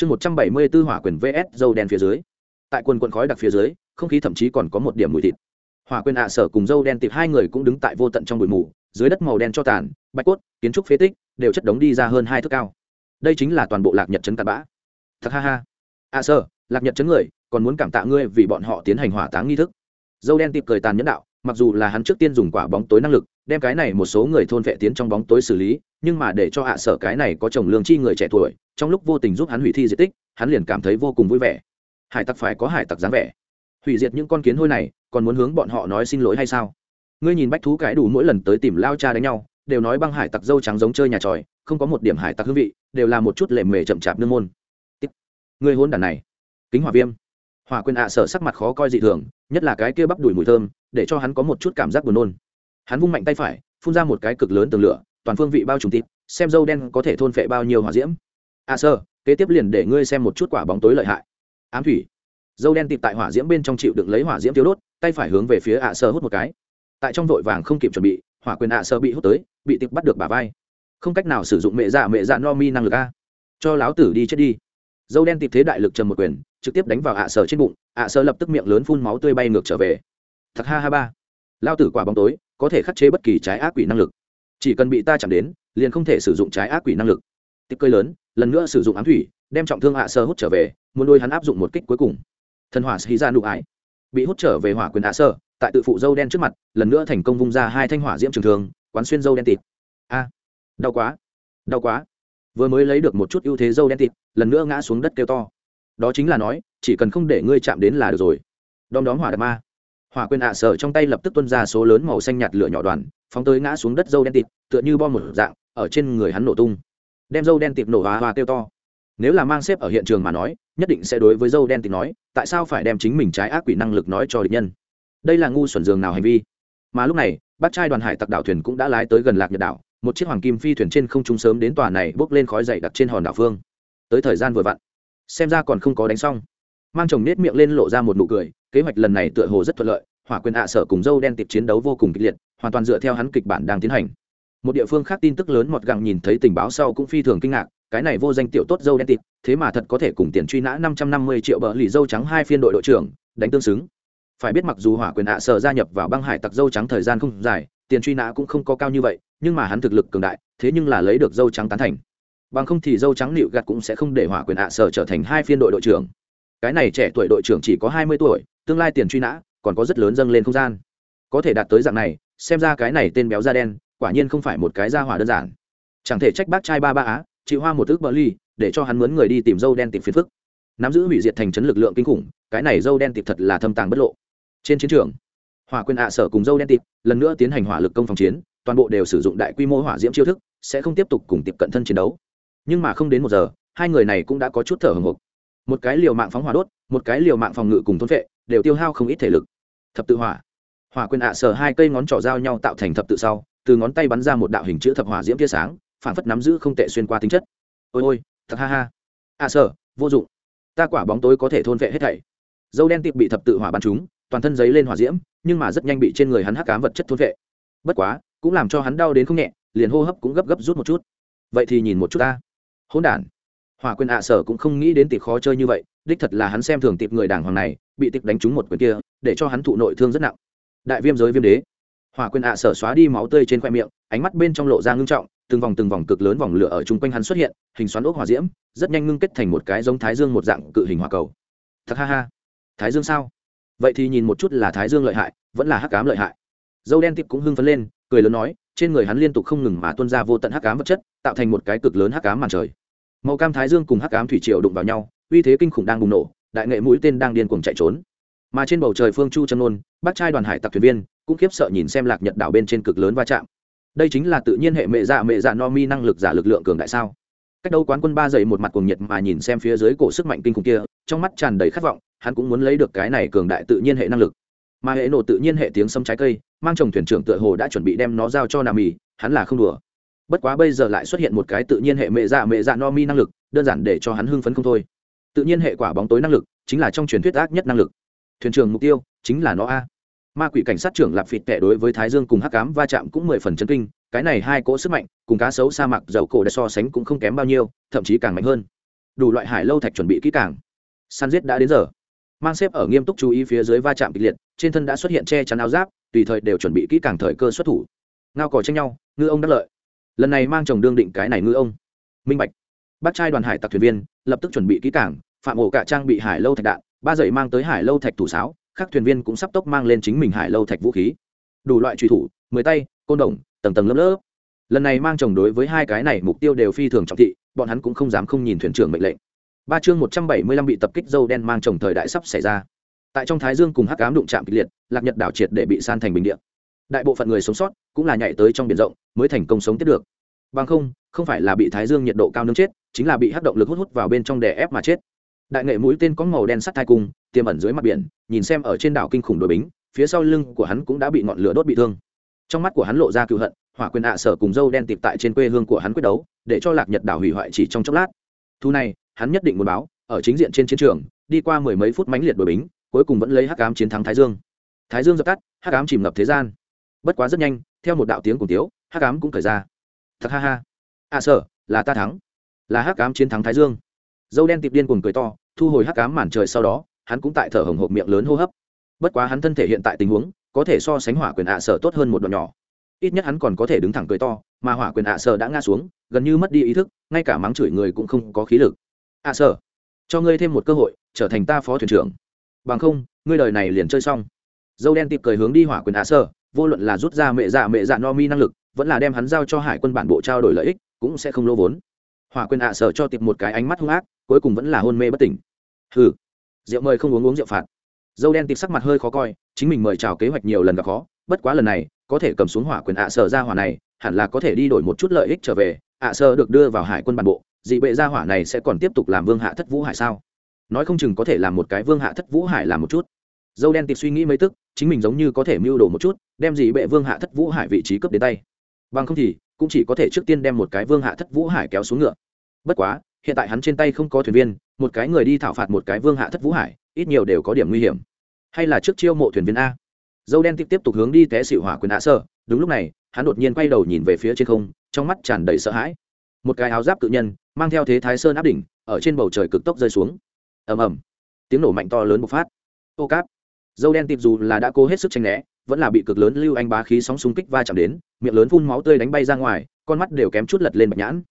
chương một trăm bảy mươi 174 hỏa quyền vs dâu đen phía dưới. Tại quần quần khói đặc phía dưới, không khí thậm chí còn có một điểm mùi thịt. Hỏa quyền ạ sở cùng dâu đen tịp hai người cũng đứng tại vô tận trong bụi mù, dưới đất màu đen cho tàn, bạch cốt, kiến trúc phế tích, đều chất đống đi ra hơn hai thước cao. Đây chính là toàn bộ lạc nhật trấn cặn bã. Thật ha ha. Ạ sở, lạc nhật trấn người, còn muốn cảm tạ ngươi vì bọn họ tiến hành hỏa táng nghi thức. Dâu đen tịp cười tàn nhẫn đạo, mặc dù là hắn trước tiên dùng quả bóng tối năng lực, đem cái này một số người thôn vệ tiến trong bóng tối xử lý nhưng mà để cho hạ sở cái này có chồng lương chi người trẻ tuổi, trong lúc vô tình giúp hắn hủy thi di tích, hắn liền cảm thấy vô cùng vui vẻ. Hải tặc phải có hải tặc dáng vẻ. Hủy diệt những con kiến hôi này, còn muốn hướng bọn họ nói xin lỗi hay sao? Ngươi nhìn bách thú cái đủ mỗi lần tới tìm lao cha đánh nhau, đều nói băng hải tặc dâu trắng giống chơi nhà tròi, không có một điểm hải tặc hương vị, đều là một chút lệ mề chậm chạp nương môn. Ngươi hôn đàn này. Kính hỏa viêm. Hỏa quyền ạ sở sắc mặt khó coi dị thường, nhất là cái kia bắp đùi mùi thơm, để cho hắn có một chút cảm giác buồn nôn. Hắn vung mạnh tay phải, phun ra một cái cực lớn tường lửa toàn phương vị bao trùm tít xem dâu đen có thể thôn phệ bao nhiêu hỏa diễm. À, a sơ kế tiếp liền để ngươi xem một chút quả bóng tối lợi hại. Ám thủy. Dâu đen tịp tại hỏa diễm bên trong chịu đựng lấy hỏa diễm tiêu đốt, tay phải hướng về phía à, ạ sơ hút một cái. Tại trong vội vàng không kịp chuẩn bị, hỏa quyền à, ạ sơ bị hút tới, bị tịp bắt được bà vai. Không cách nào sử dụng mẹ dạ mẹ dạ no mi năng lực a. Cho láo tử đi chết đi. Dâu đen tịp thế đại lực trầm một quyền, trực tiếp đánh vào ạ sơ trên bụng ạ sơ lập tức miệng lớn phun máu tươi bay ngược trở về. Thật ha ha ba. Lao tử quả bóng tối, có thể khắc chế bất kỳ trái ác quỷ năng lực chỉ cần bị ta chạm đến, liền không thể sử dụng trái ác quỷ năng lực. Tiếp cơi lớn, lần nữa sử dụng ám thủy, đem trọng thương hạ sơ hút trở về, muốn đôi hắn áp dụng một kích cuối cùng. Thần hỏa sĩ ra nụ ải bị hút trở về hỏa quyền hạ sơ, tại tự phụ dâu đen trước mặt, lần nữa thành công vung ra hai thanh hỏa diễm trường thường quán xuyên dâu đen tịt. A, đau quá đau quá. Vừa mới lấy được một chút ưu thế dâu đen tịt, lần nữa ngã xuống đất kêu to. Đó chính là nói, chỉ cần không để ngươi chạm đến là được rồi. Đom đóm hỏa đạp ma. Hỏa quyền ạ sở trong tay lập tức tuân ra số lớn màu xanh nhạt lửa nhỏ đoàn phóng tới ngã xuống đất dâu đen tịt, tựa như bom một dạng, ở trên người hắn nổ tung. Đem dâu đen tịt nổ hòa hòa kêu to. Nếu là mang xếp ở hiện trường mà nói, nhất định sẽ đối với dâu đen tịt nói, tại sao phải đem chính mình trái ác quỷ năng lực nói cho địch nhân? Đây là ngu xuẩn dường nào hành vi. Mà lúc này, bác trai đoàn hải tặc đảo thuyền cũng đã lái tới gần lạc nhật đảo, một chiếc hoàng kim phi thuyền trên không trung sớm đến tòa này bốc lên khói dày đặt trên hòn đảo phương. Tới thời gian vừa vặn, xem ra còn không có đánh xong. Mang chồng nết miệng lên lộ ra một nụ cười, kế hoạch lần này tựa hồ rất thuận lợi, hỏa quyền ạ sở cùng dâu đen tiệp chiến đấu vô cùng kịch liệt hoàn toàn dựa theo hắn kịch bản đang tiến hành. Một địa phương khác tin tức lớn mọt gặng nhìn thấy tình báo sau cũng phi thường kinh ngạc, cái này vô danh tiểu tốt dâu đen tịt, thế mà thật có thể cùng tiền truy nã năm trăm năm mươi triệu bờ lì dâu trắng hai phiên đội đội trưởng, đánh tương xứng. Phải biết mặc dù hỏa quyền ạ sở gia nhập vào băng hải tặc dâu trắng thời gian không dài, tiền truy nã cũng không có cao như vậy, nhưng mà hắn thực lực cường đại, thế nhưng là lấy được dâu trắng tán thành. Bằng không thì dâu trắng nịu gạt cũng sẽ không để hỏa quyền ạ sở trở thành hai phiên đội đội trưởng. Cái này trẻ tuổi đội trưởng chỉ có hai mươi tuổi, tương lai tiền truy nã còn có rất lớn dâng lên không gian. Có thể đạt tới dạng này xem ra cái này tên béo da đen, quả nhiên không phải một cái da hỏa đơn giản. Chẳng thể trách bác trai ba ba á chị hoa một ước bờ ly, để cho hắn mướn người đi tìm dâu đen tìm phiền phức. Nắm giữ hủy diệt thành trấn lực lượng kinh khủng, cái này dâu đen tịp thật là thâm tàng bất lộ. Trên chiến trường, hỏa quyền ạ à sở cùng dâu đen tịp lần nữa tiến hành hỏa lực công phòng chiến, toàn bộ đều sử dụng đại quy mô hỏa diễm chiêu thức, sẽ không tiếp tục cùng tiệp cận thân chiến đấu. Nhưng mà không đến một giờ, hai người này cũng đã có chút thở hồng hộc. Một cái liều mạng phóng hỏa đốt, một cái liều mạng phòng ngự cùng thôn vệ đều tiêu hao không ít thể lực. Thập tự hỏa hỏa quyền ạ sở hai cây ngón trỏ giao nhau tạo thành thập tự sau, từ ngón tay bắn ra một đạo hình chữ thập hỏa diễm tia sáng phản phất nắm giữ không tệ xuyên qua tính chất. Ôi ôi, thật ha ha. Ạ sở, vô dụng. Ta quả bóng tối có thể thôn vệ hết thảy. Dâu đen tiệp bị thập tự hỏa bắn trúng, toàn thân giấy lên hỏa diễm, nhưng mà rất nhanh bị trên người hắn hắc cám vật chất thôn vệ. Bất quá, cũng làm cho hắn đau đến không nhẹ, liền hô hấp cũng gấp gấp rút một chút. Vậy thì nhìn một chút ta. Hỗn đản. Hỏa quyền ạ sở cũng không nghĩ đến tiệp khó chơi như vậy, đích thật là hắn xem thường tiệp người đảng hoàng này, bị tiệp đánh trúng một quyền kia, để cho hắn thụ nội thương rất nặng đại viêm giới viêm đế. Hỏa quyền ạ sở xóa đi máu tươi trên khoe miệng, ánh mắt bên trong lộ ra ngưng trọng, từng vòng từng vòng cực lớn vòng lửa ở chung quanh hắn xuất hiện, hình xoắn ốc hỏa diễm, rất nhanh ngưng kết thành một cái giống thái dương một dạng cự hình hỏa cầu. Thật ha ha. Thái dương sao? Vậy thì nhìn một chút là thái dương lợi hại, vẫn là hắc cám lợi hại. Dâu đen tiệp cũng hưng phấn lên, cười lớn nói, trên người hắn liên tục không ngừng mà tuôn ra vô tận hắc cám vật chất, tạo thành một cái cực lớn hắc cám màn trời. Màu cam thái dương cùng hắc cám thủy triều đụng vào nhau, uy thế kinh khủng đang bùng nổ, đại nghệ mũi tên đang điên cuồng chạy trốn mà trên bầu trời phương chu chân nôn bác trai đoàn hải tặc thuyền viên, cũng khiếp sợ nhìn xem lạc nhật đảo bên trên cực lớn va chạm. Đây chính là tự nhiên hệ mẹ dạ mẹ dạ no mi năng lực giả lực lượng cường đại sao? Cách đâu quán quân ba dậy một mặt cuồng nhiệt mà nhìn xem phía dưới cổ sức mạnh kinh khủng kia, trong mắt tràn đầy khát vọng, hắn cũng muốn lấy được cái này cường đại tự nhiên hệ năng lực. Mà hệ nổ tự nhiên hệ tiếng sấm trái cây, mang chồng thuyền trưởng tựa hồ đã chuẩn bị đem nó giao cho nam mì hắn là không đùa. Bất quá bây giờ lại xuất hiện một cái tự nhiên hệ mẹ dạ mẹ dạ no mi năng lực, đơn giản để cho hắn hưng phấn không thôi. Tự nhiên hệ quả bóng tối năng lực, chính là trong truyền thuyết ác nhất năng lực thuyền trưởng mục tiêu chính là nó a. Ma quỷ cảnh sát trưởng lạp phịt tệ đối với thái dương cùng hắc cám va chạm cũng mười phần chân kinh, cái này hai cỗ sức mạnh, cùng cá sấu sa mạc dầu cổ đã so sánh cũng không kém bao nhiêu, thậm chí càng mạnh hơn. Đủ loại hải lâu thạch chuẩn bị kỹ càng. Săn giết đã đến giờ. Mang xếp ở nghiêm túc chú ý phía dưới va chạm kịch liệt, trên thân đã xuất hiện che chắn áo giáp, tùy thời đều chuẩn bị kỹ càng thời cơ xuất thủ. Ngao cò tranh nhau, ngư ông đắc lợi. Lần này mang chồng đương định cái này ngư ông. Minh bạch. Bác trai đoàn hải tặc thuyền viên, lập tức chuẩn bị kỹ càng, phạm ổ cả trang bị hải lâu thạch đạn ba dậy mang tới hải lâu thạch thủ sáo các thuyền viên cũng sắp tốc mang lên chính mình hải lâu thạch vũ khí. Đủ loại truy thủ, mười tay, côn đồng, tầng tầng lớp lớp. Lần này mang chồng đối với hai cái này mục tiêu đều phi thường trọng thị, bọn hắn cũng không dám không nhìn thuyền trưởng mệnh lệnh. Ba chương một trăm bảy mươi lăm bị tập kích dâu đen mang chồng thời đại sắp xảy ra. Tại trong thái dương cùng hắc cám đụng chạm kịch liệt, lạc nhật đảo triệt để bị san thành bình địa. đại bộ phận người sống sót cũng là nhảy tới trong biển rộng, mới thành công sống tiếp được. Bằng không không phải là bị thái dương nhiệt độ cao nướng chết, chính là bị hắc động lực hút hút vào bên trong đè ép mà chết đại nghệ mũi tên có màu đen sắt thai cung, tiềm ẩn dưới mặt biển, nhìn xem ở trên đảo kinh khủng đội bính, phía sau lưng của hắn cũng đã bị ngọn lửa đốt bị thương. Trong mắt của hắn lộ ra cựu hận, hỏa quyền ạ sở cùng dâu đen tịp tại trên quê hương của hắn quyết đấu, để cho lạc nhật đảo hủy hoại chỉ trong chốc lát. Thu này, hắn nhất định muốn báo, ở chính diện trên chiến trường, đi qua mười mấy phút mãnh liệt đội bính, cuối cùng vẫn lấy hắc ám chiến thắng thái dương. Thái dương dập tắt, hắc ám chìm ngập thế gian. Bất quá rất nhanh, theo một đạo tiếng cùng tiếu, hắc ám cũng khởi ra. Thật ha ha. À sở, là ta thắng. Là hắc ám chiến thắng thái dương dâu đen tiệp điên cuồng cười to, thu hồi hắc ám màn trời sau đó, hắn cũng tại thở hồng hộp miệng lớn hô hấp. Bất quá hắn thân thể hiện tại tình huống, có thể so sánh hỏa quyền ạ sở tốt hơn một đoạn nhỏ. Ít nhất hắn còn có thể đứng thẳng cười to, mà hỏa quyền ạ sở đã ngã xuống, gần như mất đi ý thức, ngay cả mắng chửi người cũng không có khí lực. Ạ sở, cho ngươi thêm một cơ hội, trở thành ta phó thuyền trưởng. Bằng không, ngươi đời này liền chơi xong. Dâu đen tiệp cười hướng đi hỏa quyền ạ sở, vô luận là rút ra mẹ dạ mẹ dạ no mi năng lực, vẫn là đem hắn giao cho hải quân bản bộ trao đổi lợi ích, cũng sẽ không lỗ vốn hỏa quyền ạ sở cho tiệp một cái ánh mắt hung ác, cuối cùng vẫn là hôn mê bất tỉnh. Hừ, rượu mời không uống uống rượu phạt. Dâu đen tiệp sắc mặt hơi khó coi, chính mình mời chào kế hoạch nhiều lần gặp khó, bất quá lần này, có thể cầm xuống hỏa quyền ạ sở ra hỏa này, hẳn là có thể đi đổi một chút lợi ích trở về, ạ sở được đưa vào hải quân bản bộ, dị bệ gia hỏa này sẽ còn tiếp tục làm vương hạ thất vũ hải sao? Nói không chừng có thể làm một cái vương hạ thất vũ hải làm một chút. Dâu đen tiệp suy nghĩ mấy tức, chính mình giống như có thể mưu đồ một chút, đem dị bệ vương hạ thất vũ hải vị trí cướp đến tay. Bằng không thì, cũng chỉ có thể trước tiên đem một cái vương hạ thất vũ hải kéo xuống ngựa bất quá, hiện tại hắn trên tay không có thuyền viên, một cái người đi thảo phạt một cái vương hạ thất vũ hải, ít nhiều đều có điểm nguy hiểm. Hay là trước chiêu mộ thuyền viên a? Dâu đen tiếp tiếp tục hướng đi té xịu hỏa quyền hạ sơ, đúng lúc này, hắn đột nhiên quay đầu nhìn về phía trên không, trong mắt tràn đầy sợ hãi. Một cái áo giáp cự nhân, mang theo thế thái sơn áp đỉnh, ở trên bầu trời cực tốc rơi xuống. Ầm ầm. Tiếng nổ mạnh to lớn bộc phát. Ô cáp. Dâu đen tiệp dù là đã cố hết sức tranh né, vẫn là bị cực lớn lưu anh bá khí sóng xung kích va chạm đến, miệng lớn phun máu tươi đánh bay ra ngoài, con mắt đều kém chút lật lên bạch nhãn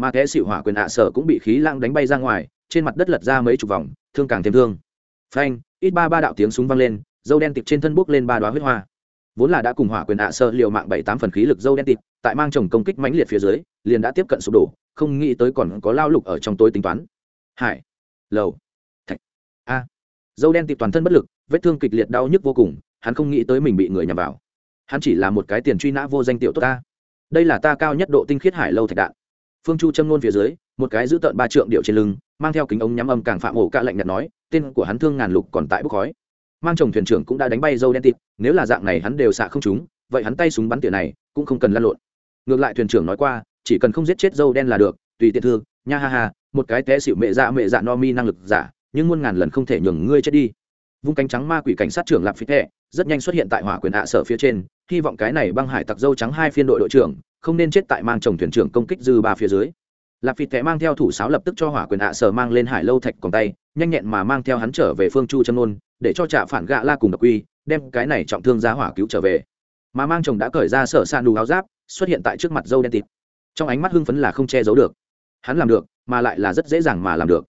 mà té xịu hỏa quyền hạ sở cũng bị khí lang đánh bay ra ngoài, trên mặt đất lật ra mấy chục vòng, thương càng thêm thương. Phanh, ít ba ba đạo tiếng súng vang lên, dâu đen tịp trên thân bốc lên ba đoá huyết hoa. Vốn là đã cùng hỏa quyền hạ sở liều mạng bảy tám phần khí lực dâu đen tịp tại mang chồng công kích mãnh liệt phía dưới, liền đã tiếp cận sụp đổ, không nghĩ tới còn có lao lục ở trong tối tính toán. Hải, lầu, thạch, a. Dâu đen tịp toàn thân bất lực, vết thương kịch liệt đau nhức vô cùng, hắn không nghĩ tới mình bị người nhằm vào. Hắn chỉ là một cái tiền truy nã vô danh tiểu tốt ta. Đây là ta cao nhất độ tinh khiết hải lâu thạch đạn phương chu châm ngôn phía dưới một cái giữ tợn ba trượng điệu trên lưng mang theo kính ống nhắm âm càng phạm ổ cạ lạnh nhạt nói tên của hắn thương ngàn lục còn tại bốc khói. Mang chồng thuyền trưởng cũng đã đánh bay dâu đen tịt nếu là dạng này hắn đều xạ không chúng, vậy hắn tay súng bắn tỉa này cũng không cần lăn lộn. Ngược lại thuyền trưởng nói qua chỉ cần không giết chết dâu đen là được tùy tiện thương nha ha ha một cái té xịu mẹ dạ mẹ dạ no mi năng lực giả nhưng muôn ngàn lần không thể nhường ngươi chết đi. Vung cánh trắng ma quỷ cảnh sát trưởng lạp phi thẹ rất nhanh xuất hiện tại hỏa quyền hạ sở phía trên hy vọng cái này băng hải tặc dâu trắng hai phiên đội đội trưởng không nên chết tại mang chồng thuyền trưởng công kích dư ba phía dưới. Lạp phi thẻ mang theo thủ sáo lập tức cho hỏa quyền hạ sở mang lên hải lâu thạch còn tay, nhanh nhẹn mà mang theo hắn trở về phương chu châm nôn, để cho trả phản gạ la cùng độc quy đem cái này trọng thương ra hỏa cứu trở về. Mà mang chồng đã cởi ra sở san đủ áo giáp, xuất hiện tại trước mặt dâu đen tịt. Trong ánh mắt hưng phấn là không che giấu được. Hắn làm được, mà lại là rất dễ dàng mà làm được.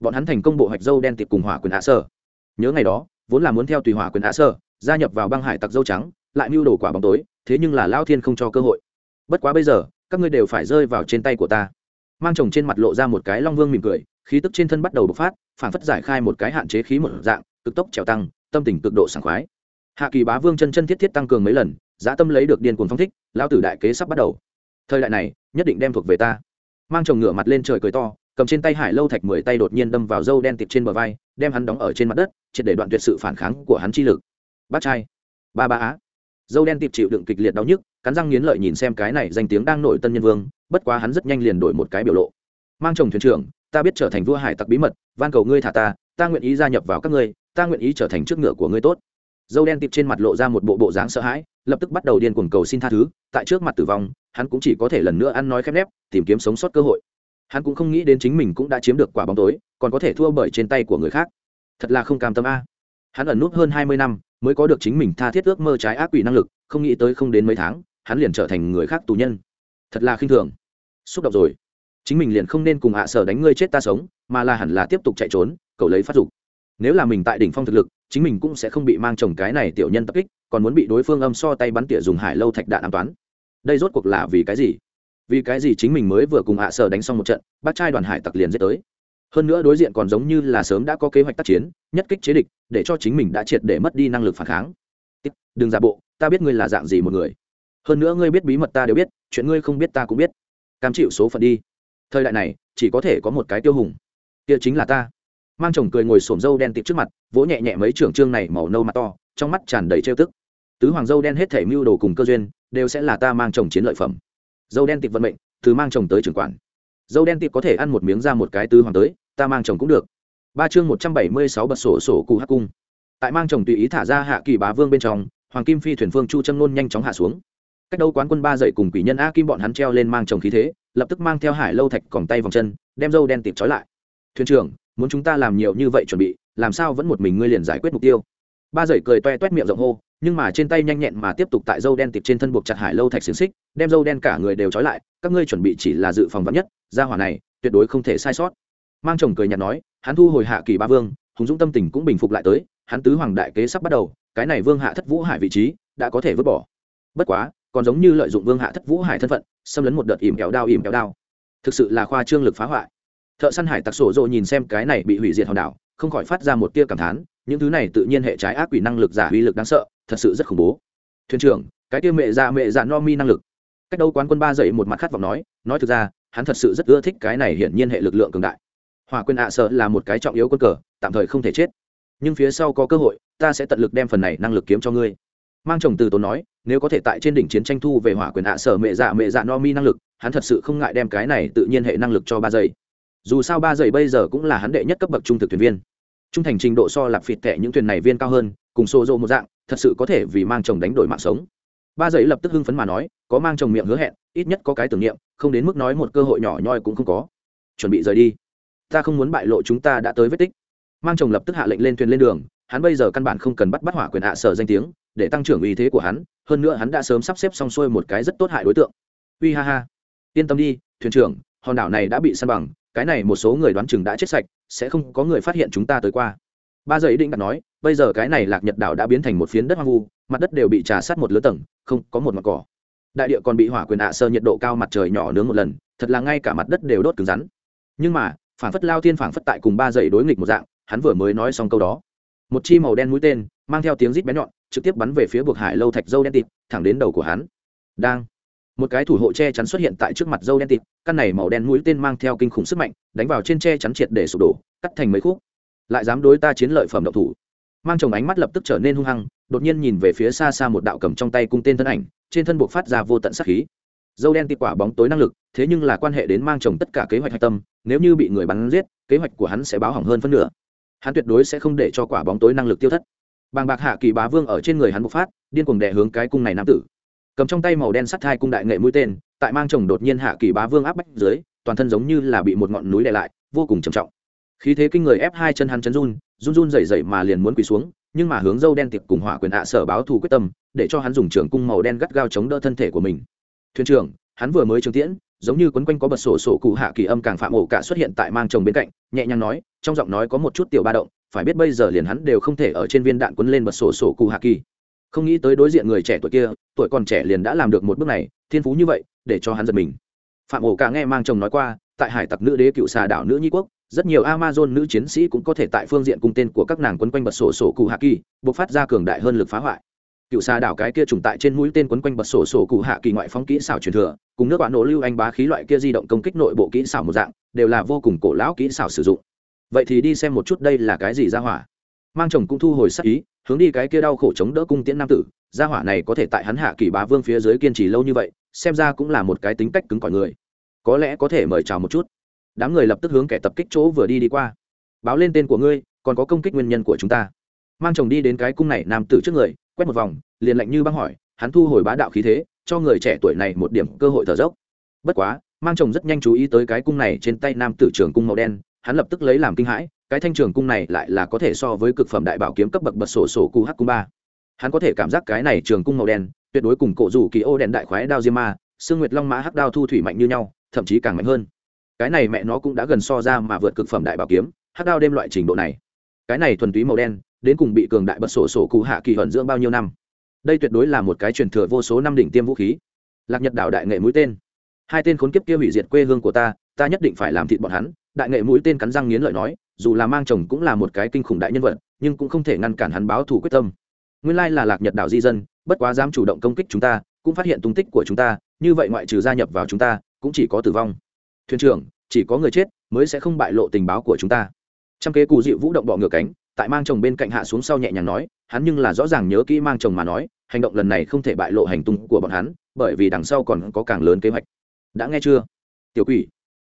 Bọn hắn thành công bộ hoạch dâu đen tịt cùng hỏa quyền hạ sở. Nhớ ngày đó, vốn là muốn theo tùy hỏa quyền hạ sở, gia nhập vào băng hải tặc dâu trắng, lại mưu đồ quả bóng tối, thế nhưng là lao thiên không cho cơ hội bất quá bây giờ, các ngươi đều phải rơi vào trên tay của ta. Mang chồng trên mặt lộ ra một cái long vương mỉm cười, khí tức trên thân bắt đầu bộc phát, phản phất giải khai một cái hạn chế khí một dạng, cực tốc trèo tăng, tâm tình cực độ sảng khoái. Hạ kỳ bá vương chân chân thiết thiết tăng cường mấy lần, giá tâm lấy được điên cuồng phong thích, lão tử đại kế sắp bắt đầu. Thời đại này, nhất định đem thuộc về ta. Mang chồng ngửa mặt lên trời cười to, cầm trên tay hải lâu thạch mười tay đột nhiên đâm vào dâu đen tiệp trên bờ vai, đem hắn đóng ở trên mặt đất, triệt để đoạn tuyệt sự phản kháng của hắn chi lực. Bác trai. Ba ba á. Dâu đen tiệp chịu đựng kịch liệt đau nhức cắn răng nghiến lợi nhìn xem cái này danh tiếng đang nổi tân nhân vương, bất quá hắn rất nhanh liền đổi một cái biểu lộ. Mang chồng thuyền trưởng, ta biết trở thành vua hải tặc bí mật, van cầu ngươi thả ta ta nguyện ý gia nhập vào các ngươi, ta nguyện ý trở thành trước ngựa của ngươi tốt. Dâu đen tịp trên mặt lộ ra một bộ bộ dáng sợ hãi, lập tức bắt đầu điên cuồng cầu xin tha thứ, tại trước mặt tử vong, hắn cũng chỉ có thể lần nữa ăn nói khép nép, tìm kiếm sống sót cơ hội. Hắn cũng không nghĩ đến chính mình cũng đã chiếm được quả bóng tối, còn có thể thua bởi trên tay của người khác. Thật là không cam tâm a. Hắn ẩn nút hơn hai mươi năm, mới có được chính mình tha thiết ước mơ trái ác quỷ năng lực, không nghĩ tới không đến mấy tháng hắn liền trở thành người khác tù nhân. Thật là khinh thường. Xúc động rồi. Chính mình liền không nên cùng hạ sở đánh ngươi chết ta sống, mà là hẳn là tiếp tục chạy trốn cậu lấy phát dục. Nếu là mình tại đỉnh phong thực lực, chính mình cũng sẽ không bị mang chồng cái này tiểu nhân tập kích, còn muốn bị đối phương âm so tay bắn tỉa dùng hải lâu thạch đạn an toán đây rốt cuộc là vì cái gì? Vì cái gì chính mình mới vừa cùng hạ sở đánh xong một trận, bác trai đoàn hải tặc liền dễ tới? Hơn nữa đối diện còn giống như là sớm đã có kế hoạch tác chiến, nhất kích chế địch, để cho chính mình đã triệt để mất đi năng lực phản kháng. Đừng giả bộ, ta biết ngươi là dạng gì một người hơn nữa ngươi biết bí mật ta đều biết, chuyện ngươi không biết ta cũng biết. Cam chịu số phận đi. Thời đại này, chỉ có thể có một cái tiêu hùng. Kia chính là ta. Mang chồng cười ngồi xổm dâu đen tiệp trước mặt, vỗ nhẹ nhẹ mấy trưởng trương này màu nâu mặt to, trong mắt tràn đầy trêu tức. Tứ hoàng dâu đen hết thể mưu đồ cùng cơ duyên, đều sẽ là ta mang chồng chiến lợi phẩm. Dâu đen tiệp vận mệnh, từ mang chồng tới trưởng quản. Dâu đen tiệp có thể ăn một miếng ra một cái tứ hoàng tới, ta mang chồng cũng được. Ba chương một trăm bảy mươi sáu bật sổ sổ cụ hắc cung. Tại mang chồng tùy ý thả ra hạ kỳ bá vương bên trong, hoàng kim phi thuyền phương chu châm nôn nhanh chóng hạ xuống cách đâu quán quân ba dậy cùng quỷ nhân a kim bọn hắn treo lên mang chồng khí thế, lập tức mang theo hải lâu thạch còng tay vòng chân, đem dâu đen tịp trói lại. Thuyền trưởng, muốn chúng ta làm nhiều như vậy chuẩn bị, làm sao vẫn một mình ngươi liền giải quyết mục tiêu? Ba dậy cười toe toét miệng rộng hô, nhưng mà trên tay nhanh nhẹn mà tiếp tục tại dâu đen tịp trên thân buộc chặt hải lâu thạch xiềng xích, đem dâu đen cả người đều trói lại, các ngươi chuẩn bị chỉ là dự phòng vắn nhất, gia hỏa này tuyệt đối không thể sai sót. Mang chồng cười nhạt nói, hắn thu hồi hạ kỳ ba vương, hùng dũng tâm tình cũng bình phục lại tới, hắn tứ hoàng đại kế sắp bắt đầu, cái này vương hạ thất vũ hải vị trí, đã có thể vứt bỏ. Bất quá còn giống như lợi dụng vương hạ thất vũ hải thân phận, xâm lấn một đợt ỉm kéo đao ỉm kéo đao. Thực sự là khoa trương lực phá hoại. Thợ săn hải tặc sổ dỗ nhìn xem cái này bị hủy diệt hòn đảo, không khỏi phát ra một tia cảm thán, những thứ này tự nhiên hệ trái ác quỷ năng lực giả uy lực đáng sợ, thật sự rất khủng bố. Thuyền trưởng, cái tia mẹ già mẹ già no mi năng lực. Cách đâu quán quân ba dậy một mặt khát vọng nói nói thực ra, hắn thật sự rất ưa thích cái này hiển nhiên hệ lực lượng cường đại. Hòa quyền ạ sợ là một cái trọng yếu quân cờ, tạm thời không thể chết. Nhưng phía sau có cơ hội, ta sẽ tận lực đem phần này năng lực kiếm cho ngươi mang chồng từ tốn nói, nếu có thể tại trên đỉnh chiến tranh thu về hỏa quyền ạ sở mẹ dạ mẹ dạ no mi năng lực, hắn thật sự không ngại đem cái này tự nhiên hệ năng lực cho ba giây. Dù sao ba giây bây giờ cũng là hắn đệ nhất cấp bậc trung thực thuyền viên. Trung thành trình độ so lạp phịt tệ những thuyền này viên cao hơn, cùng xô rộ một dạng, thật sự có thể vì mang chồng đánh đổi mạng sống. Ba giây lập tức hưng phấn mà nói, có mang chồng miệng hứa hẹn, ít nhất có cái tưởng niệm, không đến mức nói một cơ hội nhỏ nhoi cũng không có. Chuẩn bị rời đi. Ta không muốn bại lộ chúng ta đã tới vết tích. Mang chồng lập tức hạ lệnh lên thuyền lên đường, hắn bây giờ căn bản không cần bắt bắt hỏa quyền hạ sở danh tiếng để tăng trưởng uy thế của hắn, hơn nữa hắn đã sớm sắp xếp xong xuôi một cái rất tốt hại đối tượng. Uy ha ha. Yên tâm đi, thuyền trưởng, hòn đảo này đã bị săn bằng, cái này một số người đoán chừng đã chết sạch, sẽ không có người phát hiện chúng ta tới qua. Ba giờ ý định đặt nói, bây giờ cái này lạc nhật đảo đã biến thành một phiến đất hoang vu, mặt đất đều bị trà sát một lứa tầng, không có một mặt cỏ. Đại địa còn bị hỏa quyền ạ sơ nhiệt độ cao mặt trời nhỏ nướng một lần, thật là ngay cả mặt đất đều đốt cứng rắn. Nhưng mà, phản phất lao thiên phản phất tại cùng ba dậy đối nghịch một dạng, hắn vừa mới nói xong câu đó. Một chi màu đen mũi tên, mang theo tiếng rít bé nhọn trực tiếp bắn về phía buộc hải lâu thạch dâu đen tịt, thẳng đến đầu của hắn. Đang. Một cái thủ hộ che chắn xuất hiện tại trước mặt dâu đen tịt, căn này màu đen mũi tên mang theo kinh khủng sức mạnh, đánh vào trên che chắn triệt để sụp đổ, cắt thành mấy khúc. Lại dám đối ta chiến lợi phẩm độc thủ. Mang chồng ánh mắt lập tức trở nên hung hăng, đột nhiên nhìn về phía xa xa một đạo cầm trong tay cung tên thân ảnh, trên thân buộc phát ra vô tận sắc khí. Dâu đen tịt quả bóng tối năng lực, thế nhưng là quan hệ đến mang chồng tất cả kế hoạch hạch tâm, nếu như bị người bắn giết, kế hoạch của hắn sẽ báo hỏng hơn phân nửa. Hắn tuyệt đối sẽ không để cho quả bóng tối năng lực tiêu thất bàng bạc hạ kỳ bá vương ở trên người hắn bộc phát, điên cuồng đè hướng cái cung này nam tử. Cầm trong tay màu đen sắt thai cung đại nghệ mũi tên, tại mang chồng đột nhiên hạ kỳ bá vương áp bách dưới, toàn thân giống như là bị một ngọn núi đè lại, vô cùng trầm trọng. Khí thế kinh người ép hai chân hắn chân run run run rẩy rẩy mà liền muốn quỳ xuống, nhưng mà hướng dâu đen tiệp cùng hỏa quyền hạ sở báo thù quyết tâm, để cho hắn dùng trường cung màu đen gắt gao chống đỡ thân thể của mình. Thuyền trưởng, hắn vừa mới trường tiễn, giống như quấn quanh có bật sổ sổ cụ hạ kỳ âm càng phạm ổ cả xuất hiện tại mang chồng bên cạnh, nhẹ nhàng nói, trong giọng nói có một chút tiểu ba động phải biết bây giờ liền hắn đều không thể ở trên viên đạn quấn lên bật sổ sổ cụ hạ kỳ. Không nghĩ tới đối diện người trẻ tuổi kia, tuổi còn trẻ liền đã làm được một bước này, thiên phú như vậy, để cho hắn giật mình. Phạm ổ cả nghe mang chồng nói qua, tại hải tặc nữ đế cựu xà đảo nữ nhi quốc, rất nhiều amazon nữ chiến sĩ cũng có thể tại phương diện cung tên của các nàng quấn quanh bật sổ sổ cụ hạ kỳ buộc phát ra cường đại hơn lực phá hoại. Cựu xà đảo cái kia trùng tại trên mũi tên quấn quanh bật sổ sổ cụ hạ kỳ ngoại phóng kỹ xảo truyền thừa, cùng nước bạn nổ lưu anh bá khí loại kia di động công kích nội bộ kỹ xảo một dạng, đều là vô cùng cổ lão kỹ xảo sử dụng vậy thì đi xem một chút đây là cái gì ra hỏa. Mang chồng cũng thu hồi sắc ý, hướng đi cái kia đau khổ chống đỡ cung tiễn nam tử. Gia hỏa này có thể tại hắn hạ kỳ bá vương phía dưới kiên trì lâu như vậy, xem ra cũng là một cái tính cách cứng cỏi người. Có lẽ có thể mời chào một chút. Đám người lập tức hướng kẻ tập kích chỗ vừa đi đi qua. Báo lên tên của ngươi, còn có công kích nguyên nhân của chúng ta. Mang chồng đi đến cái cung này nam tử trước người, quét một vòng, liền lạnh như băng hỏi, hắn thu hồi bá đạo khí thế, cho người trẻ tuổi này một điểm cơ hội thở dốc. Bất quá, mang chồng rất nhanh chú ý tới cái cung này trên tay nam tử trường cung màu đen hắn lập tức lấy làm kinh hãi, cái thanh trường cung này lại là có thể so với cực phẩm đại bảo kiếm cấp bậc bật sổ sổ cu hắc cung ba. Hắn có thể cảm giác cái này trường cung màu đen, tuyệt đối cùng cổ rủ kỳ ô đèn đại khoái đao diêm ma sương nguyệt long mã hắc đao thu thủy mạnh như nhau, thậm chí càng mạnh hơn. Cái này mẹ nó cũng đã gần so ra mà vượt cực phẩm đại bảo kiếm, hắc đao đêm loại trình độ này. Cái này thuần túy màu đen, đến cùng bị cường đại bật sổ sổ cụ hạ kỳ hận dưỡng bao nhiêu năm. Đây tuyệt đối là một cái truyền thừa vô số năm đỉnh tiêm vũ khí. Lạc nhật đảo đại nghệ mũi tên. Hai tên khốn kiếp kia hủy diệt quê hương của ta ta nhất định phải làm thịt bọn hắn đại nghệ mũi tên cắn răng nghiến lợi nói, dù là mang chồng cũng là một cái kinh khủng đại nhân vật, nhưng cũng không thể ngăn cản hắn báo thù quyết tâm. Nguyên lai là lạc nhật đảo di dân, bất quá dám chủ động công kích chúng ta, cũng phát hiện tung tích của chúng ta, như vậy ngoại trừ gia nhập vào chúng ta, cũng chỉ có tử vong. Thuyền trưởng, chỉ có người chết mới sẽ không bại lộ tình báo của chúng ta. Trăm kế cù dịu vũ động bọ ngửa cánh, tại mang chồng bên cạnh hạ xuống sau nhẹ nhàng nói, hắn nhưng là rõ ràng nhớ kỹ mang chồng mà nói, hành động lần này không thể bại lộ hành tung của bọn hắn, bởi vì đằng sau còn có càng lớn kế hoạch. Đã nghe chưa? Tiểu quỷ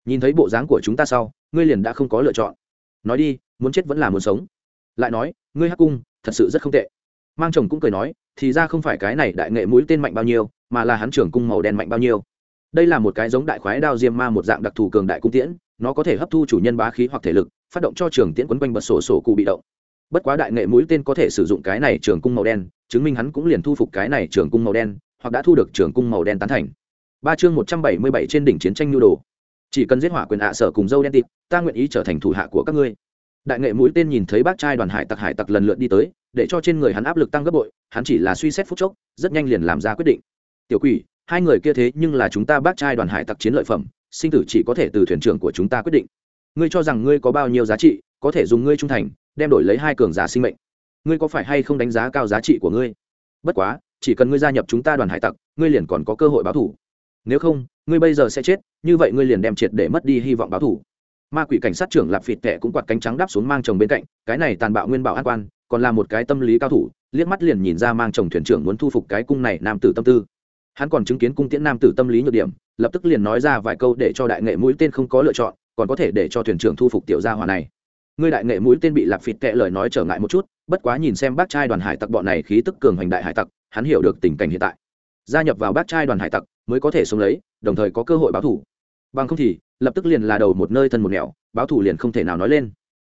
nhìn thấy bộ dáng của chúng ta sau, ngươi liền đã không có lựa chọn. Nói đi, muốn chết vẫn là muốn sống. Lại nói, ngươi hắc cung, thật sự rất không tệ. Mang chồng cũng cười nói, thì ra không phải cái này đại nghệ mũi tên mạnh bao nhiêu, mà là hắn trưởng cung màu đen mạnh bao nhiêu. Đây là một cái giống đại khoái đao diêm ma một dạng đặc thù cường đại cung tiễn, nó có thể hấp thu chủ nhân bá khí hoặc thể lực, phát động cho trường tiễn quấn quanh bật sổ sổ cụ bị động. Bất quá đại nghệ mũi tên có thể sử dụng cái này trường cung màu đen, chứng minh hắn cũng liền thu phục cái này trường cung màu đen, hoặc đã thu được trường cung màu đen tán thành. Ba chương một trăm bảy mươi bảy trên đỉnh chiến tranh nhu đồ chỉ cần giết hỏa quyền hạ sở cùng dâu đen tịt, ta nguyện ý trở thành thủ hạ của các ngươi. Đại nghệ mũi tên nhìn thấy bác trai đoàn hải tặc hải tặc lần lượt đi tới, để cho trên người hắn áp lực tăng gấp bội, hắn chỉ là suy xét phút chốc, rất nhanh liền làm ra quyết định. Tiểu quỷ, hai người kia thế nhưng là chúng ta bác trai đoàn hải tặc chiến lợi phẩm, sinh tử chỉ có thể từ thuyền trưởng của chúng ta quyết định. Ngươi cho rằng ngươi có bao nhiêu giá trị, có thể dùng ngươi trung thành, đem đổi lấy hai cường giả sinh mệnh. Ngươi có phải hay không đánh giá cao giá trị của ngươi? Bất quá, chỉ cần ngươi gia nhập chúng ta đoàn hải tặc, ngươi liền còn có cơ hội báo thủ nếu không, ngươi bây giờ sẽ chết, như vậy ngươi liền đem triệt để mất đi hy vọng báo thủ ma quỷ cảnh sát trưởng lạp phịt tệ cũng quạt cánh trắng đáp xuống mang chồng bên cạnh, cái này tàn bạo nguyên bảo an quan, còn là một cái tâm lý cao thủ, liếc mắt liền nhìn ra mang chồng thuyền trưởng muốn thu phục cái cung này nam tử tâm tư. Hắn còn chứng kiến cung tiễn nam tử tâm lý nhược điểm, lập tức liền nói ra vài câu để cho đại nghệ mũi tên không có lựa chọn, còn có thể để cho thuyền trưởng thu phục tiểu gia hòa này. Ngươi đại nghệ mũi tên bị lạp phịt tệ lời nói trở ngại một chút, bất quá nhìn xem bác trai đoàn hải tặc bọn này khí tức cường hành đại hải tặc, hắn hiểu được tình cảnh hiện tại. Gia nhập vào bác trai đoàn hải tặc mới có thể sống lấy, đồng thời có cơ hội báo thủ bằng không thì, lập tức liền là đầu một nơi thân một nẻo, báo thủ liền không thể nào nói lên.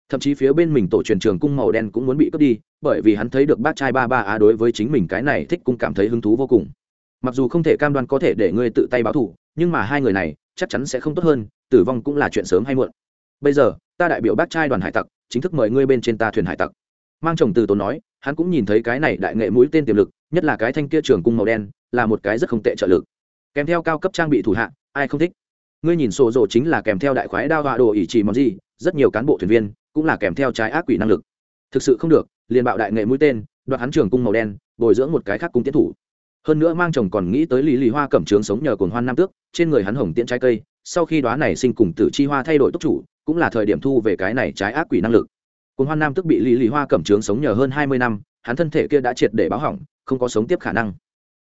Thậm chí phía bên mình tổ truyền trường cung màu đen cũng muốn bị cướp đi, bởi vì hắn thấy được bác trai ba ba á đối với chính mình cái này thích cung cảm thấy hứng thú vô cùng. Mặc dù không thể cam đoan có thể để ngươi tự tay báo thủ nhưng mà hai người này chắc chắn sẽ không tốt hơn, tử vong cũng là chuyện sớm hay muộn. Bây giờ, ta đại biểu bác trai đoàn hải tặc, chính thức mời ngươi bên trên ta thuyền hải tặc. Mang chồng từ tốn nói, hắn cũng nhìn thấy cái này đại nghệ mũi tên tiềm lực, nhất là cái thanh kia trường cung màu đen, là một cái rất không tệ trợ lực kèm theo cao cấp trang bị thủ hạ, ai không thích? Ngươi nhìn sổ rộ chính là kèm theo đại khoái đao họa đồ ỷ trì món gì, rất nhiều cán bộ thuyền viên cũng là kèm theo trái ác quỷ năng lực. Thực sự không được, liền bạo đại nghệ mũi tên, đoạt hắn trường cung màu đen, bồi dưỡng một cái khác cung tiến thủ. Hơn nữa mang chồng còn nghĩ tới lý lý hoa cẩm trướng sống nhờ cồn hoan nam tước, trên người hắn hồng tiễn trái cây, sau khi đoá này sinh cùng tử chi hoa thay đổi tốc chủ, cũng là thời điểm thu về cái này trái ác quỷ năng lực. Cồn hoan nam tước bị lý lý hoa cẩm trướng sống nhờ hơn hai mươi năm, hắn thân thể kia đã triệt để báo hỏng, không có sống tiếp khả năng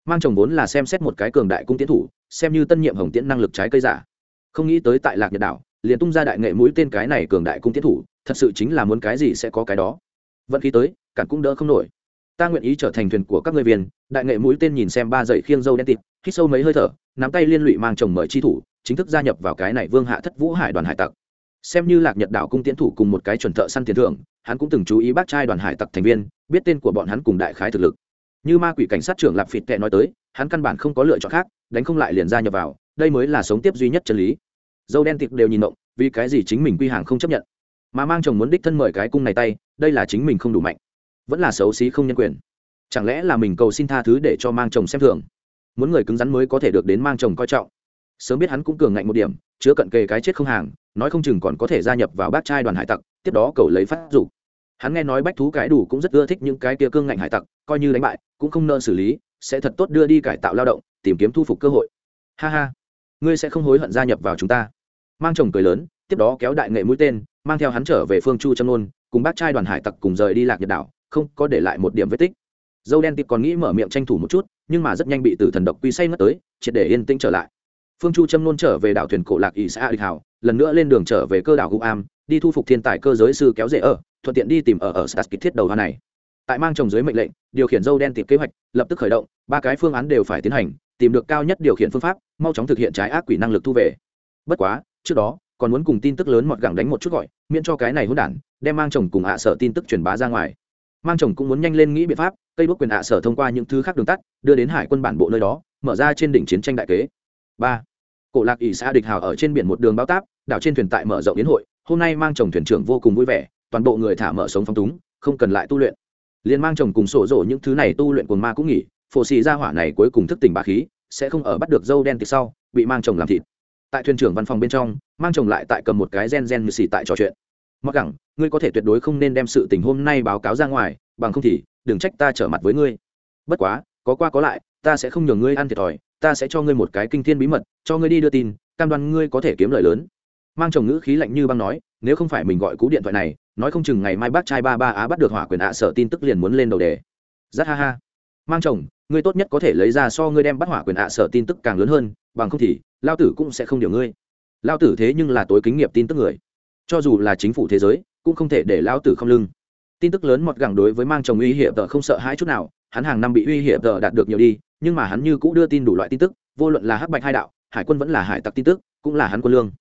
mang chồng vốn là xem xét một cái cường đại cung tiến thủ, xem như tân nhiệm hồng tiễn năng lực trái cây giả. Không nghĩ tới tại lạc nhật đảo, liền tung ra đại nghệ mũi tên cái này cường đại cung tiến thủ, thật sự chính là muốn cái gì sẽ có cái đó. Vận khí tới, cản cũng đỡ không nổi. Ta nguyện ý trở thành thuyền của các người viên, đại nghệ mũi tên nhìn xem ba dậy khiêng dâu đen tịt, hít sâu mấy hơi thở, nắm tay liên lụy mang chồng mời chi thủ, chính thức gia nhập vào cái này vương hạ thất vũ hải đoàn hải tặc. Xem như lạc nhật đảo cung tiến thủ cùng một cái chuẩn thợ săn tiền thưởng, hắn cũng từng chú ý bác trai đoàn hải tặc thành viên, biết tên của bọn hắn cùng đại khái thực lực như ma quỷ cảnh sát trưởng lạp phịt tệ nói tới, hắn căn bản không có lựa chọn khác, đánh không lại liền gia nhập vào, đây mới là sống tiếp duy nhất chân lý. Dâu đen tiệp đều nhìn động vì cái gì chính mình quy hàng không chấp nhận? Mà mang chồng muốn đích thân mời cái cung này tay, đây là chính mình không đủ mạnh. Vẫn là xấu xí không nhân quyền. Chẳng lẽ là mình cầu xin tha thứ để cho mang chồng xem thường? Muốn người cứng rắn mới có thể được đến mang chồng coi trọng. Sớm biết hắn cũng cường ngạnh một điểm, chứa cận kề cái chết không hàng, nói không chừng còn có thể gia nhập vào bác trai đoàn hải tặc, tiếp đó cầu lấy phát dục hắn nghe nói bách thú cái đủ cũng rất ưa thích những cái kia cương ngạnh hải tặc, coi như đánh bại, cũng không nợ xử lý, sẽ thật tốt đưa đi cải tạo lao động, tìm kiếm thu phục cơ hội. Ha ha, ngươi sẽ không hối hận gia nhập vào chúng ta. Mang chồng cười lớn, tiếp đó kéo đại nghệ mũi tên, mang theo hắn trở về phương chu châm nôn cùng bác trai đoàn hải tặc cùng rời đi lạc nhật đảo, không có để lại một điểm vết tích. Dâu đen tiệp còn nghĩ mở miệng tranh thủ một chút, nhưng mà rất nhanh bị tử thần độc quy say ngất tới, triệt để yên tĩnh trở lại. Phương chu châm nôn trở về đảo thuyền cổ lạc ỷ xã địch hảo lần nữa lên đường trở về cơ đảo guam đi thu phục thiên tài cơ giới sư kéo rễ ở thuận tiện đi tìm ở ở sas thiết đầu hoa này. Tại mang chồng dưới mệnh lệnh, điều khiển dâu đen tiệp kế hoạch, lập tức khởi động, ba cái phương án đều phải tiến hành, tìm được cao nhất điều khiển phương pháp, mau chóng thực hiện trái ác quỷ năng lực thu về. Bất quá, trước đó, còn muốn cùng tin tức lớn mọt gẳng đánh một chút gọi, miễn cho cái này hỗn đản, đem mang chồng cùng ạ sở tin tức truyền bá ra ngoài. Mang chồng cũng muốn nhanh lên nghĩ biện pháp, cây đuốc quyền ạ sở thông qua những thứ khác đường tắt, đưa đến hải quân bản bộ nơi đó, mở ra trên đỉnh chiến tranh đại kế. Ba, cổ lạc ỷ xã địch hào ở trên biển một đường bao táp, đảo trên thuyền tại mở rộng yến hội, hôm nay mang chồng thuyền trưởng vô cùng vui vẻ toàn bộ người thả mở sống phong túng, không cần lại tu luyện. Liền mang chồng cùng sổ rổ những thứ này tu luyện cồn ma cũng nghỉ, phổ xì ra hỏa này cuối cùng thức tỉnh bà khí, sẽ không ở bắt được dâu đen từ sau, bị mang chồng làm thịt. Tại thuyền trưởng văn phòng bên trong, mang chồng lại tại cầm một cái gen gen như xì tại trò chuyện. Mặc gẳng, ngươi có thể tuyệt đối không nên đem sự tình hôm nay báo cáo ra ngoài, bằng không thì, đừng trách ta trở mặt với ngươi. Bất quá, có qua có lại, ta sẽ không nhường ngươi ăn thiệt thòi, ta sẽ cho ngươi một cái kinh thiên bí mật, cho ngươi đi đưa tin, cam đoan ngươi có thể kiếm lời lớn. Mang chồng ngữ khí lạnh như băng nói nếu không phải mình gọi cú điện thoại này, nói không chừng ngày mai bác trai ba ba á bắt được hỏa quyền ạ sợ tin tức liền muốn lên đầu đề. Rất ha ha. Mang chồng, ngươi tốt nhất có thể lấy ra so ngươi đem bắt hỏa quyền ạ sợ tin tức càng lớn hơn, bằng không thì, lao tử cũng sẽ không điều ngươi. Lao tử thế nhưng là tối kính nghiệp tin tức người. Cho dù là chính phủ thế giới, cũng không thể để lao tử không lưng. Tin tức lớn mọt gẳng đối với mang chồng uy hiểm tờ không sợ hãi chút nào, hắn hàng năm bị uy hiểm tờ đạt được nhiều đi, nhưng mà hắn như cũng đưa tin đủ loại tin tức, vô luận là hắc bạch hai đạo, hải quân vẫn là hải tặc tin tức, cũng là hắn quân lương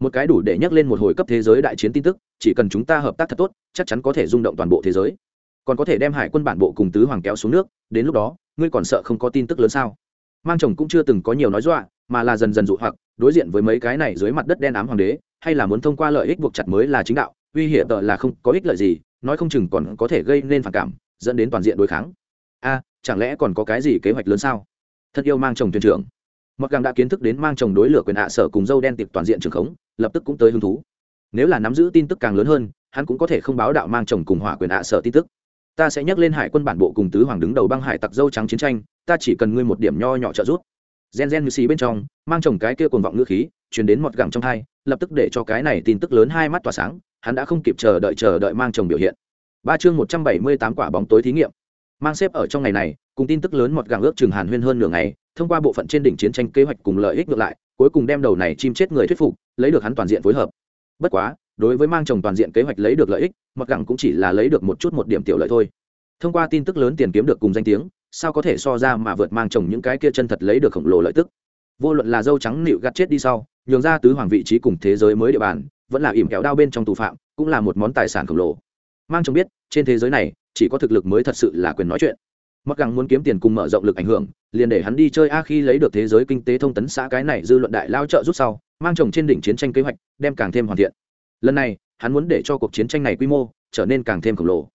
một cái đủ để nhắc lên một hồi cấp thế giới đại chiến tin tức, chỉ cần chúng ta hợp tác thật tốt, chắc chắn có thể rung động toàn bộ thế giới. Còn có thể đem hải quân bản bộ cùng tứ hoàng kéo xuống nước, đến lúc đó, ngươi còn sợ không có tin tức lớn sao? Mang chồng cũng chưa từng có nhiều nói dọa, mà là dần dần dụ hoặc, đối diện với mấy cái này dưới mặt đất đen ám hoàng đế, hay là muốn thông qua lợi ích buộc chặt mới là chính đạo, uy hiểm tợ là không có ích lợi gì, nói không chừng còn có thể gây nên phản cảm, dẫn đến toàn diện đối kháng. A, chẳng lẽ còn có cái gì kế hoạch lớn sao? Thật yêu mang chồng thuyền trưởng. Mặc càng đã kiến thức đến mang chồng đối lửa quyền hạ sở cùng dâu đen tiệp toàn diện trường khống lập tức cũng tới hứng thú. Nếu là nắm giữ tin tức càng lớn hơn, hắn cũng có thể không báo đạo mang chồng cùng hỏa quyền hạ sở tin tức. Ta sẽ nhắc lên hải quân bản bộ cùng tứ hoàng đứng đầu băng hải tặc dâu trắng chiến tranh, ta chỉ cần ngươi một điểm nho nhỏ trợ giúp. Gen gen như xì bên trong, mang chồng cái kia cuồng vọng ngữ khí, truyền đến một gẳng trong thai lập tức để cho cái này tin tức lớn hai mắt tỏa sáng, hắn đã không kịp chờ đợi chờ đợi mang chồng biểu hiện. Ba chương một trăm bảy mươi tám quả bóng tối thí nghiệm. Mang xếp ở trong ngày này, cùng tin tức lớn một gẳng ước chừng hàn huyên hơn nửa ngày, thông qua bộ phận trên đỉnh chiến tranh kế hoạch cùng lợi ích ngược lại cuối cùng đem đầu này chim chết người thuyết phục, lấy được hắn toàn diện phối hợp. Bất quá, đối với mang chồng toàn diện kế hoạch lấy được lợi ích, mặc gẳng cũng chỉ là lấy được một chút một điểm tiểu lợi thôi. Thông qua tin tức lớn tiền kiếm được cùng danh tiếng, sao có thể so ra mà vượt mang chồng những cái kia chân thật lấy được khổng lồ lợi tức? Vô luận là dâu trắng nịu gắt chết đi sau, nhường ra tứ hoàng vị trí cùng thế giới mới địa bàn, vẫn là ỉm kéo đao bên trong tù phạm, cũng là một món tài sản khổng lồ. Mang chồng biết, trên thế giới này, chỉ có thực lực mới thật sự là quyền nói chuyện. Mặc gẳng muốn kiếm tiền cùng mở rộng lực ảnh hưởng liền để hắn đi chơi a khi lấy được thế giới kinh tế thông tấn xã cái này dư luận đại lao trợ rút sau, mang chồng trên đỉnh chiến tranh kế hoạch, đem càng thêm hoàn thiện. Lần này, hắn muốn để cho cuộc chiến tranh này quy mô trở nên càng thêm khổng lồ.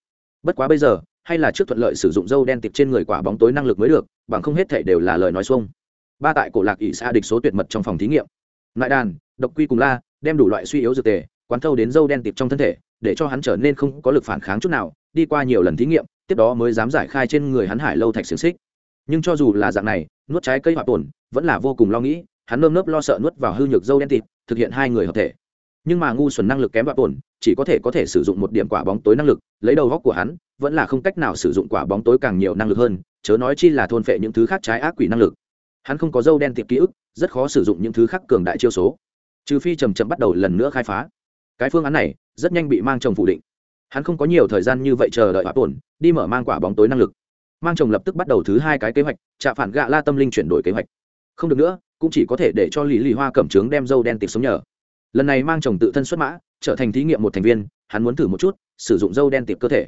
Bất quá bây giờ, hay là trước thuận lợi sử dụng dâu đen tiệp trên người quả bóng tối năng lực mới được, bằng không hết thể đều là lời nói xuông. Ba tại cổ lạc ỷ xa địch số tuyệt mật trong phòng thí nghiệm. Lại đàn, độc quy cùng la, đem đủ loại suy yếu dược tề, quán thâu đến dâu đen tiệp trong thân thể, để cho hắn trở nên không có lực phản kháng chút nào, đi qua nhiều lần thí nghiệm, tiếp đó mới dám giải khai trên người hắn hải lâu thạch xiềng xích nhưng cho dù là dạng này, nuốt trái cây hoạt tổn vẫn là vô cùng lo nghĩ, hắn nơm nớp lo sợ nuốt vào hư nhược dâu đen thịt thực hiện hai người hợp thể. Nhưng mà ngu xuẩn năng lực kém hoạt tổn chỉ có thể có thể sử dụng một điểm quả bóng tối năng lực, lấy đầu góc của hắn, vẫn là không cách nào sử dụng quả bóng tối càng nhiều năng lực hơn, chớ nói chi là thôn phệ những thứ khác trái ác quỷ năng lực. Hắn không có dâu đen tiệp ký ức, rất khó sử dụng những thứ khác cường đại chiêu số. Trừ phi chầm chậm bắt đầu lần nữa khai phá. Cái phương án này rất nhanh bị mang chồng phủ định. Hắn không có nhiều thời gian như vậy chờ đợi hoạt tổn đi mở mang quả bóng tối năng lực mang chồng lập tức bắt đầu thứ hai cái kế hoạch, trạ phản gạ la tâm linh chuyển đổi kế hoạch. Không được nữa, cũng chỉ có thể để cho lý lì hoa cẩm trướng đem dâu đen tiệp sống nhờ. Lần này mang chồng tự thân xuất mã, trở thành thí nghiệm một thành viên, hắn muốn thử một chút, sử dụng dâu đen tiệp cơ thể.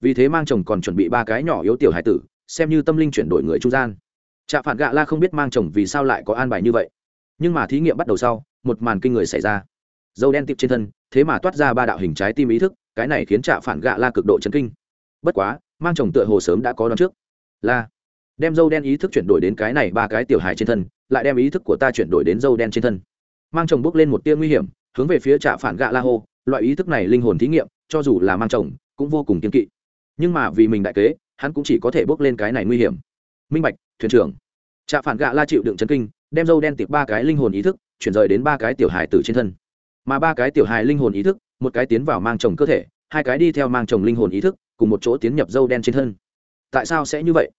Vì thế mang chồng còn chuẩn bị ba cái nhỏ yếu tiểu hải tử, xem như tâm linh chuyển đổi người trung gian. Trạ phản gạ la không biết mang chồng vì sao lại có an bài như vậy. Nhưng mà thí nghiệm bắt đầu sau, một màn kinh người xảy ra. Dâu đen tiệp trên thân, thế mà toát ra ba đạo hình trái tim ý thức, cái này khiến trạ phản gạ la cực độ chấn kinh. Bất quá mang chồng tựa hồ sớm đã có đón trước. Là, đem dâu đen ý thức chuyển đổi đến cái này ba cái tiểu hài trên thân, lại đem ý thức của ta chuyển đổi đến dâu đen trên thân. Mang chồng bước lên một tia nguy hiểm, hướng về phía trạ phản gạ la hô, loại ý thức này linh hồn thí nghiệm, cho dù là mang chồng, cũng vô cùng kiên kỵ. Nhưng mà vì mình đại kế, hắn cũng chỉ có thể bước lên cái này nguy hiểm. Minh bạch, thuyền trưởng. Trạ phản gạ la chịu đựng chấn kinh, đem dâu đen tiệp ba cái linh hồn ý thức, chuyển rời đến ba cái tiểu hài từ trên thân. Mà ba cái tiểu hài linh hồn ý thức, một cái tiến vào mang chồng cơ thể hai cái đi theo mang chồng linh hồn ý thức, cùng một chỗ tiến nhập dâu đen trên thân. Tại sao sẽ như vậy?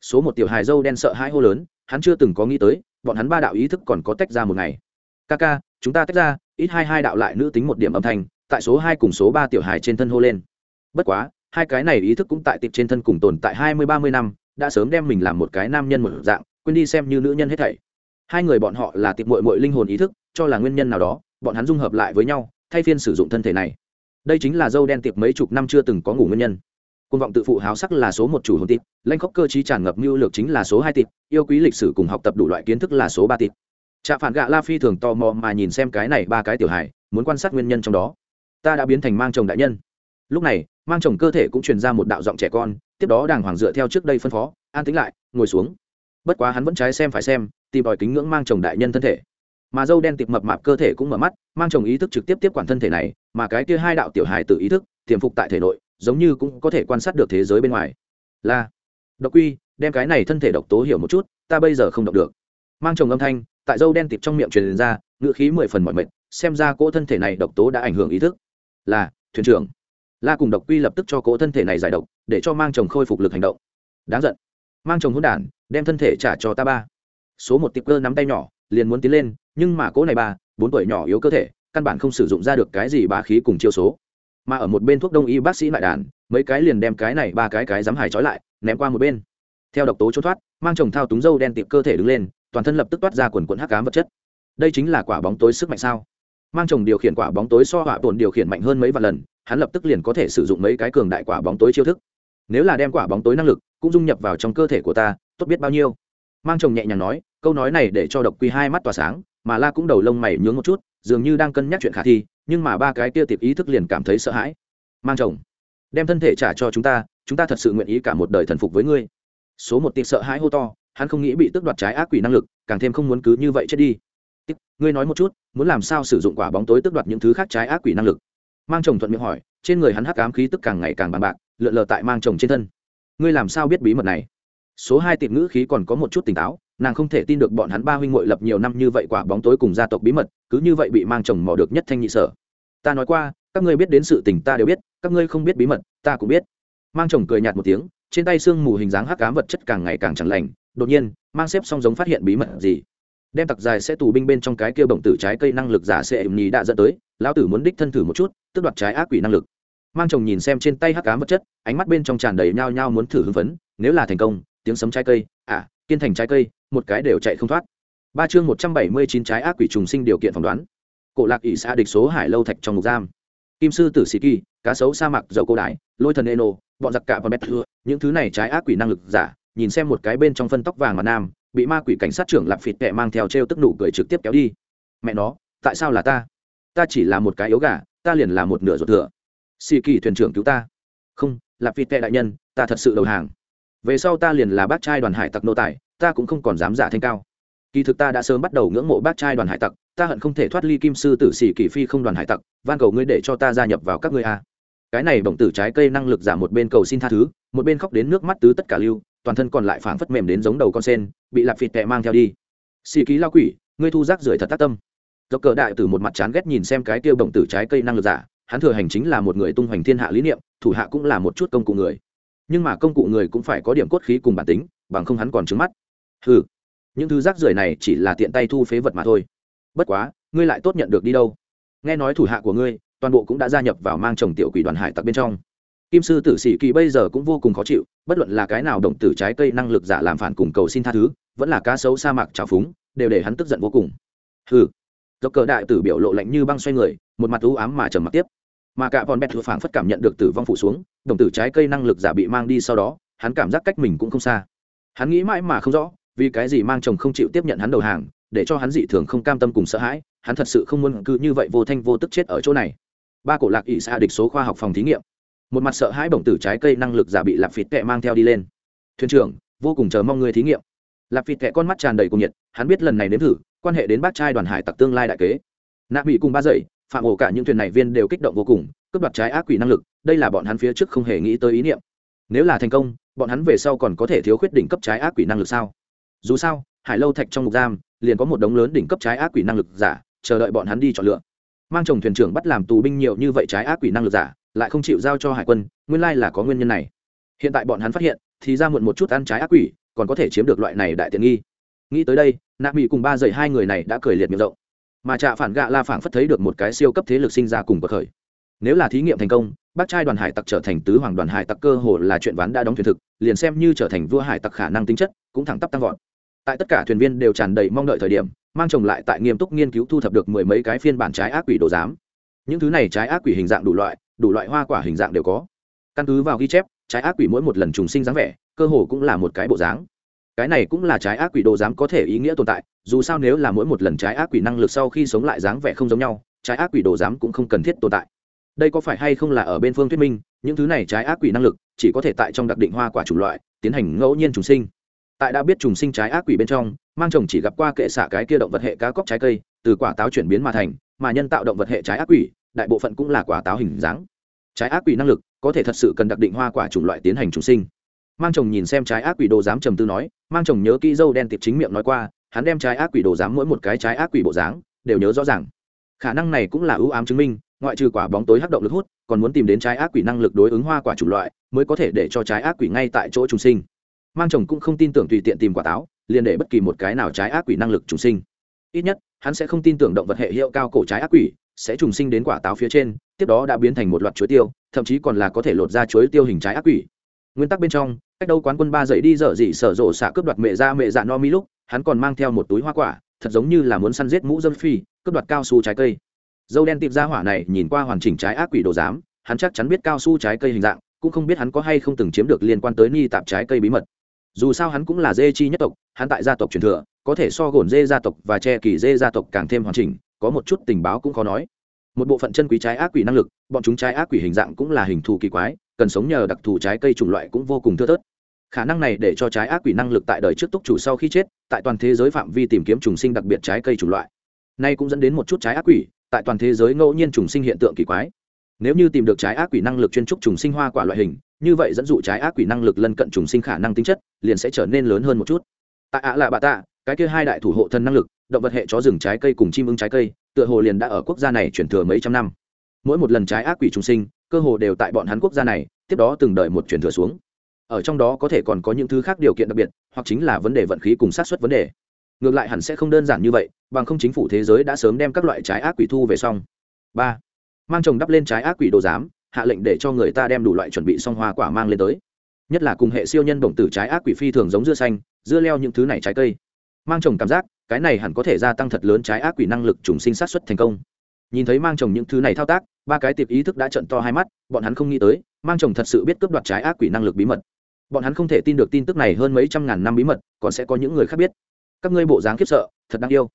Số một tiểu hài dâu đen sợ hãi hô lớn, hắn chưa từng có nghĩ tới, bọn hắn ba đạo ý thức còn có tách ra một ngày. Ca ca, chúng ta tách ra, ít hai hai đạo lại nữ tính một điểm âm thanh, tại số hai cùng số ba tiểu hài trên thân hô lên. Bất quá, hai cái này ý thức cũng tại tiệp trên thân cùng tồn tại hai mươi, ba mươi năm, đã sớm đem mình làm một cái nam nhân một dạng, quên đi xem như nữ nhân hết thảy. Hai người bọn họ là tiệp mội mội linh hồn ý thức, cho là nguyên nhân nào đó, bọn hắn dung hợp lại với nhau, thay phiên sử dụng thân thể này đây chính là dâu đen tiệp mấy chục năm chưa từng có ngủ nguyên nhân. Côn vọng tự phụ háo sắc là số một chủ hồn tiệp lanh khóc cơ trí tràn ngập mưu lược chính là số hai tiệp, yêu quý lịch sử cùng học tập đủ loại kiến thức là số ba tiệp, trạ phản gạ la phi thường tò mò mà nhìn xem cái này ba cái tiểu hài muốn quan sát nguyên nhân trong đó. Ta đã biến thành mang chồng đại nhân. Lúc này mang chồng cơ thể cũng truyền ra một đạo giọng trẻ con tiếp đó đàng hoàng dựa theo trước đây phân phó an tính lại ngồi xuống. Bất quá hắn vẫn trái xem phải xem tìm tòi kính ngưỡng mang chồng đại nhân thân thể mà dâu đen tiệp mập mạp cơ thể cũng mở mắt, mang chồng ý thức trực tiếp tiếp quản thân thể này, mà cái kia hai đạo tiểu hài tự ý thức, tiềm phục tại thể nội, giống như cũng có thể quan sát được thế giới bên ngoài. Là, độc quy, đem cái này thân thể độc tố hiểu một chút, ta bây giờ không độc được. Mang chồng âm thanh, tại dâu đen tiệp trong miệng truyền ra ngựa khí mười phần mọi mệt, xem ra cỗ thân thể này độc tố đã ảnh hưởng ý thức. Là, thuyền trưởng. La cùng độc quy lập tức cho cỗ thân thể này giải độc, để cho mang chồng khôi phục lực hành động. Đáng giận. Mang chồng hôn đản, đem thân thể trả cho ta ba. Số một tiệp cơ nắm tay nhỏ liền muốn tiến lên, nhưng mà cỗ này ba bốn tuổi nhỏ yếu cơ thể, căn bản không sử dụng ra được cái gì bá khí cùng chiêu số. Mà ở một bên thuốc đông y bác sĩ lại đàn, mấy cái liền đem cái này ba cái cái dám hài trói lại, ném qua một bên. Theo độc tố trốn thoát, mang chồng thao túng dâu đen tiệp cơ thể đứng lên, toàn thân lập tức toát ra quần quận hắc cám vật chất. Đây chính là quả bóng tối sức mạnh sao? Mang chồng điều khiển quả bóng tối so hỏa tồn điều khiển mạnh hơn mấy vạn lần, hắn lập tức liền có thể sử dụng mấy cái cường đại quả bóng tối chiêu thức. Nếu là đem quả bóng tối năng lực, cũng dung nhập vào trong cơ thể của ta, tốt biết bao nhiêu mang chồng nhẹ nhàng nói câu nói này để cho độc quy hai mắt tỏa sáng mà la cũng đầu lông mày nhướng một chút dường như đang cân nhắc chuyện khả thi nhưng mà ba cái kia tiệp ý thức liền cảm thấy sợ hãi. Mang chồng đem thân thể trả cho chúng ta chúng ta thật sự nguyện ý cả một đời thần phục với ngươi. Số một tiệp sợ hãi hô to hắn không nghĩ bị tước đoạt trái ác quỷ năng lực càng thêm không muốn cứ như vậy chết đi. Tiếp, ngươi nói một chút muốn làm sao sử dụng quả bóng tối tước đoạt những thứ khác trái ác quỷ năng lực? Mang chồng thuận miệng hỏi trên người hắn hắc ám khí tức càng ngày càng bàn bạc lượn lờ tại mang chồng trên thân. Ngươi làm sao biết bí mật này? Số hai tiệp ngữ khí còn có một chút tỉnh táo, nàng không thể tin được bọn hắn ba huynh ngội lập nhiều năm như vậy quả bóng tối cùng gia tộc bí mật, cứ như vậy bị mang chồng mò được nhất thanh nhị sở. Ta nói qua, các ngươi biết đến sự tình ta đều biết, các ngươi không biết bí mật, ta cũng biết. Mang chồng cười nhạt một tiếng, trên tay xương mù hình dáng hắc ám vật chất càng ngày càng chẳng lành, đột nhiên, mang xếp song giống phát hiện bí mật gì. Đem tặc dài sẽ tù binh bên trong cái kia bổng tử trái cây năng lực giả sẽ ẩm nhì đã dẫn tới, lão tử muốn đích thân thử một chút tức đoạt trái ác quỷ năng lực. Mang chồng nhìn xem trên tay hắc cám vật chất, ánh mắt bên trong tràn đầy nhao nhao muốn thử hưng phấn, nếu là thành công tiếng sấm trái cây à kiên thành trái cây, một cái đều chạy không thoát. Ba chương một trăm bảy mươi chín trái ác quỷ trùng sinh điều kiện phỏng đoán. Cổ lạc ỷ xã địch số hải lâu thạch trong ngục giam. Kim sư tử sĩ kỳ, cá sấu sa mạc, dầu cô đái, lôi thần eno, bọn giặc cạ và mét thưa. Những thứ này trái ác quỷ năng lực giả, nhìn xem một cái bên trong phân tóc vàng mà nam, bị ma quỷ cảnh sát trưởng lạp phịt kẹ mang theo t r e o tức nụ cười trực tiếp kéo đi. Mẹ nó, tại sao là ta? Ta chỉ là một cái yếu gà, ta liền là một nửa ruột thừa. Xì kỳ thuyền trưởng cứu ta. Không lạp phịt kẹ đại nhân, ta thật sự đầu hàng về sau ta liền là bác trai đoàn hải tặc nô tài, ta cũng không còn dám giả thanh cao. Kỳ thực ta đã sớm bắt đầu ngưỡng mộ bác trai đoàn hải tặc, ta hận không thể thoát ly kim sư tử sĩ kỳ phi không đoàn hải tặc, van cầu ngươi để cho ta gia nhập vào các ngươi a. Cái này bổng tử trái cây năng lực giả một bên cầu xin tha thứ, một bên khóc đến nước mắt tứ tất cả lưu, toàn thân còn lại phảng phất mềm đến giống đầu con sen, bị lạp phịt tệ mang theo đi. Xì ký lao quỷ, ngươi thu rác rưởi thật tác tâm. Do cờ đại từ một mặt chán ghét nhìn xem cái tiêu bổng tử trái cây năng lực giả, hắn thừa hành chính là một người tung hoành thiên hạ lý niệm, thủ hạ cũng là một chút công cụ người nhưng mà công cụ người cũng phải có điểm cốt khí cùng bản tính, bằng không hắn còn trứng mắt. Ừ những thứ rác rưởi này chỉ là tiện tay thu phế vật mà thôi. Bất quá, ngươi lại tốt nhận được đi đâu? Nghe nói thủ hạ của ngươi, toàn bộ cũng đã gia nhập vào mang chồng tiểu quỷ đoàn hải tặc bên trong. Kim sư tử sĩ kỳ bây giờ cũng vô cùng khó chịu, bất luận là cái nào động tử trái cây năng lực giả làm phản cùng cầu xin tha thứ, vẫn là cá sấu sa mạc trào phúng, đều để hắn tức giận vô cùng. Hừ do cờ đại tử biểu lộ lạnh như băng xoay người, một mặt u ám mà trầm mặc tiếp mà cả bọn bẹt thừa phảng phất cảm nhận được tử vong phủ xuống, đồng tử trái cây năng lực giả bị mang đi sau đó, hắn cảm giác cách mình cũng không xa. Hắn nghĩ mãi mà không rõ, vì cái gì mang chồng không chịu tiếp nhận hắn đầu hàng, để cho hắn dị thường không cam tâm cùng sợ hãi, hắn thật sự không muốn cứ như vậy vô thanh vô tức chết ở chỗ này. Ba cổ lạc ỵ xa địch số khoa học phòng thí nghiệm. Một mặt sợ hãi bổng tử trái cây năng lực giả bị lạp phịt kệ mang theo đi lên. Thuyền trưởng, vô cùng chờ mong người thí nghiệm. Lạp phịt kệ con mắt tràn đầy cùng nhiệt, hắn biết lần này nếm thử, quan hệ đến bác trai đoàn hải tặc tương lai đại kế. Nạp bị cùng ba dậy phạm ổ cả những thuyền này viên đều kích động vô cùng, cướp đoạt trái ác quỷ năng lực, đây là bọn hắn phía trước không hề nghĩ tới ý niệm. Nếu là thành công, bọn hắn về sau còn có thể thiếu khuyết đỉnh cấp trái ác quỷ năng lực sao? Dù sao, hải lâu thạch trong ngục giam, liền có một đống lớn đỉnh cấp trái ác quỷ năng lực giả, chờ đợi bọn hắn đi chọn lựa. Mang chồng thuyền trưởng bắt làm tù binh nhiều như vậy trái ác quỷ năng lực giả, lại không chịu giao cho hải quân, nguyên lai là có nguyên nhân này. Hiện tại bọn hắn phát hiện, thì ra muộn một chút ăn trái ác quỷ, còn có thể chiếm được loại này đại tiện nghi. Nghĩ tới đây, nạp mỹ cùng ba dậy hai người này đã cười liệt miệng rộng mà trạ phản gạ la phản phất thấy được một cái siêu cấp thế lực sinh ra cùng bậc khởi. Nếu là thí nghiệm thành công, bác trai đoàn hải tặc trở thành tứ hoàng đoàn hải tặc cơ hồ là chuyện ván đã đóng thuyền thực, liền xem như trở thành vua hải tặc khả năng tính chất cũng thẳng tắp tăng vọt. Tại tất cả thuyền viên đều tràn đầy mong đợi thời điểm, mang chồng lại tại nghiêm túc nghiên cứu thu thập được mười mấy cái phiên bản trái ác quỷ đồ giám. Những thứ này trái ác quỷ hình dạng đủ loại đủ loại hoa quả hình dạng đều có. Căn cứ vào ghi chép, trái ác quỷ mỗi một lần trùng sinh dáng vẻ, cơ hồ cũng là một cái bộ dáng. Cái này cũng là trái ác quỷ đồ giám có thể ý nghĩa tồn tại dù sao nếu là mỗi một lần trái ác quỷ năng lực sau khi sống lại dáng vẻ không giống nhau, trái ác quỷ đồ giám cũng không cần thiết tồn tại. Đây có phải hay không là ở bên phương thuyết minh, những thứ này trái ác quỷ năng lực chỉ có thể tại trong đặc định hoa quả chủng loại, tiến hành ngẫu nhiên trùng sinh. Tại đã biết trùng sinh trái ác quỷ bên trong, mang chồng chỉ gặp qua kệ xả cái kia động vật hệ cá cóc trái cây, từ quả táo chuyển biến mà thành, mà nhân tạo động vật hệ trái ác quỷ, đại bộ phận cũng là quả táo hình dáng. Trái ác quỷ năng lực có thể thật sự cần đặc định hoa quả chủng loại tiến hành trùng sinh. Mang chồng nhìn xem trái ác quỷ đồ dám trầm tư nói, mang chồng nhớ kỹ dâu đen tiệp chính miệng nói qua hắn đem trái ác quỷ đồ dám mỗi một cái trái ác quỷ bộ dáng đều nhớ rõ ràng. Khả năng này cũng là ưu ám chứng minh, ngoại trừ quả bóng tối hắc động lực hút, còn muốn tìm đến trái ác quỷ năng lực đối ứng hoa quả chủng loại mới có thể để cho trái ác quỷ ngay tại chỗ trùng sinh. Mang chồng cũng không tin tưởng tùy tiện tìm quả táo, liền để bất kỳ một cái nào trái ác quỷ năng lực trùng sinh. Ít nhất, hắn sẽ không tin tưởng động vật hệ hiệu cao cổ trái ác quỷ sẽ trùng sinh đến quả táo phía trên, tiếp đó đã biến thành một loạt chuối tiêu, thậm chí còn là có thể lột ra chuối tiêu hình trái ác quỷ nguyên tắc bên trong, cách đâu quán quân ba dậy đi dở dị sở rộ xạ cướp đoạt mẹ ra mẹ dạ no mi lúc, hắn còn mang theo một túi hoa quả, thật giống như là muốn săn giết mũ dâm phi, cướp đoạt cao su trái cây. Dâu đen tìm ra hỏa này nhìn qua hoàn chỉnh trái ác quỷ đồ giám, hắn chắc chắn biết cao su trái cây hình dạng, cũng không biết hắn có hay không từng chiếm được liên quan tới ni tạp trái cây bí mật. Dù sao hắn cũng là dê chi nhất tộc, hắn tại gia tộc truyền thừa, có thể so gồn dê gia tộc và che kỳ dê gia tộc càng thêm hoàn chỉnh, có một chút tình báo cũng khó nói. Một bộ phận chân quý trái ác quỷ năng lực, bọn chúng trái ác quỷ hình dạng cũng là hình thù kỳ quái cần sống nhờ đặc thù trái cây chủng loại cũng vô cùng thưa thớt. Khả năng này để cho trái ác quỷ năng lực tại đời trước túc chủ sau khi chết, tại toàn thế giới phạm vi tìm kiếm trùng sinh đặc biệt trái cây chủng loại. Nay cũng dẫn đến một chút trái ác quỷ, tại toàn thế giới ngẫu nhiên trùng sinh hiện tượng kỳ quái. Nếu như tìm được trái ác quỷ năng lực chuyên trúc trùng sinh hoa quả loại hình, như vậy dẫn dụ trái ác quỷ năng lực lân cận trùng sinh khả năng tính chất, liền sẽ trở nên lớn hơn một chút. Tại ạ là bà tạ, cái kia hai đại thủ hộ thân năng lực, động vật hệ chó rừng trái cây cùng chim ưng trái cây, tựa hồ liền đã ở quốc gia này chuyển thừa mấy trăm năm. Mỗi một lần trái ác quỷ trùng sinh cơ hồ đều tại bọn hắn quốc gia này, tiếp đó từng đợi một chuyển thừa xuống. Ở trong đó có thể còn có những thứ khác điều kiện đặc biệt, hoặc chính là vấn đề vận khí cùng sát xuất vấn đề. Ngược lại hẳn sẽ không đơn giản như vậy, bằng không chính phủ thế giới đã sớm đem các loại trái ác quỷ thu về xong. Ba. Mang chồng đắp lên trái ác quỷ đồ giám, hạ lệnh để cho người ta đem đủ loại chuẩn bị xong hoa quả mang lên tới. Nhất là cùng hệ siêu nhân bổng tử trái ác quỷ phi thường giống dưa xanh, dưa leo những thứ này trái cây. Mang chồng cảm giác, cái này hẳn có thể gia tăng thật lớn trái ác quỷ năng lực trùng sinh sát xuất thành công. Nhìn thấy mang chồng những thứ này thao tác ba cái tiệp ý thức đã trận to hai mắt, bọn hắn không nghĩ tới, mang chồng thật sự biết cướp đoạt trái ác quỷ năng lực bí mật. Bọn hắn không thể tin được tin tức này hơn mấy trăm ngàn năm bí mật, còn sẽ có những người khác biết. Các ngươi bộ dáng khiếp sợ, thật đáng yêu.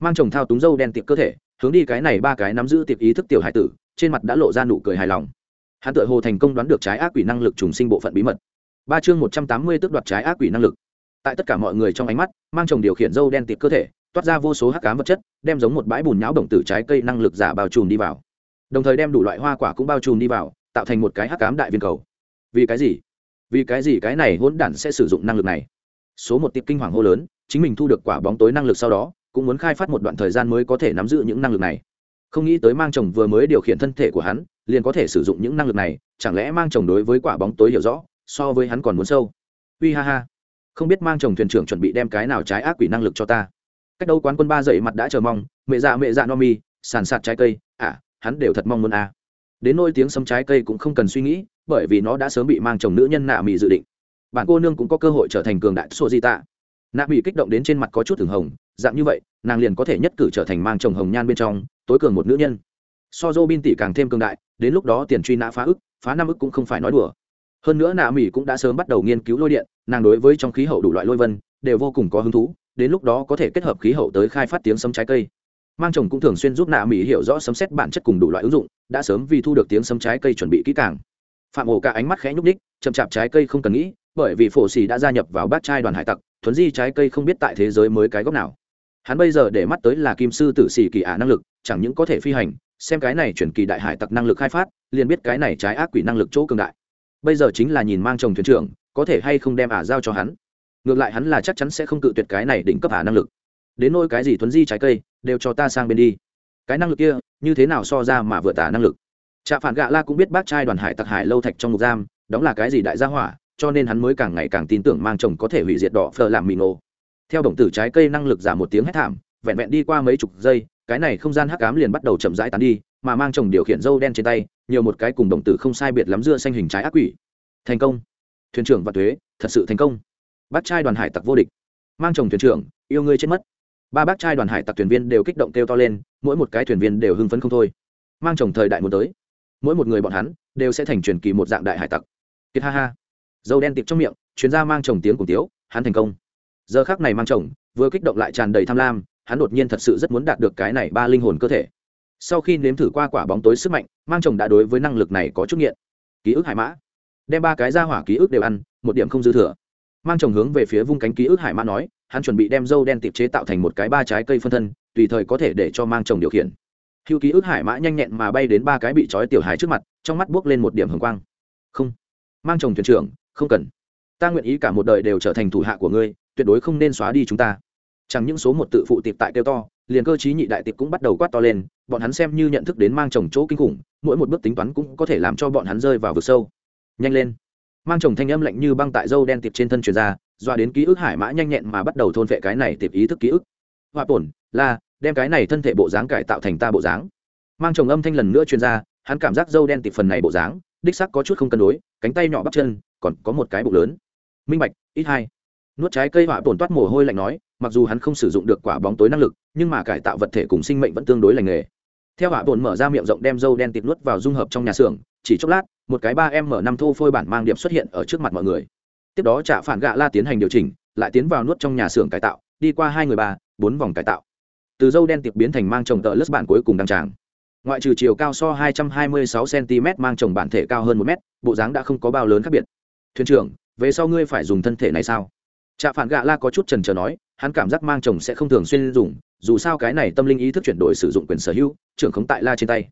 Mang chồng thao túng dâu đen tiệp cơ thể, hướng đi cái này ba cái nắm giữ tiệp ý thức tiểu hải tử, trên mặt đã lộ ra nụ cười hài lòng. Hắn tự hồ thành công đoán được trái ác quỷ năng lực trùng sinh bộ phận bí mật. Ba chương một trăm tám mươi tước đoạt trái ác quỷ năng lực. Tại tất cả mọi người trong ánh mắt, mang chồng điều khiển dâu đen tiệp cơ thể, toát ra vô số hắc cám vật chất, đem giống một bãi bùn nhão động tử trái cây năng lực giả bao trùm đi vào đồng thời đem đủ loại hoa quả cũng bao trùm đi vào, tạo thành một cái hắc cám đại viên cầu. Vì cái gì? Vì cái gì cái này hỗn đản sẽ sử dụng năng lực này? Số một tiệp kinh hoàng hô lớn, chính mình thu được quả bóng tối năng lực sau đó, cũng muốn khai phát một đoạn thời gian mới có thể nắm giữ những năng lực này. Không nghĩ tới mang chồng vừa mới điều khiển thân thể của hắn, liền có thể sử dụng những năng lực này, chẳng lẽ mang chồng đối với quả bóng tối hiểu rõ, so với hắn còn muốn sâu? Uy ha ha. Không biết mang chồng thuyền trưởng chuẩn bị đem cái nào trái ác quỷ năng lực cho ta? Cách đâu quán quân ba dậy mặt đã chờ mong, mẹ dạ mẹ dạ no mi, sàn sạt trái cây à hắn đều thật mong muốn à. đến nôi tiếng sấm trái cây cũng không cần suy nghĩ, bởi vì nó đã sớm bị mang chồng nữ nhân nạ mỹ dự định. Bản cô nương cũng có cơ hội trở thành cường đại sô di tạ nạ mỹ kích động đến trên mặt có chút thường hồng, dạng như vậy, nàng liền có thể nhất cử trở thành mang chồng hồng nhan bên trong, tối cường một nữ nhân. So dô bin tỷ càng thêm cường đại, đến lúc đó tiền truy nã phá ức, phá năm ức cũng không phải nói đùa. Hơn nữa nạ mỹ cũng đã sớm bắt đầu nghiên cứu lôi điện, nàng đối với trong khí hậu đủ loại lôi vân, đều vô cùng có hứng thú, đến lúc đó có thể kết hợp khí hậu tới khai phát tiếng sấm trái cây mang chồng cũng thường xuyên giúp nạ mỹ hiểu rõ sấm xét bản chất cùng đủ loại ứng dụng, đã sớm vì thu được tiếng sấm trái cây chuẩn bị kỹ càng. Phạm ổ cả ánh mắt khẽ nhúc ních chậm chạp trái cây không cần nghĩ, bởi vì phổ xì đã gia nhập vào bát trai đoàn hải tặc thuấn di trái cây không biết tại thế giới mới cái góc nào. Hắn bây giờ để mắt tới là kim sư tử xì kỳ ả năng lực, chẳng những có thể phi hành, xem cái này chuyển kỳ đại hải tặc năng lực khai phát, liền biết cái này trái ác quỷ năng lực chỗ cường đại. Bây giờ chính là nhìn mang chồng thuyền trưởng, có thể hay không đem ả giao cho hắn. Ngược lại hắn là chắc chắn sẽ không cự tuyệt cái này đỉnh cấp ả năng lực. Đến nôi cái gì thuấn di trái cây đều cho ta sang bên đi. Cái năng lực kia, như thế nào so ra mà vừa tả năng lực? Trạ phản gạ la cũng biết bác trai đoàn hải tặc hải lâu thạch trong ngục giam, đóng là cái gì đại gia hỏa, cho nên hắn mới càng ngày càng tin tưởng mang chồng có thể hủy diệt đỏ phờ làm mì nổ theo đồng tử trái cây năng lực giảm một tiếng hét thảm, vẹn vẹn đi qua mấy chục giây, cái này không gian hắc ám liền bắt đầu chậm rãi tán đi, mà mang chồng điều khiển dâu đen trên tay, nhiều một cái cùng đồng tử không sai biệt lắm dưa xanh hình trái ác quỷ. Thành công. Thuyền trưởng và thuế, thật sự thành công. Bác trai đoàn hải tặc vô địch. Mang chồng thuyền trưởng, yêu ngươi chết mất ba bác trai đoàn hải tặc thuyền viên đều kích động kêu to lên, mỗi một cái thuyền viên đều hưng phấn không thôi. Mang chồng thời đại muốn tới, mỗi một người bọn hắn đều sẽ thành truyền kỳ một dạng đại hải tặc. Kiệt ha ha. Dâu đen tiệp trong miệng, chuyên gia mang chồng tiếng cùng tiếu, hắn thành công. Giờ khác này mang chồng, vừa kích động lại tràn đầy tham lam, hắn đột nhiên thật sự rất muốn đạt được cái này ba linh hồn cơ thể. Sau khi nếm thử qua quả bóng tối sức mạnh, mang chồng đã đối với năng lực này có chút nghiện. Ký ức hải mã. Đem ba cái ra hỏa ký ức đều ăn, một điểm không dư thừa. Mang chồng hướng về phía vung cánh ký ức hải mã nói hắn chuẩn bị đem dâu đen tiệp chế tạo thành một cái ba trái cây phân thân, tùy thời có thể để cho mang chồng điều khiển. Hữu ký ức hải mã nhanh nhẹn mà bay đến ba cái bị trói tiểu hải trước mặt, trong mắt buốc lên một điểm hồng quang. Không, mang chồng thuyền trưởng, không cần. Ta nguyện ý cả một đời đều trở thành thủ hạ của ngươi, tuyệt đối không nên xóa đi chúng ta. Chẳng những số một tự phụ tiệp tại kêu to, liền cơ chí nhị đại tiệp cũng bắt đầu quát to lên, bọn hắn xem như nhận thức đến mang chồng chỗ kinh khủng, mỗi một bước tính toán cũng có thể làm cho bọn hắn rơi vào vực sâu. Nhanh lên. Mang chồng thanh âm lạnh như băng tại dâu đen tiệp trên thân truyền ra doa đến ký ức hải mã nhanh nhẹn mà bắt đầu thôn vệ cái này tiệp ý thức ký ức. Hoa tổn là đem cái này thân thể bộ dáng cải tạo thành ta bộ dáng. Mang chồng âm thanh lần nữa truyền ra, hắn cảm giác dâu đen tịp phần này bộ dáng, đích sắc có chút không cân đối, cánh tay nhỏ bắp chân, còn có một cái bụng lớn. Minh bạch, ít hai. Nuốt trái cây họa tổn toát mồ hôi lạnh nói, mặc dù hắn không sử dụng được quả bóng tối năng lực, nhưng mà cải tạo vật thể cùng sinh mệnh vẫn tương đối lành nghề. Theo họa tổn mở ra miệng rộng đem dâu đen tịt nuốt vào dung hợp trong nhà xưởng, chỉ chốc lát, một cái ba em mở năm thô phôi bản mang điểm xuất hiện ở trước mặt mọi người tiếp đó trả phản gạ la tiến hành điều chỉnh, lại tiến vào nuốt trong nhà xưởng cải tạo, đi qua hai người ba bốn vòng cải tạo. Từ dâu đen tiệp biến thành mang trồng tợ lướt bản cuối cùng đăng tràng. Ngoại trừ chiều cao so 226 cm mang trồng bản thể cao hơn một mét, bộ dáng đã không có bao lớn khác biệt. Thuyền trưởng, về sau ngươi phải dùng thân thể này sao? Trạ phản gạ la có chút trần trờ nói, hắn cảm giác mang chồng sẽ không thường xuyên dùng, dù sao cái này tâm linh ý thức chuyển đổi sử dụng quyền sở hữu, trưởng khống tại la trên tay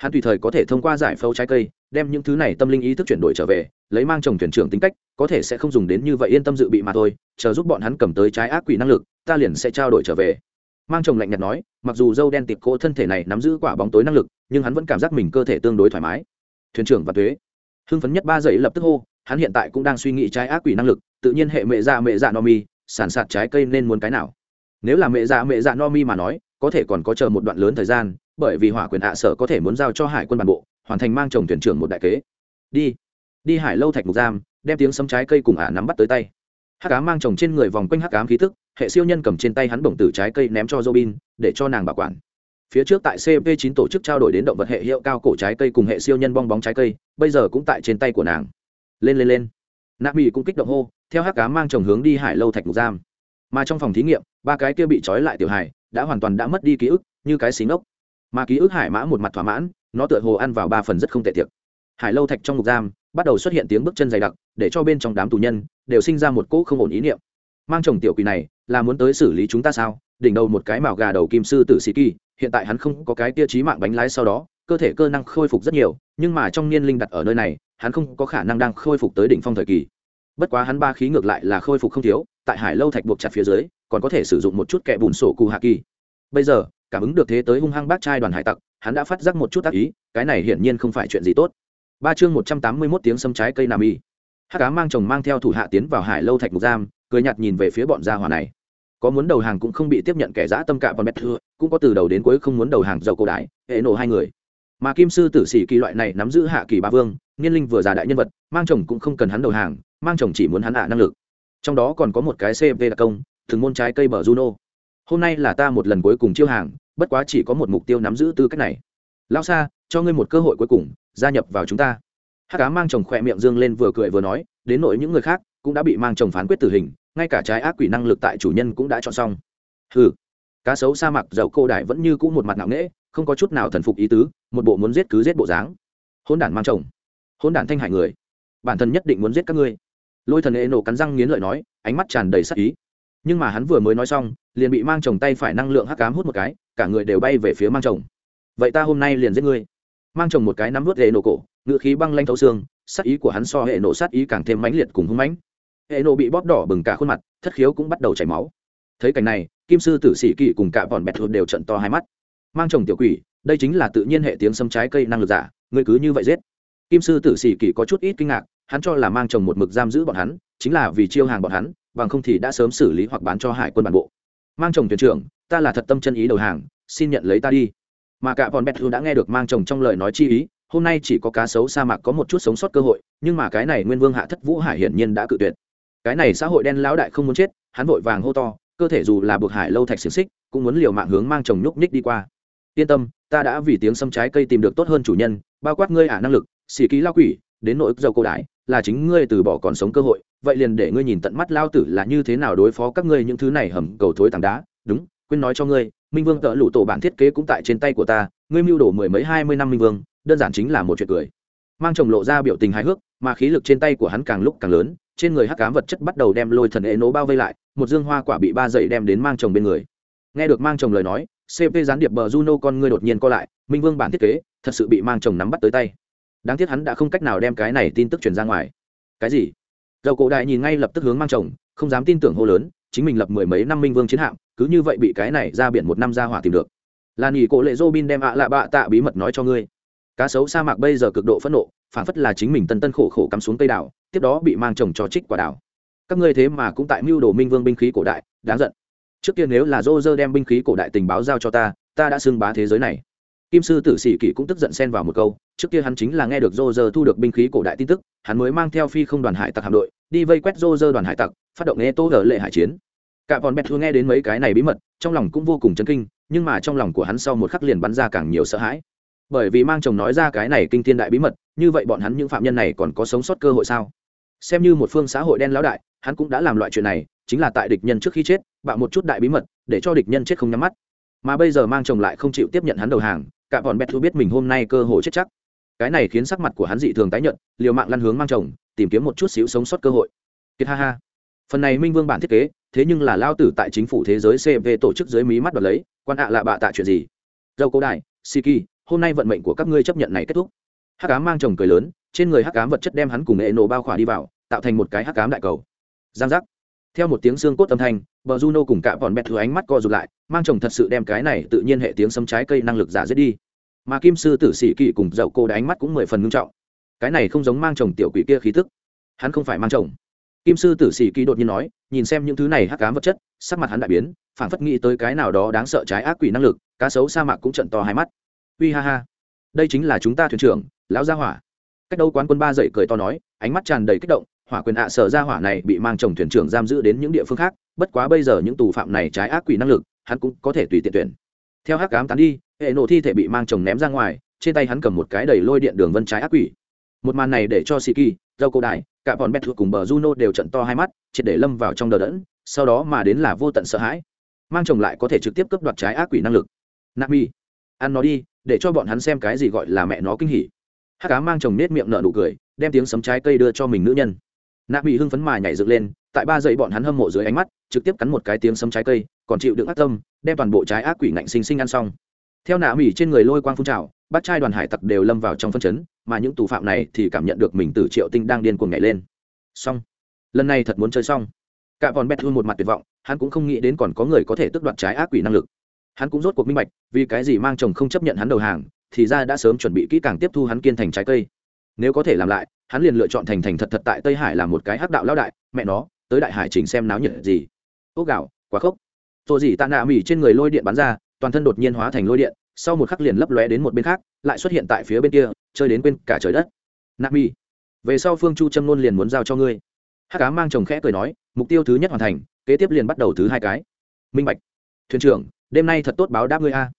hắn tùy thời có thể thông qua giải phẫu trái cây, đem những thứ này tâm linh ý thức chuyển đổi trở về, lấy mang chồng thuyền trưởng tính cách, có thể sẽ không dùng đến như vậy yên tâm dự bị mà thôi, chờ giúp bọn hắn cầm tới trái ác quỷ năng lực, ta liền sẽ trao đổi trở về. Mang chồng lạnh nhạt nói, mặc dù dâu đen tịt cô thân thể này nắm giữ quả bóng tối năng lực, nhưng hắn vẫn cảm giác mình cơ thể tương đối thoải mái. Thuyền trưởng và thuế, hưng phấn nhất ba giây lập tức hô, hắn hiện tại cũng đang suy nghĩ trái ác quỷ năng lực, tự nhiên hệ mẹ dạ mẹ dạ no mi sản sạt trái cây nên muốn cái nào. Nếu là mẹ dạ mẹ dạ no mi mà nói, có thể còn có chờ một đoạn lớn thời gian bởi vì hỏa quyền hạ sở có thể muốn giao cho hải quân bản bộ, hoàn thành mang chồng thuyền trưởng một đại kế. Đi. Đi hải lâu thạch mục giam, đem tiếng sấm trái cây cùng ả nắm bắt tới tay. Hắc cá mang chồng trên người vòng quanh hắc cám khí tức, hệ siêu nhân cầm trên tay hắn bổng tử trái cây ném cho robin, để cho nàng bảo quản. Phía trước tại cp 9 tổ chức trao đổi đến động vật hệ hiệu cao cổ trái cây cùng hệ siêu nhân bong bóng trái cây, bây giờ cũng tại trên tay của nàng. Lên lên lên. Nạp mỹ cũng kích động hô, theo hắc cá mang chồng hướng đi hải lâu thạch mục giam. Mà trong phòng thí nghiệm, ba cái kia bị trói lại tiểu hải đã hoàn toàn đã mất đi ký ức, như cái xí ngốc mà ký ức hải mã một mặt thỏa mãn, nó tựa hồ ăn vào ba phần rất không tệ tiệc. Hải lâu thạch trong ngục giam, bắt đầu xuất hiện tiếng bước chân dày đặc, để cho bên trong đám tù nhân, đều sinh ra một cỗ không ổn ý niệm. Mang chồng tiểu quỷ này, là muốn tới xử lý chúng ta sao? Đỉnh đầu một cái màu gà đầu kim sư tử sĩ kỳ, hiện tại hắn không có cái tia trí mạng bánh lái sau đó, cơ thể cơ năng khôi phục rất nhiều, nhưng mà trong niên linh đặt ở nơi này, hắn không có khả năng đang khôi phục tới đỉnh phong thời kỳ. Bất quá hắn ba khí ngược lại là khôi phục không thiếu, tại hải lâu thạch buộc chặt phía dưới, còn có thể sử dụng một chút kẹ bùn sổ cù hạ kỳ. Bây giờ cảm ứng được thế tới hung hăng bác trai đoàn hải tặc, hắn đã phát giác một chút tác ý, cái này hiển nhiên không phải chuyện gì tốt. Ba chương một trăm tám mươi mốt tiếng sâm trái cây nam y. Hát cá mang chồng mang theo thủ hạ tiến vào hải lâu thạch mục giam, cười nhạt nhìn về phía bọn gia hỏa này. Có muốn đầu hàng cũng không bị tiếp nhận kẻ giã tâm cạ và mét thưa, cũng có từ đầu đến cuối không muốn đầu hàng dầu cổ đại, hệ nổ hai người. Mà kim sư tử sĩ kỳ loại này nắm giữ hạ kỳ ba vương niên linh vừa già đại nhân vật, mang chồng cũng không cần hắn đầu hàng, mang chồng chỉ muốn hắn hạ năng lực. Trong đó còn có một cái cv đặc công thường môn trái cây bờ juno hôm nay là ta một lần cuối cùng chiêu hàng, bất quá chỉ có một mục tiêu nắm giữ tư cách này. Lao xa cho ngươi một cơ hội cuối cùng, gia nhập vào chúng ta. Hát cá mang chồng khỏe miệng dương lên vừa cười vừa nói, đến nội những người khác cũng đã bị mang chồng phán quyết tử hình, ngay cả trái ác quỷ năng lực tại chủ nhân cũng đã chọn xong. Hừ, cá sấu sa mạc dầu cô đại vẫn như cũ một mặt nặng nễ không có chút nào thần phục ý tứ, một bộ muốn giết cứ giết bộ dáng. Hôn đản mang chồng hôn đản thanh hải người, bản thân nhất định muốn giết các ngươi. Lôi thần ê nổ cắn răng nghiến lợi nói, ánh mắt tràn đầy sắc ý. Nhưng mà hắn vừa mới nói xong liền bị mang chồng tay phải năng lượng hắc cám hút một cái, cả người đều bay về phía mang chồng. Vậy ta hôm nay liền giết ngươi. Mang chồng một cái nắm vớt hệ nổ cổ ngự khí băng lanh thấu xương, sát ý của hắn so hệ nổ sát ý càng thêm mãnh liệt cùng hung mãnh. Hệ nổ bị bóp đỏ bừng cả khuôn mặt, thất khiếu cũng bắt đầu chảy máu. Thấy cảnh này, kim sư tử sĩ kỵ cùng cả bọn bẹt đều trận to hai mắt. Mang chồng tiểu quỷ, đây chính là tự nhiên hệ tiếng xâm trái cây năng lực giả, ngươi cứ như vậy giết. Kim sư tử sĩ kỵ có chút ít kinh ngạc, hắn cho là mang chồng một mực giam giữ bọn hắn, chính là vì chiêu hàng bọn hắn, bằng không thì đã sớm xử lý hoặc bán cho hải quân bản bộ mang chồng thuyền trưởng, ta là thật tâm chân ý đầu hàng, xin nhận lấy ta đi. Mà cả bọn bẹt đã nghe được mang chồng trong lời nói chi ý, hôm nay chỉ có cá sấu sa mạc có một chút sống sót cơ hội, nhưng mà cái này nguyên vương hạ thất vũ hải hiển nhiên đã cự tuyệt. Cái này xã hội đen lão đại không muốn chết, hắn vội vàng hô to, cơ thể dù là buộc hải lâu thạch xiềng xích, cũng muốn liều mạng hướng mang chồng nhúc nhích đi qua. Yên tâm, ta đã vì tiếng xâm trái cây tìm được tốt hơn chủ nhân, bao quát ngươi ả năng lực, xì ký lao quỷ, đến nỗi dầu cổ đại, là chính ngươi từ bỏ còn sống cơ hội vậy liền để ngươi nhìn tận mắt lao tử là như thế nào đối phó các ngươi những thứ này hầm cầu thối tảng đá. Đúng, quên nói cho ngươi, minh vương tợ lụ tổ bản thiết kế cũng tại trên tay của ta, ngươi mưu đổ mười mấy hai mươi năm minh vương, đơn giản chính là một chuyện cười. Mang chồng lộ ra biểu tình hài hước, mà khí lực trên tay của hắn càng lúc càng lớn, trên người hắc cám vật chất bắt đầu đem lôi thần ế nố bao vây lại, một dương hoa quả bị ba dậy đem đến mang chồng bên người. Nghe được mang chồng lời nói cp gián điệp bờ juno con ngươi đột nhiên co lại, minh vương bản thiết kế, thật sự bị mang chồng nắm bắt tới tay. Đáng tiếc hắn đã không cách nào đem cái này tin tức truyền ra ngoài. Cái gì? Dầu cổ đại nhìn ngay lập tức hướng mang chồng, không dám tin tưởng hô lớn, chính mình lập mười mấy năm minh vương chiến hạm, cứ như vậy bị cái này ra biển một năm ra hỏa tìm được. Là nghỉ cổ lệ dô bin đem ạ lạ bạ tạ bí mật nói cho ngươi. Cá sấu sa mạc bây giờ cực độ phẫn nộ, phản phất là chính mình tân tân khổ khổ cắm xuống cây đảo tiếp đó bị mang chồng cho trích quả đảo các ngươi thế mà cũng tại mưu đồ minh vương binh khí cổ đại, đáng giận. Trước kia nếu là dô dơ đem binh khí cổ đại tình báo giao cho ta ta đã xưng bá thế giới này kim sư tử sĩ kỷ cũng tức giận xen vào một câu, trước kia hắn chính là nghe được dô dơ thu được binh khí cổ đại tin tức, hắn mới mang theo phi không đoàn hải tặc hạm đội, đi vây quét dô dơ đoàn hải tặc, phát động nghe tô gờ lệ hải chiến. Cả bọn bẹt thua nghe đến mấy cái này bí mật, trong lòng cũng vô cùng chấn kinh, nhưng mà trong lòng của hắn sau một khắc liền bắn ra càng nhiều sợ hãi. Bởi vì mang chồng nói ra cái này kinh thiên đại bí mật, như vậy bọn hắn những phạm nhân này còn có sống sót cơ hội sao? Xem như một phương xã hội đen lão đại, hắn cũng đã làm loại chuyện này, chính là tại địch nhân trước khi chết, bạo một chút đại bí mật, để cho địch nhân chết không nhắm mắt. Mà bây giờ mang chồng lại không chịu tiếp nhận hắn đầu hàng cả bọn bẹt thu biết mình hôm nay cơ hội chết chắc. Cái này khiến sắc mặt của hắn dị thường tái nhận liều mạng lăn hướng mang chồng, tìm kiếm một chút xíu sống sót cơ hội. Kiệt ha ha. Phần này minh vương bản thiết kế, thế nhưng là lao tử tại chính phủ thế giới cv tổ chức dưới mí mắt đoạt lấy, quan ạ là bạ tạ chuyện gì? Dâu cố đại siki, hôm nay vận mệnh của các ngươi chấp nhận này kết thúc. Hắc cám mang chồng cười lớn, trên người hắc cám vật chất đem hắn cùng hệ nổ bao khỏa đi vào, tạo thành một cái hắc cám đại cầu. Giang giác theo một tiếng xương cốt âm thanh, bờ juno cùng cả bọn bẹt thừa ánh mắt co rụt lại, mang chồng thật sự đem cái này tự nhiên hệ tiếng xâm trái cây năng lực giả dễ đi. Mà kim sư tử sĩ kỵ cùng dậu cô đã ánh mắt cũng mười phần ngưng trọng. Cái này không giống mang chồng tiểu quỷ kia khí tức. Hắn không phải mang chồng. Kim sư tử sĩ kỵ đột nhiên nói, nhìn xem những thứ này hắc cám vật chất, sắc mặt hắn đại biến phản phất nghĩ tới cái nào đó đáng sợ trái ác quỷ năng lực, cá sấu sa mạc cũng trận to hai mắt. Uy ha ha. Đây chính là chúng ta thuyền trưởng, lão gia hỏa. Cách đâu quán quân ba dậy cười to nói, ánh mắt tràn đầy kích động hỏa quyền ạ sở Ra hỏa này bị mang chồng thuyền trưởng giam giữ đến những địa phương khác bất quá bây giờ những tù phạm này trái ác quỷ năng lực hắn cũng có thể tùy tiện tuyển theo hắc cám tán đi hệ nổ thi thể bị mang chồng ném ra ngoài trên tay hắn cầm một cái đầy lôi điện đường vân trái ác quỷ một màn này để cho Siki, dâu cổ đại, cả bọn bẹt thuộc cùng bờ Juno đều trận to hai mắt, triệt để lâm vào trong đờ đẫn, sau đó mà đến là vô tận sợ hãi. Mang chồng lại có thể trực tiếp cướp đoạt trái ác quỷ năng lực. Nami, ăn nó đi, để cho bọn hắn xem cái gì gọi là mẹ nó kinh hỉ. Hắc cá mang chồng nết miệng nở nụ cười, đem tiếng sấm trái cây đưa cho mình nữ nhân. Nami hưng phấn mà nhảy dựng lên, tại ba dậy bọn hắn hâm mộ dưới ánh mắt, trực tiếp cắn một cái tiếng sấm trái cây, còn chịu đựng ác tâm, đem toàn bộ trái ác quỷ ngạnh sinh sinh ăn xong. Theo Nami trên người lôi quang phun trào, bắt trai đoàn hải tặc đều lâm vào trong phân chấn mà những tù phạm này thì cảm nhận được mình từ triệu tinh đang điên cuồng nhảy lên. Xong. Lần này thật muốn chơi xong. Cả bọn bét thương một mặt tuyệt vọng hắn cũng không nghĩ đến còn có người có thể tước đoạt trái ác quỷ năng lực. Hắn cũng rốt cuộc minh bạch vì cái gì mang chồng không chấp nhận hắn đầu hàng thì ra đã sớm chuẩn bị kỹ càng tiếp thu hắn kiên thành trái cây. Nếu có thể làm lại hắn liền lựa chọn thành thành thật thật tại tây hải là một cái hắc đạo lao đại, mẹ nó, tới đại hải chỉnh xem náo nhiệt gì. Ốc gạo, quá khốc. Rồi gì tạ nạ mỉ trên người lôi điện bắn ra, toàn thân đột nhiên hóa thành lôi điện, sau một khắc liền lấp lóe đến một bên khác, lại xuất hiện tại phía bên kia, chơi đến quên cả trời đất. Nami về sau phương chu châm nôn liền muốn giao cho ngươi. Hát cá mang chồng khẽ cười nói, mục tiêu thứ nhất hoàn thành, kế tiếp liền bắt đầu thứ hai cái. Minh bạch. Thuyền trưởng, đêm nay thật tốt báo đáp ngươi a.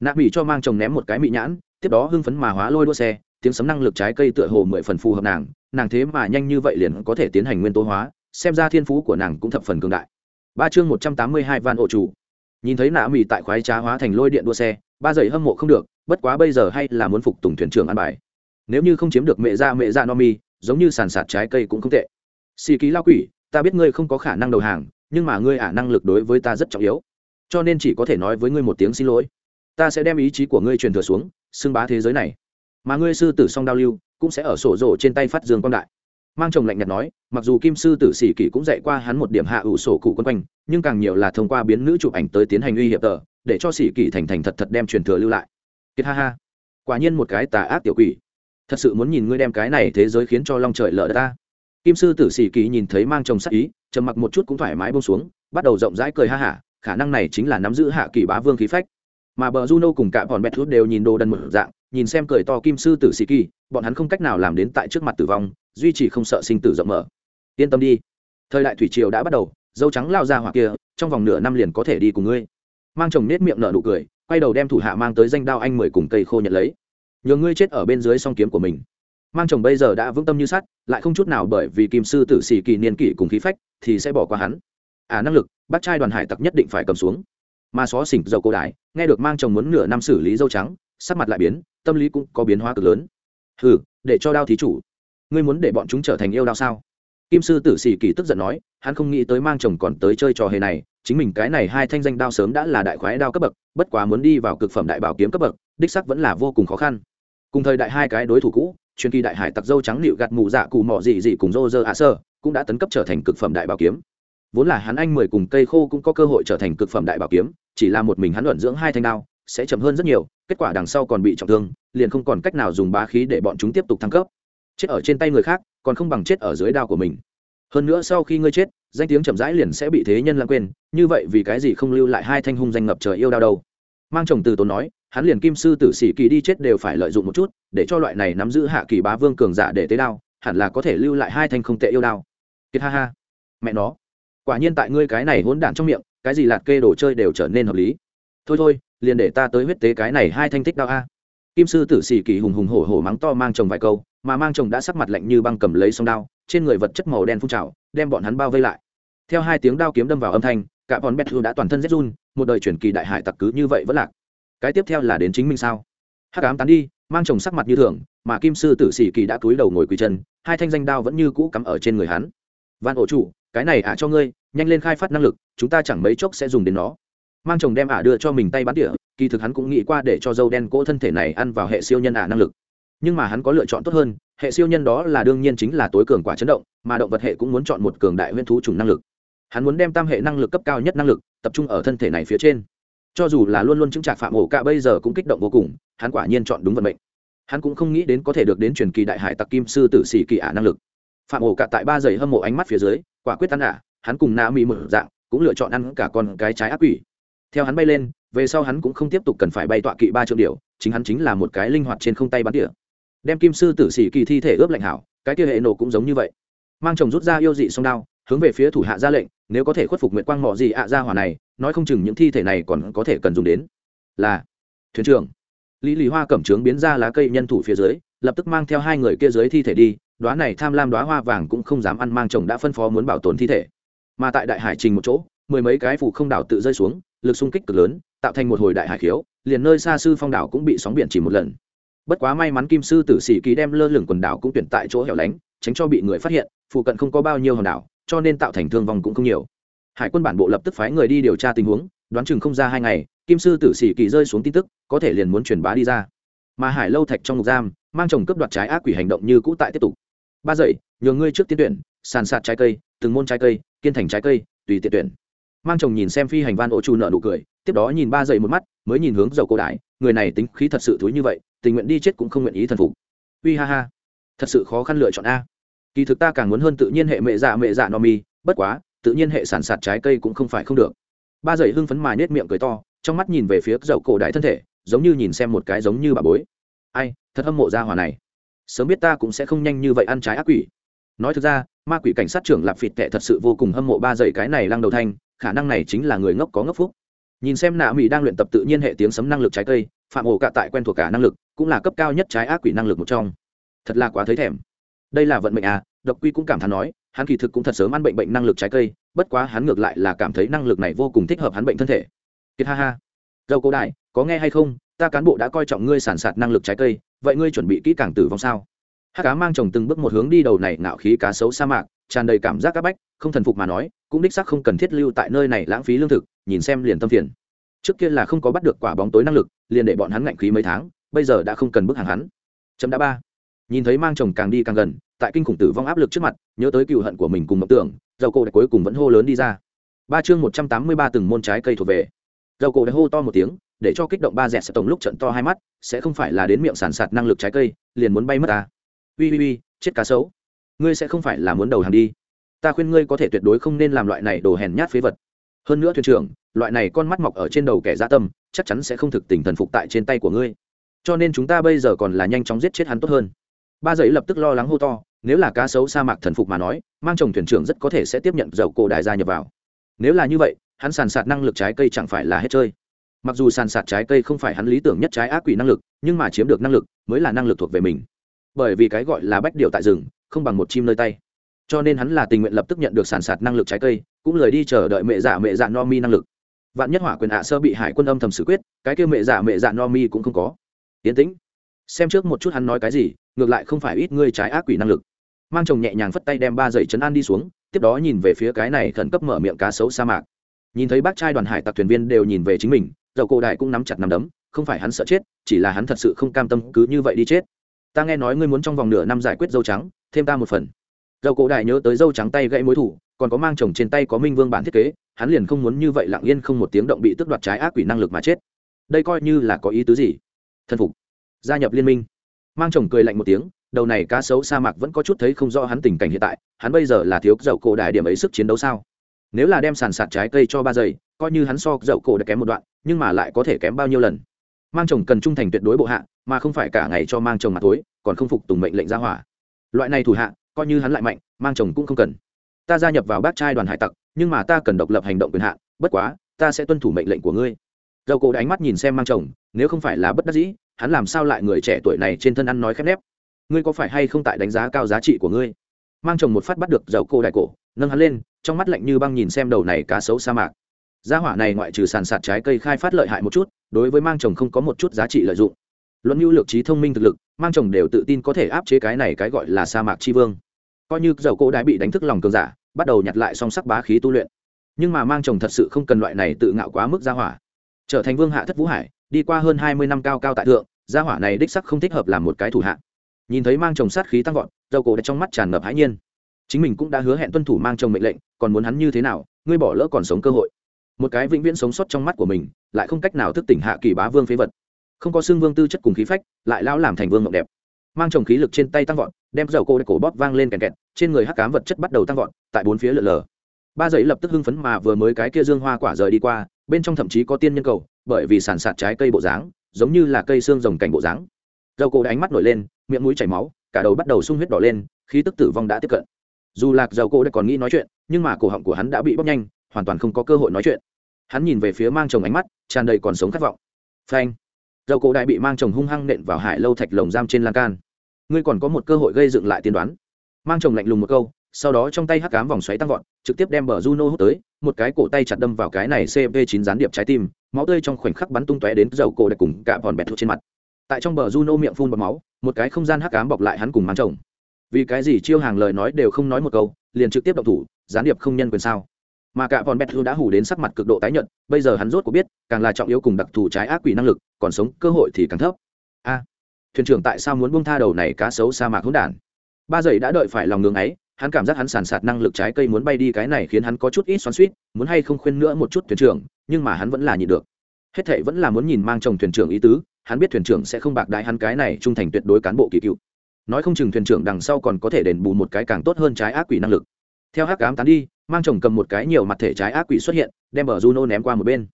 Nạ mỉ cho mang chồng ném một cái mị nhãn, tiếp đó hưng phấn mà hóa lôi đua xe tiếng sấm năng lực trái cây tựa hồ mười phần phù hợp nàng nàng thế mà nhanh như vậy liền có thể tiến hành nguyên tố hóa, xem ra thiên phú của nàng cũng thập phần cường đại. Ba chương một trăm tám mươi hai van ổ chủ. Nhìn thấy nạ mì tại khoái trá hóa thành lôi điện đua xe, ba dậy hâm mộ không được, bất quá bây giờ hay là muốn phục tùng thuyền trưởng ăn bài. Nếu như không chiếm được mẹ ra mẹ ra no mi, giống như sàn sạt trái cây cũng không tệ. Xì ký lao quỷ, ta biết ngươi không có khả năng đầu hàng, nhưng mà ngươi ả năng lực đối với ta rất trọng yếu. Cho nên chỉ có thể nói với ngươi một tiếng xin lỗi. Ta sẽ đem ý chí của ngươi truyền thừa xuống, xưng bá thế giới này mà ngươi sư tử song đao lưu cũng sẽ ở sổ rổ trên tay phát dương quang đại. Mang chồng lạnh nhạt nói, mặc dù kim sư tử sĩ kỷ cũng dạy qua hắn một điểm hạ ủ sổ cụ quân quanh, nhưng càng nhiều là thông qua biến nữ chụp ảnh tới tiến hành uy hiệp tờ, để cho sĩ kỷ thành thành thật thật đem truyền thừa lưu lại. Kiệt ha ha. Quả nhiên một cái tà ác tiểu quỷ. Thật sự muốn nhìn ngươi đem cái này thế giới khiến cho long trời lỡ đất ta. Kim sư tử sĩ kỷ nhìn thấy mang chồng sắc ý, trầm mặc một chút cũng thoải mái bông xuống, bắt đầu rộng rãi cười ha hả, khả năng này chính là nắm giữ hạ kỳ bá vương khí phách. Mà bờ juno cùng cả bọn bẹt thuốc đều nhìn đồ đần một dạng nhìn xem cười to kim sư tử sĩ kỳ, bọn hắn không cách nào làm đến tại trước mặt tử vong, duy trì không sợ sinh tử rộng mở. Yên tâm đi. Thời đại thủy triều đã bắt đầu, dâu trắng lao ra hoặc kia, trong vòng nửa năm liền có thể đi cùng ngươi. Mang chồng nết miệng nở nụ cười, quay đầu đem thủ hạ mang tới danh đao anh mười cùng cây khô nhận lấy. Nhờ ngươi chết ở bên dưới song kiếm của mình. Mang chồng bây giờ đã vững tâm như sắt, lại không chút nào bởi vì kim sư tử sĩ kỳ niên kỷ cùng khí phách, thì sẽ bỏ qua hắn. À năng lực, bắt trai đoàn hải tặc nhất định phải cầm xuống. Mà xó xỉnh dầu cô đái nghe được mang chồng muốn nửa năm xử lý dâu trắng, sắc mặt lại biến tâm lý cũng có biến hóa cực lớn. Hừ, để cho đao thí chủ. Ngươi muốn để bọn chúng trở thành yêu đao sao? Kim sư tử sĩ kỳ tức giận nói, hắn không nghĩ tới mang chồng còn tới chơi trò hề này, chính mình cái này hai thanh danh đao sớm đã là đại khoái đao cấp bậc, bất quá muốn đi vào cực phẩm đại bảo kiếm cấp bậc, đích sắc vẫn là vô cùng khó khăn. Cùng thời đại hai cái đối thủ cũ, truyền kỳ đại hải tặc dâu trắng liễu gạt mù dạ cụ mỏ dị dị cùng rô rơ ạ sơ, cũng đã tấn cấp trở thành cực phẩm đại bảo kiếm. Vốn là hắn anh mười cùng cây khô cũng có cơ hội trở thành cực phẩm đại bảo kiếm, chỉ là một mình hắn luận dưỡng hai thanh đao sẽ chậm hơn rất nhiều, kết quả đằng sau còn bị trọng thương, liền không còn cách nào dùng bá khí để bọn chúng tiếp tục thăng cấp. Chết ở trên tay người khác, còn không bằng chết ở dưới đao của mình. Hơn nữa sau khi ngươi chết, danh tiếng chậm rãi liền sẽ bị thế nhân lãng quên, như vậy vì cái gì không lưu lại hai thanh hung danh ngập trời yêu đao đâu? Mang chồng từ tốn nói, hắn liền kim sư tử sĩ kỳ đi chết đều phải lợi dụng một chút, để cho loại này nắm giữ hạ kỳ bá vương cường giả để tế đao, hẳn là có thể lưu lại hai thanh không tệ yêu đao. Kiệt ha ha. Mẹ nó. Quả nhiên tại ngươi cái này hỗn đản trong miệng, cái gì lạt kê đồ chơi đều trở nên hợp lý. Thôi thôi liền để ta tới huyết tế cái này hai thanh tích đao a. Kim sư tử xì kỳ hùng hùng hổ hổ mắng to mang chồng vài câu, mà mang chồng đã sắc mặt lạnh như băng cầm lấy sông đao, trên người vật chất màu đen phun trào, đem bọn hắn bao vây lại. Theo hai tiếng đao kiếm đâm vào âm thanh, cả bọn bét đã toàn thân rét run, một đời truyền kỳ đại hải tặc cứ như vậy vẫn lạc. Cái tiếp theo là đến chính mình sao? Hắc ám tán đi, mang chồng sắc mặt như thường, mà kim sư tử xì kỳ đã cúi đầu ngồi quỳ chân, hai thanh danh đao vẫn như cũ cắm ở trên người hắn. Van ổ chủ, cái này ả cho ngươi, nhanh lên khai phát năng lực, chúng ta chẳng mấy chốc sẽ dùng đến nó mang chồng đem ả đưa cho mình tay bắn tỉa, kỳ thực hắn cũng nghĩ qua để cho dâu đen cỗ thân thể này ăn vào hệ siêu nhân ả năng lực. Nhưng mà hắn có lựa chọn tốt hơn, hệ siêu nhân đó là đương nhiên chính là tối cường quả chấn động, mà động vật hệ cũng muốn chọn một cường đại huyễn thú trùng năng lực. Hắn muốn đem tam hệ năng lực cấp cao nhất năng lực tập trung ở thân thể này phía trên. Cho dù là luôn luôn chứng trạc phạm ổ cả bây giờ cũng kích động vô cùng, hắn quả nhiên chọn đúng vận mệnh. Hắn cũng không nghĩ đến có thể được đến truyền kỳ đại hải tặc kim sư tử sĩ kỳ ả năng lực. Phạm ổ cả tại ba giày hâm mộ ánh mắt phía dưới, quả quyết ăn ả, hắn cùng na mỹ mở dạng, cũng lựa chọn ăn cả con cái trái ác quỷ theo hắn bay lên, về sau hắn cũng không tiếp tục cần phải bay tọa kỵ ba triệu điều chính hắn chính là một cái linh hoạt trên không tay bắn tỉa. Đem kim sư tử sĩ kỳ thi thể ướp lạnh hảo, cái kia hệ nổ cũng giống như vậy. Mang chồng rút ra yêu dị song đao, hướng về phía thủ hạ ra lệnh, nếu có thể khuất phục nguyện quang mỏ gì ạ ra hỏa này, nói không chừng những thi thể này còn có thể cần dùng đến. Là, thuyền trưởng. Lý lý hoa cẩm trướng biến ra lá cây nhân thủ phía dưới, lập tức mang theo hai người kia dưới thi thể đi đoá này tham lam đoá hoa vàng cũng không dám ăn, mang chồng đã phân phó muốn bảo tồn thi thể. Mà tại đại hải trình một chỗ mười mấy cái phủ không đảo tự rơi xuống, lực xung kích cực lớn, tạo thành một hồi đại hải khiếu, liền nơi xa sư phong đảo cũng bị sóng biển chỉ một lần. Bất quá may mắn kim sư tử sĩ ký đem lơ lửng quần đảo cũng tuyển tại chỗ hẻo lánh, tránh cho bị người phát hiện, phụ cận không có bao nhiêu hòn đảo, cho nên tạo thành thương vong cũng không nhiều. Hải quân bản bộ lập tức phái người đi điều tra tình huống, đoán chừng không ra hai ngày, kim sư tử sĩ kỳ rơi xuống tin tức, có thể liền muốn truyền bá đi ra. Mà hải lâu thạch trong ngục giam, mang chồng cướp đoạt trái ác quỷ hành động như cũ tại tiếp tục. Ba dậy nhường ngươi trước tiên tuyển, sàn sạt trái cây, từng môn trái cây, kiên thành trái cây, tùy tiện tuyển mang chồng nhìn xem phi hành van ô chu nợ nụ cười, tiếp đó nhìn ba dậy một mắt, mới nhìn hướng dầu cô đái người này tính khí thật sự thúi như vậy, tình nguyện đi chết cũng không nguyện ý thần phục. Uy ha ha, thật sự khó khăn lựa chọn a. Kỳ thực ta càng muốn hơn tự nhiên hệ mẹ dạ mẹ dạ no mi, bất quá, tự nhiên hệ sản sạt trái cây cũng không phải không được. Ba dậy hưng phấn mài nết miệng cười to, trong mắt nhìn về phía dậu cổ đại thân thể, giống như nhìn xem một cái giống như bà bối. Ai, thật hâm mộ ra hòa này. Sớm biết ta cũng sẽ không nhanh như vậy ăn trái ác quỷ. Nói thực ra, ma quỷ cảnh sát trưởng lạp phịt tệ thật sự vô cùng hâm mộ ba dậy cái này lăng đầu thanh khả năng này chính là người ngốc có ngốc phúc. Nhìn xem nạ mỹ đang luyện tập tự nhiên hệ tiếng sấm năng lực trái cây, phạm ổ cạ tại quen thuộc cả năng lực, cũng là cấp cao nhất trái ác quỷ năng lực một trong. Thật là quá thấy thèm. Đây là vận mệnh à độc quy cũng cảm thán nói, hắn kỳ thực cũng thật sớm ăn bệnh bệnh năng lực trái cây, bất quá hắn ngược lại là cảm thấy năng lực này vô cùng thích hợp hắn bệnh thân thể. Kiệt ha ha. Dâu cổ đại, có nghe hay không? Ta cán bộ đã coi trọng ngươi sản sạt năng lực trái cây, vậy ngươi chuẩn bị kỹ càng tử vong sao? Hát cá mang chồng từng bước một hướng đi đầu này ngạo khí cá sấu sa mạc, tràn đầy cảm giác áp bách, không thần phục mà nói cũng đích sắc không cần thiết lưu tại nơi này lãng phí lương thực, nhìn xem liền tâm phiền. Trước kia là không có bắt được quả bóng tối năng lực, liền để bọn hắn ngạnh khí mấy tháng, bây giờ đã không cần bức hàng hắn. Chấm đã ba. Nhìn thấy mang chồng càng đi càng gần, tại kinh khủng tử vong áp lực trước mặt, nhớ tới cựu hận của mình cùng mộng tưởng, dầu cổ đã cuối cùng vẫn hô lớn đi ra. Ba chương một trăm tám mươi ba từng môn trái cây thuộc về. Dầu cổ đã hô to một tiếng, để cho kích động ba dẹt sẽ tổng lúc trận to hai mắt, sẽ không phải là đến miệng sản sạt năng lực trái cây, liền muốn bay mất ta. Ui ui ui chết cá sấu. Ngươi sẽ không phải là muốn đầu hàng đi ta khuyên ngươi có thể tuyệt đối không nên làm loại này đồ hèn nhát phế vật. Hơn nữa thuyền trưởng, loại này con mắt mọc ở trên đầu kẻ gia tâm, chắc chắn sẽ không thực tình thần phục tại trên tay của ngươi. Cho nên chúng ta bây giờ còn là nhanh chóng giết chết hắn tốt hơn. Ba giấy lập tức lo lắng hô to, nếu là cá sấu sa mạc thần phục mà nói, mang chồng thuyền trưởng rất có thể sẽ tiếp nhận dầu cổ đại gia nhập vào. Nếu là như vậy, hắn sàn sạt năng lực trái cây chẳng phải là hết chơi. Mặc dù sàn sạt trái cây không phải hắn lý tưởng nhất trái ác quỷ năng lực, nhưng mà chiếm được năng lực, mới là năng lực thuộc về mình. Bởi vì cái gọi là bách điệu tại rừng, không bằng một chim nơi tay cho nên hắn là tình nguyện lập tức nhận được sản sạt năng lực trái cây, cũng lời đi chờ đợi mẹ giả mẹ dạ no mi năng lực. Vạn nhất hỏa quyền ạ sơ bị hải quân âm thầm xử quyết, cái kêu mẹ giả mẹ dạ, dạ no mi cũng không có. Tiến tĩnh, xem trước một chút hắn nói cái gì, ngược lại không phải ít ngươi trái ác quỷ năng lực. Mang chồng nhẹ nhàng phất tay đem ba giày chấn an đi xuống, tiếp đó nhìn về phía cái này khẩn cấp mở miệng cá sấu sa mạc. Nhìn thấy bác trai đoàn hải tặc thuyền viên đều nhìn về chính mình dầu cổ đại cũng nắm chặt nắm đấm, không phải hắn sợ chết, chỉ là hắn thật sự không cam tâm cứ như vậy đi chết. Ta nghe nói ngươi muốn trong vòng nửa năm giải quyết dâu trắng, thêm ta một phần dầu cổ đại nhớ tới dâu trắng tay gãy mối thủ, còn có mang chồng trên tay có minh vương bản thiết kế, hắn liền không muốn như vậy lặng yên không một tiếng động bị tước đoạt trái ác quỷ năng lực mà chết. Đây coi như là có ý tứ gì? Thân phục. Gia nhập liên minh. Mang chồng cười lạnh một tiếng, đầu này cá sấu sa mạc vẫn có chút thấy không rõ hắn tình cảnh hiện tại, hắn bây giờ là thiếu dầu cổ đại điểm ấy sức chiến đấu sao? Nếu là đem sàn sạt trái cây cho ba giây, coi như hắn so dậu cổ đã kém một đoạn, nhưng mà lại có thể kém bao nhiêu lần? Mang chồng cần trung thành tuyệt đối bộ hạ, mà không phải cả ngày cho mang chồng mặt tối còn không phục tùng mệnh lệnh ra hỏa. Loại này thủ hạ coi như hắn lại mạnh, mang chồng cũng không cần. Ta gia nhập vào bác trai đoàn hải tặc, nhưng mà ta cần độc lập hành động quyền hạn, bất quá, ta sẽ tuân thủ mệnh lệnh của ngươi. Dầu cổ đánh mắt nhìn xem mang chồng, nếu không phải là bất đắc dĩ, hắn làm sao lại người trẻ tuổi này trên thân ăn nói khép nép? Ngươi có phải hay không tại đánh giá cao giá trị của ngươi? Mang chồng một phát bắt được dầu cô đại cổ, nâng hắn lên, trong mắt lạnh như băng nhìn xem đầu này cá sấu sa mạc. Gia hỏa này ngoại trừ sàn sạt trái cây khai phát lợi hại một chút, đối với mang chồng không có một chút giá trị lợi dụng. Luận mưu lược trí thông minh thực lực, mang chồng đều tự tin có thể áp chế cái này cái gọi là sa mạc tri vương coi như dầu cỗ đã bị đánh thức lòng cường giả, bắt đầu nhặt lại song sắc bá khí tu luyện. Nhưng mà mang chồng thật sự không cần loại này tự ngạo quá mức gia hỏa. Trở thành vương hạ thất vũ hải, đi qua hơn hai mươi năm cao cao tại thượng, gia hỏa này đích sắc không thích hợp làm một cái thủ hạ. Nhìn thấy mang chồng sát khí tăng vọt, dầu cổ đã trong mắt tràn ngập hãi nhiên. Chính mình cũng đã hứa hẹn tuân thủ mang chồng mệnh lệnh, còn muốn hắn như thế nào, ngươi bỏ lỡ còn sống cơ hội. Một cái vĩnh viễn sống sót trong mắt của mình, lại không cách nào thức tỉnh hạ kỳ bá vương phế vật. Không có xương vương tư chất cùng khí phách, lại lão làm thành vương mộng đẹp mang chồng khí lực trên tay tăng vọt, đem dầu cô cổ bóp vang lên kèn kẹt, trên người hắc cám vật chất bắt đầu tăng vọt, tại bốn phía lượn lờ. Ba giấy lập tức hưng phấn mà vừa mới cái kia dương hoa quả rời đi qua, bên trong thậm chí có tiên nhân cầu, bởi vì sản sạt trái cây bộ dáng, giống như là cây xương rồng cảnh bộ dáng. Dầu cổ ánh mắt nổi lên, miệng mũi chảy máu, cả đầu bắt đầu sung huyết đỏ lên, khí tức tử vong đã tiếp cận. Dù lạc dầu cổ đã còn nghĩ nói chuyện, nhưng mà cổ họng của hắn đã bị bóp nhanh, hoàn toàn không có cơ hội nói chuyện. Hắn nhìn về phía mang chồng ánh mắt, tràn đầy còn sống khát vọng. Phanh dầu cổ đại bị mang chồng hung hăng nện vào hải lâu thạch lồng giam trên lan can. Ngươi còn có một cơ hội gây dựng lại tiên đoán. Mang chồng lạnh lùng một câu, sau đó trong tay hắc cám vòng xoáy tăng vọt, trực tiếp đem bờ juno hút tới, một cái cổ tay chặt đâm vào cái này cp 9 gián điệp trái tim, máu tươi trong khoảnh khắc bắn tung tóe đến dầu cổ đại cùng cả vòn bẹt thuộc trên mặt. Tại trong bờ juno miệng phun bọt máu, một cái không gian hắc cám bọc lại hắn cùng mang chồng. Vì cái gì chiêu hàng lời nói đều không nói một câu, liền trực tiếp động thủ, gián điệp không nhân quyền sao? Mà cả von bethu đã hủ đến sắc mặt cực độ tái nhợt, bây giờ hắn rốt có biết, càng là trọng yếu cùng đặc thù trái ác quỷ năng lực, còn sống, cơ hội thì càng thấp. A, thuyền trưởng tại sao muốn buông tha đầu này cá sấu sa mạc hỗn đản? Ba giây đã đợi phải lòng ngưng ấy, hắn cảm giác hắn sàn sạt năng lực trái cây muốn bay đi cái này khiến hắn có chút ít xoắn suýt muốn hay không khuyên nữa một chút thuyền trưởng, nhưng mà hắn vẫn là nhịn được. Hết thệ vẫn là muốn nhìn mang chồng thuyền trưởng ý tứ, hắn biết thuyền trưởng sẽ không bạc đại hắn cái này trung thành tuyệt đối cán bộ kỳ cựu. Nói không chừng thuyền trưởng đằng sau còn có thể đền bù một cái càng tốt hơn trái ác quỷ năng lực theo hắc ám tán đi, mang chồng cầm một cái nhiều mặt thể trái ác quỷ xuất hiện, đem bờ juno ném qua một bên.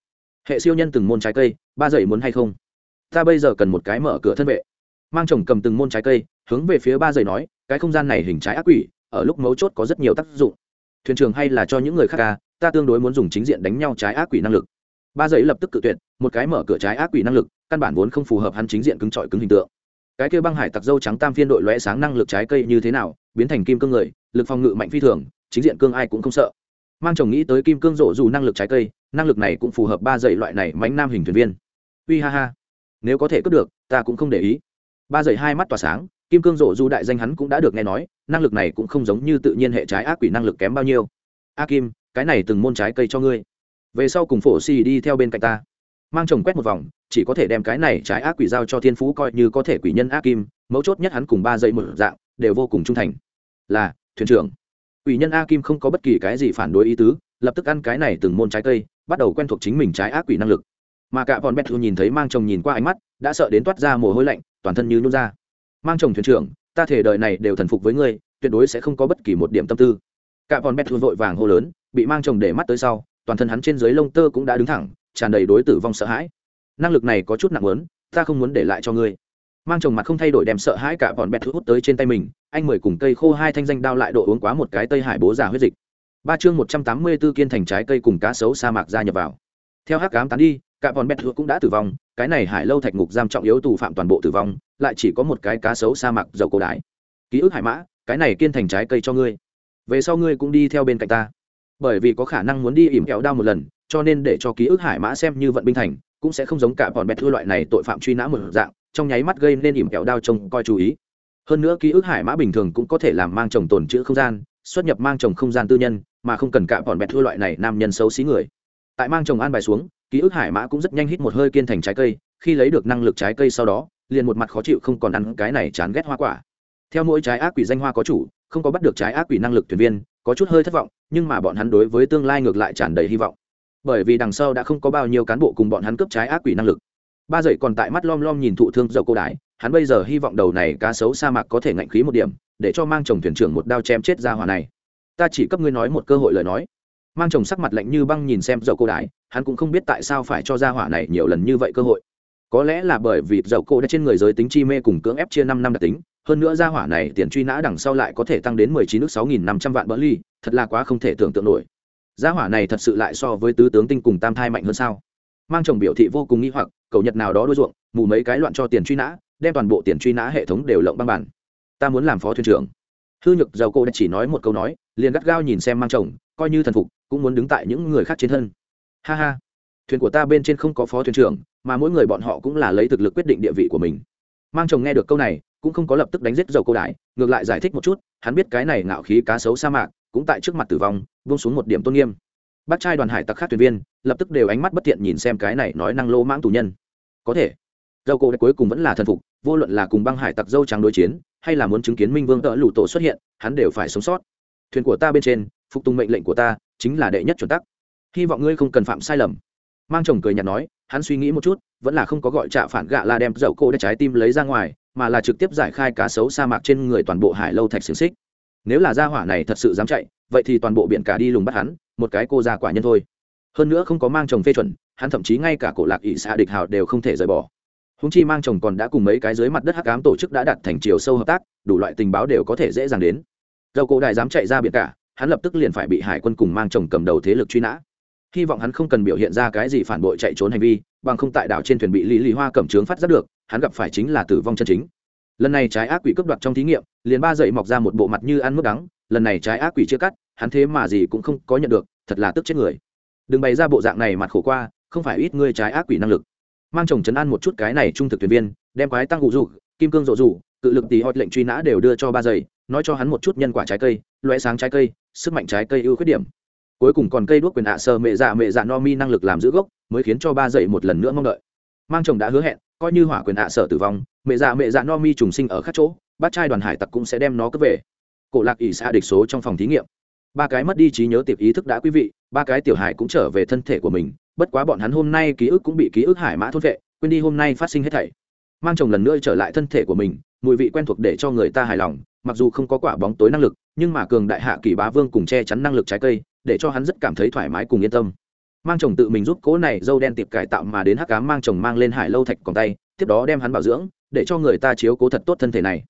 Hệ siêu nhân từng môn trái cây, ba dậy muốn hay không? Ta bây giờ cần một cái mở cửa thân vệ. Mang chồng cầm từng môn trái cây, hướng về phía ba dậy nói, cái không gian này hình trái ác quỷ, ở lúc mấu chốt có rất nhiều tác dụng. Thuyền trưởng hay là cho những người khác ca, ta tương đối muốn dùng chính diện đánh nhau trái ác quỷ năng lực. Ba dậy lập tức cự tuyệt, một cái mở cửa trái ác quỷ năng lực, căn bản vốn không phù hợp hắn chính diện cứng trọi cứng hình tượng. Cái kia băng hải tặc dâu trắng tam phiên đội lóe sáng năng lực trái cây như thế nào, biến thành kim cương người, lực phòng ngự mạnh phi thường chính diện cương ai cũng không sợ. Mang chồng nghĩ tới kim cương rộ dù năng lực trái cây, năng lực này cũng phù hợp ba dạy loại này mánh nam hình thuyền viên. Uy ha ha. Nếu có thể cướp được, ta cũng không để ý. Ba dạy hai mắt tỏa sáng, kim cương rộ dù đại danh hắn cũng đã được nghe nói, năng lực này cũng không giống như tự nhiên hệ trái ác quỷ năng lực kém bao nhiêu. A kim, cái này từng môn trái cây cho ngươi. Về sau cùng phổ xì đi theo bên cạnh ta. Mang chồng quét một vòng, chỉ có thể đem cái này trái ác quỷ giao cho thiên phú coi như có thể quỷ nhân ác kim, mấu chốt nhất hắn cùng ba dây một dạng, đều vô cùng trung thành. Là, thuyền trưởng quỷ nhân a kim không có bất kỳ cái gì phản đối ý tứ, lập tức ăn cái này từng môn trái cây, bắt đầu quen thuộc chính mình trái ác quỷ năng lực. Mà cả bọn bẹt thu nhìn thấy mang chồng nhìn qua ánh mắt, đã sợ đến toát ra mồ hôi lạnh, toàn thân như nhún ra. Mang chồng thuyền trưởng, ta thể đời này đều thần phục với ngươi, tuyệt đối sẽ không có bất kỳ một điểm tâm tư. Cả bọn bẹt thu vội vàng hô lớn, bị mang chồng để mắt tới sau, toàn thân hắn trên dưới lông tơ cũng đã đứng thẳng, tràn đầy đối tử vong sợ hãi. Năng lực này có chút nặng lớn ta không muốn để lại cho ngươi mang chồng mặt không thay đổi đem sợ hãi cả bọn bẹt hút tới trên tay mình, anh mười cùng cây khô hai thanh danh đao lại độ uống quá một cái tây hải bố giả huyết dịch. Ba chương một trăm tám mươi 184 kiên thành trái cây cùng cá sấu sa mạc gia nhập vào. Theo hắc cám tán đi, cả bọn bẹt cũng đã tử vong, cái này hải lâu thạch ngục giam trọng yếu tù phạm toàn bộ tử vong, lại chỉ có một cái cá sấu sa mạc dầu cổ đái ký ức hải mã, cái này kiên thành trái cây cho ngươi. Về sau ngươi cũng đi theo bên cạnh ta. Bởi vì có khả năng muốn đi ỉm kẹo đao một lần, cho nên để cho ký ức hải mã xem như vận binh thành, cũng sẽ không giống cả bọn bẹt thua loại này tội phạm truy nã một dạng trong nháy mắt gây nên ỉm kẹo đao trông coi chú ý. Hơn nữa ký ức hải mã bình thường cũng có thể làm mang chồng tồn chữ không gian, xuất nhập mang chồng không gian tư nhân, mà không cần cả bọn bẹt thua loại này nam nhân xấu xí người. Tại mang chồng an bài xuống, ký ức hải mã cũng rất nhanh hít một hơi kiên thành trái cây, khi lấy được năng lực trái cây sau đó, liền một mặt khó chịu không còn ăn cái này chán ghét hoa quả. Theo mỗi trái ác quỷ danh hoa có chủ, không có bắt được trái ác quỷ năng lực thuyền viên, có chút hơi thất vọng, nhưng mà bọn hắn đối với tương lai ngược lại tràn đầy hy vọng. Bởi vì đằng sau đã không có bao nhiêu cán bộ cùng bọn hắn cướp trái ác quỷ năng lực ba dậy còn tại mắt lom lom nhìn thụ thương dầu cô đái, hắn bây giờ hy vọng đầu này cá sấu sa mạc có thể ngạnh khí một điểm, để cho mang chồng thuyền trưởng một đao chém chết ra hỏa này. Ta chỉ cấp ngươi nói một cơ hội lời nói. Mang chồng sắc mặt lạnh như băng nhìn xem dầu cô đái, hắn cũng không biết tại sao phải cho ra hỏa này nhiều lần như vậy cơ hội. Có lẽ là bởi vì dầu cô đã trên người giới tính chi mê cùng cưỡng ép chia năm năm đặc tính, hơn nữa ra hỏa này tiền truy nã đằng sau lại có thể tăng đến mười chín nước sáu nghìn năm trăm vạn bỡ ly thật là quá không thể tưởng tượng nổi. Gia hỏa này thật sự lại so với tứ tướng tinh cùng tam thai mạnh hơn sao? Mang chồng biểu thị vô cùng nghi hoặc cầu nhật nào đó đôi ruộng, mù mấy cái loạn cho tiền truy nã, đem toàn bộ tiền truy nã hệ thống đều lộng băng bản. Ta muốn làm phó thuyền trưởng. Hư nhược giàu cô đã chỉ nói một câu nói, liền gắt gao nhìn xem mang chồng, coi như thần phục, cũng muốn đứng tại những người khác trên thân. Ha ha. Thuyền của ta bên trên không có phó thuyền trưởng, mà mỗi người bọn họ cũng là lấy thực lực quyết định địa vị của mình. Mang chồng nghe được câu này, cũng không có lập tức đánh giết dầu cô đại, ngược lại giải thích một chút, hắn biết cái này ngạo khí cá sấu sa mạc, cũng tại trước mặt tử vong vung xuống một điểm tôn nghiêm bác trai đoàn hải tặc khác thuyền viên, lập tức đều ánh mắt bất tiện nhìn xem cái này nói năng lô mãng tù nhân. Có thể dầu cô cuối cùng vẫn là thần phục, vô luận là cùng băng hải tặc dâu trắng đối chiến, hay là muốn chứng kiến minh vương tợ lụ tổ xuất hiện, hắn đều phải sống sót. Thuyền của ta bên trên, phục tùng mệnh lệnh của ta, chính là đệ nhất chuẩn tắc. Hy vọng ngươi không cần phạm sai lầm. Mang chồng cười nhạt nói, hắn suy nghĩ một chút, vẫn là không có gọi trạ phản gạ la đem dậu cô để trái tim lấy ra ngoài, mà là trực tiếp giải khai cá sấu sa mạc trên người toàn bộ hải lâu thạch xiềng xích. Nếu là gia hỏa này thật sự dám chạy vậy thì toàn bộ biển cả đi lùng bắt hắn, một cái cô già quả nhân thôi. Hơn nữa không có mang chồng phê chuẩn, hắn thậm chí ngay cả cổ lạc ỵ xạ địch hào đều không thể rời bỏ. Húng chi mang chồng còn đã cùng mấy cái dưới mặt đất hắc ám tổ chức đã đặt thành chiều sâu hợp tác, đủ loại tình báo đều có thể dễ dàng đến. Dầu cổ đại dám chạy ra biển cả, hắn lập tức liền phải bị hải quân cùng mang chồng cầm đầu thế lực truy nã. Hy vọng hắn không cần biểu hiện ra cái gì phản bội chạy trốn hành vi, bằng không tại đảo trên thuyền bị lý lý hoa cẩm trướng phát giác được, hắn gặp phải chính là tử vong chân chính. Lần này trái ác quỷ cướp đoạt trong thí nghiệm, liền ba dậy mọc ra một bộ mặt như ăn mức đắng lần này trái ác quỷ chưa cắt, hắn thế mà gì cũng không có nhận được, thật là tức chết người. Đừng bày ra bộ dạng này mặt khổ qua, không phải ít ngươi trái ác quỷ năng lực. Mang chồng chấn an một chút cái này trung thực thuyền viên, đem quái tăng hụ dụ kim cương rộ rủ, cự lực tí hot lệnh truy nã đều đưa cho ba giày, nói cho hắn một chút nhân quả trái cây, loé sáng trái cây, sức mạnh trái cây ưu khuyết điểm. Cuối cùng còn cây đuốc quyền ạ sơ mẹ dạ mẹ dạ no mi năng lực làm giữ gốc, mới khiến cho ba dậy một lần nữa mong đợi. Mang chồng đã hứa hẹn, coi như hỏa quyền ạ sở tử vong, mẹ dạ mẹ dạ no mi trùng sinh ở khác chỗ bắt trai đoàn hải tặc cũng sẽ đem nó cướp về cổ lạc ỷ xa địch số trong phòng thí nghiệm. Ba cái mất đi trí nhớ tiệp ý thức đã quý vị, ba cái tiểu hải cũng trở về thân thể của mình, bất quá bọn hắn hôm nay ký ức cũng bị ký ức hải mã thốt vệ, quên đi hôm nay phát sinh hết thảy. Mang chồng lần nữa trở lại thân thể của mình, mùi vị quen thuộc để cho người ta hài lòng, mặc dù không có quả bóng tối năng lực, nhưng mà cường đại hạ kỳ bá vương cùng che chắn năng lực trái cây, để cho hắn rất cảm thấy thoải mái cùng yên tâm. Mang chồng tự mình giúp cố này dâu đen tiệp cải tạo mà đến hắc cá mang chồng mang lên hải lâu thạch còn tay, tiếp đó đem hắn bảo dưỡng, để cho người ta chiếu cố thật tốt thân thể này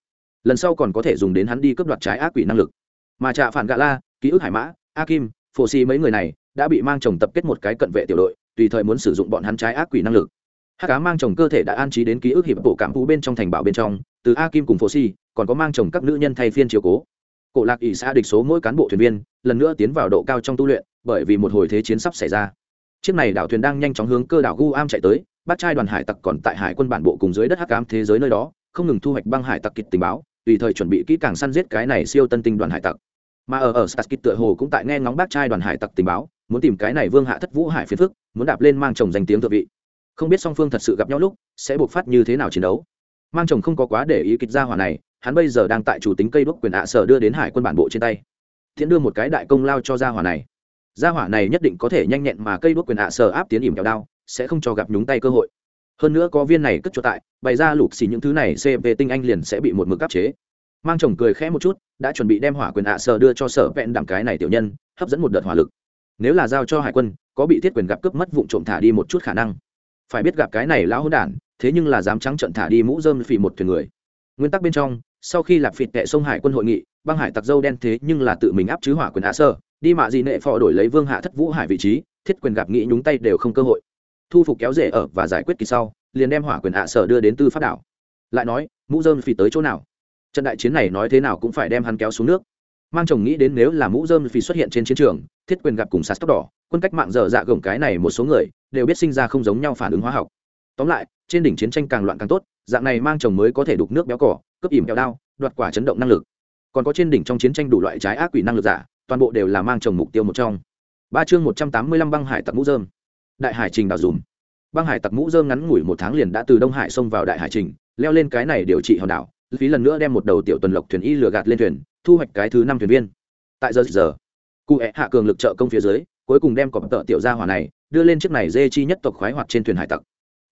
lần sau còn có thể dùng đến hắn đi cướp đoạt trái ác quỷ năng lực. Mà trạ phản gạ la, ký ức hải mã, a kim, phổ xì mấy người này đã bị mang chồng tập kết một cái cận vệ tiểu đội, tùy thời muốn sử dụng bọn hắn trái ác quỷ năng lực. Hát cá mang chồng cơ thể đã an trí đến ký ức hiệp bộ cảm thú bên trong thành bảo bên trong, từ a kim cùng phổ xì, còn có mang chồng các nữ nhân thay phiên chiều cố. Cổ lạc ỷ xã địch số mỗi cán bộ thuyền viên, lần nữa tiến vào độ cao trong tu luyện, bởi vì một hồi thế chiến sắp xảy ra. Chiếc này đảo thuyền đang nhanh chóng hướng cơ đảo gu am chạy tới, bắt trai đoàn hải tặc còn tại hải quân bản bộ cùng dưới đất hắc cám thế giới nơi đó, không ngừng thu hoạch băng hải tặc kịch tình báo tùy thời chuẩn bị kỹ càng săn giết cái này siêu tân tinh đoàn hải tặc. Mà ở ở Staskit tựa hồ cũng tại nghe ngóng bác trai đoàn hải tặc tình báo, muốn tìm cái này vương hạ thất vũ hải phiền phức, muốn đạp lên mang chồng danh tiếng thượng vị. Không biết song phương thật sự gặp nhau lúc, sẽ buộc phát như thế nào chiến đấu. Mang chồng không có quá để ý kịch gia hỏa này, hắn bây giờ đang tại chủ tính cây đuốc quyền ạ sở đưa đến hải quân bản bộ trên tay. Thiện đưa một cái đại công lao cho gia hỏa này. Gia hỏa này nhất định có thể nhanh nhẹn mà cây đuốc quyền ạ sở áp tiến ỉm kẹo đao, sẽ không cho gặp nhúng tay cơ hội hơn nữa có viên này cất chỗ tại, bày ra lục xì những thứ này cp tinh anh liền sẽ bị một mực áp chế. Mang chồng cười khẽ một chút, đã chuẩn bị đem hỏa quyền ạ sở đưa cho sở vẹn đẳng cái này tiểu nhân, hấp dẫn một đợt hỏa lực. Nếu là giao cho hải quân, có bị thiết quyền gặp cướp mất vụ trộm thả đi một chút khả năng. Phải biết gặp cái này lão hỗn đản, thế nhưng là dám trắng trận thả đi mũ dơm phì một thuyền người. Nguyên tắc bên trong, sau khi lạp phịt tệ sông hải quân hội nghị, băng hải tặc dâu đen thế nhưng là tự mình áp chứ hỏa quyền hạ sơ đi mạ gì nệ phò đổi lấy vương hạ thất vũ hải vị trí, thiết quyền gặp nghĩ nhúng tay đều không cơ hội thu phục kéo rể ở và giải quyết kỳ sau, liền đem hỏa quyền ạ sở đưa đến tư pháp đảo. Lại nói, mũ dơm phì tới chỗ nào? Trận đại chiến này nói thế nào cũng phải đem hắn kéo xuống nước. Mang chồng nghĩ đến nếu là mũ dơm phì xuất hiện trên chiến trường, thiết quyền gặp cùng sạt tóc đỏ, quân cách mạng dở dạ gồng cái này một số người, đều biết sinh ra không giống nhau phản ứng hóa học. Tóm lại, trên đỉnh chiến tranh càng loạn càng tốt, dạng này mang chồng mới có thể đục nước béo cỏ, cướp ỉm kẹo đao, đoạt quả chấn động năng lực. Còn có trên đỉnh trong chiến tranh đủ loại trái ác quỷ năng lực giả, toàn bộ đều là mang chồng mục tiêu một trong. Ba chương một trăm tám mươi lăm băng hải tặc mũ dơm đại hải trình đào dùm. Băng hải tặc mũ dơm ngắn ngủi một tháng liền đã từ đông hải xông vào đại hải trình, leo lên cái này điều trị hòn đảo, phí lần nữa đem một đầu tiểu tuần lộc thuyền y lừa gạt lên thuyền, thu hoạch cái thứ năm thuyền viên. Tại giờ giờ, cụ hẹ hạ cường lực trợ công phía dưới, cuối cùng đem cọp tợ tiểu gia hỏa này đưa lên chiếc này dê chi nhất tộc khoái hoạt trên thuyền hải tặc.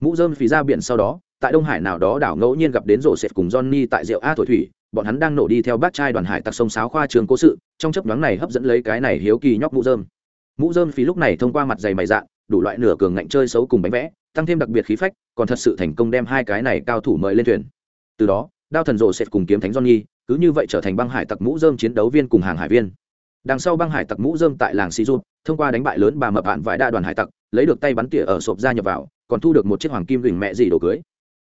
Mũ dơm phí ra biển sau đó, tại đông hải nào đó đảo ngẫu nhiên gặp đến rổ sệt cùng johnny tại rượu a thổi thủy, bọn hắn đang nổ đi theo bác trai đoàn hải tặc sông sáo khoa trường cố sự, trong chấp đoán này hấp dẫn lấy cái này hiếu kỳ nhóc mũ dơm mũ dơm phí lúc này thông qua mặt dày mày dạn đủ loại nửa cường ngạnh chơi xấu cùng bánh vẽ, tăng thêm đặc biệt khí phách, còn thật sự thành công đem hai cái này cao thủ mời lên thuyền. Từ đó, đao thần rộ sẽ cùng kiếm thánh johnny, cứ như vậy trở thành băng hải tặc mũ dơm chiến đấu viên cùng hàng hải viên. Đằng sau băng hải tặc mũ dơm tại làng sĩ thông qua đánh bại lớn bà mập hạn vải đa đoàn hải tặc, lấy được tay bắn tỉa ở sộp ra nhập vào, còn thu được một chiếc hoàng kim gửi mẹ gì đồ cưới.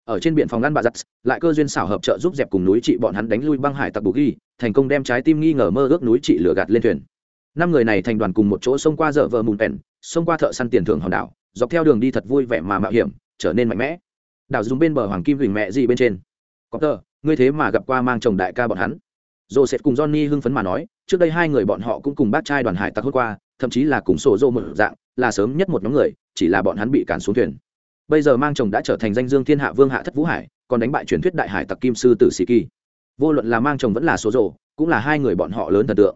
Ở trên biển phòng ngăn bà giặt lại cơ duyên xảo hợp trợ giúp dẹp cùng núi trị bọn hắn đánh lui băng hải tặc bù ghi, thành công đem trái tim nghi ngờ mơ ước núi trị lửa gạt lên thuyền năm người này thành đoàn cùng một chỗ xông qua dở vợ mùn pèn, xông qua thợ săn tiền thưởng hòn đảo, dọc theo đường đi thật vui vẻ mà mạo hiểm, trở nên mạnh mẽ. Đảo dùng bên bờ hoàng kim huỳnh mẹ gì bên trên. Có tờ, ngươi thế mà gặp qua mang chồng đại ca bọn hắn. Joseph cùng johnny hưng phấn mà nói, trước đây hai người bọn họ cũng cùng bác trai đoàn hải tặc hốt qua, thậm chí là cùng sổ dô một dạng, là sớm nhất một nhóm người, chỉ là bọn hắn bị cản xuống thuyền. Bây giờ mang chồng đã trở thành danh dương thiên hạ vương hạ thất vũ hải, còn đánh bại truyền thuyết đại hải tặc kim sư tử sĩ kỳ. Vô luận là mang chồng vẫn là số rồ cũng là hai người bọn họ lớn thần tượng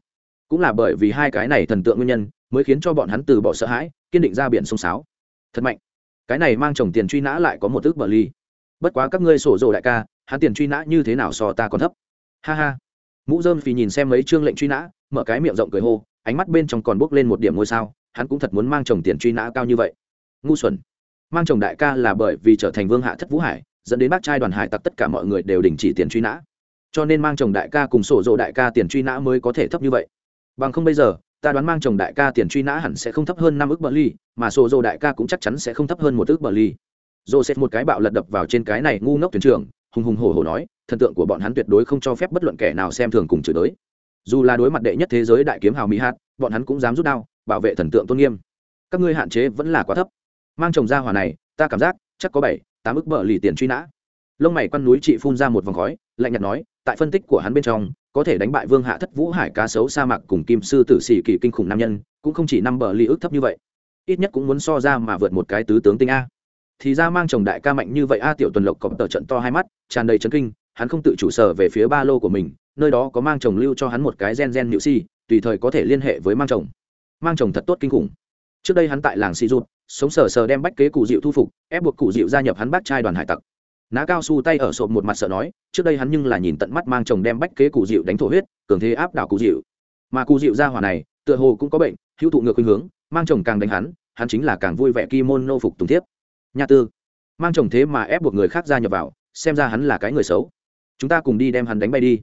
cũng là bởi vì hai cái này thần tượng nguyên nhân mới khiến cho bọn hắn từ bỏ sợ hãi, kiên định ra biển sông sáo. Thật mạnh. Cái này mang chồng tiền truy nã lại có một ước bờ ly. Bất quá các ngươi sổ rồ đại ca, hắn tiền truy nã như thế nào so ta còn thấp? Ha ha. Mũ dơm phì nhìn xem mấy chương lệnh truy nã, mở cái miệng rộng cười hô, ánh mắt bên trong còn bốc lên một điểm ngôi sao, hắn cũng thật muốn mang chồng tiền truy nã cao như vậy. Ngu xuẩn. Mang chồng đại ca là bởi vì trở thành vương hạ thất vũ hải, dẫn đến bác trai đoàn hải tặc tất cả mọi người đều đình chỉ tiền truy nã. Cho nên mang chồng đại ca cùng sổ dồ đại ca tiền truy nã mới có thể thấp như vậy bằng không bây giờ, ta đoán mang chồng đại ca tiền truy nã hẳn sẽ không thấp hơn năm ước bờ ly mà sổ dồ đại ca cũng chắc chắn sẽ không thấp hơn một ước bờ ly dồ xét một cái bạo lật đập vào trên cái này ngu ngốc thuyền trưởng, hùng hùng hổ hổ nói, thần tượng của bọn hắn tuyệt đối không cho phép bất luận kẻ nào xem thường cùng chửi tới dù là đối mặt đệ nhất thế giới đại kiếm hào mỹ hát bọn hắn cũng dám rút đao, bảo vệ thần tượng tôn nghiêm. Các ngươi hạn chế vẫn là quá thấp. Mang chồng ra hỏa này, ta cảm giác chắc có bảy, tám ức bờ lì tiền truy nã lông mày quăn núi chị phun ra một vòng khói, lạnh nhạt nói, tại phân tích của hắn bên trong, có thể đánh bại vương hạ thất vũ hải cá sấu sa mạc cùng kim sư tử sĩ kỳ kinh khủng nam nhân, cũng không chỉ năm bờ ly ức thấp như vậy. Ít nhất cũng muốn so ra mà vượt một cái tứ tướng tinh a. Thì ra mang chồng đại ca mạnh như vậy a tiểu tuần lộc cọp tờ trận to hai mắt, tràn đầy chấn kinh, hắn không tự chủ sở về phía ba lô của mình, nơi đó có mang chồng lưu cho hắn một cái gen gen nhự si, tùy thời có thể liên hệ với mang chồng. Mang chồng thật tốt kinh khủng. Trước đây hắn tại làng si rút sống sờ sờ đem bách kế cụ diệu thu phục, ép buộc cụ diệu gia nhập hắn bác trai đoàn hải tặc ná cao su tay ở sộp một mặt sợ nói, trước đây hắn nhưng là nhìn tận mắt mang chồng đem bách kế cụ diệu đánh thổ huyết, cường thế áp đảo cụ diệu mà cụ diệu ra hỏa này, tựa hồ cũng có bệnh, hữu thụ ngược khuynh hướng, mang chồng càng đánh hắn hắn chính là càng vui vẻ kimono phục tùng tiếp nhà tư, mang chồng thế mà ép buộc người khác gia nhập vào, xem ra hắn là cái người xấu. Chúng ta cùng đi đem hắn đánh bay đi.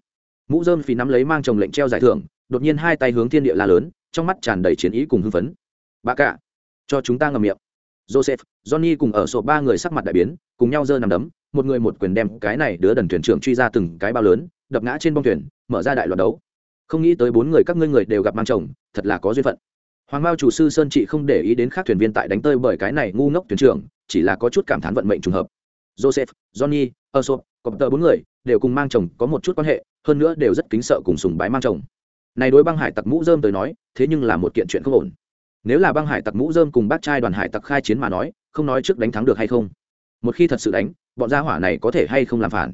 Mũ dơm phì nắm lấy mang chồng lệnh treo giải thưởng, đột nhiên hai tay hướng thiên địa la lớn, trong mắt tràn đầy chiến ý cùng hưng phấn. Bà cả, cho chúng ta ngầm miệng. Joseph, johnny cùng ở sổ ba người sắc mặt đại biến, cùng nhau giơ nằm đấm một người một quyền đem cái này đứa đần thuyền trưởng truy ra từng cái bao lớn, đập ngã trên bông thuyền, mở ra đại loạt đấu. Không nghĩ tới bốn người các ngươi người đều gặp mang chồng, thật là có duyên phận. Hoàng mao chủ sư sơn trị không để ý đến khác thuyền viên tại đánh tơi bởi cái này ngu ngốc thuyền trưởng, chỉ là có chút cảm thán vận mệnh trùng hợp. Joseph, johnny ở cộng tờ bốn người đều cùng mang chồng có một chút quan hệ, hơn nữa đều rất kính sợ cùng sùng bái mang chồng. Này đối băng hải tặc mũ dơm tới nói, thế nhưng là một kiện chuyện không ổn. Nếu là băng hải tặc mũ dơm cùng bác trai đoàn hải tặc khai chiến mà nói, không nói trước đánh thắng được hay không? Một khi thật sự đánh bọn gia hỏa này có thể hay không làm phản.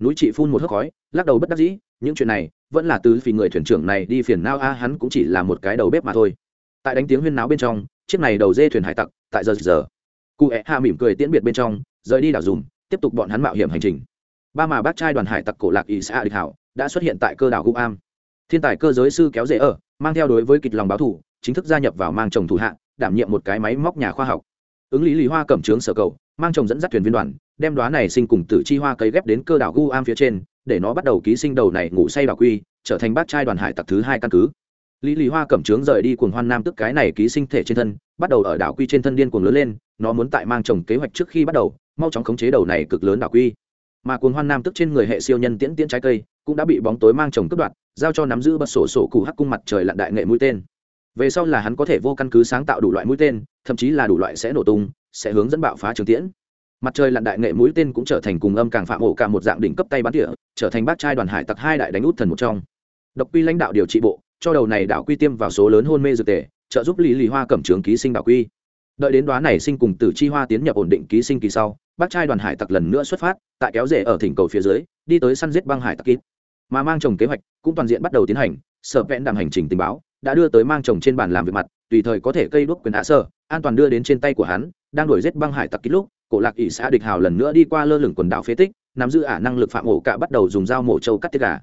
Núi chị phun một hớp khói, lắc đầu bất đắc dĩ, những chuyện này vẫn là từ vì người thuyền trưởng này đi phiền nao a, hắn cũng chỉ là một cái đầu bếp mà thôi. Tại đánh tiếng huyên náo bên trong, chiếc này đầu dê thuyền hải tặc, tại giờ giờ, cụ hẹ hạ mỉm cười tiễn biệt bên trong, rời đi đảo dùm, tiếp tục bọn hắn mạo hiểm hành trình. Ba mà bác trai đoàn hải tặc cổ lạc ý xã địch hảo, đã xuất hiện tại cơ đảo guam thiên tài cơ giới sư kéo dễ ở, mang theo đối với kịch lòng báo thủ, chính thức gia nhập vào mang chồng thủ hạ, đảm nhiệm một cái máy móc nhà khoa học. Ứng lý lý hoa cẩm trướng sở cầu mang chồng dẫn dắt thuyền viên đoàn, đem đoá này sinh cùng tử chi hoa cấy ghép đến cơ đảo guam phía trên, để nó bắt đầu ký sinh đầu này ngủ say đảo quy, trở thành bác trai đoàn hải tặc thứ hai căn cứ. Lý lý hoa cẩm trướng rời đi cuồng hoan nam tức cái này ký sinh thể trên thân, bắt đầu ở đảo quy trên thân điên cuồng lớn lên, nó muốn tại mang chồng kế hoạch trước khi bắt đầu, mau chóng khống chế đầu này cực lớn đảo quy. Mà cuồng hoan nam tức trên người hệ siêu nhân tiễn tiễn trái cây, cũng đã bị bóng tối mang chồng cướp đoạt, giao cho nắm giữ bật sổ sổ cụ hắc cung mặt trời lặn đại nghệ mũi tên. Về sau là hắn có thể vô căn cứ sáng tạo đủ loại mũi tên, thậm chí là đủ loại sẽ nổ tung sẽ hướng dẫn bạo phá trường tiễn. Mặt trời lặn đại nghệ mũi tên cũng trở thành cùng âm càng phạm ổ cả một dạng đỉnh cấp tay bắn địa trở thành bác trai đoàn hải tặc hai đại đánh út thần một trong. Độc quy lãnh đạo điều trị bộ, cho đầu này đảo quy tiêm vào số lớn hôn mê dược tề, trợ giúp lý lý hoa cẩm trường ký sinh đảo quy. Đợi đến đoá này sinh cùng tử chi hoa tiến nhập ổn định ký sinh kỳ sau, bác trai đoàn hải tặc lần nữa xuất phát, tại kéo rể ở thỉnh cầu phía dưới, đi tới săn giết băng hải tặc kít. Mà mang chồng kế hoạch cũng toàn diện bắt đầu tiến hành, sở vẽn đàm hành trình tình báo đã đưa tới mang chồng trên bàn làm việc mặt, tùy thời có thể cây đuốc quyền hạ sơ, an toàn đưa đến trên tay của hắn, đang đuổi giết băng hải tặc ký lúc, cổ lạc ỷ xã địch hào lần nữa đi qua lơ lửng quần đảo phế tích, nắm giữ ả năng lực phạm ổ cả bắt đầu dùng dao mổ trâu cắt tiết gà.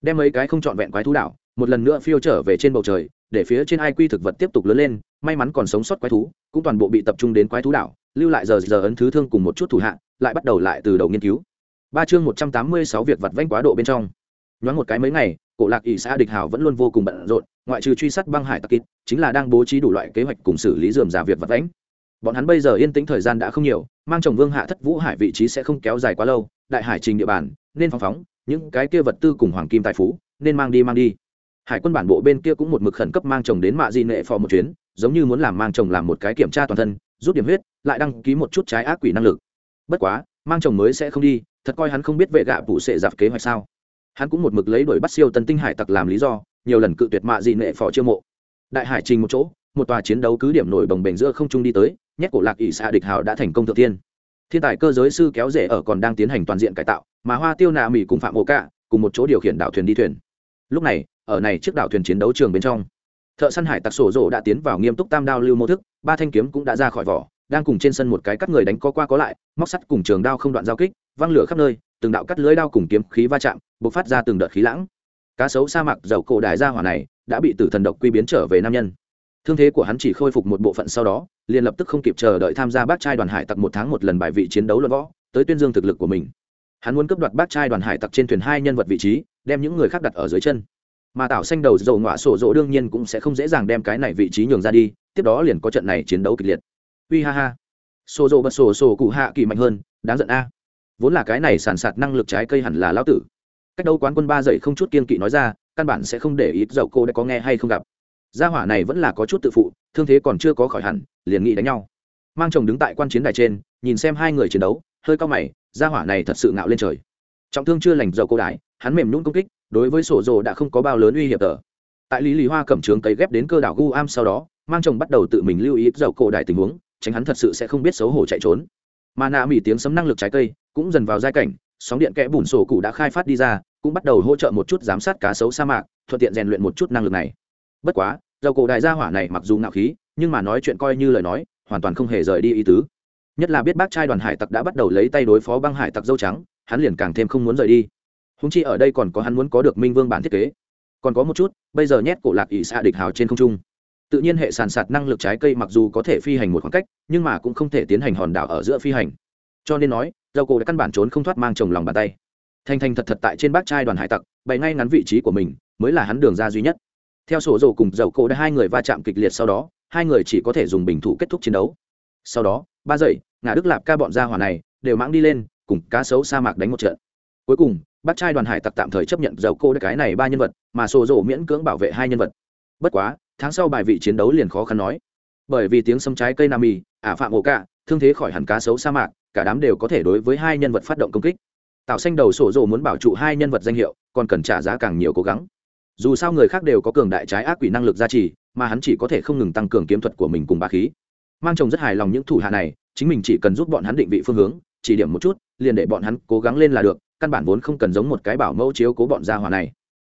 Đem mấy cái không trọn vẹn quái thú đảo, một lần nữa phiêu trở về trên bầu trời, để phía trên ai quy thực vật tiếp tục lớn lên, may mắn còn sống sót quái thú, cũng toàn bộ bị tập trung đến quái thú đảo, lưu lại giờ giờ ấn thứ thương cùng một chút thủ hạ, lại bắt đầu lại từ đầu nghiên cứu. Ba chương một trăm tám mươi sáu việc vặt vanh quá độ bên trong. Nhoáng một cái mấy ngày cổ lạc ỷ xã địch hào vẫn luôn vô cùng bận rộn, ngoại trừ truy sát băng hải tặc kịt, chính là đang bố trí đủ loại kế hoạch cùng xử lý dườm giả việc vật lãnh bọn hắn bây giờ yên tĩnh thời gian đã không nhiều, mang chồng vương hạ thất vũ hải vị trí sẽ không kéo dài quá lâu, đại hải trình địa bàn, nên phóng phóng, những cái kia vật tư cùng hoàng kim tài phú, nên mang đi mang đi. Hải quân bản bộ bên kia cũng một mực khẩn cấp mang chồng đến mạ di nệ phò một chuyến, giống như muốn làm mang chồng làm một cái kiểm tra toàn thân, rút điểm huyết, lại đăng ký một chút trái ác quỷ năng lực. Bất quá, mang chồng mới sẽ không đi, thật coi hắn không biết vệ gạ vụ sệ giặc kế hoạch sao hắn cũng một mực lấy đuổi bắt siêu tân tinh hải tặc làm lý do, nhiều lần cự tuyệt mạ dị nệ phò chiêu mộ. Đại hải trình một chỗ, một tòa chiến đấu cứ điểm nổi bồng bềnh giữa không trung đi tới, nhét cổ lạc ỷ xạ địch hào đã thành công thượng thiên thiên tài cơ giới sư kéo rể ở còn đang tiến hành toàn diện cải tạo, mà hoa tiêu nạ mỹ cùng phạm ổ cạ cùng một chỗ điều khiển đảo thuyền đi thuyền. Lúc này, ở này chiếc đảo thuyền chiến đấu trường bên trong, thợ săn hải tặc sổ rộ đã tiến vào nghiêm túc tam đao lưu mô thức, ba thanh kiếm cũng đã ra khỏi vỏ, đang cùng trên sân một cái cắt người đánh co qua có lại, móc sắt cùng trường đao không đoạn giao kích, văng lửa khắp nơi từng đạo cắt lưới đao cùng kiếm khí va chạm, bộc phát ra từng đợt khí lãng. Cá sấu sa mạc dầu cổ đài gia hỏa này đã bị tử thần độc quy biến trở về nam nhân. Thương thế của hắn chỉ khôi phục một bộ phận sau đó, liền lập tức không kịp chờ đợi tham gia bác trai đoàn hải tặc một tháng một lần bài vị chiến đấu luận võ, tới tuyên dương thực lực của mình. Hắn muốn cướp đoạt bác trai đoàn hải tặc trên thuyền hai nhân vật vị trí, đem những người khác đặt ở dưới chân. Mà tảo xanh đầu dầu ngọa sổ dỗ đương nhiên cũng sẽ không dễ dàng đem cái này vị trí nhường ra đi, tiếp đó liền có trận này chiến đấu kịch liệt. Uy ha ha. Sổ dỗ bật sổ sổ cụ hạ kỳ mạnh hơn, đáng giận a vốn là cái này sản sạt năng lực trái cây hẳn là lão tử. Cách đâu quán quân ba dậy không chút kiên kỵ nói ra, căn bản sẽ không để ý dậu cô đã có nghe hay không gặp. Gia hỏa này vẫn là có chút tự phụ, thương thế còn chưa có khỏi hẳn, liền nghĩ đánh nhau. Mang chồng đứng tại quan chiến đài trên, nhìn xem hai người chiến đấu, hơi cao mày, gia hỏa này thật sự ngạo lên trời. Trọng thương chưa lành dậu cô đại, hắn mềm nhún công kích, đối với sổ rồ đã không có bao lớn uy hiểm tờ. Tại lý lý hoa cẩm trướng cấy ghép đến cơ đảo gu am sau đó, mang chồng bắt đầu tự mình lưu ý dậu cổ đại tình huống, tránh hắn thật sự sẽ không biết xấu hổ chạy trốn. Mà nạ mỹ tiếng sấm năng lực trái cây cũng dần vào giai cảnh, sóng điện kẽ bùn sổ cụ đã khai phát đi ra, cũng bắt đầu hỗ trợ một chút giám sát cá sấu sa mạc, thuận tiện rèn luyện một chút năng lực này. Bất quá, dầu cổ đại gia hỏa này mặc dù ngạo khí, nhưng mà nói chuyện coi như lời nói, hoàn toàn không hề rời đi ý tứ. Nhất là biết bác trai đoàn hải tặc đã bắt đầu lấy tay đối phó băng hải tặc dâu trắng, hắn liền càng thêm không muốn rời đi. Húng chi ở đây còn có hắn muốn có được minh vương bản thiết kế. Còn có một chút, bây giờ nhét cổ lạc ỷ xạ địch hào trên không trung. Tự nhiên hệ sàn sạt năng lực trái cây mặc dù có thể phi hành một khoảng cách, nhưng mà cũng không thể tiến hành hòn đảo ở giữa phi hành. Cho nên nói dầu cổ đã căn bản trốn không thoát mang chồng lòng bàn tay. Thành thành thật thật tại trên bác trai đoàn hải tặc, bày ngay ngắn vị trí của mình, mới là hắn đường ra duy nhất. Theo sổ dầu cùng dầu cổ đã hai người va chạm kịch liệt sau đó, hai người chỉ có thể dùng bình thủ kết thúc chiến đấu. Sau đó, ba dậy ngã đức lạp ca bọn gia hỏa này đều mãng đi lên, cùng cá sấu sa mạc đánh một trận. Cuối cùng, bác trai đoàn hải tặc tạm thời chấp nhận dầu cô cái này ba nhân vật, mà sổ dầu miễn cưỡng bảo vệ hai nhân vật. Bất quá, tháng sau bài vị chiến đấu liền khó khăn nói. Bởi vì tiếng sấm trái cây nam mì, ả phạm ổ cả thương thế khỏi hẳn cá sấu sa mạc, cả đám đều có thể đối với hai nhân vật phát động công kích. Tạo xanh đầu sổ rồ muốn bảo trụ hai nhân vật danh hiệu, còn cần trả giá càng nhiều cố gắng. Dù sao người khác đều có cường đại trái ác quỷ năng lực gia trì, mà hắn chỉ có thể không ngừng tăng cường kiếm thuật của mình cùng ba khí. Mang chồng rất hài lòng những thủ hạ này, chính mình chỉ cần giúp bọn hắn định vị phương hướng, chỉ điểm một chút, liền để bọn hắn cố gắng lên là được, căn bản vốn không cần giống một cái bảo mẫu chiếu cố bọn gia hỏa này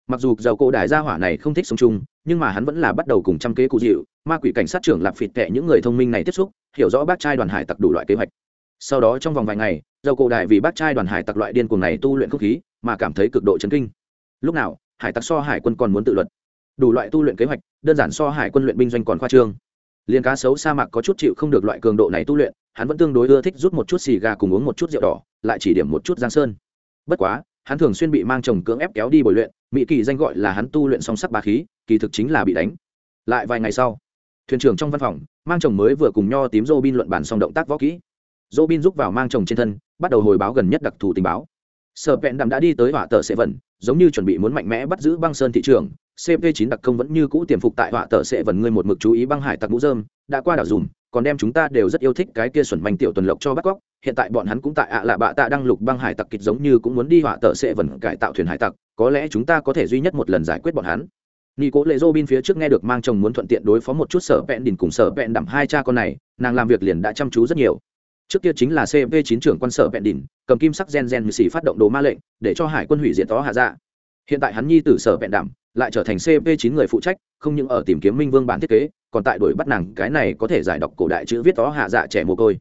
mặc dù dầu cổ đại gia hỏa này không thích sống chung, nhưng mà hắn vẫn là bắt đầu cùng trăm kế cụ dịu, ma quỷ cảnh sát trưởng lạp phịt tệ những người thông minh này tiếp xúc, hiểu rõ bác trai đoàn hải tặc đủ loại kế hoạch. Sau đó trong vòng vài ngày dầu cổ đại vì bác trai đoàn hải tặc loại điên cuồng này tu luyện không khí, mà cảm thấy cực độ chấn kinh. Lúc nào, hải tặc so hải quân còn muốn tự luật đủ loại tu luyện kế hoạch, đơn giản so hải quân luyện binh doanh còn khoa trương. Liền cá sấu sa mạc có chút chịu không được loại cường độ này tu luyện, hắn vẫn tương đối ưa thích rút một chút xì gà cùng uống một chút rượu đỏ, lại chỉ điểm một chút giang sơn. Bất quá, hắn thường xuyên bị mang chồng cưỡng ép kéo đi bồi luyện mỹ kỳ danh gọi là hắn tu luyện song sắc bá khí, kỳ thực chính là bị đánh. Lại vài ngày sau, thuyền trưởng trong văn phòng, mang chồng mới vừa cùng nho tím dô bin luận bản xong động tác võ kỹ. Dô bin rút vào mang chồng trên thân, bắt đầu hồi báo gần nhất đặc thù tình báo. Sở vẹn đàm đã đi tới họa tờ sẽ vẩn, giống như chuẩn bị muốn mạnh mẽ bắt giữ băng sơn thị trường. Cp 9 đặc công vẫn như cũ tiềm phục tại họa tờ sẽ vẩn, ngươi một mực chú ý băng hải tặc mũ dơm đã qua đảo dùm, còn đem chúng ta đều rất yêu thích cái kia xuẩn manh tiểu tuần lộc cho bắt cóc. Hiện tại bọn hắn cũng tại ạ à lạ bạ tạ đang lục băng hải tặc kịch giống như cũng muốn đi họa tờ sẽ vẩn cải tạo thuyền hải tặc có lẽ chúng ta có thể duy nhất một lần giải quyết bọn hắn nghi cố lệ Robin phía trước nghe được mang chồng muốn thuận tiện đối phó một chút sở vẹn đỉnh cùng sở vẹn đđảm hai cha con này, nàng làm việc liền đã chăm chú rất nhiều. Trước kia chính là cv chín trưởng quân sở vẹn đỉnh, cầm kim sắc gen gen như sĩ phát động đồ ma lệnh, để cho hải quân hủy diệt đó hạ dạ. Hiện tại hắn nhi tử sở vẹn đđảm, lại trở thành cv chín người phụ trách, không những ở tìm kiếm minh vương bản thiết kế, còn tại đuổi bắt nàng cái này có thể giải đọc cổ đại chữ viết đó hạ dạ trẻ mồ côi.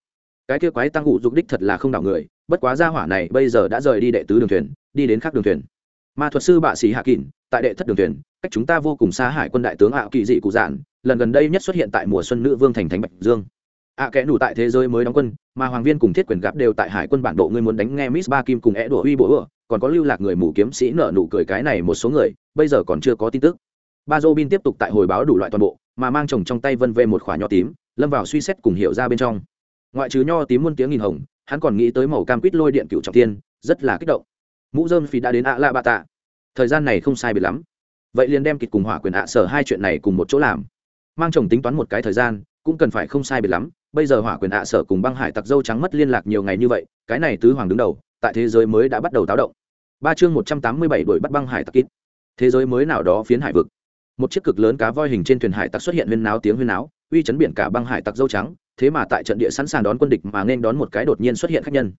Cái kia quái tăng ngụ dục đích thật là không đảo người, bất quá gia hỏa này bây giờ đã rời đi đệ tứ đường thuyền, đi đến khác đường thuyền. Ma thuật sư bạ sĩ Hạ Kình, tại đệ thất đường thuyền, cách chúng ta vô cùng xa hải quân đại tướng ạ kỳ dị cụ dạn lần gần đây nhất xuất hiện tại mùa xuân nữ vương thành thánh bạch dương. Ạ kẽ đủ tại thế giới mới đóng quân mà hoàng viên cùng thiết quyền gáp đều tại hải quân bản độ ngươi muốn đánh nghe miss ba kim cùng é đổ uy bộ ựa còn có lưu lạc người mù kiếm sĩ nợ nụ cười cái này một số người bây giờ còn chưa có tin tức. Ba dô bin tiếp tục tại hồi báo đủ loại toàn bộ mà mang chồng trong tay vân vê một khỏa nho tím lâm vào suy xét cùng hiểu ra bên trong. Ngoại trừ nho tím muôn tiếng nghìn hồng hắn còn nghĩ tới màu cam quýt lôi điện cựu trọng tiên rất là kích động mũ dơm phì đã đến ạ la bạ tạ. Thời gian này không sai biệt lắm. Vậy liền đem kịch cùng hỏa quyền ạ sở hai chuyện này cùng một chỗ làm. Mang chồng tính toán một cái thời gian, cũng cần phải không sai biệt lắm. Bây giờ hỏa quyền ạ sở cùng băng hải tặc dâu trắng mất liên lạc nhiều ngày như vậy, cái này tứ hoàng đứng đầu, tại thế giới mới đã bắt đầu táo động. Ba chương một trăm tám mươi bảy đuổi bắt băng hải tặc kít. Thế giới mới nào đó phiến hải vực. Một chiếc cực lớn cá voi hình trên thuyền hải tặc xuất hiện huyên náo tiếng huyên náo, uy chấn biển cả băng hải tặc dâu trắng, thế mà tại trận địa sẵn sàng đón quân địch mà nên đón một cái đột nhiên xuất hiện khách nhân.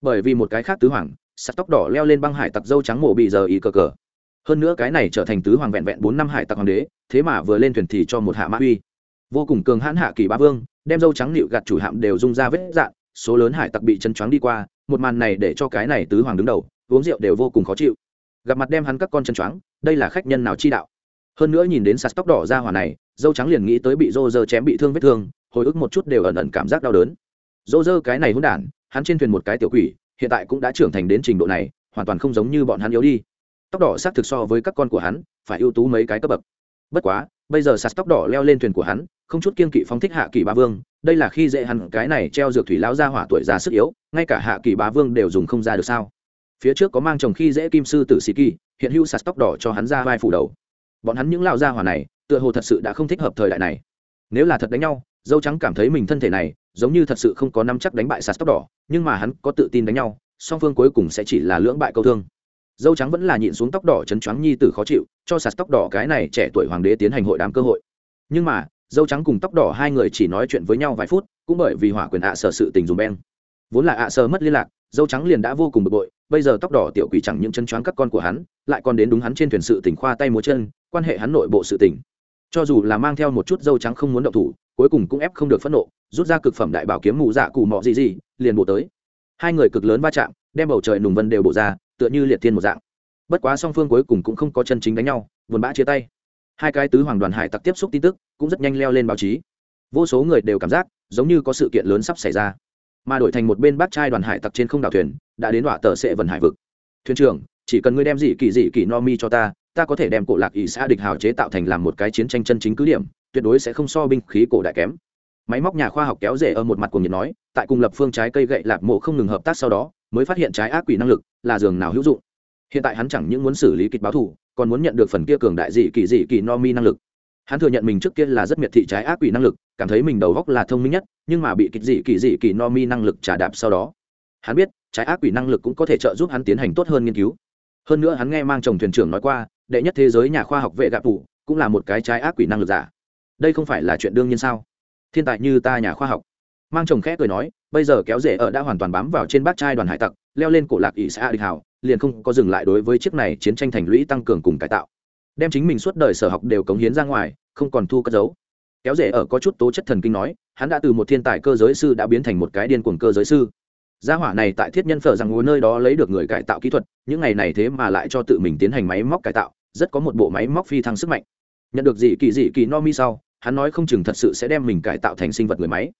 Bởi vì một cái khác tứ hoàng sắt tóc đỏ leo lên băng hải tặc dâu trắng mổ bị giờ ý cờ cờ. Hơn nữa cái này trở thành tứ hoàng vẹn vẹn bốn năm hải tặc hoàng đế, thế mà vừa lên thuyền thì cho một hạ mã uy. Vô cùng cường hãn hạ kỳ ba vương, đem dâu trắng nịu gạt chủ hạm đều rung ra vết dạn, số lớn hải tặc bị chân choáng đi qua, một màn này để cho cái này tứ hoàng đứng đầu, uống rượu đều vô cùng khó chịu. Gặp mặt đem hắn các con chân choáng, đây là khách nhân nào chi đạo? Hơn nữa nhìn đến sạt tóc đỏ ra hỏa này, dâu trắng liền nghĩ tới bị rô rơ chém bị thương vết thương, hồi ức một chút đều ẩn ẩn cảm giác đau đớn. Rô rơ cái này hôn đản, hắn trên thuyền một cái tiểu quỷ hiện tại cũng đã trưởng thành đến trình độ này, hoàn toàn không giống như bọn hắn yếu đi. Tóc đỏ xác thực so với các con của hắn, phải ưu tú mấy cái cấp bậc. Bất quá, bây giờ sạt tóc đỏ leo lên thuyền của hắn, không chút kiên kỵ phóng thích hạ kỳ bá vương. Đây là khi dễ hắn, cái này treo dược thủy lão ra hỏa tuổi già sức yếu, ngay cả hạ kỳ bá vương đều dùng không ra được sao? Phía trước có mang chồng khi dễ kim sư tử sĩ kỳ, hiện hữu sạt tóc đỏ cho hắn ra vai phủ đầu. Bọn hắn những lão gia hỏa này, tựa hồ thật sự đã không thích hợp thời đại này. Nếu là thật đánh nhau dâu trắng cảm thấy mình thân thể này giống như thật sự không có năm chắc đánh bại sạt tóc đỏ, nhưng mà hắn có tự tin đánh nhau, song phương cuối cùng sẽ chỉ là lưỡng bại câu thương. Dâu trắng vẫn là nhịn xuống tóc đỏ chấn choáng nhi tử khó chịu, cho sạt tóc đỏ cái này trẻ tuổi hoàng đế tiến hành hội đàm cơ hội. Nhưng mà, dâu trắng cùng tóc đỏ hai người chỉ nói chuyện với nhau vài phút, cũng bởi vì hỏa quyền ạ sở sự tình dùng beng. Vốn là ạ sở mất liên lạc, dâu trắng liền đã vô cùng bực bội, bây giờ tóc đỏ tiểu quỷ chẳng những chân choáng các con của hắn, lại còn đến đúng hắn trên thuyền sự tình khoa tay múa chân, quan hệ hắn nội bộ sự tình cho dù là mang theo một chút dâu trắng không muốn động thủ, cuối cùng cũng ép không được phẫn nộ, rút ra cực phẩm đại bảo kiếm mù dạ cù mọ gì gì liền bộ tới. Hai người cực lớn va chạm, đem bầu trời nùng vân đều bổ ra, tựa như liệt thiên một dạng. Bất quá song phương cuối cùng cũng không có chân chính đánh nhau, buồn bã chia tay. Hai cái tứ hoàng đoàn hải tặc tiếp xúc tin tức, cũng rất nhanh leo lên báo chí. Vô số người đều cảm giác, giống như có sự kiện lớn sắp xảy ra. Mà đổi thành một bên bác trai đoàn hải tặc trên không đảo thuyền, đã đến đọa tờ sệ vần hải vực. Thuyền trưởng, chỉ cần ngươi đem dị kỳ dị kỳ no mi cho ta ta có thể đem cổ lạc ỷ xã địch hào chế tạo thành làm một cái chiến tranh chân chính cứ điểm tuyệt đối sẽ không so binh khí cổ đại kém. Máy móc nhà khoa học kéo rể ở một mặt cùng nhiệt nói tại cùng lập phương trái cây gậy lạc mộ không ngừng hợp tác sau đó mới phát hiện trái ác quỷ năng lực là giường nào hữu dụng. Hiện tại hắn chẳng những muốn xử lý kịch báo thủ, còn muốn nhận được phần kia cường đại dị kỳ dị kỳ no mi năng lực. Hắn thừa nhận mình trước kia là rất miệt thị trái ác quỷ năng lực cảm thấy mình đầu góc là thông minh nhất nhưng mà bị kịch dị kỳ dị kỳ no mi năng lực trả đạp sau đó hắn biết trái ác quỷ năng lực cũng có thể trợ giúp hắn tiến hành tốt hơn nghiên cứu. Hơn nữa hắn nghe mang chồng thuyền trưởng nói qua đệ nhất thế giới nhà khoa học vệ gạ tủ cũng là một cái trái ác quỷ năng lực giả. Đây không phải là chuyện đương nhiên sao? Thiên tài như ta nhà khoa học. Mang chồng khẽ cười nói, bây giờ kéo rể ở đã hoàn toàn bám vào trên bát trai đoàn hải tặc, leo lên cổ lạc ỷ xã địch hảo liền không có dừng lại đối với chiếc này chiến tranh thành lũy tăng cường cùng cải tạo. Đem chính mình suốt đời sở học đều cống hiến ra ngoài, không còn thu cất giấu. Kéo rể ở có chút tố chất thần kinh nói, hắn đã từ một thiên tài cơ giới sư đã biến thành một cái điên cuồng cơ giới sư gia hỏa này tại thiết nhân phở rằng ngồi nơi đó lấy được người cải tạo kỹ thuật, những ngày này thế mà lại cho tự mình tiến hành máy móc cải tạo, rất có một bộ máy móc phi thăng sức mạnh. Nhận được gì kỳ dị kỳ no mi sau, hắn nói không chừng thật sự sẽ đem mình cải tạo thành sinh vật người máy.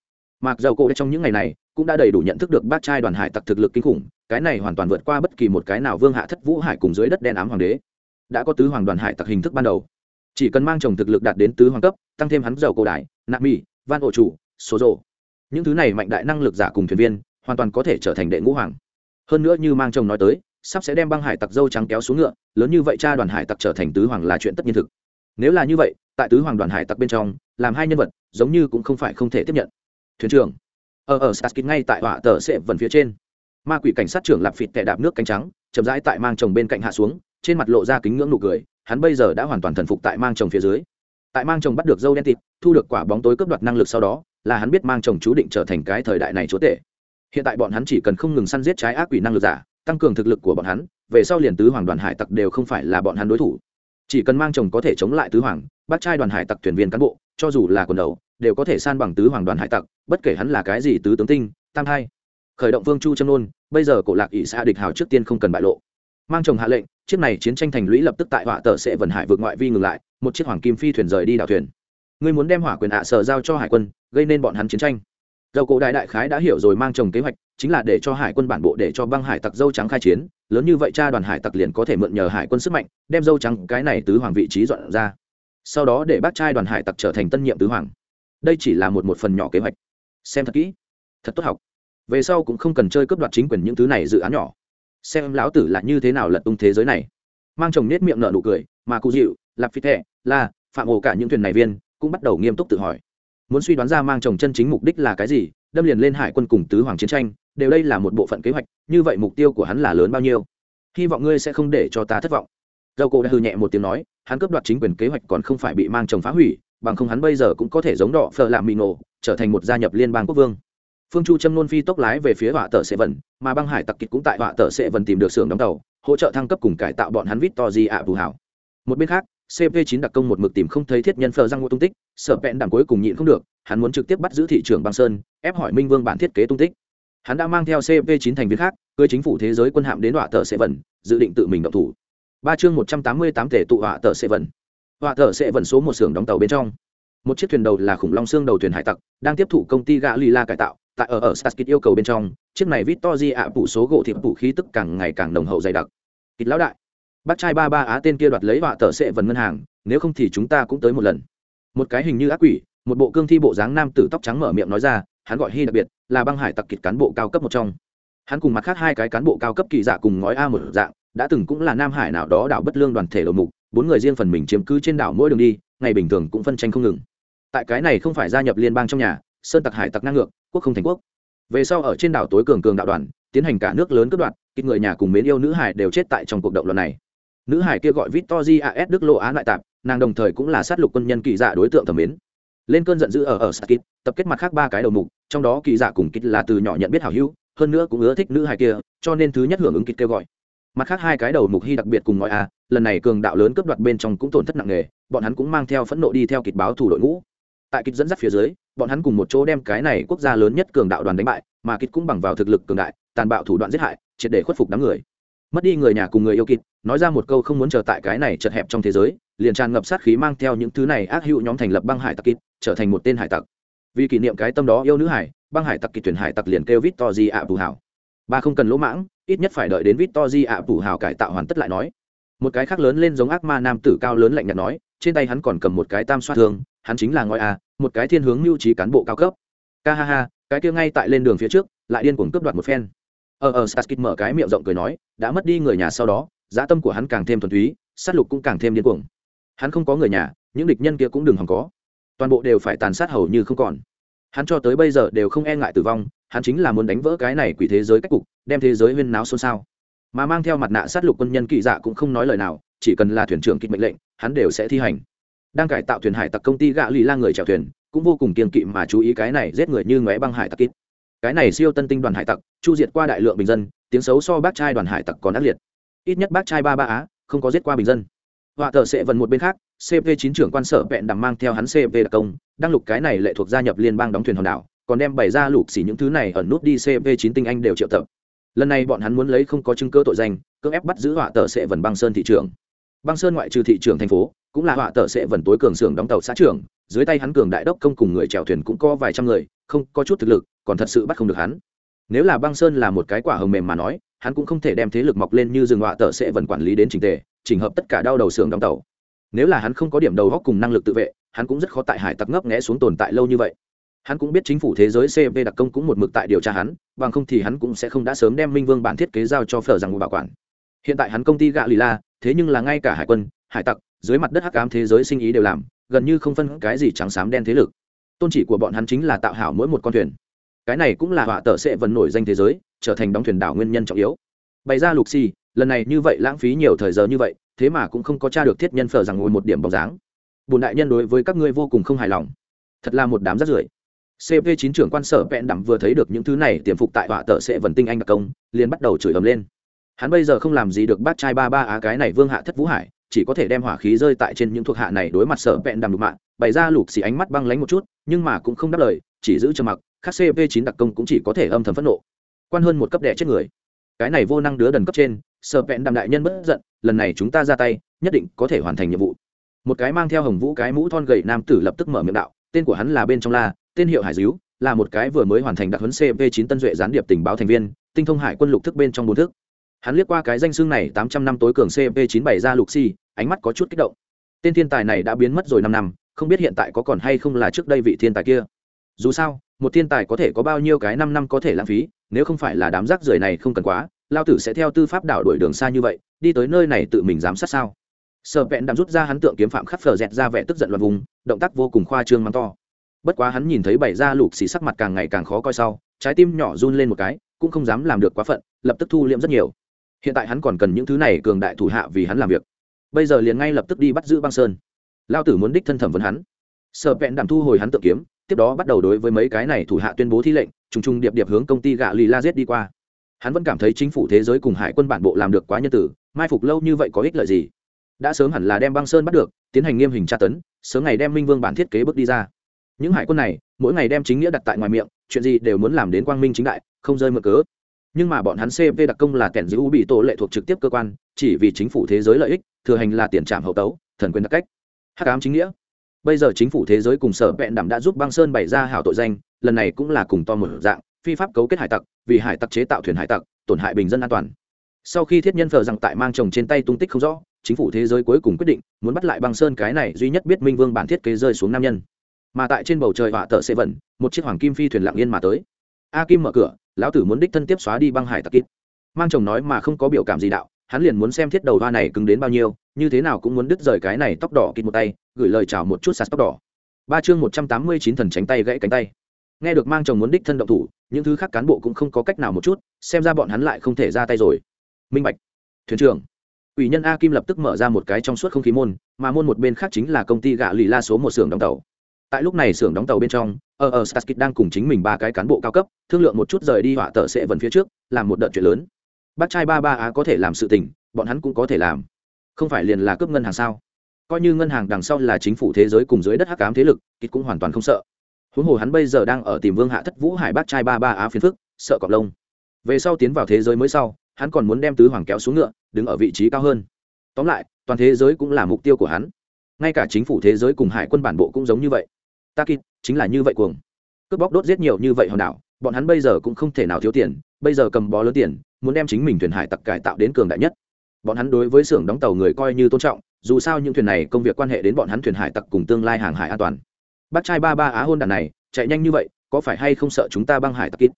Mặc dầu cổ trong những ngày này cũng đã đầy đủ nhận thức được bác trai đoàn hải tặc thực lực kinh khủng, cái này hoàn toàn vượt qua bất kỳ một cái nào vương hạ thất vũ hải cùng dưới đất đen ám hoàng đế. Đã có tứ hoàng đoàn hải tặc hình thức ban đầu. Chỉ cần mang chồng thực lực đạt đến tứ hoàng cấp, tăng thêm hắn dầu cổ đại nạp mi, van ổ chủ số rộ những thứ này mạnh đại năng lực giả cùng thuyền viên hoàn toàn có thể trở thành đệ ngũ hoàng. Hơn nữa như mang chồng nói tới, sắp sẽ đem băng hải tặc dâu trắng kéo xuống ngựa, lớn như vậy cha đoàn hải tặc trở thành tứ hoàng là chuyện tất nhiên thực. Nếu là như vậy, tại tứ hoàng đoàn hải tặc bên trong, làm hai nhân vật, giống như cũng không phải không thể tiếp nhận. Thuyền trưởng ờ, ờ, ở ở Starskin ngay tại họa tờ sẽ vần phía trên. Ma quỷ cảnh sát trưởng lạp phịt tệ đạp nước cánh trắng, chậm rãi tại mang chồng bên cạnh hạ xuống, trên mặt lộ ra kính ngưỡng nụ cười, hắn bây giờ đã hoàn toàn thần phục tại mang chồng phía dưới. Tại mang chồng bắt được dâu đen tịt thu được quả bóng tối cướp đoạt năng lực sau đó, là hắn biết mang chồng chú định trở thành cái thời đại này chúa tể hiện tại bọn hắn chỉ cần không ngừng săn giết trái ác quỷ năng lực giả, tăng cường thực lực của bọn hắn, về sau liền tứ hoàng đoàn hải tặc đều không phải là bọn hắn đối thủ. Chỉ cần mang chồng có thể chống lại tứ hoàng bác trai đoàn hải tặc thuyền viên cán bộ, cho dù là quần đầu, đều có thể san bằng tứ hoàng đoàn hải tặc, bất kể hắn là cái gì tứ tướng tinh, tam hai khởi động vương chu châm nôn, bây giờ cổ lạc ỷ xã địch hào trước tiên không cần bại lộ. Mang chồng hạ lệnh, chiếc này chiến tranh thành lũy lập tức tại họa tờ sẽ vận hải vượt ngoại vi ngừng lại, một chiếc hoàng kim phi thuyền rời đi đảo thuyền. Ngươi muốn đem hỏa quyền ạ sở giao cho hải quân, gây nên bọn hắn chiến tranh dầu cổ đại đại khái đã hiểu rồi mang chồng kế hoạch, chính là để cho hải quân bản bộ để cho băng hải tặc dâu trắng khai chiến, lớn như vậy cha đoàn hải tặc liền có thể mượn nhờ hải quân sức mạnh, đem dâu trắng cái này tứ hoàng vị trí dọn ra. Sau đó để bác trai đoàn hải tặc trở thành tân nhiệm tứ hoàng. Đây chỉ là một một phần nhỏ kế hoạch. Xem thật kỹ. Thật tốt học. Về sau cũng không cần chơi cướp đoạt chính quyền những thứ này dự án nhỏ. Xem lão tử là như thế nào lật tung thế giới này. Mang chồng nết miệng nợ nụ cười, mà cụ dịu, lạp phi thẹ là phạm ổ cả những thuyền này viên, cũng bắt đầu nghiêm túc tự hỏi muốn suy đoán ra mang chồng chân chính mục đích là cái gì, đâm liền lên hải quân cùng tứ hoàng chiến tranh, đều đây là một bộ phận kế hoạch, như vậy mục tiêu của hắn là lớn bao nhiêu? Hy vọng ngươi sẽ không để cho ta thất vọng. Dầu cổ đã hư nhẹ một tiếng nói, hắn cướp đoạt chính quyền kế hoạch còn không phải bị mang chồng phá hủy, bằng không hắn bây giờ cũng có thể giống đỏ phở làm mì nổ, trở thành một gia nhập liên bang quốc vương. Phương chu châm nôn phi tốc lái về phía họa tờ sệ vần mà băng hải tặc kịch cũng tại họa tờ sệ vần tìm được xưởng đóng tàu, hỗ trợ thăng cấp cùng cải tạo bọn hắn vít to di ạ bù hảo. Một bên khác cp 9 đặc công một mực tìm không thấy thiết nhân phở răng ngô tung tích sợ vẹn đảm cuối cùng nhịn không được hắn muốn trực tiếp bắt giữ thị trưởng băng sơn ép hỏi minh vương bản thiết kế tung tích hắn đã mang theo cp 9 thành viên khác cưỡi chính phủ thế giới quân hạm đến họa tờ sẽ vận, dự định tự mình động thủ ba chương một trăm tám mươi tám thể tụ họa tờ sẽ vận. họa tờ sẽ vận số một xưởng đóng tàu bên trong một chiếc thuyền đầu là khủng long xương đầu thuyền hải tặc đang tiếp thụ công ty gã lila cải tạo tại ở ở Starskit yêu cầu bên trong, chiếc này Victory ạ phụ số gỗ thiệp phụ khí tức càng ngày càng nồng hậu dày đặc. Kịch lão đại, bác trai ba ba á tên kia đoạt lấy họa tờ sệ vần ngân hàng, nếu không thì chúng ta cũng tới một lần. Một cái hình như ác quỷ, một bộ cương thi bộ dáng nam tử tóc trắng mở miệng nói ra, hắn gọi Hy đặc biệt, là băng hải tặc kịch cán bộ cao cấp một trong. Hắn cùng mặt khác hai cái cán bộ cao cấp kỳ dạ cùng ngói a một dạng, đã từng cũng là nam hải nào đó đảo bất lương đoàn thể đầu mục, bốn người riêng phần mình chiếm cứ trên đảo mỗi đường đi, ngày bình thường cũng phân tranh không ngừng. Tại cái này không phải gia nhập liên bang trong nhà, sơn tặc hải tặc năng ngược, quốc không thành quốc về sau ở trên đảo tối cường cường đạo đoàn tiến hành cả nước lớn cướp đoạt kịch người nhà cùng mến yêu nữ hải đều chết tại trong cuộc động loạn này nữ hải kia gọi victory as đức lộ á lại tạp, nàng đồng thời cũng là sát lục quân nhân kỳ dạ đối tượng thẩm mến. Lên cơn giận dữ ở ở sakit tập kết mặt khác ba cái đầu mục, trong đó kỳ dạ cùng kích là từ nhỏ nhận biết hảo hữu, hơn nữa cũng ưa thích nữ hải kia, cho nên thứ nhất hưởng ứng kích kêu gọi. Mặt khác hai cái đầu mục hy đặc biệt cùng mọi a, lần này cường đạo lớn cướp đoạt bên trong cũng tổn thất nặng nề, bọn hắn cũng mang theo phẫn nộ đi theo kịch báo thủ đội ngũ. Tại kịch dẫn dắt phía dưới, bọn hắn cùng một chỗ đem cái này quốc gia lớn nhất cường đạo đoàn đánh bại, mà kịch cũng bằng vào thực lực cường đại, tàn bạo thủ đoạn giết hại, triệt để khuất phục đám người mất đi người nhà cùng người yêu kịt nói ra một câu không muốn chờ tại cái này chật hẹp trong thế giới, liền tràn ngập sát khí mang theo những thứ này ác hữu nhóm thành lập băng hải tặc kịt trở thành một tên hải tặc. Vì kỷ niệm cái tâm đó yêu nữ hải, băng hải tặc kịt tuyển hải tặc liền kêu vít to di ạ bù hảo. Ba không cần lỗ mãng, ít nhất phải đợi đến vít to di ạ bù hảo cải tạo hoàn tất lại nói. Một cái khác lớn lên giống ác ma nam tử cao lớn lạnh nhạt nói, trên tay hắn còn cầm một cái tam xoa thương, hắn chính là ngôi a một cái thiên hướng mưu trí cán bộ cao cấp. Ca ha ha, cái kia ngay tại lên đường phía trước, lại điên cuồng cướp đoạt một phen. Ờ, ờ, ở ở staskit mở cái miệng rộng cười nói, đã mất đi người nhà sau đó dạ tâm của hắn càng thêm thuần túy, sát lục cũng càng thêm điên cuồng. Hắn không có người nhà, những địch nhân kia cũng đừng hòng có. Toàn bộ đều phải tàn sát hầu như không còn. Hắn cho tới bây giờ đều không e ngại tử vong, hắn chính là muốn đánh vỡ cái này quỷ thế giới cách cục, đem thế giới huyên náo xôn xao. Mà mang theo mặt nạ sát lục quân nhân kỳ dạ cũng không nói lời nào, chỉ cần là thuyền trưởng kịch mệnh lệnh, hắn đều sẽ thi hành. Đang cải tạo thuyền hải tặc công ty gạ lì la người chèo thuyền, cũng vô cùng kiên kỵ mà chú ý cái này giết người như ngóe băng hải tặc kịch cái này siêu tân tinh đoàn hải tặc, chu diệt qua đại lượng bình dân, tiếng xấu so bác trai đoàn hải tặc còn ác liệt. Ít nhất bác trai ba ba á, không có giết qua bình dân. Họa thợ sẽ vần một bên khác cp chín trưởng quan sở vẹn đằng mang theo hắn cp đặc công đăng lục cái này lệ thuộc gia nhập liên bang đóng thuyền hòn đảo, còn đem bày ra lục xỉ những thứ này ẩn nút đi cp chín tinh anh đều triệu tập. Lần này bọn hắn muốn lấy không có chứng cơ tội danh, cưỡng ép bắt giữ họa tờ sẽ vần băng sơn thị trường. Băng sơn ngoại trừ thị trường thành phố, cũng là họa tờ sẽ vần tối cường xưởng đóng tàu xã trưởng, dưới tay hắn cường đại đốc công cùng người chèo thuyền cũng có vài trăm người, không có chút thực lực còn thật sự bắt không được hắn. Nếu là băng sơn là một cái quả hồng mềm mà nói, hắn cũng không thể đem thế lực mọc lên như rừng họa tờ sẽ vẫn quản lý đến trình tề, chỉnh hợp tất cả đau đầu xưởng đóng tàu. Nếu là hắn không có điểm đầu góc cùng năng lực tự vệ, hắn cũng rất khó tại hải tặc ngấp nghẽ xuống tồn tại lâu như vậy. Hắn cũng biết chính phủ thế giới cv đặc công cũng một mực tại điều tra hắn, bằng không thì hắn cũng sẽ không đã sớm đem minh vương bản thiết kế giao cho phở rằng ngụ bảo quản. Hiện tại hắn công ty gạ lì la thế nhưng là ngay cả hải quân, hải tặc, dưới mặt đất hắc ám thế giới sinh ý đều làm, gần như không phân cái gì trắng xám đen thế lực. Tôn chỉ của bọn hắn chính là tạo hảo mỗi một con thuyền cái này cũng là họa tờ sẽ vần nổi danh thế giới, trở thành đóng thuyền đảo nguyên nhân trọng yếu. Bày ra lục xì lần này như vậy lãng phí nhiều thời giờ như vậy, thế mà cũng không có t r a được thiết nhân phở rằng ngồi một điểm bóng dáng. Bùn đại nhân đối với các ngươi vô cùng không hài lòng. Thật là một đám rắt rưởi. Cp chín trưởng quan sở vẹn đẳng vừa thấy được những thứ này tiềm phục tại họa tờ sẽ vần tinh anh đặc công, liền bắt đầu chửi ầm lên. Hắn bây giờ không làm gì được bát trai ba ba á cái này vương hạ thất vũ hải, chỉ có thể đem hỏa khí rơi tại trên những thuộc hạ này đối mặt sở vẹn đằng đục mạng bày ra lục xì ánh mắt băng lánh một chút, nhưng mà cũng không đáp lời, chỉ giữ trầm mặc khác cp chín đặc công cũng chỉ có thể âm thầm phẫn nộ. Quan hơn một cấp đẻ chết người. Cái này vô năng đứa đần cấp trên, sợ vẹn đằng đại nhân bất giận, lần này chúng ta ra tay, nhất định có thể hoàn thành nhiệm vụ. Một cái mang theo hồng vũ cái mũ thon gầy nam tử lập tức mở miệng đạo, tên của hắn là bên trong la, tên hiệu hải díu là một cái vừa mới hoàn thành đặc huấn cp chín tân duệ gián điệp tình báo thành viên, tinh thông hải quân lục thức bên trong bốn thức. Hắn liếc qua cái danh xương này tám trăm năm tối cường cp chín bảy ra lục si ánh mắt có chút kích động. Tên thiên tài này đã biến mất rồi năm năm, không biết hiện tại có còn hay không là trước đây vị thiên tài kia. Dù sao một thiên tài có thể có bao nhiêu cái năm năm có thể lãng phí, nếu không phải là đám rác rưởi này không cần quá, lao tử sẽ theo tư pháp đảo đổi đường xa như vậy, đi tới nơi này tự mình giám sát sao? Sợ vẹn đạm rút ra hắn tượng kiếm phạm khắc phờ dẹt ra vẻ tức giận loạt vùng, động tác vô cùng khoa trương mắng to. Bất quá hắn nhìn thấy bảy da lục xì sắc mặt càng ngày càng khó coi sau, trái tim nhỏ run lên một cái, cũng không dám làm được quá phận, lập tức thu liệm rất nhiều. Hiện tại hắn còn cần những thứ này cường đại thủ hạ vì hắn làm việc. Bây giờ liền ngay lập tức đi bắt giữ băng sơn. Lao tử muốn đích thân thẩm vấn hắn. Sợ vẹn đạm thu hồi hắn tượng kiếm tiếp đó bắt đầu đối với mấy cái này thủ hạ tuyên bố thi lệnh, trùng trùng điệp điệp hướng công ty gạ lì la z đi qua. Hắn vẫn cảm thấy chính phủ thế giới cùng hải quân bản bộ làm được quá nhân tử, mai phục lâu như vậy có ích lợi gì? Đã sớm hẳn là đem băng sơn bắt được, tiến hành nghiêm hình tra tấn, sớm ngày đem minh vương bản thiết kế bước đi ra. Những hải quân này, mỗi ngày đem chính nghĩa đặt tại ngoài miệng, chuyện gì đều muốn làm đến quang minh chính đại, không rơi mượn cớ. Nhưng mà bọn hắn cp đặc công là kẻn giữ bị tổ lệ thuộc trực tiếp cơ quan, chỉ vì chính phủ thế giới lợi ích, thừa hành là tiền trạm hậu tấu, thần quyền đặc cách. Hắc ám chính nghĩa bây giờ chính phủ thế giới cùng sở vẹn đảm đã giúp băng sơn bày ra hảo tội danh, lần này cũng là cùng to một dạng, phi pháp cấu kết hải tặc, vì hải tặc chế tạo thuyền hải tặc, tổn hại bình dân an toàn. Sau khi thiết nhân phờ rằng tại mang chồng trên tay tung tích không rõ, chính phủ thế giới cuối cùng quyết định muốn bắt lại băng sơn cái này duy nhất biết minh vương bản thiết kế rơi xuống nam nhân. Mà tại trên bầu trời họa tợ sẽ vẩn một chiếc hoàng kim phi thuyền lặng yên mà tới. A kim mở cửa, lão tử muốn đích thân tiếp xóa đi băng hải tặc kít mang chồng nói mà không có biểu cảm gì đạo, hắn liền muốn xem thiết đầu hoa này cứng đến bao nhiêu như thế nào cũng muốn đứt rời cái này tóc đỏ kịt một tay, gửi lời chào một chút sạt tóc đỏ. Ba chương một trăm tám mươi chín thần tránh tay gãy cánh tay. Nghe được mang chồng muốn đích thân động thủ, những thứ khác cán bộ cũng không có cách nào một chút, xem ra bọn hắn lại không thể ra tay rồi. Minh bạch, thuyền trưởng. Ủy nhân a kim lập tức mở ra một cái trong suốt không khí môn, mà môn một bên khác chính là công ty gạ lì la số một xưởng đóng tàu. Tại lúc này xưởng đóng tàu bên trong ờ, ờ, ở ở staskit đang cùng chính mình ba cái cán bộ cao cấp, thương lượng một chút rời đi họa tờ sẽ vần phía trước, làm một đợt chuyện lớn. Bác trai ba ba á có thể làm sự tình, bọn hắn cũng có thể làm không phải liền là cướp ngân hàng sao? Coi như ngân hàng đằng sau là chính phủ thế giới cùng dưới đất hắc cám thế lực, kịch cũng hoàn toàn không sợ. Huống hồ hắn bây giờ đang ở tìm vương hạ thất vũ hải bát trai ba ba á phiến phức, sợ cọp lông. Về sau tiến vào thế giới mới sau, hắn còn muốn đem tứ hoàng kéo xuống ngựa, đứng ở vị trí cao hơn. Tóm lại, toàn thế giới cũng là mục tiêu của hắn. Ngay cả chính phủ thế giới cùng hải quân bản bộ cũng giống như vậy. Ta kịp chính là như vậy cuồng. Cướp bóc đốt giết nhiều như vậy hòn đảo, bọn hắn bây giờ cũng không thể nào thiếu tiền, bây giờ cầm bó lớn tiền, muốn đem chính mình thuyền hải tặc cải tạo đến cường đại nhất bọn hắn đối với xưởng đóng tàu người coi như tôn trọng, dù sao những thuyền này công việc quan hệ đến bọn hắn thuyền hải tặc cùng tương lai hàng hải an toàn. Bác trai ba ba á hôn đàn này, chạy nhanh như vậy, có phải hay không sợ chúng ta băng hải tặc kít?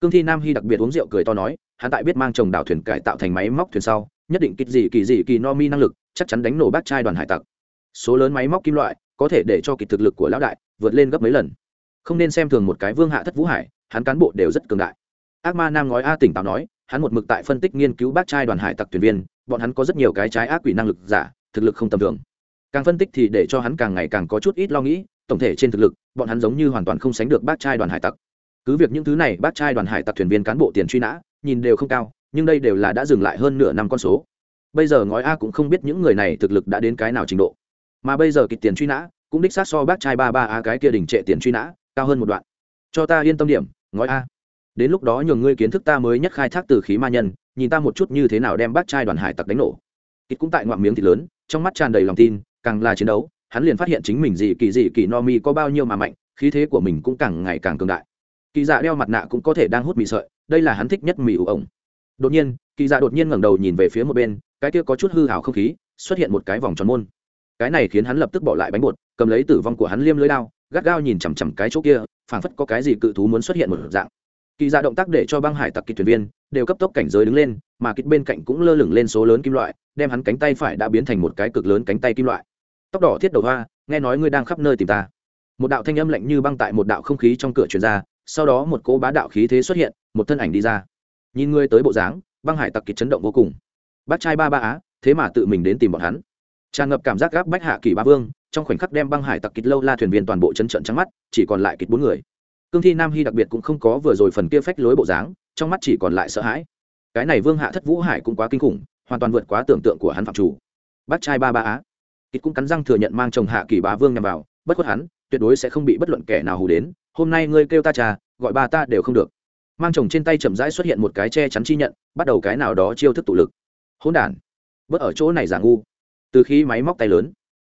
Cương thi nam hy đặc biệt uống rượu cười to nói, hắn tại biết mang chồng đảo thuyền cải tạo thành máy móc thuyền sau, nhất định kít gì kỳ gì kỳ no mi năng lực, chắc chắn đánh nổ bác trai đoàn hải tặc. Số lớn máy móc kim loại, có thể để cho kịch thực lực của lão đại vượt lên gấp mấy lần. Không nên xem thường một cái vương hạ thất vũ hải, hắn cán bộ đều rất cường đại. Ác ma nam ngói a tỉnh táo nói, hắn một mực tại phân tích nghiên cứu bác trai đoàn hải tặc thuyền viên bọn hắn có rất nhiều cái trái ác quỷ năng lực giả, thực lực không tầm thường. Càng phân tích thì để cho hắn càng ngày càng có chút ít lo nghĩ, tổng thể trên thực lực, bọn hắn giống như hoàn toàn không sánh được bác trai đoàn hải tặc. Cứ việc những thứ này, bác trai đoàn hải tặc thuyền viên cán bộ tiền truy nã, nhìn đều không cao, nhưng đây đều là đã dừng lại hơn nửa năm con số. Bây giờ ngói a cũng không biết những người này thực lực đã đến cái nào trình độ. Mà bây giờ kịch tiền truy nã, cũng đích xác so bác trai ba ba a cái kia đỉnh trệ tiền truy nã, cao hơn một đoạn. Cho ta yên tâm điểm, ngói a. Đến lúc đó nhường ngươi kiến thức ta mới nhất khai thác từ khí ma nhân nhìn ta một chút như thế nào đem bác trai đoàn hải tặc đánh nổ. Kịch cũng tại ngoạm miếng thịt lớn, trong mắt tràn đầy lòng tin, càng là chiến đấu, hắn liền phát hiện chính mình gì kỳ gì kỳ no mi có bao nhiêu mà mạnh, khí thế của mình cũng càng ngày càng cường đại. Kỳ dạ đeo mặt nạ cũng có thể đang hút mì sợi, đây là hắn thích nhất mì ủ ổng. Đột nhiên, kỳ dạ đột nhiên ngẩng đầu nhìn về phía một bên, cái kia có chút hư hào không khí, xuất hiện một cái vòng tròn môn. Cái này khiến hắn lập tức bỏ lại bánh bột, cầm lấy tử vong của hắn liêm lưới đao, gắt gao nhìn chằm chằm cái chỗ kia, phảng phất có cái gì cự thú muốn xuất hiện một dạng kỳ ra động tác để cho băng hải tặc kịch thuyền viên đều cấp tốc cảnh giới đứng lên, mà kịch bên cạnh cũng lơ lửng lên số lớn kim loại, đem hắn cánh tay phải đã biến thành một cái cực lớn cánh tay kim loại. Tóc đỏ thiết đầu hoa, nghe nói ngươi đang khắp nơi tìm ta. Một đạo thanh âm lạnh như băng tại một đạo không khí trong cửa truyền ra, sau đó một cỗ bá đạo khí thế xuất hiện, một thân ảnh đi ra. Nhìn ngươi tới bộ dáng, băng hải tặc kịch chấn động vô cùng. Bác trai ba ba á, thế mà tự mình đến tìm bọn hắn. Tràn ngập cảm giác gáp bách hạ kỳ ba vương, trong khoảnh khắc đem băng hải tặc kịch lâu la thuyền viên toàn bộ chấn trận trắng mắt, chỉ còn lại kịch bốn người cương thi nam hy đặc biệt cũng không có vừa rồi phần kia phách lối bộ dáng, trong mắt chỉ còn lại sợ hãi. Cái này vương hạ thất vũ hải cũng quá kinh khủng, hoàn toàn vượt quá tưởng tượng của hắn phạm chủ. Bác trai ba ba á. Kịch cũng cắn răng thừa nhận mang chồng hạ kỳ bá vương nhằm vào, bất khuất hắn, tuyệt đối sẽ không bị bất luận kẻ nào hù đến, hôm nay ngươi kêu ta trà gọi ba ta đều không được. Mang chồng trên tay chậm rãi xuất hiện một cái che chắn chi nhận, bắt đầu cái nào đó chiêu thức tụ lực. Hỗn đản. Bớt ở chỗ này giả ngu. Từ khi máy móc tay lớn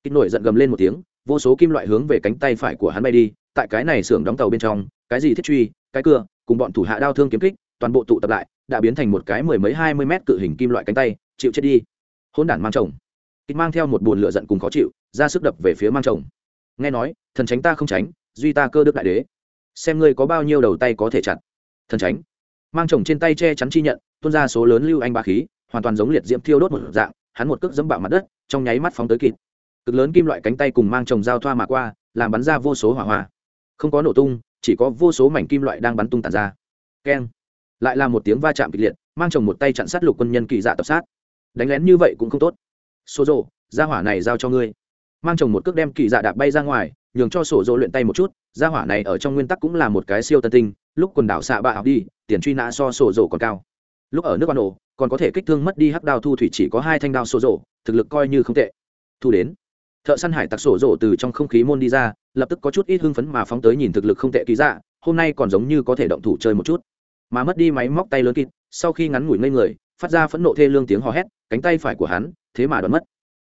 kịch nổi giận gầm lên một tiếng, vô số kim loại hướng về cánh tay phải của hắn bay đi tại cái này xưởng đóng tàu bên trong, cái gì thiết truy, cái cưa, cùng bọn thủ hạ đao thương kiếm kích, toàn bộ tụ tập lại, đã biến thành một cái mười mấy hai mươi mét cự hình kim loại cánh tay, chịu chết đi. Hôn đản mang chồng. Kích mang theo một buồn lửa giận cùng khó chịu, ra sức đập về phía mang chồng. Nghe nói, thần tránh ta không tránh, duy ta cơ đức đại đế. Xem ngươi có bao nhiêu đầu tay có thể chặt. Thần tránh. Mang chồng trên tay che chắn chi nhận, tuôn ra số lớn lưu anh ba khí, hoàn toàn giống liệt diễm thiêu đốt một dạng, hắn một cước dẫm bạo mặt đất, trong nháy mắt phóng tới kịp. Cực lớn kim loại cánh tay cùng mang chồng giao thoa mà qua, làm bắn ra vô số hỏa hoa không có nổ tung, chỉ có vô số mảnh kim loại đang bắn tung tàn ra. Keng. Lại là một tiếng va chạm kịch liệt, mang chồng một tay chặn sát lục quân nhân kỳ dạ tập sát. Đánh lén như vậy cũng không tốt. Sổ rộ ra hỏa này giao cho ngươi. Mang chồng một cước đem kỳ dạ đạp bay ra ngoài, nhường cho sổ dỗ luyện tay một chút ra hỏa này ở trong nguyên tắc cũng là một cái siêu tân tinh, lúc quần đảo xạ bạ học đi, tiền truy nã so sổ dỗ còn cao. Lúc ở nước ban ổ còn có thể kích thương mất đi hắc đao thu thủy chỉ có hai thanh đao sổ rộ thực lực coi như không tệ. Thu đến thợ săn hải tặc sổ rổ từ trong không khí môn đi ra, lập tức có chút ít hưng phấn mà phóng tới nhìn thực lực không tệ ký dạ hôm nay còn giống như có thể động thủ chơi một chút. Mà mất đi máy móc tay lớn kịt, sau khi ngắn ngủi ngây người, phát ra phẫn nộ thê lương tiếng hò hét, cánh tay phải của hắn, thế mà đoán mất.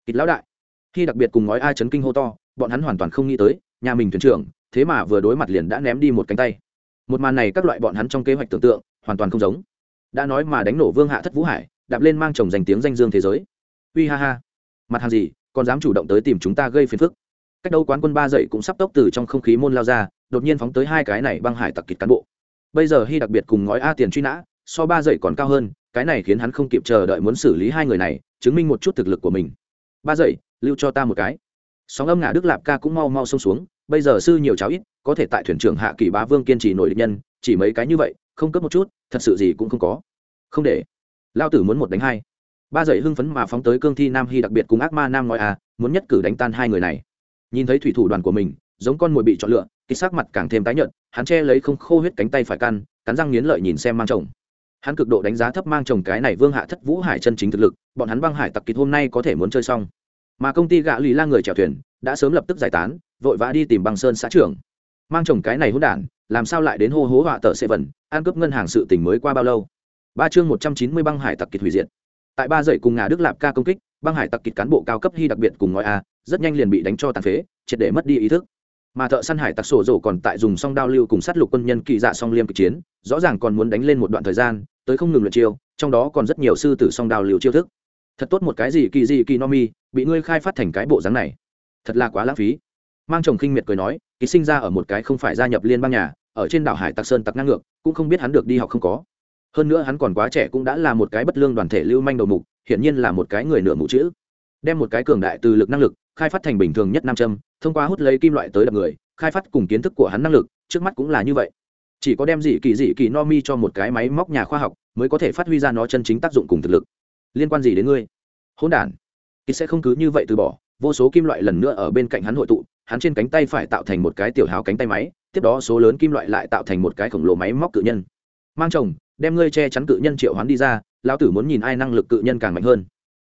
Kịt lão đại, khi đặc biệt cùng ngói ai chấn kinh hô to, bọn hắn hoàn toàn không nghĩ tới, nhà mình thuyền trưởng, thế mà vừa đối mặt liền đã ném đi một cánh tay. Một màn này các loại bọn hắn trong kế hoạch tưởng tượng, hoàn toàn không giống. Đã nói mà đánh nổ vương hạ thất vũ hải, đạp lên mang chồng danh tiếng danh dương thế giới. Uy ha ha. Mặt hàng gì? Còn dám chủ động tới tìm chúng ta gây phiền phức. Cách đâu quán quân ba dậy cũng sắp tốc từ trong không khí môn lao ra, đột nhiên phóng tới hai cái này băng hải tặc kịch cán bộ. Bây giờ hy đặc biệt cùng ngói a tiền truy nã, so ba dậy còn cao hơn, cái này khiến hắn không kịp chờ đợi muốn xử lý hai người này, chứng minh một chút thực lực của mình. Ba dậy, lưu cho ta một cái. Sóng âm ngã đức lạp ca cũng mau mau xông xuống, bây giờ sư nhiều cháu ít, có thể tại thuyền trưởng hạ kỳ bá vương kiên trì nổi địch nhân, chỉ mấy cái như vậy, không cấp một chút, thật sự gì cũng không có. Không để. Lao tử muốn một đánh hai ba dậy hưng phấn mà phóng tới cương thi nam hy đặc biệt cùng ác ma nam nói à muốn nhất cử đánh tan hai người này. Nhìn thấy thủy thủ đoàn của mình, giống con mồi bị chọn lựa, kích sắc mặt càng thêm tái nhợt, hắn che lấy không khô huyết cánh tay phải căn, cắn răng nghiến lợi nhìn xem mang chồng. Hắn cực độ đánh giá thấp mang chồng cái này vương hạ thất vũ hải chân chính thực lực, bọn hắn băng hải tặc kịch hôm nay có thể muốn chơi xong. Mà công ty gạ lì la người chèo thuyền, đã sớm lập tức giải tán, vội vã đi tìm băng sơn xã trưởng. Mang chồng cái này hỗn đản, làm sao lại đến hô hố họa tờ sẽ vần ăn cướp ngân hàng sự tình mới qua bao lâu? Ba chương một trăm chín mươi băng hải tặc kịch hủy diệt tại ba dãy cùng ngà đức lạp ca công kích, băng hải tặc kịch cán bộ cao cấp hy đặc biệt cùng ngói a, rất nhanh liền bị đánh cho tàn phế, triệt để mất đi ý thức. Mà thợ săn hải tặc sổ rổ còn tại dùng song đao lưu cùng sát lục quân nhân kỳ dạ song liêm kịch chiến, rõ ràng còn muốn đánh lên một đoạn thời gian, tới không ngừng lượt chiêu, trong đó còn rất nhiều sư tử song đao lưu chiêu thức. Thật tốt một cái gì kỳ gì kỳ no mi, bị ngươi khai phát thành cái bộ dáng này. Thật là quá lãng phí. Mang chồng khinh miệt cười nói, ký sinh ra ở một cái không phải gia nhập liên bang nhà, ở trên đảo hải tặc sơn tặc ngang ngược, cũng không biết hắn được đi học không có hơn nữa hắn còn quá trẻ cũng đã là một cái bất lương đoàn thể lưu manh đầu mục, hiển nhiên là một cái người nửa mũ chữ. Đem một cái cường đại từ lực năng lực, khai phát thành bình thường nhất nam châm, thông qua hút lấy kim loại tới đập người, khai phát cùng kiến thức của hắn năng lực, trước mắt cũng là như vậy. Chỉ có đem dị kỳ dị kỳ no mi cho một cái máy móc nhà khoa học, mới có thể phát huy ra nó chân chính tác dụng cùng thực lực. Liên quan gì đến ngươi? Hỗn đản. Kỳ sẽ không cứ như vậy từ bỏ, vô số kim loại lần nữa ở bên cạnh hắn hội tụ, hắn trên cánh tay phải tạo thành một cái tiểu hào cánh tay máy, tiếp đó số lớn kim loại lại tạo thành một cái khổng lồ máy móc cự nhân. Mang chồng đem ngươi che chắn cự nhân triệu hoán đi ra, lão tử muốn nhìn ai năng lực cự nhân càng mạnh hơn.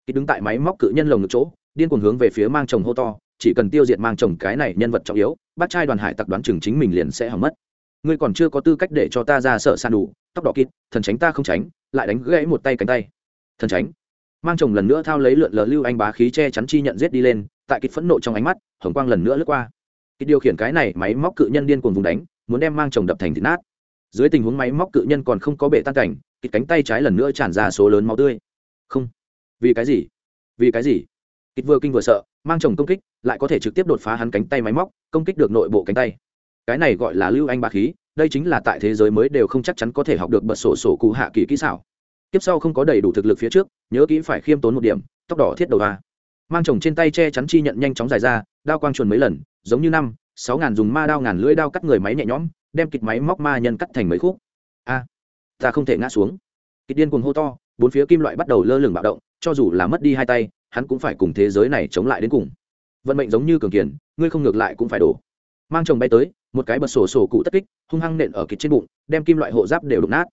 Khi đứng tại máy móc cự nhân lồng ngực chỗ, điên cuồng hướng về phía mang chồng hô to, chỉ cần tiêu diệt mang chồng cái này nhân vật trọng yếu bác trai đoàn hải tặc đoán chừng chính mình liền sẽ hỏng mất. Ngươi còn chưa có tư cách để cho ta ra sợ san đủ, tóc đỏ kịt, thần tránh ta không tránh, lại đánh gãy một tay cánh tay. Thần tránh. Mang chồng lần nữa thao lấy lượn lờ lưu anh bá khí che chắn chi nhận giết đi lên, tại kịch phẫn nộ trong ánh mắt, hồng quang lần nữa lướt qua. Kịch điều khiển cái này máy móc cự nhân điên cuồng vùng đánh, muốn đem mang chồng đập thành thịt nát dưới tình huống máy móc cự nhân còn không có bể tan cảnh, kịt cánh tay trái lần nữa tràn ra số lớn máu tươi. Không. Vì cái gì? Vì cái gì? Kịt vừa kinh vừa sợ, mang chồng công kích, lại có thể trực tiếp đột phá hắn cánh tay máy móc, công kích được nội bộ cánh tay. Cái này gọi là lưu anh ba khí, đây chính là tại thế giới mới đều không chắc chắn có thể học được bật sổ sổ cụ hạ kỳ kỹ xảo. Tiếp sau không có đầy đủ thực lực phía trước, nhớ kỹ phải khiêm tốn một điểm, tóc đỏ thiết đầu ra mang chồng trên tay che chắn chi nhận nhanh chóng dài ra, đao quang chuồn mấy lần, giống như năm, sáu ngàn dùng ma đao ngàn lưỡi đao cắt người máy nhẹ nhõm đem kịch máy móc ma nhân cắt thành mấy khúc. A, ta không thể ngã xuống. Kịch điên cuồng hô to, bốn phía kim loại bắt đầu lơ lửng bạo động, cho dù là mất đi hai tay, hắn cũng phải cùng thế giới này chống lại đến cùng. Vận mệnh giống như cường kiền, ngươi không ngược lại cũng phải đổ. Mang chồng bay tới, một cái bật sổ sổ cụ tất kích, hung hăng nện ở kịch trên bụng, đem kim loại hộ giáp đều đục nát.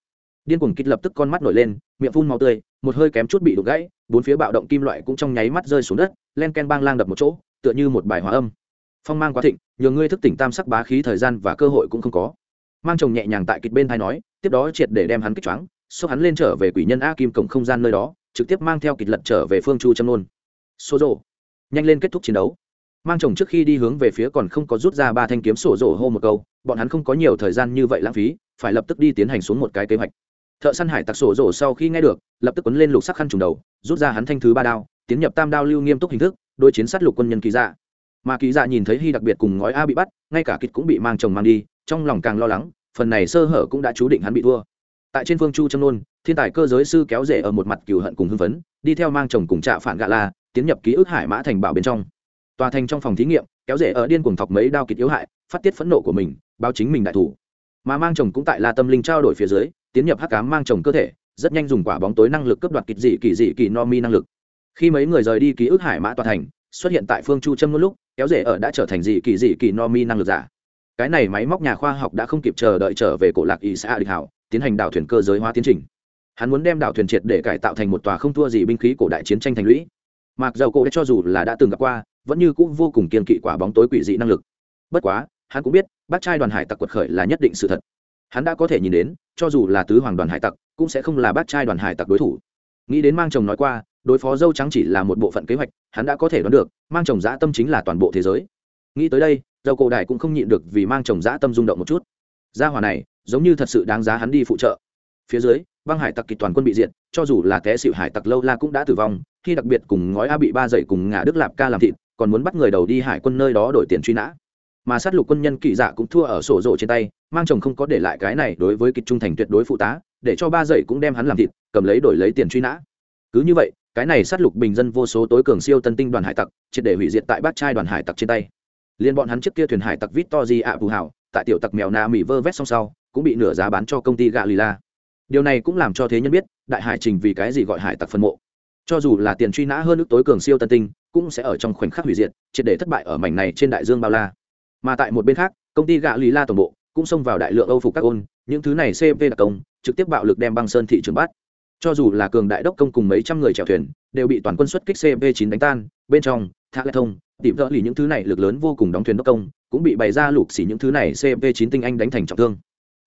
Điên cuồng kịch lập tức con mắt nổi lên, miệng phun màu tươi, một hơi kém chút bị đục gãy, bốn phía bạo động kim loại cũng trong nháy mắt rơi xuống đất, len ken bang lang đập một chỗ, tựa như một bài hòa âm phong mang quá thịnh nhờ ngươi thức tỉnh tam sắc bá khí thời gian và cơ hội cũng không có. Mang chồng nhẹ nhàng tại kịch bên thai nói, tiếp đó triệt để đem hắn kích choáng, xốc hắn lên trở về quỷ nhân a kim cổng không gian nơi đó, trực tiếp mang theo kịch lật trở về phương chu châm nôn. Số rộ nhanh lên kết thúc chiến đấu. Mang chồng trước khi đi hướng về phía còn không có rút ra ba thanh kiếm sổ rổ hô một câu, bọn hắn không có nhiều thời gian như vậy lãng phí, phải lập tức đi tiến hành xuống một cái kế hoạch. Thợ săn hải tặc sổ rổ sau khi nghe được, lập tức quấn lên lục sắc khăn trùng đầu, rút ra hắn thanh thứ ba đao, tiến nhập tam đao lưu nghiêm túc hình thức đôi chiến sát lục quân nhân kỳ dạ mà kỳ dạ nhìn thấy hy đặc biệt cùng ngói a bị bắt, ngay cả kịch cũng bị mang chồng mang đi, trong lòng càng lo lắng, phần này sơ hở cũng đã chú định hắn bị thua. Tại trên phương chu trâm nôn, thiên tài cơ giới sư kéo rể ở một mặt cừu hận cùng hưng phấn, đi theo mang chồng cùng trạ phản gạ la, tiến nhập ký ức hải mã thành bảo bên trong. Tòa thành trong phòng thí nghiệm, kéo rể ở điên cuồng thọc mấy đao kịch yếu hại, phát tiết phẫn nộ của mình, báo chính mình đại thủ. Mà mang chồng cũng tại la tâm linh trao đổi phía dưới, tiến nhập hắc cám mang chồng cơ thể, rất nhanh dùng quả bóng tối năng lực cướp đoạt kịch dị kỳ dị kỳ no mi năng lực. Khi mấy người rời đi ký ức hải mã tòa thành, xuất hiện tại phương chu trâm nôn lúc kéo rể ở đã trở thành dị kỳ dị kỳ no mi năng lực giả. Cái này máy móc nhà khoa học đã không kịp chờ đợi trở về cổ lạc ý xã địch hảo tiến hành đảo thuyền cơ giới hóa tiến trình. Hắn muốn đem đảo thuyền triệt để cải tạo thành một tòa không thua gì binh khí cổ đại chiến tranh thành lũy. Mặc dầu cổ đã cho dù là đã từng gặp qua, vẫn như cũng vô cùng kiên kỵ quả bóng tối quỷ dị năng lực. Bất quá, hắn cũng biết, bác trai đoàn hải tặc quật khởi là nhất định sự thật. Hắn đã có thể nhìn đến, cho dù là tứ hoàng đoàn hải tặc, cũng sẽ không là bác trai đoàn hải tặc đối thủ. Nghĩ đến mang chồng nói qua đối phó dâu trắng chỉ là một bộ phận kế hoạch, hắn đã có thể đoán được, mang chồng dã tâm chính là toàn bộ thế giới. Nghĩ tới đây, dâu cổ đại cũng không nhịn được vì mang chồng dã tâm rung động một chút. Gia hòa này, giống như thật sự đáng giá hắn đi phụ trợ. Phía dưới, băng hải tặc kịch toàn quân bị diệt, cho dù là té xịu hải tặc lâu la cũng đã tử vong, khi đặc biệt cùng ngói a bị ba dậy cùng ngã đức lạp ca làm thịt, còn muốn bắt người đầu đi hải quân nơi đó đổi tiền truy nã. Mà sát lục quân nhân kỵ dạ cũng thua ở sổ rộ trên tay, mang chồng không có để lại cái này đối với kịch trung thành tuyệt đối phụ tá, để cho ba dậy cũng đem hắn làm thịt, cầm lấy đổi lấy tiền truy nã. Cứ như vậy cái này sát lục bình dân vô số tối cường siêu tân tinh đoàn hải tặc, triệt để hủy diệt tại bát trai đoàn hải tặc trên tay. Liên bọn hắn trước kia thuyền hải tặc vít to di ạ phù hảo, tại tiểu tặc mèo na mỹ vơ vét song sau, cũng bị nửa giá bán cho công ty gạ lì la điều này cũng làm cho thế nhân biết, đại hải trình vì cái gì gọi hải tặc phân mộ. Cho dù là tiền truy nã hơn nước tối cường siêu tân tinh, cũng sẽ ở trong khoảnh khắc hủy diệt, triệt để thất bại ở mảnh này trên đại dương bao la. Mà tại một bên khác, công ty gạ lila la tổng bộ cũng xông vào đại lượng âu phục các ôn, những thứ này cv đặc công, trực tiếp bạo lực đem băng sơn thị trường bắt cho dù là cường đại đốc công cùng mấy trăm người chèo thuyền, đều bị toàn quân xuất kích cv 9 đánh tan, bên trong thác lại thông, tìm thợ lì những thứ này lực lớn vô cùng đóng thuyền đốc công, cũng bị bày ra lục xỉ những thứ này cv 9 tinh anh đánh thành trọng thương.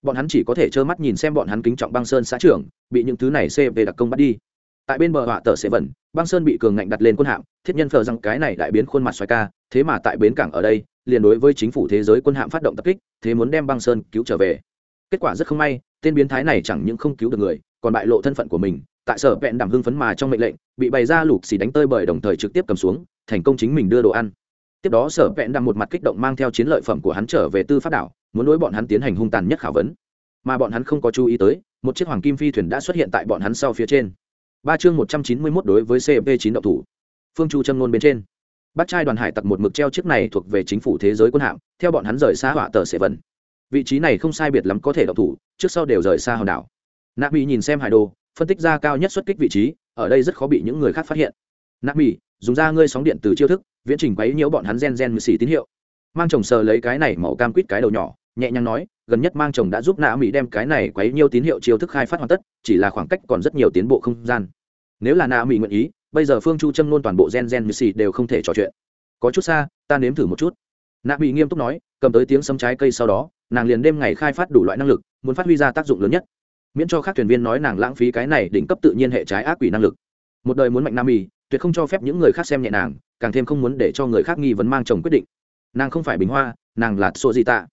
Bọn hắn chỉ có thể trơ mắt nhìn xem bọn hắn kính trọng băng sơn xã trưởng, bị những thứ này cv đặc công bắt đi. Tại bên bờ họa tờ sẽ vẩn, băng sơn bị cường ngạnh đặt lên quân hạm, thiết nhân phờ rằng cái này đại biến khuôn mặt xoài ca, thế mà tại bến cảng ở đây, liền đối với chính phủ thế giới quân hạm phát động tập kích, thế muốn đem băng sơn cứu trở về. Kết quả rất không may, tên biến thái này chẳng những không cứu được người còn bại lộ thân phận của mình, tại sở vẹn đảm hưng phấn mà trong mệnh lệnh, bị bày ra lục xì đánh tơi bởi đồng thời trực tiếp cầm xuống, thành công chính mình đưa đồ ăn. Tiếp đó sở vẹn đảm một mặt kích động mang theo chiến lợi phẩm của hắn trở về tư pháp đảo, muốn đối bọn hắn tiến hành hung tàn nhất khảo vấn. Mà bọn hắn không có chú ý tới, một chiếc hoàng kim phi thuyền đã xuất hiện tại bọn hắn sau phía trên. Ba chương một trăm chín mươi mốt đối với cp chín động thủ. Phương chu châm nôn bên trên. Bắt trai đoàn hải tặc một mực treo chiếc này thuộc về chính phủ thế giới quân hạm, theo bọn hắn rời xa họa tờ sệ vần vị trí này không sai biệt lắm có thể động thủ, trước sau đều rời xa hòn đảo nạ mỹ nhìn xem hải đồ, phân tích ra cao nhất xuất kích vị trí, ở đây rất khó bị những người khác phát hiện. Nạ mỹ dùng ra ngươi sóng điện từ chiêu thức, viễn trình quấy nhiễu bọn hắn gen gen xỉ tín hiệu. Mang chồng sờ lấy cái này màu cam quýt cái đầu nhỏ, nhẹ nhàng nói, gần nhất mang chồng đã giúp nạ mỹ đem cái này quấy nhiêu tín hiệu chiêu thức khai phát hoàn tất, chỉ là khoảng cách còn rất nhiều tiến bộ không gian. Nếu là nạ mỹ nguyện ý, bây giờ phương chu châm luôn toàn bộ gen gen xỉ đều không thể trò chuyện. Có chút xa, ta nếm thử một chút. Nạ mỹ nghiêm túc nói, cầm tới tiếng sấm trái cây sau đó, nàng liền đêm ngày khai phát đủ loại năng lực, muốn phát huy ra tác dụng lớn nhất miễn cho các thuyền viên nói nàng lãng phí cái này đỉnh cấp tự nhiên hệ trái ác quỷ năng lực. Một đời muốn mạnh nam y, tuyệt không cho phép những người khác xem nhẹ nàng, càng thêm không muốn để cho người khác nghi vấn mang chồng quyết định. Nàng không phải bình hoa, nàng là sô di tạ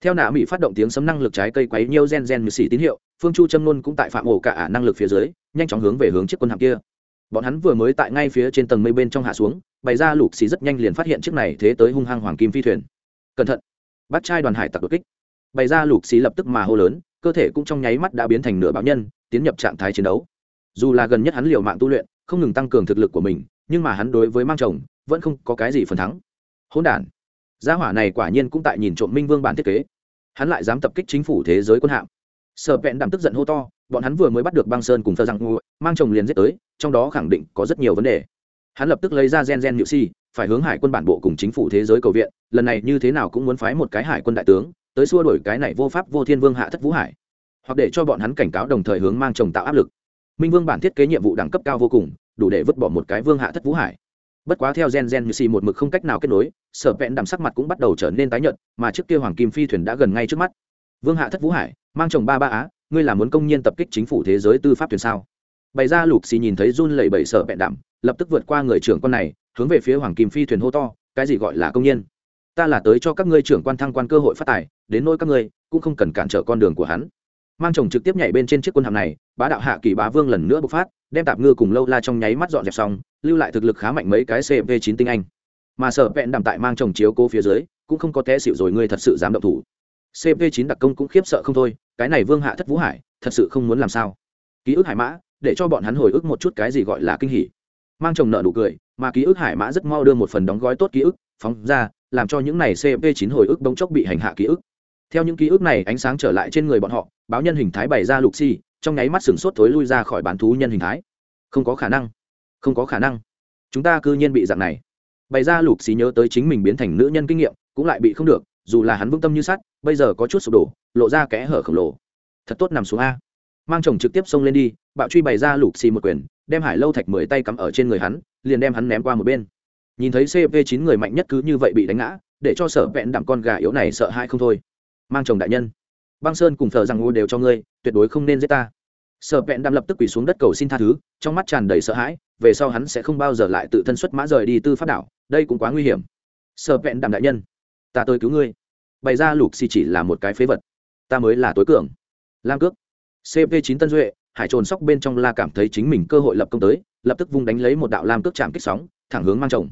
theo nạ mỹ phát động tiếng sấm năng lực trái cây quấy nhiêu gen gen như xỉ tín hiệu, phương chu châm nôn cũng tại phạm ổ cả ả năng lực phía dưới, nhanh chóng hướng về hướng chiếc quân hạm kia. Bọn hắn vừa mới tại ngay phía trên tầng mây bên trong hạ xuống, bày ra lục xì rất nhanh liền phát hiện chiếc này thế tới hung hăng hoàng kim phi thuyền. Cẩn thận! Bắt trai đoàn hải tặc đột kích. Bày ra lục xì lập tức mà hô lớn cơ thể cũng trong nháy mắt đã biến thành nửa báo nhân, tiến nhập trạng thái chiến đấu. Dù là gần nhất hắn liều mạng tu luyện, không ngừng tăng cường thực lực của mình, nhưng mà hắn đối với mang chồng, vẫn không có cái gì phần thắng. Hỗn đản. Gia hỏa này quả nhiên cũng tại nhìn trộm minh vương bản thiết kế. Hắn lại dám tập kích chính phủ thế giới quân hạm. Sợ vẹn đạm tức giận hô to, bọn hắn vừa mới bắt được băng sơn cùng thơ rằng mang chồng liền giết tới, trong đó khẳng định có rất nhiều vấn đề. Hắn lập tức lấy ra gen gen nhự si, phải hướng hải quân bản bộ cùng chính phủ thế giới cầu viện, lần này như thế nào cũng muốn phái một cái hải quân đại tướng tới xua đổi cái này vô pháp vô thiên vương hạ thất vũ hải, hoặc để cho bọn hắn cảnh cáo đồng thời hướng mang chồng tạo áp lực. Minh vương bản thiết kế nhiệm vụ đẳng cấp cao vô cùng, đủ để vứt bỏ một cái vương hạ thất vũ hải. Bất quá theo gen gen như xì một mực không cách nào kết nối, sở vẹn đằm sắc mặt cũng bắt đầu trở nên tái nhợt, mà trước kia hoàng kim phi thuyền đã gần ngay trước mắt. Vương hạ thất vũ hải, mang chồng ba ba á, ngươi là muốn công nhiên tập kích chính phủ thế giới tư pháp thuyền sao? Bày ra lục xì nhìn thấy run lẩy bẩy sở vẹn đạm, lập tức vượt qua người trưởng con này, hướng về phía hoàng kim phi thuyền hô to, cái gì gọi là công nhiên? Ta là tới cho các ngươi trưởng quan thăng quan cơ hội phát tài, đến nỗi các ngươi, cũng không cần cản trở con đường của hắn. Mang chồng trực tiếp nhảy bên trên chiếc quân hàm này, bá đạo hạ kỳ bá vương lần nữa bộc phát, đem tạp ngư cùng lâu la trong nháy mắt dọn dẹp xong, lưu lại thực lực khá mạnh mấy cái cv chín tinh anh. Mà sở vẹn đàm tại mang chồng chiếu cố phía dưới, cũng không có té xịu rồi ngươi thật sự dám động thủ. Cv chín đặc công cũng khiếp sợ không thôi, cái này vương hạ thất vũ hải, thật sự không muốn làm sao. Ký ức hải mã, để cho bọn hắn hồi ức một chút cái gì gọi là kinh hỉ. Mang chồng nợ nụ cười, mà ký ức hải mã rất mau đưa một phần đóng gói tốt ký ức, phóng ra làm cho những này cp chín hồi ức bỗng chốc bị hành hạ ký ức. Theo những ký ức này, ánh sáng trở lại trên người bọn họ, báo nhân hình thái bày ra lục xi trong nháy mắt sừng sốt thối lui ra khỏi bán thú nhân hình thái. Không có khả năng. Không có khả năng. Chúng ta cư nhiên bị dạng này. Bày ra lục xì nhớ tới chính mình biến thành nữ nhân kinh nghiệm, cũng lại bị không được, dù là hắn vững tâm như sắt, bây giờ có chút sụp đổ, lộ ra kẽ hở khổng lồ. Thật tốt nằm xuống a. Mang chồng trực tiếp xông lên đi, bạo truy bày ra lục xì một quyền, đem hải lâu thạch mười tay cắm ở trên người hắn, liền đem hắn ném qua một bên nhìn thấy cp chín người mạnh nhất cứ như vậy bị đánh ngã, để cho sở vẹn đạm con gà yếu này sợ hãi không thôi. Mang chồng đại nhân, băng sơn cùng thờ rằng ngô đều cho ngươi, tuyệt đối không nên giết ta. Sở vẹn đạm lập tức quỳ xuống đất cầu xin tha thứ, trong mắt tràn đầy sợ hãi, về sau hắn sẽ không bao giờ lại tự thân xuất mã rời đi tư pháp đảo, đây cũng quá nguy hiểm. Sở vẹn đạm đại nhân, ta tôi cứu ngươi. Bày ra lục xì chỉ là một cái phế vật, ta mới là tối cường. Lam cước. Cp chín tân duệ, hải trồn sóc bên trong la cảm thấy chính mình cơ hội lập công tới, lập tức vung đánh lấy một đạo lam cước chạm kích sóng, thẳng hướng mang chồng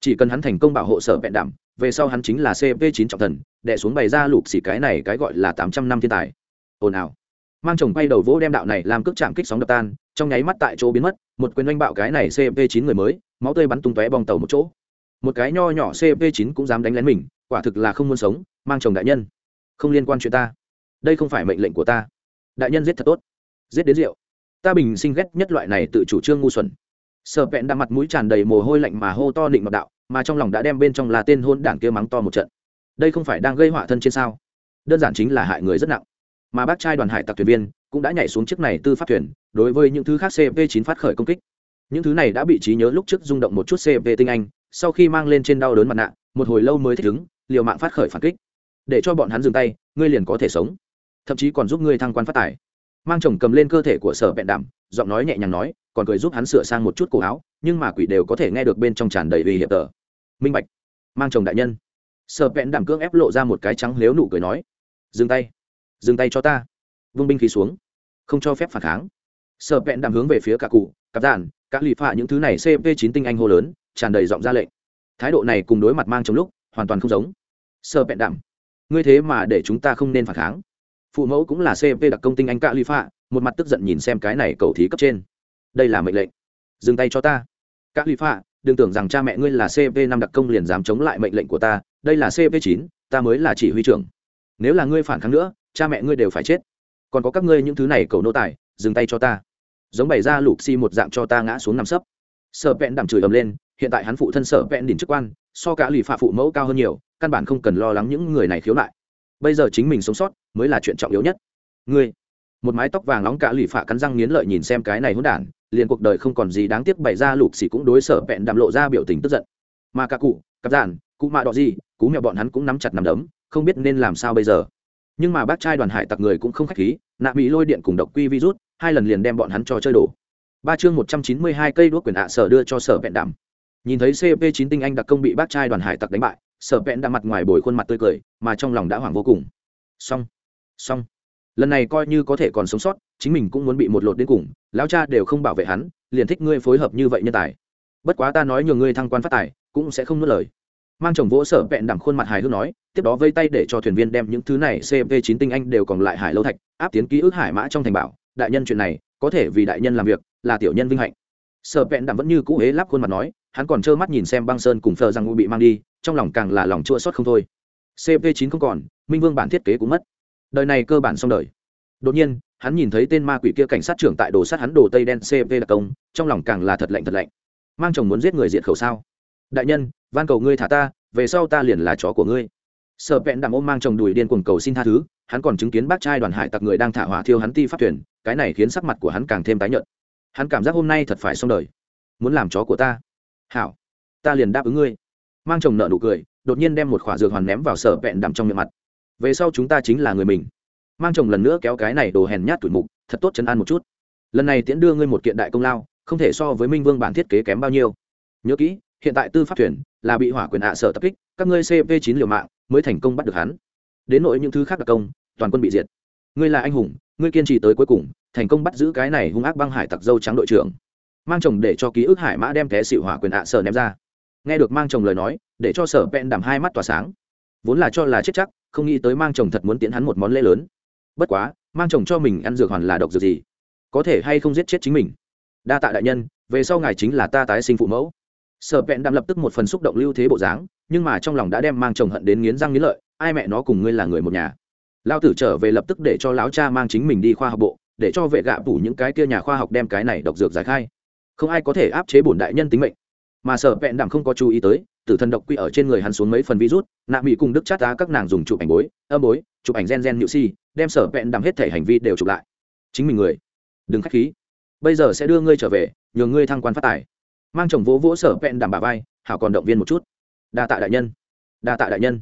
chỉ cần hắn thành công bảo hộ sở vẹn đảm, về sau hắn chính là cp chín trọng thần đệ xuống bày ra lục xì cái này cái gọi là tám trăm năm thiên tài. Ồn ào. Mang chồng quay đầu vỗ đem đạo này làm cước chạm kích sóng đập tan trong nháy mắt tại chỗ biến mất một quyền oanh bạo cái này cp chín người mới máu tươi bắn tung tóe bong tàu một chỗ. Một cái nho nhỏ cp chín cũng dám đánh lén mình quả thực là không muốn sống mang chồng đại nhân. Không liên quan chuyện ta. Đây không phải mệnh lệnh của ta. Đại nhân giết thật tốt. Giết đến rượu. Ta bình sinh ghét nhất loại này tự chủ trương ngu xuẩn sợ vẹn đang mặt mũi tràn đầy mồ hôi lạnh mà hô to định mặt đạo, mà trong lòng đã đem bên trong là tên hôn đảng kia mắng to một trận. Đây không phải đang gây họa thân trên sao? Đơn giản chính là hại người rất nặng. Mà bác trai đoàn hải tặc thuyền viên cũng đã nhảy xuống chiếc này tư pháp thuyền, đối với những thứ khác cp 9 phát khởi công kích. Những thứ này đã bị trí nhớ lúc trước rung động một chút cp tinh anh, sau khi mang lên trên đau đớn mặt nạ, một hồi lâu mới thích ứng, liều mạng phát khởi phản kích. Để cho bọn hắn dừng tay, ngươi liền có thể sống. Thậm chí còn giúp ngươi thăng quan phát tài mang chồng cầm lên cơ thể của sở bẹn đảm giọng nói nhẹ nhàng nói, còn cười giúp hắn sửa sang một chút cổ áo, nhưng mà quỷ đều có thể nghe được bên trong tràn đầy uy hiểm tờ. Minh bạch, mang chồng đại nhân. Sở bẹn đảm cưỡng ép lộ ra một cái trắng lếu nụ cười nói, dừng tay dừng tay cho ta. Vung binh khí xuống, không cho phép phản kháng. Sở bẹn đảm hướng về phía cả cụ cặp đàn các lì phạ những thứ này cp chín tinh anh hô lớn, tràn đầy giọng ra lệnh. Thái độ này cùng đối mặt mang chồng lúc, hoàn toàn không giống. Sở bẹn đảm ngươi thế mà để chúng ta không nên phản kháng phụ mẫu cũng là cp đặc công tinh anh cả lì phạ một mặt tức giận nhìn xem cái này cầu thí cấp trên. Đây là mệnh lệnh. Dừng tay cho ta. Các lì phạ đừng tưởng rằng cha mẹ ngươi là cp năm đặc công liền dám chống lại mệnh lệnh của ta. Đây là cp chín, ta mới là chỉ huy trưởng. Nếu là ngươi phản kháng nữa, cha mẹ ngươi đều phải chết. Còn có các ngươi những thứ này cầu nô tài, dừng tay cho ta. Giống bày ra lục xi một dạng cho ta ngã xuống nằm sấp. Sợ vẹn đảm chửi ầm lên, hiện tại hắn phụ thân sợ vẹn đỉnh chức quan, so cả lì phạ phụ mẫu cao hơn nhiều, căn bản không cần lo lắng những người này khiếu nại bây giờ chính mình sống sót mới là chuyện trọng yếu nhất. Ngươi, một mái tóc vàng nóng cả lì phạ cắn răng nghiến lợi nhìn xem cái này hỗn đản, liền cuộc đời không còn gì đáng tiếc bày ra lục xì cũng đối sở vẹn đạm lộ ra biểu tình tức giận. Mà cả cụ cặp giản cụ mạ đỏ gì, cú mẹo bọn hắn cũng nắm chặt nằm đấm, không biết nên làm sao bây giờ. Nhưng mà bác trai đoàn hải tặc người cũng không khách khí, nạ bị lôi điện cùng độc quy virus hai lần liền đem bọn hắn cho chơi đổ. Ba chương một trăm chín mươi hai cây đuốc quyền ạ sở đưa cho sở vẹn đạm. Nhìn thấy cp chín tinh anh đặc công bị bác trai đoàn hải tặc đánh bại sở vẹn đã mặt ngoài bồi khuôn mặt tươi cười, mà trong lòng đã hoảng vô cùng. Xong xong. Lần này coi như có thể còn sống sót, chính mình cũng muốn bị một lột đến cùng, lão cha đều không bảo vệ hắn, liền thích ngươi phối hợp như vậy nhân tài. Bất quá ta nói nhường ngươi thăng quan phát tài, cũng sẽ không nuốt lời. Mang chồng vỗ sở vẹn đẳng khuôn mặt hài hước nói, tiếp đó vây tay để cho thuyền viên đem những thứ này cv chín tinh anh đều còn lại hải lâu thạch, áp tiến ký ức hải mã trong thành bảo. Đại nhân chuyện này, có thể vì đại nhân làm việc, là tiểu nhân vinh hạnh. Sở vẹn đẳng vẫn như cũ hế lắp khuôn mặt nói, hắn còn trơ mắt nhìn xem băng sơn cùng phờ rằng ngụ bị mang đi trong lòng càng là lòng chua xót không thôi. Cp 9 không còn, minh vương bản thiết kế cũng mất. Đời này cơ bản xong đời. Đột nhiên, hắn nhìn thấy tên ma quỷ kia cảnh sát trưởng tại đồ sát hắn đồ tây đen cp đặc công, trong lòng càng là thật lạnh thật lạnh. Mang chồng muốn giết người diện khẩu sao? Đại nhân, van cầu ngươi thả ta, về sau ta liền là chó của ngươi. Sợ vẹn đạm ôm mang chồng đùi điên cuồng cầu xin tha thứ, hắn còn chứng kiến bác trai đoàn hải tặc người đang thả hỏa thiêu hắn ti phát thuyền, cái này khiến sắc mặt của hắn càng thêm tái nhợt. Hắn cảm giác hôm nay thật phải xong đời. Muốn làm chó của ta. Hảo, ta liền đáp ứng ngươi mang chồng nợ nụ cười, đột nhiên đem một khỏa dược hoàn ném vào sở vẹn đạm trong miệng mặt. Về sau chúng ta chính là người mình. Mang chồng lần nữa kéo cái này đồ hèn nhát tuổi mục, thật tốt chấn an một chút. Lần này tiễn đưa ngươi một kiện đại công lao, không thể so với minh vương bản thiết kế kém bao nhiêu. Nhớ kỹ, hiện tại tư pháp thuyền là bị hỏa quyền hạ sở tập kích, các ngươi cv chín liều mạng mới thành công bắt được hắn. Đến nội những thứ khác đặc công, toàn quân bị diệt. Ngươi là anh hùng, ngươi kiên trì tới cuối cùng, thành công bắt giữ cái này hung ác băng hải tặc dâu trắng đội trưởng. Mang chồng để cho ký ức hải mã đem té xịu hỏa quyền hạ sở ném ra nghe được mang chồng lời nói, để cho sở vẹn đảm hai mắt tỏa sáng. Vốn là cho là chết chắc, không nghĩ tới mang chồng thật muốn tiến hắn một món lễ lớn. Bất quá, mang chồng cho mình ăn dược hoàn là độc dược gì? Có thể hay không giết chết chính mình? Đa tạ đại nhân, về sau ngài chính là ta tái sinh phụ mẫu. Sở vẹn đạm lập tức một phần xúc động lưu thế bộ dáng, nhưng mà trong lòng đã đem mang chồng hận đến nghiến răng nghiến lợi, ai mẹ nó cùng ngươi là người một nhà. Lao tử trở về lập tức để cho lão cha mang chính mình đi khoa học bộ, để cho vệ gạ phủ những cái kia nhà khoa học đem cái này độc dược giải khai. Không ai có thể áp chế bổn đại nhân tính mệnh mà sở vẹn đạm không có chú ý tới, tử thần độc quy ở trên người hắn xuống mấy phần virus, nạ mỹ cùng đức chát tá các nàng dùng chụp ảnh bối, âm bối, chụp ảnh gen gen nhự si, đem sở vẹn đạm hết thể hành vi đều chụp lại. Chính mình người, đừng khách khí. Bây giờ sẽ đưa ngươi trở về nhờ ngươi thăng quan phát tài. Mang chồng vỗ vỗ sở vẹn đảm bà vai, hảo còn động viên một chút. Đa tạ đại nhân, đa tạ đại nhân.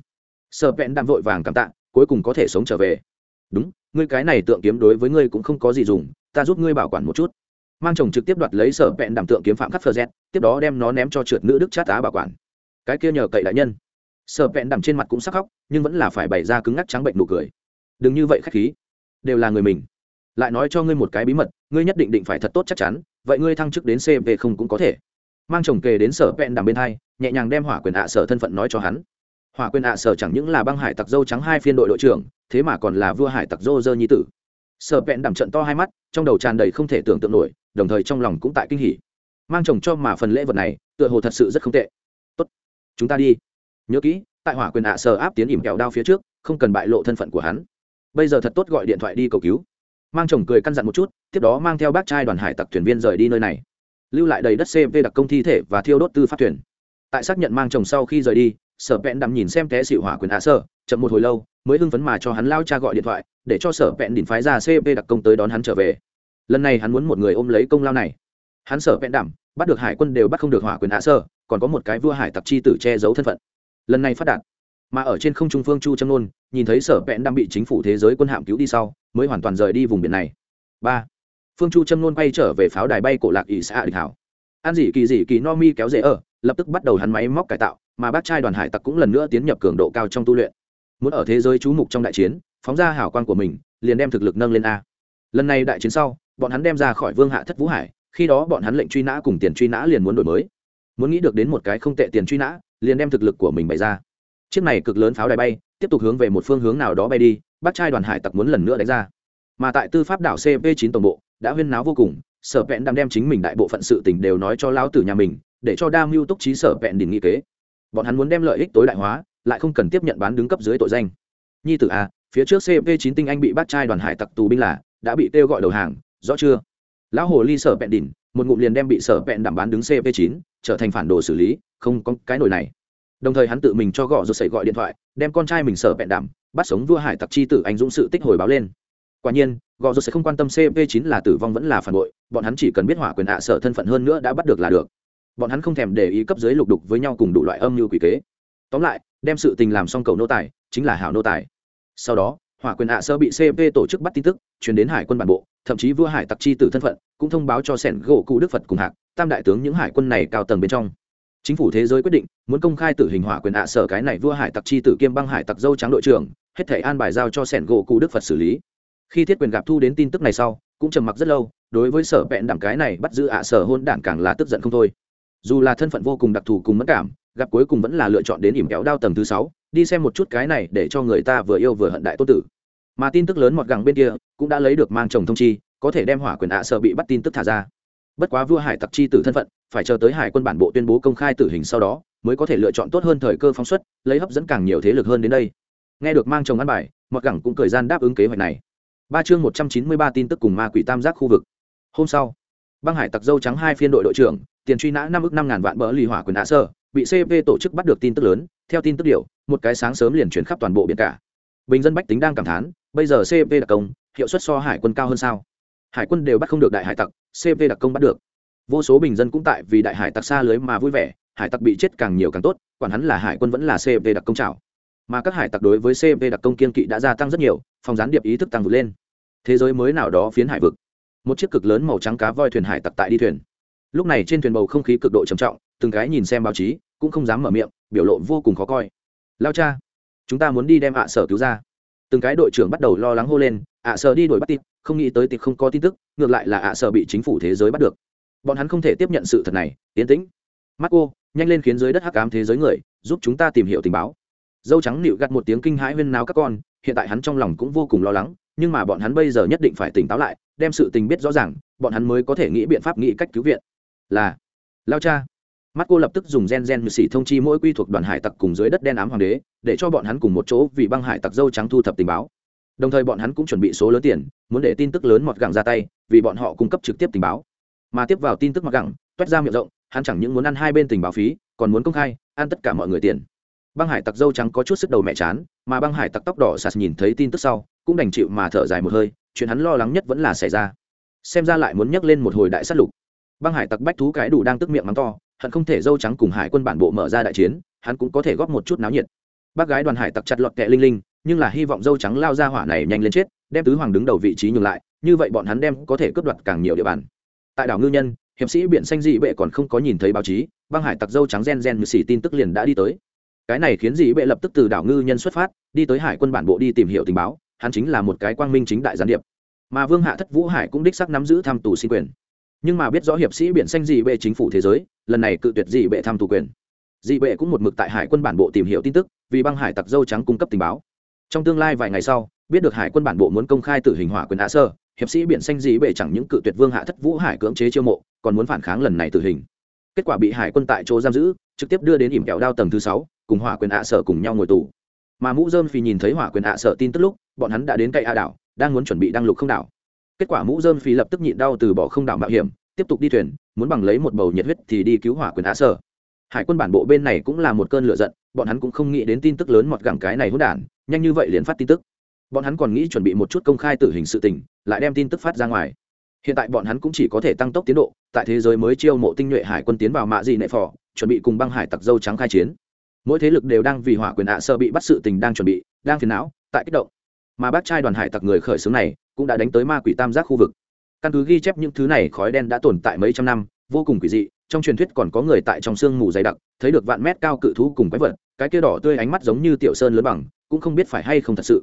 Sở vẹn đảm vội vàng cảm tạ, cuối cùng có thể sống trở về. Đúng, ngươi cái này tượng kiếm đối với ngươi cũng không có gì dùng, ta giúp ngươi bảo quản một chút mang chồng trực tiếp đoạt lấy sở vẹn đảm tượng kiếm phạm khắc phờ z tiếp đó đem nó ném cho trượt nữ đức chát á bảo quản. Cái kia nhờ cậy đại nhân. Sở vẹn đảm trên mặt cũng sắc khóc, nhưng vẫn là phải bày ra cứng ngắc trắng bệnh nụ cười. Đừng như vậy khách khí. Đều là người mình. Lại nói cho ngươi một cái bí mật, ngươi nhất định định phải thật tốt chắc chắn, vậy ngươi thăng chức đến cv không cũng có thể. Mang chồng kề đến sở vẹn đảm bên hai, nhẹ nhàng đem hỏa quyền ạ sở thân phận nói cho hắn. Hỏa quyền ạ sở chẳng những là băng hải tặc dâu trắng hai phiên đội đội trưởng, thế mà còn là vua hải tặc dô dơ nhi tử. Sở vẹn đảm trận to hai mắt, trong đầu tràn đầy không thể tưởng tượng nổi đồng thời trong lòng cũng tại kinh hỉ. Mang chồng cho mà phần lễ vật này, tựa hồ thật sự rất không tệ. Tốt, chúng ta đi. Nhớ kỹ, tại hỏa quyền ạ sờ áp tiến ỉm kẹo đao phía trước, không cần bại lộ thân phận của hắn. Bây giờ thật tốt gọi điện thoại đi cầu cứu. Mang chồng cười căn dặn một chút, tiếp đó mang theo bác trai đoàn hải tặc thuyền viên rời đi nơi này. Lưu lại đầy đất cv đặc công thi thể và thiêu đốt tư pháp thuyền. Tại xác nhận mang chồng sau khi rời đi, sở vẹn đắm nhìn xem té xịu hỏa quyền hạ sơ chậm một hồi lâu, mới hưng phấn mà cho hắn lao cha gọi điện thoại, để cho sở vẹn đỉnh phái ra cv đặc công tới đón hắn trở về lần này hắn muốn một người ôm lấy công lao này. Hắn sở vẹn đảm, bắt được hải quân đều bắt không được hỏa quyền hạ sơ, còn có một cái vua hải tặc chi tử che giấu thân phận. Lần này phát đạt, mà ở trên không trung phương chu trâm nôn, nhìn thấy sở vẹn đang bị chính phủ thế giới quân hạm cứu đi sau, mới hoàn toàn rời đi vùng biển này. Ba, phương chu trâm nôn bay trở về pháo đài bay cổ lạc ỷ xã địch hảo. An dị kỳ dị kỳ no mi kéo dễ ở, lập tức bắt đầu hắn máy móc cải tạo, mà bác trai đoàn hải tặc cũng lần nữa tiến nhập cường độ cao trong tu luyện. Muốn ở thế giới chú mục trong đại chiến, phóng ra hảo quan của mình, liền đem thực lực nâng lên a. Lần này đại chiến sau bọn hắn đem ra khỏi vương hạ thất vũ hải, khi đó bọn hắn lệnh truy nã cùng tiền truy nã liền muốn đổi mới. Muốn nghĩ được đến một cái không tệ tiền truy nã, liền đem thực lực của mình bày ra. Chiếc này cực lớn pháo đài bay, tiếp tục hướng về một phương hướng nào đó bay đi, bắt trai đoàn hải tặc muốn lần nữa đánh ra. Mà tại tư pháp đảo cp 9 tổng bộ, đã huyên náo vô cùng, sở vẹn đang đem chính mình đại bộ phận sự tình đều nói cho lão tử nhà mình, để cho đa mưu túc trí sở vẹn đình nghị kế. Bọn hắn muốn đem lợi ích tối đại hóa, lại không cần tiếp nhận bán đứng cấp dưới tội danh. Nhi tử a phía trước cp 9 tinh anh bị bắt trai đoàn hải tặc tù binh là, đã bị kêu gọi đầu hàng rõ chưa? Lão hồ ly sở bẹn đỉnh, một ngụm liền đem bị sở bẹn đảm bán đứng cp 9 trở thành phản đồ xử lý, không có cái nổi này. Đồng thời hắn tự mình cho gõ rồi sẩy gọi điện thoại, đem con trai mình sở bẹn đảm, bắt sống vua hải tặc chi tử anh dũng sự tích hồi báo lên. Quả nhiên gò rồi sẽ không quan tâm cp 9 là tử vong vẫn là phản bội, bọn hắn chỉ cần biết hỏa quyền hạ à sở thân phận hơn nữa đã bắt được là được. Bọn hắn không thèm để ý cấp dưới lục đục với nhau cùng đủ loại âm như quỷ kế. Tóm lại, đem sự tình làm xong cầu nô tài, chính là hảo nô tài. Sau đó hỏa quyền ạ à sơ bị cp tổ chức bắt tin tức chuyển đến hải quân bản bộ, thậm chí vua hải tặc chi tử thân phận, cũng thông báo cho sẻn gỗ cụ đức phật cùng hạc, tam đại tướng những hải quân này cao tầng bên trong. Chính phủ thế giới quyết định, muốn công khai tử hình hỏa quyền ạ à sở cái này vua hải tặc chi tử kiêm băng hải tặc dâu trắng đội trưởng, hết thể an bài giao cho sẻn gỗ cụ đức phật xử lý. Khi thiết quyền gặp thu đến tin tức này sau, cũng trầm mặc rất lâu, đối với sở vẹn đảm cái này bắt giữ ạ sở hôn đản càng là tức giận không thôi. Dù là thân phận vô cùng đặc thù cùng mất cảm, gặp cuối cùng vẫn là lựa chọn đến ỉm kéo đao tầng thứ sáu, đi xem một chút cái này để cho người ta vừa yêu vừa hận đại Tôn tử mà tin tức lớn mọt gẳng bên kia cũng đã lấy được mang chồng thông chi, có thể đem hỏa quyền ạ sợ bị bắt tin tức thả ra. Bất quá vua hải tặc chi tử thân phận, phải chờ tới hải quân bản bộ tuyên bố công khai tử hình sau đó, mới có thể lựa chọn tốt hơn thời cơ phóng xuất, lấy hấp dẫn càng nhiều thế lực hơn đến đây. Nghe được mang chồng ăn bài, mọt gẳng cũng thời gian đáp ứng kế hoạch này. Ba chương một trăm chín mươi ba tin tức cùng ma quỷ tam giác khu vực. Hôm sau, băng hải tặc dâu trắng hai phiên đội đội trưởng, tiền truy nã năm ước năm ngàn vạn bỡ lì hỏa quyền ạ sơ bị cv tổ chức bắt được tin tức lớn. Theo tin tức điều một cái sáng sớm liền chuyển khắp toàn bộ biển cả. Bình dân bách tính đang cảm thán bây giờ cv đặc công, hiệu suất so hải quân cao hơn sao? Hải quân đều bắt không được đại hải tặc cv đặc công bắt được. Vô số bình dân cũng tại vì đại hải tặc xa lưới mà vui vẻ, hải tặc bị chết càng nhiều càng tốt, quản hắn là hải quân vẫn là cv đặc công trào mà các hải tặc đối với cv đặc công kiên kỵ đã gia tăng rất nhiều, phòng gián điệp ý thức tăng vượt lên. Thế giới mới nào đó phiến hải vực. Một chiếc cực lớn màu trắng cá voi thuyền hải tặc tại đi thuyền. Lúc này trên thuyền bầu không khí cực độ trầm trọng, từng cái nhìn xem báo chí, cũng không dám mở miệng, biểu lộ vô cùng khó coi. Lao cha, chúng ta muốn đi đem ạ sở cứu ra từng cái đội trưởng bắt đầu lo lắng hô lên, ạ sợ đi đuổi bắt tịp, không nghĩ tới tịp không có tin tức, ngược lại là ạ sợ bị chính phủ thế giới bắt được. Bọn hắn không thể tiếp nhận sự thật này tiến tĩnh. Marco, nhanh lên khiến dưới đất hắc ám thế giới người, giúp chúng ta tìm hiểu tình báo. Dâu trắng nịu gặt một tiếng kinh hãi huyên náo các con, hiện tại hắn trong lòng cũng vô cùng lo lắng, nhưng mà bọn hắn bây giờ nhất định phải tỉnh táo lại, đem sự tình biết rõ ràng, bọn hắn mới có thể nghĩ biện pháp, nghĩ cách cứu viện. Là, lao cha mắt cô lập tức dùng gen gen như xỉ thông chi mỗi quy thuộc đoàn hải tặc cùng dưới đất đen ám hoàng đế, để cho bọn hắn cùng một chỗ vì băng hải tặc dâu trắng thu thập tình báo. Đồng thời bọn hắn cũng chuẩn bị số lớn tiền, muốn để tin tức lớn mọt gẳng ra tay, vì bọn họ cung cấp trực tiếp tình báo. Mà tiếp vào tin tức mọt gẳng, toét ra miệng rộng, hắn chẳng những muốn ăn hai bên tình báo phí, còn muốn công khai, ăn tất cả mọi người tiền. Băng hải tặc dâu trắng có chút sức đầu mẹ chán, mà băng hải tặc tóc đỏ sạt nhìn thấy tin tức sau, cũng đành chịu mà thở dài một hơi, chuyện hắn lo lắng nhất vẫn là xảy ra. Xem ra lại muốn nhắc lên một hồi đại sát lục. Băng hải tặc bách thú cái đủ đang tức miệng mắng to hận không thể dâu trắng cùng hải quân bản bộ mở ra đại chiến, hắn cũng có thể góp một chút náo nhiệt. Bác gái đoàn hải tặc chặt lọt kẹ linh linh, nhưng là hy vọng dâu trắng lao ra hỏa này nhanh lên chết, đem tứ hoàng đứng đầu vị trí nhường lại, như vậy bọn hắn đem có thể cướp đoạt càng nhiều địa bàn. Tại đảo ngư nhân, hiệp sĩ biển xanh dị bệ còn không có nhìn thấy báo chí, băng hải tặc dâu trắng gen gen như xỉ tin tức liền đã đi tới. Cái này khiến dị bệ lập tức từ đảo ngư nhân xuất phát, đi tới hải quân bản bộ đi tìm hiểu tình báo, hắn chính là một cái quang minh chính đại gián điệp. Mà vương hạ thất vũ hải cũng đích sắc nắm giữ tham tù xin quyền nhưng mà biết rõ hiệp sĩ biển xanh dị bệ chính phủ thế giới, lần này cự tuyệt dị bệ tham tù quyền. Dị bệ cũng một mực tại hải quân bản bộ tìm hiểu tin tức, vì băng hải tặc dâu trắng cung cấp tình báo. Trong tương lai vài ngày sau, biết được hải quân bản bộ muốn công khai tử hình hỏa quyền hạ sơ, hiệp sĩ biển xanh dị bệ chẳng những cự tuyệt vương hạ thất vũ hải cưỡng chế chiêu mộ, còn muốn phản kháng lần này tử hình. Kết quả bị hải quân tại chỗ giam giữ, trực tiếp đưa đến ỉm kẹo đao tầng thứ sáu, cùng hỏa quyền hạ sở cùng nhau ngồi tù. Mà mũ dơm phi nhìn thấy hỏa quyền hạ sở tin tức lúc, bọn hắn đã đến cậy a đảo, đang muốn chuẩn bị đăng lục không đảo kết quả mũ dơm phí lập tức nhịn đau từ bỏ không đảo mạo hiểm, tiếp tục đi thuyền, muốn bằng lấy một bầu nhiệt huyết thì đi cứu hỏa quyền á sở. Hải quân bản bộ bên này cũng là một cơn lửa giận, bọn hắn cũng không nghĩ đến tin tức lớn mọt gẳng cái này hỗn đản, nhanh như vậy liền phát tin tức. Bọn hắn còn nghĩ chuẩn bị một chút công khai tử hình sự tình, lại đem tin tức phát ra ngoài. Hiện tại bọn hắn cũng chỉ có thể tăng tốc tiến độ, tại thế giới mới chiêu mộ tinh nhuệ hải quân tiến vào mạ dị nệ phò, chuẩn bị cùng băng hải tặc dâu trắng khai chiến. Mỗi thế lực đều đang vì hỏa quyền ạ sơ bị bắt sự tình đang chuẩn bị, đang phiền não, tại kích động. Mà bác trai đoàn hải tặc người khởi xướng này cũng đã đánh tới ma quỷ tam giác khu vực. Căn cứ ghi chép những thứ này, khói đen đã tồn tại mấy trăm năm, vô cùng quỷ dị. Trong truyền thuyết còn có người tại trong sương mù dày đặc, thấy được vạn mét cao cự thú cùng quái vật. Cái kia đỏ tươi ánh mắt giống như tiểu sơn lớn bằng, cũng không biết phải hay không thật sự.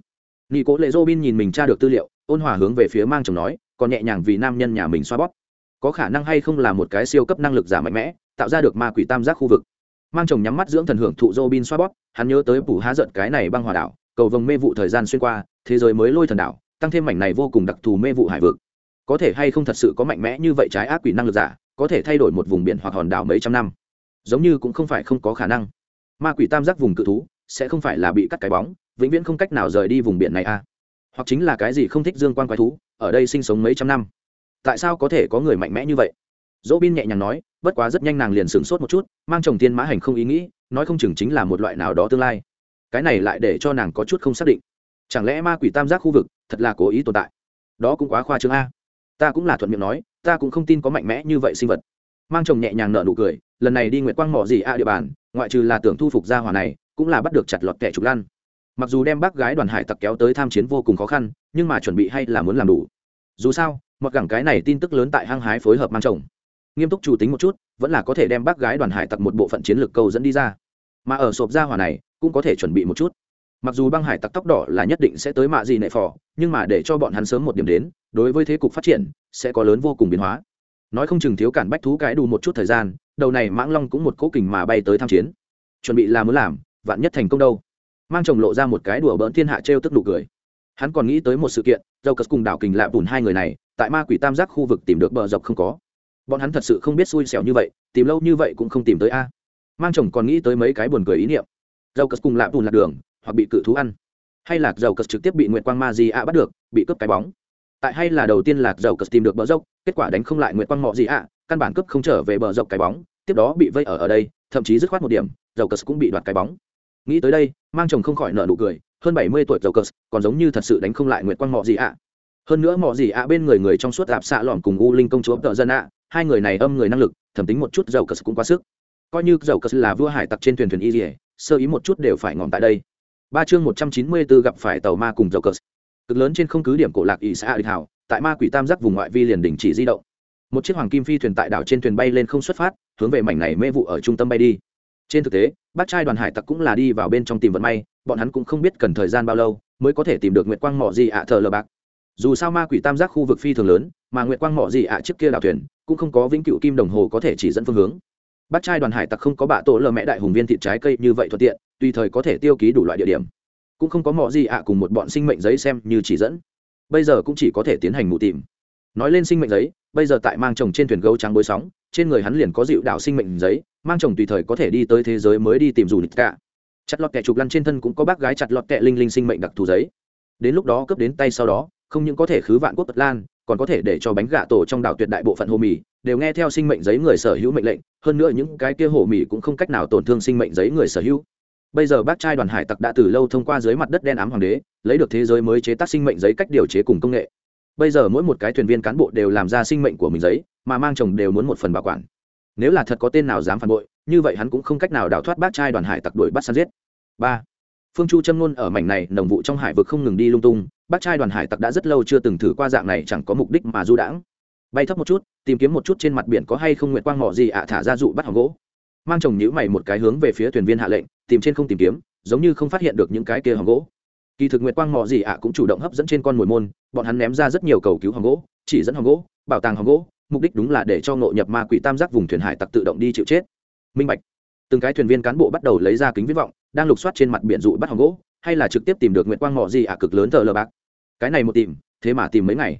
Nghi cố lệ dô bin nhìn mình tra được tư liệu, ôn hòa hướng về phía mang chồng nói, còn nhẹ nhàng vì nam nhân nhà mình xoa bóp. Có khả năng hay không là một cái siêu cấp năng lực giả mạnh mẽ, tạo ra được ma quỷ tam giác khu vực. Mang chồng nhắm mắt dưỡng thần hưởng thụ dô bin xoa bóp, hắn nhớ tới phủ há giận cái này băng hòa đảo, cầu vồng mê vụ thời gian xuyên qua, thế giới mới lôi thần đảo tăng thêm mảnh này vô cùng đặc thù mê vụ hải vực. Có thể hay không thật sự có mạnh mẽ như vậy trái ác quỷ năng lực giả, có thể thay đổi một vùng biển hoặc hòn đảo mấy trăm năm. Giống như cũng không phải không có khả năng. Ma quỷ tam giác vùng cự thú, sẽ không phải là bị cắt cái bóng, vĩnh viễn không cách nào rời đi vùng biển này a. À? hoặc chính là cái gì không thích dương quan quái thú, ở đây sinh sống mấy trăm năm. Tại sao có thể có người mạnh mẽ như vậy? Dỗ bin nhẹ nhàng nói, bất quá rất nhanh nàng liền sửng sốt một chút, mang chồng tiên mã hành không ý nghĩ, nói không chừng chính là một loại nào đó tương lai. Cái này lại để cho nàng có chút không xác định chẳng lẽ ma quỷ tam giác khu vực thật là cố ý tồn tại? Đó cũng quá khoa trương a. Ta cũng là thuận miệng nói, ta cũng không tin có mạnh mẽ như vậy sinh vật. Mang chồng nhẹ nhàng nở nụ cười, lần này đi nguyệt quang mỏ gì a địa bàn, ngoại trừ là tưởng thu phục gia hỏa này, cũng là bắt được chặt lọt kẻ trục lăn. Mặc dù đem bác gái đoàn hải tặc kéo tới tham chiến vô cùng khó khăn, nhưng mà chuẩn bị hay là muốn làm đủ. Dù sao, mặc cảng cái này tin tức lớn tại hăng hái phối hợp mang chồng. Nghiêm túc chủ tính một chút, vẫn là có thể đem bác gái đoàn hải tặc một bộ phận chiến lược câu dẫn đi ra. Mà ở sộp gia hỏa này, cũng có thể chuẩn bị một chút mặc dù băng hải tặc tóc đỏ là nhất định sẽ tới mạ gì nệ phò, nhưng mà để cho bọn hắn sớm một điểm đến, đối với thế cục phát triển, sẽ có lớn vô cùng biến hóa. Nói không chừng thiếu cản bách thú cái đủ một chút thời gian, đầu này mãng long cũng một cố kình mà bay tới tham chiến. Chuẩn bị làm muốn làm, vạn nhất thành công đâu. Mang chồng lộ ra một cái đùa bỡn thiên hạ trêu tức nụ cười. Hắn còn nghĩ tới một sự kiện dâu cất cùng đảo kình lạ bùn hai người này, tại ma quỷ tam giác khu vực tìm được bờ dọc không có. Bọn hắn thật sự không biết xui xẻo như vậy, tìm lâu như vậy cũng không tìm tới a. Mang chồng còn nghĩ tới mấy cái buồn cười ý niệm. Dâu cất cùng lạ bùn lạc đường hoặc bị cự thú ăn. Hay lạc dầu cất trực tiếp bị nguyệt quang ma di ạ bắt được bị cướp cái bóng. Tại hay là đầu tiên lạc dầu cất tìm được bờ dốc kết quả đánh không lại nguyệt quang mọ gì ạ, căn bản cướp không trở về bờ dốc cái bóng tiếp đó bị vây ở ở đây thậm chí dứt khoát một điểm dầu cất cũng bị đoạt cái bóng. Nghĩ tới đây mang chồng không khỏi nợ nụ cười hơn bảy mươi tuổi dầu cất còn giống như thật sự đánh không lại nguyệt quang mọ gì ạ. hơn nữa mọ gì ạ bên người người trong suốt đạp xạ lỏm cùng u linh công chúa tợ dân ạ, hai người này âm người năng lực thẩm tính một chút dầu cất cũng quá sức. Coi như dầu cất là vua hải tặc trên thuyền thuyền y dỉa sơ ý một chút đều phải ngọn tại đây ba chương một trăm chín mươi bốn gặp phải tàu ma cùng dầu cờ. Cực lớn trên không cứ điểm cổ lạc ỷ xã địch hảo tại ma quỷ tam giác vùng ngoại vi liền đình chỉ di động. Một chiếc hoàng kim phi thuyền tại đảo trên thuyền bay lên không xuất phát, hướng về mảnh này mê vụ ở trung tâm bay đi. Trên thực tế, bác trai đoàn hải tặc cũng là đi vào bên trong tìm vận may, bọn hắn cũng không biết cần thời gian bao lâu mới có thể tìm được nguyệt quang mỏ gì ạ thờ lờ bạc. Dù sao ma quỷ tam giác khu vực phi thường lớn, mà nguyệt quang mỏ gì ạ trước kia đảo thuyền, cũng không có vĩnh cựu kim đồng hồ có thể chỉ dẫn phương hướng. Bác trai đoàn hải tặc không có bạ tổ lờ mẹ đại hùng viên thịt trái cây như vậy thuận tiện tùy thời có thể tiêu ký đủ loại địa điểm. Cũng không có mọ gì ạ cùng một bọn sinh mệnh giấy xem như chỉ dẫn. Bây giờ cũng chỉ có thể tiến hành mù tìm. Nói lên sinh mệnh giấy, bây giờ tại mang chồng trên thuyền gấu trắng bối sóng, trên người hắn liền có dịu đạo sinh mệnh giấy, mang chồng tùy thời có thể đi tới thế giới mới đi tìm dù nịch cả. Chặt lọt kẹ trục lăn trên thân cũng có bác gái chặt lọt kẹ linh linh sinh mệnh đặc thù giấy. Đến lúc đó cướp đến tay sau đó, không những có thể khứ vạn quốc tật lan, còn có thể để cho bánh gà tổ trong đảo tuyệt đại bộ phận hồ mì, đều nghe theo sinh mệnh giấy người sở hữu mệnh lệnh, hơn nữa những cái kia hồ mì cũng không cách nào tổn thương sinh mệnh giấy người sở hữu bây giờ bác trai đoàn hải tặc đã từ lâu thông qua dưới mặt đất đen ám hoàng đế, lấy được thế giới mới chế tác sinh mệnh giấy cách điều chế cùng công nghệ. Bây giờ mỗi một cái thuyền viên cán bộ đều làm ra sinh mệnh của mình giấy, mà mang chồng đều muốn một phần bảo quản. Nếu là thật có tên nào dám phản bội, như vậy hắn cũng không cách nào đào thoát bác trai đoàn hải tặc đuổi bắt săn giết. Ba. Phương chu châm ngôn ở mảnh này, nồng vụ trong hải vực không ngừng đi lung tung, bác trai đoàn hải tặc đã rất lâu chưa từng thử qua dạng này chẳng có mục đích mà du đãng. Bay thấp một chút, tìm kiếm một chút trên mặt biển có hay không nguyện quang mỏ gì ạ, thả ra dụ bắt hỏng gỗ. Mang chồng nhữ mày một cái hướng về phía thuyền viên hạ lệnh tìm trên không tìm kiếm, giống như không phát hiện được những cái kia hòm gỗ. Kỳ thực nguyệt quang mò gì ạ cũng chủ động hấp dẫn trên con mồi môn, bọn hắn ném ra rất nhiều cầu cứu hòm gỗ, chỉ dẫn hòm gỗ, bảo tàng hòm gỗ, mục đích đúng là để cho ngộ nhập ma quỷ tam giác vùng thuyền hải tặc tự động đi chịu chết. Minh bạch. Từng cái thuyền viên cán bộ bắt đầu lấy ra kính viễn vọng, đang lục soát trên mặt biển dụ bắt hòm gỗ, hay là trực tiếp tìm được nguyệt quang mò gì ạ cực lớn thờ lờ bạc. Cái này một tìm, thế mà tìm mấy ngày.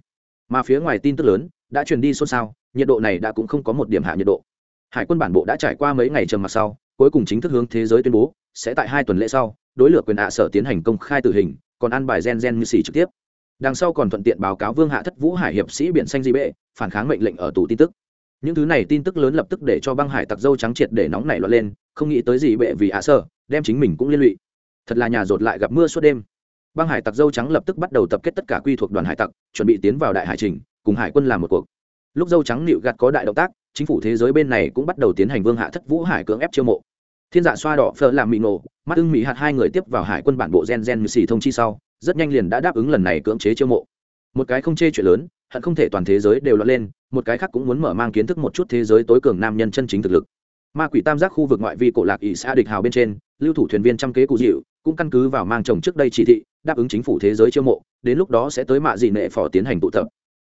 Mà phía ngoài tin tức lớn, đã truyền đi xôn xao, nhiệt độ này đã cũng không có một điểm hạ nhiệt độ. Hải quân bản bộ đã trải qua mấy ngày trầm mặc sau cuối cùng chính thức hướng thế giới tuyên bố, sẽ tại hai tuần lễ sau, đối lược quyền ạ sở tiến hành công khai tử hình, còn ăn bài gen gen như xì trực tiếp. Đằng sau còn thuận tiện báo cáo vương hạ thất vũ hải hiệp sĩ biển xanh di bệ, phản kháng mệnh lệnh ở tù tin tức. Những thứ này tin tức lớn lập tức để cho băng hải tặc dâu trắng triệt để nóng nảy loạn lên, không nghĩ tới gì bệ vì ạ sở, đem chính mình cũng liên lụy. Thật là nhà rột lại gặp mưa suốt đêm. Băng hải tặc dâu trắng lập tức bắt đầu tập kết tất cả quy thuộc đoàn hải tặc, chuẩn bị tiến vào đại hải trình, cùng hải quân làm một cuộc. Lúc dâu trắng nịu gạt có đại động tác, chính phủ thế giới bên này cũng bắt đầu tiến hành vương hạ thất vũ hải cưỡng ép chiêu mộ thiên dạ xoa đỏ, phở làm mị nổ mắt ưng mỹ hạt hai người tiếp vào hải quân bản bộ gen gen như xì thông chi sau, rất nhanh liền đã đáp ứng lần này cưỡng chế chiêu mộ. Một cái không chê chuyện lớn, hận không thể toàn thế giới đều lọt lên, một cái khác cũng muốn mở mang kiến thức một chút thế giới tối cường nam nhân chân chính thực lực. Ma quỷ tam giác khu vực ngoại vi cổ lạc ỷ xã địch hào bên trên, lưu thủ thuyền viên trăm kế cụ dịu, cũng căn cứ vào mang chồng trước đây chỉ thị, đáp ứng chính phủ thế giới chiêu mộ, đến lúc đó sẽ tới mạ dị nệ phò tiến hành tụ tập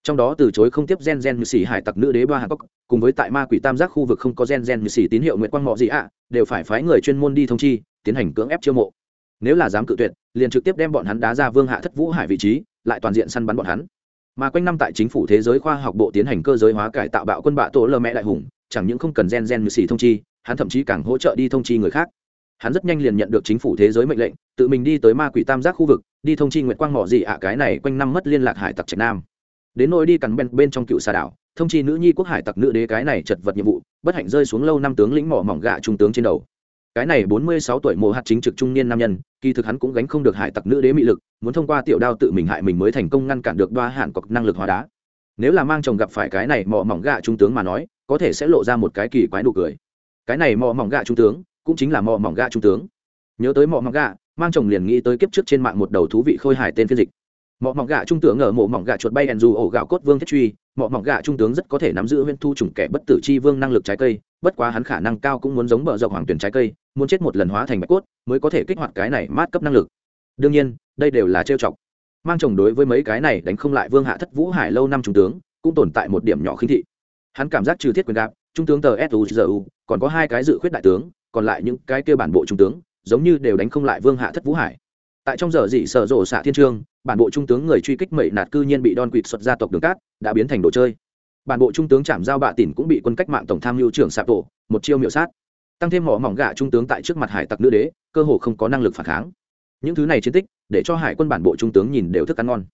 trong đó từ chối không tiếp gen gen như xỉ hải tặc nữ đế ba hàn cốc cùng với tại ma quỷ tam giác khu vực không có gen gen như xỉ tín hiệu nguyện quang mọ gì ạ, đều phải phái người chuyên môn đi thông chi, tiến hành cưỡng ép chiêu mộ. Nếu là dám cự tuyệt, liền trực tiếp đem bọn hắn đá ra vương hạ thất vũ hải vị trí, lại toàn diện săn bắn bọn hắn. Mà quanh năm tại chính phủ thế giới khoa học bộ tiến hành cơ giới hóa cải tạo bạo quân bạ tổ lơ mẹ đại hùng, chẳng những không cần gen gen như xỉ thông chi, hắn thậm chí càng hỗ trợ đi thông chi người khác. Hắn rất nhanh liền nhận được chính phủ thế giới mệnh lệnh, tự mình đi tới ma quỷ tam giác khu vực, đi thông chi nguyện quang mỏ gì ạ, cái này quanh năm mất liên lạc hải tặc trạch nam đến nỗi đi cắn bên bên trong cựu xà đảo, thông chi nữ nhi quốc hải tặc nữ đế cái này chật vật nhiệm vụ, bất hạnh rơi xuống lâu năm tướng lĩnh mỏ mỏng gạ trung tướng trên đầu. Cái này bốn mươi sáu tuổi mồ hạt chính trực trung niên nam nhân, kỳ thực hắn cũng gánh không được hải tặc nữ đế mị lực, muốn thông qua tiểu đao tự mình hại mình mới thành công ngăn cản được đoa hạn cọc năng lực hóa đá. Nếu là mang chồng gặp phải cái này mỏ mỏng gạ trung tướng mà nói, có thể sẽ lộ ra một cái kỳ quái nụ cười. Cái này mỏ mỏng gạ trung tướng, cũng chính là mỏ mỏng gạ trung tướng. Nhớ tới mỏ mỏng gạ, mang chồng liền nghĩ tới kiếp trước trên mạng một đầu thú vị khôi hài tên phiên dịch mọ mỏng gạ trung tướng ở mộ mỏng gạ chuột bay ẩn dù ổ gạo cốt vương thiết truy, mọ mỏng gạ trung tướng rất có thể nắm giữ huyễn thu trùng kẻ bất tử chi vương năng lực trái cây, bất quá hắn khả năng cao cũng muốn giống bờ dọc hoàng tuyển trái cây, muốn chết một lần hóa thành bạch cốt mới có thể kích hoạt cái này mát cấp năng lực. Đương nhiên, đây đều là trêu chọc. Mang chồng đối với mấy cái này đánh không lại vương hạ thất vũ hải lâu năm trung tướng, cũng tồn tại một điểm nhỏ khinh thị. Hắn cảm giác trừ thiết quyền gạp, trung tướng tờ suzu còn có hai cái dự khuyết đại tướng, còn lại những cái kia bản bộ trung tướng, giống như đều đánh không lại vương hạ thất vũ hải tại trong giờ dị sở rộ xạ thiên trương, bản bộ trung tướng người truy kích mẩy nạt cư nhiên bị đòn quỵt xuất gia tộc đường cát, đã biến thành đồ chơi. Bản bộ trung tướng chạm giao bạ tỉn cũng bị quân cách mạng tổng tham mưu trưởng sạp tổ một chiêu miểu sát. Tăng thêm mỏ mỏng gạ trung tướng tại trước mặt hải tặc nữ đế, cơ hồ không có năng lực phản kháng. Những thứ này chiến tích, để cho hải quân bản bộ trung tướng nhìn đều thức ăn ngon.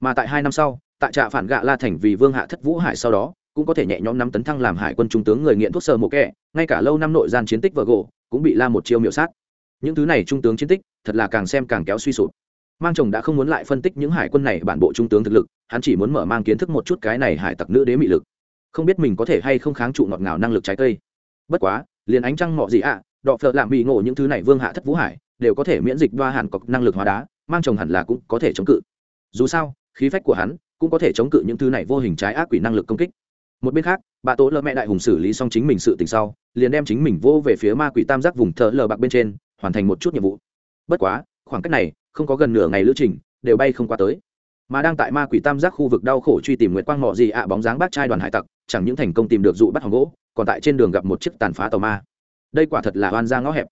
Mà tại hai năm sau, tại trạ phản gạ la thành vì vương hạ thất vũ hải sau đó, cũng có thể nhẹ nhõm nắm tấn thăng làm hải quân trung tướng người nghiện thuốc sơ mộ kẹ, ngay cả lâu năm nội gian chiến tích vợ gỗ cũng bị la một chiêu miểu sát những thứ này trung tướng chiến tích thật là càng xem càng kéo suy sụp. Mang chồng đã không muốn lại phân tích những hải quân này bản bộ trung tướng thực lực hắn chỉ muốn mở mang kiến thức một chút cái này hải tặc nữ đế mị lực. Không biết mình có thể hay không kháng trụ ngọt ngào năng lực trái cây. Bất quá liền ánh trăng mọ gì ạ à, đọ phợ làm bị ngộ những thứ này vương hạ thất vũ hải đều có thể miễn dịch đoa hàn cọc năng lực hóa đá mang chồng hẳn là cũng có thể chống cự. Dù sao khí phách của hắn cũng có thể chống cự những thứ này vô hình trái ác quỷ năng lực công kích. Một bên khác bà tố lợ mẹ đại hùng xử lý xong chính mình sự tình sau liền đem chính mình vô về phía ma quỷ tam giác vùng thợ lờ bạc bên trên hoàn thành một chút nhiệm vụ. Bất quá, khoảng cách này, không có gần nửa ngày lữ trình, đều bay không qua tới. Mà đang tại ma quỷ tam giác khu vực đau khổ truy tìm nguyệt quang mọ gì ạ bóng dáng bác trai đoàn hải tặc, chẳng những thành công tìm được dụ bắt hòn gỗ, còn tại trên đường gặp một chiếc tàn phá tàu ma. Đây quả thật là oan ra ngõ hẹp.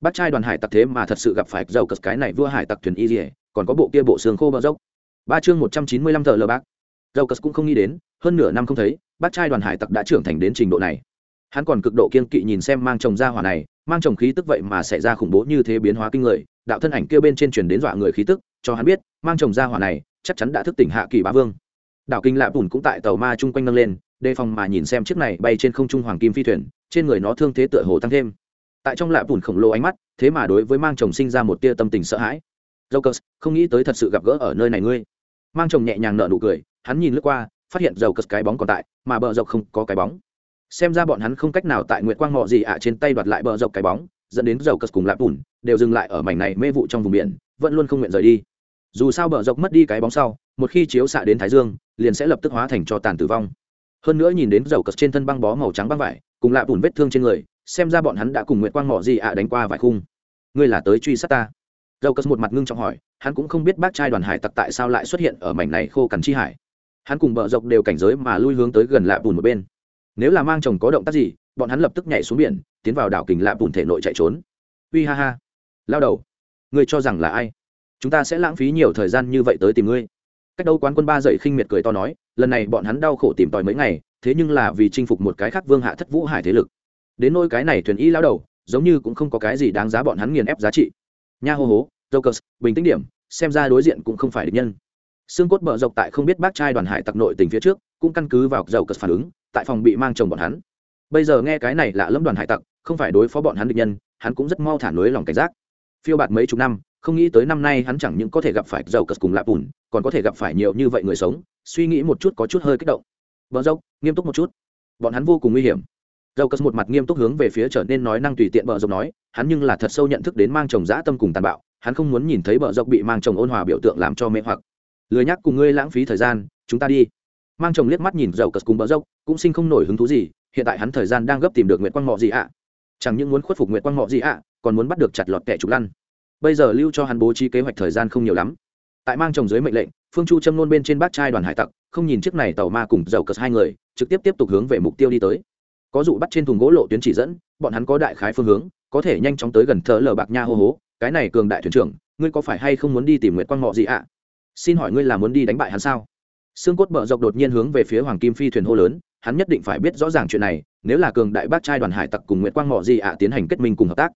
Bác trai đoàn hải tặc thế mà thật sự gặp phải dầu cất cái này vua hải tặc thuyền y dỉa còn có bộ kia bộ xương khô bờ dốc. Ba chương một trăm chín mươi lăm thờ lờ bác. Dầu cất cũng không nghĩ đến, hơn nửa năm không thấy, bác trai đoàn hải tặc đã trưởng thành đến trình độ này. Hắn còn cực độ kiên kỵ nhìn xem mang chồng ra hỏa này mang chồng khí tức vậy mà xảy ra khủng bố như thế biến hóa kinh người đạo thân ảnh kêu bên trên truyền đến dọa người khí tức cho hắn biết mang chồng ra hỏa này chắc chắn đã thức tỉnh hạ kỳ bá vương. Đảo kinh lạ bùn cũng tại tàu ma chung quanh nâng lên đề phòng mà nhìn xem chiếc này bay trên không trung hoàng kim phi thuyền trên người nó thương thế tựa hồ tăng thêm. Tại trong lạ bùn khổng lồ ánh mắt thế mà đối với mang chồng sinh ra một tia tâm tình sợ hãi. Jokers, không nghĩ tới thật sự gặp gỡ ở nơi này ngươi. Mang chồng nhẹ nhàng nở nụ cười hắn nhìn lướt qua phát hiện dầu cất cái bóng còn tại mà bờ dọc không có cái bóng xem ra bọn hắn không cách nào tại nguyệt quang ngọ gì ạ trên tay đoạt lại bờ dọc cái bóng, dẫn đến dầu cất cùng lạp bùn, đều dừng lại ở mảnh này mê vụ trong vùng biển, vẫn luôn không nguyện rời đi. Dù sao bờ dọc mất đi cái bóng sau, một khi chiếu xạ đến thái dương, liền sẽ lập tức hóa thành cho tàn tử vong. Hơn nữa nhìn đến dầu cất trên thân băng bó màu trắng băng vải, cùng lạp bùn vết thương trên người, xem ra bọn hắn đã cùng nguyệt quang ngọ gì ạ đánh qua vài khung. Ngươi là tới truy sát ta? Dầu cất một mặt ngưng trọng hỏi, hắn cũng không biết bác trai đoàn hải tặc tại sao lại xuất hiện ở mảnh này khô cằn chi hải. Hắn cùng bờ dọc đều cảnh giới mà lui hướng tới gần lạ bùn một bên nếu là mang chồng có động tác gì, bọn hắn lập tức nhảy xuống biển, tiến vào đảo kình lạ bùn thể nội chạy trốn. Uy ha ha. Lao đầu, ngươi cho rằng là ai? Chúng ta sẽ lãng phí nhiều thời gian như vậy tới tìm ngươi. Cách đâu quán quân ba dậy khinh miệt cười to nói, lần này bọn hắn đau khổ tìm tòi mấy ngày, thế nhưng là vì chinh phục một cái khác vương hạ thất vũ hải thế lực. Đến nôi cái này thuyền y lao đầu, giống như cũng không có cái gì đáng giá bọn hắn nghiền ép giá trị. Nha hô hố jokers bình tĩnh điểm, xem ra đối diện cũng không phải địch nhân. Xương cốt bợ dọc tại không biết bác trai đoàn hải tặc nội tình phía trước cũng căn cứ vào dầu cất phản ứng, tại phòng bị mang chồng bọn hắn. Bây giờ nghe cái này là lâm đoàn hải tặc, không phải đối phó bọn hắn địch nhân, hắn cũng rất mau thả nối lòng cảnh giác. Phiêu bạt mấy chục năm, không nghĩ tới năm nay hắn chẳng những có thể gặp phải dầu cất cùng lạp bùn, còn có thể gặp phải nhiều như vậy người sống, suy nghĩ một chút có chút hơi kích động. Vợ dốc nghiêm túc một chút. Bọn hắn vô cùng nguy hiểm. Dầu cất một mặt nghiêm túc hướng về phía trở nên nói năng tùy tiện bờ dốc nói, hắn nhưng là thật sâu nhận thức đến mang chồng dã tâm cùng tàn bạo, hắn không muốn nhìn thấy bờ dốc bị mang chồng ôn hòa biểu tượng làm cho mê hoặc. Lười nhắc cùng ngươi lãng phí thời gian, chúng ta đi mang chồng liếc mắt nhìn dầu cất cùng bờ dốc, cũng sinh không nổi hứng thú gì, hiện tại hắn thời gian đang gấp tìm được nguyện quang mọ gì ạ. Chẳng những muốn khuất phục nguyện quang mọ gì ạ, còn muốn bắt được chặt lọt kẻ trục lăn. Bây giờ lưu cho hắn bố trí kế hoạch thời gian không nhiều lắm. Tại mang chồng dưới mệnh lệnh, phương chu châm nôn bên trên bát trai đoàn hải tặc, không nhìn chiếc này tàu ma cùng dầu cất hai người, trực tiếp tiếp tục hướng về mục tiêu đi tới. Có dụ bắt trên thùng gỗ lộ tuyến chỉ dẫn, bọn hắn có đại khái phương hướng, có thể nhanh chóng tới gần thờ lờ bạc nha hô hố, cái này cường đại thuyền trưởng, ngươi có phải hay không muốn đi tìm nguyện quang mọ gì ạ? Xin hỏi ngươi là muốn đi đánh bại hắn sao? Xương cốt bờ dọc đột nhiên hướng về phía hoàng kim phi thuyền hô lớn hắn nhất định phải biết rõ ràng chuyện này nếu là cường đại bác trai đoàn hải tặc cùng nguyễn quang mọ gì ạ tiến hành kết minh cùng hợp tác.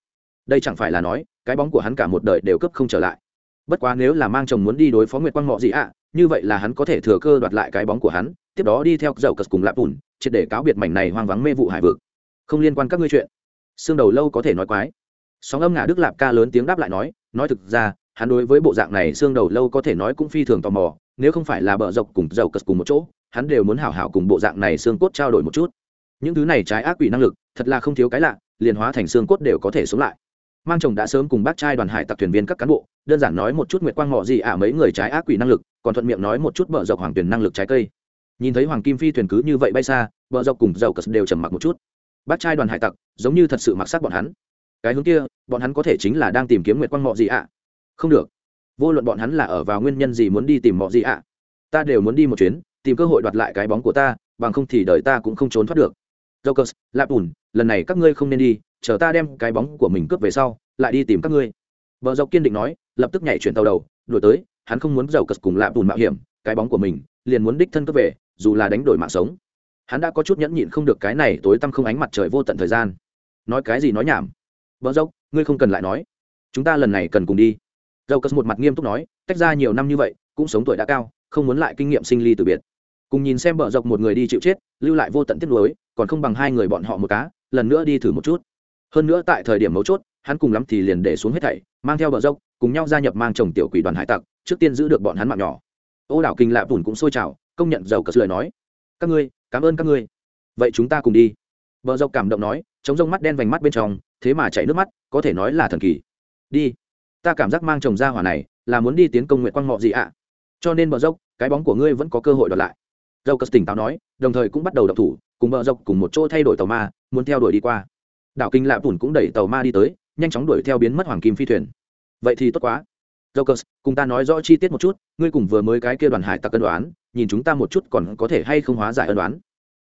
Đây chẳng phải là nói cái bóng của hắn cả một đời đều cấp không trở lại. Bất quá nếu là mang chồng muốn đi đối phó nguyệt quang mọ gì ạ như vậy là hắn có thể thừa cơ đoạt lại cái bóng của hắn tiếp đó đi theo dầu cất cùng lạp ủn, triệt để cáo biệt mảnh này hoang vắng mê vụ hải vực. Không liên quan các ngươi chuyện. Xương đầu lâu có thể nói quái. Sóng âm ngả đức lạp ca lớn tiếng đáp lại nói nói thực ra hắn đối với bộ dạng này xương đầu lâu có thể nói cũng phi thường tò mò nếu không phải là bờ dọc cùng dầu cất cùng một chỗ, hắn đều muốn hảo hảo cùng bộ dạng này xương cốt trao đổi một chút. Những thứ này trái ác quỷ năng lực, thật là không thiếu cái lạ, liền hóa thành xương cốt đều có thể sống lại. Mang chồng đã sớm cùng bác trai đoàn hải tặc thuyền viên các cán bộ, đơn giản nói một chút nguyệt quang ngọ gì ả mấy người trái ác quỷ năng lực, còn thuận miệng nói một chút bờ dọc hoàng tuyển năng lực trái cây. Nhìn thấy hoàng kim phi thuyền cứ như vậy bay xa, bờ dọc cùng dầu cất đều trầm mặc một chút. Bác trai đoàn hải tặc, giống như thật sự mặc sắc bọn hắn. Cái hướng kia, bọn hắn có thể chính là đang tìm kiếm nguyệt quang ngọ gì ạ. Không được vô luận bọn hắn là ở vào nguyên nhân gì muốn đi tìm mọi gì ạ ta đều muốn đi một chuyến tìm cơ hội đoạt lại cái bóng của ta bằng không thì đời ta cũng không trốn thoát được Jokers, Lạp Ùn, lần này các ngươi không nên đi, chờ ta đem cái bóng của mình cướp về sau, lại đi tìm các ngươi. Bờ dọc kiên định nói, lập tức nhảy chuyển tàu đầu, đuổi tới, hắn không muốn dầu cật cùng Lạp Ùn mạo hiểm, cái bóng của mình, liền muốn đích thân cướp về, dù là đánh đổi mạng sống. Hắn đã có chút nhẫn nhịn không được cái này tối tăm không ánh mặt trời vô tận thời gian. Nói cái gì nói nhảm. Bờ dốc, ngươi không cần lại nói. Chúng ta lần này cần cùng đi. Dầu cật một mặt nghiêm túc nói, tách ra nhiều năm như vậy, cũng sống tuổi đã cao, không muốn lại kinh nghiệm sinh ly từ biệt. Cùng nhìn xem bờ dọc một người đi chịu chết lưu lại vô tận tiếc nuối còn không bằng hai người bọn họ một cá lần nữa đi thử một chút. Hơn nữa tại thời điểm mấu chốt hắn cùng lắm thì liền để xuống hết thảy mang theo bờ dốc cùng nhau gia nhập mang chồng tiểu quỷ đoàn hải tặc trước tiên giữ được bọn hắn mạng nhỏ. Ô đảo kinh lạ bùn cũng sôi trào công nhận giàu cờ lời nói các ngươi cảm ơn các ngươi. Vậy chúng ta cùng đi. Vợ dọc cảm động nói chống rông mắt đen vành mắt bên trong thế mà chảy nước mắt có thể nói là thần kỳ. Đi ta cảm giác mang chồng ra hỏa này là muốn đi tiến công nguyện quang ngọ gì ạ? Cho nên bờ dốc, cái bóng của ngươi vẫn có cơ hội đoạt lại. Dầu cất tỉnh táo nói, đồng thời cũng bắt đầu đập thủ, cùng bờ dốc cùng một chỗ thay đổi tàu ma, muốn theo đuổi đi qua. Đảo kinh lạ bùn cũng đẩy tàu ma đi tới, nhanh chóng đuổi theo biến mất hoàng kim phi thuyền. Vậy thì tốt quá. Dâu cất cùng ta nói rõ chi tiết một chút, ngươi cùng vừa mới cái kia đoàn hải tặc cân đoán, nhìn chúng ta một chút còn có thể hay không hóa giải ân đoán.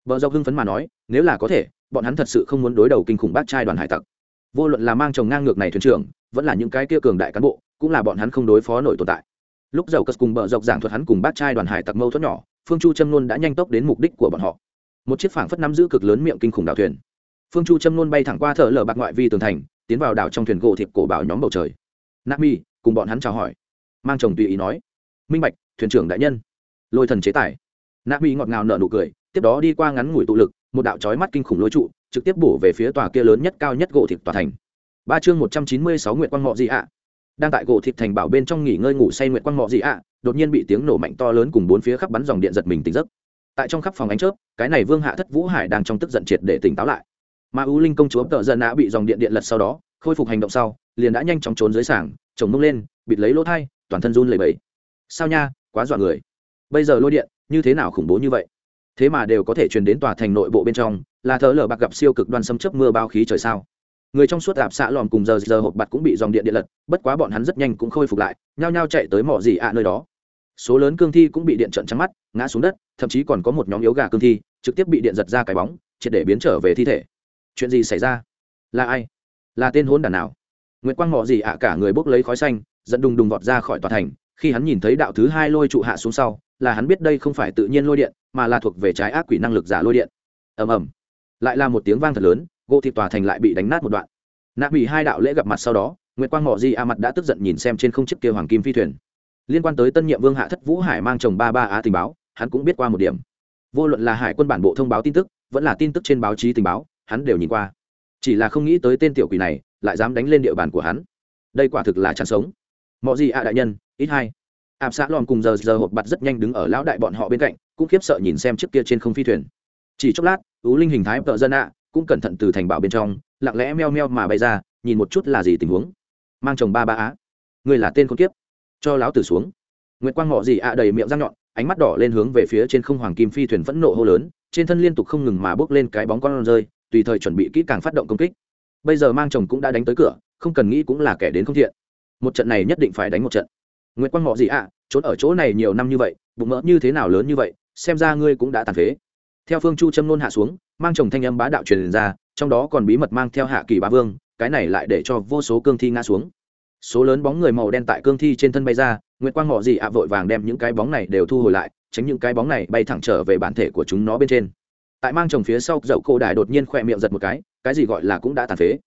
Bờ dọc hưng phấn mà nói, nếu là có thể, bọn hắn thật sự không muốn đối đầu kinh khủng bát trai đoàn hải tặc. Vô luận là mang chồng ngang ngược này thuyền trưởng vẫn là những cái kia cường đại cán bộ, cũng là bọn hắn không đối phó nổi tồn tại. Lúc dầu cất cùng bờ dọc giảng thuật hắn cùng bát trai đoàn hải tặc mâu thuẫn nhỏ, phương chu châm nôn đã nhanh tốc đến mục đích của bọn họ. Một chiếc phảng phất nắm giữ cực lớn miệng kinh khủng đảo thuyền. Phương chu châm nôn bay thẳng qua thợ lở bạc ngoại vi tường thành, tiến vào đảo trong thuyền gỗ thịt cổ bảo nhóm bầu trời. Nạp mi, cùng bọn hắn chào hỏi. Mang chồng tùy ý nói. Minh bạch, thuyền trưởng đại nhân. Lôi thần chế tài. Nạp mi ngọt ngào nở nụ cười, tiếp đó đi qua ngắn ngủi tụ lực, một đạo trói mắt kinh khủng lôi trụ, trực tiếp bổ về phía tòa kia lớn nhất cao nhất gỗ thịt tòa thành ba chương một trăm chín mươi sáu nguyện quang mọ gì ạ. Đang tại gỗ thịt thành bảo bên trong nghỉ ngơi ngủ say nguyện quang mọ gì ạ, đột nhiên bị tiếng nổ mạnh to lớn cùng bốn phía khắp bắn dòng điện giật mình tỉnh giấc. Tại trong khắp phòng ánh chớp, cái này vương hạ thất vũ hải đang trong tức giận triệt để tỉnh táo lại. Mà ưu linh công chúa tợ dân đã bị dòng điện điện lật sau đó, khôi phục hành động sau, liền đã nhanh chóng trốn dưới sảng, chồng mông lên, bịt lấy lỗ thai, toàn thân run lẩy bẩy. Sao nha, quá dọa người. Bây giờ lôi điện, như thế nào khủng bố như vậy? Thế mà đều có thể truyền đến tòa thành nội bộ bên trong, là thờ lờ bạc gặp siêu cực đoan xâm chấp mưa bao khí trời sao? Người trong suốt đạp xạ lòm cùng giờ giờ hộp bạt cũng bị dòng điện điện lật, bất quá bọn hắn rất nhanh cũng khôi phục lại, nhao nhao chạy tới mỏ gì ạ nơi đó. Số lớn cương thi cũng bị điện trận trắng mắt, ngã xuống đất, thậm chí còn có một nhóm yếu gà cương thi, trực tiếp bị điện giật ra cái bóng, triệt để biến trở về thi thể. Chuyện gì xảy ra? Là ai? Là tên hôn đàn nào? Nguyễn quang mỏ gì ạ cả người bốc lấy khói xanh dẫn đùng đùng vọt ra khỏi tòa thành, khi hắn nhìn thấy đạo thứ hai lôi trụ hạ xuống sau, là hắn biết đây không phải tự nhiên lôi điện, mà là thuộc về trái ác quỷ năng lực giả lôi điện. Ầm ầm. Lại là một tiếng vang thật lớn gỗ thịt tòa thành lại bị đánh nát một đoạn. Nạp bị hai đạo lễ gặp mặt sau đó nguyễn quang mọ Di a mặt đã tức giận nhìn xem trên không chiếc kia hoàng kim phi thuyền. Liên quan tới tân nhiệm vương hạ thất vũ hải mang chồng ba ba á tình báo, hắn cũng biết qua một điểm. Vô luận là hải quân bản bộ thông báo tin tức, vẫn là tin tức trên báo chí tình báo, hắn đều nhìn qua. Chỉ là không nghĩ tới tên tiểu quỷ này lại dám đánh lên địa bàn của hắn. Đây quả thực là chăn sống. Mọi gì ạ đại nhân, ít hai. Ạp xã lòn cùng giờ giờ hộp bặt rất nhanh đứng ở lão đại bọn họ bên cạnh, cũng khiếp sợ nhìn xem chiếc kia trên không phi thuyền. Chỉ chốc lát ú linh hình thái tợ dân ạ cũng cẩn thận từ thành bảo bên trong, lặng lẽ meo meo mà bay ra, nhìn một chút là gì tình huống. Mang chồng ba ba á. Người là tên con kiếp. Cho láo tử xuống. Nguyễn quang ngọ gì ạ đầy miệng răng nhọn, ánh mắt đỏ lên hướng về phía trên không hoàng kim phi thuyền phẫn nộ hô lớn, trên thân liên tục không ngừng mà bước lên cái bóng con rơi, tùy thời chuẩn bị kỹ càng phát động công kích. Bây giờ mang chồng cũng đã đánh tới cửa, không cần nghĩ cũng là kẻ đến không thiện. Một trận này nhất định phải đánh một trận. Nguyễn quang ngọ gì ạ, trốn ở chỗ này nhiều năm như vậy, bụng mỡ như thế nào lớn như vậy, xem ra ngươi cũng đã tàn phế theo phương chu châm nôn hạ xuống, mang chồng thanh âm bá đạo truyền ra, trong đó còn bí mật mang theo hạ kỳ bá vương, cái này lại để cho vô số cương thi ngã xuống. Số lớn bóng người màu đen tại cương thi trên thân bay ra, nguyệt quang họ gì ạ vội vàng đem những cái bóng này đều thu hồi lại, tránh những cái bóng này bay thẳng trở về bản thể của chúng nó bên trên. Tại mang chồng phía sau, dậu cổ đài đột nhiên khỏe miệng giật một cái cái gì gọi là cũng đã tàn phế.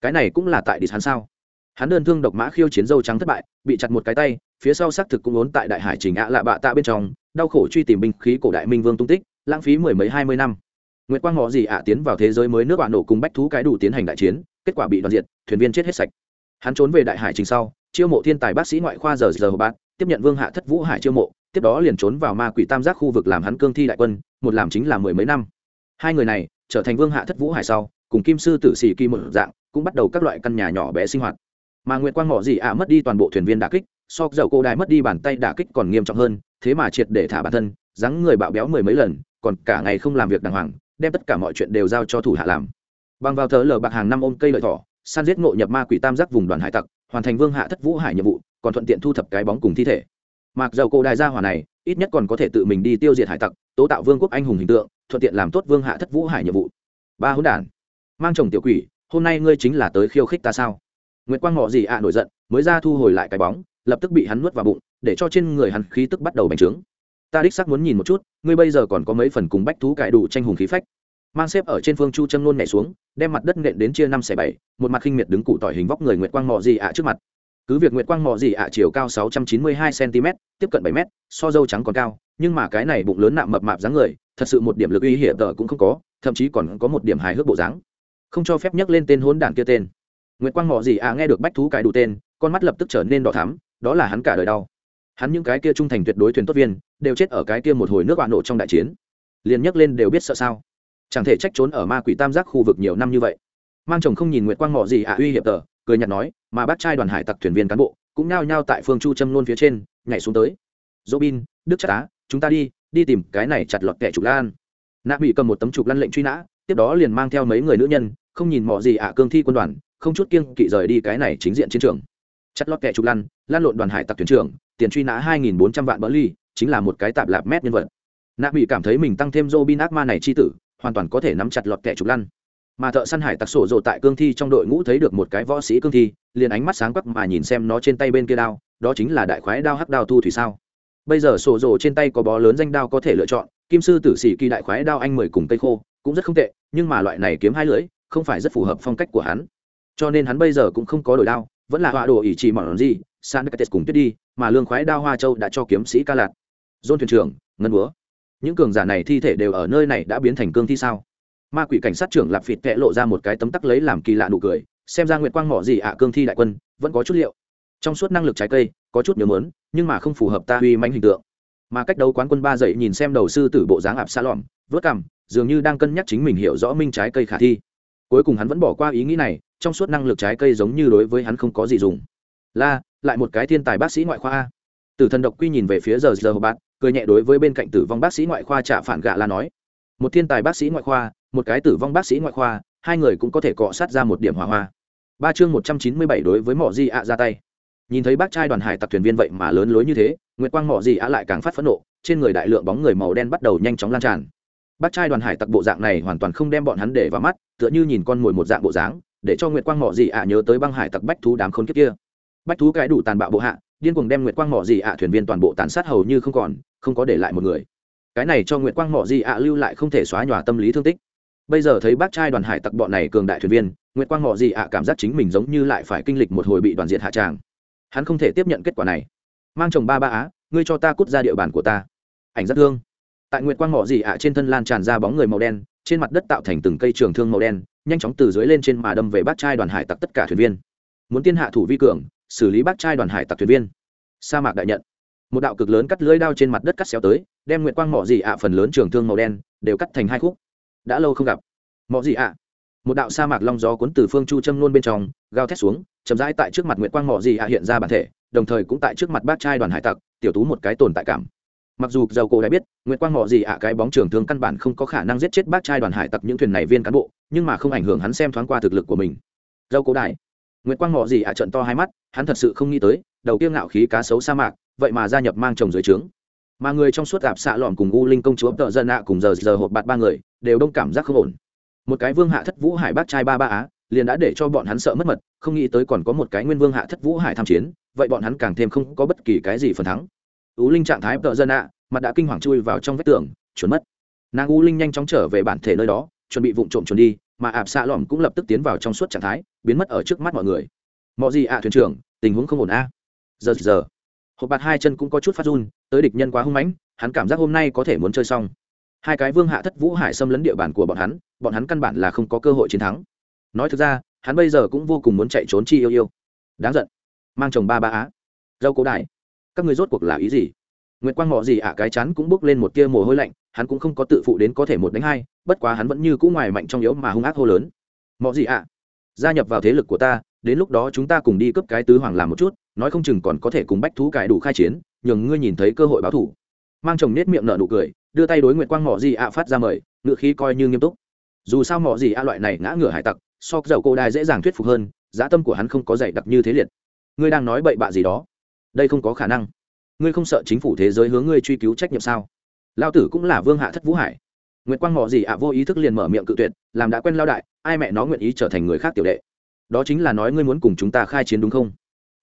Cái này cũng là tại đi hắn sao? Hắn đơn thương độc mã khiêu chiến dâu trắng thất bại, bị chặt một cái tay, phía sau xác thực cũng ốn tại đại hải trình ạ lạ bạ tạ bên trong, đau khổ truy tìm binh khí cổ đại minh vương tung tích lãng phí mười mấy hai mươi năm Nguyệt Quang họ gì ạ tiến vào thế giới mới nước bạn nổ cùng bách thú cái đủ tiến hành đại chiến, kết quả bị đoàn diệt, thuyền viên chết hết sạch. Hắn trốn về đại hải trình sau, chiêu mộ thiên tài bác sĩ ngoại khoa giờ giờ hồ bát, tiếp nhận Vương Hạ Thất Vũ Hải chiêu mộ, tiếp đó liền trốn vào ma quỷ tam giác khu vực làm hắn cương thi đại quân, một làm chính là mười mấy năm. Hai người này trở thành Vương Hạ Thất Vũ Hải sau, cùng Kim sư tử sĩ kim một dạng, cũng bắt đầu các loại căn nhà nhỏ bé sinh hoạt. Mà Nguyệt Quang họ gì ạ mất đi toàn bộ thuyền viên đả kích, so dầu cô đài mất đi bàn tay đả kích còn nghiêm trọng hơn, thế mà triệt để thả bản thân, dáng người bạo béo mười mấy lần, còn cả ngày không làm việc đàng hoàng, đem tất cả mọi chuyện đều giao cho thủ hạ làm. Bằng vào thớ lờ bạc hàng năm ôm cây lợi thỏ san giết ngộ nhập ma quỷ tam giác vùng đoàn hải tặc hoàn thành vương hạ thất vũ hải nhiệm vụ còn thuận tiện thu thập cái bóng cùng thi thể. Mặc dầu cổ đại gia hỏa này ít nhất còn có thể tự mình đi tiêu diệt hải tặc tố tạo vương quốc anh hùng hình tượng thuận tiện làm tốt vương hạ thất vũ hải nhiệm vụ. Ba hỗn đản. Mang chồng tiểu quỷ hôm nay ngươi chính là tới khiêu khích ta sao? Nguyễn quang ngọ gì ạ nổi giận mới ra thu hồi lại cái bóng lập tức bị hắn nuốt vào bụng để cho trên người hắn khí tức bắt đầu bành trướng ta đích sắc muốn nhìn một chút, ngươi bây giờ còn có mấy phần cùng bách thú cải đủ tranh hùng khí phách. Mang xếp ở trên phương chu châm nôn nhảy xuống, đem mặt đất nện đến chia năm xẻ bảy, một mặt khinh miệt đứng cụ tỏi hình vóc người nguyệt quang mò gì ạ trước mặt. Cứ việc nguyệt quang mò gì ạ chiều cao sáu trăm chín mươi hai cm tiếp cận bảy m so dâu trắng còn cao, nhưng mà cái này bụng lớn nạm mập mạp dáng người, thật sự một điểm lực uy hiểm tờ cũng không có, thậm chí còn có một điểm hài hước bộ dáng. Không cho phép nhắc lên tên hốn đản kia tên. Nguyệt quang mò gì ạ nghe được bách thú cải đủ tên, con mắt lập tức trở nên đỏ thắm, đó là hắn cả đời đau hắn những cái kia trung thành tuyệt đối thuyền tốt viên, đều chết ở cái kia một hồi nước bạo nổ trong đại chiến. Liền nhắc lên đều biết sợ sao. Chẳng thể trách trốn ở ma quỷ tam giác khu vực nhiều năm như vậy. Mang chồng không nhìn nguyệt quang mỏ gì ạ, uy hiệp tờ, cười nhạt nói, mà bắt trai đoàn hải tặc thuyền viên cán bộ, cũng nao nhao tại phương chu châm luôn phía trên, nhảy xuống tới. Dỗ bin đức chắc á, chúng ta đi đi tìm cái này chặt lọt kẻ trục lan. Nạ bị cầm một tấm trục lăn lệnh truy nã, tiếp đó liền mang theo mấy người nữ nhân, không nhìn mỏ gì ạ, cương thi quân đoàn, không chút kiêng kỵ rời đi cái này chính diện chiến trường. Chặt lọt kẻ trục lăn lan lộn đoàn hải tặc thuyền trưởng tiền truy nã hai nghìn bốn trăm vạn bỡ ly, chính là một cái tạp lạp mét nhân vật. Nạ bị cảm thấy mình tăng thêm Robin ác ma này chi tử, hoàn toàn có thể nắm chặt lọt kẻ trục lăn. Mà thợ săn hải tặc sổ rộ tại cương thi trong đội ngũ thấy được một cái võ sĩ cương thi, liền ánh mắt sáng quắc mà nhìn xem nó trên tay bên kia đao, đó chính là đại khoái đao hắc đao thu thủy sao? Bây giờ sổ rộ trên tay có bó lớn danh đao có thể lựa chọn, kim sư tử sĩ kỳ đại khoái đao anh mười cùng cây khô, cũng rất không tệ, nhưng mà loại này kiếm hai lưỡi, không phải rất phù hợp phong cách của hắn. Cho nên hắn bây giờ cũng không có đổi đao, vẫn là họa đồ ỷ chỉ mỏn gì san cates cùng tuyết đi, mà lương khoái đao hoa châu đã cho kiếm sĩ ca lạt, dôn thuyền trưởng, ngân búa. Những cường giả này thi thể đều ở nơi này đã biến thành cương thi sao? Ma quỷ cảnh sát trưởng lạp phịt tệ lộ ra một cái tấm tắc lấy làm kỳ lạ nụ cười, xem ra nguyệt quang mỏ gì ạ, cương thi đại quân, vẫn có chút liệu. Trong suốt năng lực trái cây, có chút nhớ mớn, nhưng mà không phù hợp ta uy manh hình tượng. Mà cách đấu quán quân ba dậy nhìn xem đầu sư tử bộ dáng ạp xa lỏm vớt cằm, dường như đang cân nhắc chính mình hiểu rõ minh trái cây khả thi. Cuối cùng hắn vẫn bỏ qua ý nghĩ này, trong suốt năng lực trái cây giống như đối với hắn không có gì dùng. La lại một cái thiên tài bác sĩ ngoại khoa a. Tử thần độc quy nhìn về phía giờ giờ hồ bát cười nhẹ đối với bên cạnh tử vong bác sĩ ngoại khoa trả phản gạ la nói. Một thiên tài bác sĩ ngoại khoa, một cái tử vong bác sĩ ngoại khoa, hai người cũng có thể cọ sát ra một điểm hỏa hoa. Ba chương một trăm chín mươi bảy đối với mỏ di ạ ra tay. Nhìn thấy bác trai đoàn hải tặc thuyền viên vậy mà lớn lối như thế, nguyệt quang mỏ di ạ lại càng phát phẫn nộ, trên người đại lượng bóng người màu đen bắt đầu nhanh chóng lan tràn. Bác trai đoàn hải tặc bộ dạng này hoàn toàn không đem bọn hắn để vào mắt, tựa như nhìn con mồi một dạng bộ dáng, để cho nguyệt quang mỏ di ạ nhớ tới băng hải tặc bách thú đám khốn kiếp kia bách thú cái đủ tàn bạo bộ hạ, điên cuồng đem nguyệt quang mỏ Dị ạ thuyền viên toàn bộ tàn sát hầu như không còn, không có để lại một người. Cái này cho nguyệt quang mỏ Dị ạ lưu lại không thể xóa nhòa tâm lý thương tích. Bây giờ thấy bác trai đoàn hải tặc bọn này cường đại thuyền viên, nguyệt quang mỏ Dị ạ cảm giác chính mình giống như lại phải kinh lịch một hồi bị đoàn diệt hạ tràng. Hắn không thể tiếp nhận kết quả này. Mang chồng ba ba á, ngươi cho ta cút ra địa bàn của ta. Ảnh rất thương. Tại nguyệt quang mỏ Dị ạ trên thân lan tràn ra bóng người màu đen, trên mặt đất tạo thành từng cây trường thương màu đen, nhanh chóng từ dưới lên trên mà đâm về bác trai đoàn hải tặc tất cả thuyền viên. Muốn tiên hạ thủ vi cường xử lý bác trai đoàn hải tặc thuyền viên. Sa mạc đại nhận. Một đạo cực lớn cắt lưỡi đao trên mặt đất cắt xéo tới, đem nguyệt quang mỏ dị ạ phần lớn trường thương màu đen đều cắt thành hai khúc. Đã lâu không gặp. Mỏ dị ạ. Một đạo sa mạc long gió cuốn từ phương chu châm luôn bên trong gao thét xuống, chậm rãi tại trước mặt nguyệt quang mỏ dị ạ hiện ra bản thể, đồng thời cũng tại trước mặt bác trai đoàn hải tặc, tiểu tú một cái tồn tại cảm. Mặc dù dầu cổ đã biết, nguyệt quang mỏ dị ạ cái bóng trường thương căn bản không có khả năng giết chết bác trai đoàn hải tặc những thuyền này viên cán bộ, nhưng mà không ảnh hưởng hắn xem thoáng qua thực lực của mình. Dầu cổ đại nguyệt quang ngọ gì ạ? Trận to hai mắt, hắn thật sự không nghĩ tới, đầu kia ngạo khí cá sấu sa mạc, vậy mà gia nhập mang chồng dưới trướng. Mà người trong suốt gặp xạ lọn cùng u linh công chúa tợ dân ạ cùng giờ giờ hộp bạt ba người, đều đông cảm giác không ổn. Một cái vương hạ thất vũ hải bác trai ba ba á, liền đã để cho bọn hắn sợ mất mật, không nghĩ tới còn có một cái nguyên vương hạ thất vũ hải tham chiến, vậy bọn hắn càng thêm không có bất kỳ cái gì phần thắng. U linh trạng thái tợ dân ạ, mặt đã kinh hoàng chui vào trong vách tường, chuẩn mất. Nàng u linh nhanh chóng trở về bản thể nơi đó, chuẩn bị vụng trộm chuẩn đi mà ạp xạ lỏm cũng lập tức tiến vào trong suốt trạng thái, biến mất ở trước mắt mọi người. Mọi gì ạ, thuyền trưởng, tình huống không ổn a. Giờ giờ. Hộp bạt hai chân cũng có chút phát run, tới địch nhân quá hung mãnh, hắn cảm giác hôm nay có thể muốn chơi xong. Hai cái vương hạ thất vũ hải xâm lấn địa bàn của bọn hắn bọn hắn căn bản là không có cơ hội chiến thắng. Nói thực ra, hắn bây giờ cũng vô cùng muốn chạy trốn chi yêu yêu. Đáng giận. Mang chồng ba ba á. Dâu cố đại. Các người rốt cuộc là ý gì? Nguyệt quang mọ gì ạ, cái chắn cũng bước lên một tia mồ hôi lạnh, hắn cũng không có tự phụ đến có thể một đánh hai, bất quá hắn vẫn như cũ ngoài mạnh trong yếu mà hung ác hô lớn. Mọ gì ạ? Gia nhập vào thế lực của ta, đến lúc đó chúng ta cùng đi cướp cái tứ hoàng làm một chút, nói không chừng còn có thể cùng bách thú cải đủ khai chiến, nhường ngươi nhìn thấy cơ hội báo thủ. Mang chồng nết miệng nở nụ cười, đưa tay đối Nguyệt quang Ngọ gì ạ phát ra mời ngựa khí coi như nghiêm túc. Dù sao Mọ gì ạ loại này ngã ngửa hải tặc, so dầu cô đài dễ dàng thuyết phục hơn, giá tâm của hắn không có dày đặc như thế liệt. Ngươi đang nói bậy bạ gì đó? Đây không có khả năng ngươi không sợ chính phủ thế giới hướng ngươi truy cứu trách nhiệm sao? Lao tử cũng là vương hạ thất vũ hải. Nguyễn quang mỏ gì ạ, vô ý thức liền mở miệng cự tuyệt, làm đã quen lao đại, ai mẹ nó nguyện ý trở thành người khác tiểu đệ. Đó chính là nói ngươi muốn cùng chúng ta khai chiến đúng không?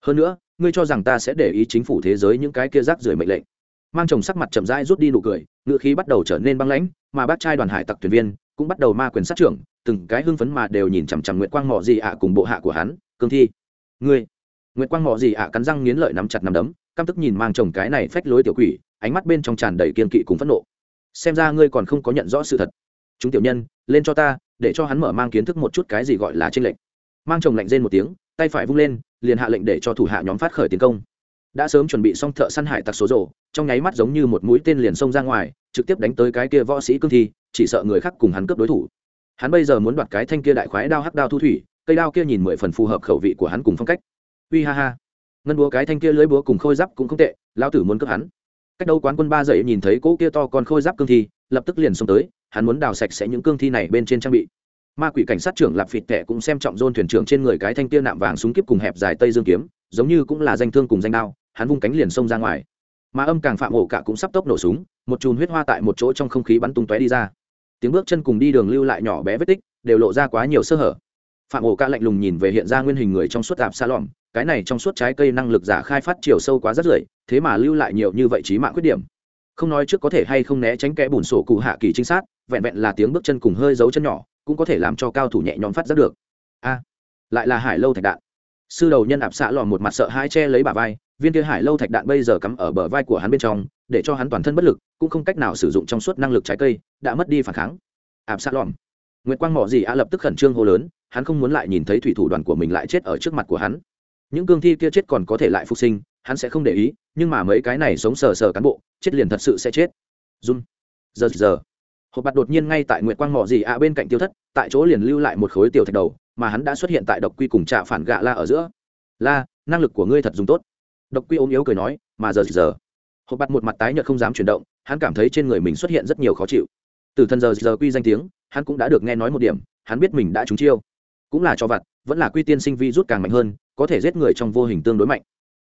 Hơn nữa, ngươi cho rằng ta sẽ để ý chính phủ thế giới những cái kia rác rưởi mệnh lệnh. Mang chồng sắc mặt chậm rãi rút đi nụ cười, ngựa khí bắt đầu trở nên băng lãnh, mà bác trai đoàn hải tặc thuyền viên cũng bắt đầu ma quyền sát trưởng, từng cái hưng phấn mà đều nhìn chằm chằm nguyệt quang mỏ gì ạ cùng bộ hạ của hắn, cương thi, ngươi. Nguyệt quang mỏ gì ạ cắn răng nghiến lợi nắm chặt nắm đấm căm tức nhìn mang chồng cái này phách lối tiểu quỷ, ánh mắt bên trong tràn đầy kiên kỵ cùng phẫn nộ. Xem ra ngươi còn không có nhận rõ sự thật. Chúng tiểu nhân, lên cho ta, để cho hắn mở mang kiến thức một chút cái gì gọi là tranh lệch. Mang chồng lạnh rên một tiếng, tay phải vung lên, liền hạ lệnh để cho thủ hạ nhóm phát khởi tiến công. Đã sớm chuẩn bị xong thợ săn hải tặc số rổ trong nháy mắt giống như một mũi tên liền xông ra ngoài, trực tiếp đánh tới cái kia võ sĩ cương thi, chỉ sợ người khác cùng hắn cướp đối thủ. Hắn bây giờ muốn đoạt cái thanh kia đại khoái đao hắc đao thu thủy, cây đao kia nhìn mười phần phù hợp khẩu vị của hắn cùng phong cách. Uy ha ha ngân búa cái thanh kia lưới búa cùng khôi giáp cũng không tệ lao tử muốn cướp hắn. Cách đâu quán quân ba dậy nhìn thấy cỗ kia to còn khôi giáp cương thi, lập tức liền xông tới, hắn muốn đào sạch sẽ những cương thi này bên trên trang bị. Ma quỷ cảnh sát trưởng lạp phịt tệ cũng xem trọng dôn thuyền trưởng trên người cái thanh kia nạm vàng súng kíp cùng hẹp dài tây dương kiếm, giống như cũng là danh thương cùng danh đao, hắn vung cánh liền xông ra ngoài. Mà âm càng phạm ổ cả cũng sắp tốc nổ súng, một chùm huyết hoa tại một chỗ trong không khí bắn tung tóe đi ra. Tiếng bước chân cùng đi đường lưu lại nhỏ bé vết tích, đều lộ ra quá nhiều sơ hở. Phạm ổ cả lạnh lùng nhìn về hiện ra nguyên hình người trong suốt tạp xa lỏm cái này trong suốt trái cây năng lực giả khai phát chiều sâu quá rất rưởi, thế mà lưu lại nhiều như vậy trí mạng khuyết điểm. Không nói trước có thể hay không né tránh kẽ bùn sổ cụ hạ kỳ trinh sát, vẹn vẹn là tiếng bước chân cùng hơi dấu chân nhỏ, cũng có thể làm cho cao thủ nhẹ nhõm phát giác được. A, lại là hải lâu thạch đạn. Sư đầu nhân ạp xạ lò một mặt sợ hai che lấy bả vai, viên kia hải lâu thạch đạn bây giờ cắm ở bờ vai của hắn bên trong, để cho hắn toàn thân bất lực, cũng không cách nào sử dụng trong suốt năng lực trái cây, đã mất đi phản kháng. Ạp xạ lòm. Nguyệt quang mỏ gì a lập tức khẩn trương hô lớn, hắn không muốn lại nhìn thấy thủy thủ đoàn của mình lại chết ở trước mặt của hắn những cương thi kia chết còn có thể lại phục sinh, hắn sẽ không để ý, nhưng mà mấy cái này sống sờ sờ cán bộ, chết liền thật sự sẽ chết. Run. Giờ giờ. Hộp bạt đột nhiên ngay tại nguyệt quang mỏ gì ạ bên cạnh tiêu thất, tại chỗ liền lưu lại một khối tiểu thạch đầu, mà hắn đã xuất hiện tại độc quy cùng trạ phản gạ la ở giữa. La, năng lực của ngươi thật dùng tốt. Độc quy ốm yếu cười nói, mà giờ giờ. Hộp bạt một mặt tái nhợt không dám chuyển động, hắn cảm thấy trên người mình xuất hiện rất nhiều khó chịu. Từ thần giờ giờ quy danh tiếng, hắn cũng đã được nghe nói một điểm, hắn biết mình đã trúng chiêu. Cũng là cho vặt, vẫn là quy tiên sinh vi rút càng mạnh hơn có thể giết người trong vô hình tương đối mạnh.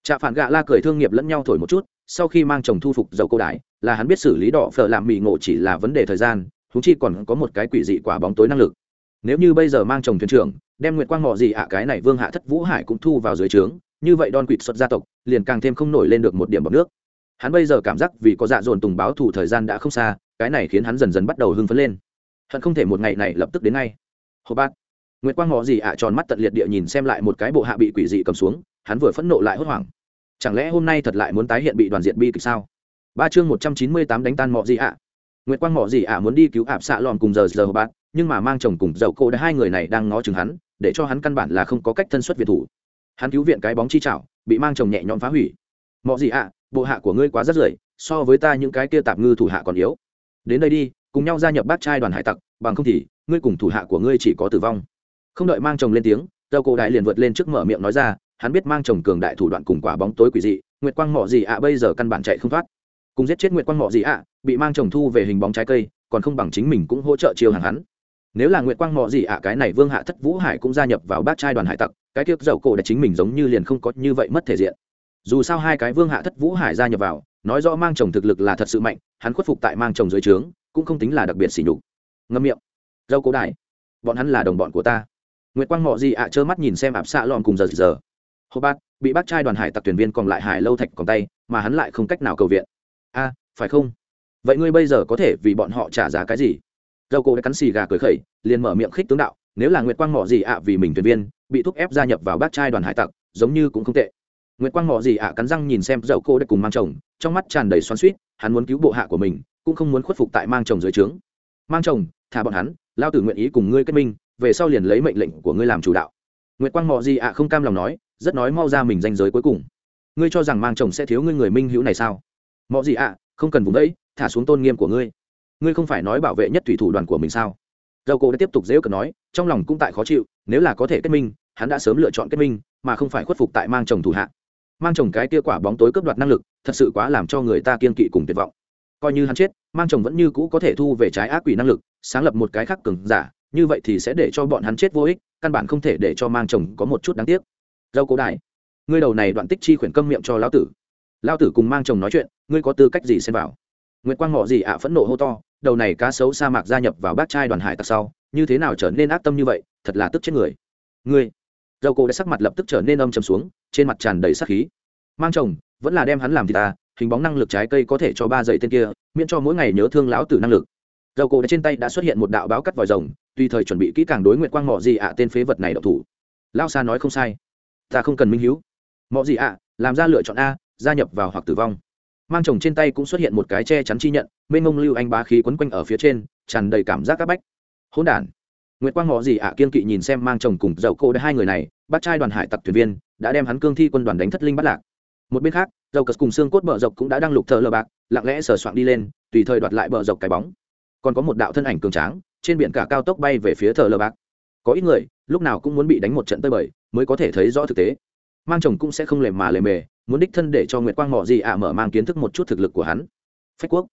Trạ phản gạ la cười thương nghiệp lẫn nhau thổi một chút, sau khi mang chồng thu phục dầu cô đái, là hắn biết xử lý đỏ phở làm mì ngộ chỉ là vấn đề thời gian thú chi còn có một cái quỷ dị quả bóng tối năng lực. Nếu như bây giờ mang chồng thuyền trưởng, đem nguyệt quang mỏ gì ạ, cái này vương hạ thất vũ hải cũng thu vào dưới trướng, như vậy đòn quỵt xuất gia tộc, liền càng thêm không nổi lên được một điểm bọc nước. Hắn bây giờ cảm giác vì có dạ dồn tùng báo thủ thời gian đã không xa, cái này khiến hắn dần dần bắt đầu hưng phấn lên. Hận không thể một ngày này lập tức đến ngay. Hồ bát nguyệt quang ngọ gì ạ tròn mắt tận liệt địa nhìn xem lại một cái bộ hạ bị quỷ dị cầm xuống hắn vừa phẫn nộ lại hốt hoảng. Chẳng lẽ hôm nay thật lại muốn tái hiện bị đoàn diện bi kịch sao? Ba chương một trăm chín mươi tám đánh tan ngọ gì ạ. Nguyệt quang ngọ gì ạ muốn đi cứu ạp xạ lòm cùng giờ giờ bạn, nhưng mà mang chồng cùng dậu cô đã hai người này đang ngó chừng hắn để cho hắn căn bản là không có cách thân xuất việt thủ. Hắn cứu viện cái bóng chi chảo bị mang chồng nhẹ nhõm phá hủy. Ngọ gì ạ bộ hạ của ngươi quá rất rưởi so với ta những cái kia tạp ngư thủ hạ còn yếu. Đến đây đi cùng nhau gia nhập bát trai đoàn hải tặc bằng không thì ngươi cùng thủ hạ của ngươi chỉ có tử vong không đợi mang chồng lên tiếng dầu cổ đại liền vượt lên trước mở miệng nói ra, hắn biết mang chồng cường đại thủ đoạn cùng quả bóng tối quỷ dị, nguyệt quang mỏ gì ạ bây giờ căn bản chạy không thoát. Cùng giết chết nguyệt quang mỏ gì ạ, bị mang chồng thu về hình bóng trái cây, còn không bằng chính mình cũng hỗ trợ chiêu hàng hắn. Nếu là nguyệt quang mỏ gì ạ cái này vương hạ thất vũ hải cũng gia nhập vào bát trai đoàn hải tặc, cái tiếc dầu cổ đại chính mình giống như liền không có như vậy mất thể diện. Dù sao hai cái vương hạ thất vũ hải gia nhập vào, nói rõ mang chồng thực lực là thật sự mạnh, hắn khuất phục tại mang chồng dưới trướng, cũng không tính là đặc biệt xỉ nhục. Ngâm miệng. Dâu cổ đại, bọn hắn là đồng bọn của ta nguyệt quang mọ gì ạ? Trơ mắt nhìn xem ạp xạ lòn cùng giờ giờ. Hô bát, bị bát trai đoàn hải tặc thuyền viên còn lại hải lâu thạch còn tay, mà hắn lại không cách nào cầu viện. A, phải không? Vậy ngươi bây giờ có thể vì bọn họ trả giá cái gì? Dâu cô đã cắn xì gà cười khẩy, liền mở miệng khích tướng đạo, nếu là nguyệt quang mỏ gì ạ vì mình thuyền viên, bị thúc ép gia nhập vào bát trai đoàn hải tặc, giống như cũng không tệ. Nguyệt quang mỏ gì ạ cắn răng nhìn xem dậu cô đã cùng mang chồng, trong mắt tràn đầy xoắn suýt hắn muốn cứu bộ hạ của mình, cũng không muốn khuất phục tại mang chồng dưới trướng. Mang chồng thả bọn hắn, lao tử nguyện ý cùng ngươi kết minh, về sau liền lấy mệnh lệnh của ngươi làm chủ đạo. Nguyệt quang mỏ gì ạ không cam lòng nói, rất nói mau ra mình danh giới cuối cùng. Ngươi cho rằng mang chồng sẽ thiếu ngươi người minh hữu này sao? Mỏ gì ạ, không cần vùng đấy, thả xuống tôn nghiêm của ngươi. Ngươi không phải nói bảo vệ nhất thủy thủ đoàn của mình sao? Dầu cổ đã tiếp tục dễ cờ nói, trong lòng cũng tại khó chịu, nếu là có thể kết minh, hắn đã sớm lựa chọn kết minh, mà không phải khuất phục tại mang chồng thủ hạ. Mang chồng cái kia quả bóng tối cướp đoạt năng lực, thật sự quá làm cho người ta kiên kỵ cùng tuyệt vọng. Coi như hắn chết, mang chồng vẫn như cũ có thể thu về trái ác quỷ năng lực sáng lập một cái khác cường giả, như vậy thì sẽ để cho bọn hắn chết vô ích, căn bản không thể để cho mang chồng có một chút đáng tiếc. Dâu cổ đại, ngươi đầu này đoạn tích chi khuyển câm miệng cho lão tử. Lão tử cùng mang chồng nói chuyện, ngươi có tư cách gì xem vào? Nguyễn quang ngọ gì ạ phẫn nộ hô to, đầu này cá sấu sa mạc gia nhập vào bát trai đoàn hải tặc sau, như thế nào trở nên ác tâm như vậy, thật là tức chết người. Ngươi, dâu cổ đã sắc mặt lập tức trở nên âm trầm xuống, trên mặt tràn đầy sắc khí. Mang chồng, vẫn là đem hắn làm thì ta, hình bóng năng lực trái cây có thể cho ba dậy tên kia, miễn cho mỗi ngày nhớ thương lão tử năng lực dầu cổ trên tay đã xuất hiện một đạo báo cắt vòi rồng tùy thời chuẩn bị kỹ càng đối nguyện quang mọ gì ạ tên phế vật này độc thủ. Lao xa nói không sai. Ta không cần minh hiếu. Mọ gì ạ làm ra lựa chọn a gia nhập vào hoặc tử vong. Mang chồng trên tay cũng xuất hiện một cái che chắn chi nhận mênh ngông lưu anh bá khí quấn quanh ở phía trên tràn đầy cảm giác áp bách. Hỗn đản. Nguyệt Quang Ngọ gì ạ kiên kỵ nhìn xem mang chồng cùng dậu cô hai người này, bắt trai đoàn hải tặc thuyền viên, đã đem hắn cương thi quân đoàn đánh thất linh bắt lạc. Một bên khác, dậu cất cùng xương cốt bờ dọc cũng đã đang lục thờ lờ bạc, lặng lẽ sờ soạn đi lên, tùy thời đoạt lại bờ dọc cái bóng. Còn có một đạo thân ảnh cường tráng, trên biển cả cao tốc bay về phía thờ lơ bạc. Có ít người, lúc nào cũng muốn bị đánh một trận tơi bời, mới có thể thấy rõ thực tế. Mang chồng cũng sẽ không lề mà lề mề, muốn đích thân để cho Nguyệt Quang mỏ gì ạ mở mang kiến thức một chút thực lực của hắn. Phách quốc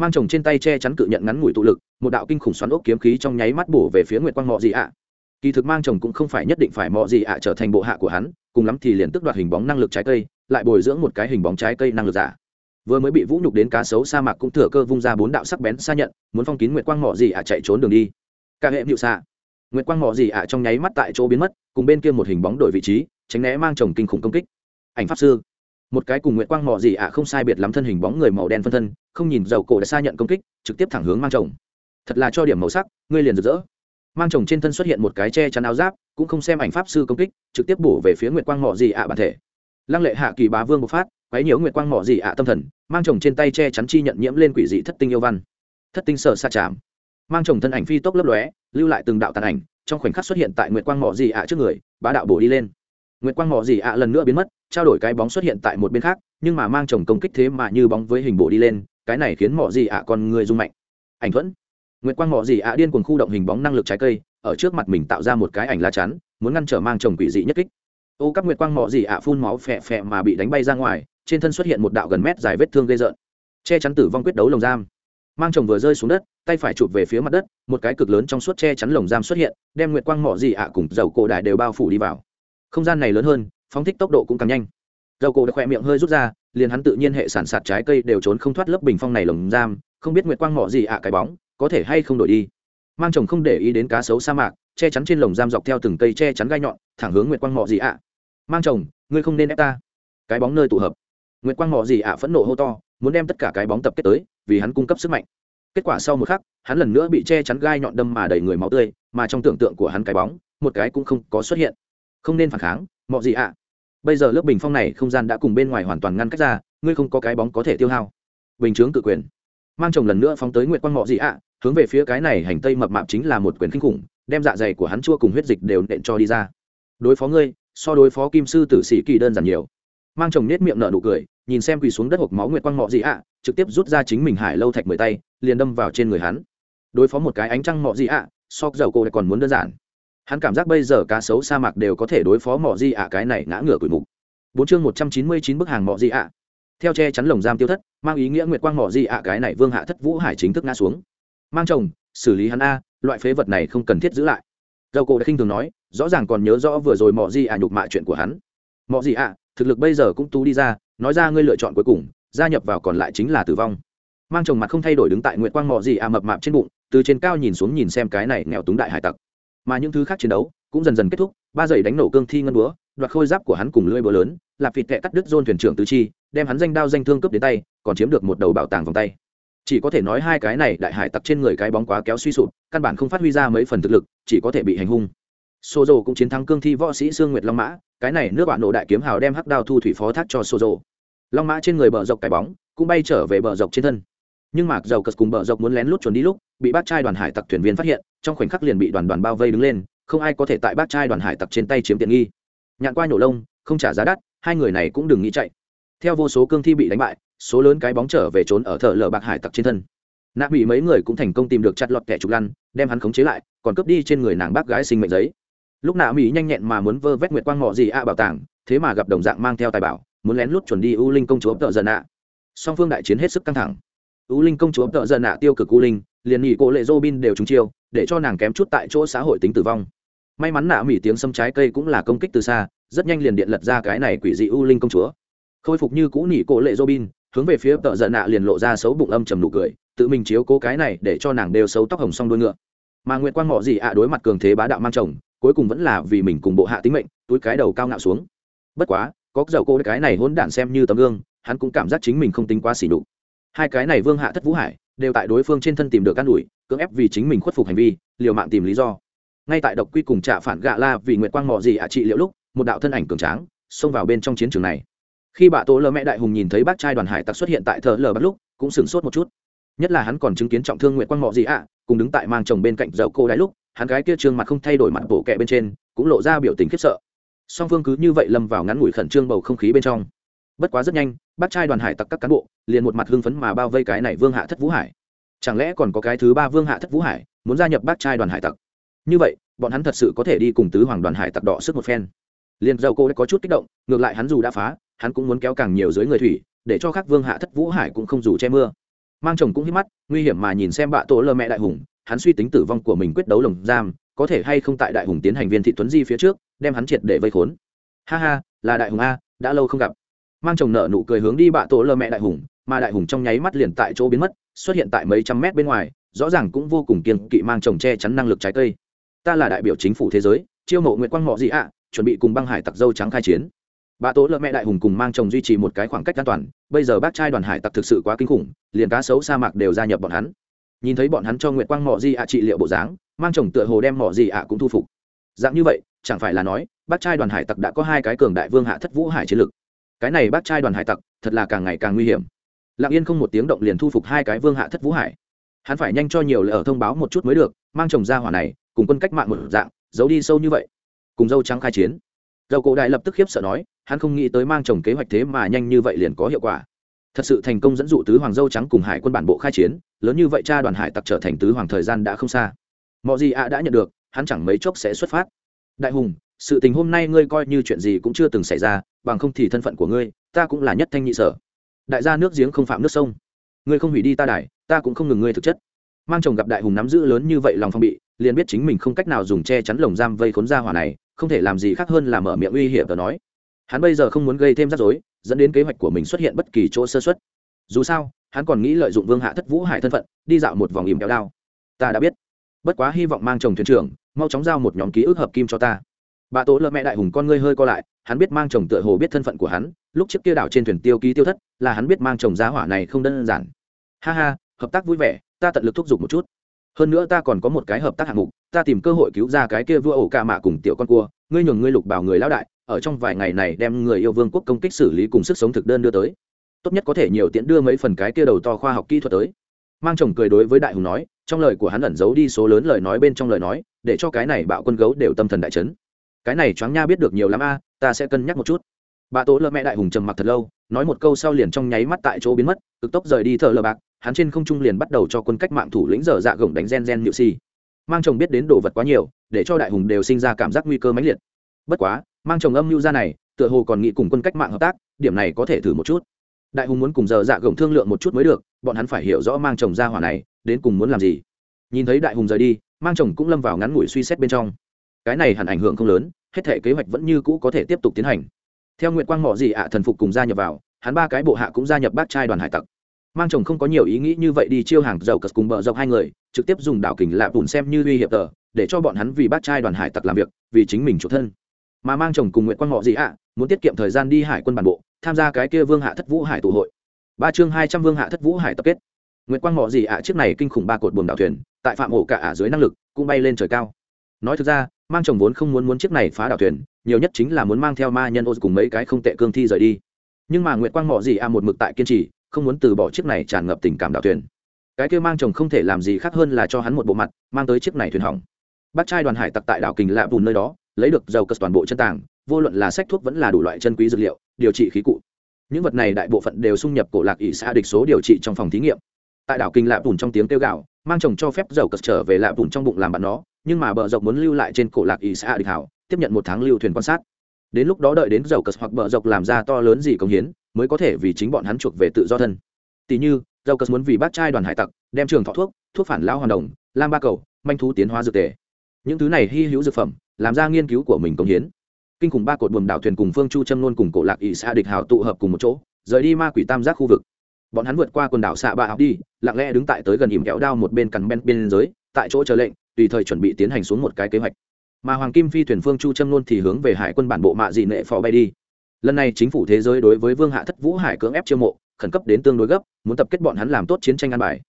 mang chồng trên tay che chắn cự nhận ngắn ngủi tụ lực một đạo kinh khủng xoắn ốc kiếm khí trong nháy mắt bổ về phía nguyệt quang mỏ gì ạ kỳ thực mang chồng cũng không phải nhất định phải mỏ gì ạ trở thành bộ hạ của hắn cùng lắm thì liền tức đoạt hình bóng năng lực trái cây lại bồi dưỡng một cái hình bóng trái cây năng lực giả vừa mới bị vũ nhục đến cá sấu sa mạc cũng thừa cơ vung ra bốn đạo sắc bén xa nhận, muốn phong kín nguyệt quang mỏ gì ạ chạy trốn đường đi. Cả hệ hiệu xạ. Nguyệt quang mỏ gì ạ trong nháy mắt tại chỗ biến mất, cùng bên kia một hình bóng đổi vị trí, tránh né mang chồng kinh khủng công kích. Ảnh pháp sư. Một cái cùng nguyệt quang mỏ gì ạ không sai biệt lắm thân hình bóng người màu đen phân thân, không nhìn dầu cổ đã xa nhận công kích, trực tiếp thẳng hướng mang chồng. Thật là cho điểm màu sắc, ngươi liền rực rỡ. Mang chồng trên thân xuất hiện một cái che chắn áo giáp, cũng không xem ảnh pháp sư công kích, trực tiếp bổ về phía nguyệt quang mỏ gì ạ bản thể. Lăng lệ hạ kỳ bá vương bộc phát quấy nhiễu nguyệt quang mỏ dị ạ tâm thần, mang chồng trên tay che chắn chi nhận nhiễm lên quỷ dị thất tinh yêu văn. Thất tinh sở xa chạm. Mang chồng thân ảnh phi tốc lấp lóe, lưu lại từng đạo tàn ảnh, trong khoảnh khắc xuất hiện tại nguyệt quang mỏ dị ạ trước người, bá đạo bổ đi lên. Nguyệt quang mỏ dị ạ lần nữa biến mất, trao đổi cái bóng xuất hiện tại một bên khác, nhưng mà mang chồng công kích thế mà như bóng với hình bổ đi lên, cái này khiến mỏ dị ạ con người rung mạnh. Ảnh thuẫn. Nguyệt quang mỏ dị ạ điên cuồng khu động hình bóng năng lực trái cây, ở trước mặt mình tạo ra một cái ảnh la chắn, muốn ngăn trở mang chồng quỷ dị nhất kích. Ô, các nguyệt quang mỏ dị ạ phun máu phẹ phẹ mà bị đánh bay ra ngoài trên thân xuất hiện một đạo gần mét dài vết thương gây rợn. Che chắn tử vong quyết đấu lồng giam. Mang chồng vừa rơi xuống đất, tay phải chụp về phía mặt đất, một cái cực lớn trong suốt che chắn lồng giam xuất hiện, đem nguyệt quang mỏ gì ạ cùng dầu cổ đại đều bao phủ đi vào. Không gian này lớn hơn, phóng thích tốc độ cũng càng nhanh. Dầu cổ đã khỏe miệng hơi rút ra, liền hắn tự nhiên hệ sản sạt trái cây đều trốn không thoát lớp bình phong này lồng giam, không biết nguyệt quang mỏ gì ạ cái bóng, có thể hay không đổi đi. Mang chồng không để ý đến cá sấu sa mạc, che chắn trên lồng giam dọc theo từng cây che chắn gai nhọn, thẳng hướng nguyệt quang mỏ gì ạ. Mang chồng, ngươi không nên ép ta. Cái bóng nơi tụ hợp nguyệt quang mọ gì ạ, phẫn nộ hô to, muốn đem tất cả cái bóng tập kết tới, vì hắn cung cấp sức mạnh. Kết quả sau một khắc, hắn lần nữa bị che chắn gai nhọn đâm mà đầy người máu tươi, mà trong tưởng tượng của hắn cái bóng, một cái cũng không có xuất hiện. Không nên phản kháng mọ gì ạ. Bây giờ lớp bình phong này không gian đã cùng bên ngoài hoàn toàn ngăn cách ra, ngươi không có cái bóng có thể tiêu hao. Bình chướng cự quyền. Mang chồng lần nữa phóng tới nguyệt quang mọ gì ạ, hướng về phía cái này hành tây mập mạp chính là một quyền kinh khủng, đem dạ dày của hắn chua cùng huyết dịch đều nện cho đi ra. Đối phó ngươi, so đối phó kim sư tử sĩ kỳ đơn giản nhiều mang chồng nết miệng nở nụ cười, nhìn xem quỳ xuống đất hộp máu nguyệt quang mọ gì ạ, trực tiếp rút ra chính mình hải lâu thạch mười tay, liền đâm vào trên người hắn. Đối phó một cái ánh trăng mọ gì ạ, so dầu cô còn muốn đơn giản. Hắn cảm giác bây giờ cá sấu sa mạc đều có thể đối phó mọ di ạ cái này ngã ngửa quỷ mục. Bốn chương một trăm chín mươi chín bức hàng mọ di ạ. Theo che chắn lồng giam tiêu thất, mang ý nghĩa nguyệt quang mọ di ạ cái này vương hạ thất vũ hải chính thức ngã xuống. Mang chồng, xử lý hắn a, loại phế vật này không cần thiết giữ lại. Dầu cô đã khinh thường nói, rõ ràng còn nhớ rõ vừa rồi mọ di ạ nhục mạ chuyện của hắn. Mọ di ạ thực lực bây giờ cũng tú đi ra nói ra ngươi lựa chọn cuối cùng gia nhập vào còn lại chính là tử vong. Mang chồng mặt không thay đổi đứng tại nguyệt quang mỏ gì à mập mạp trên bụng từ trên cao nhìn xuống nhìn xem cái này nghèo túng đại hải tặc. Mà những thứ khác chiến đấu cũng dần dần kết thúc ba giày đánh nổ cương thi ngân búa đoạt khôi giáp của hắn cùng lưỡi búa lớn lạp vịt kẹ cắt đứt dôn thuyền trưởng tứ chi đem hắn danh đao danh thương cướp đến tay còn chiếm được một đầu bảo tàng vòng tay. Chỉ có thể nói hai cái này đại hải tặc trên người cái bóng quá kéo suy sụp căn bản không phát huy ra mấy phần thực lực chỉ có thể bị hành hung. Sô dầu cũng chiến thắng cương thi võ sĩ Sương Nguyệt Long Mã, cái này nước bạn nổ đại kiếm hào đem hắc đao thu thủy phó thác cho Sô rộ Long Mã trên người bờ dọc cái bóng, cũng bay trở về bờ dọc trên thân. Nhưng Mạc Dầu Cật cùng bờ dọc muốn lén lút trốn đi lúc, bị bác trai đoàn hải tặc thuyền viên phát hiện, trong khoảnh khắc liền bị đoàn đoàn bao vây đứng lên, không ai có thể tại bác trai đoàn hải tặc trên tay chiếm tiện nghi. Nhạn qua nhổ lông không trả giá đắt hai người này cũng đừng nghĩ chạy. Theo vô số cương thi bị đánh bại số lớn cái bóng trở về trốn ở thợ lờ bạc hải tặc trên thân. Nạ bị mấy người cũng thành công tìm được chặt lọt kẻ trục lăn đem hắn khống chế lại còn cướp đi trên người nàng bác gái sinh mệnh giấy lúc nạ mỹ nhanh nhẹn mà muốn vơ vét nguyệt quang ngọ gì a bảo tàng, thế mà gặp đồng dạng mang theo tài bảo, muốn lén lút chuẩn đi u linh công chúa tợ dần ạ. Song phương đại chiến hết sức căng thẳng. U linh công chúa tợ dần ạ tiêu cực u linh, liền nghỉ cô lệ dô bin đều trúng chiêu, để cho nàng kém chút tại chỗ xã hội tính tử vong. May mắn nạ mỹ tiếng xâm trái cây cũng là công kích từ xa, rất nhanh liền điện lật ra cái này quỷ dị u linh công chúa. Khôi phục như cũ nỉ cổ lệ robin hướng về phía tợ dần nạ liền lộ ra xấu bụng âm trầm nụ cười, tự mình chiếu cố cái này để cho nàng đều xấu tóc hồng song đuôi ngựa. Mà nguyệt quang mọ gì ạ đối mặt cường thế bá đạo mang chồng cuối cùng vẫn là vì mình cùng bộ hạ tính mệnh, túi cái đầu cao ngạo xuống. Bất quá, có dầu cô cái này hỗn đản xem như tấm gương, hắn cũng cảm giác chính mình không tính quá xỉ đục hai cái này vương hạ thất vũ hải, đều tại đối phương trên thân tìm được an ủi, cưỡng ép vì chính mình khuất phục hành vi, liều mạng tìm lý do. Ngay tại độc quy cùng trạ phản gạ la vì nguyệt quang mọ gì ạ trị liệu lúc, một đạo thân ảnh cường tráng xông vào bên trong chiến trường này. Khi bà tố lơ mẹ đại hùng nhìn thấy bác trai đoàn hải tặc xuất hiện tại thờ lờ bắt lúc, cũng sửng sốt một chút. Nhất là hắn còn chứng kiến trọng thương nguyện quang mọ gì ạ, cùng đứng tại mang chồng bên cạnh dậu cô đáy lúc hắn gái kia trương mặt không thay đổi mặt bộ kẹ bên trên, cũng lộ ra biểu tình khiếp sợ. Song phương cứ như vậy lâm vào ngắn ngủi khẩn trương bầu không khí bên trong. Bất quá rất nhanh, bác trai đoàn hải tặc các cán bộ, liền một mặt hưng phấn mà bao vây cái này vương hạ thất vũ hải. Chẳng lẽ còn có cái thứ ba vương hạ thất vũ hải muốn gia nhập bác trai đoàn hải tặc? Như vậy, bọn hắn thật sự có thể đi cùng tứ hoàng đoàn hải tặc đỏ sức một phen. Liền dâu cô đã có chút kích động, ngược lại hắn dù đã phá, hắn cũng muốn kéo càng nhiều dưới người thủy, để cho các vương hạ thất vũ hải cũng không dù che mưa. Mang chồng cũng hít mắt, nguy hiểm mà nhìn xem bạ tổ lơ mẹ đại hùng hắn suy tính tử vong của mình quyết đấu lồng giam, có thể hay không tại đại hùng tiến hành viên thị tuấn di phía trước, đem hắn triệt để vây khốn. Ha ha, là đại hùng a, đã lâu không gặp. Mang chồng nợ nụ cười hướng đi bạ tổ lơ mẹ đại hùng, mà đại hùng trong nháy mắt liền tại chỗ biến mất, xuất hiện tại mấy trăm mét bên ngoài, rõ ràng cũng vô cùng kiên kỵ mang chồng che chắn năng lực trái cây. Ta là đại biểu chính phủ thế giới, chiêu mộ nguyễn quang ngọ gì ạ, chuẩn bị cùng băng hải tặc dâu trắng khai chiến. Bà tố lợ mẹ đại hùng cùng mang chồng duy trì một cái khoảng cách an toàn, bây giờ bác trai đoàn hải tặc thực sự quá kinh khủng, liền cá sấu sa mạc đều gia nhập bọn hắn nhìn thấy bọn hắn cho nguyệt quang mỏ di ạ trị liệu bộ dáng, mang chồng tựa hồ đem mỏ di ạ cũng thu phục. Dạng như vậy, chẳng phải là nói, bác trai đoàn hải tặc đã có hai cái cường đại vương hạ thất vũ hải chiến lực. Cái này bác trai đoàn hải tặc, thật là càng ngày càng nguy hiểm. Lặng yên không một tiếng động liền thu phục hai cái vương hạ thất vũ hải. Hắn phải nhanh cho nhiều lời ở thông báo một chút mới được, mang chồng ra hỏa này, cùng quân cách mạng một dạng, giấu đi sâu như vậy. Cùng dâu trắng khai chiến. Dầu cổ đại lập tức khiếp sợ nói, hắn không nghĩ tới mang chồng kế hoạch thế mà nhanh như vậy liền có hiệu quả. Thật sự thành công dẫn dụ tứ hoàng dâu trắng cùng hải quân bản bộ khai chiến lớn như vậy cha đoàn hải tặc trở thành tứ hoàng thời gian đã không xa. Mọi gì ạ đã nhận được, hắn chẳng mấy chốc sẽ xuất phát. Đại hùng, sự tình hôm nay ngươi coi như chuyện gì cũng chưa từng xảy ra, bằng không thì thân phận của ngươi, ta cũng là nhất thanh nhị sở. Đại gia nước giếng không phạm nước sông. Ngươi không hủy đi ta đài, ta cũng không ngừng ngươi thực chất. Mang chồng gặp đại hùng nắm giữ lớn như vậy lòng phong bị, liền biết chính mình không cách nào dùng che chắn lồng giam vây khốn ra hỏa này, không thể làm gì khác hơn là mở miệng uy hiểm và nói. Hắn bây giờ không muốn gây thêm rắc rối, dẫn đến kế hoạch của mình xuất hiện bất kỳ chỗ sơ xuất dù sao hắn còn nghĩ lợi dụng vương hạ thất vũ hải thân phận, đi dạo một vòng ìm kéo đao. Ta đã biết. Bất quá hy vọng mang chồng thuyền trưởng, mau chóng giao một nhóm ký ức hợp kim cho ta. Bà tố lợ mẹ đại hùng con ngươi hơi co lại, hắn biết mang chồng tựa hồ biết thân phận của hắn, lúc trước kia đảo trên thuyền tiêu ký tiêu thất, là hắn biết mang chồng giá hỏa này không đơn giản. Ha ha, hợp tác vui vẻ, ta tận lực thúc giục một chút. Hơn nữa ta còn có một cái hợp tác hạng mục, ta tìm cơ hội cứu ra cái kia vua ổ ca mạ cùng tiểu con cua, ngươi nhường ngươi lục bảo người lão đại, ở trong vài ngày này đem người yêu vương quốc công kích xử lý cùng sức sống thực đơn đưa tới tốt nhất có thể nhiều tiện đưa mấy phần cái kia đầu to khoa học kỹ thuật tới. Mang chồng cười đối với đại hùng nói, trong lời của hắn ẩn giấu đi số lớn lời nói bên trong lời nói, để cho cái này bạo quân gấu đều tâm thần đại chấn. Cái này choáng nha biết được nhiều lắm a, ta sẽ cân nhắc một chút. Bà tố lơ mẹ đại hùng trầm mặc thật lâu, nói một câu sau liền trong nháy mắt tại chỗ biến mất, cực tốc rời đi thợ lờ bạc, hắn trên không trung liền bắt đầu cho quân cách mạng thủ lĩnh dở dạ gồng đánh gen gen nhự si. Mang chồng biết đến đồ vật quá nhiều, để cho đại hùng đều sinh ra cảm giác nguy cơ mãnh liệt. Bất quá, mang chồng âm mưu ra này, tựa hồ còn nghĩ cùng quân cách mạng hợp tác, điểm này có thể thử một chút đại hùng muốn cùng giờ dạ gồng thương lượng một chút mới được, bọn hắn phải hiểu rõ mang chồng ra hỏa này, đến cùng muốn làm gì. Nhìn thấy đại hùng rời đi, mang chồng cũng lâm vào ngắn ngủi suy xét bên trong. Cái này hẳn ảnh hưởng không lớn, hết thể kế hoạch vẫn như cũ có thể tiếp tục tiến hành. Theo nguyện quang mỏ gì ạ thần phục cùng gia nhập vào, hắn ba cái bộ hạ cũng gia nhập bát trai đoàn hải tặc. Mang chồng không có nhiều ý nghĩ như vậy đi chiêu hàng dầu cật cùng bờ dọc hai người, trực tiếp dùng đảo kình lạ bùn xem như uy hiệp tờ, để cho bọn hắn vì bát trai đoàn hải tặc làm việc, vì chính mình chủ thân. Mà mang chồng cùng nguyện Quang họ gì ạ, muốn tiết kiệm thời gian đi hải quân bản bộ tham gia cái kia vương hạ thất vũ hải tụ hội. Ba chương hai trăm vương hạ thất vũ hải tập kết. Nguyệt quang mỏ gì ạ? Chiếc này kinh khủng ba cột buồm đảo thuyền, tại phạm ổ cả ả dưới năng lực, cũng bay lên trời cao. Nói thực ra, mang chồng vốn không muốn muốn chiếc này phá đảo thuyền, nhiều nhất chính là muốn mang theo ma nhân ô cùng mấy cái không tệ cương thi rời đi. Nhưng mà nguyệt quang mỏ gì a một mực tại kiên trì, không muốn từ bỏ chiếc này tràn ngập tình cảm đảo thuyền. Cái kia mang chồng không thể làm gì khác hơn là cho hắn một bộ mặt, mang tới chiếc này thuyền hỏng. Bắt trai đoàn hải tặc tại đảo kình lạ bùn nơi đó, lấy được dầu cất toàn bộ chân tàng, vô luận là sách thuốc vẫn là đủ loại chân quý dược liệu điều trị khí cụ. Những vật này đại bộ phận đều xung nhập cổ lạc ỷ xã địch số điều trị trong phòng thí nghiệm. Tại đảo kinh lạ bùn trong tiếng kêu gạo mang chồng cho phép dầu cật trở về lạ bùn trong bụng làm bạn nó, nhưng mà bờ dọc muốn lưu lại trên cổ lạc ỷ xã địch hảo, tiếp nhận một tháng lưu thuyền quan sát. Đến lúc đó đợi đến dầu cật hoặc bờ dọc làm ra to lớn gì công hiến, mới có thể vì chính bọn hắn chuộc về tự do thân. Tỷ như, dầu cật muốn vì bác trai đoàn hải tặc, đem trường thọ thuốc thuốc phản lao hoàn đồng, lam ba cầu, manh thú tiến hóa dược tề. Những thứ này hy hữu dược phẩm, làm ra nghiên cứu của mình công hiến kinh khủng ba cột buồm đảo thuyền cùng phương chu châm nôn cùng cổ lạc ỵ xa địch hào tụ hợp cùng một chỗ, rời đi ma quỷ tam giác khu vực. Bọn hắn vượt qua quần đảo xạ bạ học đi, lặng lẽ đứng tại tới gần ỉm kéo đao một bên cằn bên biên giới tại chỗ chờ lệnh, tùy thời chuẩn bị tiến hành xuống một cái kế hoạch. Mà hoàng kim phi thuyền phương chu châm nôn thì hướng về hải quân bản bộ mạ dị nệ phò bay đi. Lần này chính phủ thế giới đối với vương hạ thất vũ hải cưỡng ép chiêu mộ, khẩn cấp đến tương đối gấp, muốn tập kết bọn hắn làm tốt chiến tranh an bài.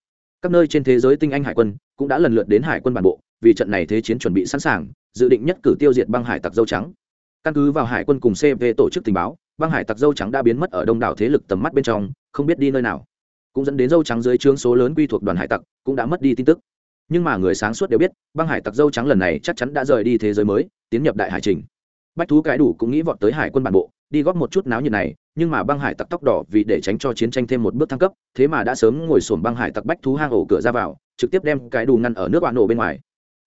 Các nơi trên thế giới tinh anh hải quân cũng đã lần lượt đến hải quân bản bộ, vì trận này thế chiến chuẩn bị sẵn sàng, dự định nhất cử tiêu diệt băng hải tặc dâu trắng căn cứ vào hải quân cùng cv tổ chức tình báo, băng hải tặc dâu trắng đã biến mất ở đông đảo thế lực tầm mắt bên trong, không biết đi nơi nào. Cũng dẫn đến dâu trắng dưới trướng số lớn quy thuộc đoàn hải tặc cũng đã mất đi tin tức. Nhưng mà người sáng suốt đều biết, băng hải tặc dâu trắng lần này chắc chắn đã rời đi thế giới mới, tiến nhập đại hải trình. Bách thú cái đủ cũng nghĩ vọt tới hải quân bản bộ, đi góp một chút náo nhiệt này, nhưng mà băng hải tặc tóc đỏ vì để tránh cho chiến tranh thêm một bước thăng cấp, thế mà đã sớm ngồi sổm băng hải tặc bách thú hang ổ cửa ra vào, trực tiếp đem cái đủ ngăn ở nước bạn nổ bên ngoài.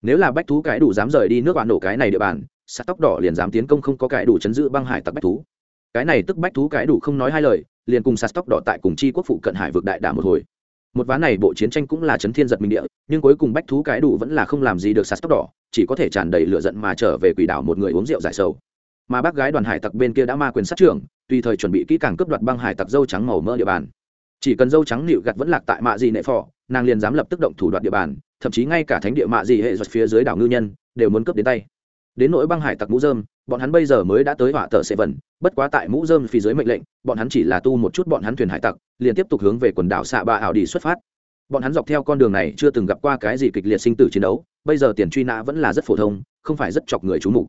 Nếu là bách thú cái đủ dám rời đi nước bạn nổ cái này địa bàn sắt tóc đỏ liền dám tiến công không có cái đủ chấn giữ băng hải tặc bách thú. Cái này tức bách thú cái đủ không nói hai lời, liền cùng sắt tóc đỏ tại cùng chi quốc phụ cận hải vực đại đả một hồi. Một ván này bộ chiến tranh cũng là chấn thiên giật mình địa, nhưng cuối cùng bách thú cái đủ vẫn là không làm gì được sắt tóc đỏ, chỉ có thể tràn đầy lửa giận mà trở về quỷ đảo một người uống rượu giải sầu. Mà bác gái đoàn hải tặc bên kia đã ma quyền sát trưởng, tùy thời chuẩn bị kỹ càng cướp đoạt băng hải tặc dâu trắng màu mỡ địa bàn. Chỉ cần dâu trắng nịu gặt vẫn lạc tại mạ gì nệ phò, nàng liền dám lập tức động thủ đoạt địa bàn, thậm chí ngay cả thánh địa mạ gì hệ giật phía dưới đảo ngư nhân đều muốn cướp đến tay đến nỗi băng hải tặc mũ dơm bọn hắn bây giờ mới đã tới họa tờ sệ vần bất quá tại mũ dơm phía dưới mệnh lệnh, bọn hắn chỉ là tu một chút bọn hắn thuyền hải tặc, liền tiếp tục hướng về quần đảo xạ ba ảo đi xuất phát. Bọn hắn dọc theo con đường này chưa từng gặp qua cái gì kịch liệt sinh tử chiến đấu, bây giờ tiền truy nã vẫn là rất phổ thông, không phải rất chọc người chú mục.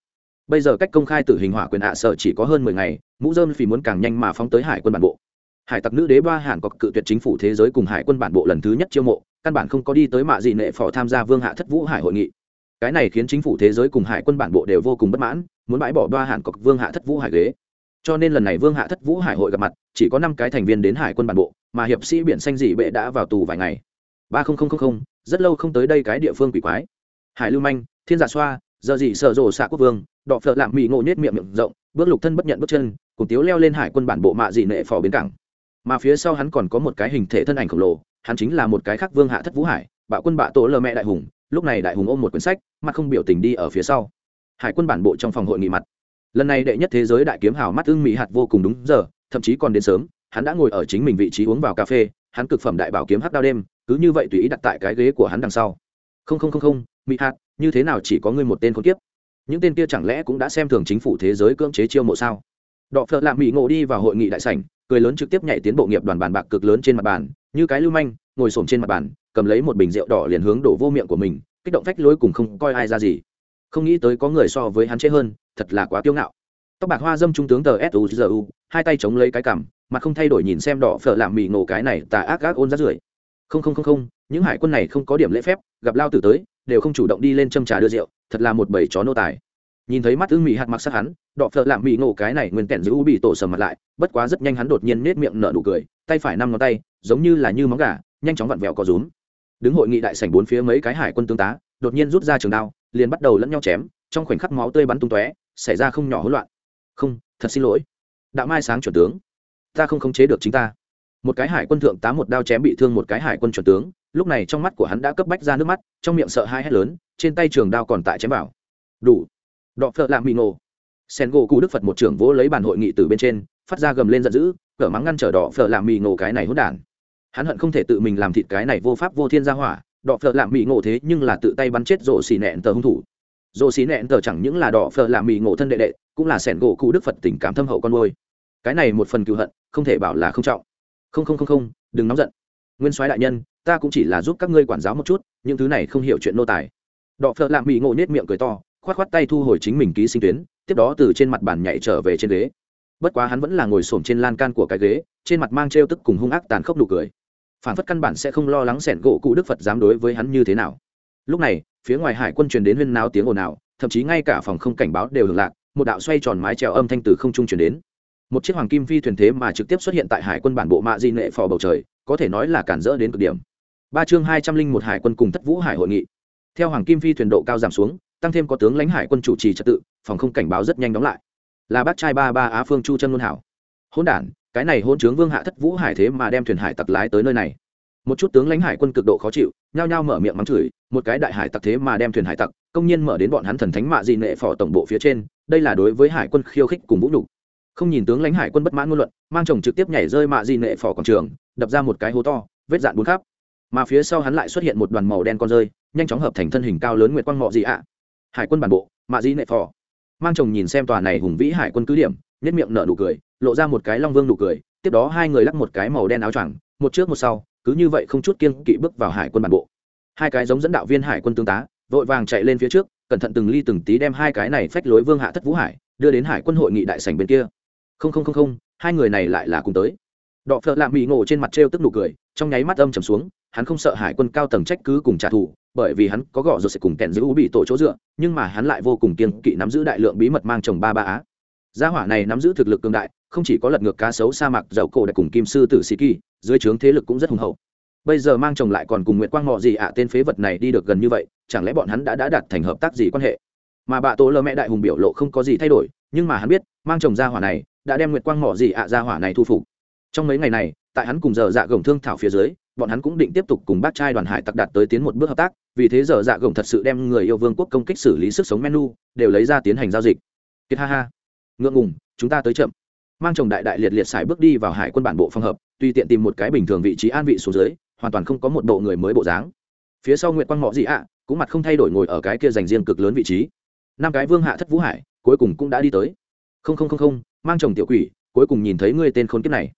Bây giờ cách công khai tử hình hỏa quyền hạ à sở chỉ có hơn mười ngày, mũ dơm vì muốn càng nhanh mà phóng tới hải quân bản bộ. Hải tặc nữ đế ba hàn có cự tuyệt chính phủ thế giới cùng hải quân bản bộ lần thứ nhất chiêu mộ, căn bản không có đi tới mạ dị nệ phò tham gia vương hạ thất vũ hải hội nghị cái này khiến chính phủ thế giới cùng hải quân bản bộ đều vô cùng bất mãn, muốn bãi bỏ ba hàn cọc vương hạ thất vũ hải ghế. Cho nên lần này vương hạ thất vũ hải hội gặp mặt, chỉ có năm cái thành viên đến hải quân bản bộ, mà hiệp sĩ biển xanh dị bệ đã vào tù vài ngày. Ba rất lâu không tới đây cái địa phương quỷ quái. Hải lưu manh, thiên giả xoa, giờ gì sợ rồ xạ quốc vương, đọ phợ lạm mỹ ngộ nhét miệng miệng rộng, bước lục thân bất nhận bước chân, cùng tiếu leo lên hải quân bản bộ mạ dị nệ phò bến cảng. Mà phía sau hắn còn có một cái hình thể thân ảnh khổng lồ, hắn chính là một cái khác vương hạ thất vũ hải, bạo quân bạ tổ lơ mẹ đại hùng lúc này đại hùng ôm một quyển sách, mặt không biểu tình đi ở phía sau. Hải quân bản bộ trong phòng hội nghị mặt. Lần này đệ nhất thế giới đại kiếm hào mắt ưng mỹ hạt vô cùng đúng giờ, thậm chí còn đến sớm, hắn đã ngồi ở chính mình vị trí uống vào cà phê, hắn cực phẩm đại bảo kiếm hắc đao đêm, cứ như vậy tùy ý đặt tại cái ghế của hắn đằng sau. Không không không không mỹ hạt, như thế nào chỉ có ngươi một tên con tiếp những tên kia chẳng lẽ cũng đã xem thường chính phủ thế giới cưỡng chế chiêu mộ sao? Đọ phợ lạm mỹ ngộ đi vào hội nghị đại sảnh, cười lớn trực tiếp nhảy tiến bộ nghiệp đoàn bàn bạc cực lớn trên mặt bàn, như cái lưu manh, ngồi xổm trên mặt bàn cầm lấy một bình rượu đỏ liền hướng đổ vô miệng của mình, kích động phách lối cùng không coi ai ra gì. Không nghĩ tới có người so với hắn chế hơn, thật là quá kiêu ngạo. Tóc bạc hoa dâm trung tướng tờ suzu hai tay chống lấy cái cằm mà không thay đổi nhìn xem đỏ phở làm mì ngộ cái này tà ác ác ôn ra rưởi. Không không không không, những hải quân này không có điểm lễ phép, gặp lao tử tới, đều không chủ động đi lên châm trà đưa rượu, thật là một bầy chó nô tài. Nhìn thấy mắt ưng mị hạt mặc sắc hắn đọ phợ lạm mị ngộ cái này nguyên kẹn giữ u bị tổ sầm mặt lại, bất quá rất nhanh hắn đột nhiên nết miệng nở nụ cười, tay phải năm ngón tay, giống như là như móng gà, nhanh chóng vặn vẹo có rúm đứng hội nghị đại sảnh bốn phía mấy cái hải quân tướng tá, đột nhiên rút ra trường đao, liền bắt đầu lẫn nhau chém, trong khoảnh khắc máu tươi bắn tung tóe, xảy ra không nhỏ hỗn loạn. Không, thật xin lỗi. Đạo mai sáng chuẩn tướng, ta không khống chế được chính ta. Một cái hải quân thượng tá một đao chém bị thương một cái hải quân chuẩn tướng, lúc này trong mắt của hắn đã cấp bách ra nước mắt, trong miệng sợ hai hét lớn, trên tay trường đao còn tại chém vào. Đủ. Đọ phợ lạm bị nổ sen gỗ cụ đức phật một trưởng vỗ lấy bàn hội nghị từ bên trên, phát ra gầm lên giận dữ, cỡ mắng ngăn trở đỏ phở làm mì ngộ cái này hỗn đản hắn hận không thể tự mình làm thịt cái này vô pháp vô thiên gia hỏa, đỏ phở làm mỹ ngộ thế nhưng là tự tay bắn chết rổ xì nẹn tờ hung thủ. Rổ xì nẹn tờ chẳng những là đỏ phở làm mỹ ngộ thân đệ đệ, cũng là sẻn gỗ cụ đức phật tình cảm thâm hậu con nuôi. Cái này một phần cựu hận, không thể bảo là không trọng. Không không không không, đừng nóng giận. Nguyên soái đại nhân, ta cũng chỉ là giúp các ngươi quản giáo một chút, những thứ này không hiểu chuyện nô tài. Đọ phợ lạm mỹ ngộ nết miệng cười to, khoát khoát tay thu hồi chính mình ký sinh tuyến, tiếp đó từ trên mặt bàn nhảy trở về trên ghế. Bất quá hắn vẫn là ngồi xổm trên lan can của cái ghế, trên mặt mang trêu tức cùng hung ác tàn khốc nụ cười phản phất căn bản sẽ không lo lắng sẻn gỗ cụ đức phật dám đối với hắn như thế nào. Lúc này, phía ngoài hải quân truyền đến huyên náo tiếng ồn ào, thậm chí ngay cả phòng không cảnh báo đều hưởng lạc, một đạo xoay tròn mái trèo âm thanh từ không trung truyền đến. Một chiếc hoàng kim phi thuyền thế mà trực tiếp xuất hiện tại hải quân bản bộ mạ di nệ phò bầu trời, có thể nói là cản rỡ đến cực điểm. Ba chương hai trăm linh một hải quân cùng thất vũ hải hội nghị. Theo hoàng kim phi thuyền độ cao giảm xuống, tăng thêm có tướng lãnh hải quân chủ trì trật tự, phòng không cảnh báo rất nhanh đóng lại. Là bác trai ba ba á phương chu chân luân hảo. Hôn đản cái này hôn chướng vương hạ thất vũ hải thế mà đem thuyền hải tặc lái tới nơi này. Một chút tướng lãnh hải quân cực độ khó chịu, nhao nhao mở miệng mắng chửi, một cái đại hải tặc thế mà đem thuyền hải tặc, công nhiên mở đến bọn hắn thần thánh mạ dị nệ phò tổng bộ phía trên, đây là đối với hải quân khiêu khích cùng vũ nhục. Không nhìn tướng lãnh hải quân bất mãn ngôn luận, mang chồng trực tiếp nhảy rơi mạ dị nệ phò quảng trường, đập ra một cái hố to, vết dạn bốn khắp. Mà phía sau hắn lại xuất hiện một đoàn màu đen con rơi, nhanh chóng hợp thành thân hình cao lớn nguyệt quang mọ dị ạ. Hải quân bản bộ, mạ dị nệ phò mang chồng nhìn xem tòa này hùng vĩ hải quân cứ điểm nhất miệng nở nụ cười, lộ ra một cái long vương nụ cười, tiếp đó hai người lắc một cái màu đen áo choàng, một trước một sau, cứ như vậy không chút kiên kỵ bước vào hải quân bản bộ. Hai cái giống dẫn đạo viên hải quân tương tá, vội vàng chạy lên phía trước, cẩn thận từng ly từng tí đem hai cái này phách lối vương hạ thất vũ hải, đưa đến hải quân hội nghị đại sảnh bên kia. Không không không không, hai người này lại là cùng tới. Đọ phợ lạ mỹ ngộ trên mặt trêu tức nụ cười, trong nháy mắt âm trầm xuống hắn không sợ hải quân cao tầng trách cứ cùng trả thù, bởi vì hắn có gõ rồi sẽ cùng kèn giữ bị tổ chỗ dựa, nhưng mà hắn lại vô cùng kiên kỵ nắm giữ đại lượng bí mật mang chồng ba ba á. Gia hỏa này nắm giữ thực lực cường đại, không chỉ có lật ngược cá sấu sa mạc, dầu cổ đại cùng kim sư tử sĩ kỳ, dưới trướng thế lực cũng rất hùng hậu. Bây giờ mang chồng lại còn cùng nguyện quang ngọ gì ạ, tên phế vật này đi được gần như vậy, chẳng lẽ bọn hắn đã đã đạt thành hợp tác gì quan hệ? Mà bà tổ lơ mẹ đại hùng biểu lộ không có gì thay đổi, nhưng mà hắn biết, mang chồng gia hỏa này đã đem nguyệt quang ngọ gì ạ gia hỏa này thu phục. Trong mấy ngày này, tại hắn cùng giờ dạ gồng thương thảo phía dưới bọn hắn cũng định tiếp tục cùng bác trai đoàn hải tặc đạt tới tiến một bước hợp tác, vì thế giờ dạ gồng thật sự đem người yêu vương quốc công kích xử lý sức sống menu, đều lấy ra tiến hành giao dịch. Kiệt ha ha. Ngượng ngùng, chúng ta tới chậm. Mang chồng đại đại liệt liệt xài bước đi vào hải quân bản bộ phòng hợp, tuy tiện tìm một cái bình thường vị trí an vị xuống dưới, hoàn toàn không có một bộ người mới bộ dáng. Phía sau nguyện quang ngọ gì ạ, cũng mặt không thay đổi ngồi ở cái kia dành riêng cực lớn vị trí. Năm cái vương hạ thất vũ hải, cuối cùng cũng đã đi tới. Không không không không, mang chồng tiểu quỷ, cuối cùng nhìn thấy ngươi tên khốn kiếp này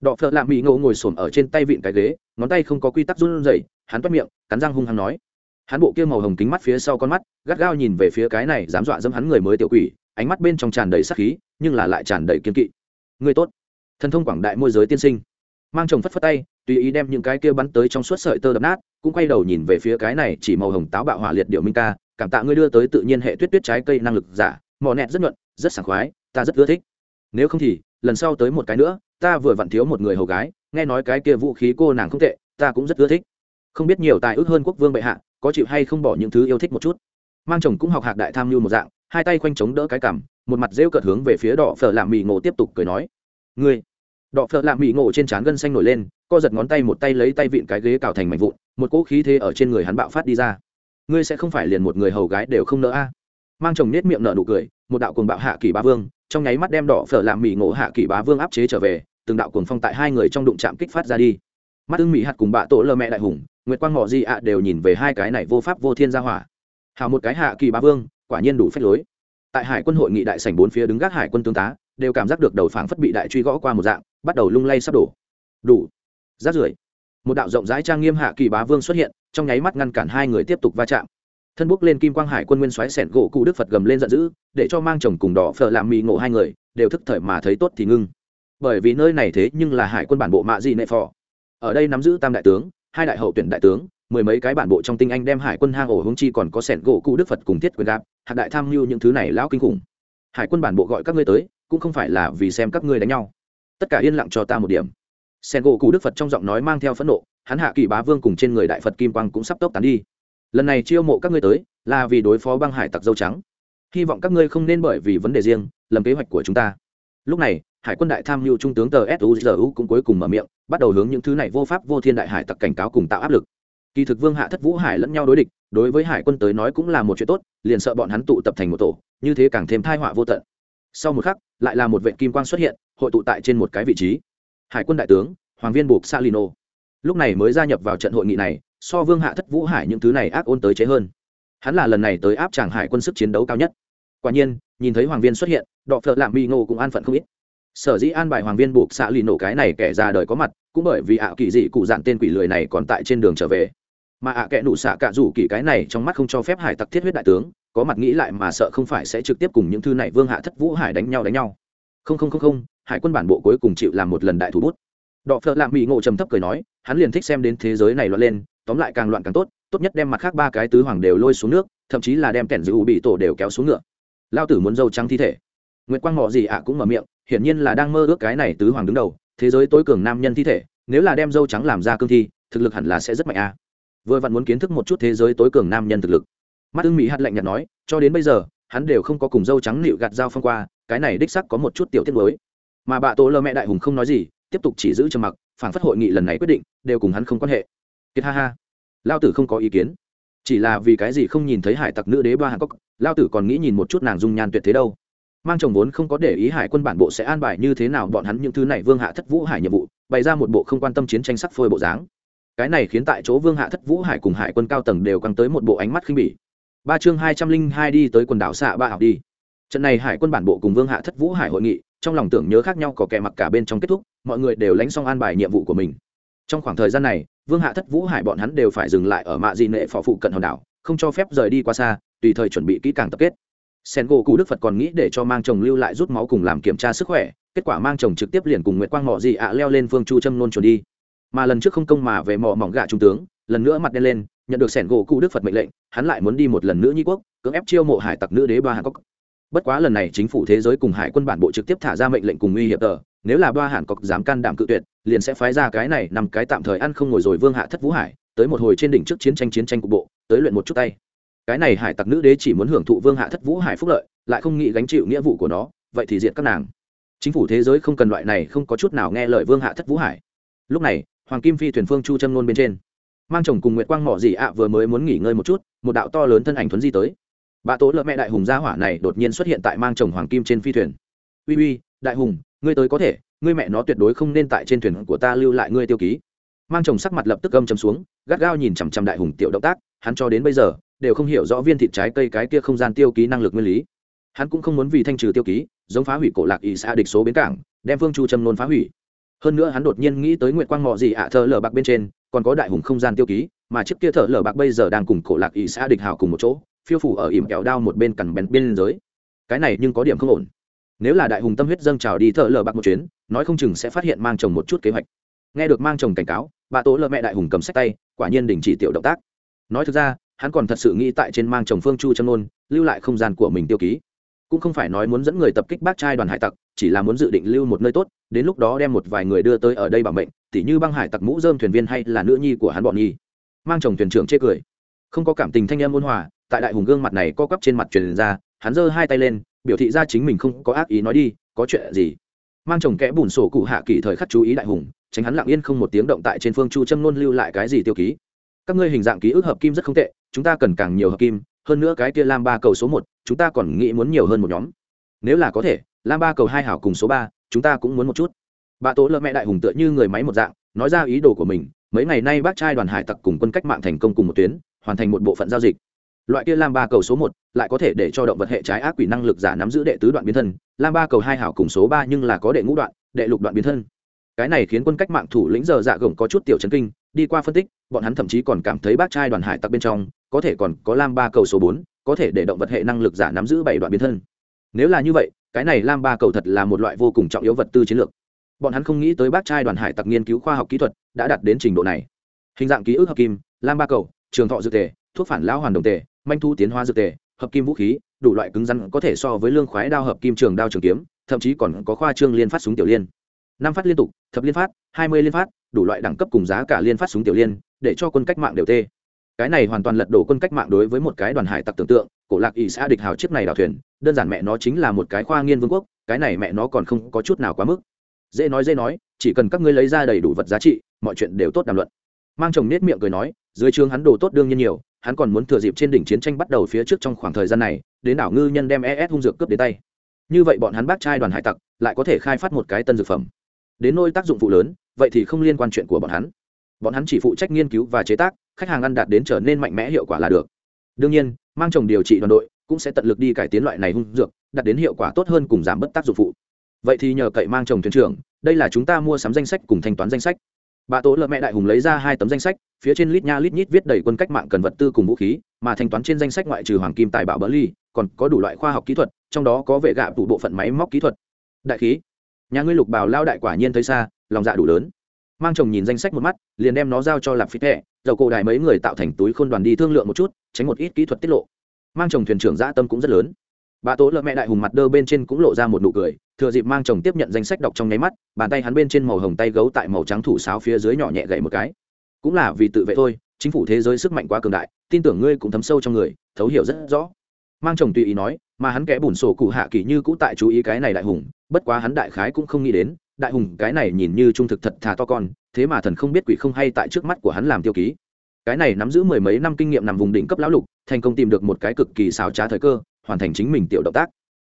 đọ phợ lạ mỹ ngộ ngồi xổm ở trên tay vịn cái ghế, ngón tay không có quy tắc run rẩy, hắn toét miệng, cắn răng hung hăng nói. Hắn bộ kia màu hồng kính mắt phía sau con mắt, gắt gao nhìn về phía cái này dám dọa dẫm hắn người mới tiểu quỷ, ánh mắt bên trong tràn đầy sắc khí, nhưng là lại tràn đầy kiên kỵ. Người tốt. Thần thông quảng đại môi giới tiên sinh. Mang chồng phất phất tay, tùy ý đem những cái kia bắn tới trong suốt sợi tơ đập nát, cũng quay đầu nhìn về phía cái này chỉ màu hồng táo bạo hỏa liệt điệu minh ca, cảm tạ ngươi đưa tới tự nhiên hệ tuyết tuyết trái cây năng lực giả mỏ nẹt rất nhuận, rất sảng khoái, ta rất ưa thích. Nếu không thì lần sau tới một cái nữa, ta vừa vặn thiếu một người hầu gái, nghe nói cái kia vũ khí cô nàng không tệ, ta cũng rất ưa thích. Không biết nhiều tài ước hơn quốc vương bệ hạ, có chịu hay không bỏ những thứ yêu thích một chút. Mang chồng cũng học hạc đại tham mưu một dạng, hai tay khoanh chống đỡ cái cằm, một mặt rêu cợt hướng về phía đỏ phở làm mì ngộ tiếp tục cười nói. Ngươi. Đỏ phở lạ mỹ ngộ trên trán gân xanh nổi lên, co giật ngón tay một tay lấy tay vịn cái ghế cào thành mảnh vụn, một cỗ khí thế ở trên người hắn bạo phát đi ra. Ngươi sẽ không phải liền một người hầu gái đều không nỡ a. Mang chồng nết miệng nở nụ cười, một đạo cuồng bạo hạ kỳ ba vương trong nháy mắt đem đỏ phở làm mỹ ngộ hạ kỳ bá vương áp chế trở về, từng đạo cuồng phong tại hai người trong đụng chạm kích phát ra đi. Mắt tương mỹ hạt cùng bạ tổ lơ mẹ đại hùng, nguyệt quang ngọ di ạ đều nhìn về hai cái này vô pháp vô thiên gia hỏa. Hào một cái hạ kỳ bá vương, quả nhiên đủ phép lối. Tại hải quân hội nghị đại sảnh bốn phía đứng gác hải quân tướng tá, đều cảm giác được đầu phảng phất bị đại truy gõ qua một dạng, bắt đầu lung lay sắp đổ. Đủ. Rát rưởi. Một đạo rộng rãi trang nghiêm hạ kỳ bá vương xuất hiện, trong nháy mắt ngăn cản hai người tiếp tục va chạm thân bốc lên kim quang hải quân nguyên xoáy sẻn gỗ cụ đức phật gầm lên giận dữ, để cho mang chồng cùng đỏ phở làm mì ngộ hai người, đều thức thời mà thấy tốt thì ngưng. Bởi vì nơi này thế nhưng là hải quân bản bộ mạ dị nệ phò. Ở đây nắm giữ tam đại tướng, hai đại hậu tuyển đại tướng, mười mấy cái bản bộ trong tinh anh đem hải quân hang ổ hướng chi còn có sẻn gỗ cụ đức phật cùng thiết quyền đạp, hạt đại tham mưu những thứ này lão kinh khủng. Hải quân bản bộ gọi các ngươi tới, cũng không phải là vì xem các ngươi đánh nhau. Tất cả yên lặng cho ta một điểm. Sẻn gỗ cụ đức phật trong giọng nói mang theo phẫn nộ, hắn hạ kỳ bá vương cùng trên người đại phật kim quang cũng sắp tốc tán đi lần này chiêu mộ các ngươi tới, là vì đối phó băng hải tặc dâu trắng. Hy vọng các ngươi không nên bởi vì vấn đề riêng, lầm kế hoạch của chúng ta. Lúc này, hải quân đại tham mưu trung tướng tờ suzu cũng cuối cùng mở miệng, bắt đầu hướng những thứ này vô pháp, vô thiên đại hải tặc cảnh cáo cùng tạo áp lực. Kỳ thực vương hạ thất vũ hải lẫn nhau đối địch, đối với hải quân tới nói cũng là một chuyện tốt, liền sợ bọn hắn tụ tập thành một tổ, như thế càng thêm thai họa vô tận. Sau một khắc, lại là một vệ kim quang xuất hiện, hội tụ tại trên một cái vị trí. Hải quân đại tướng, hoàng viên buộc salino. Lúc này mới gia nhập vào trận hội nghị này so vương hạ thất vũ hải những thứ này ác ôn tới chế hơn. Hắn là lần này tới áp tràng hải quân sức chiến đấu cao nhất. Quả nhiên, nhìn thấy hoàng viên xuất hiện, đọ phợ lạm bị ngộ cũng an phận không ít. Sở dĩ an bài hoàng viên buộc xạ lì nổ cái này kẻ ra đời có mặt, cũng bởi vì ạ kỳ dị cụ dạn tên quỷ lười này còn tại trên đường trở về. Mà ạ kẻ nụ xạ cạ rủ kỳ cái này trong mắt không cho phép hải tặc thiết huyết đại tướng, có mặt nghĩ lại mà sợ không phải sẽ trực tiếp cùng những thư này vương hạ thất vũ hải đánh nhau đánh nhau. Không không không không, hải quân bản bộ cuối cùng chịu làm một lần đại thủ bút. Đọ phợ lạm bị ngộ trầm thấp cười nói, hắn liền thích xem đến thế giới này loạn lên tóm lại càng loạn càng tốt tốt nhất đem mặt khác ba cái tứ hoàng đều lôi xuống nước, thậm chí là đem kẻn giữ bị tổ đều kéo xuống ngựa. Lao tử muốn dâu trắng thi thể. Nguyễn quang mọ gì ạ cũng mở miệng, hiển nhiên là đang mơ ước cái này tứ hoàng đứng đầu, thế giới tối cường nam nhân thi thể, nếu là đem dâu trắng làm ra cương thi, thực lực hẳn là sẽ rất mạnh a. À. vừa vặn muốn kiến thức một chút thế giới tối cường nam nhân thực lực. Mắt ưng mỹ hạt lạnh nhạt nói, cho đến bây giờ, hắn đều không có cùng dâu trắng nịu gạt dao phong qua, cái này đích sắc có một chút tiểu tiết mới. Mà bà tổ lơ mẹ đại hùng không nói gì, tiếp tục chỉ giữ trầm mặc phản phất hội nghị lần này quyết định, đều cùng hắn không quan hệ. Kiệt ha ha lao tử không có ý kiến. Chỉ là vì cái gì không nhìn thấy hải tặc nữ đế ba hàn cốc, lao tử còn nghĩ nhìn một chút nàng dung nhan tuyệt thế đâu. Mang chồng vốn không có để ý hải quân bản bộ sẽ an bài như thế nào bọn hắn những thứ này vương hạ thất vũ hải nhiệm vụ, bày ra một bộ không quan tâm chiến tranh sắc phôi bộ dáng. Cái này khiến tại chỗ vương hạ thất vũ hải cùng hải quân cao tầng đều căng tới một bộ ánh mắt khinh bỉ. Ba chương hai trăm linh hai đi tới quần đảo xạ ba học đi. Trận này hải quân bản bộ cùng vương hạ thất vũ hải hội nghị, trong lòng tưởng nhớ khác nhau có kẻ mặc cả bên trong kết thúc, mọi người đều lánh xong an bài nhiệm vụ của mình. Trong khoảng thời gian này vương hạ thất vũ hải bọn hắn đều phải dừng lại ở mạ di nệ phò phụ cận hòn đảo, không cho phép rời đi qua xa, tùy thời chuẩn bị kỹ càng tập kết. Sen gỗ cụ đức phật còn nghĩ để cho mang chồng lưu lại rút máu cùng làm kiểm tra sức khỏe, kết quả mang chồng trực tiếp liền cùng nguyễn quang mọ gì ạ leo lên phương chu châm nôn trốn đi. Mà lần trước không công mà về mỏ mỏng gạ trung tướng, lần nữa mặt đen lên, nhận được sẻn gỗ cụ đức phật mệnh lệnh, hắn lại muốn đi một lần nữa nhi quốc, cưỡng ép chiêu mộ hải tặc nữ đế ba hàn cốc bất quá lần này chính phủ thế giới cùng hải quân bản bộ trực tiếp thả ra mệnh lệnh cùng uy hiểm tờ nếu là ba hàn cọc dám can đảm cự tuyệt, liền sẽ phái ra cái này nằm cái tạm thời ăn không ngồi rồi vương hạ thất vũ hải, tới một hồi trên đỉnh trước chiến tranh chiến tranh cục bộ, tới luyện một chút tay. Cái này hải tặc nữ đế chỉ muốn hưởng thụ vương hạ thất vũ hải phúc lợi, lại không nghĩ gánh chịu nghĩa vụ của nó, vậy thì diệt các nàng. Chính phủ thế giới không cần loại này, không có chút nào nghe lời vương hạ thất vũ hải. Lúc này, hoàng kim phi thuyền phương chu châm nôn bên trên. Mang chồng cùng nguyệt quang mỏ dị ạ vừa mới muốn nghỉ ngơi một chút, một đạo to lớn thân ảnh thuấn di tới. Bà tố lợ mẹ đại hùng gia hỏa này đột nhiên xuất hiện tại mang chồng hoàng kim trên phi thuyền. Uy uy, đại hùng ngươi tới có thể, ngươi mẹ nó tuyệt đối không nên tại trên thuyền của ta lưu lại ngươi tiêu ký. Mang chồng sắc mặt lập tức gâm chấm xuống, gắt gao nhìn chằm chằm đại hùng tiểu động tác, hắn cho đến bây giờ, đều không hiểu rõ viên thịt trái cây cái kia không gian tiêu ký năng lực nguyên lý. Hắn cũng không muốn vì thanh trừ tiêu ký, giống phá hủy cổ lạc ỵ xa địch số bến cảng, đem phương chu châm nôn phá hủy. Hơn nữa hắn đột nhiên nghĩ tới nguyện quang mọ gì ạ, thờ lờ bạc bên trên, còn có đại hùng không gian tiêu ký, mà chiếc kia thờ lờ bạc bây giờ đang cùng cổ lạc ỵ xa địch hào cùng một chỗ, phiêu phủ ở ỉm kẹo đao một bên cằn bén biên giới cái này nhưng có điểm không ổn nếu là đại hùng tâm huyết dâng trào đi thợ lờ bạc một chuyến, nói không chừng sẽ phát hiện mang chồng một chút kế hoạch. Nghe được mang chồng cảnh cáo, bà tố lờ mẹ đại hùng cầm sách tay, quả nhiên đình chỉ tiểu động tác. Nói thực ra, hắn còn thật sự nghĩ tại trên mang chồng phương chu châm nôn lưu lại không gian của mình tiêu ký. Cũng không phải nói muốn dẫn người tập kích bác trai đoàn hải tặc, chỉ là muốn dự định lưu một nơi tốt, đến lúc đó đem một vài người đưa tới ở đây bảo mệnh, tỉ như băng hải tặc mũ dơm thuyền viên hay là nữ nhi của hắn bọn nhi. Mang chồng thuyền trưởng chê cười. Không có cảm tình thanh em ôn hòa, tại đại hùng gương mặt này co cắp trên mặt truyền ra hắn giơ hai tay lên, biểu thị ra chính mình không có ác ý nói đi, có chuyện gì? Mang chồng kẽ bùn sổ cụ hạ kỳ thời khắc chú ý đại hùng, tránh hắn lặng yên không một tiếng động tại trên phương chu châm luôn lưu lại cái gì tiêu ký. Các ngươi hình dạng ký ức hợp kim rất không tệ, chúng ta cần càng nhiều hợp kim, hơn nữa cái kia lam ba cầu số một, chúng ta còn nghĩ muốn nhiều hơn một nhóm. Nếu là có thể lam ba cầu hai hảo cùng số ba, chúng ta cũng muốn một chút. Bà tố lợ mẹ đại hùng tựa như người máy một dạng, nói ra ý đồ của mình, mấy ngày nay bác trai đoàn hải tặc cùng quân cách mạng thành công cùng một tuyến, hoàn thành một bộ phận giao dịch loại kia lam ba cầu số một lại có thể để cho động vật hệ trái ác quỷ năng lực giả nắm giữ đệ tứ đoạn biến thân. Lam ba cầu hai hảo cùng số ba nhưng là có đệ ngũ đoạn, đệ lục đoạn biến thân. Cái này khiến quân cách mạng thủ lĩnh giờ dạ gồng có chút tiểu chấn kinh, đi qua phân tích, bọn hắn thậm chí còn cảm thấy bác trai đoàn hải tặc bên trong, có thể còn có lam ba cầu số bốn, có thể để động vật hệ năng lực giả nắm giữ bảy đoạn biến thân. Nếu là như vậy, cái này lam ba cầu thật là một loại vô cùng trọng yếu vật tư chiến lược. Bọn hắn không nghĩ tới bác trai đoàn hải tặc nghiên cứu khoa học kỹ thuật đã đạt đến trình độ này. Hình dạng ký ức hợp kim, lam ba cầu, trường thọ dược tề, thuốc phản lão hoàn đồng tề manh thu tiến hóa dược tề, hợp kim vũ khí, đủ loại cứng rắn có thể so với lương khoái đao hợp kim trường đao trường kiếm, thậm chí còn có khoa trương liên phát súng tiểu liên. Năm phát liên tục, thập liên phát, hai mươi liên phát, đủ loại đẳng cấp cùng giá cả liên phát súng tiểu liên, để cho quân cách mạng đều tê. Cái này hoàn toàn lật đổ quân cách mạng đối với một cái đoàn hải tặc tưởng tượng, cổ lạc ỷ xã địch hào chiếc này đào thuyền, đơn giản mẹ nó chính là một cái khoa nghiên vương quốc, cái này mẹ nó còn không có chút nào quá mức. Dễ nói dễ nói, chỉ cần các ngươi lấy ra đầy đủ vật giá trị, mọi chuyện đều tốt đàm luận. Mang chồng nết miệng cười nói, dưới trường hắn đồ tốt đương nhiên nhiều hắn còn muốn thừa dịp trên đỉnh chiến tranh bắt đầu phía trước trong khoảng thời gian này, đến đảo ngư nhân đem es hung dược cướp đến tay. Như vậy bọn hắn bác trai đoàn hải tặc lại có thể khai phát một cái tân dược phẩm. Đến nôi tác dụng phụ lớn, vậy thì không liên quan chuyện của bọn hắn. Bọn hắn chỉ phụ trách nghiên cứu và chế tác, khách hàng ăn đạt đến trở nên mạnh mẽ hiệu quả là được. Đương nhiên, mang chồng điều trị đoàn đội cũng sẽ tận lực đi cải tiến loại này hung dược, đạt đến hiệu quả tốt hơn cùng giảm bớt tác dụng phụ. Vậy thì nhờ cậy mang chồng thuyền trưởng, đây là chúng ta mua sắm danh sách cùng thanh toán danh sách bà tố lợ mẹ đại hùng lấy ra hai tấm danh sách, phía trên lít nha lít nhít viết đầy quân cách mạng cần vật tư cùng vũ khí, mà thanh toán trên danh sách ngoại trừ hoàng kim tài bảo bỡ ly, còn có đủ loại khoa học kỹ thuật, trong đó có vệ gạ tụ bộ phận máy móc kỹ thuật. Đại khí. Nhà ngươi lục bảo lao đại quả nhiên thấy xa, lòng dạ đủ lớn. Mang chồng nhìn danh sách một mắt, liền đem nó giao cho lạp phít thẻ dầu cổ đại mấy người tạo thành túi khôn đoàn đi thương lượng một chút, tránh một ít kỹ thuật tiết lộ. Mang chồng thuyền trưởng dã tâm cũng rất lớn bà tố lợ mẹ đại hùng mặt đơ bên trên cũng lộ ra một nụ cười, thừa dịp mang chồng tiếp nhận danh sách đọc trong nháy mắt, bàn tay hắn bên trên màu hồng tay gấu tại màu trắng thủ sáo phía dưới nhỏ nhẹ gậy một cái. Cũng là vì tự vệ thôi, chính phủ thế giới sức mạnh quá cường đại, tin tưởng ngươi cũng thấm sâu trong người, thấu hiểu rất rõ. Mang chồng tùy ý nói, mà hắn kẽ bùn sổ cụ hạ kỳ như cũ tại chú ý cái này đại hùng, bất quá hắn đại khái cũng không nghĩ đến, đại hùng cái này nhìn như trung thực thật thà to con, thế mà thần không biết quỷ không hay tại trước mắt của hắn làm tiêu ký. Cái này nắm giữ mười mấy năm kinh nghiệm nằm vùng đỉnh cấp lão lục, thành công tìm được một cái cực kỳ xào trá thời cơ hoàn thành chính mình tiểu động tác.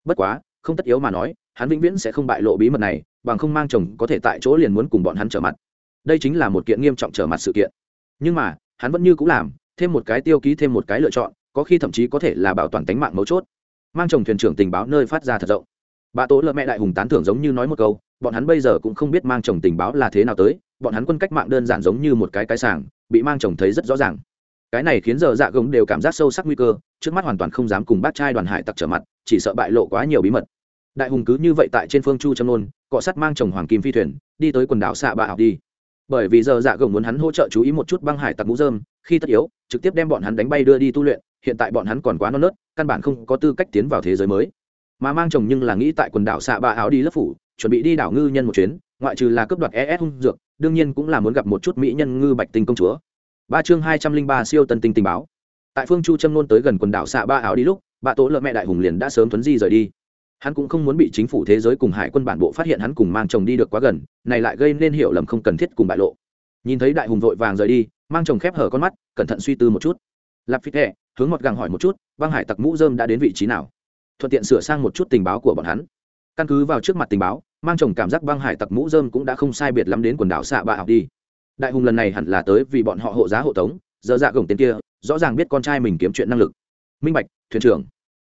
Bất quá, không tất yếu mà nói, hắn vĩnh viễn sẽ không bại lộ bí mật này, bằng không mang chồng có thể tại chỗ liền muốn cùng bọn hắn trở mặt. Đây chính là một kiện nghiêm trọng trở mặt sự kiện. Nhưng mà, hắn vẫn như cũng làm, thêm một cái tiêu ký thêm một cái lựa chọn, có khi thậm chí có thể là bảo toàn tính mạng mấu chốt. Mang chồng thuyền trưởng tình báo nơi phát ra thật rộng. Bà tố lợ mẹ đại hùng tán thưởng giống như nói một câu, bọn hắn bây giờ cũng không biết mang chồng tình báo là thế nào tới, bọn hắn quân cách mạng đơn giản giống như một cái cái sàng bị mang chồng thấy rất rõ ràng. Cái này khiến giờ dạ gồng đều cảm giác sâu sắc nguy cơ trước mắt hoàn toàn không dám cùng bác trai đoàn hải tặc trở mặt, chỉ sợ bại lộ quá nhiều bí mật. Đại hùng cứ như vậy tại trên phương chu châm nôn, cọ sắt mang chồng hoàng kim phi thuyền, đi tới quần đảo xạ bạ học đi. Bởi vì giờ dạ gồng muốn hắn hỗ trợ chú ý một chút băng hải tặc mũ dơm khi tất yếu, trực tiếp đem bọn hắn đánh bay đưa đi tu luyện, hiện tại bọn hắn còn quá non nớt, căn bản không có tư cách tiến vào thế giới mới. Mà mang chồng nhưng là nghĩ tại quần đảo xạ bạ áo đi lớp phủ, chuẩn bị đi đảo ngư nhân một chuyến, ngoại trừ là cướp đoạt es hung dược, đương nhiên cũng là muốn gặp một chút mỹ nhân ngư bạch tinh công chúa. Ba chương hai trăm linh ba siêu tân tinh tình báo tại phương chu châm nôn tới gần quần đảo xạ ba áo đi lúc, bà tố lợ mẹ đại hùng liền đã sớm thuấn di rời đi. Hắn cũng không muốn bị chính phủ thế giới cùng hải quân bản bộ phát hiện hắn cùng mang chồng đi được quá gần, này lại gây nên hiểu lầm không cần thiết cùng bại lộ. Nhìn thấy đại hùng vội vàng rời đi, mang chồng khép hở con mắt, cẩn thận suy tư một chút. Lạp phi thẹ hướng ngọt gàng hỏi một chút, băng hải tặc mũ dơm đã đến vị trí nào? Thuận tiện sửa sang một chút tình báo của bọn hắn. Căn cứ vào trước mặt tình báo, mang chồng cảm giác băng hải tặc mũ dơm cũng đã không sai biệt lắm đến quần đảo xạ bạ học đi. Đại hùng lần này hẳn là tới vì bọn họ hộ giá hộ tống, giờ dạ gồng tên kia rõ ràng biết con trai mình kiếm chuyện năng lực. Minh bạch, thuyền trưởng.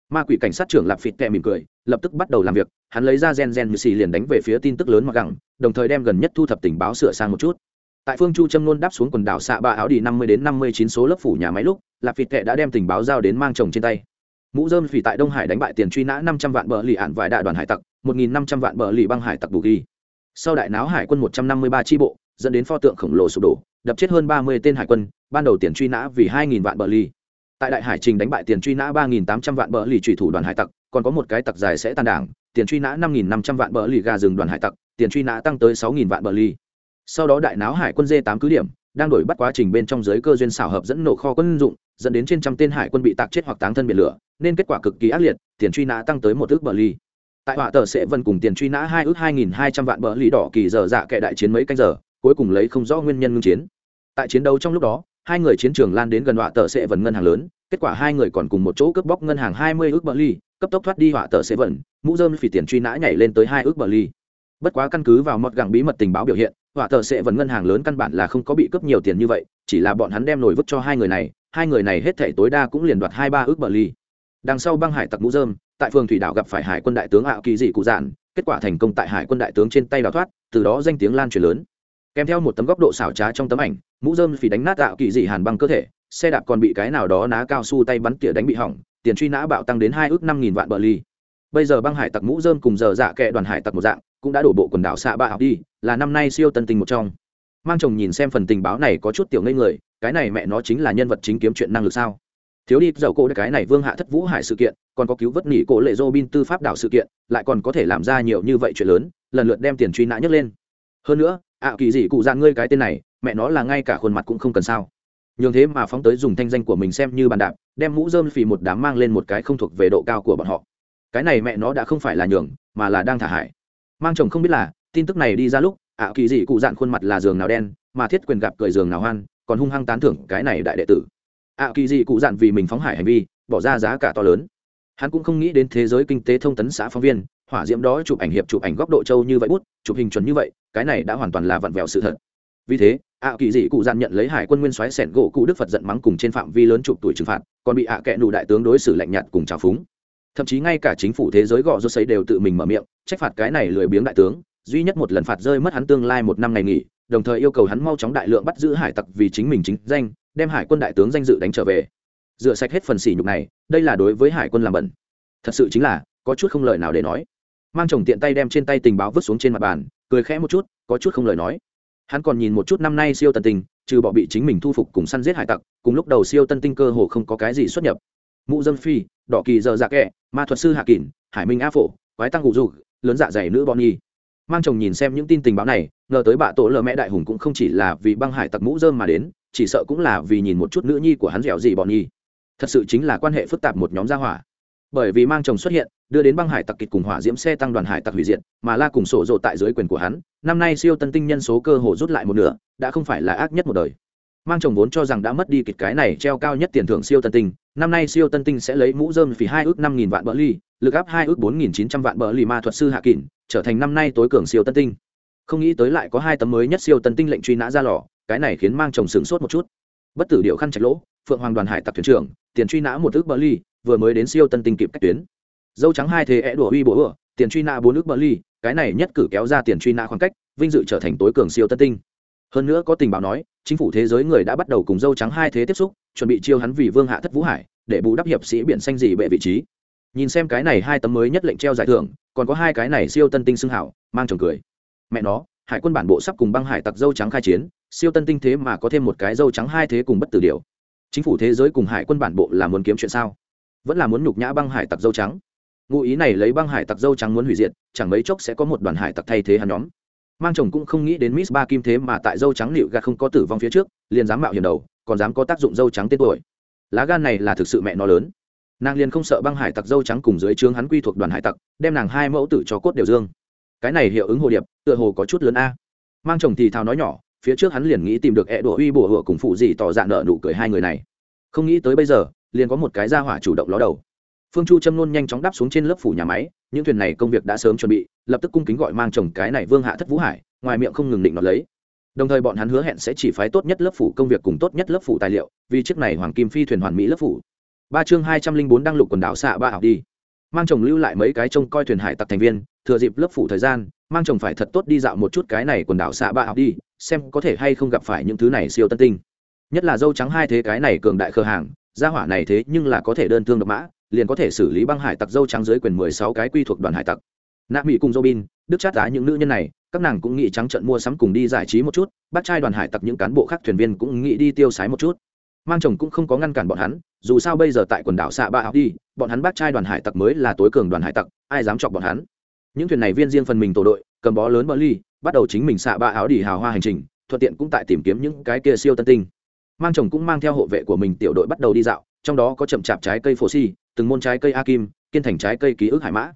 Ma quỷ cảnh sát trưởng lạp phịt tẹ mỉm cười, lập tức bắt đầu làm việc. Hắn lấy ra gen gen như xì liền đánh về phía tin tức lớn mặc gẳng, đồng thời đem gần nhất thu thập tình báo sửa sang một chút. Tại phương chu châm nôn đáp xuống quần đảo xạ ba áo đi năm mươi đến năm mươi chín số lớp phủ nhà máy lúc, lạp phịt tẹ đã đem tình báo giao đến mang chồng trên tay. Mũ dơm phỉ tại đông hải đánh bại tiền truy nã năm trăm vạn bờ lì ạn vài đại đoàn hải tặc, một nghìn năm trăm vạn bờ lì băng hải tặc bù ghi. Sau đại náo hải quân một trăm năm mươi ba tri bộ dẫn đến pho tượng khổng lồ sụp đổ, đập chết hơn ba mươi tên hải quân, ban đầu tiền truy nã vì hai nghìn vạn bờ ly tại đại hải trình đánh bại tiền truy nã ba nghìn tám trăm vạn bờ ly trùy thủ đoàn hải tặc, còn có một cái tặc dài sẽ tàn đảng, tiền truy nã năm nghìn năm trăm vạn bờ ly gà rừng đoàn hải tặc, tiền truy nã tăng tới sáu nghìn vạn bờ ly sau đó đại náo hải quân dê tám cứ điểm, đang đổi bắt quá trình bên trong giới cơ duyên xảo hợp dẫn nổ kho quân dụng, dẫn đến trên trăm tên hải quân bị tạc chết hoặc táng thân biển lửa, nên kết quả cực kỳ ác liệt, tiền truy nã tăng tới một ước bờ ly tại họa tờ sẽ vân cùng tiền truy nã hai ước hai nghìn hai trăm vạn bờ ly đỏ kỳ giờ dạ kệ đại chiến mấy canh giờ cuối cùng lấy không rõ nguyên nhân ngưng chiến. Tại chiến đấu trong lúc đó, hai người chiến trường lan đến gần họa tờ sẽ vần ngân hàng lớn, kết quả hai người còn cùng một chỗ cướp bóc ngân hàng hai mươi ước bờ ly cấp tốc thoát đi họa tờ sẽ vần, mũ dơm phỉ tiền truy nã nhảy lên tới hai ước bờ ly bất quá căn cứ vào mọt gẳng bí mật tình báo biểu hiện, họa tờ sẽ vần ngân hàng lớn căn bản là không có bị cướp nhiều tiền như vậy, chỉ là bọn hắn đem nổi vứt cho hai người này, hai người này hết thể tối đa cũng liền đoạt hai ba ước bờ ly đằng sau băng hải tặc mũ dơm tại phường thủy đảo gặp phải hải quân đại tướng ảo kỳ dị cụ giản kết quả thành công tại hải quân đại tướng trên tay đào thoát, từ đó danh tiếng lan truyền lớn kèm theo một tấm góc độ xảo trá trong tấm ảnh, mũ dơm phỉ đánh nát tạo kỳ dị hàn băng cơ thể, xe đạp còn bị cái nào đó ná cao su tay bắn tỉa đánh bị hỏng, tiền truy nã bạo tăng đến hai ước năm nghìn vạn bờ ly. Bây giờ băng hải tặc mũ dơm cùng giờ dạ kệ đoàn hải tặc một dạng, cũng đã đổ bộ quần đảo xạ ba học đi, là năm nay siêu tân tình một trong. Mang chồng nhìn xem phần tình báo này có chút tiểu ngây người, cái này mẹ nó chính là nhân vật chính kiếm chuyện năng lực sao? Thiếu đi, dầu cổ cái này vương hạ thất vũ hải sự kiện, còn có cứu vớt nỉ cổ lệ dô bin tư pháp đảo sự kiện, lại còn có thể làm ra nhiều như vậy chuyện lớn, lần lượt đem tiền truy nã nhấc lên hơn nữa, ạ kỳ dị cụ dạng ngươi cái tên này, mẹ nó là ngay cả khuôn mặt cũng không cần sao. Nhường thế mà phóng tới dùng thanh danh của mình xem như bàn đạp, đem mũ dơm phì một đám mang lên một cái không thuộc về độ cao của bọn họ. Cái này mẹ nó đã không phải là nhường, mà là đang thả hải mang chồng không biết là, tin tức này đi ra lúc, ạ kỳ dị cụ dạn khuôn mặt là giường nào đen, mà thiết quyền gặp cười giường nào hoan, còn hung hăng tán thưởng cái này đại đệ tử. Ạ kỳ dị cụ dạn vì mình phóng hải hành vi, bỏ ra giá cả to lớn. Hắn cũng không nghĩ đến thế giới kinh tế thông tấn xã phóng viên hỏa diễm đó chụp ảnh hiệp chụp ảnh góc độ châu như vậy bút, chụp hình chuẩn như vậy, cái này đã hoàn toàn là vặn vẹo sự thật. Vì thế, ạ kỳ dị cụ dạn nhận lấy hải quân nguyên soái sẻn gỗ cụ đức phật giận mắng cùng trên phạm vi lớn chụp tuổi trừng phạt, còn bị ạ kệ nụ đại tướng đối xử lạnh nhạt cùng trào phúng. Thậm chí ngay cả chính phủ thế giới gọ rốt sấy đều tự mình mở miệng, trách phạt cái này lười biếng đại tướng, duy nhất một lần phạt rơi mất hắn tương lai một năm ngày nghỉ, đồng thời yêu cầu hắn mau chóng đại lượng bắt giữ hải tặc vì chính mình chính danh, đem hải quân đại tướng danh dự đánh trở về. Rửa sạch hết phần sỉ nhục này, đây là đối với hải quân làm bẩn. Thật sự chính là, có chút không lời nào để nói mang chồng tiện tay đem trên tay tình báo vứt xuống trên mặt bàn, cười khẽ một chút, có chút không lời nói. Hắn còn nhìn một chút năm nay siêu tân tinh trừ bỏ bị chính mình thu phục cùng săn giết hải tặc, cùng lúc đầu siêu tân tinh cơ hồ không có cái gì xuất nhập. Mụ dâm phi, đỏ kỳ giờ dạ kẹ ma thuật sư hạ kỳn hải minh a phổ, quái tăng hụ dục, lớn dạ dày nữ bọn nhi mang chồng nhìn xem những tin tình báo này, ngờ tới bạ tổ lờ mẹ đại hùng cũng không chỉ là vì băng hải tặc mũ dơm mà đến, chỉ sợ cũng là vì nhìn một chút nữ nhi của hắn dẻo gì bọn nhi thật sự chính là quan hệ phức tạp một nhóm gia hỏa bởi vì mang chồng xuất hiện, đưa đến băng hải tặc kịch cùng hỏa diễm xe tăng đoàn hải tặc hủy diệt, mà la cùng sổ rộ tại dưới quyền của hắn, năm nay siêu tân tinh nhân số cơ hồ rút lại một nửa, đã không phải là ác nhất một đời. Mang chồng vốn cho rằng đã mất đi kịch cái này treo cao nhất tiền thưởng siêu tân tinh, năm nay siêu tân tinh sẽ lấy mũ dơm phí hai ước năm nghìn vạn bờ ly lực áp hai ước bốn nghìn chín trăm vạn bờ ly ma thuật sư hạ kỳn trở thành năm nay tối cường siêu tân tinh. Không nghĩ tới lại có hai tấm mới nhất siêu tân tinh lệnh truy nã ra lò, cái này khiến mang chồng sửng sốt một chút. Bất tử điệu khăn chạch lỗ, phượng hoàng đoàn hải tặc thuyền trưởng, tiền truy nã một ước bờ ly vừa mới đến siêu tân tinh kịp cách tuyến. Dâu trắng hai thế é đùa uy bộ ửa tiền truy nã bốn nước bờ ly cái này nhất cử kéo ra tiền truy nã khoảng cách, vinh dự trở thành tối cường siêu tân tinh. Hơn nữa có tình báo nói, chính phủ thế giới người đã bắt đầu cùng dâu trắng hai thế tiếp xúc, chuẩn bị chiêu hắn vì vương hạ thất vũ hải, để bù đắp hiệp sĩ biển xanh dị bệ vị trí. Nhìn xem cái này hai tấm mới nhất lệnh treo giải thưởng, còn có hai cái này siêu tân tinh xưng hảo, mang chồng cười. Mẹ nó, hải quân bản bộ sắp cùng băng hải tặc dâu trắng khai chiến, siêu tân tinh thế mà có thêm một cái dâu trắng hai thế cùng bất tử điều. Chính phủ thế giới cùng hải quân bản bộ là muốn kiếm chuyện sao? Vẫn là muốn nhục nhã băng hải tặc dâu trắng. Ngụ ý này lấy băng hải tặc dâu trắng muốn hủy diệt, chẳng mấy chốc sẽ có một đoàn hải tặc thay thế hắn nhóm. Mang chồng cũng không nghĩ đến miss ba kim thế mà tại dâu trắng liệu gạt không có tử vong phía trước, liền dám mạo hiểm đầu, còn dám có tác dụng dâu trắng tên tuổi. Lá gan này là thực sự mẹ nó lớn. Nàng liền không sợ băng hải tặc dâu trắng cùng dưới trướng hắn quy thuộc đoàn hải tặc, đem nàng hai mẫu tử cho cốt đều dương. Cái này hiệu ứng hồ điệp, tựa hồ có chút lớn a. Mang chồng thì thào nói nhỏ, phía trước hắn liền nghĩ tìm được e đùa uy bùa hựa cùng phụ gì tỏ dạ nợ nụ cười hai người này. Không nghĩ tới bây giờ liền có một cái ra hỏa chủ động ló đầu. Phương chu châm nôn nhanh chóng đáp xuống trên lớp phủ nhà máy, những thuyền này công việc đã sớm chuẩn bị, lập tức cung kính gọi mang chồng cái này vương hạ thất vũ hải, ngoài miệng không ngừng định đoạt lấy. Đồng thời bọn hắn hứa hẹn sẽ chỉ phái tốt nhất lớp phủ công việc cùng tốt nhất lớp phủ tài liệu, vì chiếc này hoàng kim phi thuyền hoàn mỹ lớp phủ. Ba chương hai trăm linh bốn đăng lục quần đảo xạ ba học đi. Mang chồng lưu lại mấy cái trông coi thuyền hải tặc thành viên, thừa dịp lớp phủ thời gian, mang chồng phải thật tốt đi dạo một chút cái này quần đảo xạ ba học đi, xem có thể hay không gặp phải những thứ này siêu tân tinh. Nhất là dâu trắng hai thế cái này cường đại khờ hàng gia hỏa này thế nhưng là có thể đơn thương độc mã, liền có thể xử lý băng hải tặc dâu trắng dưới quyền mười sáu cái quy thuộc đoàn hải tặc. Nạ mỹ cùng robin, đức chát đá những nữ nhân này, các nàng cũng nghĩ trắng trận mua sắm cùng đi giải trí một chút, bắt trai đoàn hải tặc những cán bộ khác thuyền viên cũng nghĩ đi tiêu sái một chút. Mang chồng cũng không có ngăn cản bọn hắn, dù sao bây giờ tại quần đảo xạ ba học đi, bọn hắn bắt trai đoàn hải tặc mới là tối cường đoàn hải tặc, ai dám chọc bọn hắn? Những thuyền này viên riêng phần mình tổ đội, cầm bó lớn bờ ly bắt đầu chính mình xạ ba áo đi hào hoa hành trình, thuận tiện cũng tại tìm kiếm những cái kia siêu tân tinh mang chồng cũng mang theo hộ vệ của mình tiểu đội bắt đầu đi dạo, trong đó có chậm chạp trái cây phổ si, từng môn trái cây a kim, kiên thành trái cây ký ức hải mã.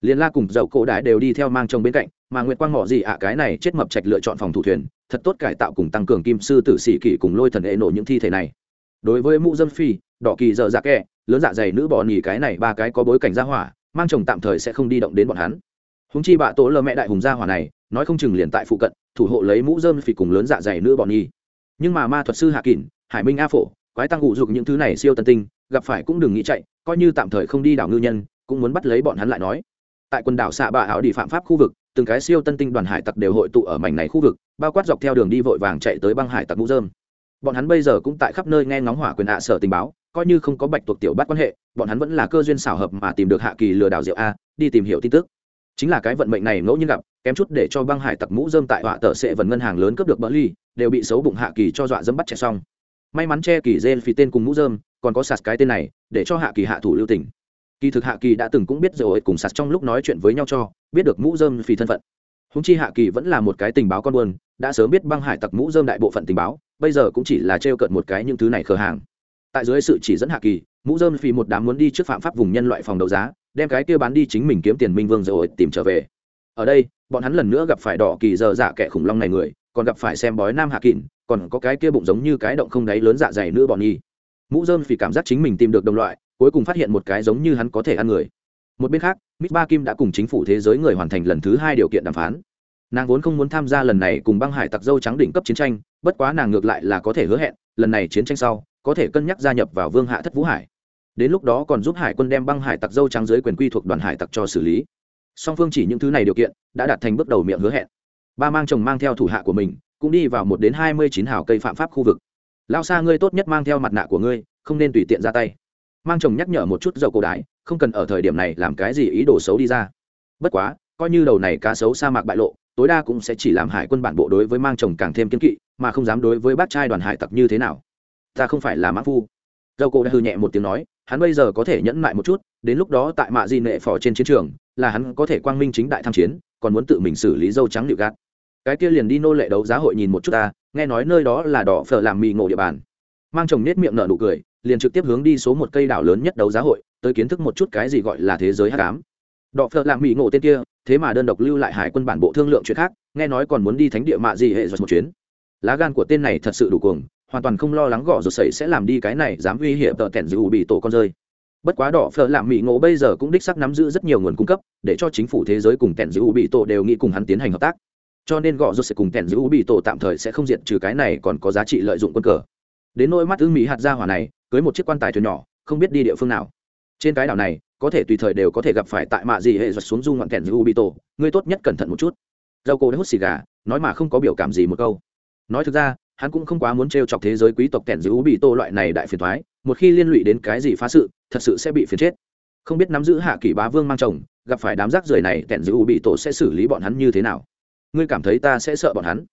Liên la cùng dậu cổ đại đều đi theo mang chồng bên cạnh, mà nguyệt quang ngỏ gì ạ, cái này chết mập trạch lựa chọn phòng thủ thuyền, thật tốt cải tạo cùng tăng cường kim sư tử sĩ kỷ cùng lôi thần hệ nổ những thi thể này. Đối với mũ dâm phi, đỏ kỳ dở dạ kẹ, lớn dạ dày nữ bỏ nhì cái này ba cái có bối cảnh gia hỏa, mang chồng tạm thời sẽ không đi động đến bọn hắn. Húng chi bạ tổ lơ mẹ đại hùng gia hỏa này, nói không chừng liền tại phụ cận, thủ hộ lấy mũ dơm phì cùng lớn dạ dày nữ bọn nhi nhưng mà ma thuật sư hạ kỳn hải minh a phổ, quái tăng ngụ dục những thứ này siêu tân tinh, gặp phải cũng đừng nghĩ chạy, coi như tạm thời không đi đảo ngư nhân, cũng muốn bắt lấy bọn hắn lại nói. Tại quần đảo xạ bạ ảo đi phạm pháp khu vực, từng cái siêu tân tinh đoàn hải tặc đều hội tụ ở mảnh này khu vực, bao quát dọc theo đường đi vội vàng chạy tới băng hải tặc ngũ dơm bọn hắn bây giờ cũng tại khắp nơi nghe ngóng hỏa quyền ạ sở tình báo, coi như không có bạch tuộc tiểu bắt quan hệ, bọn hắn vẫn là cơ duyên xảo hợp mà tìm được hạ kỳ lừa đảo rượu a, đi tìm hiểu tin tức chính là cái vận mệnh này ngẫu nhiên gặp kém chút để cho băng hải tặc mũ dơm tại họa tờ sệ vần ngân hàng lớn cướp được bỡ ly đều bị xấu bụng hạ kỳ cho dọa dẫm bắt trẻ xong. May mắn che kỳ dê phi tên cùng mũ dơm còn có sạt cái tên này để cho hạ kỳ hạ thủ lưu tỉnh kỳ thực hạ kỳ đã từng cũng biết rồi cùng sạt trong lúc nói chuyện với nhau cho biết được mũ dơm phi thân phận. Húng chi hạ kỳ vẫn là một cái tình báo con buồn, đã sớm biết băng hải tặc mũ dơm đại bộ phận tình báo bây giờ cũng chỉ là trêu cận một cái những thứ này khờ hàng. Tại dưới sự chỉ dẫn hạ kỳ mũ dơm phi một đám muốn đi trước phạm pháp vùng nhân loại phòng đấu giá đem cái kia bán đi chính mình kiếm tiền minh vương rồi tìm trở về. Ở đây, bọn hắn lần nữa gặp phải đỏ kỳ giờ dạ kẻ khủng long này người, còn gặp phải xem bói nam hạ kịn, còn có cái kia bụng giống như cái động không đáy lớn dạ dày nữa bọn nhi. Mũ dơm vì cảm giác chính mình tìm được đồng loại, cuối cùng phát hiện một cái giống như hắn có thể ăn người. Một bên khác mít ba kim đã cùng chính phủ thế giới người hoàn thành lần thứ hai điều kiện đàm phán. Nàng vốn không muốn tham gia lần này cùng băng hải tặc dâu trắng đỉnh cấp chiến tranh, bất quá nàng ngược lại là có thể hứa hẹn, lần này chiến tranh sau, có thể cân nhắc gia nhập vào vương hạ thất vũ hải đến lúc đó còn giúp hải quân đem băng hải tặc dâu trắng dưới quyền quy thuộc đoàn hải tặc cho xử lý. Song phương chỉ những thứ này điều kiện, đã đạt thành bước đầu miệng hứa hẹn. Ba mang chồng mang theo thủ hạ của mình, cũng đi vào một đến hai mươi chín hào cây phạm pháp khu vực. Lao xa ngươi tốt nhất mang theo mặt nạ của ngươi, không nên tùy tiện ra tay. Mang chồng nhắc nhở một chút dầu cổ đái không cần ở thời điểm này làm cái gì ý đồ xấu đi ra. Bất quá, coi như đầu này cá xấu sa mạc bại lộ, tối đa cũng sẽ chỉ làm hải quân bản bộ đối với mang chồng càng thêm kiên kỵ, mà không dám đối với bác trai đoàn hải tặc như thế nào. Ta không phải là mã phu dầu cổ đã hư nhẹ một tiếng nói, hắn bây giờ có thể nhẫn lại một chút, đến lúc đó tại mạ di nệ phò trên chiến trường, là hắn có thể quang minh chính đại tham chiến, còn muốn tự mình xử lý dâu trắng liệu gạt. Cái kia liền đi nô lệ đấu giá hội nhìn một chút ta, nghe nói nơi đó là đỏ phở làm mì ngộ địa bàn. Mang chồng nết miệng nở nụ cười, liền trực tiếp hướng đi số một cây đảo lớn nhất đấu giá hội, tới kiến thức một chút cái gì gọi là thế giới hát cám đỏ phở làm mì ngộ tên kia, thế mà đơn độc lưu lại hải quân bản bộ thương lượng chuyện khác, nghe nói còn muốn đi thánh địa mạ gì hệ giật một chuyến. Lá gan của tên này thật sự đủ cuồng hoàn toàn không lo lắng gõ rột sẩy sẽ làm đi cái này, dám uy hiểm tợ tẻn giữ bị tổ con rơi. Bất quá đỏ phở làm mỹ ngộ bây giờ cũng đích sắc nắm giữ rất nhiều nguồn cung cấp, để cho chính phủ thế giới cùng tẻn giữ bị tổ đều nghĩ cùng hắn tiến hành hợp tác. Cho nên gõ rột sẽ cùng tẻn giữ bị tổ tạm thời sẽ không diệt trừ cái này còn có giá trị lợi dụng quân cờ. Đến nỗi mắt ưng mỹ hạt ra hỏa này, cưới một chiếc quan tài thuyền nhỏ, không biết đi địa phương nào. Trên cái đảo này, có thể tùy thời đều có thể gặp phải tại mạ gì hệ giật xuống du ngoạn kèn giữ bị tổ, ngươi tốt nhất cẩn thận một chút. Dầu cô đã hút xì gà, nói mà không có biểu cảm gì một câu. Nói thực ra hắn cũng không quá muốn t chọc thế giới quý tộc kẻn giữ bị tô loại này đại phiền thoái, một khi liên lụy đến cái gì phá sự, thật sự sẽ bị phiền chết. Không biết nắm giữ hạ kỷ bá vương mang chồng, gặp phải đám rác rưởi này, kẻn giữ bị tổ sẽ xử lý bọn hắn như thế nào? Ngươi cảm thấy ta sẽ sợ bọn hắn?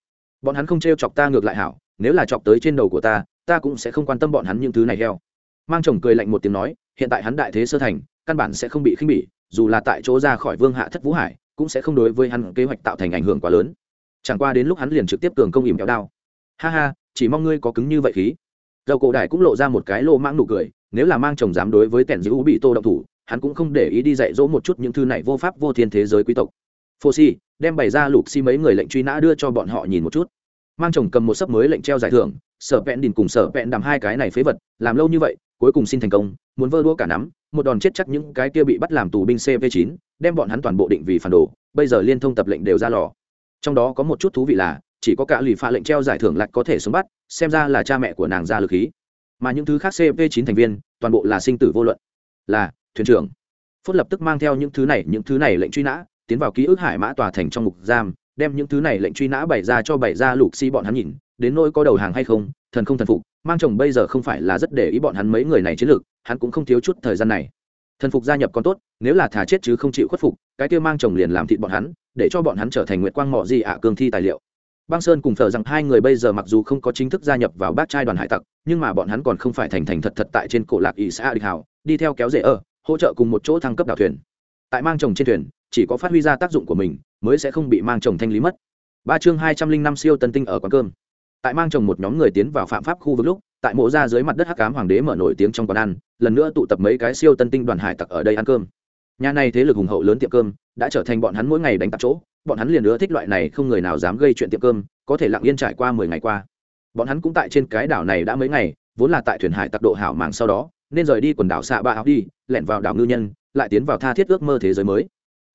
Bọn hắn không t chọc ta ngược lại hảo, nếu là chọc tới trên đầu của ta ta cũng sẽ không quan tâm bọn hắn những thứ này heo mang chồng cười lạnh một tiếng nói, hiện tại hắn đại thế sơ thành, căn bản sẽ không bị khinh bỉ, dù là tại chỗ ra khỏi vương hạ thất vũ hải, cũng sẽ không đối với hắn kế hoạch tạo thành ảnh hưởng quá lớn. Chẳng qua đến lúc hắn liền trực tiếp cường công ỉm kéo đao ha ha, chỉ mong ngươi có cứng như vậy khí. Dầu cổ đại cũng lộ ra một cái lô mang nụ cười, nếu là mang chồng dám đối với tẻn giữ bị tô động thủ, hắn cũng không để ý đi dạy dỗ một chút những thư này vô pháp vô thiên thế giới quý tộc. Phô si, đem bày ra lục si mấy người lệnh truy nã đưa cho bọn họ nhìn một chút. Mang chồng cầm một sấp mới lệnh treo giải thưởng, sở vẹn đình cùng sở vẹn đàm hai cái này phế vật, làm lâu như vậy, cuối cùng xin thành công, muốn vơ đua cả nắm, một đòn chết chắc những cái kia bị bắt làm tù binh cv 9 đem bọn hắn toàn bộ định vì phản đồ, bây giờ liên thông tập lệnh đều ra lò. Trong đó có một chút thú vị là chỉ có cả lì phạ lệnh treo giải thưởng lại có thể sống bắt, xem ra là cha mẹ của nàng ra lực khí. Mà những thứ khác CP 9 thành viên, toàn bộ là sinh tử vô luận. Là, thuyền trưởng. Phút lập tức mang theo những thứ này, những thứ này lệnh truy nã, tiến vào ký ức hải mã tòa thành trong ngục giam, đem những thứ này lệnh truy nã bày ra cho bày ra lục si bọn hắn nhìn, đến nỗi có đầu hàng hay không, thần không thần phục, mang chồng bây giờ không phải là rất để ý bọn hắn mấy người này chiến lược, hắn cũng không thiếu chút thời gian này. Thần phục gia nhập còn tốt, nếu là thả chết chứ không chịu khuất phục, cái kia mang chồng liền làm thịt bọn hắn, để cho bọn hắn trở thành nguyệt quang mỏ gì ạ cương thi tài liệu băng sơn cùng thờ rằng hai người bây giờ mặc dù không có chính thức gia nhập vào bác trai đoàn hải tặc, nhưng mà bọn hắn còn không phải thành thành thật thật tại trên cổ lạc ỵ xã địch hảo đi theo kéo rễ ở, hỗ trợ cùng một chỗ thăng cấp đảo thuyền. Tại mang chồng trên thuyền, chỉ có phát huy ra tác dụng của mình, mới sẽ không bị mang chồng thanh lý mất. Ba chương hai trăm linh năm siêu tân tinh ở quán cơm. Tại mang chồng một nhóm người tiến vào phạm pháp khu vực lúc, tại mộ ra dưới mặt đất hắc cám hoàng đế mở nổi tiếng trong quán ăn, lần nữa tụ tập mấy cái siêu tân tinh đoàn hải tặc ở đây ăn cơm. Nhà này thế lực hùng hậu lớn tiệm cơm đã trở thành bọn hắn mỗi ngày đánh tạp chỗ, bọn hắn liền nữa thích loại này không người nào dám gây chuyện tiệm cơm, có thể lặng yên trải qua mười ngày qua. Bọn hắn cũng tại trên cái đảo này đã mấy ngày, vốn là tại thuyền hải tặc độ hảo màng sau đó, nên rời đi quần đảo xạ ba áo đi, lẻn vào đảo ngư nhân, lại tiến vào tha thiết ước mơ thế giới mới.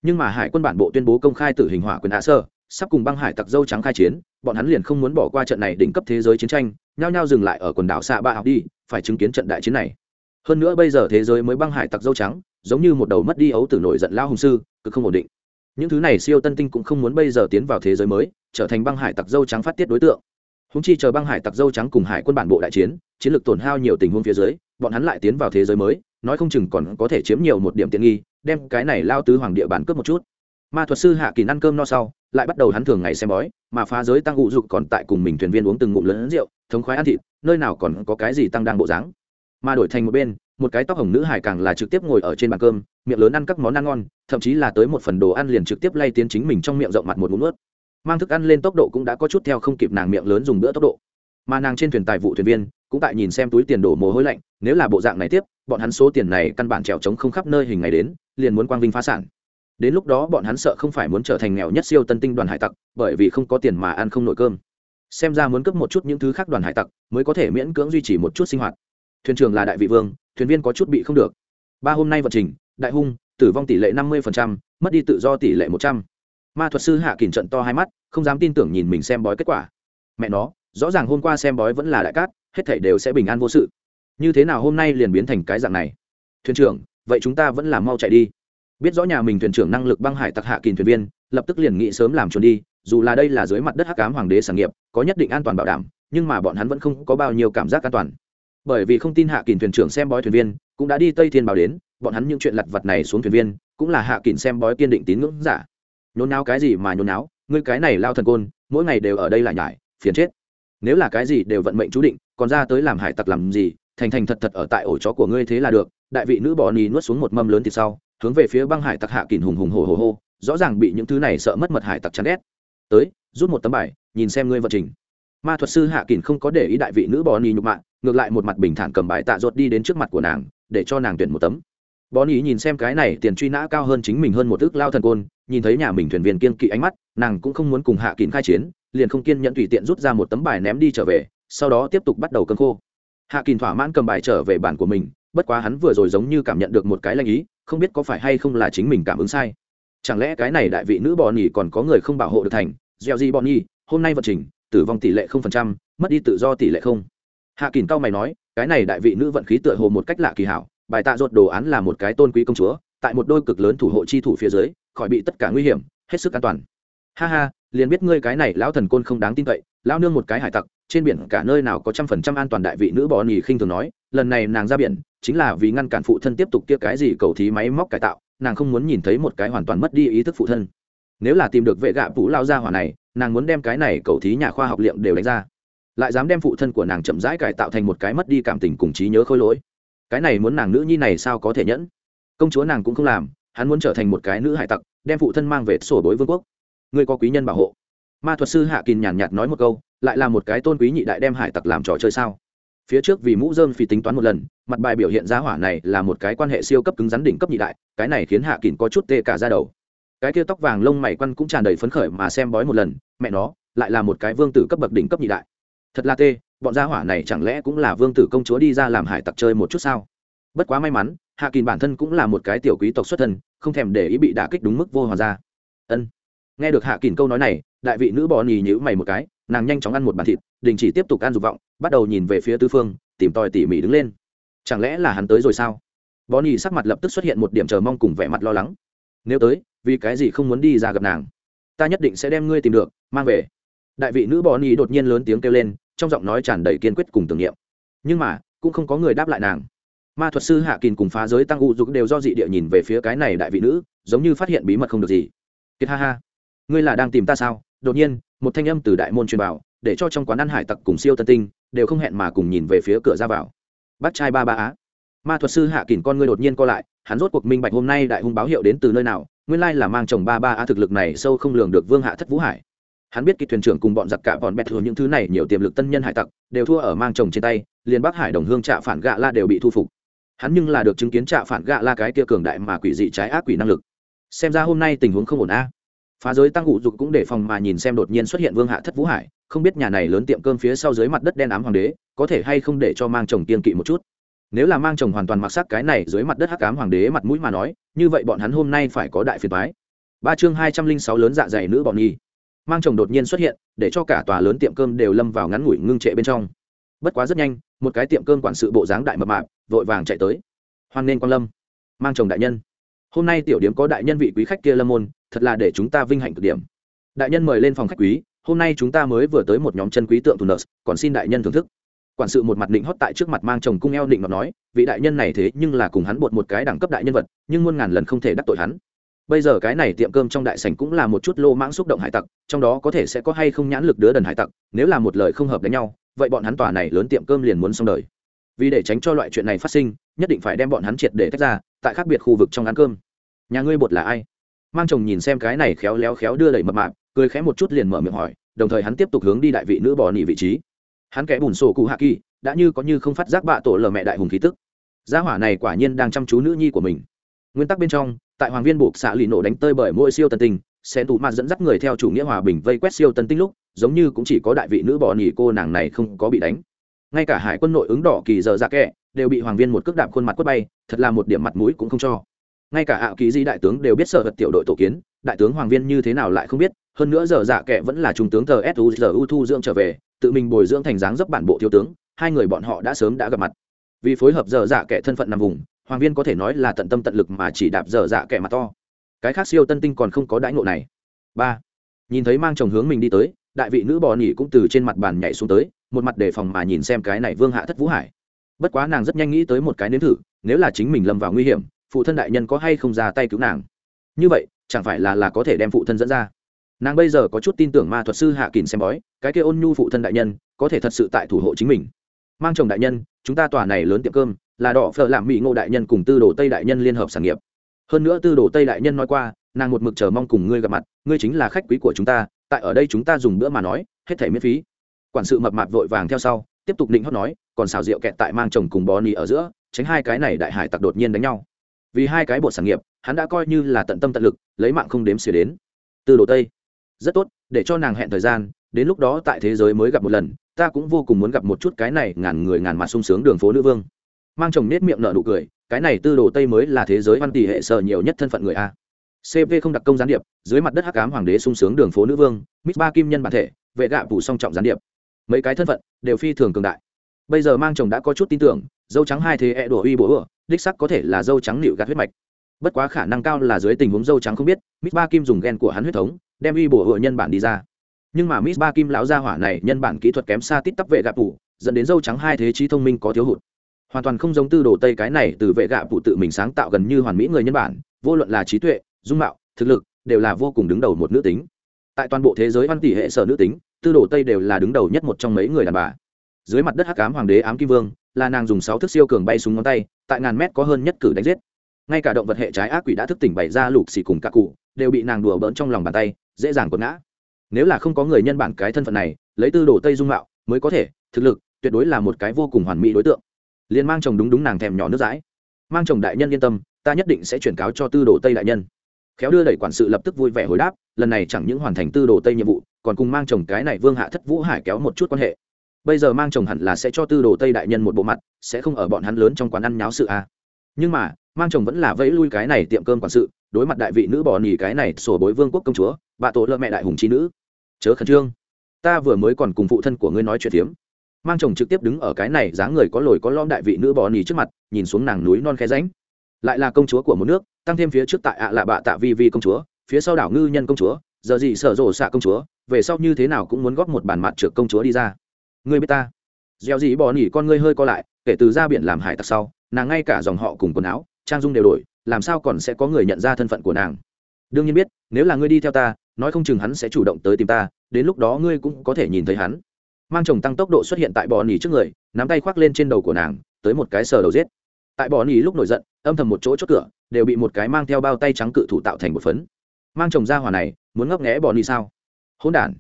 Nhưng mà hải quân bản bộ tuyên bố công khai tử hình hỏa quyền hạ sơ, sắp cùng băng hải tặc dâu trắng khai chiến, bọn hắn liền không muốn bỏ qua trận này đỉnh cấp thế giới chiến tranh, nhao nhao dừng lại ở quần đảo xạ ba học đi, phải chứng kiến trận đại chiến này. Hơn nữa bây giờ thế giới mới băng hải tặc dâu trắng, giống như một đầu mất đi ấu tử nổi giận lao hùng sư cực không ổn định. Những thứ này siêu tân tinh cũng không muốn bây giờ tiến vào thế giới mới, trở thành băng hải tặc dâu trắng phát tiết đối tượng. Húng chi chờ băng hải tặc dâu trắng cùng hải quân bản bộ đại chiến chiến lược tổn hao nhiều tình huống phía dưới, bọn hắn lại tiến vào thế giới mới, nói không chừng còn có thể chiếm nhiều một điểm tiện nghi, đem cái này lao tứ hoàng địa bàn cướp một chút. Ma thuật sư hạ kỳ ăn cơm no sau, lại bắt đầu hắn thường ngày xem bói, mà phá giới tăng ngụ dục còn tại cùng mình thuyền viên uống từng ngụm lớn rượu, thống khoái ăn thịt, nơi nào còn có cái gì tăng đang bộ dáng. Mà đổi thành một bên một cái tóc hồng nữ hải càng là trực tiếp ngồi ở trên bàn cơm, miệng lớn ăn các món ăn ngon, thậm chí là tới một phần đồ ăn liền trực tiếp lay tiến chính mình trong miệng rộng mặt một mũ nuốt mang thức ăn lên tốc độ cũng đã có chút theo không kịp nàng miệng lớn dùng bữa tốc độ. Mà nàng trên thuyền tài vụ thuyền viên, cũng tại nhìn xem túi tiền đổ mồ hôi lạnh, nếu là bộ dạng này tiếp, bọn hắn số tiền này căn bản trèo trống không khắp nơi hình ngày đến, liền muốn quang vinh phá sản. Đến lúc đó bọn hắn sợ không phải muốn trở thành nghèo nhất siêu tân tinh đoàn hải tặc, bởi vì không có tiền mà ăn không nổi cơm. Xem ra muốn cướp một chút những thứ khác đoàn hải tặc, mới có thể miễn cưỡng duy trì một chút sinh hoạt. Thuyền trưởng là đại vị vương thuyền viên có chút bị không được. Ba hôm nay vận trình, đại hung, tử vong tỷ lệ năm mươi mất đi tự do tỷ lệ một trăm. Ma thuật sư hạ kình trận to hai mắt, không dám tin tưởng nhìn mình xem bói kết quả. Mẹ nó, rõ ràng hôm qua xem bói vẫn là đại cát, hết thảy đều sẽ bình an vô sự. Như thế nào hôm nay liền biến thành cái dạng này? Thuyền trưởng, vậy chúng ta vẫn làm mau chạy đi. Biết rõ nhà mình thuyền trưởng năng lực băng hải tặc hạ kình thuyền viên, lập tức liền nghĩ sớm làm trốn đi, dù là đây là dưới mặt đất hắc cám hoàng đế sản nghiệp, có nhất định an toàn bảo đảm, nhưng mà bọn hắn vẫn không có bao nhiêu cảm giác an toàn bởi vì không tin hạ kìm thuyền trưởng xem bói thuyền viên, cũng đã đi tây thiên bảo đến, bọn hắn những chuyện lặt vặt này xuống thuyền viên, cũng là hạ kìm xem bói kiên định tín ngưỡng giả. Nhốn náo cái gì mà nhốn náo ngươi cái này lao thần côn, mỗi ngày đều ở đây lại nhải, phiền chết. Nếu là cái gì đều vận mệnh chú định, còn ra tới làm hải tặc làm gì, thành thành thật thật ở tại ổ chó của ngươi thế là được. Đại vị nữ bò nì nuốt xuống một mâm lớn thì sau, hướng về phía băng hải tặc hạ kỳn hùng hùng hồ hồ hô, rõ ràng bị những thứ này sợ mất mật hải tặc chán ghét. Tới, rút một tấm bài, nhìn xem ngươi vận trình. Ma thuật sư hạ kỳn không có để ý đại vị nữ bò nì nhục mạng ngược lại một mặt bình thản cầm bài tạ ruột đi đến trước mặt của nàng, để cho nàng tuyển một tấm. Bò nì nhìn xem cái này tiền truy nã cao hơn chính mình hơn một ước lao thần côn, nhìn thấy nhà mình thuyền viên kiên kỵ ánh mắt, nàng cũng không muốn cùng hạ kín khai chiến, liền không kiên nhận tùy tiện rút ra một tấm bài ném đi trở về, sau đó tiếp tục bắt đầu cơn khô. Hạ kín thỏa mãn cầm bài trở về bản của mình, bất quá hắn vừa rồi giống như cảm nhận được một cái lanh ý, không biết có phải hay không là chính mình cảm ứng sai. Chẳng lẽ cái này đại vị nữ bò nhì còn có người không bảo hộ được thành? Gieo gì bò nhì hôm nay vận trình, tử vong tỷ lệ không phần trăm, mất đi tự do tỷ lệ không hạ kỳn cao mày nói, cái này đại vị nữ vận khí tựa hồ một cách lạ kỳ hảo, bài tạ ruột đồ án là một cái tôn quý công chúa, tại một đôi cực lớn thủ hộ chi thủ phía dưới, khỏi bị tất cả nguy hiểm, hết sức an toàn. Ha ha, liền biết ngươi cái này lão thần côn không đáng tin cậy, lão nương một cái hải tặc, trên biển cả nơi nào có trăm phần trăm an toàn đại vị nữ bò nhì khinh thường nói, lần này nàng ra biển, chính là vì ngăn cản phụ thân tiếp tục kia cái gì cầu thí máy móc cải tạo, nàng không muốn nhìn thấy một cái hoàn toàn mất đi ý thức phụ thân. Nếu là tìm được vệ gạ vũ lao ra hỏa này, nàng muốn đem cái này cầu thí nhà khoa học liệm đều đánh ra lại dám đem phụ thân của nàng chậm rãi cải tạo thành một cái mất đi cảm tình cùng trí nhớ khôi lỗi. Cái này muốn nàng nữ nhi này sao có thể nhẫn? Công chúa nàng cũng không làm, hắn muốn trở thành một cái nữ hải tặc, đem phụ thân mang về sổ đối vương quốc. Ngươi có quý nhân bảo hộ. Ma thuật sư hạ kín nhàn nhạt nói một câu, lại là một cái tôn quý nhị đại đem hải tặc làm trò chơi sao? Phía trước vì mũ dơm phi tính toán một lần, mặt bài biểu hiện giá hỏa này là một cái quan hệ siêu cấp cứng rắn đỉnh cấp nhị đại, cái này khiến hạ kín có chút tê cả ra đầu. Cái kia tóc vàng lông mày quăn cũng tràn đầy phấn khởi mà xem bói một lần, mẹ nó, lại là một cái vương tử cấp bậc đỉnh cấp nhị đại thật là tê, bọn gia hỏa này chẳng lẽ cũng là vương tử công chúa đi ra làm hải tặc chơi một chút sao? Bất quá may mắn, hạ kỳ bản thân cũng là một cái tiểu quý tộc xuất thân, không thèm để ý bị đả kích đúng mức vô hòa ra ân. Nghe được hạ kỳ câu nói này, đại vị nữ bò nhì nhữ mày một cái, nàng nhanh chóng ăn một bàn thịt, đình chỉ tiếp tục ăn dục vọng, bắt đầu nhìn về phía tư phương, tìm tòi tỉ mỉ đứng lên. Chẳng lẽ là hắn tới rồi sao? Bò nhì sắc mặt lập tức xuất hiện một điểm chờ mong cùng vẻ mặt lo lắng. Nếu tới, vì cái gì không muốn đi ra gặp nàng? Ta nhất định sẽ đem ngươi tìm được, mang về. Đại vị nữ bò nhì đột nhiên lớn tiếng kêu lên trong giọng nói tràn đầy kiên quyết cùng tưởng niệm. Nhưng mà, cũng không có người đáp lại nàng. Ma thuật sư hạ kín cùng phá giới tăng u dục đều do dị địa nhìn về phía cái này đại vị nữ, giống như phát hiện bí mật không được gì. Kiệt ha ha. Ngươi là đang tìm ta sao? Đột nhiên, một thanh âm từ đại môn truyền vào, để cho trong quán ăn hải tặc cùng siêu tân tinh, đều không hẹn mà cùng nhìn về phía cửa ra vào. Bác trai ba ba á. Ma thuật sư hạ kỳn con ngươi đột nhiên co lại, hắn rốt cuộc minh bạch hôm nay đại hung báo hiệu đến từ nơi nào, nguyên lai là mang chồng ba ba á thực lực này sâu không lường được vương hạ thất vũ hải hắn biết kỳ thuyền trưởng cùng bọn giặc cả bọn bẹt thừa những thứ này nhiều tiềm lực tân nhân hải tặc, đều thua ở mang chồng trên tay, liền bắc hải đồng hương trạ phản gạ la đều bị thu phục. Hắn nhưng là được chứng kiến trạ phản gạ la cái kia cường đại mà quỷ dị trái ác quỷ năng lực. Xem ra hôm nay tình huống không ổn a. Phá giới tăng ngụ dục cũng để phòng mà nhìn xem đột nhiên xuất hiện vương hạ thất vũ hải, không biết nhà này lớn tiệm cơm phía sau dưới mặt đất đen ám hoàng đế, có thể hay không để cho mang chồng kiên kỵ một chút. Nếu là mang chồng hoàn toàn mặc sắc cái này dưới mặt đất hắc ám hoàng đế mặt mũi mà nói, như vậy bọn hắn hôm nay phải có đại phiền toái. Ba chương hai trăm linh sáu lớn dạ dày nữ bọn nhi mang chồng đột nhiên xuất hiện, để cho cả tòa lớn tiệm cơm đều lâm vào ngắn ngủi ngưng trệ bên trong. Bất quá rất nhanh, một cái tiệm cơm quản sự bộ dáng đại mập mạp, vội vàng chạy tới. Hoan nên quan lâm. Mang chồng đại nhân. Hôm nay tiểu điếm có đại nhân vị quý khách kia lâm môn, thật là để chúng ta vinh hạnh cực điểm. Đại nhân mời lên phòng khách quý, hôm nay chúng ta mới vừa tới một nhóm chân quý tượng thù nợ, còn xin đại nhân thưởng thức. Quản sự một mặt định hót tại trước mặt mang chồng cung eo định mà nói, vị đại nhân này thế nhưng là cùng hắn bột một cái đẳng cấp đại nhân vật, nhưng muôn ngàn lần không thể đắc tội hắn bây giờ cái này tiệm cơm trong đại sảnh cũng là một chút lô mãng xúc động hải tặc, trong đó có thể sẽ có hay không nhãn lực đứa đần hải tặc, nếu là một lời không hợp đánh nhau, vậy bọn hắn tòa này lớn tiệm cơm liền muốn xong đời. Vì để tránh cho loại chuyện này phát sinh, nhất định phải đem bọn hắn triệt để tách ra, tại khác biệt khu vực trong ăn cơm. Nhà ngươi bột là ai? Mang chồng nhìn xem cái này khéo léo khéo đưa đẩy mập mạp, cười khẽ một chút liền mở miệng hỏi, đồng thời hắn tiếp tục hướng đi đại vị nữ bò nỉ vị trí. Hắn kẽ bùn sổ cụ hạ kỳ, đã như có như không phát giác bạ tổ lờ mẹ đại hùng khí tức. Gia hỏa này quả nhiên đang chăm chú nữ nhi của mình. Nguyên tắc bên trong tại hoàng viên buộc xạ lì nổ đánh tơi bởi mỗi siêu tân tinh, sẽ tù mặt dẫn dắt người theo chủ nghĩa hòa bình vây quét siêu tân tinh lúc, giống như cũng chỉ có đại vị nữ bỏ nỉ cô nàng này không có bị đánh. Ngay cả hải quân nội ứng đỏ kỳ giờ ra kẹ, đều bị hoàng viên một cước đạp khuôn mặt quất bay, thật là một điểm mặt mũi cũng không cho. Ngay cả ảo kỳ di đại tướng đều biết sợ vật tiểu đội tổ kiến, đại tướng hoàng viên như thế nào lại không biết, hơn nữa giờ dạ kệ vẫn là trung tướng tờ suzu thu dưỡng trở về, tự mình bồi dưỡng thành dáng dấp bản bộ thiếu tướng, hai người bọn họ đã sớm đã gặp mặt. Vì phối hợp giờ dạ kệ thân phận nằm vùng hoàng viên có thể nói là tận tâm tận lực mà chỉ đạp dở dạ kẻ mặt to. Cái khác siêu tân tinh còn không có đãi ngộ này. Ba, nhìn thấy mang chồng hướng mình đi tới, đại vị nữ bò nỉ cũng từ trên mặt bàn nhảy xuống tới, một mặt đề phòng mà nhìn xem cái này vương hạ thất vũ hải. Bất quá nàng rất nhanh nghĩ tới một cái nếm thử, nếu là chính mình lâm vào nguy hiểm, phụ thân đại nhân có hay không ra tay cứu nàng? Như vậy, chẳng phải là là có thể đem phụ thân dẫn ra. Nàng bây giờ có chút tin tưởng ma thuật sư hạ kỳn xem bói, cái kia ôn nhu phụ thân đại nhân, có thể thật sự tại thủ hộ chính mình. Mang chồng đại nhân, chúng ta tòa này lớn tiệm cơm là đỏ phở làm mỹ ngộ đại nhân cùng tư đồ tây đại nhân liên hợp sản nghiệp. Hơn nữa tư đồ tây đại nhân nói qua, nàng một mực chờ mong cùng ngươi gặp mặt, ngươi chính là khách quý của chúng ta, tại ở đây chúng ta dùng bữa mà nói, hết thể miễn phí. Quản sự mập mạp vội vàng theo sau, tiếp tục định hót nói, còn xào rượu kẹt tại mang chồng cùng bò nì ở giữa, tránh hai cái này đại hải tặc đột nhiên đánh nhau. Vì hai cái bộ sản nghiệp, hắn đã coi như là tận tâm tận lực, lấy mạng không đếm xỉa đến. Từ đồ tây, rất tốt, để cho nàng hẹn thời gian, đến lúc đó tại thế giới mới gặp một lần, ta cũng vô cùng muốn gặp một chút cái này ngàn người ngàn mặt sung sướng đường phố nữ vương mang chồng nết miệng nở nụ cười, cái này tư đồ tây mới là thế giới văn tỷ hệ sở nhiều nhất thân phận người a. Cv không đặc công gián điệp, dưới mặt đất hắc ám hoàng đế sung sướng đường phố nữ vương mít ba kim nhân bản thể, vệ gạ phủ song trọng gián điệp. Mấy cái thân phận đều phi thường cường đại. Bây giờ mang chồng đã có chút tin tưởng, dâu trắng hai thế e đổ uy bố ửa đích sắc có thể là dâu trắng nịu gạt huyết mạch. Bất quá khả năng cao là dưới tình huống dâu trắng không biết mít ba kim dùng gen của hắn huyết thống, đem uy bổ ửa nhân bản đi ra. Nhưng mà mít ba kim lão gia hỏa này nhân bản kỹ thuật kém xa tít tắp vệ gạ phủ dẫn đến dâu trắng hai thế trí thông minh có thiếu hụt hoàn toàn không giống tư đồ tây cái này từ vệ gạ phụ tự mình sáng tạo gần như hoàn mỹ người nhân bản, vô luận là trí tuệ, dung mạo, thực lực, đều là vô cùng đứng đầu một nữ tính. Tại toàn bộ thế giới văn tỷ hệ sở nữ tính, tư đồ tây đều là đứng đầu nhất một trong mấy người đàn bà. Dưới mặt đất hắc ám hoàng đế ám kim vương, là nàng dùng sáu thước siêu cường bay súng ngón tay, tại ngàn mét có hơn nhất cử đánh giết. Ngay cả động vật hệ trái ác quỷ đã thức tỉnh bày ra lục xì cùng các cụ, đều bị nàng đùa bỡn trong lòng bàn tay, dễ dàng quật ngã. Nếu là không có người nhân bản cái thân phận này, lấy tư đồ tây dung mạo mới có thể, thực lực tuyệt đối là một cái vô cùng hoàn mỹ đối tượng liền mang chồng đúng đúng nàng thèm nhỏ nước dãi. Mang chồng đại nhân yên tâm, ta nhất định sẽ chuyển cáo cho tư đồ tây đại nhân. Khéo đưa đẩy quản sự lập tức vui vẻ hồi đáp, lần này chẳng những hoàn thành tư đồ tây nhiệm vụ, còn cùng mang chồng cái này vương hạ thất vũ hải kéo một chút quan hệ. Bây giờ mang chồng hẳn là sẽ cho tư đồ tây đại nhân một bộ mặt, sẽ không ở bọn hắn lớn trong quán ăn nháo sự à. nhưng mà, mang chồng vẫn là vẫy lui cái này tiệm cơm quản sự, đối mặt đại vị nữ bỏ nỉ cái này sổ bối vương quốc công chúa, bà tổ lợ mẹ đại hùng trí nữ. Chớ khẩn trương. Ta vừa mới còn cùng phụ thân của ngươi nói chuyện phiếm mang chồng trực tiếp đứng ở cái này dáng người có lồi có lom đại vị nữ bò nỉ trước mặt, nhìn xuống nàng núi non khe ránh lại là công chúa của một nước, tăng thêm phía trước tại ạ à lạ bạ tạ vi vi công chúa, phía sau đảo ngư nhân công chúa, giờ gì sở rộ xạ công chúa, về sau như thế nào cũng muốn góp một bàn mặt trượt công chúa đi ra. Ngươi biết ta? Gieo gì bò nỉ con ngươi hơi co lại, kể từ ra biển làm hải tặc sau, nàng ngay cả dòng họ cùng quần áo, trang dung đều đổi, làm sao còn sẽ có người nhận ra thân phận của nàng? Đương nhiên biết, nếu là ngươi đi theo ta, nói không chừng hắn sẽ chủ động tới tìm ta, đến lúc đó ngươi cũng có thể nhìn thấy hắn mang chồng tăng tốc độ xuất hiện tại bò nỉ trước người, nắm tay khoác lên trên đầu của nàng, tới một cái sờ đầu giết. Tại bò nỉ lúc nổi giận, âm thầm một chỗ chốt cửa, đều bị một cái mang theo bao tay trắng cự thủ tạo thành một phấn. Mang chồng ra hỏa này, muốn ngấp nghẽ bò nỉ sao? Hôn đản,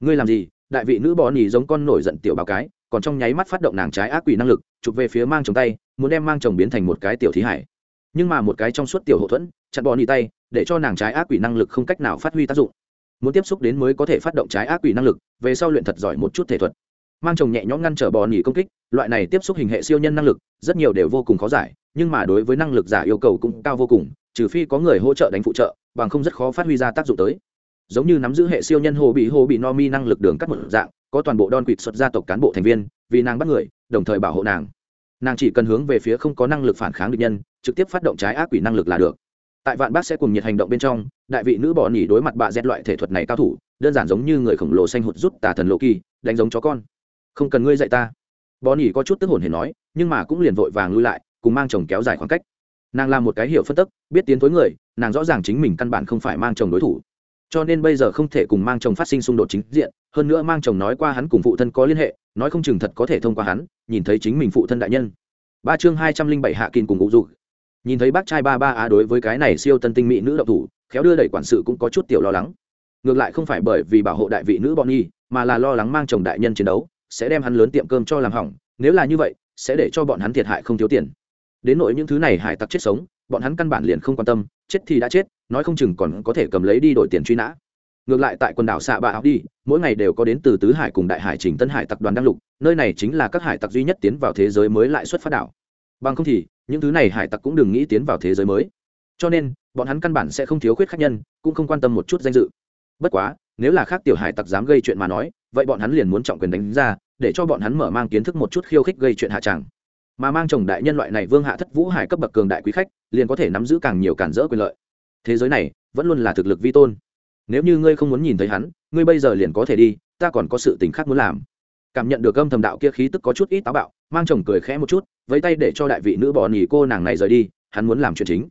ngươi làm gì? Đại vị nữ bò nỉ giống con nổi giận tiểu báo cái, còn trong nháy mắt phát động nàng trái ác quỷ năng lực, chụp về phía mang chồng tay, muốn đem mang chồng biến thành một cái tiểu thí hải. Nhưng mà một cái trong suốt tiểu hậu thuẫn, chặn bò nỉ tay, để cho nàng trái ác quỷ năng lực không cách nào phát huy tác dụng muốn tiếp xúc đến mới có thể phát động trái ác quỷ năng lực, về sau luyện thật giỏi một chút thể thuật. Mang chồng nhẹ nhõm ngăn trở bò nỉ công kích, loại này tiếp xúc hình hệ siêu nhân năng lực, rất nhiều đều vô cùng khó giải, nhưng mà đối với năng lực giả yêu cầu cũng cao vô cùng, trừ phi có người hỗ trợ đánh phụ trợ, bằng không rất khó phát huy ra tác dụng tới. Giống như nắm giữ hệ siêu nhân hồ bị hồ bị no mi năng lực đường cắt một dạng, có toàn bộ đòn quỵt xuất gia tộc cán bộ thành viên, vì nàng bắt người, đồng thời bảo hộ nàng. Nàng chỉ cần hướng về phía không có năng lực phản kháng địch nhân, trực tiếp phát động trái ác quỷ năng lực là được tại vạn bác sẽ cùng nhiệt hành động bên trong, đại vị nữ bỏ nhỉ đối mặt bạ dẹt loại thể thuật này cao thủ, đơn giản giống như người khổng lồ xanh hụt rút tà thần lộ kỳ, đánh giống chó con. Không cần ngươi dạy ta. Bỏ nhỉ có chút tức hồn hề nói, nhưng mà cũng liền vội vàng lui lại, cùng mang chồng kéo dài khoảng cách. Nàng làm một cái hiểu phân tức, biết tiến tối người, nàng rõ ràng chính mình căn bản không phải mang chồng đối thủ. Cho nên bây giờ không thể cùng mang chồng phát sinh xung đột chính diện, hơn nữa mang chồng nói qua hắn cùng phụ thân có liên hệ, nói không chừng thật có thể thông qua hắn, nhìn thấy chính mình phụ thân đại nhân. Ba chương hai trăm linh bảy hạ kín cùng ngũ dục nhìn thấy bác trai ba ba á đối với cái này siêu tân tinh mỹ nữ độc thủ, khéo đưa đẩy quản sự cũng có chút tiểu lo lắng. Ngược lại không phải bởi vì bảo hộ đại vị nữ bọn nhi mà là lo lắng mang chồng đại nhân chiến đấu, sẽ đem hắn lớn tiệm cơm cho làm hỏng, nếu là như vậy, sẽ để cho bọn hắn thiệt hại không thiếu tiền. Đến nội những thứ này hải tặc chết sống, bọn hắn căn bản liền không quan tâm, chết thì đã chết, nói không chừng còn có thể cầm lấy đi đổi tiền truy nã. Ngược lại tại quần đảo xạ bạ áo đi, mỗi ngày đều có đến từ tứ hải cùng đại hải trình tân hải tập đoàn đăng lục, nơi này chính là các hải tặc duy nhất tiến vào thế giới mới lại xuất phát đảo. Bằng không thì những thứ này hải tặc cũng đừng nghĩ tiến vào thế giới mới. Cho nên, bọn hắn căn bản sẽ không thiếu khuyết khách nhân, cũng không quan tâm một chút danh dự. Bất quá, nếu là khác tiểu hải tặc dám gây chuyện mà nói, vậy bọn hắn liền muốn trọng quyền đánh ra, để cho bọn hắn mở mang kiến thức một chút khiêu khích gây chuyện hạ tràng. Mà mang chồng đại nhân loại này vương hạ thất vũ hải cấp bậc cường đại quý khách, liền có thể nắm giữ càng nhiều cản rỡ quyền lợi. Thế giới này, vẫn luôn là thực lực vi tôn. Nếu như ngươi không muốn nhìn thấy hắn, ngươi bây giờ liền có thể đi, ta còn có sự tình khác muốn làm cảm nhận được âm thầm đạo kia khí tức có chút ít táo bạo, mang chồng cười khẽ một chút, vẫy tay để cho đại vị nữ bỏ nhì cô nàng này rời đi, hắn muốn làm chuyện chính.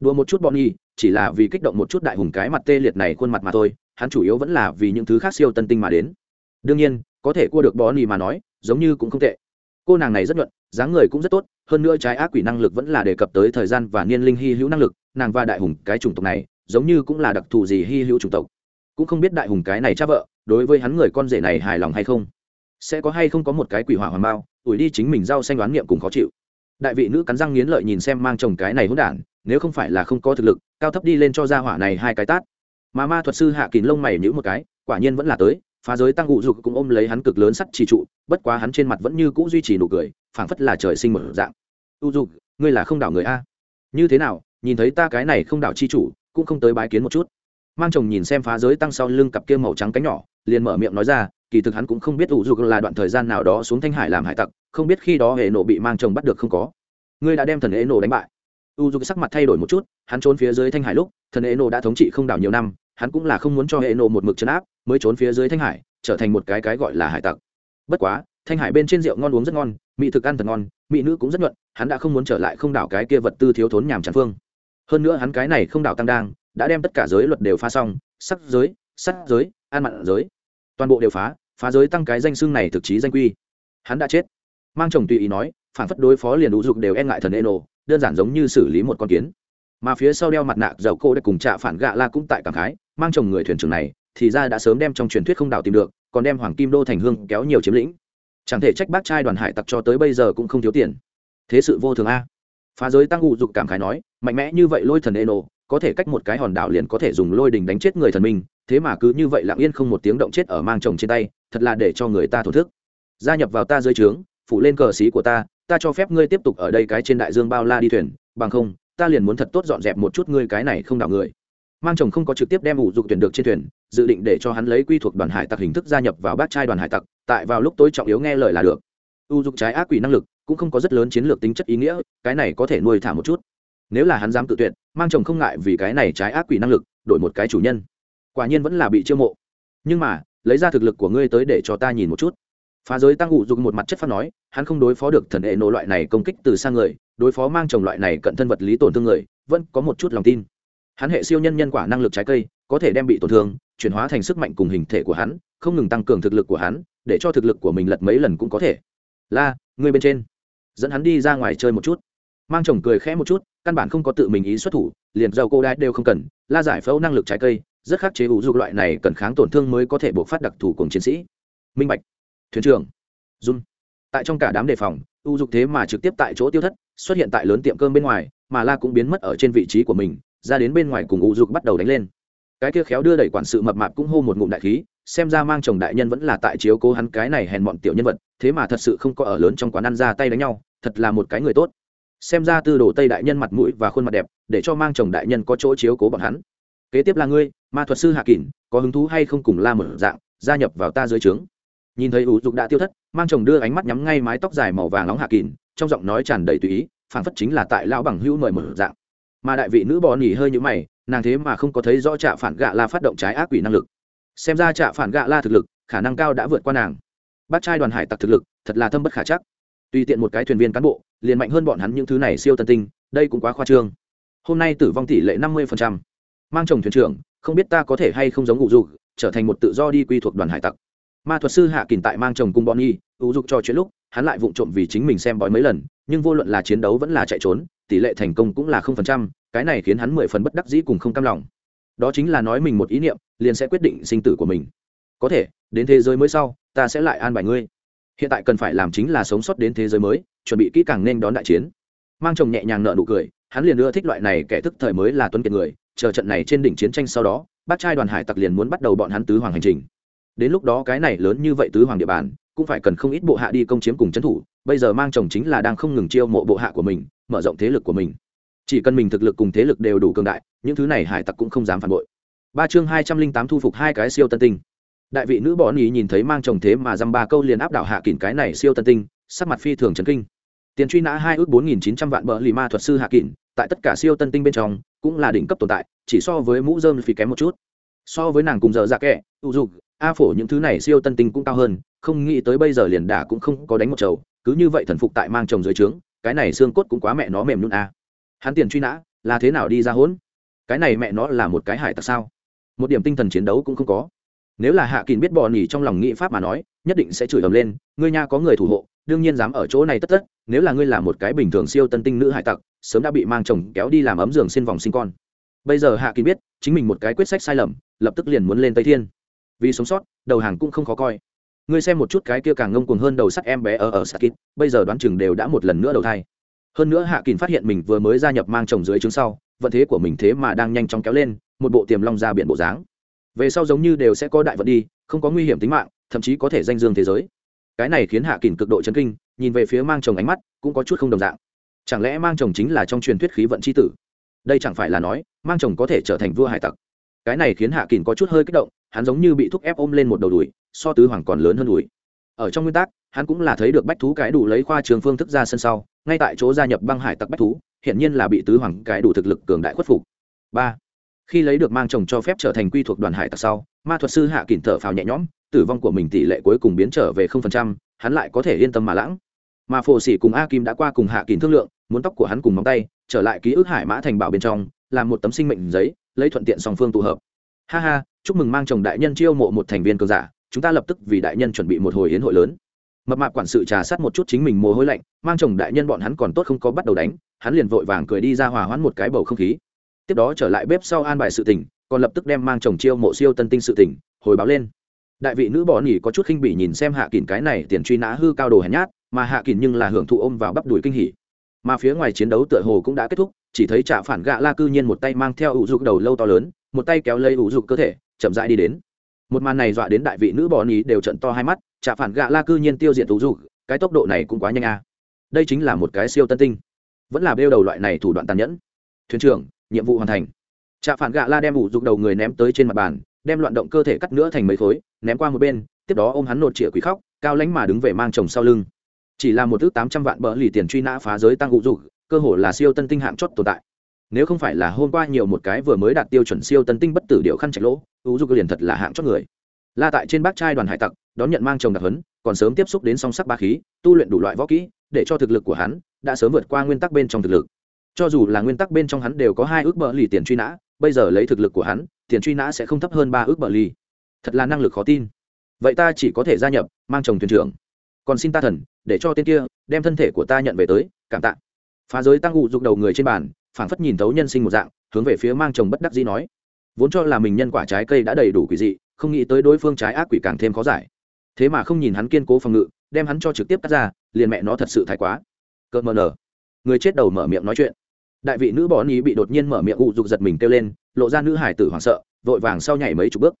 Đùa một chút bọn nhì, chỉ là vì kích động một chút đại hùng cái mặt tê liệt này khuôn mặt mà thôi, hắn chủ yếu vẫn là vì những thứ khác siêu tân tinh mà đến. Đương nhiên, có thể cua được bó nhì mà nói, giống như cũng không tệ. Cô nàng này rất nhuận, dáng người cũng rất tốt, hơn nữa trái ác quỷ năng lực vẫn là đề cập tới thời gian và niên linh hy hữu năng lực, nàng và đại hùng cái chủng tộc này, giống như cũng là đặc thù gì hy hữu chủng tộc. Cũng không biết đại hùng cái này cha vợ, đối với hắn người con rể này hài lòng hay không sẽ có hay không có một cái quỷ hỏa hoàn bao, ủi đi chính mình rau xanh đoán niệm cùng khó chịu. Đại vị nữ cắn răng nghiến lợi nhìn xem mang chồng cái này hỗn đản, nếu không phải là không có thực lực, cao thấp đi lên cho ra hỏa này hai cái tát. Mà ma thuật sư hạ kín lông mày nhữ một cái, quả nhiên vẫn là tới, phá giới tăng ụ dục cũng ôm lấy hắn cực lớn sắt trì trụ, bất quá hắn trên mặt vẫn như cũ duy trì nụ cười, phảng phất là trời sinh một dạng. U dục, ngươi là không đảo người a? Như thế nào, nhìn thấy ta cái này không đảo chi chủ, cũng không tới bái kiến một chút. Mang chồng nhìn xem phá giới tăng sau lưng cặp kia màu trắng cánh nhỏ, liền mở miệng nói ra kỳ thực hắn cũng không biết ủ dục là đoạn thời gian nào đó xuống thanh hải làm hải tặc, không biết khi đó hệ nộ bị mang chồng bắt được không có. Ngươi đã đem thần hệ nộ đánh bại. U dục sắc mặt thay đổi một chút, hắn trốn phía dưới thanh hải lúc, thần hệ nộ đã thống trị không đảo nhiều năm, hắn cũng là không muốn cho hệ nộ một mực chấn áp, mới trốn phía dưới thanh hải, trở thành một cái cái gọi là hải tặc. Bất quá, thanh hải bên trên rượu ngon uống rất ngon, mỹ thực ăn thật ngon, mỹ nữ cũng rất nhuận, hắn đã không muốn trở lại không đảo cái kia vật tư thiếu thốn nhàm tràn phương. Hơn nữa hắn cái này không đảo tăng đang, đã đem tất cả giới luật đều phá xong, sắc giới, sắt giới an mặn giới toàn bộ đều phá phá giới tăng cái danh xưng này thực chí danh quy. Hắn đã chết. Mang chồng tùy ý nói phản phất đối phó liền đủ dục đều e ngại thần Eno, nổ đơn giản giống như xử lý một con kiến. Mà phía sau đeo mặt nạ dầu cô đã cùng trạ phản gạ la cũng tại cảm khái mang chồng người thuyền trưởng này thì ra đã sớm đem trong truyền thuyết không đảo tìm được còn đem hoàng kim đô thành hương kéo nhiều chiếm lĩnh. Chẳng thể trách bác trai đoàn hải tặc cho tới bây giờ cũng không thiếu tiền. Thế sự vô thường a. Phá giới tăng ngụ dục cảm khái nói mạnh mẽ như vậy lôi thần Eno. nổ có thể cách một cái hòn đảo liền có thể dùng lôi đình đánh chết người thần minh, thế mà cứ như vậy lặng yên không một tiếng động chết ở mang chồng trên tay, thật là để cho người ta thổ thức. Gia nhập vào ta dưới trướng, phủ lên cờ xí của ta ta cho phép ngươi tiếp tục ở đây cái trên đại dương bao la đi thuyền, bằng không, ta liền muốn thật tốt dọn dẹp một chút ngươi cái này không đảo người. Mang chồng không có trực tiếp đem ủ dục tuyển được trên thuyền, dự định để cho hắn lấy quy thuộc đoàn hải tặc hình thức gia nhập vào bát trai đoàn hải tặc, tại vào lúc tối trọng yếu nghe lời là được. U dục trái ác quỷ năng lực, cũng không có rất lớn chiến lược tính chất ý nghĩa, cái này có thể nuôi thả một chút nếu là hắn dám tự tuyệt, mang chồng không ngại vì cái này trái ác quỷ năng lực, đổi một cái chủ nhân. Quả nhiên vẫn là bị chiêu mộ. Nhưng mà, lấy ra thực lực của ngươi tới để cho ta nhìn một chút. Phá giới tăng ủ dùng một mặt chất phát nói, hắn không đối phó được thần hệ nổ loại này công kích từ sang người, đối phó mang chồng loại này cận thân vật lý tổn thương người, vẫn có một chút lòng tin. Hắn hệ siêu nhân nhân quả năng lực trái cây, có thể đem bị tổn thương, chuyển hóa thành sức mạnh cùng hình thể của hắn, không ngừng tăng cường thực lực của hắn, để cho thực lực của mình lật mấy lần cũng có thể. La người bên trên. Dẫn hắn đi ra ngoài chơi một chút mang chồng cười khẽ một chút, căn bản không có tự mình ý xuất thủ, liền dầu cô đai đều không cần, la giải phẫu năng lực trái cây, rất khắc chế ủ dục loại này cần kháng tổn thương mới có thể buộc phát đặc thù cùng chiến sĩ. Minh bạch, thuyền trưởng dung tại trong cả đám đề phòng u dục thế mà trực tiếp tại chỗ tiêu thất, xuất hiện tại lớn tiệm cơm bên ngoài, mà la cũng biến mất ở trên vị trí của mình, ra đến bên ngoài cùng u dục bắt đầu đánh lên. Cái kia khéo đưa đẩy quản sự mập mạp cũng hô một ngụm đại khí, xem ra mang chồng đại nhân vẫn là tại chiếu cố hắn cái này hèn bọn tiểu nhân vật, thế mà thật sự không có ở lớn trong quán ăn ra tay đánh nhau, thật là một cái người tốt xem ra tư đồ tây đại nhân mặt mũi và khuôn mặt đẹp, để cho mang chồng đại nhân có chỗ chiếu cố bọn hắn. Kế tiếp là ngươi, ma thuật sư hạ kỳn có hứng thú hay không cùng la một dạng, gia nhập vào ta dưới trướng? Nhìn thấy ủ dục đã tiêu thất, mang chồng đưa ánh mắt nhắm ngay mái tóc dài màu vàng nóng hạ kỳn trong giọng nói tràn đầy tùy ý, phảng phất chính là tại lão bằng hữu mời một dạng. Mà đại vị nữ bò nỉ hơi như mày, nàng thế mà không có thấy rõ trạ phản gạ la phát động trái ác quỷ năng lực. Xem ra trạ phản gạ la thực lực, khả năng cao đã vượt qua nàng. Bác trai đoàn hải tặc thực lực, thật là thâm bất khả chắc tùy tiện một cái thuyền viên cán bộ, liền mạnh hơn bọn hắn những thứ này siêu tân tinh, đây cũng quá khoa trương. Hôm nay tử vong tỷ lệ năm mươi mang chồng thuyền trưởng, không biết ta có thể hay không giống ngụ dục, trở thành một tự do đi quy thuộc đoàn hải tặc. Ma thuật sư hạ kỳn tại mang chồng cung bọn nhi ủ dục cho chuyện lúc, hắn lại vụng trộm vì chính mình xem bói mấy lần, nhưng vô luận là chiến đấu vẫn là chạy trốn, tỷ lệ thành công cũng là không phần trăm, cái này khiến hắn mười phần bất đắc dĩ cùng không cam lòng. Đó chính là nói mình một ý niệm, liền sẽ quyết định sinh tử của mình. Có thể, đến thế giới mới sau, ta sẽ lại an bài ngươi hiện tại cần phải làm chính là sống sót đến thế giới mới, chuẩn bị kỹ càng nên đón đại chiến. Mang chồng nhẹ nhàng nợ nụ cười, hắn liền ưa thích loại này kẻ thức thời mới là tuấn kiệt người, chờ trận này trên đỉnh chiến tranh sau đó, bác trai đoàn hải tặc liền muốn bắt đầu bọn hắn tứ hoàng hành trình. Đến lúc đó cái này lớn như vậy tứ hoàng địa bàn, cũng phải cần không ít bộ hạ đi công chiếm cùng trấn thủ, bây giờ mang chồng chính là đang không ngừng chiêu mộ bộ hạ của mình, mở rộng thế lực của mình. Chỉ cần mình thực lực cùng thế lực đều đủ cường đại, những thứ này hải tặc cũng không dám phản bội. Ba chương hai trăm linh tám thu phục hai cái siêu tân tinh đại vị nữ bọn nhì nhìn thấy mang chồng thế mà dăm ba câu liền áp đảo hạ kỳn cái này siêu tân tinh, sắc mặt phi thường trấn kinh. Tiền truy nã hai ước bốn nghìn chín trăm vạn bờ lì ma thuật sư hạ kỳn tại tất cả siêu tân tinh bên trong, cũng là đỉnh cấp tồn tại, chỉ so với mũ dơm phì kém một chút. So với nàng cùng giờ ra kẹ ưu dục, a phổ những thứ này siêu tân tinh cũng cao hơn, không nghĩ tới bây giờ liền đả cũng không có đánh một chầu, cứ như vậy thần phục tại mang chồng dưới trướng, cái này xương cốt cũng quá mẹ nó mềm luôn a hắn tiền truy nã, là thế nào đi ra hỗn cái này mẹ nó là một cái hải tặc sao? Một điểm tinh thần chiến đấu cũng không có nếu là hạ kín biết bò nhỉ trong lòng nghĩ pháp mà nói, nhất định sẽ chửi ầm lên, ngươi nha, có người thủ hộ, đương nhiên dám ở chỗ này tất tất, nếu là ngươi là một cái bình thường siêu tân tinh nữ hải tặc, sớm đã bị mang chồng kéo đi làm ấm giường xin vòng sinh con. Bây giờ hạ kín biết, chính mình một cái quyết sách sai lầm, lập tức liền muốn lên tây thiên. Vì sống sót, đầu hàng cũng không khó coi. Ngươi xem một chút cái kia càng ngông cuồng hơn đầu sắt em bé ở ở sakit bây giờ đoán chừng đều đã một lần nữa đầu thai. Hơn nữa hạ kín phát hiện mình vừa mới gia nhập mang chồng dưới trứng sau, vận thế của mình thế mà đang nhanh chóng kéo lên, một bộ tiềm long ra biển bộ dáng về sau giống như đều sẽ có đại vận đi, không có nguy hiểm tính mạng, thậm chí có thể danh dương thế giới. Cái này khiến hạ kỳnh cực độ chấn kinh, nhìn về phía mang chồng ánh mắt, cũng có chút không đồng dạng. Chẳng lẽ mang chồng chính là trong truyền thuyết khí vận c h i tử? Đây chẳng phải là nói, mang chồng có thể trở thành vua hải tặc. Cái này khiến hạ kỳnh có chút hơi kích động, hắn giống như bị thúc ép ôm lên một đầu đùi, so tứ hoàng còn lớn hơn đùi. Ở trong nguyên tắc, hắn cũng là thấy được bách thú cái đủ lấy khoa trường phương thức ra sân sau, ngay tại chỗ gia nhập băng hải tặc bách thú hiện nhiên là bị tứ hoàng cái đủ thực lực cường đại khuất phục. Ba khi lấy được mang chồng cho phép trở thành quy thuộc đoàn hải tặc sau, ma thuật sư hạ kỳn thở phào nhẹ nhõm, tử vong của mình tỷ lệ cuối cùng biến trở về không phần trăm, hắn lại có thể yên tâm mà lãng. Mà phổ sĩ cùng a kim đã qua cùng hạ kín thương lượng, muốn tóc của hắn cùng móng tay, trở lại ký ức hải mã thành bảo bên trong, làm một tấm sinh mệnh giấy, lấy thuận tiện song phương tụ hợp. Ha ha, chúc mừng mang chồng đại nhân chiêu mộ một thành viên cường giả, chúng ta lập tức vì đại nhân chuẩn bị một hồi hiến hội lớn. Mập mạp quản sự trà sát một chút chính mình mồ hôi lạnh, mang chồng đại nhân bọn hắn còn tốt không có bắt đầu đánh, hắn liền vội vàng cười đi ra hòa hoãn một cái bầu không khí tiếp đó trở lại bếp sau an bài sự tình, còn lập tức đem mang chồng chiêu mộ siêu tân tinh sự tình, hồi báo lên. Đại vị nữ bỏ nỉ có chút khinh bỉ nhìn xem hạ kỳn cái này tiền truy nã hư cao đồ hèn nhát, mà hạ kỳn nhưng là hưởng thụ ôm vào bắp đùi kinh hỉ. Mà phía ngoài chiến đấu tựa hồ cũng đã kết thúc, chỉ thấy trả phản gạ la cư nhiên một tay mang theo ủ dục đầu lâu to lớn, một tay kéo lấy ủ dục cơ thể, chậm rãi đi đến. Một màn này dọa đến đại vị nữ bỏ nỉ đều trận to hai mắt trả phản gạ la cư nhiên tiêu diệt ủ dục, cái tốc độ này cũng quá nhanh a. Đây chính là một cái siêu tân tinh. Vẫn là bêu đầu loại này thủ đoạn tàn nhẫn. Thuyền trưởng nhiệm vụ hoàn thành. Trạ phản gạ la đem ủ dục đầu người ném tới trên mặt bàn, đem loạn động cơ thể cắt nữa thành mấy khối, ném qua một bên, tiếp đó ôm hắn nột chĩa quỷ khóc, cao lánh mà đứng về mang chồng sau lưng. Chỉ là một thước tám trăm vạn bỡ lì tiền truy nã phá giới tăng ủ dục, cơ hồ là siêu tân tinh hạng chót tồn tại. Nếu không phải là hôm qua nhiều một cái vừa mới đạt tiêu chuẩn siêu tân tinh bất tử điệu khăn chạy lỗ, ủ dục liền thật là hạng chót người. La tại trên bác trai đoàn hải tặc, đón nhận mang chồng đặc hấn còn sớm tiếp xúc đến song sắc ba khí, tu luyện đủ loại võ kỹ, để cho thực lực của hắn đã sớm vượt qua nguyên tắc bên trong thực lực cho dù là nguyên tắc bên trong hắn đều có hai ước bờ lì tiền truy nã, bây giờ lấy thực lực của hắn, tiền truy nã sẽ không thấp hơn ba ước bờ lì. thật là năng lực khó tin. Vậy ta chỉ có thể gia nhập, mang chồng thuyền trưởng. Còn xin ta thần, để cho tên kia, đem thân thể của ta nhận về tới, cảm tạ. Phá giới tăng ngụ dục đầu người trên bàn, phảng phất nhìn thấu nhân sinh một dạng, hướng về phía mang chồng bất đắc dĩ nói. Vốn cho là mình nhân quả trái cây đã đầy đủ quỷ dị, không nghĩ tới đối phương trái ác quỷ càng thêm khó giải. Thế mà không nhìn hắn kiên cố phòng ngự, đem hắn cho trực tiếp cắt ra, liền mẹ nó thật sự thái quá. Cợt mờ nở. Người chết đầu mở miệng nói chuyện đại vị nữ bỏ ní bị đột nhiên mở miệng ụ dục giật mình kêu lên, lộ ra nữ hải tử hoảng sợ, vội vàng sau nhảy mấy chục bước.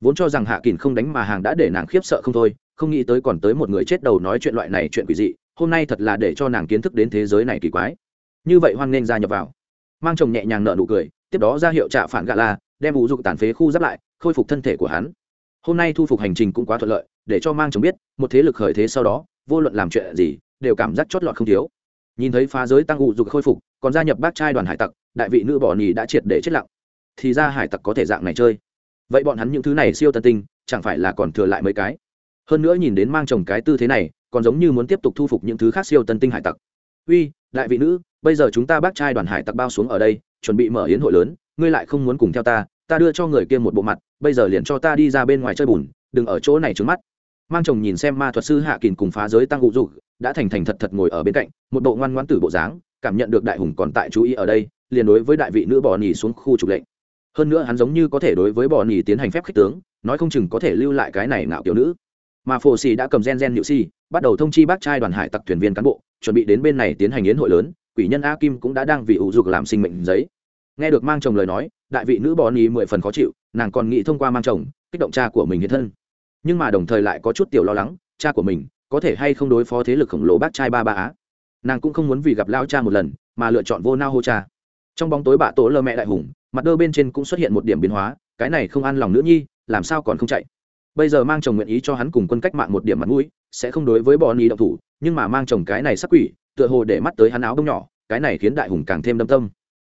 Vốn cho rằng hạ kỳnh không đánh mà hàng đã để nàng khiếp sợ không thôi, không nghĩ tới còn tới một người chết đầu nói chuyện loại này chuyện quỷ dị, hôm nay thật là để cho nàng kiến thức đến thế giới này kỳ quái. Như vậy hoan nghênh gia nhập vào. Mang chồng nhẹ nhàng nợ nụ cười, tiếp đó ra hiệu trạ phản gạ la, đem ủ dục tàn phế khu giáp lại, khôi phục thân thể của hắn. Hôm nay thu phục hành trình cũng quá thuận lợi, để cho mang chồng biết, một thế lực khởi thế sau đó, vô luận làm chuyện gì, đều cảm giác chót lọt không thiếu. Nhìn thấy phá giới tăng ủ dục khôi phục còn gia nhập bác trai đoàn hải tặc, đại vị nữ bỏ nhì đã triệt để chết lặng. Thì ra hải tặc có thể dạng này chơi. Vậy bọn hắn những thứ này siêu tân tinh, chẳng phải là còn thừa lại mấy cái? Hơn nữa nhìn đến mang chồng cái tư thế này, còn giống như muốn tiếp tục thu phục những thứ khác siêu tân tinh hải tặc. Uy, đại vị nữ, bây giờ chúng ta bác trai đoàn hải tặc bao xuống ở đây, chuẩn bị mở yến hội lớn, ngươi lại không muốn cùng theo ta ta đưa cho người kia một bộ mặt, bây giờ liền cho ta đi ra bên ngoài chơi bùn, đừng ở chỗ này trứng mắt. Mang chồng nhìn xem ma thuật sư hạ kỳn cùng phá giới tăng ngụ dục, đã thành thành thật thật ngồi ở bên cạnh, một bộ ngoan ngoãn tử bộ dáng cảm nhận được đại hùng còn tại chú ý ở đây, liền đối với đại vị nữ bò nhì xuống khu trục lệnh. Hơn nữa hắn giống như có thể đối với bò nhì tiến hành phép khích tướng, nói không chừng có thể lưu lại cái này ngạo kiểu nữ. Mà phổ xì đã cầm gen gen nhự si, bắt đầu thông chi bác trai đoàn hải tặc thuyền viên cán bộ, chuẩn bị đến bên này tiến hành yến hội lớn, quỷ nhân a kim cũng đã đang vì ủ dục làm sinh mệnh giấy. Nghe được mang chồng lời nói, đại vị nữ bò nhì mười phần khó chịu, nàng còn nghĩ thông qua mang chồng, kích động cha của mình hiện thân. Nhưng mà đồng thời lại có chút tiểu lo lắng, cha của mình có thể hay không đối phó thế lực khổng lồ bác trai ba ba á? Nàng cũng không muốn vì gặp lao cha một lần, mà lựa chọn vô nao hô cha. Trong bóng tối bạ tổ lơ mẹ đại hùng, mặt đơ bên trên cũng xuất hiện một điểm biến hóa, cái này không an lòng nữ nhi, làm sao còn không chạy? Bây giờ mang chồng nguyện ý cho hắn cùng quân cách mạng một điểm mặt mũi, sẽ không đối với bọn ni động thủ, nhưng mà mang chồng cái này sắc quỷ, tựa hồ để mắt tới hắn áo bông nhỏ, cái này khiến đại hùng càng thêm đâm tâm.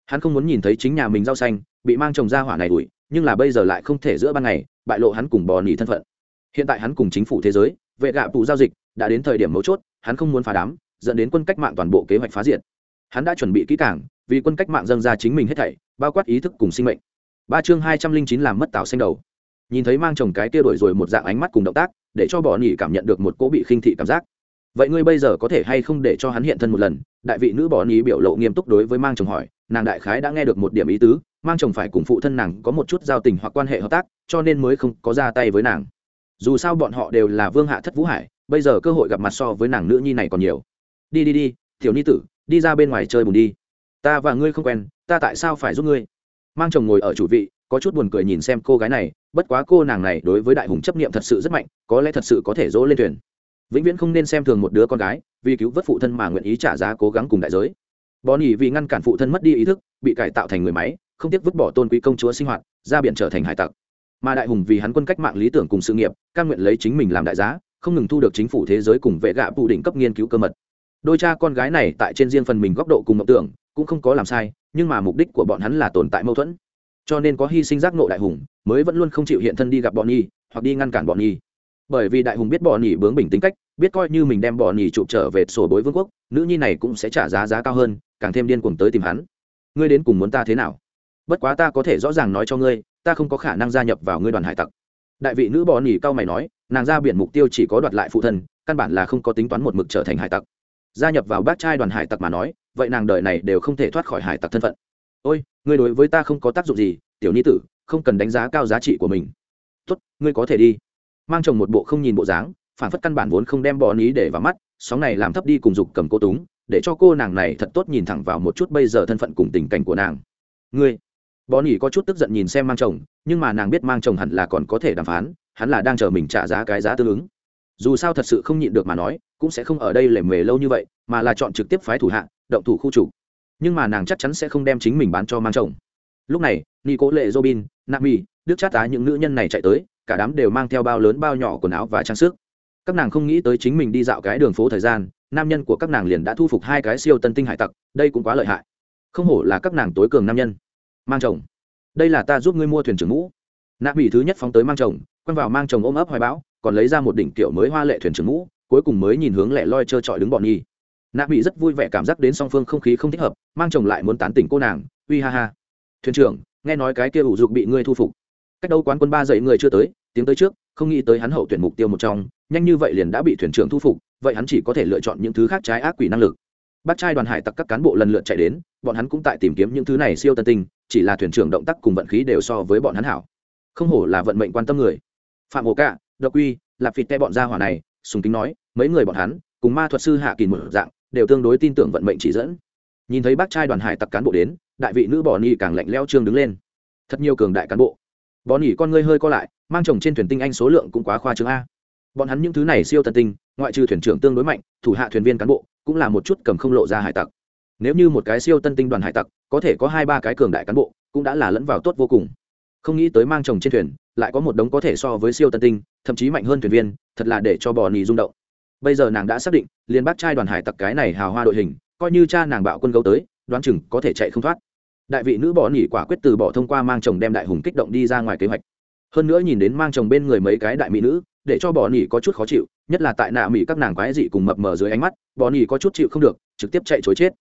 Hắn không muốn nhìn thấy chính nhà mình rau xanh, bị mang chồng ra hỏa này đuổi, nhưng là bây giờ lại không thể giữa ban ngày, bại lộ hắn cùng bò nỉ thân phận. Hiện tại hắn cùng chính phủ thế giới, vệ gạ phụ giao dịch, đã đến thời điểm mấu chốt, hắn không muốn phá đám dẫn đến quân cách mạng toàn bộ kế hoạch phá diệt. Hắn đã chuẩn bị kỹ càng, vì quân cách mạng dâng ra chính mình hết thảy, bao quát ý thức cùng sinh mệnh. Ba chương hai trăm linh chín làm mất tạo xanh đầu. Nhìn thấy mang chồng cái kia đổi rồi một dạng ánh mắt cùng động tác, để cho bọn nhỉ cảm nhận được một cỗ bị khinh thị cảm giác. Vậy ngươi bây giờ có thể hay không để cho hắn hiện thân một lần? Đại vị nữ bỏ nỉ biểu lộ nghiêm túc đối với mang chồng hỏi, nàng đại khái đã nghe được một điểm ý tứ, mang chồng phải cùng phụ thân nàng có một chút giao tình hoặc quan hệ hợp tác, cho nên mới không có ra tay với nàng. Dù sao bọn họ đều là vương hạ thất vũ hải, bây giờ cơ hội gặp mặt so với nàng nữ nhi này còn nhiều đi đi đi, tiểu ni tử, đi ra bên ngoài chơi bùn đi. Ta và ngươi không quen, ta tại sao phải giúp ngươi? Mang chồng ngồi ở chủ vị, có chút buồn cười nhìn xem cô gái này, bất quá cô nàng này đối với đại hùng chấp niệm thật sự rất mạnh, có lẽ thật sự có thể dỗ lên thuyền. Vĩnh viễn không nên xem thường một đứa con gái, vì cứu vớt phụ thân mà nguyện ý trả giá cố gắng cùng đại giới. Bò nỉ vì ngăn cản phụ thân mất đi ý thức, bị cải tạo thành người máy, không tiếc vứt bỏ tôn quý công chúa sinh hoạt, ra biển trở thành hải tặc. Mà đại hùng vì hắn quân cách mạng lý tưởng cùng sự nghiệp căn nguyện lấy chính mình làm đại giá, không ngừng thu được chính phủ thế giới cùng vệ gạ phụ đỉnh cấp nghiên cứu cơ mật đôi cha con gái này tại trên riêng phần mình góc độ cùng mộng tưởng, cũng không có làm sai, nhưng mà mục đích của bọn hắn là tồn tại mâu thuẫn. Cho nên có hy sinh giác nộ đại hùng, mới vẫn luôn không chịu hiện thân đi gặp bọn nhi hoặc đi ngăn cản bọn nhi bởi vì đại hùng biết bọn nhi bướng bình tính cách, biết coi như mình đem bọn nhi chụp trở về sổ bối vương quốc, nữ nhi này cũng sẽ trả giá giá cao hơn, càng thêm điên cuồng tới tìm hắn. Ngươi đến cùng muốn ta thế nào? Bất quá ta có thể rõ ràng nói cho ngươi, ta không có khả năng gia nhập vào ngươi đoàn hải tặc. Đại vị nữ bọn nhi cao mày nói, nàng ra biển mục tiêu chỉ có đoạt lại phụ thân, căn bản là không có tính toán một mực trở thành hải tặc gia nhập vào bác trai đoàn hải tặc mà nói, vậy nàng đời này đều không thể thoát khỏi hải tặc thân phận. Ôi, ngươi đối với ta không có tác dụng gì, tiểu nhi tử, không cần đánh giá cao giá trị của mình. Tốt, ngươi có thể đi. Mang chồng một bộ không nhìn bộ dáng, phản phất căn bản vốn không đem bò ní để vào mắt, sóng này làm thấp đi cùng dục cầm cô túng, để cho cô nàng này thật tốt nhìn thẳng vào một chút bây giờ thân phận cùng tình cảnh của nàng. Ngươi, bò nỉ có chút tức giận nhìn xem mang chồng, nhưng mà nàng biết mang chồng hẳn là còn có thể đàm phán, hắn là đang chờ mình trả giá cái giá tương ứng. Dù sao thật sự không nhịn được mà nói cũng sẽ không ở đây lề mề lâu như vậy, mà là chọn trực tiếp phái thủ hạ, động thủ khu chủ. Nhưng mà nàng chắc chắn sẽ không đem chính mình bán cho mang chồng. Lúc này nghi cố lệ robin nami, đức chát tá những nữ nhân này chạy tới, cả đám đều mang theo bao lớn bao nhỏ quần áo và trang sức. Các nàng không nghĩ tới chính mình đi dạo cái đường phố thời gian, nam nhân của các nàng liền đã thu phục hai cái siêu tân tinh hải tặc, đây cũng quá lợi hại. Không hổ là các nàng tối cường nam nhân. Mang chồng. Đây là ta giúp ngươi mua thuyền trưởng mũ nạ mỹ thứ nhất phóng tới mang chồng, quăng vào mang chồng ôm ấp hoài bão, còn lấy ra một đỉnh kiểu mới hoa lệ thuyền trưởng mũ cuối cùng mới nhìn hướng lẻ loi trơ trọi đứng bọn nhi nạ mỹ rất vui vẻ cảm giác đến song phương không khí không thích hợp, mang chồng lại muốn tán tỉnh cô nàng. Uy ha ha. Thuyền trưởng, nghe nói cái kia ủ dục bị ngươi thu phục. Cách đâu quán quân ba dậy người chưa tới, tiếng tới trước, không nghĩ tới hắn hậu tuyển mục tiêu một trong, nhanh như vậy liền đã bị thuyền trưởng thu phục, vậy hắn chỉ có thể lựa chọn những thứ khác trái ác quỷ năng lực. Bác trai đoàn hải tặc các cán bộ lần lượt chạy đến, bọn hắn cũng tại tìm kiếm những thứ này siêu tân tinh, chỉ là thuyền trưởng động tác cùng vận khí đều so với bọn hắn hảo. Không hổ là vận mệnh quan tâm người. Phạm hồ cạ, độc uy, lạp phịt te bọn gia hỏa này sùng kính nói, mấy người bọn hắn, cùng ma thuật sư hạ kỳ một dạng, đều tương đối tin tưởng vận mệnh chỉ dẫn. Nhìn thấy bác trai đoàn hải tặc cán bộ đến, đại vị nữ bỏ ni càng lạnh leo trương đứng lên. Thật nhiều cường đại cán bộ. Bỏ nỉ con ngươi hơi co lại, mang chồng trên thuyền tinh anh số lượng cũng quá khoa trương a. Bọn hắn những thứ này siêu tân tinh, ngoại trừ thuyền trưởng tương đối mạnh, thủ hạ thuyền viên cán bộ, cũng là một chút cầm không lộ ra hải tặc. Nếu như một cái siêu tân tinh đoàn hải tặc, có thể có hai ba cái cường đại cán bộ, cũng đã là lẫn vào tốt vô cùng không nghĩ tới mang chồng trên thuyền, lại có một đống có thể so với siêu tân tinh, thậm chí mạnh hơn thuyền viên, thật là để cho bò nì rung động. Bây giờ nàng đã xác định, liền bác trai đoàn hải tặc cái này hào hoa đội hình, coi như cha nàng bạo quân gấu tới, đoán chừng có thể chạy không thoát. Đại vị nữ bỏ nỉ quả quyết từ bỏ thông qua mang chồng đem đại hùng kích động đi ra ngoài kế hoạch. Hơn nữa nhìn đến mang chồng bên người mấy cái đại mỹ nữ, để cho bỏ nỉ có chút khó chịu, nhất là tại nạ mỹ các nàng quái dị cùng mập mờ dưới ánh mắt bỏ nỉ có chút chịu không được, trực tiếp chạy chối chết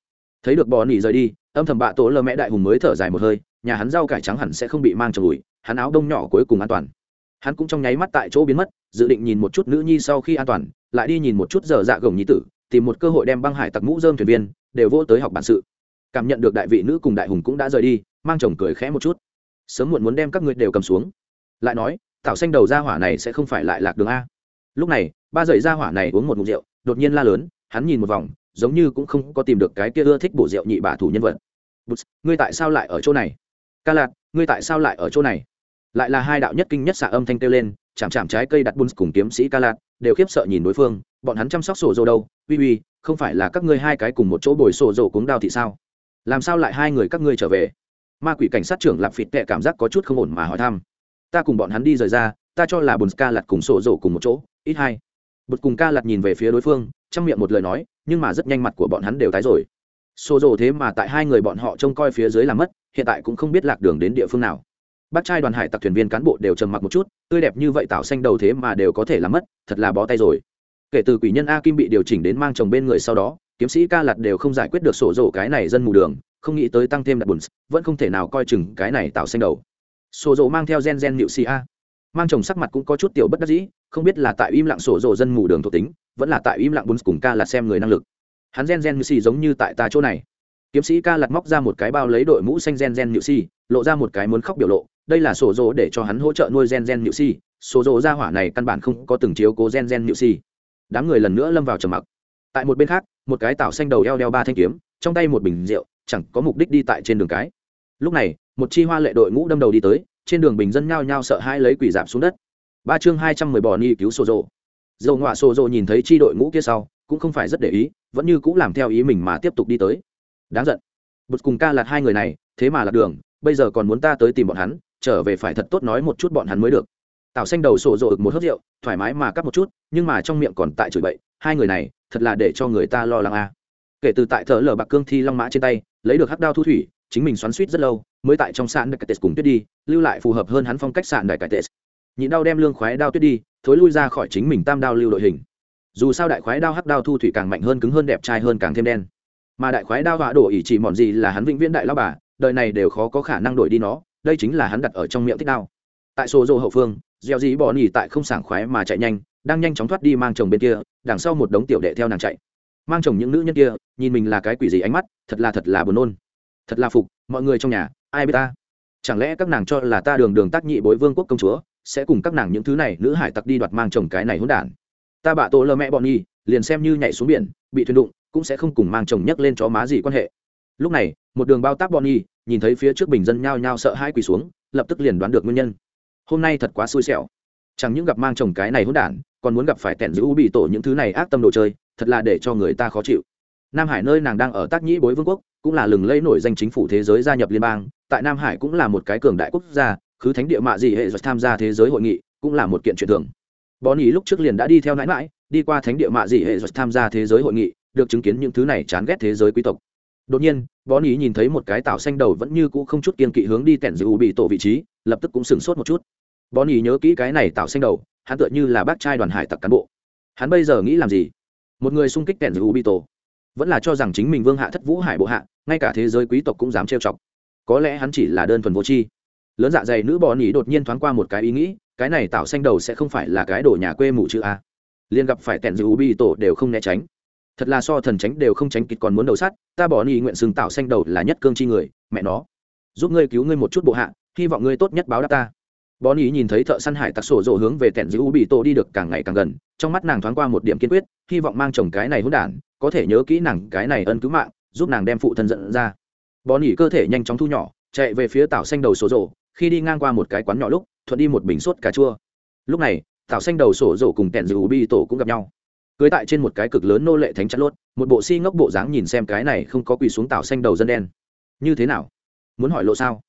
thấy được bò nỉ rời đi, âm thầm bạ tổ lơ mẹ đại hùng mới thở dài một hơi, nhà hắn rau cải trắng hẳn sẽ không bị mang trong đùi hắn áo đông nhỏ cuối cùng an toàn. Hắn cũng trong nháy mắt tại chỗ biến mất, dự định nhìn một chút nữ nhi sau khi an toàn, lại đi nhìn một chút giờ dạ gồng nhi tử, tìm một cơ hội đem băng hải tặc mũ dơm thuyền viên đều vô tới học bản sự. Cảm nhận được đại vị nữ cùng đại hùng cũng đã rời đi, mang chồng cười khẽ một chút. Sớm muộn muốn đem các ngươi đều cầm xuống. Lại nói tảo xanh đầu ra hỏa này sẽ không phải lại lạc đường a. Lúc này, ba dậy ra hỏa này uống một ngụm rượu, đột nhiên la lớn, hắn nhìn một vòng giống như cũng không có tìm được cái kia ưa thích bổ rượu nhị bà thủ nhân vật. Bụt, ngươi tại sao lại ở chỗ này? Ca lạc ngươi tại sao lại ở chỗ này? Lại là hai đạo nhất kinh nhất xạ âm thanh kêu lên chạm chạm trái cây đặt bùn cùng kiếm sĩ ca lạc đều khiếp sợ nhìn đối phương bọn hắn chăm sóc sổ dồ đâu? Uy uy không phải là các ngươi hai cái cùng một chỗ bồi sổ dồ cuống đao thì sao? Làm sao lại hai người các ngươi trở về? Ma quỷ cảnh sát trưởng lạp phịt tệ cảm giác có chút không ổn mà hỏi thăm. Ta cùng bọn hắn đi rời ra ta cho là bùn ca lặt cùng sổ dồ cùng một chỗ ít hai. Bụt cùng ca lặt nhìn về phía đối phương trong miệng một lời nói, nhưng mà rất nhanh mặt của bọn hắn đều tái rồi. Xô rồ thế mà tại hai người bọn họ trông coi phía dưới làm mất, hiện tại cũng không biết lạc đường đến địa phương nào. Bác trai đoàn hải tặc thuyền viên cán bộ đều trầm mặc một chút, tươi đẹp như vậy tạo xanh đầu thế mà đều có thể làm mất, thật là bó tay rồi. Kể từ quỷ nhân a kim bị điều chỉnh đến mang chồng bên người sau đó, kiếm sĩ ca lặt đều không giải quyết được sổ rổ cái này dân mù đường, không nghĩ tới tăng thêm đặt bùn, vẫn không thể nào coi chừng cái này tạo xanh đầu. Sổ rổ mang theo gen gen nịu xì a mang chồng sắc mặt cũng có chút tiểu bất đắc dĩ, không biết là tại im lặng sổ rộ dân mù đường thuộc tính, vẫn là tại im lặng bùn cùng ca là xem người năng lực. Hắn gen gen nịu xì giống như tại ta chỗ này. Kiếm sĩ ca lặt móc ra một cái bao lấy đội mũ xanh gen gen nịu xì, lộ ra một cái muốn khóc biểu lộ. Đây là sổ rổ để cho hắn hỗ trợ nuôi gen gen nịu xì. Sổ rổ ra hỏa này căn bản không có từng chiếu cố gen gen nịu xì. Đám người lần nữa lâm vào trầm mặc. Tại một bên khác, một cái tảo xanh đầu eo đeo ba thanh kiếm, trong tay một bình rượu, chẳng có mục đích đi tại trên đường cái. Lúc này, một chi hoa lệ đội ngũ đâm đầu đi tới trên đường bình dân nhao nhao sợ hãi lấy quỷ giảm xuống đất. Ba chương hai trăm mười bò ni cứu sổ rộ dầu ngoạ sổ rộ nhìn thấy chi đội ngũ kia sau, cũng không phải rất để ý, vẫn như cũng làm theo ý mình mà tiếp tục đi tới. Đáng giận. Bụt cùng ca lạt hai người này, thế mà lạc đường, bây giờ còn muốn ta tới tìm bọn hắn, trở về phải thật tốt nói một chút bọn hắn mới được. Tào xanh đầu sổ rộ ực một hớt rượu, thoải mái mà cắp một chút, nhưng mà trong miệng còn tại chửi bậy, hai người này, thật là để cho người ta lo lắng a. À. kể từ tại thợ lờ bạc cương thi long mã trên tay, lấy được hắc đao thu thủy chính mình xoắn suýt rất lâu, mới tại trong sạn đại cải tết cùng tuyết đi, lưu lại phù hợp hơn hắn phong cách sạn đại cải tết nhịn đau đem lương khoái đao tuyết đi, thối lui ra khỏi chính mình tam đao lưu đội hình. Dù sao đại khoái đao hắc đao thu thủy càng mạnh hơn cứng hơn đẹp trai hơn càng thêm đen. Mà đại khoái đao họa đổ ỉ chỉ mòn gì là hắn vĩnh viễn đại lao bà, đời này đều khó có khả năng đổi đi nó, đây chính là hắn đặt ở trong miệng thích đao. Tại sổ dô hậu phương, gieo dí bỏ nỉ tại không sảng khoái mà chạy nhanh, đang nhanh chóng thoát đi mang chồng bên kia, đằng sau một đống tiểu đệ theo nàng chạy. Mang chồng những nữ nhân kia, nhìn mình là cái quỷ gì ánh mắt, thật là thật là buồn nôn thật là phục, mọi người trong nhà, ai biết ta? Chẳng lẽ các nàng cho là ta đường đường tác nhị bối vương quốc công chúa, sẽ cùng các nàng những thứ này nữ hải tặc đi đoạt mang chồng cái này hỗn đản? Ta bạ tổ lơ mẹ bọn nhi liền xem như nhảy xuống biển, bị thuyền đụng, cũng sẽ không cùng mang chồng nhấc lên chó má gì quan hệ. Lúc này, một đường bao tác bọn nhi nhìn thấy phía trước bình dân nhao nhao sợ hai quỳ xuống, lập tức liền đoán được nguyên nhân. Hôm nay thật quá xui xẻo. Chẳng những gặp mang chồng cái này hỗn đản, còn muốn gặp phải tẹn giữ u bị tổ những thứ này ác tâm đồ chơi, thật là để cho người ta khó chịu. Nam hải nơi nàng đang ở tác nhĩ bối vương quốc cũng là lừng lẫy nổi danh chính phủ thế giới gia nhập liên bang, tại nam hải cũng là một cái cường đại quốc gia, khứ thánh địa mạ gì hệ giật tham gia thế giới hội nghị, cũng là một kiện chuyện thường. Bọn ý lúc trước liền đã đi theo nãi mãi, đi qua thánh địa mạ gì hệ giật tham gia thế giới hội nghị, được chứng kiến những thứ này chán ghét thế giới quý tộc. Đột nhiên bọn ý nhìn thấy một cái tạo xanh đầu vẫn như cũ không chút kiên kỵ hướng đi tẻn giữ bị tổ vị trí, lập tức cũng sửng sốt một chút. Bọn ý nhớ kỹ cái này tạo xanh đầu, hắn tựa như là bác trai đoàn hải tặc cán bộ. Hắn bây giờ nghĩ làm gì? Một người xung kích tẻn giữ bị tổ vẫn là cho rằng chính mình vương hạ thất vũ hải bộ hạ, ngay cả thế giới quý tộc cũng dám trêu chọc. Có lẽ hắn chỉ là đơn thuần vô tri. Lớn dạ dày nữ bò nỉ đột nhiên thoáng qua một cái ý nghĩ, cái này tạo xanh đầu sẽ không phải là cái đồ nhà quê mù chữ a. Liền gặp phải tẻn giữ bi tổ đều không né tránh. Thật là so thần tránh đều không tránh kịt còn muốn đầu sắt ta bỏ nỉ nguyện xưng tạo xanh đầu là nhất cương chi người, mẹ nó. Giúp ngươi cứu ngươi một chút bộ hạ, hy vọng ngươi tốt nhất báo đáp ta bó nỉ nhìn thấy thợ săn hải tặc sổ rồ hướng về tẹn giữ bị tổ đi được càng ngày càng gần trong mắt nàng thoáng qua một điểm kiên quyết hy vọng mang chồng cái này hỗn đản có thể nhớ kỹ nàng cái này ân cứu mạng giúp nàng đem phụ thân giận ra. Bó nỉ cơ thể nhanh chóng thu nhỏ chạy về phía tảo xanh đầu sổ rồ, khi đi ngang qua một cái quán nhỏ lúc thuận đi một bình sốt cà chua. Lúc này tảo xanh đầu sổ rồ cùng tẹn giữ bị tổ cũng gặp nhau. Cưới tại trên một cái cực lớn nô lệ thánh chắn lốt một bộ si ngốc bộ dáng nhìn xem cái này không có quỳ xuống tảo xanh đầu dân đen. Như thế nào? Muốn hỏi lộ sao?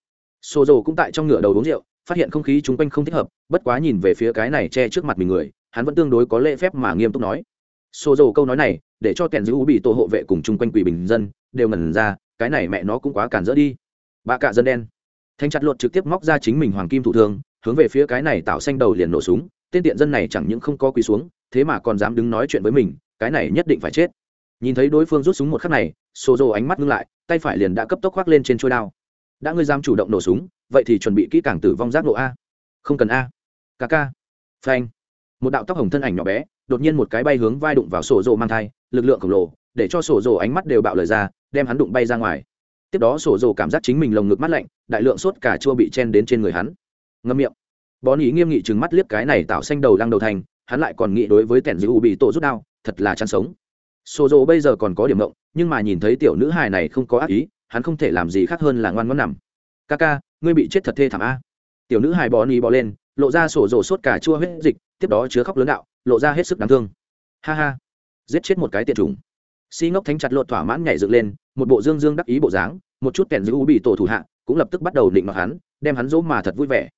Sổ rộ cũng tại trong ngựa đầu uống rượu phát hiện không khí chung quanh không thích hợp, bất quá nhìn về phía cái này che trước mặt mình người, hắn vẫn tương đối có lễ phép mà nghiêm túc nói. Xô dầu câu nói này, để cho kèn giữ u bị tổ hộ vệ cùng chung quanh quỷ bình dân, đều ngẩn ra, cái này mẹ nó cũng quá cản rỡ đi. Bà cạ dân đen. Thanh chặt luật trực tiếp móc ra chính mình hoàng kim thủ thương hướng về phía cái này tạo xanh đầu liền nổ súng, tên tiện dân này chẳng những không có quỳ xuống, thế mà còn dám đứng nói chuyện với mình, cái này nhất định phải chết. Nhìn thấy đối phương rút súng một khắc này xô dầu ánh mắt ngưng lại, tay phải liền đã cấp tốc khoác lên trên trôi đao đã ngươi dám chủ động nổ súng, vậy thì chuẩn bị kỹ càng tử vong giác nộ a. Không cần a. Ca ca. Phanh. Một đạo tóc hồng thân ảnh nhỏ bé, đột nhiên một cái bay hướng vai đụng vào sổ rồ mang thai, lực lượng khổng lồ, để cho sổ rồ ánh mắt đều bạo lời ra, đem hắn đụng bay ra ngoài. Tiếp đó sổ rồ cảm giác chính mình lồng ngực mắt lạnh, đại lượng sốt cả chua bị chen đến trên người hắn. Ngâm miệng. Bón ý nghiêm nghị chừng mắt liếc cái này tạo xanh đầu lăng đầu thành, hắn lại còn nghĩ đối với tẻn dữ bị tổ rút đao, thật là chăn sống. Sổ rồ bây giờ còn có điểm mộng, nhưng mà nhìn thấy tiểu nữ hài này không có ác ý hắn không thể làm gì khác hơn là ngoan ngoãn nằm. Ca ca, ngươi bị chết thật thê thảm a. Tiểu nữ hài bò ni bò lên, lộ ra sổ rồ sốt cả chua huyết dịch, tiếp đó chứa khóc lớn đạo, lộ ra hết sức đáng thương. Ha ha, giết chết một cái tiện trùng si ngốc thánh chặt lột thỏa mãn nhảy dựng lên, một bộ dương dương đắc ý bộ dáng, một chút kèn giữ u bị tổ thủ hạ, cũng lập tức bắt đầu định mặc hắn, đem hắn dỗ mà thật vui vẻ.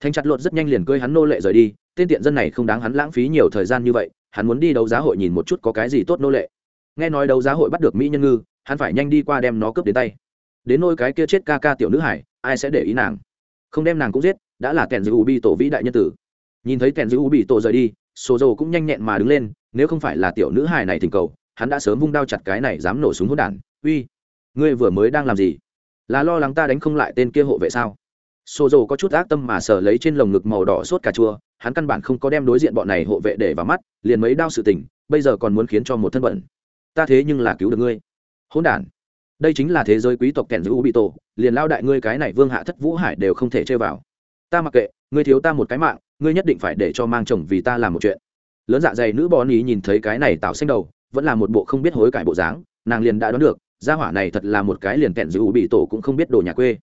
Thánh chặt lột rất nhanh liền cơi hắn nô lệ rời đi, tên tiện dân này không đáng hắn lãng phí nhiều thời gian như vậy, hắn muốn đi đấu giá hội nhìn một chút có cái gì tốt nô lệ. Nghe nói đấu giá hội bắt được mỹ nhân ngư hắn phải nhanh đi qua đem nó cướp đến tay. Đến nôi cái kia chết ca ca tiểu nữ hải, ai sẽ để ý nàng? Không đem nàng cũng giết, đã là kèn giữ u bị tổ vĩ đại nhân tử. Nhìn thấy kèn giữ u bị tổ rời đi sổ dầu cũng nhanh nhẹn mà đứng lên, nếu không phải là tiểu nữ Hải này thỉnh cầu, hắn đã sớm vung đao chặt cái này dám nổ súng hốt đản. Uy, ngươi vừa mới đang làm gì? Là lo lắng ta đánh không lại tên kia hộ vệ sao? Sổ dầu có chút ác tâm mà sờ lấy trên lồng ngực màu đỏ sốt cà chua, hắn căn bản không có đem đối diện bọn này hộ vệ để vào mắt, liền mấy đao sự tình, bây giờ còn muốn khiến cho một thân bẩn ta thế nhưng là cứu được ngươi hỗn đản. Đây chính là thế giới quý tộc kèn giữ u bị tổ liền lao đại ngươi cái này vương hạ thất vũ hải đều không thể chơi vào. Ta mặc kệ, ngươi thiếu ta một cái mạng, ngươi nhất định phải để cho mang chồng vì ta làm một chuyện. Lớn dạ dày nữ bò ní nhìn thấy cái này tạo xanh đầu, vẫn là một bộ không biết hối cải bộ dáng, nàng liền đã đoán được, gia hỏa này thật là một cái liền kẹn giữ bị tổ cũng không biết đồ nhà quê.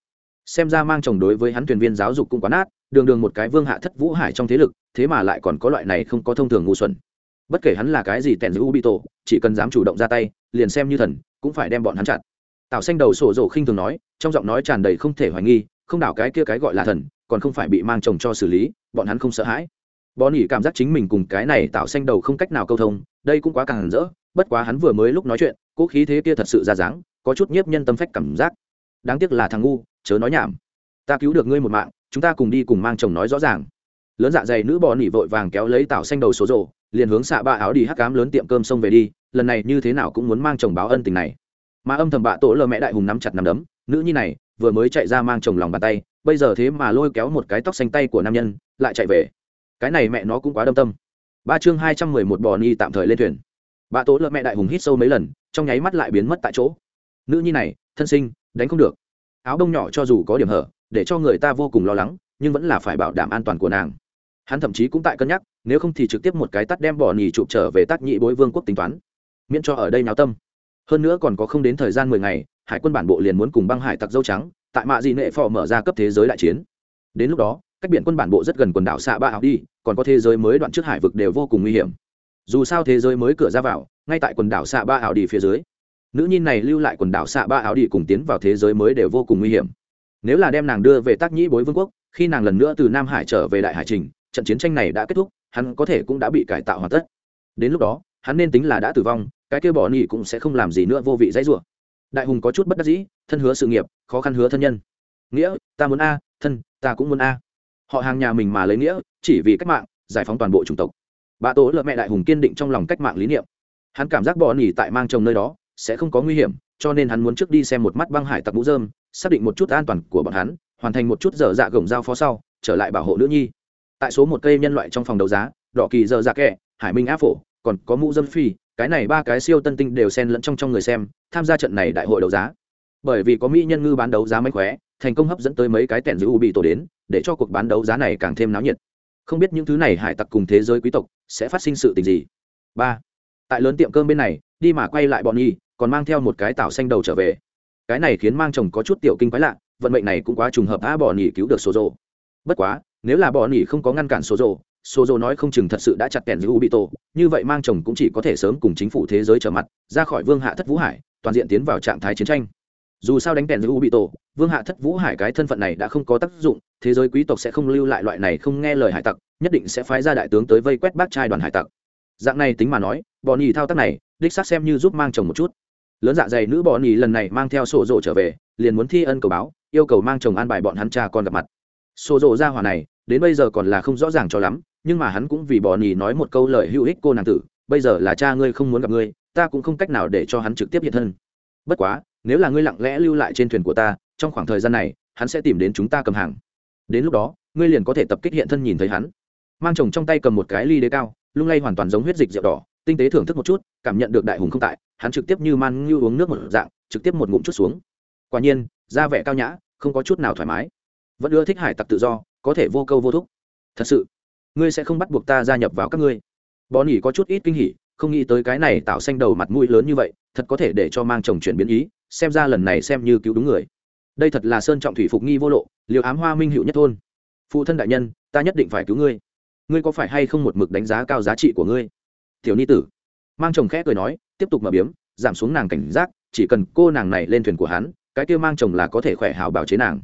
Xem ra mang chồng đối với hắn thuyền viên giáo dục cũng quá nát, đường đường một cái vương hạ thất vũ hải trong thế lực, thế mà lại còn có loại này không có thông thường ngu xuẩn bất kể hắn là cái gì tèn giữ u bị tổ chỉ cần dám chủ động ra tay, liền xem như thần, cũng phải đem bọn hắn chặt. Tạo xanh đầu sổ rổ khinh thường nói, trong giọng nói tràn đầy không thể hoài nghi, không đảo cái kia cái gọi là thần, còn không phải bị mang chồng cho xử lý, bọn hắn không sợ hãi. Bọn ỉ cảm giác chính mình cùng cái này tạo xanh đầu không cách nào câu thông, đây cũng quá càng rỡ, bất quá hắn vừa mới lúc nói chuyện, cố khí thế kia thật sự ra dáng, có chút nhiếp nhân tâm phách cảm giác. Đáng tiếc là thằng ngu, chớ nói nhảm. Ta cứu được ngươi một mạng, chúng ta cùng đi cùng mang chồng nói rõ ràng lớn dạ dày nữ bò nỉ vội vàng kéo lấy tảo xanh đầu số rộ liền hướng xạ ba áo đi hắc cám lớn tiệm cơm xông về đi, lần này như thế nào cũng muốn mang chồng báo ân tình này. Mà âm thầm bạ tổ lơ mẹ đại hùng nắm chặt nắm đấm, nữ nhi này, vừa mới chạy ra mang chồng lòng bàn tay, bây giờ thế mà lôi kéo một cái tóc xanh tay của nam nhân, lại chạy về. Cái này mẹ nó cũng quá đâm tâm. Ba chương hai trăm mười một bò ni tạm thời lên thuyền. Bà tố lợ mẹ đại hùng hít sâu mấy lần, trong nháy mắt lại biến mất tại chỗ. Nữ nhi này, thân sinh, đánh không được. Áo bông nhỏ cho dù có điểm hở, để cho người ta vô cùng lo lắng, nhưng vẫn là phải bảo đảm an toàn của nàng hắn thậm chí cũng tại cân nhắc, nếu không thì trực tiếp một cái tắt đem bỏ nhì chụp trở về tác nhị bối vương quốc tính toán. Miễn cho ở đây náo tâm. Hơn nữa còn có không đến thời gian mười ngày, hải quân bản bộ liền muốn cùng băng hải tặc dâu trắng, tại mạ dị nệ phò mở ra cấp thế giới đại chiến. Đến lúc đó, cách biển quân bản bộ rất gần quần đảo xạ ba học đi, còn có thế giới mới đoạn trước hải vực đều vô cùng nguy hiểm. Dù sao thế giới mới cửa ra vào, ngay tại quần đảo xạ ba ảo đi phía dưới. Nữ nhi này lưu lại quần đảo xạ ba ảo đi cùng tiến vào thế giới mới đều vô cùng nguy hiểm. Nếu là đem nàng đưa về tác nhĩ bối vương quốc, khi nàng lần nữa từ nam hải trở về đại hải trình trận chiến tranh này đã kết thúc, hắn có thể cũng đã bị cải tạo hoàn tất. Đến lúc đó, hắn nên tính là đã tử vong, cái kêu bỏ nhị cũng sẽ không làm gì nữa vô vị dãy rủa. Đại hùng có chút bất đắc dĩ, thân hứa sự nghiệp, khó khăn hứa thân nhân. Nghĩa, ta muốn a, thân, ta cũng muốn a. Họ hàng nhà mình mà lấy nghĩa, chỉ vì cách mạng, giải phóng toàn bộ chủng tộc. Bà tố lợ mẹ đại hùng kiên định trong lòng cách mạng lý niệm. Hắn cảm giác bỏ nỉ tại mang chồng nơi đó, sẽ không có nguy hiểm, cho nên hắn muốn trước đi xem một mắt băng hải tặc mũ dơm xác định một chút an toàn của bọn hắn, hoàn thành một chút dở dạ gồng giao phó sau, trở lại bảo hộ nữ nhi tại số một cây nhân loại trong phòng đấu giá, đỏ kỳ giờ dạ kẹ, hải minh áp phổ, còn có mũ dâm phi, cái này ba cái siêu tân tinh đều xen lẫn trong trong người xem, tham gia trận này đại hội đấu giá. Bởi vì có mỹ nhân ngư bán đấu giá mấy khóe, thành công hấp dẫn tới mấy cái tẻn giữ u bị tổ đến, để cho cuộc bán đấu giá này càng thêm náo nhiệt. Không biết những thứ này hải tặc cùng thế giới quý tộc sẽ phát sinh sự tình gì. Ba, tại lớn tiệm cơm bên này, đi mà quay lại bọn nhi còn mang theo một cái tảo xanh đầu trở về. Cái này khiến mang chồng có chút tiểu kinh quái lạ, vận mệnh này cũng quá trùng hợp a bỏ nhỉ cứu được số rộ bất quá nếu là bọn nhỉ không có ngăn cản số rồ số rồ nói không chừng thật sự đã chặt kèn giữ Ubito bị tổ như vậy mang chồng cũng chỉ có thể sớm cùng chính phủ thế giới trở mặt ra khỏi vương hạ thất vũ hải toàn diện tiến vào trạng thái chiến tranh. Dù sao đánh kèn giữ Ubito, bị tổ vương hạ thất vũ hải cái thân phận này đã không có tác dụng thế giới quý tộc sẽ không lưu lại loại này không nghe lời hải tặc nhất định sẽ phái ra đại tướng tới vây quét bác trai đoàn hải tặc. Dạng này tính mà nói bọn nhì thao tác này đích xác xem như giúp mang chồng một chút. Lớn dạ dày nữ bọn nhì lần này mang theo sổ rộ trở về liền muốn thi ân cầu báo yêu cầu mang chồng an bài bọn hắn cha con gặp mặt xô rộ ra hỏa này, đến bây giờ còn là không rõ ràng cho lắm, nhưng mà hắn cũng vì bỏ nhì nói một câu lời hữu ích cô nàng tử, bây giờ là cha ngươi không muốn gặp ngươi, ta cũng không cách nào để cho hắn trực tiếp hiện thân. Bất quá, nếu là ngươi lặng lẽ lưu lại trên thuyền của ta, trong khoảng thời gian này, hắn sẽ tìm đến chúng ta cầm hàng. Đến lúc đó, ngươi liền có thể tập kích hiện thân nhìn thấy hắn. Mang chồng trong tay cầm một cái ly đế cao, lung lay hoàn toàn giống huyết dịch rượu đỏ, tinh tế thưởng thức một chút, cảm nhận được đại hùng không tại, hắn trực tiếp như man như uống nước một dạng, trực tiếp một ngụm chút xuống. Quả nhiên, da vẻ cao nhã, không có chút nào thoải mái vẫn ưa thích hải tặc tự do, có thể vô câu vô thúc. Thật sự, ngươi sẽ không bắt buộc ta gia nhập vào các ngươi. Bọn nhỉ có chút ít kinh hỉ, không nghĩ tới cái này tạo xanh đầu mặt mũi lớn như vậy, thật có thể để cho mang chồng chuyển biến ý, xem ra lần này xem như cứu đúng người. Đây thật là sơn trọng thủy phục nghi vô lộ, liều ám hoa minh hữu nhất thôn. Phụ thân đại nhân, ta nhất định phải cứu ngươi. Ngươi có phải hay không một mực đánh giá cao giá trị của ngươi? Tiểu ni tử. Mang chồng khẽ cười nói, tiếp tục mở biếm, giảm xuống nàng cảnh giác, chỉ cần cô nàng này lên thuyền của hắn, cái kia mang chồng là có thể khỏe hảo bảo chế nàng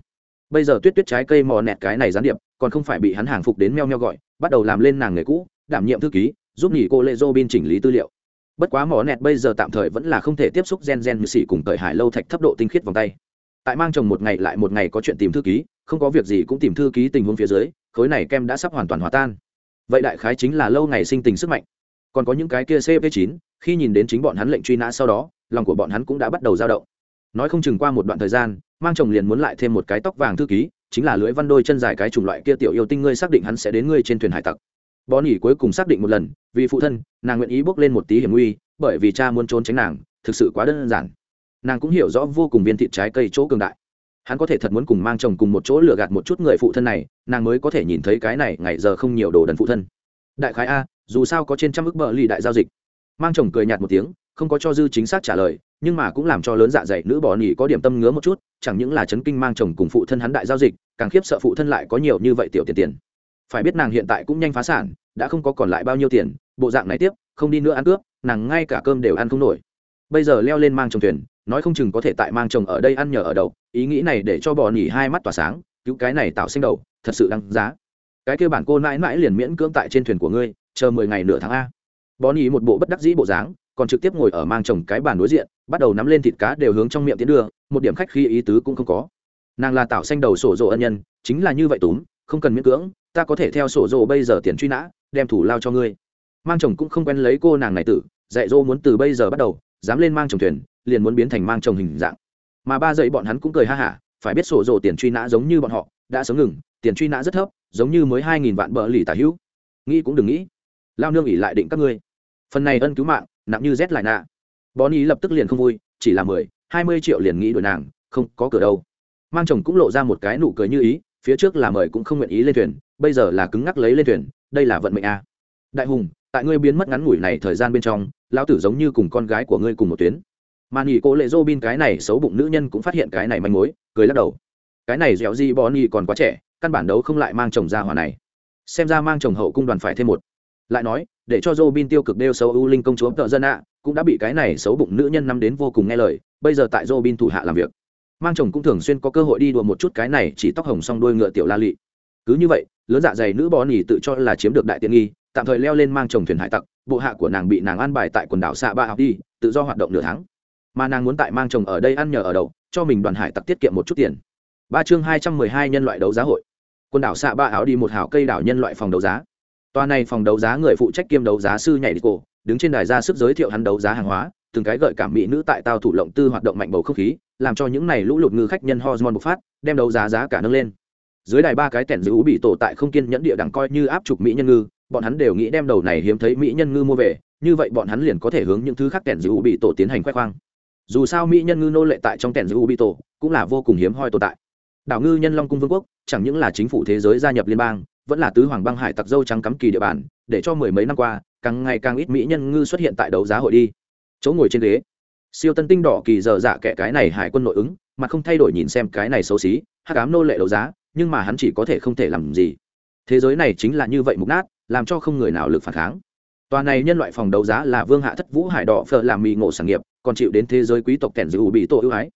bây giờ tuyết tuyết trái cây mò nẹt cái này gián điệp, còn không phải bị hắn hàng phục đến meo meo gọi, bắt đầu làm lên nàng người cũ, đảm nhiệm thư ký, giúp nghỉ cô lệ dô bin chỉnh lý tư liệu. Bất quá mỏ nẹt bây giờ tạm thời vẫn là không thể tiếp xúc gen gen như xỉ cùng thời hải lâu thạch thấp độ tinh khiết vòng tay. Tại mang chồng một ngày lại một ngày có chuyện tìm thư ký, không có việc gì cũng tìm thư ký tình huống phía dưới, khối này kem đã sắp hoàn toàn hòa tan. Vậy đại khái chính là lâu ngày sinh tình sức mạnh. Còn có những cái kia cp 9 khi nhìn đến chính bọn hắn lệnh truy nã sau đó, lòng của bọn hắn cũng đã bắt đầu dao động. Nói không chừng qua một đoạn thời gian mang chồng liền muốn lại thêm một cái tóc vàng thư ký, chính là lưỡi văn đôi chân dài cái chủng loại kia tiểu yêu tinh ngươi xác định hắn sẽ đến ngươi trên thuyền hải tặc. Bó nỉ cuối cùng xác định một lần, vì phụ thân, nàng nguyện ý bước lên một tí hiểm nguy, bởi vì cha muốn trốn tránh nàng, thực sự quá đơn giản. Nàng cũng hiểu rõ vô cùng viên thịt trái cây chỗ cường đại. Hắn có thể thật muốn cùng mang chồng cùng một chỗ lừa gạt một chút người phụ thân này, nàng mới có thể nhìn thấy cái này ngày giờ không nhiều đồ đần phụ thân. Đại khái a, dù sao có trên trăm ước bờ ly đại giao dịch. Mang chồng cười nhạt một tiếng, không có cho dư chính xác trả lời nhưng mà cũng làm cho lớn dạ dày nữ bỏ nhỉ có điểm tâm ngứa một chút, chẳng những là chấn kinh mang chồng cùng phụ thân hắn đại giao dịch, càng khiếp sợ phụ thân lại có nhiều như vậy tiểu tiền tiền. Phải biết nàng hiện tại cũng nhanh phá sản, đã không có còn lại bao nhiêu tiền, bộ dạng này tiếp, không đi nữa ăn cướp, nàng ngay cả cơm đều ăn không nổi. Bây giờ leo lên mang chồng thuyền, nói không chừng có thể tại mang chồng ở đây ăn nhờ ở đậu, ý nghĩ này để cho bò nhỉ hai mắt tỏa sáng, cứu cái này tạo sinh đầu, thật sự đáng giá. Cái kêu bản cô mãi mãi liền miễn cưỡng tại trên thuyền của ngươi, chờ mười ngày nửa tháng a. Bò nhỉ một bộ bất đắc dĩ bộ dáng còn trực tiếp ngồi ở mang chồng cái bàn đối diện, bắt đầu nắm lên thịt cá đều hướng trong miệng tiến đưa, một điểm khách khi ý tứ cũng không có. Nàng là tạo xanh đầu sổ rộ ân nhân, chính là như vậy túm, không cần miễn cưỡng, ta có thể theo sổ rộ bây giờ tiền truy nã, đem thủ lao cho ngươi. Mang chồng cũng không quen lấy cô nàng này tử, dạy dỗ muốn từ bây giờ bắt đầu, dám lên mang chồng thuyền, liền muốn biến thành mang chồng hình dạng. Mà ba dậy bọn hắn cũng cười ha hả, phải biết sổ rộ tiền truy nã giống như bọn họ, đã sống ngừng, tiền truy nã rất thấp, giống như mới hai nghìn vạn bờ lì tả hữu. Nghĩ cũng đừng nghĩ. Lao nương ỉ lại định các ngươi. Phần này ân cứu mạng nặng như rét lại nạ. Bón ý lập tức liền không vui, chỉ là mười, hai mươi triệu liền nghĩ đuổi nàng, không có cửa đâu. Mang chồng cũng lộ ra một cái nụ cười như ý, phía trước là mời cũng không nguyện ý lên thuyền, bây giờ là cứng ngắc lấy lên thuyền, đây là vận mệnh a. À. đại hùng, tại ngươi biến mất ngắn ngủi này thời gian bên trong, lão tử giống như cùng con gái của ngươi cùng một tuyến. Mà nghỉ cô lệ dô bin cái này xấu bụng nữ nhân cũng phát hiện cái này manh mối, cười lắc đầu. Cái này dẻo di bò ni còn quá trẻ, căn bản đấu không lại mang chồng ra hòa này. Xem ra mang chồng hậu cung đoàn phải thêm một. Lại nói để cho Robin tiêu cực đeo xấu u linh công chúa tự dân ạ, cũng đã bị cái này xấu bụng nữ nhân năm đến vô cùng nghe lời, bây giờ tại Robin thủ hạ làm việc. Mang chồng cũng thường xuyên có cơ hội đi đùa một chút cái này, chỉ tóc hồng song đuôi ngựa tiểu la lị. Cứ như vậy, lớn dạ dày nữ bó nhỉ tự cho là chiếm được đại tiện nghi, tạm thời leo lên mang chồng thuyền hải tặc, bộ hạ của nàng bị nàng an bài tại quần đảo xạ ba học đi, tự do hoạt động nửa tháng. Mà nàng muốn tại mang chồng ở đây ăn nhờ ở đậu, cho mình đoàn hải tặc tiết kiệm một chút tiền. Ba chương hai trăm mười hai nhân loại đấu giá hội. Quần đảo xạ ba áo đi một hào cây đảo nhân loại phòng đấu giá toa này phòng đấu giá người phụ trách kiêm đấu giá sư nhảy đi cổ, đứng trên đài ra sức giới thiệu hắn đấu giá hàng hóa, từng cái gợi cảm mỹ nữ tại tao thủ lộng tư hoạt động mạnh bầu không khí, làm cho những này lũ lụt ngư khách nhân hormone bộc phát, đem đấu giá giá cả nâng lên. Dưới đài ba cái tẻn giữ bị tổ tại không kiên nhẫn địa đẳng coi như áp trục mỹ nhân ngư, bọn hắn đều nghĩ đem đầu này hiếm thấy mỹ nhân ngư mua về, như vậy bọn hắn liền có thể hướng những thứ khác tẻn giữ bị tổ tiến hành khoe khoang. Dù sao mỹ nhân ngư nô lệ tại trong tẻn giữ bị tổ, cũng là vô cùng hiếm hoi tồn tại. Đảo ngư nhân long cung vương quốc, chẳng những là chính phủ thế giới gia nhập liên bang vẫn là tứ hoàng băng hải tặc dâu trắng cắm kỳ địa bàn, để cho mười mấy năm qua, càng ngày càng ít mỹ nhân ngư xuất hiện tại đấu giá hội đi. Chỗ ngồi trên ghế, siêu tân tinh đỏ kỳ dở dạ kẻ cái này hải quân nội ứng, mà không thay đổi nhìn xem cái này xấu xí, hắc ám nô lệ đấu giá, nhưng mà hắn chỉ có thể không thể làm gì. Thế giới này chính là như vậy mục nát, làm cho không người nào lực phản kháng. Tòa này nhân loại phòng đấu giá là vương hạ thất vũ hải đỏ phở làm mì ngộ sản nghiệp, còn chịu đến thế giới quý tộc kẻn dữ bị tổ ưu ái.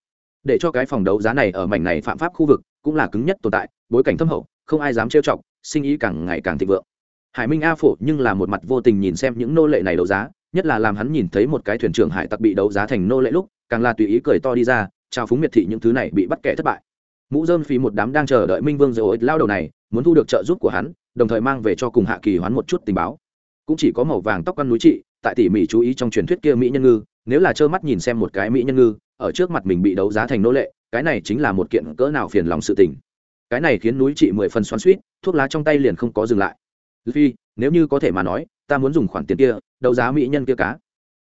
Để cho cái phòng đấu giá này ở mảnh này phạm pháp khu vực cũng là cứng nhất tồn tại, bối cảnh thâm hậu, không ai dám trêu chọc sinh ý càng ngày càng thịnh vượng. Hải minh a phổ nhưng là một mặt vô tình nhìn xem những nô lệ này đấu giá, nhất là làm hắn nhìn thấy một cái thuyền trưởng hải tặc bị đấu giá thành nô lệ lúc, càng là tùy ý cười to đi ra trao phúng miệt thị những thứ này bị bắt kẻ thất bại. Mũ dơm phí một đám đang chờ đợi minh vương rồi lao đầu này, muốn thu được trợ giúp của hắn, đồng thời mang về cho cùng hạ kỳ hoán một chút tình báo. Cũng chỉ có màu vàng tóc căn núi trị tại tỉ mỉ chú ý trong truyền thuyết kia mỹ nhân ngư, nếu là trơ mắt nhìn xem một cái mỹ nhân ngư, ở trước mặt mình bị đấu giá thành nô lệ, cái này chính là một kiện cỡ nào phiền lòng sự tình. Cái này khiến núi trị mười phần xoắn suýt thuốc lá trong tay liền không có dừng lại. Phi nếu như có thể mà nói, ta muốn dùng khoản tiền kia, đấu giá mỹ nhân kia cá.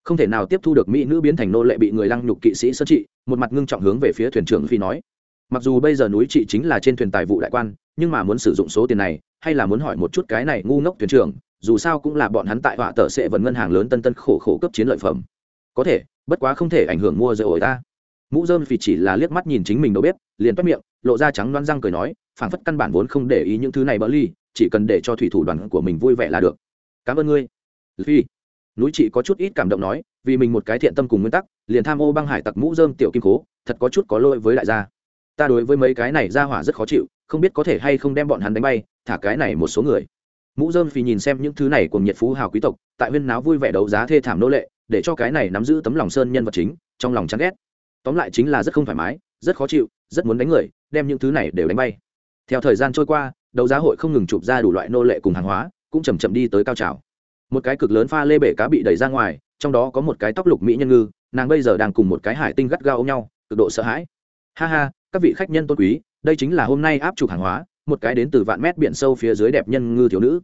Không thể nào tiếp thu được mỹ nữ biến thành nô lệ bị người lăng nhục kỵ sĩ sơn trị, một mặt ngưng trọng hướng về phía thuyền trưởng phi nói. Mặc dù bây giờ núi trị chính là trên thuyền tài vụ đại quan, nhưng mà muốn sử dụng số tiền này, hay là muốn hỏi một chút cái này ngu ngốc thuyền trưởng, dù sao cũng là bọn hắn tại họa tờ sẽ vận ngân hàng lớn tân tân khổ khổ cấp chiến lợi phẩm. Có thể, bất quá không thể ảnh hưởng mua dây ổi ta. Mũ dơm phì chỉ là liếc mắt nhìn chính mình đâu biết liền toét miệng, lộ ra trắng loan răng cười nói phảng phất căn bản vốn không để ý những thứ này bỡ ly, chỉ cần để cho thủy thủ đoàn của mình vui vẻ là được. Cảm ơn ngươi. Phi núi chị có chút ít cảm động nói, vì mình một cái thiện tâm cùng nguyên tắc, liền tham ô băng hải tặc mũ dơm tiểu kim cố thật có chút có lỗi với đại gia. Ta đối với mấy cái này ra hỏa rất khó chịu, không biết có thể hay không đem bọn hắn đánh bay, thả cái này một số người. Mũ dơm phi nhìn xem những thứ này cùng nhiệt phú hào quý tộc, tại huyên náo vui vẻ đấu giá thê thảm nô lệ, để cho cái này nắm giữ tấm lòng sơn nhân vật chính, trong lòng chán ghét. Tóm lại chính là rất không thoải mái, rất khó chịu, rất muốn đánh người, đem những thứ này đều đánh bay theo thời gian trôi qua, đấu giá hội không ngừng chụp ra đủ loại nô lệ cùng hàng hóa, cũng chầm chậm đi tới cao trào. Một cái cực lớn pha lê bể cá bị đẩy ra ngoài, trong đó có một cái tóc lục mỹ nhân ngư, nàng bây giờ đang cùng một cái hải tinh gắt gao ôm nhau, cực độ sợ hãi. Ha ha, các vị khách nhân tôn quý, đây chính là hôm nay áp chụp hàng hóa, một cái đến từ vạn mét biển sâu phía dưới đẹp nhân ngư thiếu nữ.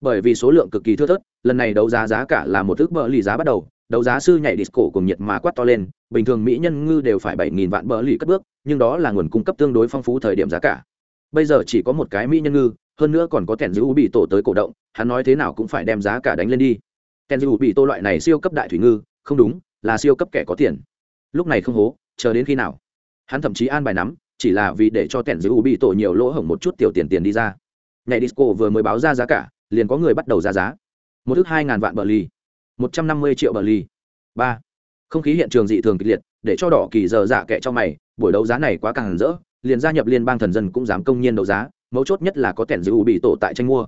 Bởi vì số lượng cực kỳ thưa thớt, lần này đấu giá giá cả là một ước bờ lì giá bắt đầu, đấu giá sư nhảy disco cùng nhiệt mà quát to lên, bình thường mỹ nhân ngư đều phải bảy nghìn vạn bờ lì cất bước, nhưng đó là nguồn cung cấp tương đối phong phú thời điểm giá cả bây giờ chỉ có một cái mỹ nhân ngư, hơn nữa còn có kèn giữ bị tổ tới cổ động, hắn nói thế nào cũng phải đem giá cả đánh lên đi. Kèn giữ bị tổ loại này siêu cấp đại thủy ngư, không đúng, là siêu cấp kẻ có tiền. Lúc này không hố, chờ đến khi nào? Hắn thậm chí an bài nắm, chỉ là vì để cho tẻn giữ bị tổ nhiều lỗ hổng một chút tiểu tiền tiền đi ra. Nhảy disco vừa mới báo ra giá cả, liền có người bắt đầu ra giá. Một thước hai ngàn vạn bờ ly một trăm năm mươi triệu bờ ly ba. Không khí hiện trường dị thường kịch liệt, để cho đỏ kỳ giờ giả kệ cho mày, buổi đấu giá này quá càng rỡ liền gia nhập liên bang thần dân cũng dám công nhiên đấu giá, mấu chốt nhất là có tẻn giữ u bị tổ tại tranh mua.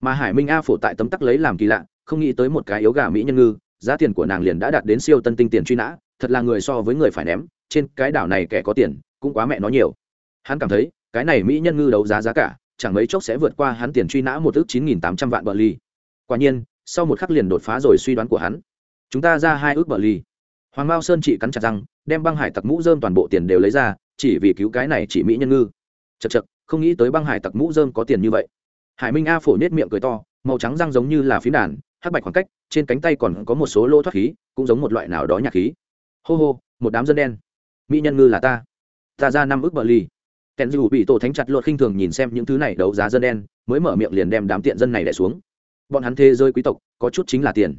Mà hải minh a phổ tại tấm tắc lấy làm kỳ lạ, không nghĩ tới một cái yếu gà mỹ nhân ngư, giá tiền của nàng liền đã đạt đến siêu tân tinh tiền truy nã, thật là người so với người phải ném, trên cái đảo này kẻ có tiền, cũng quá mẹ nó nhiều. Hắn cảm thấy, cái này mỹ nhân ngư đấu giá giá cả, chẳng mấy chốc sẽ vượt qua hắn tiền truy nã một ước chín nghìn tám trăm vạn bờ ly quả nhiên, sau một khắc liền đột phá rồi suy đoán của hắn. Chúng ta ra hai ước bờ ly hoàng mao sơn chỉ cắn chặt răng, đem băng hải tặc mũ dơm toàn bộ tiền đều lấy ra chỉ vì cứu cái này chỉ mỹ nhân ngư. Chật chật không nghĩ tới băng hải tặc mũ dơm có tiền như vậy. Hải minh a phổ nhét miệng cười to, màu trắng răng giống như là phím đàn, hắc bạch khoảng cách, trên cánh tay còn có một số lỗ thoát khí, cũng giống một loại nào đó nhạc khí. Hô hô, một đám dân đen. Mỹ nhân ngư là ta. Ta ra năm ước bờ ly kèn dù bị tổ thánh chặt lột khinh thường nhìn xem những thứ này đấu giá dân đen, mới mở miệng liền đem đám tiện dân này đẻ xuống. Bọn hắn thế rơi quý tộc, có chút chính là tiền.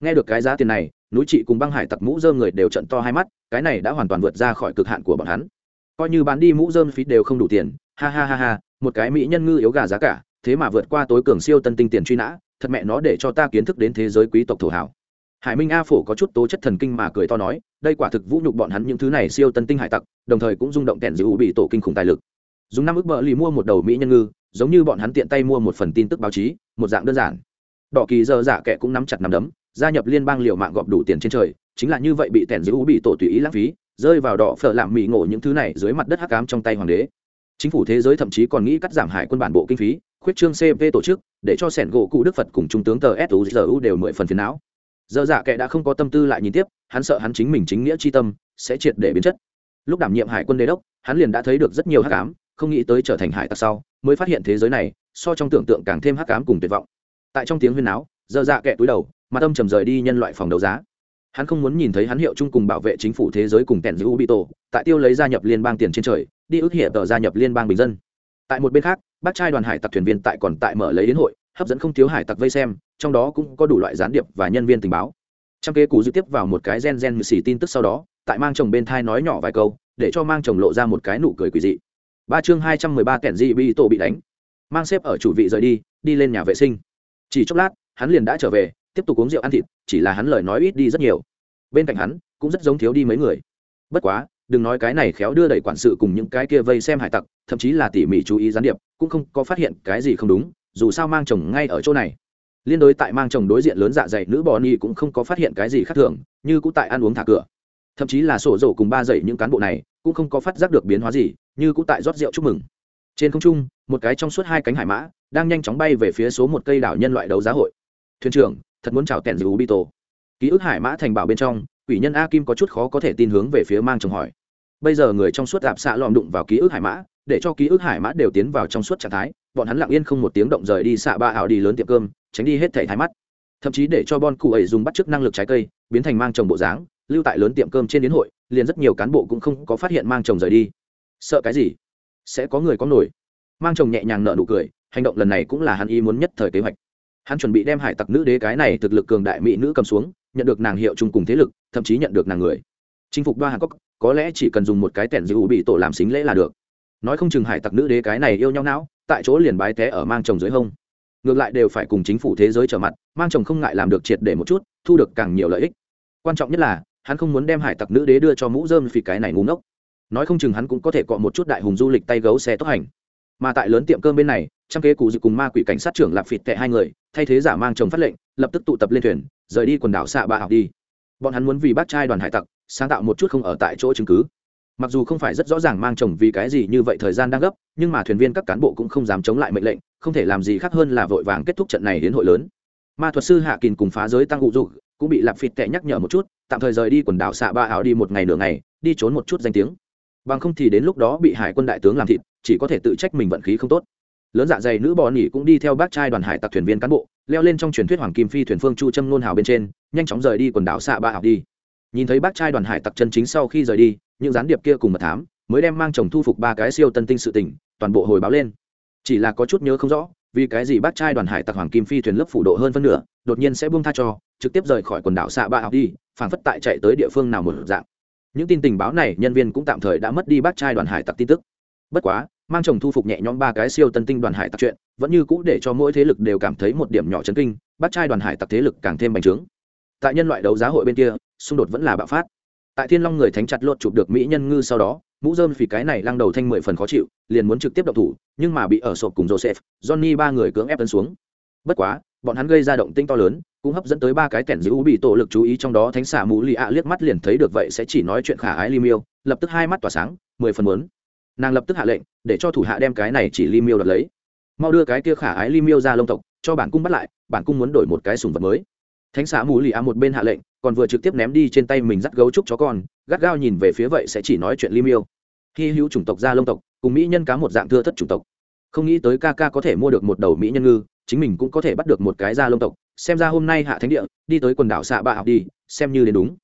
Nghe được cái giá tiền này, núi chị cùng băng hải tặc mũ dơm người đều trận to hai mắt, cái này đã hoàn toàn vượt ra khỏi cực hạn của bọn hắn coi như bán đi mũ dơm phí đều không đủ tiền. Ha ha ha ha, một cái mỹ nhân ngư yếu gà giá cả, thế mà vượt qua tối cường siêu tân tinh tiền truy nã, thật mẹ nó để cho ta kiến thức đến thế giới quý tộc thổ hảo. Hải minh a phổ có chút tố chất thần kinh mà cười to nói, đây quả thực vũ nhục bọn hắn những thứ này siêu tân tinh hải tặc, đồng thời cũng rung động kẻn giữ bị tổ kinh khủng tài lực. Dùng năm ước bợ lì mua một đầu mỹ nhân ngư, giống như bọn hắn tiện tay mua một phần tin tức báo chí, một dạng đơn giản. Đỏ kỳ giờ giả kệ cũng nắm chặt nắm đấm, gia nhập liên bang liều mạng gọp đủ tiền trên trời, chính là như vậy bị tẻn giữ bị tổ tùy ý lãng phí rơi vào đỏ phở làm mì ngộ những thứ này dưới mặt đất hắc ám trong tay hoàng đế. Chính phủ thế giới thậm chí còn nghĩ cắt giảm hải quân bản bộ kinh phí, khuyết trương cp tổ chức, để cho sẻn gỗ cụ đức phật cùng trung tướng tờ suzu đều mười phần phiền não. Giờ dạ kệ đã không có tâm tư lại nhìn tiếp, hắn sợ hắn chính mình chính nghĩa chi tâm sẽ triệt để biến chất. Lúc đảm nhiệm hải quân đế đốc, hắn liền đã thấy được rất nhiều hắc ám, không nghĩ tới trở thành hải tặc sau, mới phát hiện thế giới này so trong tưởng tượng càng thêm hắc ám cùng tuyệt vọng. Tại trong tiếng huyên náo, giờ dạ kệ túi đầu mà tâm trầm rời đi nhân loại phòng đấu giá hắn không muốn nhìn thấy hắn hiệu chung cùng bảo vệ chính phủ thế giới cùng kèn giữ ubito, tại tiêu lấy gia nhập liên bang tiền trên trời, đi ước hiệp tờ gia nhập liên bang bình dân. Tại một bên khác, bác trai đoàn hải tặc thuyền viên tại còn tại mở lấy đến hội, hấp dẫn không thiếu hải tặc vây xem, trong đó cũng có đủ loại gián điệp và nhân viên tình báo. Trong kế cú dư tiếp vào một cái gen gen như xì tin tức sau đó, tại mang chồng bên thai nói nhỏ vài câu, để cho mang chồng lộ ra một cái nụ cười quỳ dị. Ba chương hai trăm mười ba kẻn dị bị tổ bị đánh. Mang xếp ở chủ vị rời đi đi lên nhà vệ sinh. Chỉ chốc lát, hắn liền đã trở về tiếp tục uống rượu ăn thịt, chỉ là hắn lời nói ít đi rất nhiều. Bên cạnh hắn, cũng rất giống thiếu đi mấy người. Bất quá, đừng nói cái này khéo đưa đẩy quản sự cùng những cái kia vây xem hải tặc, thậm chí là tỉ mỉ chú ý gián điệp, cũng không có phát hiện cái gì không đúng, dù sao mang chồng ngay ở chỗ này. Liên đối tại mang chồng đối diện lớn dạ dày nữ bò ni cũng không có phát hiện cái gì khác thường, như cũng tại ăn uống thả cửa. Thậm chí là sổ rổ cùng ba dậy những cán bộ này, cũng không có phát giác được biến hóa gì, như cũng tại rót rượu chúc mừng. Trên không trung, một cái trong suốt hai cánh hải mã, đang nhanh chóng bay về phía số một cây đảo nhân loại đấu giá hội. Thuyền trưởng thật muốn chào tèn dù bi tổ ký ức hải mã thành bảo bên trong, quỷ nhân a kim có chút khó có thể tin hướng về phía mang chồng hỏi. Bây giờ người trong suốt đạp xạ lòm đụng vào ký ức hải mã, để cho ký ức hải mã đều tiến vào trong suốt trạng thái, bọn hắn lặng yên không một tiếng động rời đi xạ ba ảo đi lớn tiệm cơm, tránh đi hết thẻ thái mắt. Thậm chí để cho bon cụ ấy dùng bắt chức năng lực trái cây, biến thành mang chồng bộ dáng, lưu tại lớn tiệm cơm trên đến hội, liền rất nhiều cán bộ cũng không có phát hiện mang chồng rời đi. Sợ cái gì? Sẽ có người có nổi. Mang chồng nhẹ nhàng nợ nụ cười, hành động lần này cũng là hắn ý muốn nhất thời kế hoạch hắn chuẩn bị đem hải tặc nữ đế cái này thực lực cường đại mỹ nữ cầm xuống, nhận được nàng hiệu chung cùng thế lực, thậm chí nhận được nàng người. Chinh phục đoa hàn cốc có lẽ chỉ cần dùng một cái tẻn dư bị tổ làm xính lễ là được. Nói không chừng hải tặc nữ đế cái này yêu nhau não, tại chỗ liền bái té ở mang chồng dưới hông. Ngược lại đều phải cùng chính phủ thế giới trở mặt, mang chồng không ngại làm được triệt để một chút, thu được càng nhiều lợi ích. Quan trọng nhất là, hắn không muốn đem hải tặc nữ đế đưa cho mũ dơm vì cái này ngu ngốc. Nói không chừng hắn cũng có thể cọ một chút đại hùng du lịch tay gấu xe tốc hành mà tại lớn tiệm cơm bên này trong kế cụ dự cùng ma quỷ cảnh sát trưởng lạp phịt tệ hai người, thay thế giả mang chồng phát lệnh, lập tức tụ tập lên thuyền, rời đi quần đảo xạ bạ học đi. Bọn hắn muốn vì bác trai đoàn hải tặc, sáng tạo một chút không ở tại chỗ chứng cứ. Mặc dù không phải rất rõ ràng mang chồng vì cái gì như vậy thời gian đang gấp, nhưng mà thuyền viên các cán bộ cũng không dám chống lại mệnh lệnh, không thể làm gì khác hơn là vội vàng kết thúc trận này đến hội lớn. Ma thuật sư hạ kìn cùng phá giới tăng cụ dục cũng bị lạp phịt tệ nhắc nhở một chút, tạm thời rời đi quần đảo xạ ba ảo đi một ngày nửa ngày, đi trốn một chút danh tiếng bằng không thì đến lúc đó bị hải quân đại tướng làm thịt, chỉ có thể tự trách mình vận khí không tốt. Lớn dạ dày nữ bò nỉ cũng đi theo bác trai đoàn hải tặc thuyền viên cán bộ, leo lên trong truyền thuyết hoàng kim phi thuyền phương chu trâm nôn hào bên trên, nhanh chóng rời đi quần đảo xạ ba học đi. Nhìn thấy bác trai đoàn hải tặc chân chính sau khi rời đi, những gián điệp kia cùng mật thám mới đem mang chồng thu phục ba cái siêu tân tinh sự tỉnh, toàn bộ hồi báo lên. Chỉ là có chút nhớ không rõ, vì cái gì bác trai đoàn hải tặc hoàng kim phi thuyền lớp phủ độ hơn phân nửa, đột nhiên sẽ buông tha cho, trực tiếp rời khỏi quần đảo xạ ba học đi phản phất tại chạy tới địa phương nào một dạng những tin tình báo này, nhân viên cũng tạm thời đã mất đi bác trai đoàn hải tặc tin tức. Bất quá, mang chồng thu phục nhẹ nhõm ba cái siêu tân tinh đoàn hải tặc chuyện, vẫn như cũ để cho mỗi thế lực đều cảm thấy một điểm nhỏ chấn kinh, bác trai đoàn hải tặc thế lực càng thêm bành trướng. Tại nhân loại đấu giá hội bên kia, xung đột vẫn là bạo phát. Tại thiên long người thánh chặt lột chụp được mỹ nhân ngư sau đó, mũ dơm vì cái này lăng đầu thanh mười phần khó chịu, liền muốn trực tiếp độc thủ, nhưng mà bị ở sộp cùng joseph, johnny ba người cưỡng ép tấn xuống bất quá, bọn hắn gây ra động tinh to lớn, cũng hấp dẫn tới ba cái tẻn giữ bị tổ lực chú ý trong đó thánh xả mũ lì ạ liếc mắt liền thấy được vậy sẽ chỉ nói chuyện khả ái li miêu, lập tức hai mắt tỏa sáng, mười phần muốn. Nàng lập tức hạ lệnh, để cho thủ hạ đem cái này chỉ li miêu đoạt lấy. Mau đưa cái kia khả ái li miêu ra lông tộc, cho bản cung bắt lại, bản cung muốn đổi một cái sùng vật mới. Thánh xả mũ lì ạ một bên hạ lệnh, còn vừa trực tiếp ném đi trên tay mình dắt gấu trúc chó con, gắt gao nhìn về phía vậy sẽ chỉ nói chuyện li miêu. Hy hữu chủng tộc ra lông tộc, cùng mỹ nhân cá một dạng thưa thất chủng tộc. Không nghĩ tới ca ca có thể mua được một đầu mỹ nhân ngư chính mình cũng có thể bắt được một cái da lông tộc. Xem ra hôm nay hạ thánh địa, đi tới quần đảo xạ bạ học đi, xem như đến đúng.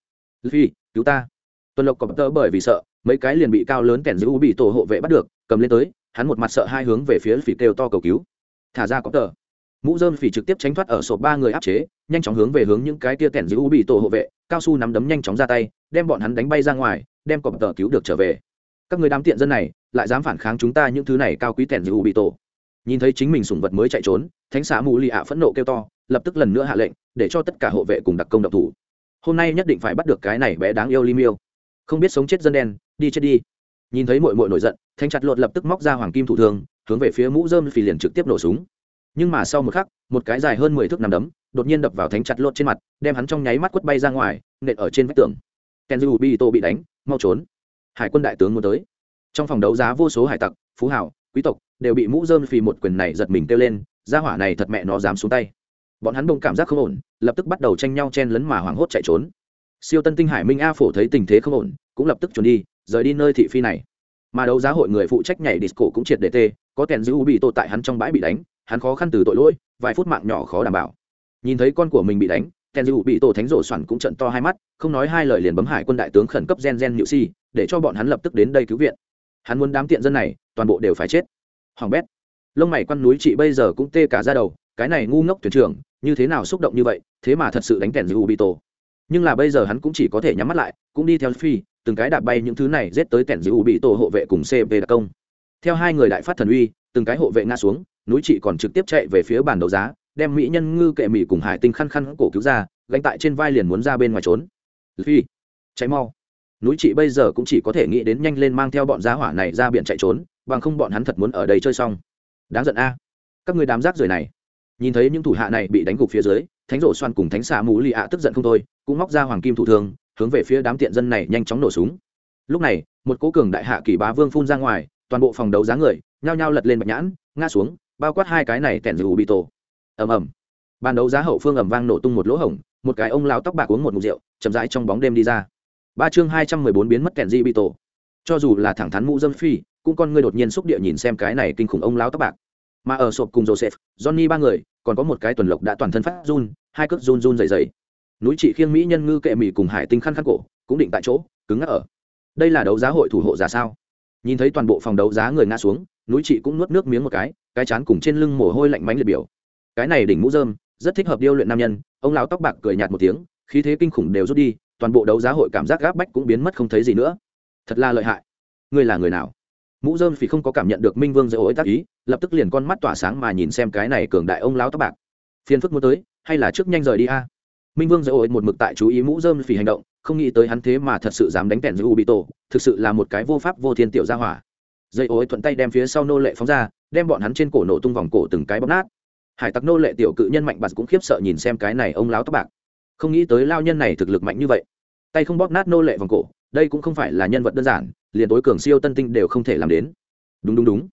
Phi cứu ta. Tuần lộc cọp tơ bởi vì sợ, mấy cái liền bị cao lớn kẻn giữ bị tổ hộ vệ bắt được, cầm lên tới, hắn một mặt sợ hai hướng về phía phỉ kêu to cầu cứu. Thả ra cọp tơ mũ dơm phỉ trực tiếp tránh thoát ở sổ ba người áp chế, nhanh chóng hướng về hướng những cái tia kẻn giữ bị tổ hộ vệ, cao su nắm đấm nhanh chóng ra tay, đem bọn hắn đánh bay ra ngoài, đem cọp tơ cứu được trở về. Các người đám tiện dân này, lại dám phản kháng chúng ta những thứ này cao quý kẻn giữ bị tổ nhìn thấy chính mình sủng vật mới chạy trốn, thánh xã mù lì ạ phẫn nộ kêu to, lập tức lần nữa hạ lệnh, để cho tất cả hộ vệ cùng đặc công độc thủ. Hôm nay nhất định phải bắt được cái này bé đáng yêu li miêu. Không biết sống chết dân đen, đi chết đi. Nhìn thấy mội mội nổi giận thanh chặt lột lập tức móc ra hoàng kim thủ thường, hướng về phía mũ dơm phì liền trực tiếp nổ súng. Nhưng mà sau một khắc, một cái dài hơn mười thước nằm đấm, đột nhiên đập vào thánh chặt lột trên mặt, đem hắn trong nháy mắt quất bay ra ngoài, nện ở trên vách tường. Kenzu bi tô bị đánh, mau trốn. Hải quân đại tướng muốn tới. Trong phòng đấu giá vô số hải tặc, phú hảo quý tộc đều bị mũ dơm phì một quyền này giật mình kêu lên ra hỏa này thật mẹ nó dám xuống tay. Bọn hắn bông cảm giác không ổn, lập tức bắt đầu tranh nhau chen lấn mà hoảng hốt chạy trốn. Siêu tân tinh hải minh a phổ thấy tình thế không ổn, cũng lập tức trốn đi, rời đi nơi thị phi này. Mà đấu giá hội người phụ trách nhảy disco cũng triệt để tê, có kèn giữ bị tội tại hắn trong bãi bị đánh, hắn khó khăn từ tội lỗi, vài phút mạng nhỏ khó đảm bảo. Nhìn thấy con của mình bị đánh kèn giữ bị tổ thánh rổ soạn cũng trận to hai mắt, không nói hai lời liền bấm hải quân đại tướng khẩn cấp gen gen nhự si, để cho bọn hắn lập tức đến đây cứu viện. Hắn muốn đám tiện dân này, toàn bộ đều phải chết hoàng bét. Lông mày quăn núi chị bây giờ cũng tê cả ra đầu, cái này ngu ngốc thuyền trưởng, như thế nào xúc động như vậy, thế mà thật sự đánh kèn giữ bị tổ. Nhưng là bây giờ hắn cũng chỉ có thể nhắm mắt lại, cũng đi theo phi, từng cái đạp bay những thứ này giết tới kèn giữ bị tổ hộ vệ cùng cp đặc công. Theo hai người đại phát thần uy, từng cái hộ vệ ngã xuống, núi chị còn trực tiếp chạy về phía bàn đấu giá, đem mỹ nhân ngư kệ mỹ cùng hải tinh khăn khăn cổ cứu ra, gánh tại trên vai liền muốn ra bên ngoài trốn. Phi cháy mau. Núi chị bây giờ cũng chỉ có thể nghĩ đến nhanh lên mang theo bọn giá hỏa này ra biển chạy trốn bằng không bọn hắn thật muốn ở đây chơi xong. Đáng giận a. Các người đám rác rưởi này. Nhìn thấy những thủ hạ này bị đánh gục phía dưới, thánh rổ xoan cùng thánh xà mũ lì ạ tức giận không thôi, cũng móc ra hoàng kim thủ thường, hướng về phía đám tiện dân này nhanh chóng nổ súng. Lúc này, một cố cường đại hạ kỷ bá vương phun ra ngoài, toàn bộ phòng đấu giá người, nhao nhao lật lên bạch nhãn, ngã xuống, bao quát hai cái này tẻn dù bị tổ. Ầm ầm. Ban đấu giá hậu phương ầm vang nổ tung một lỗ hổng, một cái ông lao tóc bạc uống một mục rượu, chậm rãi trong bóng đêm đi ra. Ba chương hai trăm mười bốn biến mất kèn di bị tổ. Cho dù là thẳng thắn mũ dâm phi cũng con ngươi đột nhiên xúc địa nhìn xem cái này kinh khủng ông lão tóc bạc. Mà ở sộp cùng joseph, johnny ba người, còn có một cái tuần lộc đã toàn thân phát run, hai cước run run dày dày núi trị khiêng mỹ nhân ngư kệ mỹ cùng hải tinh khăn khăn cổ, cũng định tại chỗ, cứng ngắc ở. Đây là đấu giá hội thủ hộ giả sao? Nhìn thấy toàn bộ phòng đấu giá người ngã xuống, núi trị cũng nuốt nước miếng một cái cái chán cùng trên lưng mồ hôi lạnh mánh liệt biểu. Cái này đỉnh mũ dơm rất thích hợp điêu luyện nam nhân, ông lão tóc bạc cười nhạt một tiếng, khí thế kinh khủng đều rút đi, toàn bộ đấu giá hội cảm giác gáp bách cũng biến mất không thấy gì nữa. Thật là lợi hại. Ngươi là người nào? Mũ dơm phì không có cảm nhận được minh vương dễ ối tác ý, lập tức liền con mắt tỏa sáng mà nhìn xem cái này cường đại ông lão tóc bạc. Phiền phức muốn tới, hay là trước nhanh rời đi a? Minh vương dễ ối một mực tại chú ý mũ dơm phì hành động, không nghĩ tới hắn thế mà thật sự dám đánh kèn giữ u bị tổ thực sự là một cái vô pháp vô thiên tiểu gia hỏa. Dây ối thuận tay đem phía sau nô lệ phóng ra, đem bọn hắn trên cổ nổ tung vòng cổ từng cái bóp nát. Hải tặc nô lệ tiểu cự nhân mạnh bạt cũng khiếp sợ nhìn xem cái này ông lão tóc bạc. Không nghĩ tới lao nhân này thực lực mạnh như vậy. Tay không bóp nát nô lệ vòng cổ, đây cũng không phải là nhân vật đơn giản liền tối cường siêu tân tinh đều không thể làm đến. Đúng đúng đúng.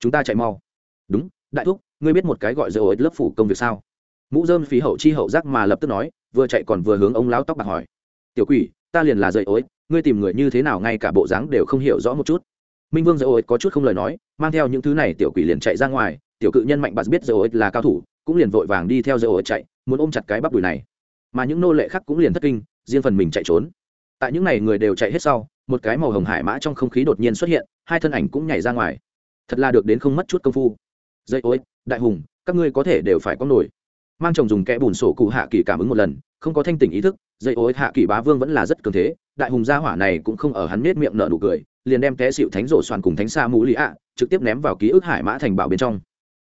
Chúng ta chạy mau. Đúng, đại thúc, ngươi biết một cái gọi dầu ối lớp phủ công việc sao? Mũ dơm phí hậu chi hậu giác mà lập tức nói, vừa chạy còn vừa hướng ông lão tóc bạc hỏi. Tiểu quỷ, ta liền là dậy ối ngươi tìm người như thế nào ngay cả bộ dáng đều không hiểu rõ một chút. Minh vương dậy ối có chút không lời nói, mang theo những thứ này tiểu quỷ liền chạy ra ngoài, tiểu cự nhân mạnh bạc biết dậy ối là cao thủ, cũng liền vội vàng đi theo dậy ối chạy, muốn ôm chặt cái bắp đùi này. Mà những nô lệ khác cũng liền thất kinh, riêng phần mình chạy trốn. Tại những n à y người đều chạy hết sau một cái màu hồng hải mã trong không khí đột nhiên xuất hiện, hai thân ảnh cũng nhảy ra ngoài. Thật là được đến không mất chút công phu. Dây ối đại hùng, các ngươi có thể đều phải có nổi. Mang chồng dùng kẽ bùn sổ cụ hạ kỳ cảm ứng một lần, không có thanh tỉnh ý thức, dây ối hạ kỳ bá vương vẫn là rất cường thế, đại hùng gia hỏa này cũng không ở hắn nết miệng nở nụ cười, liền đem té xịu thánh rổ xoàn cùng thánh xa mũ lý ạ, trực tiếp ném vào ký ức hải mã thành bảo bên trong.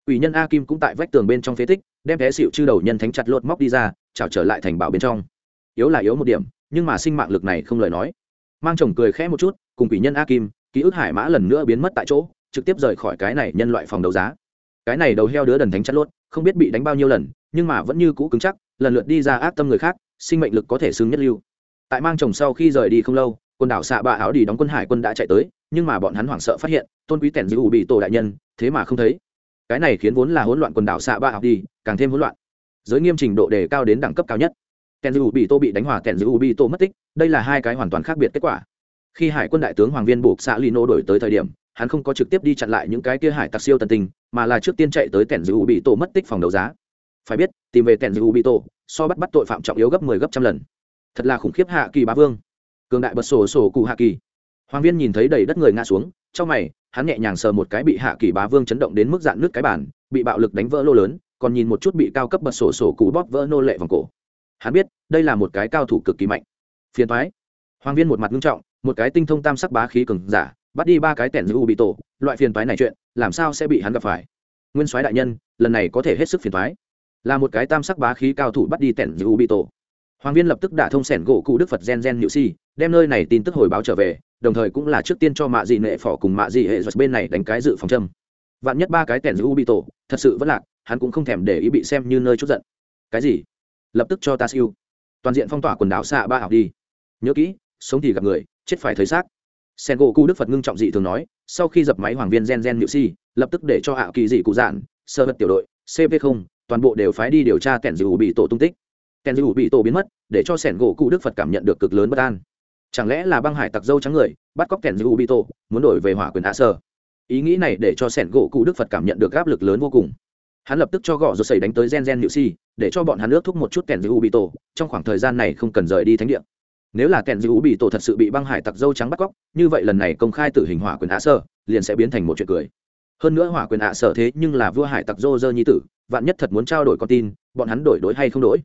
Ủy nhân a kim cũng tại vách tường bên trong phế tích, đem té xịu chư đầu nhân thánh chặt lột móc đi ra trào trở lại thành bảo bên trong. Yếu là yếu một điểm, nhưng mà sinh mạng lực này không lời nói mang chồng cười khẽ một chút, cùng quỷ nhân a kim, ký ức hải mã lần nữa biến mất tại chỗ, trực tiếp rời khỏi cái này nhân loại phòng đấu giá. Cái này đầu heo đứa đần thánh chắn lốt, không biết bị đánh bao nhiêu lần, nhưng mà vẫn như cũ cứng chắc, lần lượt đi ra ác tâm người khác, sinh mệnh lực có thể xứng nhất lưu. Tại mang chồng sau khi rời đi không lâu, quần đảo xạ bạ áo đi đóng quân hải quân đã chạy tới, nhưng mà bọn hắn hoảng sợ phát hiện, tôn quý tèn dư ủ bị tổ đại nhân, thế mà không thấy. Cái này khiến vốn là hỗn loạn quần đảo xạ bạ áo đi càng thêm hỗn loạn. Giới nghiêm trình độ đề cao đến đẳng cấp cao nhất tẻn dư bị tô bị đánh hòa tẻn dư bị tô mất tích, đây là hai cái hoàn toàn khác biệt kết quả. Khi hải quân đại tướng hoàng viên buộc xạ lino đổi tới thời điểm, hắn không có trực tiếp đi chặn lại những cái kia hải tặc siêu tần tình, mà là trước tiên chạy tới tẻn dư bị tổ mất tích phòng đấu giá. Phải biết, tìm về tẻn dư bị tổ so bắt bắt tội phạm trọng yếu gấp 10 gấp trăm lần. Thật là khủng khiếp hạ kỳ bá vương. Cường đại bật sổ sổ cụ hạ kỳ. Hoàng viên nhìn thấy đầy đất người ngã xuống, trong mày, hắn nhẹ nhàng sờ một cái bị hạ kỳ bá vương chấn động đến mức dạn nước cái bản bị bạo lực đánh vỡ lô lớn, còn nhìn một chút bị cao cấp bật sổ sổ cụ bóp vỡ nô lệ vòng cổ hắn biết, đây là một cái cao thủ cực kỳ mạnh. Phiền thoái hoàng viên một mặt nghiêm trọng, một cái tinh thông tam sắc bá khí cường giả, bắt đi ba cái tẻn giữ u bị tổ, loại phiền toái này chuyện, làm sao sẽ bị hắn gặp phải? Nguyên soái đại nhân, lần này có thể hết sức phiền toái. Là một cái tam sắc bá khí cao thủ bắt đi tẻn giữ u bị tổ. Hoàng viên lập tức đả thông sẻn gỗ cụ đức phật gen gen nhự si, đem nơi này tin tức hồi báo trở về, đồng thời cũng là trước tiên cho mạ dị nệ phỏ cùng mạ dị hệ giật bên này đánh cái dự phòng châm. Vạn nhất ba cái tẻn giữ u bị tổ, thật sự vẫn lạc, hắn cũng không thèm để ý bị xem như nơi chút giận. Cái gì? Lập tức cho ta siêu. Toàn diện phong tỏa quần đảo xạ ba học đi. Nhớ kỹ, sống thì gặp người, chết phải thấy xác. Sen gỗ cụ đức phật ngưng trọng dị thường nói, sau khi dập máy hoàng viên gen gen nhự si, lập tức để cho hạ kỳ dị cụ dạn, sơ vật tiểu đội cp không, toàn bộ đều phái đi điều tra kẻn dù bị tổ tung tích. Kẻn dù bị tổ biến mất, để cho sẻn gỗ cụ đức phật cảm nhận được cực lớn bất an. Chẳng lẽ là băng hải tặc dâu trắng người, bắt cóc kẻn dù bị tổ, muốn đổi về hỏa quyền hạ sơ ý nghĩ này để cho sẻn gỗ cụ đức phật cảm nhận được áp lực lớn vô cùng hắn lập tức cho gõ rồi xảy đánh tới gen gen nhự si, để cho bọn hắn ước thúc một chút kẻn dù bị tổ, trong khoảng thời gian này không cần rời đi thánh địa. Nếu là kẻn dù bị tổ thật sự bị băng hải tặc dâu trắng bắt cóc, như vậy lần này công khai tử hình hỏa quyền ạ sơ, liền sẽ biến thành một chuyện cười. Hơn nữa hỏa quyền ạ sở thế nhưng là vua hải tặc dô dơ nhi tử, vạn nhất thật muốn trao đổi con tin, bọn hắn đổi đổi hay không đổi?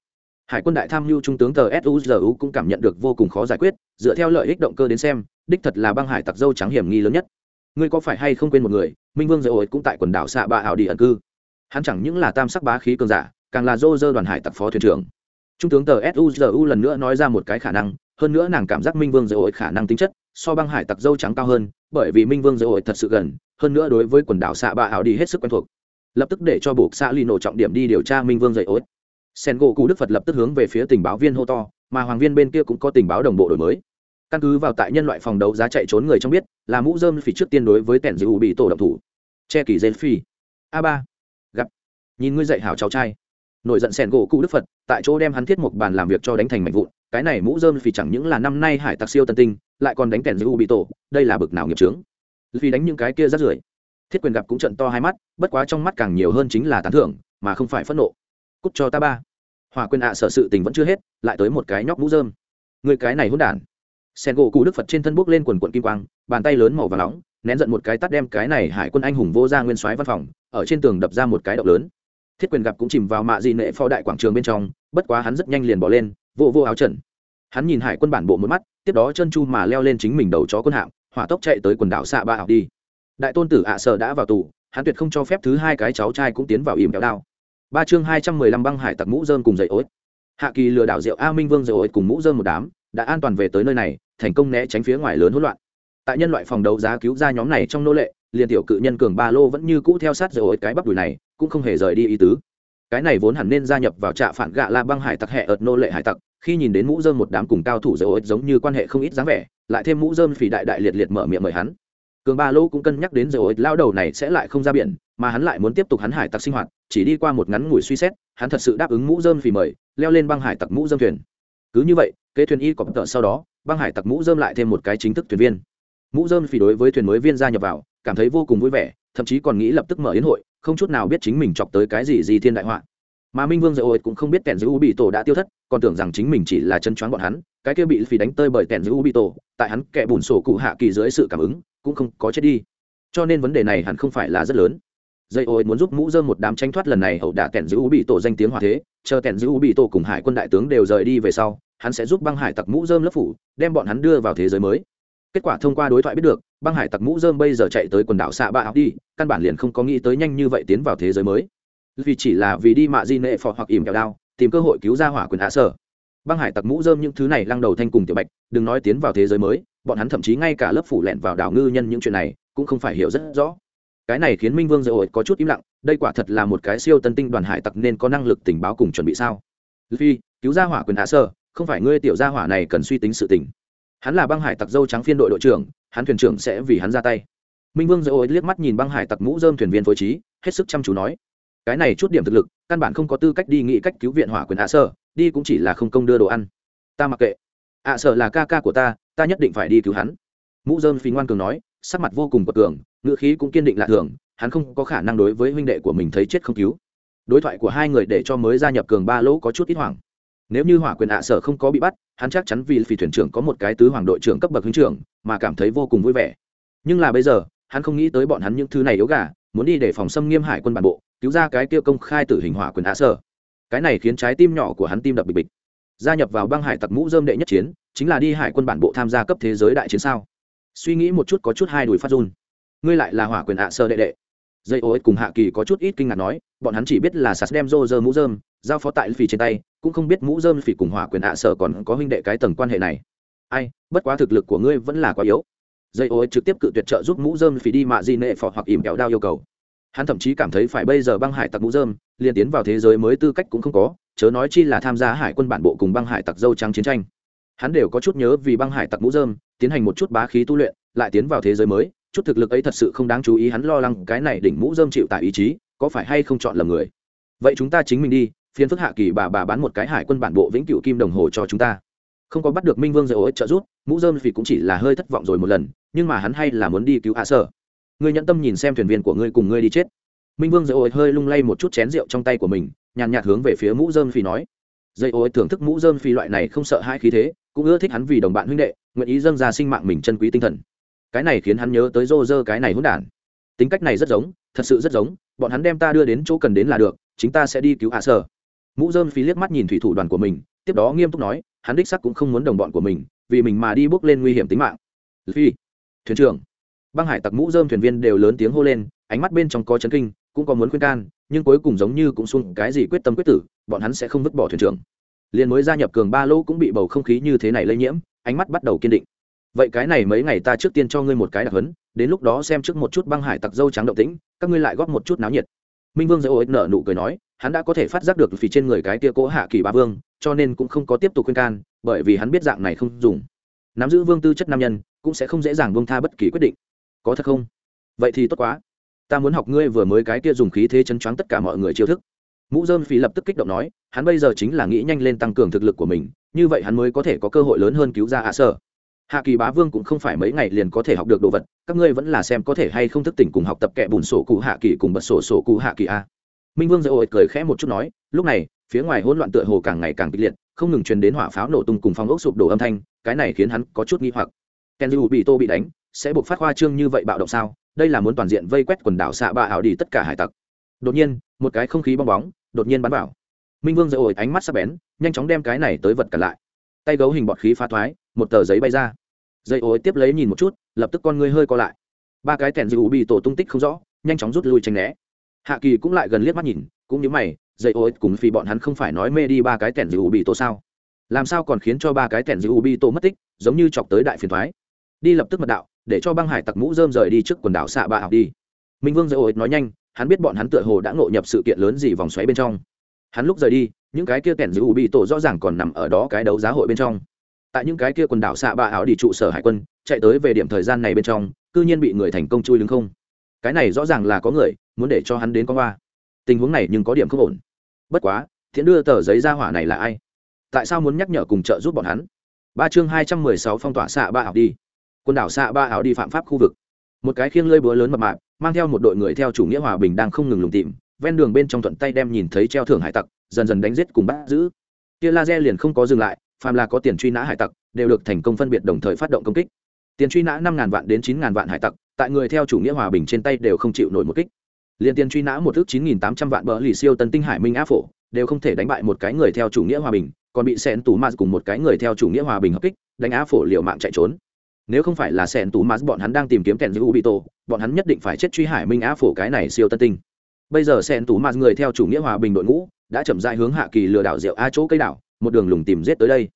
Hải quân đại tham mưu trung tướng tờ suzu cũng cảm nhận được vô cùng khó giải quyết, dựa theo lợi ích động cơ đến xem, đích thật là băng hải tặc dâu trắng hiểm nghi lớn nhất. Ngươi có phải hay không quên một người, minh vương dầu ổi cũng tại quần đảo xạ bạ ảo đi ẩn cư hắn chẳng những là tam sắc bá khí cường giả, càng là dô dơ đoàn hải tặc phó thuyền trưởng. Trung tướng tờ suzu lần nữa nói ra một cái khả năng, hơn nữa nàng cảm giác minh vương dầu ổi khả năng tính chất, so băng hải tặc dâu trắng cao hơn, bởi vì minh vương dầu ổi thật sự gần, hơn nữa đối với quần đảo xạ bạ ảo đi hết sức quen thuộc. Lập tức để cho buộc xã ly nổ trọng điểm đi điều tra minh vương dậy ối sen gỗ cụ đức phật lập tức hướng về phía tình báo viên hô to, mà hoàng viên bên kia cũng có tình báo đồng bộ đổi mới. Căn cứ vào tại nhân loại phòng đấu giá chạy trốn người trong biết, là mũ dơm phỉ trước tiên đối với tẻn dữ bị tổ động thủ. Che kỳ dê phi. A ba nhìn ngươi dạy hảo cháu trai. Nổi giận sẻn gỗ cụ đức phật, tại chỗ đem hắn thiết một bàn làm việc cho đánh thành mạnh vụn, cái này mũ dơm vì chẳng những là năm nay hải tặc siêu tân tinh, lại còn đánh kèn giữ u bị tổ, đây là bực nào nghiệp trướng vì đánh những cái kia rất rưởi. Thiết quyền gặp cũng trận to hai mắt, bất quá trong mắt càng nhiều hơn chính là tán thưởng, mà không phải phẫn nộ. Cút cho ta ba. Hòa quyền ạ à sở sự tình vẫn chưa hết, lại tới một cái nhóc mũ dơm người cái này hôn đản. Sen gỗ cụ đức phật trên thân bước lên quần quận kim quang, bàn tay lớn màu và nóng, nén giận một cái tắt đem cái này hải quân anh hùng vô ra nguyên soái văn phòng, ở trên tường đập ra một cái động lớn thiết quyền gặp cũng chìm vào mạ dị nệ phó đại quảng trường bên trong, bất quá hắn rất nhanh liền bỏ lên, vô vô áo trần. Hắn nhìn hải quân bản bộ một mắt, tiếp đó chân chu mà leo lên chính mình đầu chó quân hạm, hỏa tốc chạy tới quần đảo xạ ba học đi. Đại tôn tử ạ à sở đã vào tù, hắn tuyệt không cho phép thứ hai cái cháu trai cũng tiến vào ìm kéo đao. Ba chương hai trăm mười lăm băng hải tặc mũ dơm cùng dậy ối. Hạ kỳ lừa đảo rượu a minh vương dậy ối cùng mũ dơm một đám, đã an toàn về tới nơi này, thành công né tránh phía ngoài lớn hỗn loạn. Tại nhân loại phòng đấu giá cứu ra nhóm này trong nô lệ, liền tiểu cự nhân cường ba lô vẫn như cũ theo sát dậy ối cái bắp đùi này cũng không hề rời đi ý tứ. Cái này vốn hẳn nên gia nhập vào trạ phản gạ la băng hải tặc hẹ ợt nô lệ hải tặc, khi nhìn đến mũ dơm một đám cùng cao thủ dậy ớt giống như quan hệ không ít dáng vẻ, lại thêm mũ dơm phì đại đại liệt liệt mở miệng mời hắn. Cường ba lô cũng cân nhắc đến rồi lao đầu này sẽ lại không ra biển, mà hắn lại muốn tiếp tục hắn hải tặc sinh hoạt, chỉ đi qua một ngắn ngủi suy xét, hắn thật sự đáp ứng mũ dơm phì mời, leo lên băng hải tặc mũ dơm thuyền. Cứ như vậy, kế thuyền y cọp tợ sau đó, băng hải tặc mũ dơm lại thêm một cái chính thức thuyền viên. Mũ dơm phì đối với thuyền mới viên gia nhập vào, cảm thấy vô cùng vui vẻ, thậm chí còn nghĩ lập tức mở yến hội không chút nào biết chính mình chọc tới cái gì gì thiên đại họa. Mà minh vương dạy ôi cũng không biết kèn giữ u bị tổ đã tiêu thất, còn tưởng rằng chính mình chỉ là chân choáng bọn hắn, cái kia bị phì đánh tơi bởi kèn giữ u bị tổ, tại hắn kẻ bùn sổ cụ hạ kỳ dưới sự cảm ứng, cũng không có chết đi. Cho nên vấn đề này hẳn không phải là rất lớn. Dây ôi muốn giúp mũ dơm một đám tranh thoát lần này hậu đả kèn giữ u bị tổ danh tiếng hòa thế, chờ kèn giữ u bị tổ cùng hải quân đại tướng đều rời đi về sau, hắn sẽ giúp băng hải tặc mũ dơm lớp phủ, đem bọn hắn đưa vào thế giới mới. Kết quả thông qua đối thoại biết được băng hải tặc mũ dơm bây giờ chạy tới quần đảo xạ ba học đi, căn bản liền không có nghĩ tới nhanh như vậy tiến vào thế giới mới. Vì chỉ là vì đi mạ di nệ phò hoặc ìm kẹo đao, tìm cơ hội cứu ra hỏa quyền hạ sở. Băng hải tặc mũ dơm những thứ này lăng đầu thanh cùng tiểu bạch, đừng nói tiến vào thế giới mới, bọn hắn thậm chí ngay cả lớp phủ lẹn vào đảo ngư nhân những chuyện này, cũng không phải hiểu rất rõ. Cái này khiến minh vương dễ ổi có chút im lặng, đây quả thật là một cái siêu tân tinh đoàn hải tặc nên có năng lực tình báo cùng chuẩn bị sao? Vì cứu ra hỏa quyền hạ sơ không phải ngươi tiểu gia hỏa này cần suy tính sự tình. Hắn là băng hải tặc dâu trắng phiên đội đội trưởng hắn thuyền trưởng sẽ vì hắn ra tay. Minh vương dỡ ổi liếc mắt nhìn băng hải tặc mũ dơm thuyền viên phối trí hết sức chăm chú nói cái này chút điểm thực lực căn bản không có tư cách đi nghĩ cách cứu viện hỏa quyền ạ sơ đi cũng chỉ là không công đưa đồ ăn. Ta mặc kệ. Ạ à, sợ là ca ca của ta ta nhất định phải đi cứu hắn. Mũ dơm phí ngoan cường nói sắc mặt vô cùng bậc cường ngữ khí cũng kiên định lạ thường hắn không có khả năng đối với huynh đệ của mình thấy chết không cứu. Đối thoại của hai người để cho mới gia nhập cường ba lỗ có chút ít hoảng nếu như hỏa quyền ạ sở không có bị bắt, hắn chắc chắn vì phi thuyền trưởng có một cái tứ hoàng đội trưởng cấp bậc huynh trưởng, mà cảm thấy vô cùng vui vẻ. Nhưng là bây giờ, hắn không nghĩ tới bọn hắn những thứ này yếu gà, muốn đi để phòng xâm nghiêm hải quân bản bộ, cứu ra cái kia công khai tử hình hỏa quyền ạ sở. Cái này khiến trái tim nhỏ của hắn tim đập bịch bịch. Gia nhập vào băng hải tặc mũ dơm đệ nhất chiến, chính là đi hải quân bản bộ tham gia cấp thế giới đại chiến sao? Suy nghĩ một chút có chút hai đùi phát run. Ngươi lại là hỏa quyền ạ sơ đệ đệ dây ô cùng hạ kỳ có chút ít kinh ngạc nói, bọn hắn chỉ biết là sas đem rô rơ mũ dơm giao phó tại phì trên tay, cũng không biết mũ dơm phì cùng hỏa quyền ạ sở còn có huynh đệ cái tầng quan hệ này. Ai, bất quá thực lực của ngươi vẫn là quá yếu. Dây ô trực tiếp cự tuyệt trợ giúp mũ dơm phì đi mạ di nệ phò hoặc ìm kéo đao yêu cầu. Hắn thậm chí cảm thấy phải bây giờ băng hải tặc mũ dơm liền tiến vào thế giới mới tư cách cũng không có, chớ nói chi là tham gia hải quân bản bộ cùng băng hải tặc dâu trắng chiến tranh. Hắn đều có chút nhớ vì băng hải tặc mũ dơm tiến hành một chút bá khí tu luyện, lại tiến vào thế giới mới chút thực lực ấy thật sự không đáng chú ý, hắn lo lắng cái này đỉnh mũ dơm chịu tại ý chí, có phải hay không chọn lầm người? Vậy chúng ta chính mình đi phiên phức hạ kỳ bà bà bán một cái hải quân bản bộ vĩnh cựu kim đồng hồ cho chúng ta. Không có bắt được minh vương dây ối trợ rút mũ dơm vì cũng chỉ là hơi thất vọng rồi một lần, nhưng mà hắn hay là muốn đi cứu hạ sở. Ngươi nhận tâm nhìn xem thuyền viên của ngươi cùng ngươi đi chết. Minh vương dây ối hơi lung lay một chút chén rượu trong tay của mình, nhàn nhạt hướng về phía mũ dơm phi nói. Dây ối thưởng thức mũ dơm phi loại này không sợ hai khí thế, cũng ưa thích hắn vì đồng bạn huynh đệ, nguyện ý dâng ra sinh mạng mình chân quý tinh thần cái này khiến hắn nhớ tới rô rơ cái này hỗn đản. Tính cách này rất giống, thật sự rất giống, bọn hắn đem ta đưa đến chỗ cần đến là được, chính ta sẽ đi cứu hạ sở. Mũ dơm phi liếc mắt nhìn thủy thủ đoàn của mình, tiếp đó nghiêm túc nói, hắn đích sắc cũng không muốn đồng bọn của mình, vì mình mà đi bước lên nguy hiểm tính mạng. Phi, thuyền trưởng. Băng hải tặc mũ dơm thuyền viên đều lớn tiếng hô lên, ánh mắt bên trong có chấn kinh, cũng có muốn khuyên can, nhưng cuối cùng giống như cũng xuống cái gì quyết tâm quyết tử, bọn hắn sẽ không vứt bỏ thuyền trưởng. Liền mới gia nhập cường ba lô cũng bị bầu không khí như thế này lây nhiễm, ánh mắt bắt đầu kiên định vậy cái này mấy ngày ta trước tiên cho ngươi một cái đặc hấn, đến lúc đó xem trước một chút băng hải tặc dâu trắng động tĩnh, các ngươi lại góp một chút náo nhiệt. Minh vương dễ ô nở nụ cười nói, hắn đã có thể phát giác được phì trên người cái tia cố hạ kỳ ba vương, cho nên cũng không có tiếp tục khuyên can, bởi vì hắn biết dạng này không dùng. Nắm giữ vương tư chất nam nhân, cũng sẽ không dễ dàng vương tha bất kỳ quyết định. Có thật không? Vậy thì tốt quá. Ta muốn học ngươi vừa mới cái kia dùng khí thế chấn choáng tất cả mọi người chiêu thức. Mũ dơm phì lập tức kích động nói, hắn bây giờ chính là nghĩ nhanh lên tăng cường thực lực của mình, như vậy hắn mới có thể có cơ hội lớn hơn cứu ra hạ sở hạ kỳ bá vương cũng không phải mấy ngày liền có thể học được đồ vật, các ngươi vẫn là xem có thể hay không thức tỉnh cùng học tập kẻ bùn sổ cụ hạ kỳ cùng bật sổ sổ cụ hạ kỳ a. Minh vương dạy ổi cười khẽ một chút nói, lúc này, phía ngoài hỗn loạn tựa hồ càng ngày càng kịch liệt, không ngừng truyền đến hỏa pháo nổ tung cùng phong ốc sụp đổ âm thanh, cái này khiến hắn có chút nghi hoặc. Kenju bị tô bị đánh, sẽ buộc phát khoa trương như vậy bạo động sao? Đây là muốn toàn diện vây quét quần đảo xạ bạ ảo đi tất cả hải tặc. Đột nhiên, một cái không khí bong bóng, đột nhiên bắn vào. Minh vương dội ổi ánh mắt sắc bén, nhanh chóng đem cái này tới vật cả lại. Tay gấu hình bọt khí phá thoái một tờ giấy bay ra. Dây ối tiếp lấy nhìn một chút, lập tức con ngươi hơi co lại. Ba cái tẻn dịu bị tổ tung tích không rõ, nhanh chóng rút lui tranh né. Hạ kỳ cũng lại gần liếc mắt nhìn, cũng như mày dây ối cùng phi bọn hắn không phải nói mê đi ba cái tẻn dịu bị tổ sao? Làm sao còn khiến cho ba cái tẻn dịu bị tổ mất tích, giống như chọc tới đại phiền thoái đi lập tức mật đạo, để cho băng hải tặc mũ rơm rời đi trước quần đảo xạ bạ học đi. Minh vương dây ối nói nhanh, hắn biết bọn hắn tựa hồ đã ngộ nhập sự kiện lớn gì vòng xoáy bên trong. Hắn lúc rời đi, những cái kia kẻn giữ bị tổ rõ ràng còn nằm ở đó cái đấu giá hội bên trong tại những cái kia quần đảo xạ bạ áo đi trụ sở hải quân, chạy tới về điểm thời gian này bên trong, cư nhiên bị người thành công chui đứng không. Cái này rõ ràng là có người muốn để cho hắn đến con hoa. Tình huống này nhưng có điểm không ổn. Bất quá, thiện đưa tờ giấy ra hỏa này là ai? Tại sao muốn nhắc nhở cùng trợ giúp bọn hắn? Ba chương hai trăm mười sáu phong tỏa xạ ba ảo đi. Quần đảo xạ ba ảo đi phạm pháp khu vực. Một cái khiêng lơi búa lớn mập mạp, mang theo một đội người theo chủ nghĩa hòa bình đang không ngừng lùng tìm, ven đường bên trong thuận tay đem nhìn thấy treo thưởng hải tặc, dần dần đánh giết cùng bắt giữ. Tia laser liền không có dừng lại phàm là có tiền truy nã hải tặc, đều được thành công phân biệt đồng thời phát động công kích. Tiền truy nã năm ngàn vạn đến chín ngàn vạn hải tặc, tại người theo chủ nghĩa hòa bình trên tay đều không chịu nổi một kích. Liên tiền truy nã một thước chín nghìn tám trăm vạn bờ lì siêu tân tinh hải minh á phổ, đều không thể đánh bại một cái người theo chủ nghĩa hòa bình, còn bị sen tù maz cùng một cái người theo chủ nghĩa hòa bình hợp kích, đánh á phổ liều mạng chạy trốn. Nếu không phải là sen tù maz bọn hắn đang tìm kiếm kèn giữ ubito bị tổ bọn hắn nhất định phải chết truy hải minh á phổ cái này siêu tân tinh. Bây giờ sen tù maz người theo chủ nghĩa hòa bình đội ngũ, đã chậm dại hướng hạ kỳ lừa đảo rượu a chỗ cây đảo một đường lùng tìm giết tới đây.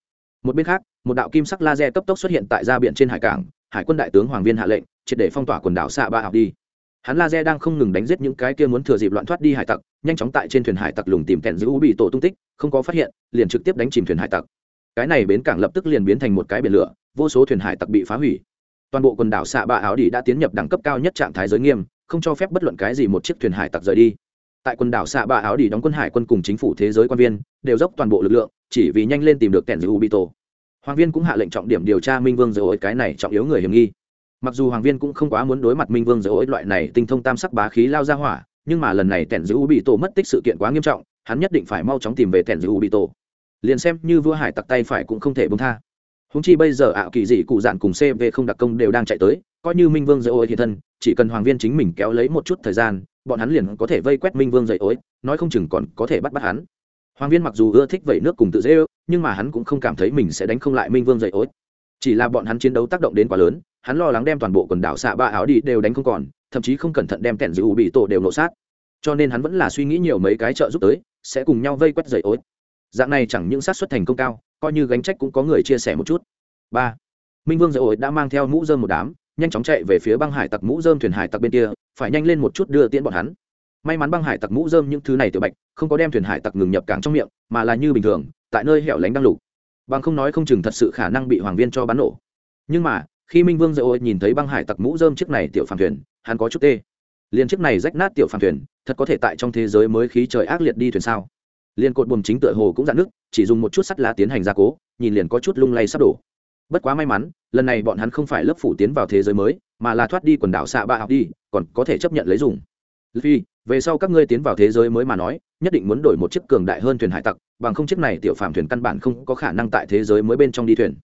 Một bên khác, một đạo kim sắc laser cấp tốc xuất hiện tại ra biển trên hải cảng, hải quân đại tướng hoàng viên hạ lệnh, triệt để phong tỏa quần đảo xạ ba học đi. Hắn laser đang không ngừng đánh giết những cái kia muốn thừa dịp loạn thoát đi hải tặc, nhanh chóng tại trên thuyền hải tặc lùng tìm kèn giữ u bị tổ tung tích, không có phát hiện, liền trực tiếp đánh chìm thuyền hải tặc. Cái này bến cảng lập tức liền biến thành một cái biển lửa, vô số thuyền hải tặc bị phá hủy. Toàn bộ quần đảo xạ bạ áo đi đã tiến nhập đẳng cấp cao nhất trạng thái giới nghiêm, không cho phép bất luận cái gì một chiếc thuyền hải tặc rời đi tại quần đảo xạ bạ áo đi đóng quân hải quân cùng chính phủ thế giới quan viên, đều dốc toàn bộ lực lượng, chỉ vì nhanh lên tìm được kèn giữ u bị tổ hoàng viên cũng hạ lệnh trọng điểm điều tra minh vương rồi cái này trọng yếu người hiểm nghi. Mặc dù hoàng viên cũng không quá muốn đối mặt minh vương rồi loại này tinh thông tam sắc bá khí lao ra hỏa, nhưng mà lần này kèn giữ u bị tổ mất tích sự kiện quá nghiêm trọng, hắn nhất định phải mau chóng tìm về kèn giữ u bị tổ liền xem như vua hải tặc tay phải cũng không thể bông tha. Húng chi bây giờ ảo kỳ dị cụ dạn cùng cv không đặc công đều đang chạy tới, coi như minh vương dạy ối hiện thân, chỉ cần hoàng viên chính mình kéo lấy một chút thời gian bọn hắn liền có thể vây quét minh vương dậy ối, nói không chừng còn có thể bắt bắt hắn. Hoàng viên mặc dù ưa thích vẩy nước cùng tự dễ ư nhưng mà hắn cũng không cảm thấy mình sẽ đánh không lại minh vương dậy ối. Chỉ là bọn hắn chiến đấu tác động đến quá lớn, hắn lo lắng đem toàn bộ quần đảo xạ ba áo đi đều đánh không còn, thậm chí không cẩn thận đem kẹn giữ bị tổ đều nổ sát. Cho nên hắn vẫn là suy nghĩ nhiều mấy cái trợ giúp tới, sẽ cùng nhau vây quét dậy ối. Dạng này chẳng những sát xuất thành công cao, coi như gánh trách cũng có người chia sẻ một chút. Ba. Minh vương dậy ối đã mang theo mũ dơm một đám nhanh chóng chạy về phía băng hải tặc mũ dơm thuyền hải tặc bên kia, phải nhanh lên một chút đưa tiễn bọn hắn. May mắn băng hải tặc mũ dơm những thứ này tiểu bạch, không có đem thuyền hải tặc ngừng nhập cảng trong miệng, mà là như bình thường, tại nơi hẻo lánh đang lục. Bằng không nói không chừng thật sự khả năng bị hoàng viên cho bắn nổ. Nhưng mà, khi minh vương dậy ôi nhìn thấy băng hải tặc mũ dơm chiếc này tiểu phản thuyền, hắn có chút tê. Liền chiếc này rách nát tiểu phản thuyền, thật có thể tại trong thế giới mới khí trời ác liệt đi thuyền sao? Liền cột buồm chính tựa hồ cũng dạn nước, chỉ dùng một chút sắt lá tiến hành gia cố, nhìn liền có chút lung lay sắp đổ bất quá may mắn, lần này bọn hắn không phải lớp phủ tiến vào thế giới mới, mà là thoát đi quần đảo xạ ba học đi, còn có thể chấp nhận lấy dùng. Vì về sau các ngươi tiến vào thế giới mới mà nói, nhất định muốn đổi một chiếc cường đại hơn thuyền hải tặc, bằng không chiếc này tiểu phàm thuyền căn bản không có khả năng tại thế giới mới bên trong đi thuyền.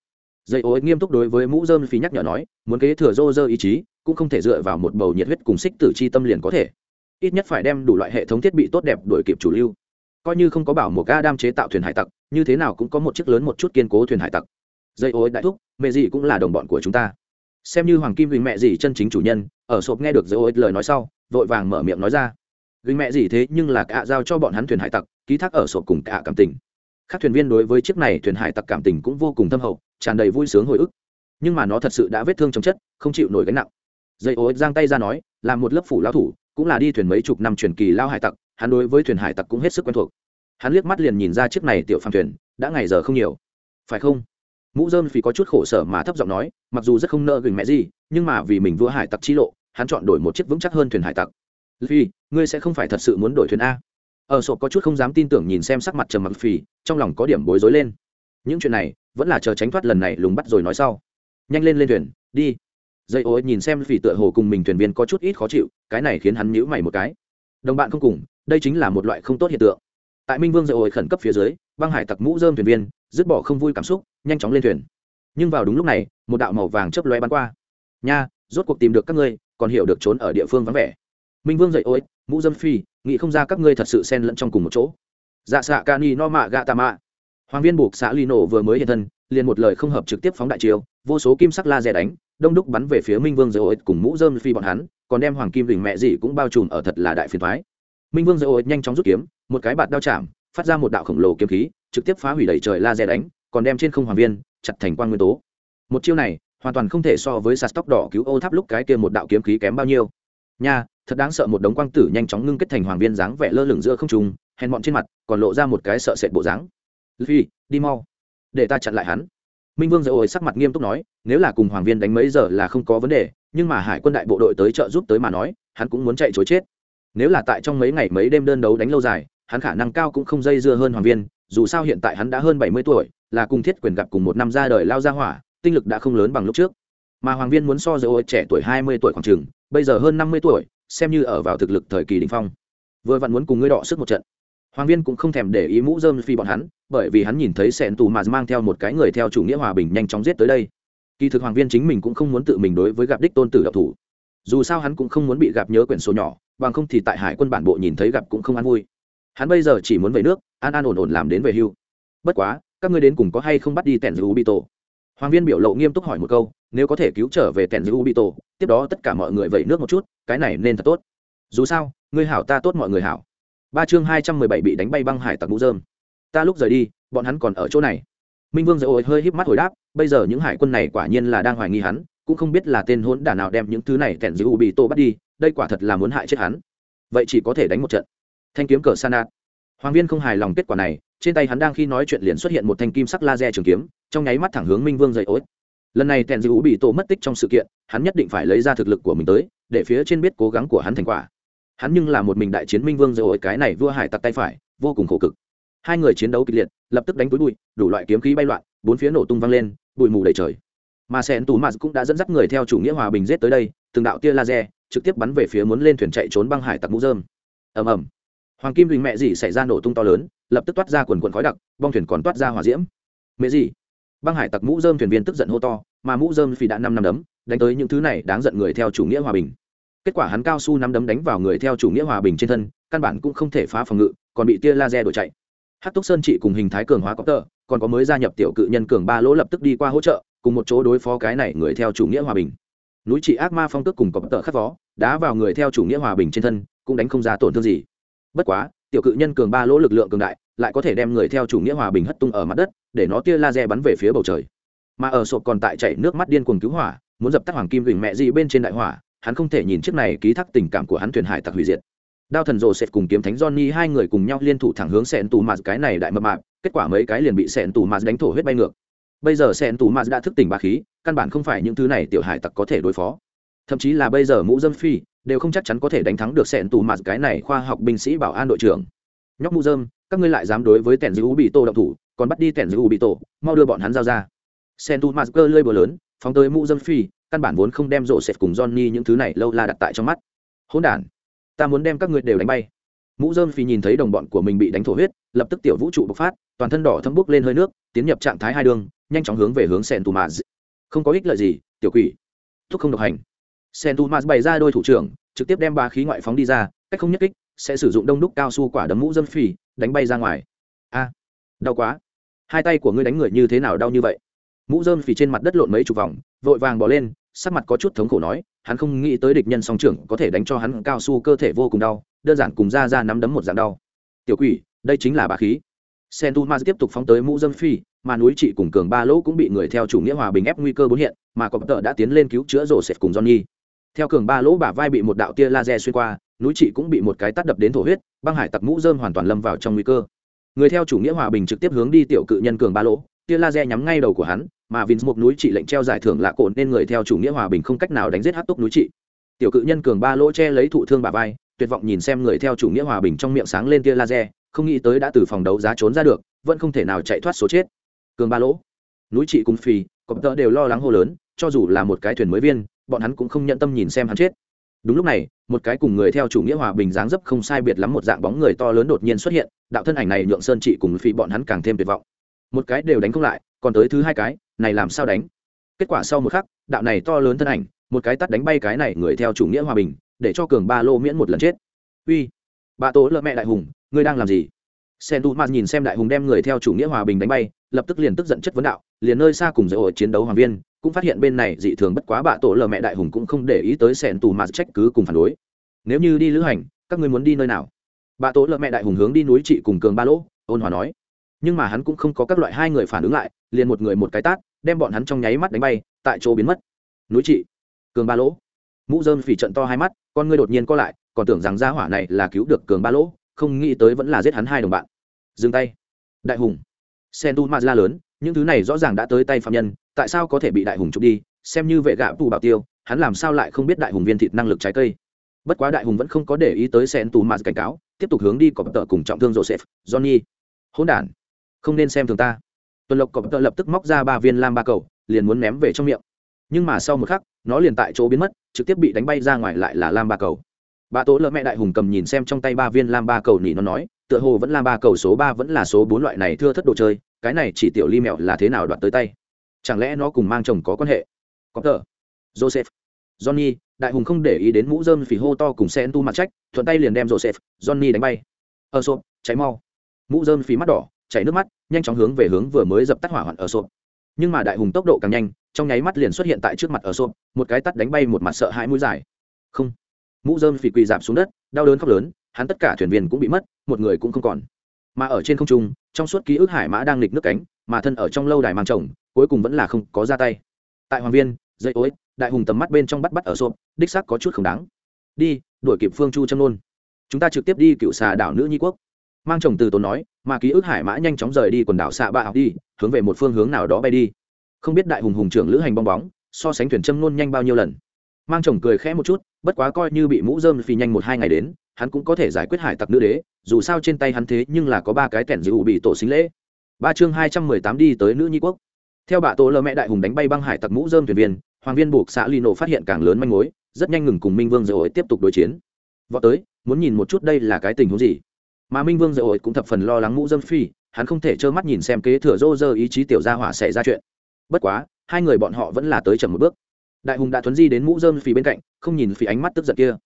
Dây ô nghiêm túc đối với mũ dơm phí nhắc nhở nói, muốn kế thừa rô rơ ý chí, cũng không thể dựa vào một bầu nhiệt huyết cùng xích tử chi tâm liền có thể. Ít nhất phải đem đủ loại hệ thống thiết bị tốt đẹp đổi kịp chủ lưu. Coi như không có bảo một ga đam chế tạo thuyền hải tặc, như thế nào cũng có một chiếc lớn một chút kiên cố thuyền hải tặc dây ô đại thúc, mẹ gì cũng là đồng bọn của chúng ta. Xem như hoàng kim vì mẹ gì chân chính chủ nhân, ở sộp nghe được dây ô lời nói sau, vội vàng mở miệng nói ra. Vì mẹ gì thế nhưng là cả giao cho bọn hắn thuyền hải tặc, ký thác ở sộp cùng cả cảm tình. Các thuyền viên đối với chiếc này thuyền hải tặc cảm tình cũng vô cùng thâm hậu, tràn đầy vui sướng hồi ức. Nhưng mà nó thật sự đã vết thương trong chất, không chịu nổi gánh nặng. Dây ô giang tay ra nói, là một lớp phủ lao thủ, cũng là đi thuyền mấy chục năm truyền kỳ lao hải tặc, hắn đối với thuyền hải tặc cũng hết sức quen thuộc. Hắn liếc mắt liền nhìn ra chiếc này tiểu phàm thuyền, đã ngày giờ không nhiều. Phải không? Mũ dơm vì có chút khổ sở mà thấp giọng nói mặc dù rất không nợ gừng mẹ gì nhưng mà vì mình vua hải tặc chi lộ hắn chọn đổi một chiếc vững chắc hơn thuyền hải tặc. Phi, ngươi sẽ không phải thật sự muốn đổi thuyền a. Ở sộp có chút không dám tin tưởng nhìn xem sắc mặt trầm mặc phì trong lòng có điểm bối rối lên. Những chuyện này vẫn là chờ tránh thoát lần này lùng bắt rồi nói sau. Nhanh lên lên thuyền đi. Dây ô nhìn xem phì tựa hồ cùng mình thuyền viên có chút ít khó chịu cái này khiến hắn nhíu mày một cái. Đồng bạn không cùng đây chính là một loại không tốt hiện tượng. Tại minh vương dây ô khẩn cấp phía dưới băng hải tặc mũ dơm thuyền viên dứt bỏ không vui cảm xúc nhanh chóng lên thuyền. Nhưng vào đúng lúc này, một đạo màu vàng chớp lóe bắn qua. Nha, rốt cuộc tìm được các ngươi, còn hiểu được trốn ở địa phương vắng vẻ. Minh vương dậy, ôi, mũ dâm phi, nghĩ không ra các ngươi thật sự xen lẫn trong cùng một chỗ. Dạ xạ ca ni no mạ gạ tà mạ hoàng viên buộc xã ly nổ vừa mới hiện thân, liền một lời không hợp trực tiếp phóng đại chiêu, vô số kim sắc la rè đánh, đông đúc bắn về phía minh vương dậy, ôi, cùng mũ dâm phi bọn hắn, còn đem hoàng kim đỉnh mẹ gì cũng bao trùm ở thật là đại phiền thoái minh vương dậy, ôi, nhanh chóng rút kiếm, một cái bạt đao chạm, phát ra một đạo khổng lồ kiếm khí, trực tiếp phá hủy đầy trời la rè đánh còn đem trên không hoàng viên chặt thành quan nguyên tố. Một chiêu này, hoàn toàn không thể so với sạt tóc đỏ cứu ô tháp lúc cái kia một đạo kiếm khí kém bao nhiêu. Nha, thật đáng sợ một đống quang tử nhanh chóng ngưng kết thành hoàng viên dáng vẻ lơ lửng giữa không trung, hèn bọn trên mặt còn lộ ra một cái sợ sệt bộ dáng. Phi đi mau. Để ta chặn lại hắn. Minh vương dậy ôi sắc mặt nghiêm túc nói, nếu là cùng hoàng viên đánh mấy giờ là không có vấn đề, nhưng mà hải quân đại bộ đội tới trợ giúp tới mà nói, hắn cũng muốn chạy chối chết. Nếu là tại trong mấy ngày mấy đêm đơn đấu đánh lâu dài, hắn khả năng cao cũng không dây dưa hơn hoàng viên, dù sao hiện tại hắn đã hơn bảy mươi tuổi là cùng thiết quyền gặp cùng một năm ra đời lao ra hỏa tinh lực đã không lớn bằng lúc trước. Mà hoàng viên muốn so dỡ ôi trẻ tuổi hai mươi tuổi khoảng trường, bây giờ hơn năm mươi tuổi xem như ở vào thực lực thời kỳ đỉnh phong. Vừa vặn muốn cùng ngươi đọ sức một trận. Hoàng viên cũng không thèm để ý mũ dơm phi bọn hắn bởi vì hắn nhìn thấy sẹn tù mà mang theo một cái người theo chủ nghĩa hòa bình nhanh chóng giết tới đây. Kỳ thực hoàng viên chính mình cũng không muốn tự mình đối với gặp đích tôn tử độc thủ. Dù sao hắn cũng không muốn bị gặp nhớ quyển số nhỏ bằng không thì tại hải quân bản bộ nhìn thấy gặp cũng không an vui. Hắn bây giờ chỉ muốn về nước an an ổn ổn làm đến về hưu. Bất quá các ngươi đến cùng có hay không bắt đi tèn giữ bị tổ hoàng viên biểu lộ nghiêm túc hỏi một câu, nếu có thể cứu trở về tèn giữ bị tổ tiếp đó tất cả mọi người vẩy nước một chút, cái này nên thật tốt. Dù sao, ngươi hảo ta tốt mọi người hảo. Ba chương hai trăm mười bảy bị đánh bay băng hải tặc mũ dơm ta lúc rời đi, bọn hắn còn ở chỗ này. Minh vương dạy ôi hơi híp mắt hồi đáp, bây giờ những hải quân này quả nhiên là đang hoài nghi hắn, cũng không biết là tên hỗn đả nào đem những thứ này tèn giữ bị tổ bắt đi, đây quả thật là muốn hại chết hắn. Vậy chỉ có thể đánh một trận. Thanh kiếm cờ sanat. Hoàng viên không hài lòng kết quả này trên tay hắn đang khi nói chuyện liền xuất hiện một thanh kim sắc laser trường kiếm, trong nháy mắt thẳng hướng minh vương dậy ối. Lần này tèn dư bị tổ mất tích trong sự kiện, hắn nhất định phải lấy ra thực lực của mình tới, để phía trên biết cố gắng của hắn thành quả. Hắn nhưng là một mình đại chiến minh vương dậy ối, cái này vua hải tặc tay phải, vô cùng khổ cực. Hai người chiến đấu kịch liệt, lập tức đánh túi bụi, đủ loại kiếm khí bay loạn, bốn phía nổ tung văng lên, bụi mù đầy trời. Mà sen tù mạt cũng đã dẫn dắt người theo chủ nghĩa hòa bình giết tới đây, từng đạo tia laser, trực tiếp bắn về phía muốn lên thuyền chạy trốn băng hải tặc mũ dơm. Ầm ầm hoàng kim bình mẹ gì xảy ra nổ tung to lớn, lập tức toát ra quần quần khói đặc, bong thuyền còn toát ra hỏa diễm. Mẹ gì? Băng hải tặc mũ dơm thuyền viên tức giận hô to, mà mũ dơm phi đã năm năm đấm, đánh tới những thứ này đáng giận người theo chủ nghĩa hòa bình. Kết quả hắn cao su năm đấm đánh vào người theo chủ nghĩa hòa bình trên thân, căn bản cũng không thể phá phòng ngự, còn bị tia laser đuổi chạy. Hát túc sơn trị cùng hình thái cường hóa có tờ, còn có mới gia nhập tiểu cự nhân cường ba lỗ lập tức đi qua hỗ trợ, cùng một chỗ đối phó cái này người theo chủ nghĩa hòa bình. Núi trị ác ma phong tức cùng có tờ khắc vó, đá vào người theo chủ nghĩa hòa bình trên thân, cũng đánh không ra tổn thương gì bất quá, tiểu cự nhân cường ba lỗ lực lượng cường đại, lại có thể đem người theo chủ nghĩa hòa bình hất tung ở mặt đất, để nó tia laser bắn về phía bầu trời. Mà ở sộp còn tại chảy nước mắt điên cuồng cứu hỏa, muốn dập tắt hoàng kim gửi mẹ gì bên trên đại hỏa, hắn không thể nhìn chiếc này ký thác tình cảm của hắn thuyền hải tặc hủy diệt. Đao thần rồ sệt cùng kiếm thánh johnny, hai người cùng nhau liên thủ thẳng hướng sẹn tù mạt, cái này đại mập mạp, kết quả mấy cái liền bị sẹn tù mạt đánh thổ huyết bay ngược. Bây giờ sẹn tù mạt đã thức tỉnh bà khí, căn bản không phải những thứ này tiểu hải tặc có thể đối phó thậm chí là bây giờ mũ dâm phi đều không chắc chắn có thể đánh thắng được sẹn tù mạt cái này khoa học binh sĩ bảo an đội trưởng. Nhóc mũ dơm các ngươi lại dám đối với tèn dư u bị tổ động thủ, còn bắt đi tèn dư u bị tổ, mau đưa bọn hắn giao ra. Sẹn tù mạt cơ lơi bờ lớn, phóng tới mũ dâm phi, căn bản vốn không đem rộ sệt cùng johnny những thứ này lâu la đặt tại trong mắt. Hỗn đản, ta muốn đem các ngươi đều đánh bay. Mũ dơm phi nhìn thấy đồng bọn của mình bị đánh thổ huyết, lập tức tiểu vũ trụ bộc phát, toàn thân đỏ thâm bốc lên hơi nước, tiến nhập trạng thái hai đường, nhanh chóng hướng về hướng sẹn tù mạt. Không có ích lợi gì, tiểu quỷ. Thúc không độc hành sen tu bày ra đôi thủ trưởng, trực tiếp đem ba khí ngoại phóng đi ra, cách không nhất kích, sẽ sử dụng đông đúc cao su quả đấm mũ dâm phì, đánh bay ra ngoài. A, đau quá. Hai tay của ngươi đánh người như thế nào đau như vậy? Mũ dơm phì trên mặt đất lộn mấy chục vòng, vội vàng bỏ lên, sắc mặt có chút thống khổ nói, hắn không nghĩ tới địch nhân song trưởng có thể đánh cho hắn cao su cơ thể vô cùng đau, đơn giản cùng ra ra nắm đấm một dạng đau. Tiểu quỷ, đây chính là bà khí. Sen tu tiếp tục phóng tới mũ dâm phi mà núi trị cùng cường ba lỗ cũng bị người theo chủ nghĩa hòa bình ép nguy cơ bốn hiện, mà có tợ đã tiến lên cứu chữa rổ sệt cùng johnny theo cường ba lỗ bả vai bị một đạo tia laser xuyên qua, núi chị cũng bị một cái tắt đập đến thổ huyết, băng hải tặc mũ dơm hoàn toàn lâm vào trong nguy cơ người theo chủ nghĩa hòa bình trực tiếp hướng đi tiểu cự nhân cường ba lỗ, tia laser nhắm ngay đầu của hắn, mà vinh một núi chị lệnh treo giải thưởng lạ cồn nên người theo chủ nghĩa hòa bình không cách nào đánh giết hát túc núi chị. tiểu cự nhân cường ba lỗ che lấy thụ thương bả vai, tuyệt vọng nhìn xem người theo chủ nghĩa hòa bình trong miệng sáng lên tia laser, không nghĩ tới đã từ phòng đấu giá trốn ra được, vẫn không thể nào chạy thoát số chết cường ba lỗ, núi chị cùng phì, cọp tợ đều lo lắng hô lớn, cho dù là một cái thuyền mới viên bọn hắn cũng không nhận tâm nhìn xem hắn chết. Đúng lúc này, một cái cùng người theo chủ nghĩa hòa bình dáng dấp không sai biệt lắm một dạng bóng người to lớn đột nhiên xuất hiện, đạo thân ảnh này nhượng sơn trị cùng phi bọn hắn càng thêm tuyệt vọng. Một cái đều đánh không lại, còn tới thứ hai cái, này làm sao đánh? Kết quả sau một khắc, đạo này to lớn thân ảnh, một cái tắt đánh bay cái này người theo chủ nghĩa hòa bình, để cho cường ba lô miễn một lần chết. Uy, bà tố lợ mẹ đại hùng, ngươi đang làm gì? Sen tu mạt nhìn xem đại hùng đem người theo chủ nghĩa hòa bình đánh bay lập tức liền tức giận chất vấn đạo, liền nơi xa cùng dạy ổi chiến đấu hoàng viên, cũng phát hiện bên này dị thường bất quá bạ tổ lờ mẹ đại hùng cũng không để ý tới sẻn tù mà trách cứ cùng phản đối. Nếu như đi lữ hành, các ngươi muốn đi nơi nào? Bạ tổ lờ mẹ đại hùng hướng đi núi trị cùng cường ba lỗ, ôn hòa nói. Nhưng mà hắn cũng không có các loại hai người phản ứng lại, liền một người một cái tát, đem bọn hắn trong nháy mắt đánh bay, tại chỗ biến mất. Núi trị, cường ba lỗ. Mũ dơm phỉ trận to hai mắt, con ngươi đột nhiên co lại, còn tưởng rằng gia hỏa này là cứu được cường ba lỗ, không nghĩ tới vẫn là giết hắn hai đồng bạn. Dừng tay. Đại hùng sen tu ma la lớn, những thứ này rõ ràng đã tới tay phạm nhân, tại sao có thể bị đại hùng trục đi? Xem như vệ gạ tù bảo tiêu, hắn làm sao lại không biết đại hùng viên thịt năng lực trái cây? Bất quá đại hùng vẫn không có để ý tới sen tu ma cảnh cáo, tiếp tục hướng đi cọp tợ cùng trọng thương joseph, johnny. Hỗn đản, không nên xem thường ta. Tuần lộc cọp tợ lập tức móc ra ba viên lam ba cầu, liền muốn ném về trong miệng. Nhưng mà sau một khắc, nó liền tại chỗ biến mất, trực tiếp bị đánh bay ra ngoài lại là lam ba cầu. Bà tố lỡ mẹ đại hùng cầm nhìn xem trong tay ba viên lam ba cầu nỉ nó nói tựa hồ vẫn là ba cầu số ba vẫn là số bốn loại này thưa thất đồ chơi, cái này chỉ tiểu ly mèo là thế nào đoạt tới tay? Chẳng lẽ nó cùng mang chồng có quan hệ? Có tờ. Joseph. Johnny, đại hùng không để ý đến mũ dơm phì hô to cùng xe tu mặt trách, thuận tay liền đem joseph, johnny đánh bay. Ở sộp, cháy mau. Mũ dơm phì mắt đỏ, chảy nước mắt, nhanh chóng hướng về hướng vừa mới dập tắt hỏa hoạn ở sộp. Nhưng mà đại hùng tốc độ càng nhanh, trong nháy mắt liền xuất hiện tại trước mặt ở sộp, một cái tắt đánh bay một mặt sợ hãi mũi dài. Không. Mũ dơm phì quỳ dạp xuống đất, đau đớn khóc lớn hắn tất cả thuyền viên cũng bị mất, một người cũng không còn. Mà ở trên không trung, trong suốt ký ức hải mã đang nghịch nước cánh, mà thân ở trong lâu đài mang chồng, cuối cùng vẫn là không có ra tay. Tại hoàng viên, dây ối, đại hùng tầm mắt bên trong bắt bắt ở xộp đích xác có chút không đáng. Đi, đuổi kịp phương chu châm nôn. Chúng ta trực tiếp đi cựu xà đảo nữ nhi quốc. Mang chồng từ tốn nói, mà ký ức hải mã nhanh chóng rời đi quần đảo xạ ba học đi, hướng về một phương hướng nào đó bay đi. Không biết đại hùng hùng trưởng lữ hành bong bóng, so sánh thuyền châm nôn nhanh bao nhiêu lần. Mang chồng cười khẽ một chút bất quá coi như bị mũ dơm phi nhanh một hai ngày đến, hắn cũng có thể giải quyết hải tặc nữ đế, dù sao trên tay hắn thế nhưng là có ba cái kẻn dữ bị tổ xính lễ. Ba chương hai trăm mười tám đi tới nữ nhi quốc. Theo bà tổ lơ mẹ đại hùng đánh bay băng hải tặc mũ dơm thuyền viên, hoàng viên buộc xã lino phát hiện càng lớn manh mối, rất nhanh ngừng cùng minh vương dầu ổi tiếp tục đối chiến. Vọt tới, muốn nhìn một chút đây là cái tình huống gì. Mà minh vương dầu ổi cũng thập phần lo lắng mũ dơm phi hắn không thể trơ mắt nhìn xem kế thừa rô rơ ý chí tiểu gia hỏa xảy ra chuyện. Bất quá, hai người bọn họ vẫn là tới chậm một bước đại hùng đã thuấn di đến mũ dơm phì bên cạnh, không nhìn phì ánh mắt tức giận kia.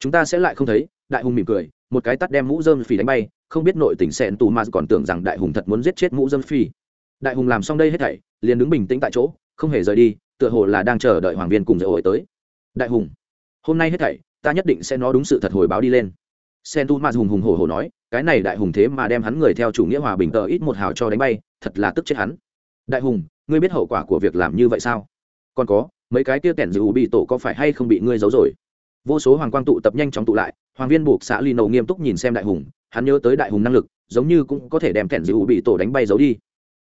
Chúng ta sẽ lại không thấy, đại hùng mỉm cười, một cái tắt đem mũ dơm phì đánh bay, không biết nội tình sẹn tù mà còn tưởng rằng đại hùng thật muốn giết chết mũ dơm phì. đại hùng làm xong đây hết thảy, liền đứng bình tĩnh tại chỗ, không hề rời đi, tựa hồ là đang chờ đợi hoàng viên cùng dạy hồi tới. Đại hùng, hôm nay hết thảy, ta nhất định sẽ nói đúng sự thật hồi báo đi lên. Sen tu ma hùng hùng hổ hổ nói, cái này đại hùng thế mà đem hắn người theo chủ nghĩa hòa bình tờ ít một hào cho đánh bay, thật là tức chết hắn. Đại hùng, ngươi biết hậu quả của việc làm như vậy sao? Còn có mấy cái kia kẻn dù bị tổ có phải hay không bị ngươi giấu rồi? Vô số hoàng quang tụ tập nhanh chóng tụ lại, hoàng viên buộc xã ly nầu nghiêm túc nhìn xem đại hùng, hắn nhớ tới đại hùng năng lực, giống như cũng có thể đem kẻn dù bị tổ đánh bay giấu đi.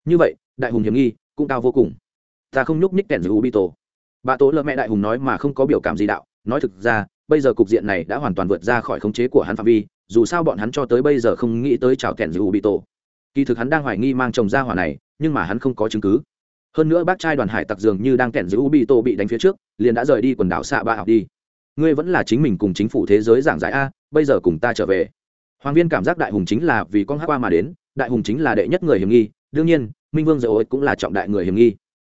Như vậy, đại hùng hiểm nghi, cũng cao vô cùng. Ta không nhúc nhích kẻn dù bị tổ. Bà tố lơ mẹ đại hùng nói mà không có biểu cảm gì đạo, nói thực ra, bây giờ cục diện này đã hoàn toàn vượt ra khỏi khống chế của hắn phạm vi, dù sao bọn hắn cho tới bây giờ không nghĩ tới chào kẻn dù bị tổ. Kỳ thực hắn đang hoài nghi mang chồng ra hỏa này, nhưng mà hắn không có chứng cứ hơn nữa bác trai đoàn hải tặc dường như đang kẹn giữ bị tổ bị đánh phía trước, liền đã rời đi quần đảo xạ ba học đi. Ngươi vẫn là chính mình cùng chính phủ thế giới giảng giải a, bây giờ cùng ta trở về. Hoàng viên cảm giác đại hùng chính là vì con hát qua mà đến, đại hùng chính là đệ nhất người hiểm nghi, đương nhiên, minh vương dầu ối cũng là trọng đại người hiểm nghi.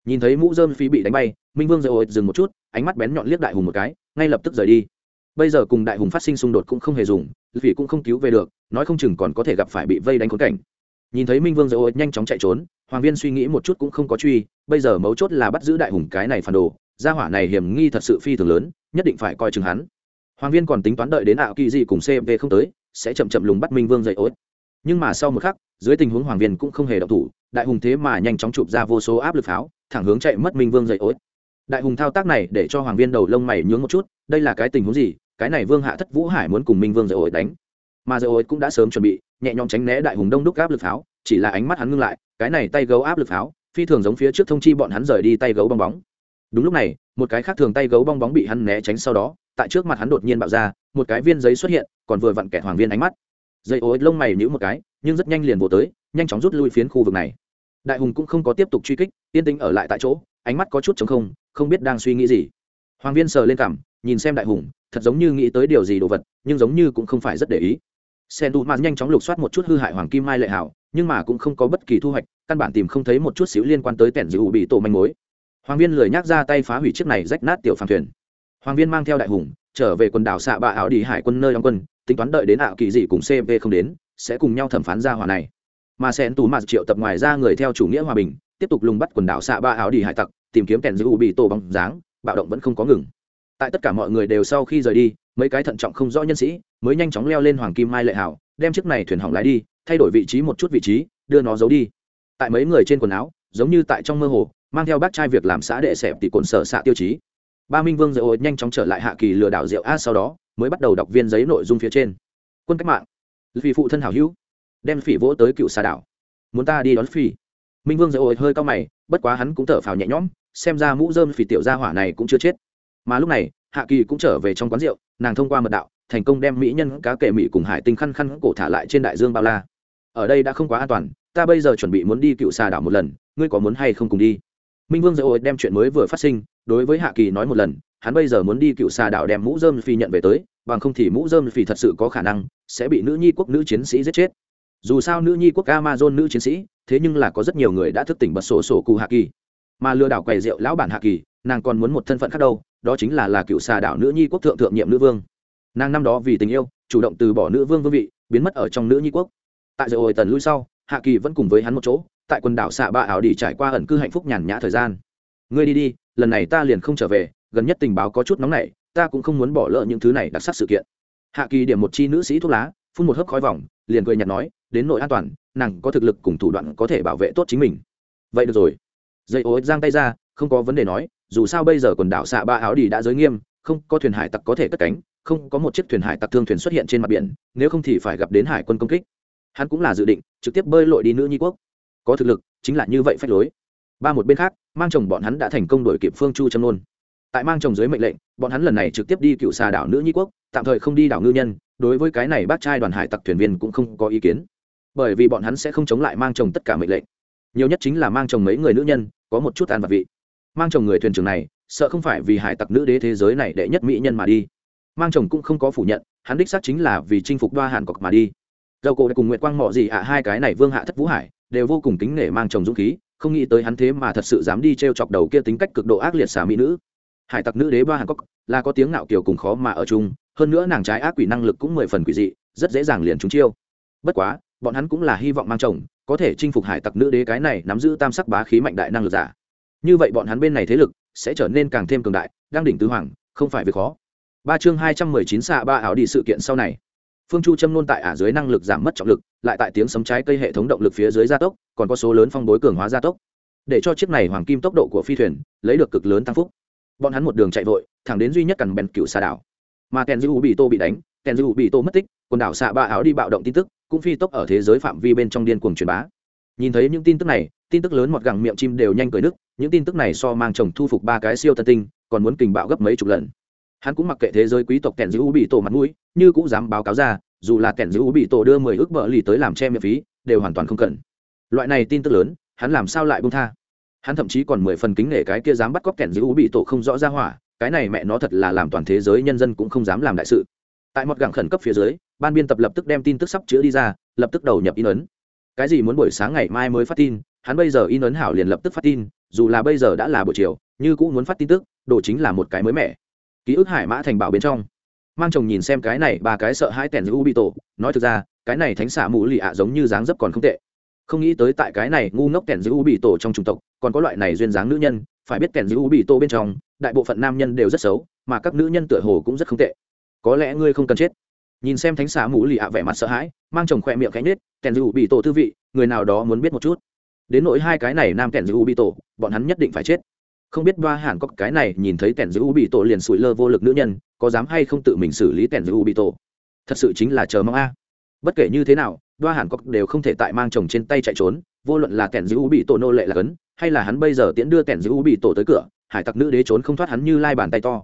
Nhìn thấy mũ dơm phi bị đánh bay, minh vương dầu ối dừng một chút, ánh mắt bén nhọn liếc đại hùng một cái, ngay lập tức rời đi. Bây giờ cùng đại hùng phát sinh xung đột cũng không hề dùng, vì cũng không cứu về được, nói không chừng còn có thể gặp phải bị vây đánh khốn cảnh. Nhìn thấy minh vương dầu ối nhanh chóng chạy trốn hoàng viên suy nghĩ một chút cũng không có truy, bây giờ mấu chốt là bắt giữ đại hùng cái này phản đồ, gia hỏa này hiểm nghi thật sự phi thường lớn, nhất định phải coi chừng hắn. Hoàng viên còn tính toán đợi đến ảo kỳ gì cùng cv không tới, sẽ chậm chậm lùng bắt minh vương dậy ối nhưng mà sau một khắc, dưới tình huống hoàng viên cũng không hề động thủ, đại hùng thế mà nhanh chóng chụp ra vô số áp lực pháo, thẳng hướng chạy mất minh vương dậy ối đại hùng thao tác này để cho hoàng viên đầu lông mày nhướng một chút, đây là cái tình huống gì? Cái này vương hạ thất vũ hải muốn cùng minh vương dậy ối đánh. Mà dậy ối cũng đã sớm chuẩn bị, nhẹ nhõm tránh né đại hùng đông đúc áp lực pháo chỉ là ánh mắt hắn ngưng lại, cái này tay gấu áp lực pháo, phi thường giống phía trước thông chi bọn hắn rời đi tay gấu bong bóng. Đúng lúc này, một cái khác thường tay gấu bong bóng bị hắn né tránh sau đó, tại trước mặt hắn đột nhiên bạo ra, một cái viên giấy xuất hiện, còn vừa vặn kẹt hoàng viên ánh mắt. Dây ối lông mày nhữ một cái, nhưng rất nhanh liền vô tới, nhanh chóng rút lui phiến khu vực này. Đại hùng cũng không có tiếp tục truy kích, yên tĩnh ở lại tại chỗ, ánh mắt có chút chống không không biết đang suy nghĩ gì. Hoàng viên sờ lên cảm, nhìn xem đại hùng, thật giống như nghĩ tới điều gì đồ vật, nhưng giống như cũng không phải rất để ý sen tu mạt nhanh chóng lục soát một chút hư hại hoàng kim mai lệ hảo, nhưng mà cũng không có bất kỳ thu hoạch, căn bản tìm không thấy một chút xíu liên quan tới tẻn dữ bị tổ manh mối. Hoàng viên lười nhác ra tay phá hủy chiếc này rách nát tiểu phàm thuyền. Hoàng viên mang theo đại hùng, trở về quần đảo xạ bạ ảo đi hải quân nơi đóng quân, tính toán đợi đến ảo kỳ dị cùng cp không đến, sẽ cùng nhau thẩm phán ra hòa này. Mà sẽ tù mạt triệu tập ngoài ra người theo chủ nghĩa hòa bình, tiếp tục lùng bắt quần đảo xạ ba áo đi hải tặc, tìm kiếm kèn giữ bị tổ bóng dáng, bạo động vẫn không có ngừng. Tại tất cả mọi người đều sau khi rời đi mấy cái thận trọng không rõ nhân sĩ mới nhanh chóng leo lên hoàng kim mai lệ hảo, đem chiếc này thuyền hỏng lái đi, thay đổi vị trí một chút vị trí, đưa nó giấu đi. Tại mấy người trên quần áo, giống như tại trong mơ hồ, mang theo bác trai việc làm xã đệ xẹp thì cồn sở xạ tiêu chí. Ba minh vương dạy nhanh chóng trở lại hạ kỳ lừa đảo rượu a sau đó, mới bắt đầu đọc viên giấy nội dung phía trên. Quân cách mạng. Vì phụ thân hảo hữu. Đem phỉ vỗ tới cựu xà đảo. Muốn ta đi đón phỉ. Minh vương dạy hơi cao mày, bất quá hắn cũng thở phào nhẹ nhõm, xem ra mũ dơm phỉ tiểu gia hỏa này cũng chưa chết. Mà lúc này hạ kỳ cũng trở về trong quán rượu, nàng thông qua mật đạo, thành công đem mỹ nhân cá kệ mỹ cùng hải tinh khăn khăn cổ thả lại trên đại dương bao la. Ở đây đã không quá an toàn, ta bây giờ chuẩn bị muốn đi cựu xà đảo một lần, ngươi có muốn hay không cùng đi? Minh vương dạy đem chuyện mới vừa phát sinh, đối với hạ kỳ nói một lần, hắn bây giờ muốn đi cựu xà đảo đem mũ dơm phi nhận về tới, bằng không thì mũ dơm phi thật sự có khả năng sẽ bị nữ nhi quốc nữ chiến sĩ giết chết. Dù sao nữ nhi quốc amazon nữ chiến sĩ, thế nhưng là có rất nhiều người đã thức tỉnh bật sổ sổ cụ hạ kỳ. Mà lừa đảo quầy rượu lão bản hạ kỳ nàng còn muốn một thân phận khác đâu, đó chính là là cựu xà đảo nữ nhi quốc thượng thượng nhiệm nữ vương. Nàng năm đó vì tình yêu, chủ động từ bỏ nữ vương vương vị, biến mất ở trong nữ nhi quốc. Tại giờ hồi tần lui sau, hạ kỳ vẫn cùng với hắn một chỗ, tại quần đảo xạ ba ảo đi trải qua ẩn cư hạnh phúc nhàn nhã thời gian. Ngươi đi đi, lần này ta liền không trở về, gần nhất tình báo có chút nóng nảy, ta cũng không muốn bỏ lỡ những thứ này đặc sắc sự kiện. Hạ kỳ điểm một chi nữ sĩ thuốc lá, phun một hớp khói vòng, liền cười nhạt nói, đến nội an toàn, nàng có thực lực cùng thủ đoạn có thể bảo vệ tốt chính mình. Vậy được rồi. Dây ô giang tay ra, không có vấn đề nói dù sao bây giờ quần đảo xạ ba áo đi đã giới nghiêm, không có thuyền hải tặc có thể cất cánh, không có một chiếc thuyền hải tặc thương thuyền xuất hiện trên mặt biển, nếu không thì phải gặp đến hải quân công kích. Hắn cũng là dự định, trực tiếp bơi lội đi nữ nhi quốc. Có thực lực, chính là như vậy phách lối. Ba một bên khác, mang chồng bọn hắn đã thành công đổi kịp phương chu châm nôn. Tại mang chồng dưới mệnh lệnh, bọn hắn lần này trực tiếp đi cựu xà đảo nữ nhi quốc, tạm thời không đi đảo ngư nhân, đối với cái này bác trai đoàn hải tặc thuyền viên cũng không có ý kiến. Bởi vì bọn hắn sẽ không chống lại mang chồng tất cả mệnh lệnh. Nhiều nhất chính là mang chồng mấy người nữ nhân, có một chút an và vị mang chồng người thuyền trưởng này, sợ không phải vì hải tặc nữ đế thế giới này đệ nhất mỹ nhân mà đi. Mang chồng cũng không có phủ nhận, hắn đích xác chính là vì chinh phục đoa hàn cọc mà đi. Dầu cổ cùng nguyệt quang mọ gì ạ, hai cái này vương hạ thất vũ hải, đều vô cùng kính nể mang chồng dũng khí, không nghĩ tới hắn thế mà thật sự dám đi t r e o chọc đầu kia tính cách cực độ ác liệt xả mỹ nữ. Hải tặc nữ đế ba hàn cốc là có tiếng nạo kiều cùng khó mà ở chung, hơn nữa nàng trái ác quỷ năng lực cũng mười phần quỷ dị, rất dễ dàng liền trúng chiêu. Bất quá, bọn hắn cũng là hy vọng mang chồng có thể chinh phục hải tặc nữ đế cái này nắm giữ tam sắc bá khí mạnh đại năng lực giả như vậy bọn hắn bên này thế lực sẽ trở nên càng thêm cường đại, đang đỉnh tứ hoàng, không phải việc khó. Ba chương hai trăm mười chín xạ ba áo đi sự kiện sau này. Phương chu châm nôn tại ả dưới năng lực giảm mất trọng lực, lại tại tiếng sấm trái cây hệ thống động lực phía dưới gia tốc, còn có số lớn phong bối cường hóa gia tốc. Để cho chiếc này hoàng kim tốc độ của phi thuyền lấy được cực lớn tăng phúc. Bọn hắn một đường chạy vội, thẳng đến duy nhất cằn bèn cựu xà đảo. Mà kèn dư bị tô bị đánh, kèn dư bị tô mất tích, quần đảo xạ ba áo đi bạo động tin tức, cũng phi tốc ở thế giới phạm vi bên trong điên cuồng truyền bá. Nhìn thấy những tin tức này, tin tức lớn một gẳng miệng chim đều nhanh cười nức những tin tức này so mang chồng thu phục ba cái siêu tân tinh, còn muốn kình bạo gấp mấy chục lần. Hắn cũng mặc kệ thế giới quý tộc kèn u bị tổ mặt mũi, như cũng dám báo cáo ra, dù là kẻn giữ bị tổ đưa mười ước bờ lì tới làm che miễn phí, đều hoàn toàn không cần. Loại này tin tức lớn, hắn làm sao lại bung tha? Hắn thậm chí còn mười phần kính nể cái kia dám bắt cóc kẻn giữ bị tổ không rõ ra hỏa, cái này mẹ nó thật là làm toàn thế giới nhân dân cũng không dám làm đại sự. Tại một gặng khẩn cấp phía dưới, ban biên tập lập tức đem tin tức sắp chữa đi ra, lập tức đầu nhập in ấn. Cái gì muốn buổi sáng ngày mai mới phát tin, hắn bây giờ in ấn hảo liền lập tức phát tin dù là bây giờ đã là buổi chiều, như cũng muốn phát tin tức, đồ chính là một cái mới mẻ. Ký ức hải mã thành bảo bên trong. Mang chồng nhìn xem cái này ba cái sợ hãi tèn giữ u bị tổ. Nói thực ra, cái này thánh xả mũ lì ạ giống như dáng dấp còn không tệ. Không nghĩ tới tại cái này ngu ngốc tèn giữ u bị tổ trong chủng tộc, còn có loại này duyên dáng nữ nhân. Phải biết tèn giữ u bị tổ bên trong, đại bộ phận nam nhân đều rất xấu, mà các nữ nhân tựa hồ cũng rất không tệ. Có lẽ ngươi không cần chết. Nhìn xem thánh xả mũ lì ạ vẻ mặt sợ hãi, mang chồng khỏe miệng cánh nết tèn giữ u bị tổ tư vị, người nào đó muốn biết một chút đến nỗi hai cái này nam kèn giữ u bị tổ bọn hắn nhất định phải chết. Không biết đoa hẳn có cái này nhìn thấy kèn giữ u bị tổ liền sủi lơ vô lực nữ nhân, có dám hay không tự mình xử lý kèn giữ u bị tổ thật sự chính là chờ mong a. Bất kể như thế nào, đoa hẳn có đều không thể tại mang chồng trên tay chạy trốn, vô luận là kèn giữ u bị tổ nô lệ là cấn, hay là hắn bây giờ tiễn đưa kèn giữ u bị tổ tới cửa, hải tặc nữ đế trốn không thoát hắn như lai bàn tay to.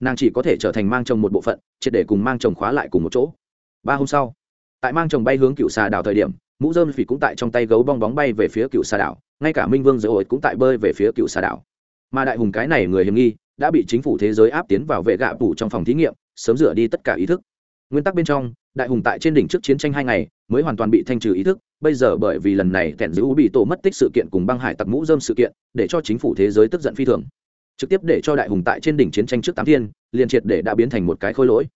Nàng chỉ có thể trở thành mang chồng một bộ phận, triệt để cùng mang chồng khóa lại cùng một chỗ. Ba hôm sau, tại mang chồng bay hướng cựu xà đảo thời điểm mũ dơm phỉ cũng tại trong tay gấu bong bóng bay về phía cựu xà đảo, ngay cả minh vương dỡ ổi cũng tại bơi về phía cựu xà đảo. Mà đại hùng cái này người hiểm nghi, đã bị chính phủ thế giới áp tiến vào vệ gạ phủ trong phòng thí nghiệm, sớm rửa đi tất cả ý thức. Nguyên tắc bên trong, đại hùng tại trên đỉnh trước chiến tranh hai ngày, mới hoàn toàn bị thanh trừ ý thức, bây giờ bởi vì lần này kẻn giữ bị tổ mất tích sự kiện cùng băng hải tặc mũ dơm sự kiện, để cho chính phủ thế giới tức giận phi thường. Trực tiếp để cho đại hùng tại trên đỉnh chiến tranh trước tám thiên, liền triệt để đã biến thành một cái khôi lỗi.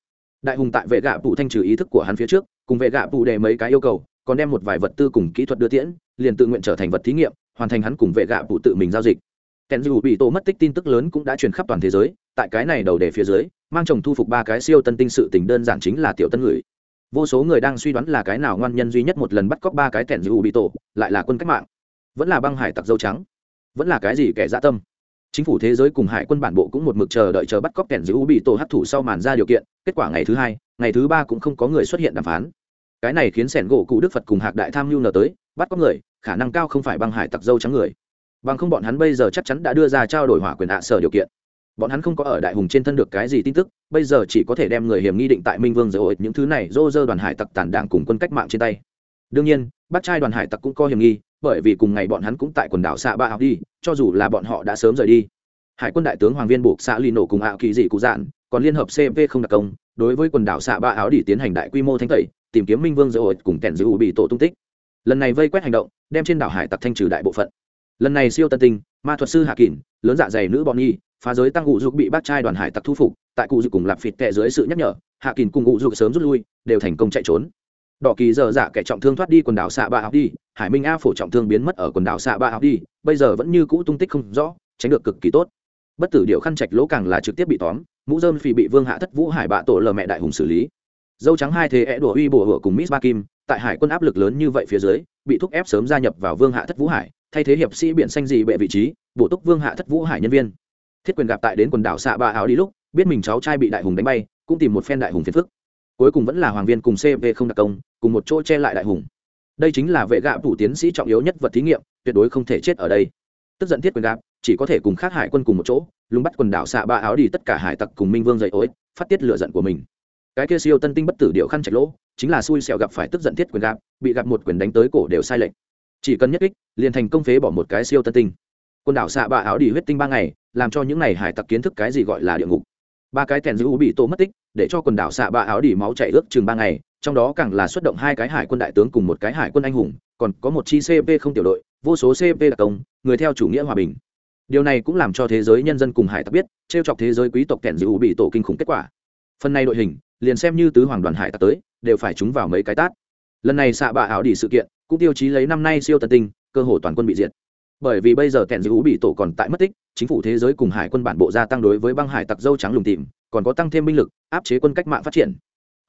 Đại hùng tại vệ gạ phụ thanh trừ ý thức của hắn phía trước, cùng vệ gạ phụ đề mấy cái yêu cầu còn đem một vài vật tư cùng kỹ thuật đưa tiễn, liền tự nguyện trở thành vật thí nghiệm, hoàn thành hắn cùng vệ gạ phụ tự mình giao dịch. Kèn dù bị tổ mất tích tin tức lớn cũng đã truyền khắp toàn thế giới, tại cái này đầu đề phía dưới, mang chồng thu phục ba cái siêu tân tinh sự tình đơn giản chính là tiểu tân người. Vô số người đang suy đoán là cái nào ngoan nhân duy nhất một lần bắt cóc ba cái kèn dù bị tổ, lại là quân cách mạng. Vẫn là băng hải tặc dâu trắng. Vẫn là cái gì kẻ dã tâm. Chính phủ thế giới cùng hải quân bản bộ cũng một mực chờ đợi chờ bắt cóc kèn giữ bị tổ hấp thụ sau màn ra điều kiện, kết quả ngày thứ hai, ngày thứ ba cũng không có người xuất hiện đàm phán cái này khiến sẻn gỗ cụ đức phật cùng hạc đại tham mưu nở tới, bắt có người, khả năng cao không phải băng hải tặc dâu trắng người. Bằng không bọn hắn bây giờ chắc chắn đã đưa ra trao đổi hỏa quyền ạ sở điều kiện. Bọn hắn không có ở đại hùng trên thân được cái gì tin tức, bây giờ chỉ có thể đem người hiểm nghi định tại minh vương rồi những thứ này dô dơ đoàn hải tặc tàn đảng cùng quân cách mạng trên tay. Đương nhiên, bác trai đoàn hải tặc cũng có hiểm nghi, bởi vì cùng ngày bọn hắn cũng tại quần đảo xạ ba học đi, cho dù là bọn họ đã sớm rời đi. Hải quân đại tướng hoàng viên buộc xạ lì nổ cùng ảo kỳ dị cụ dạn, còn liên hợp cp không đặc công, đối với quần đảo xạ ba áo đi tiến hành đại quy mô thanh tẩy tìm kiếm minh vương rồi cùng kèn dữ bị tổ tung tích. Lần này vây quét hành động, đem trên đảo hải tặc thanh trừ đại bộ phận. Lần này siêu tân tinh, ma thuật sư hạ kỳn, lớn dạ dày nữ bọn nhi phá giới tăng ngụ dục bị bác trai đoàn hải tặc thu phục, tại cụ dục cùng lạp phịt tệ dưới sự nhắc nhở, hạ kỳn cùng ngụ dục sớm rút lui, đều thành công chạy trốn. Đỏ kỳ giờ dạ kẻ trọng thương thoát đi quần đảo xạ ba học đi, hải minh a phổ trọng thương biến mất ở quần đảo xạ ba học đi, bây giờ vẫn như cũ tung tích không rõ, tránh được cực kỳ tốt. Bất tử điệu khăn trạch lỗ càng là trực tiếp bị tóm, mũ dơm phi bị vương hạ thất vũ hải bạ tổ lờ mẹ đại hùng xử lý dâu trắng hai thế é đùa uy bổ hựa cùng miss ba kim, tại hải quân áp lực lớn như vậy phía dưới, bị thúc ép sớm gia nhập vào vương hạ thất vũ hải, thay thế hiệp sĩ biển xanh dị bệ vị trí, bổ túc vương hạ thất vũ hải nhân viên. Thiết quyền gặp tại đến quần đảo xạ ba áo đi lúc, biết mình cháu trai bị đại hùng đánh bay, cũng tìm một phen đại hùng phiền phức. Cuối cùng vẫn là hoàng viên cùng cv không đặc công, cùng một chỗ che lại đại hùng. Đây chính là vệ gạ thủ tiến sĩ trọng yếu nhất vật thí nghiệm, tuyệt đối không thể chết ở đây. Tức giận thiết quyền gạp chỉ có thể cùng khác hải quân cùng một chỗ, lùng bắt quần đảo xạ ba áo đi tất cả hải tặc cùng minh vương dậy ối, phát tiết lựa giận của mình cái kia siêu tân tinh bất tử điệu khăn chạch lỗ, chính là xui xẹo gặp phải tức giận thiết quyền gạp bị gặp một quyền đánh tới cổ đều sai lệch. Chỉ cần nhất kích, liền thành công phế bỏ một cái siêu tân tinh. Quần đảo xạ ba áo đi huyết tinh ba ngày, làm cho những này hải tặc kiến thức cái gì gọi là địa ngục. Ba cái kèn giữ bị tổ mất tích, để cho quần đảo xạ ba áo đi máu chảy ướt chừng ba ngày, trong đó càng là xuất động hai cái hải quân đại tướng cùng một cái hải quân anh hùng, còn có một chi cp không tiểu đội, vô số cp đặc công, người theo chủ nghĩa hòa bình. Điều này cũng làm cho thế giới nhân dân cùng hải tặc biết t r e o chọc thế giới quý tộc kẻn giữ bị tổ kinh khủng kết quả. Phần này đội hình liền xem như tứ hoàng đoàn hải tặc tới, đều phải trúng vào mấy cái tát. Lần này xạ bạ ảo đi sự kiện, cũng tiêu chí lấy năm nay siêu tân tinh, cơ hồ toàn quân bị diệt. Bởi vì bây giờ kẹn giữ bị tổ còn tại mất tích, chính phủ thế giới cùng hải quân bản bộ gia tăng đối với băng hải tặc dâu trắng lùng tìm, còn có tăng thêm binh lực, áp chế quân cách mạng phát triển.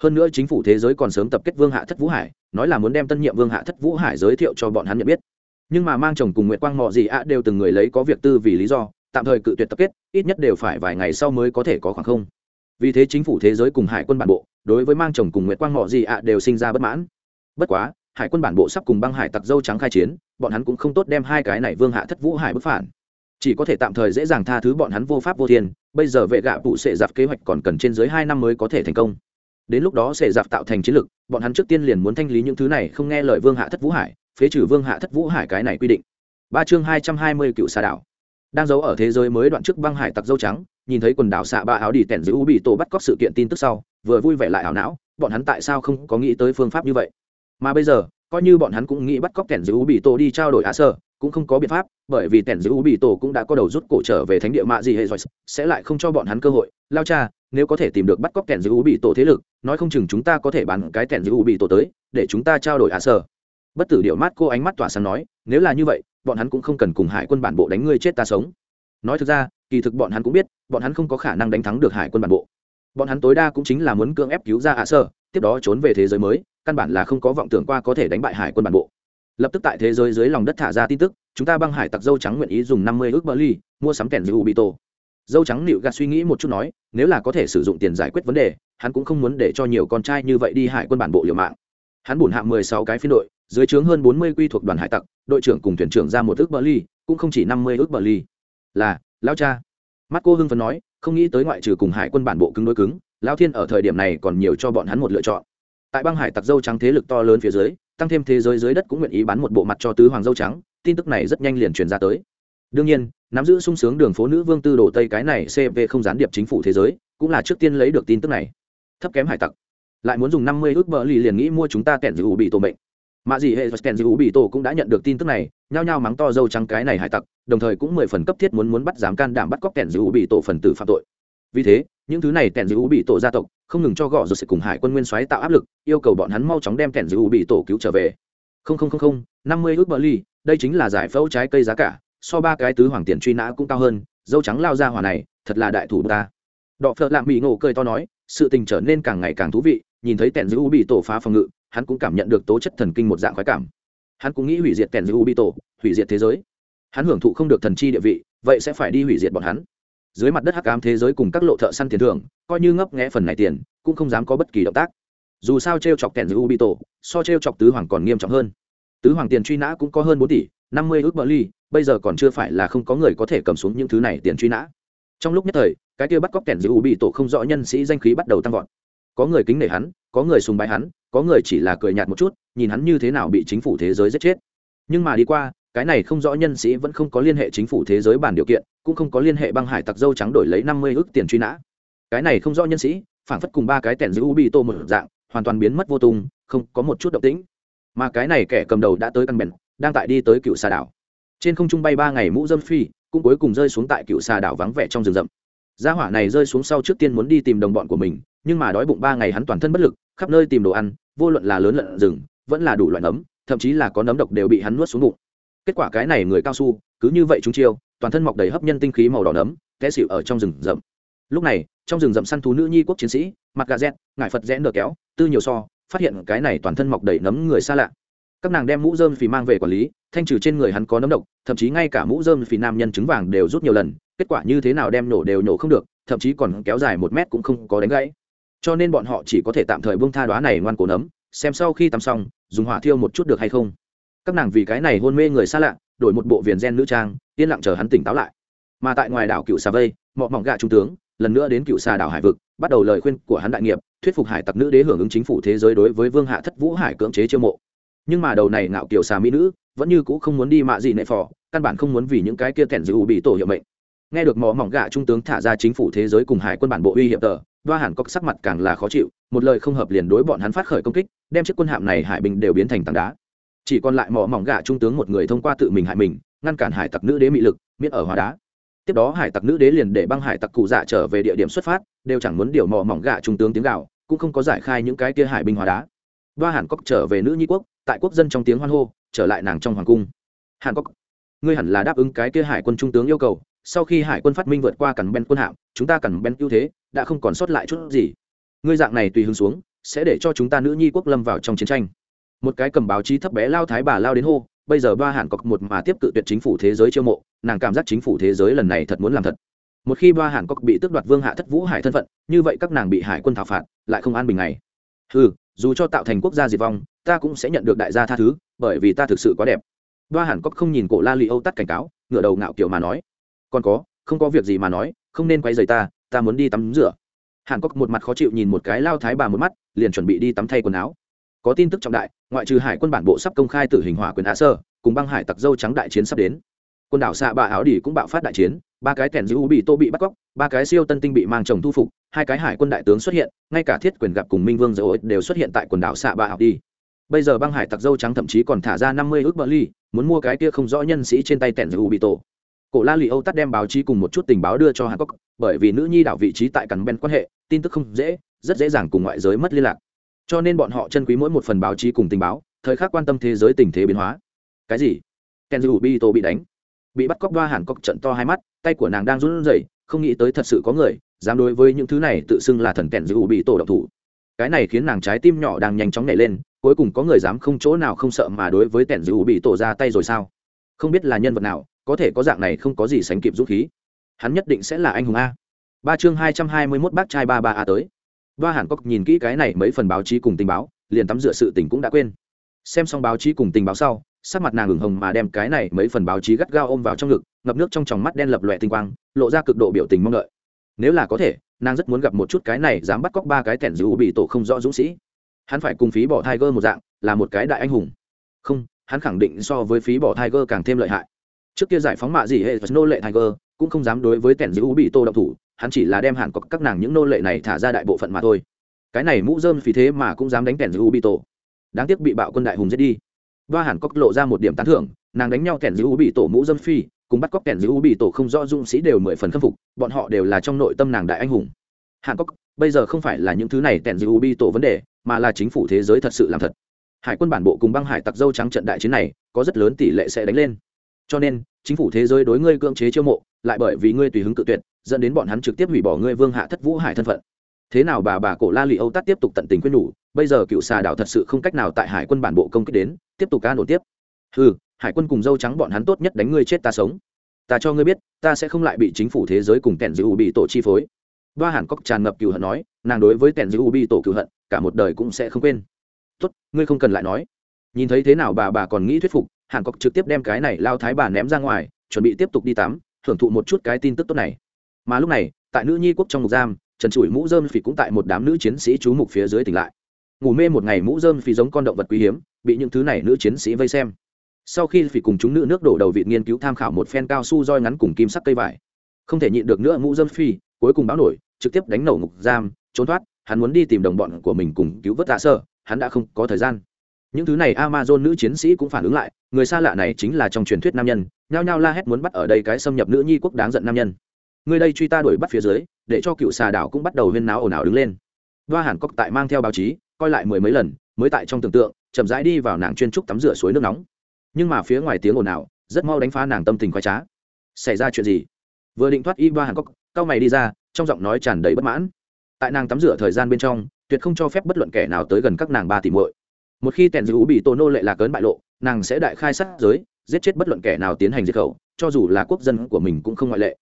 Hơn nữa chính phủ thế giới còn sớm tập kết vương hạ thất vũ hải, nói là muốn đem tân nhiệm vương hạ thất vũ hải giới thiệu cho bọn hắn nhận biết. Nhưng mà mang chồng cùng nguyệt quang mọ gì ạ đều từng người lấy có việc tư vì lý do, tạm thời cự tuyệt tập kết, ít nhất đều phải vài ngày sau mới có thể có khoảng không vì thế chính phủ thế giới cùng hải quân bản bộ, đối với mang chồng cùng nguyệt quang họ gì ạ đều sinh ra bất mãn. Bất quá, hải quân bản bộ sắp cùng băng hải tặc dâu trắng khai chiến, bọn hắn cũng không tốt đem hai cái này vương hạ thất vũ hải bức phản. Chỉ có thể tạm thời dễ dàng tha thứ bọn hắn vô pháp vô thiên, bây giờ vệ gạ vụ sẽ dạp kế hoạch còn cần trên dưới hai năm mới có thể thành công. Đến lúc đó sẽ dạp tạo thành chiến lực bọn hắn trước tiên liền muốn thanh lý những thứ này không nghe lời vương hạ thất vũ hải, phế trừ vương hạ thất vũ hải cái này quy định. Ba chương hai trăm hai mươi cựu xà đảo đang giấu ở thế giới mới đoạn trước băng hải tặc dâu trắng, nhìn thấy quần đảo xạ ba áo đi tẻn giữ u bị tổ bắt cóc sự kiện tin tức sau, vừa vui vẻ lại ảo não, bọn hắn tại sao không có nghĩ tới phương pháp như vậy? Mà bây giờ, coi như bọn hắn cũng nghĩ bắt cóc tẻn giữ u bị tổ đi trao đổi á sơ, cũng không có biện pháp, bởi vì tẻn giữ u bị tổ cũng đã có đầu rút cổ trở về thánh địa mạ gì hệ rồi, sẽ lại không cho bọn hắn cơ hội. Lao cha, nếu có thể tìm được bắt cóc tẻn giữ u bị tổ thế lực, nói không chừng chúng ta có thể bán cái tẻn giữ u bị tổ tới, để chúng ta trao đổi á sơ. Bất tử điệu mát cô ánh mắt tỏa sáng nói, nếu là như vậy bọn hắn cũng không cần cùng hải quân bản bộ đánh ngươi chết ta sống. Nói thực ra, kỳ thực bọn hắn cũng biết, bọn hắn không có khả năng đánh thắng được hải quân bản bộ. Bọn hắn tối đa cũng chính là muốn cưỡng ép cứu ra ạ sơ, tiếp đó trốn về thế giới mới, căn bản là không có vọng tưởng qua có thể đánh bại hải quân bản bộ. Lập tức tại thế giới dưới lòng đất thả ra tin tức, chúng ta băng hải tặc dâu trắng nguyện ý dùng năm mươi ước bờ ly mua sắm kèn dư bị tổ dâu trắng nịu gạt suy nghĩ một chút nói, nếu là có thể sử dụng tiền giải quyết vấn đề, hắn cũng không muốn để cho nhiều con trai như vậy đi hải quân bản bộ liều mạng. Hắn bổn hạ mười sáu cái phiên đội dưới trướng hơn bốn mươi quy thuộc đoàn hải tặc, đội trưởng cùng thuyền trưởng ra một ước bờ ly, cũng không chỉ năm mươi ước bờ ly. Là lao cha. Mắt cô hưng phấn nói, không nghĩ tới ngoại trừ cùng hải quân bản bộ cứng đối cứng lao thiên ở thời điểm này còn nhiều cho bọn hắn một lựa chọn. Tại băng hải tặc dâu trắng thế lực to lớn phía dưới, tăng thêm thế giới dưới đất cũng nguyện ý bán một bộ mặt cho tứ hoàng dâu trắng, tin tức này rất nhanh liền truyền ra tới. Đương nhiên, nắm giữ sung sướng đường phố nữ vương tư đồ tây cái này cv không gián điệp chính phủ thế giới, cũng là trước tiên lấy được tin tức này. Thấp kém hải tặc. Lại muốn dùng năm mươi ước bờ lì liền nghĩ mua chúng ta kẹn giữ bị tổ mệnh mạ dị hệ và kèn dư bị tổ cũng đã nhận được tin tức này, nhao nhao mắng to dâu trắng cái này hải tặc, đồng thời cũng mười phần cấp thiết muốn muốn bắt dám can đảm bắt cóc kèn dư bị tổ phần tử phạm tội. Vì thế, những thứ này kèn dư bị tổ gia tộc, không ngừng cho gõ rồi sẽ cùng hải quân nguyên soái tạo áp lực, yêu cầu bọn hắn mau chóng đem kèn dư bị tổ cứu trở về. Không không không không, năm mươi ước bờ ly đây chính là giải phẫu trái cây giá cả, so ba cái tứ hoàng tiền truy nã cũng cao hơn, dâu trắng lao ra hỏa này, thật là đại thủ ta. Đọ phợ lạm bị ngộ cười to nói, sự tình trở nên càng ngày càng thú vị, nhìn thấy kèn dư bị tổ phá phòng ngự hắn cũng cảm nhận được tố chất thần kinh một dạng khoái cảm. Hắn cũng nghĩ hủy diệt kèn dư ubito, hủy diệt thế giới. Hắn hưởng thụ không được thần chi địa vị, vậy sẽ phải đi hủy diệt bọn hắn. Dưới mặt đất hắc ám thế giới cùng các lộ thợ săn tiền thưởng, coi như ngấp nghẽ phần này tiền, cũng không dám có bất kỳ động tác. Dù sao t r e o chọc kèn dư ubito, so t r e o chọc tứ hoàng còn nghiêm trọng hơn. Tứ hoàng tiền truy nã cũng có hơn bốn tỷ, năm mươi ước bờ ly bây giờ còn chưa phải là không có người có thể cầm xuống những thứ này tiền truy nã. Trong lúc nhất thời, cái kia bắt cóc kèn dư ubito không rõ nhân sĩ danh khí bắt đầu tăng vọt. Có người kính nể hắn có người sùng bái hắn, có người chỉ là cười nhạt một chút, nhìn hắn như thế nào bị chính phủ thế giới giết chết. Nhưng mà đi qua, cái này không rõ nhân sĩ vẫn không có liên hệ chính phủ thế giới bản điều kiện, cũng không có liên hệ băng hải tặc dâu trắng đổi lấy năm mươi ước tiền truy nã. Cái này không rõ nhân sĩ, phản phất cùng ba cái tẻn giữ ubi tô một dạng, hoàn toàn biến mất vô tung, không có một chút động tĩnh. Mà cái này kẻ cầm đầu đã tới căn bèn, đang tại đi tới cựu xà đảo. Trên không trung bay ba ngày mũ dâm phi, cũng cuối cùng rơi xuống tại cựu xà đảo vắng vẻ trong rừng rậm gia hỏa này rơi xuống sau trước tiên muốn đi tìm đồng bọn của mình, nhưng mà đói bụng ba ngày hắn toàn thân bất lực, khắp nơi tìm đồ ăn, vô luận là lớn lợn rừng, vẫn là đủ loại nấm, thậm chí là có nấm độc đều bị hắn nuốt xuống bụng. Kết quả cái này người cao su, cứ như vậy chúng chiêu, toàn thân mọc đầy hấp nhân tinh khí màu đỏ nấm, té xịu ở trong rừng rậm. Lúc này, trong rừng rậm săn thú nữ nhi quốc chiến sĩ, mặt gà rẽ ngải phật rẽ nở kéo, tư nhiều so, phát hiện cái này toàn thân mọc đầy nấm người xa lạ. Các nàng đem mũ dơm phì mang về quản lý, thanh trừ trên người hắn có nấm độc, thậm chí ngay cả mũ dơm phì nam nhân trứng vàng đều rút nhiều lần kết quả như thế nào đem nổ đều nổ không được, thậm chí còn kéo dài một mét cũng không có đánh gãy. Cho nên bọn họ chỉ có thể tạm thời buông tha đoá này ngoan cổ nấm, xem sau khi tắm xong, dùng hỏa thiêu một chút được hay không. Các nàng vì cái này hôn mê người xa lạ, đổi một bộ viền gen nữ trang, yên lặng chờ hắn tỉnh táo lại. Mà tại ngoài đảo cựu xà vây, mọ mỏng gạ trung tướng, lần nữa đến cựu xà đảo hải vực, bắt đầu lời khuyên của hắn đại nghiệp, thuyết phục hải tặc nữ đế hưởng ứng chính phủ thế giới đối với vương hạ thất vũ hải cưỡng chế chiêu mộ. Nhưng mà đầu này ngạo kiểu xà mỹ nữ, vẫn như cũ không muốn đi mạ gì nệ phò, căn bản không muốn vì những cái kia kẻn dữ bị tổ hiệu mệnh nghe được mỏ mỏng gạ trung tướng thả ra chính phủ thế giới cùng hải quân bản bộ uy hiểm tờ, đoa hẳn có sắc mặt càng là khó chịu, một lời không hợp liền đối bọn hắn phát khởi công kích, đem chiếc quân hạm này hải bình đều biến thành tảng đá. Chỉ còn lại mỏ mỏng gạ trung tướng một người thông qua tự mình hại mình, ngăn cản hải tặc nữ đế mị lực, miễn ở hóa đá. Tiếp đó hải tặc nữ đế liền để băng hải tặc cụ dạ trở về địa điểm xuất phát, đều chẳng muốn điều mỏ mỏng gạ trung tướng tiếng gạo cũng không có giải khai những cái kia hải binh hóa đá. Đoa hàn cốc trở về nữ nhi quốc, tại quốc dân trong tiếng hoan hô, trở lại nàng trong hoàng cung. Hàn cốc, ngươi hẳn là đáp ứng cái kia hải quân trung tướng yêu cầu sau khi hải quân phát minh vượt qua cẩn ben quân hạm, chúng ta cần ben ưu thế, đã không còn sót lại chút gì. Ngươi dạng này tùy hướng xuống, sẽ để cho chúng ta nữ nhi quốc lâm vào trong chiến tranh. Một cái cầm báo chí thấp bé lao thái bà lao đến hô, bây giờ ba hàn cọc một mà tiếp cự tuyệt chính phủ thế giới chiêu mộ, nàng cảm giác chính phủ thế giới lần này thật muốn làm thật. Một khi ba hàn cọc bị tước đoạt vương hạ thất vũ hải thân phận, như vậy các nàng bị hải quân thảo phạt, lại không an bình này ừ dù cho tạo thành quốc gia diệt vong, ta cũng sẽ nhận được đại gia tha thứ, bởi vì ta thực sự quá đẹp. Ba hàn cọc không nhìn cổ la li âu tắt cảnh cáo, ngửa đầu ngạo kiểu mà nói còn có, không có việc gì mà nói, không nên quay rời ta ta muốn đi tắm rửa. Hàn cốc một mặt khó chịu nhìn một cái lao thái bà một mắt, liền chuẩn bị đi tắm thay quần áo. Có tin tức trọng đại, ngoại trừ hải quân bản bộ sắp công khai tử hình hỏa quyền á sơ, cùng băng hải tặc dâu trắng đại chiến sắp đến. Quần đảo xạ bà áo đỉ cũng bạo phát đại chiến, ba cái kèn giữ bị tô bị bắt cóc, ba cái siêu tân tinh bị mang chồng thu phục, hai cái hải quân đại tướng xuất hiện, ngay cả thiết quyền gặp cùng minh vương dầu đều xuất hiện tại quần đảo xạ bà áo đi bây giờ băng hải tặc dâu trắng thậm chí còn thả ra năm mươi ước bờ ly, muốn mua cái kia không rõ nhân sĩ trên tay tèn giữ bị tổ cổ la lì âu tắt đem báo chí cùng một chút tình báo đưa cho hàn cốc bởi vì nữ nhi đảo vị trí tại cắn ben quan hệ, tin tức không dễ, rất dễ dàng cùng ngoại giới mất liên lạc. Cho nên bọn họ chân quý mỗi một phần báo chí cùng tình báo, thời khắc quan tâm thế giới tình thế biến hóa. Cái gì? Kenzu bi tô bị đánh. Bị bắt cóc đoa hàn cốc trận to hai mắt, tay của nàng đang run rẩy, không nghĩ tới thật sự có người dám đối với những thứ này tự xưng là thần kèn giữ bị tổ độc thủ. Cái này khiến nàng trái tim nhỏ đang nhanh chóng nhảy lên, cuối cùng có người dám không chỗ nào không sợ mà đối với tẻn dữ bị tổ ra tay rồi sao? Không biết là nhân vật nào có thể có dạng này không có gì sánh kịp dũng khí. Hắn nhất định sẽ là anh hùng a. Ba chương hai trăm hai mươi mốt bác trai ba ba a tới. Ba hàn cốc nhìn kỹ cái này mấy phần báo chí cùng tình báo, liền tắm rửa sự tình cũng đã quên. Xem xong báo chí cùng tình báo sau, sắc mặt nàng ửng hồng mà đem cái này mấy phần báo chí gắt gao ôm vào trong ngực, ngập nước trong tròng mắt đen lập lòe tinh quang, lộ ra cực độ biểu tình mong đợi. Nếu là có thể, nàng rất muốn gặp một chút cái này dám bắt cóc ba cái tẻn dữ bị tổ không rõ dũng sĩ. Hắn phải cùng phí bỏ tiger một dạng, là một cái đại anh hùng. Không, hắn khẳng định so với phí bỏ tiger càng thêm lợi hại trước kia giải phóng mạ gì hệ nô lệ tiger, cũng không dám đối với tẻn giữ bị tô động thủ, hắn chỉ là đem hẳn có các nàng những nô lệ này thả ra đại bộ phận mà thôi. Cái này mũ dơm vì thế mà cũng dám đánh tẻn giữ bị tổ đáng tiếc bị bạo quân đại hùng giết đi. Và hẳn cốc lộ ra một điểm tán thưởng, nàng đánh nhau tẻn giữ bị tổ mũ dơm phi, cùng bắt cóc tẻn giữ bị tổ không rõ dũng sĩ đều mười phần khâm phục, bọn họ đều là trong nội tâm nàng đại anh hùng. Hàn cốc bây giờ không phải là những thứ này tẻn giữ bị tổ vấn đề, mà là chính phủ thế giới thật sự làm thật. Hải quân bản bộ cùng băng hải tặc dâu trắng trận đại chiến này, có rất lớn tỷ lệ sẽ đánh lên cho nên, chính phủ thế giới đối ngươi cưỡng chế chiêu mộ, lại bởi vì ngươi tùy hứng tự tuyệt, dẫn đến bọn hắn trực tiếp hủy bỏ ngươi vương hạ thất vũ hải thân phận. Thế nào bà bà cổ la lì âu tắt tiếp tục tận tình quyết nhủ, bây giờ cựu xà đảo thật sự không cách nào tại hải quân bản bộ công kích đến, tiếp tục ca nổ tiếp. Ừ hải quân cùng dâu trắng bọn hắn tốt nhất đánh ngươi chết ta sống. Ta cho ngươi biết, ta sẽ không lại bị chính phủ thế giới cùng tèn dư u bị tổ chi phối. Ba hàn cốc tràn ngập cựu hận nói, nàng đối với tèn dư u bị tổ cựu hận, cả một đời cũng sẽ không quên. Tốt, ngươi không cần lại nói. Nhìn thấy thế nào bà bà còn nghĩ thuyết phục hàn cọc trực tiếp đem cái này lao thái bà ném ra ngoài, chuẩn bị tiếp tục đi tắm, thưởng thụ một chút cái tin tức tốt này. Mà lúc này, tại nữ nhi quốc trong ngục giam, trần trụi mũ dơm phỉ cũng tại một đám nữ chiến sĩ trú mục phía dưới tỉnh lại. Ngủ mê một ngày mũ dơm phỉ giống con động vật quý hiếm, bị những thứ này nữ chiến sĩ vây xem. Sau khi phỉ cùng chúng nữ nước đổ đầu vị nghiên cứu tham khảo một phen cao su roi ngắn cùng kim sắc cây vải. Không thể nhịn được nữa mũ dơm phi cuối cùng báo nổi, trực tiếp đánh nổ ngục giam, trốn thoát, hắn muốn đi tìm đồng bọn của mình cùng cứu vớt tạ sơ, hắn đã không có thời gian những thứ này amazon nữ chiến sĩ cũng phản ứng lại, người xa lạ này chính là trong truyền thuyết nam nhân, nhao nhao la hét muốn bắt ở đây cái xâm nhập nữ nhi quốc đáng giận nam nhân. Người đây truy ta đuổi bắt phía dưới, để cho cựu xà đảo cũng bắt đầu huyên náo ồn ào đứng lên. Đoa hàn cốc tại mang theo báo chí, coi lại mười mấy lần, mới tại trong tưởng tượng, chậm rãi đi vào nàng chuyên trúc tắm rửa suối nước nóng. Nhưng mà phía ngoài tiếng ồn ào, rất mau đánh phá nàng tâm tình khoái trá. Xảy ra chuyện gì? Vừa định thoát y đoa hàn cốc cao mày đi ra, trong giọng nói tràn đầy bất mãn. Tại nàng tắm rửa thời gian bên trong, tuyệt không cho phép bất luận kẻ nào tới gần các nàng ba tỷ muội một khi tèn giữ bị tổ nô lệ lạc cấn bại lộ, nàng sẽ đại khai sát giới, giết chết bất luận kẻ nào tiến hành diệt khẩu, cho dù là quốc dân của mình cũng không ngoại lệ.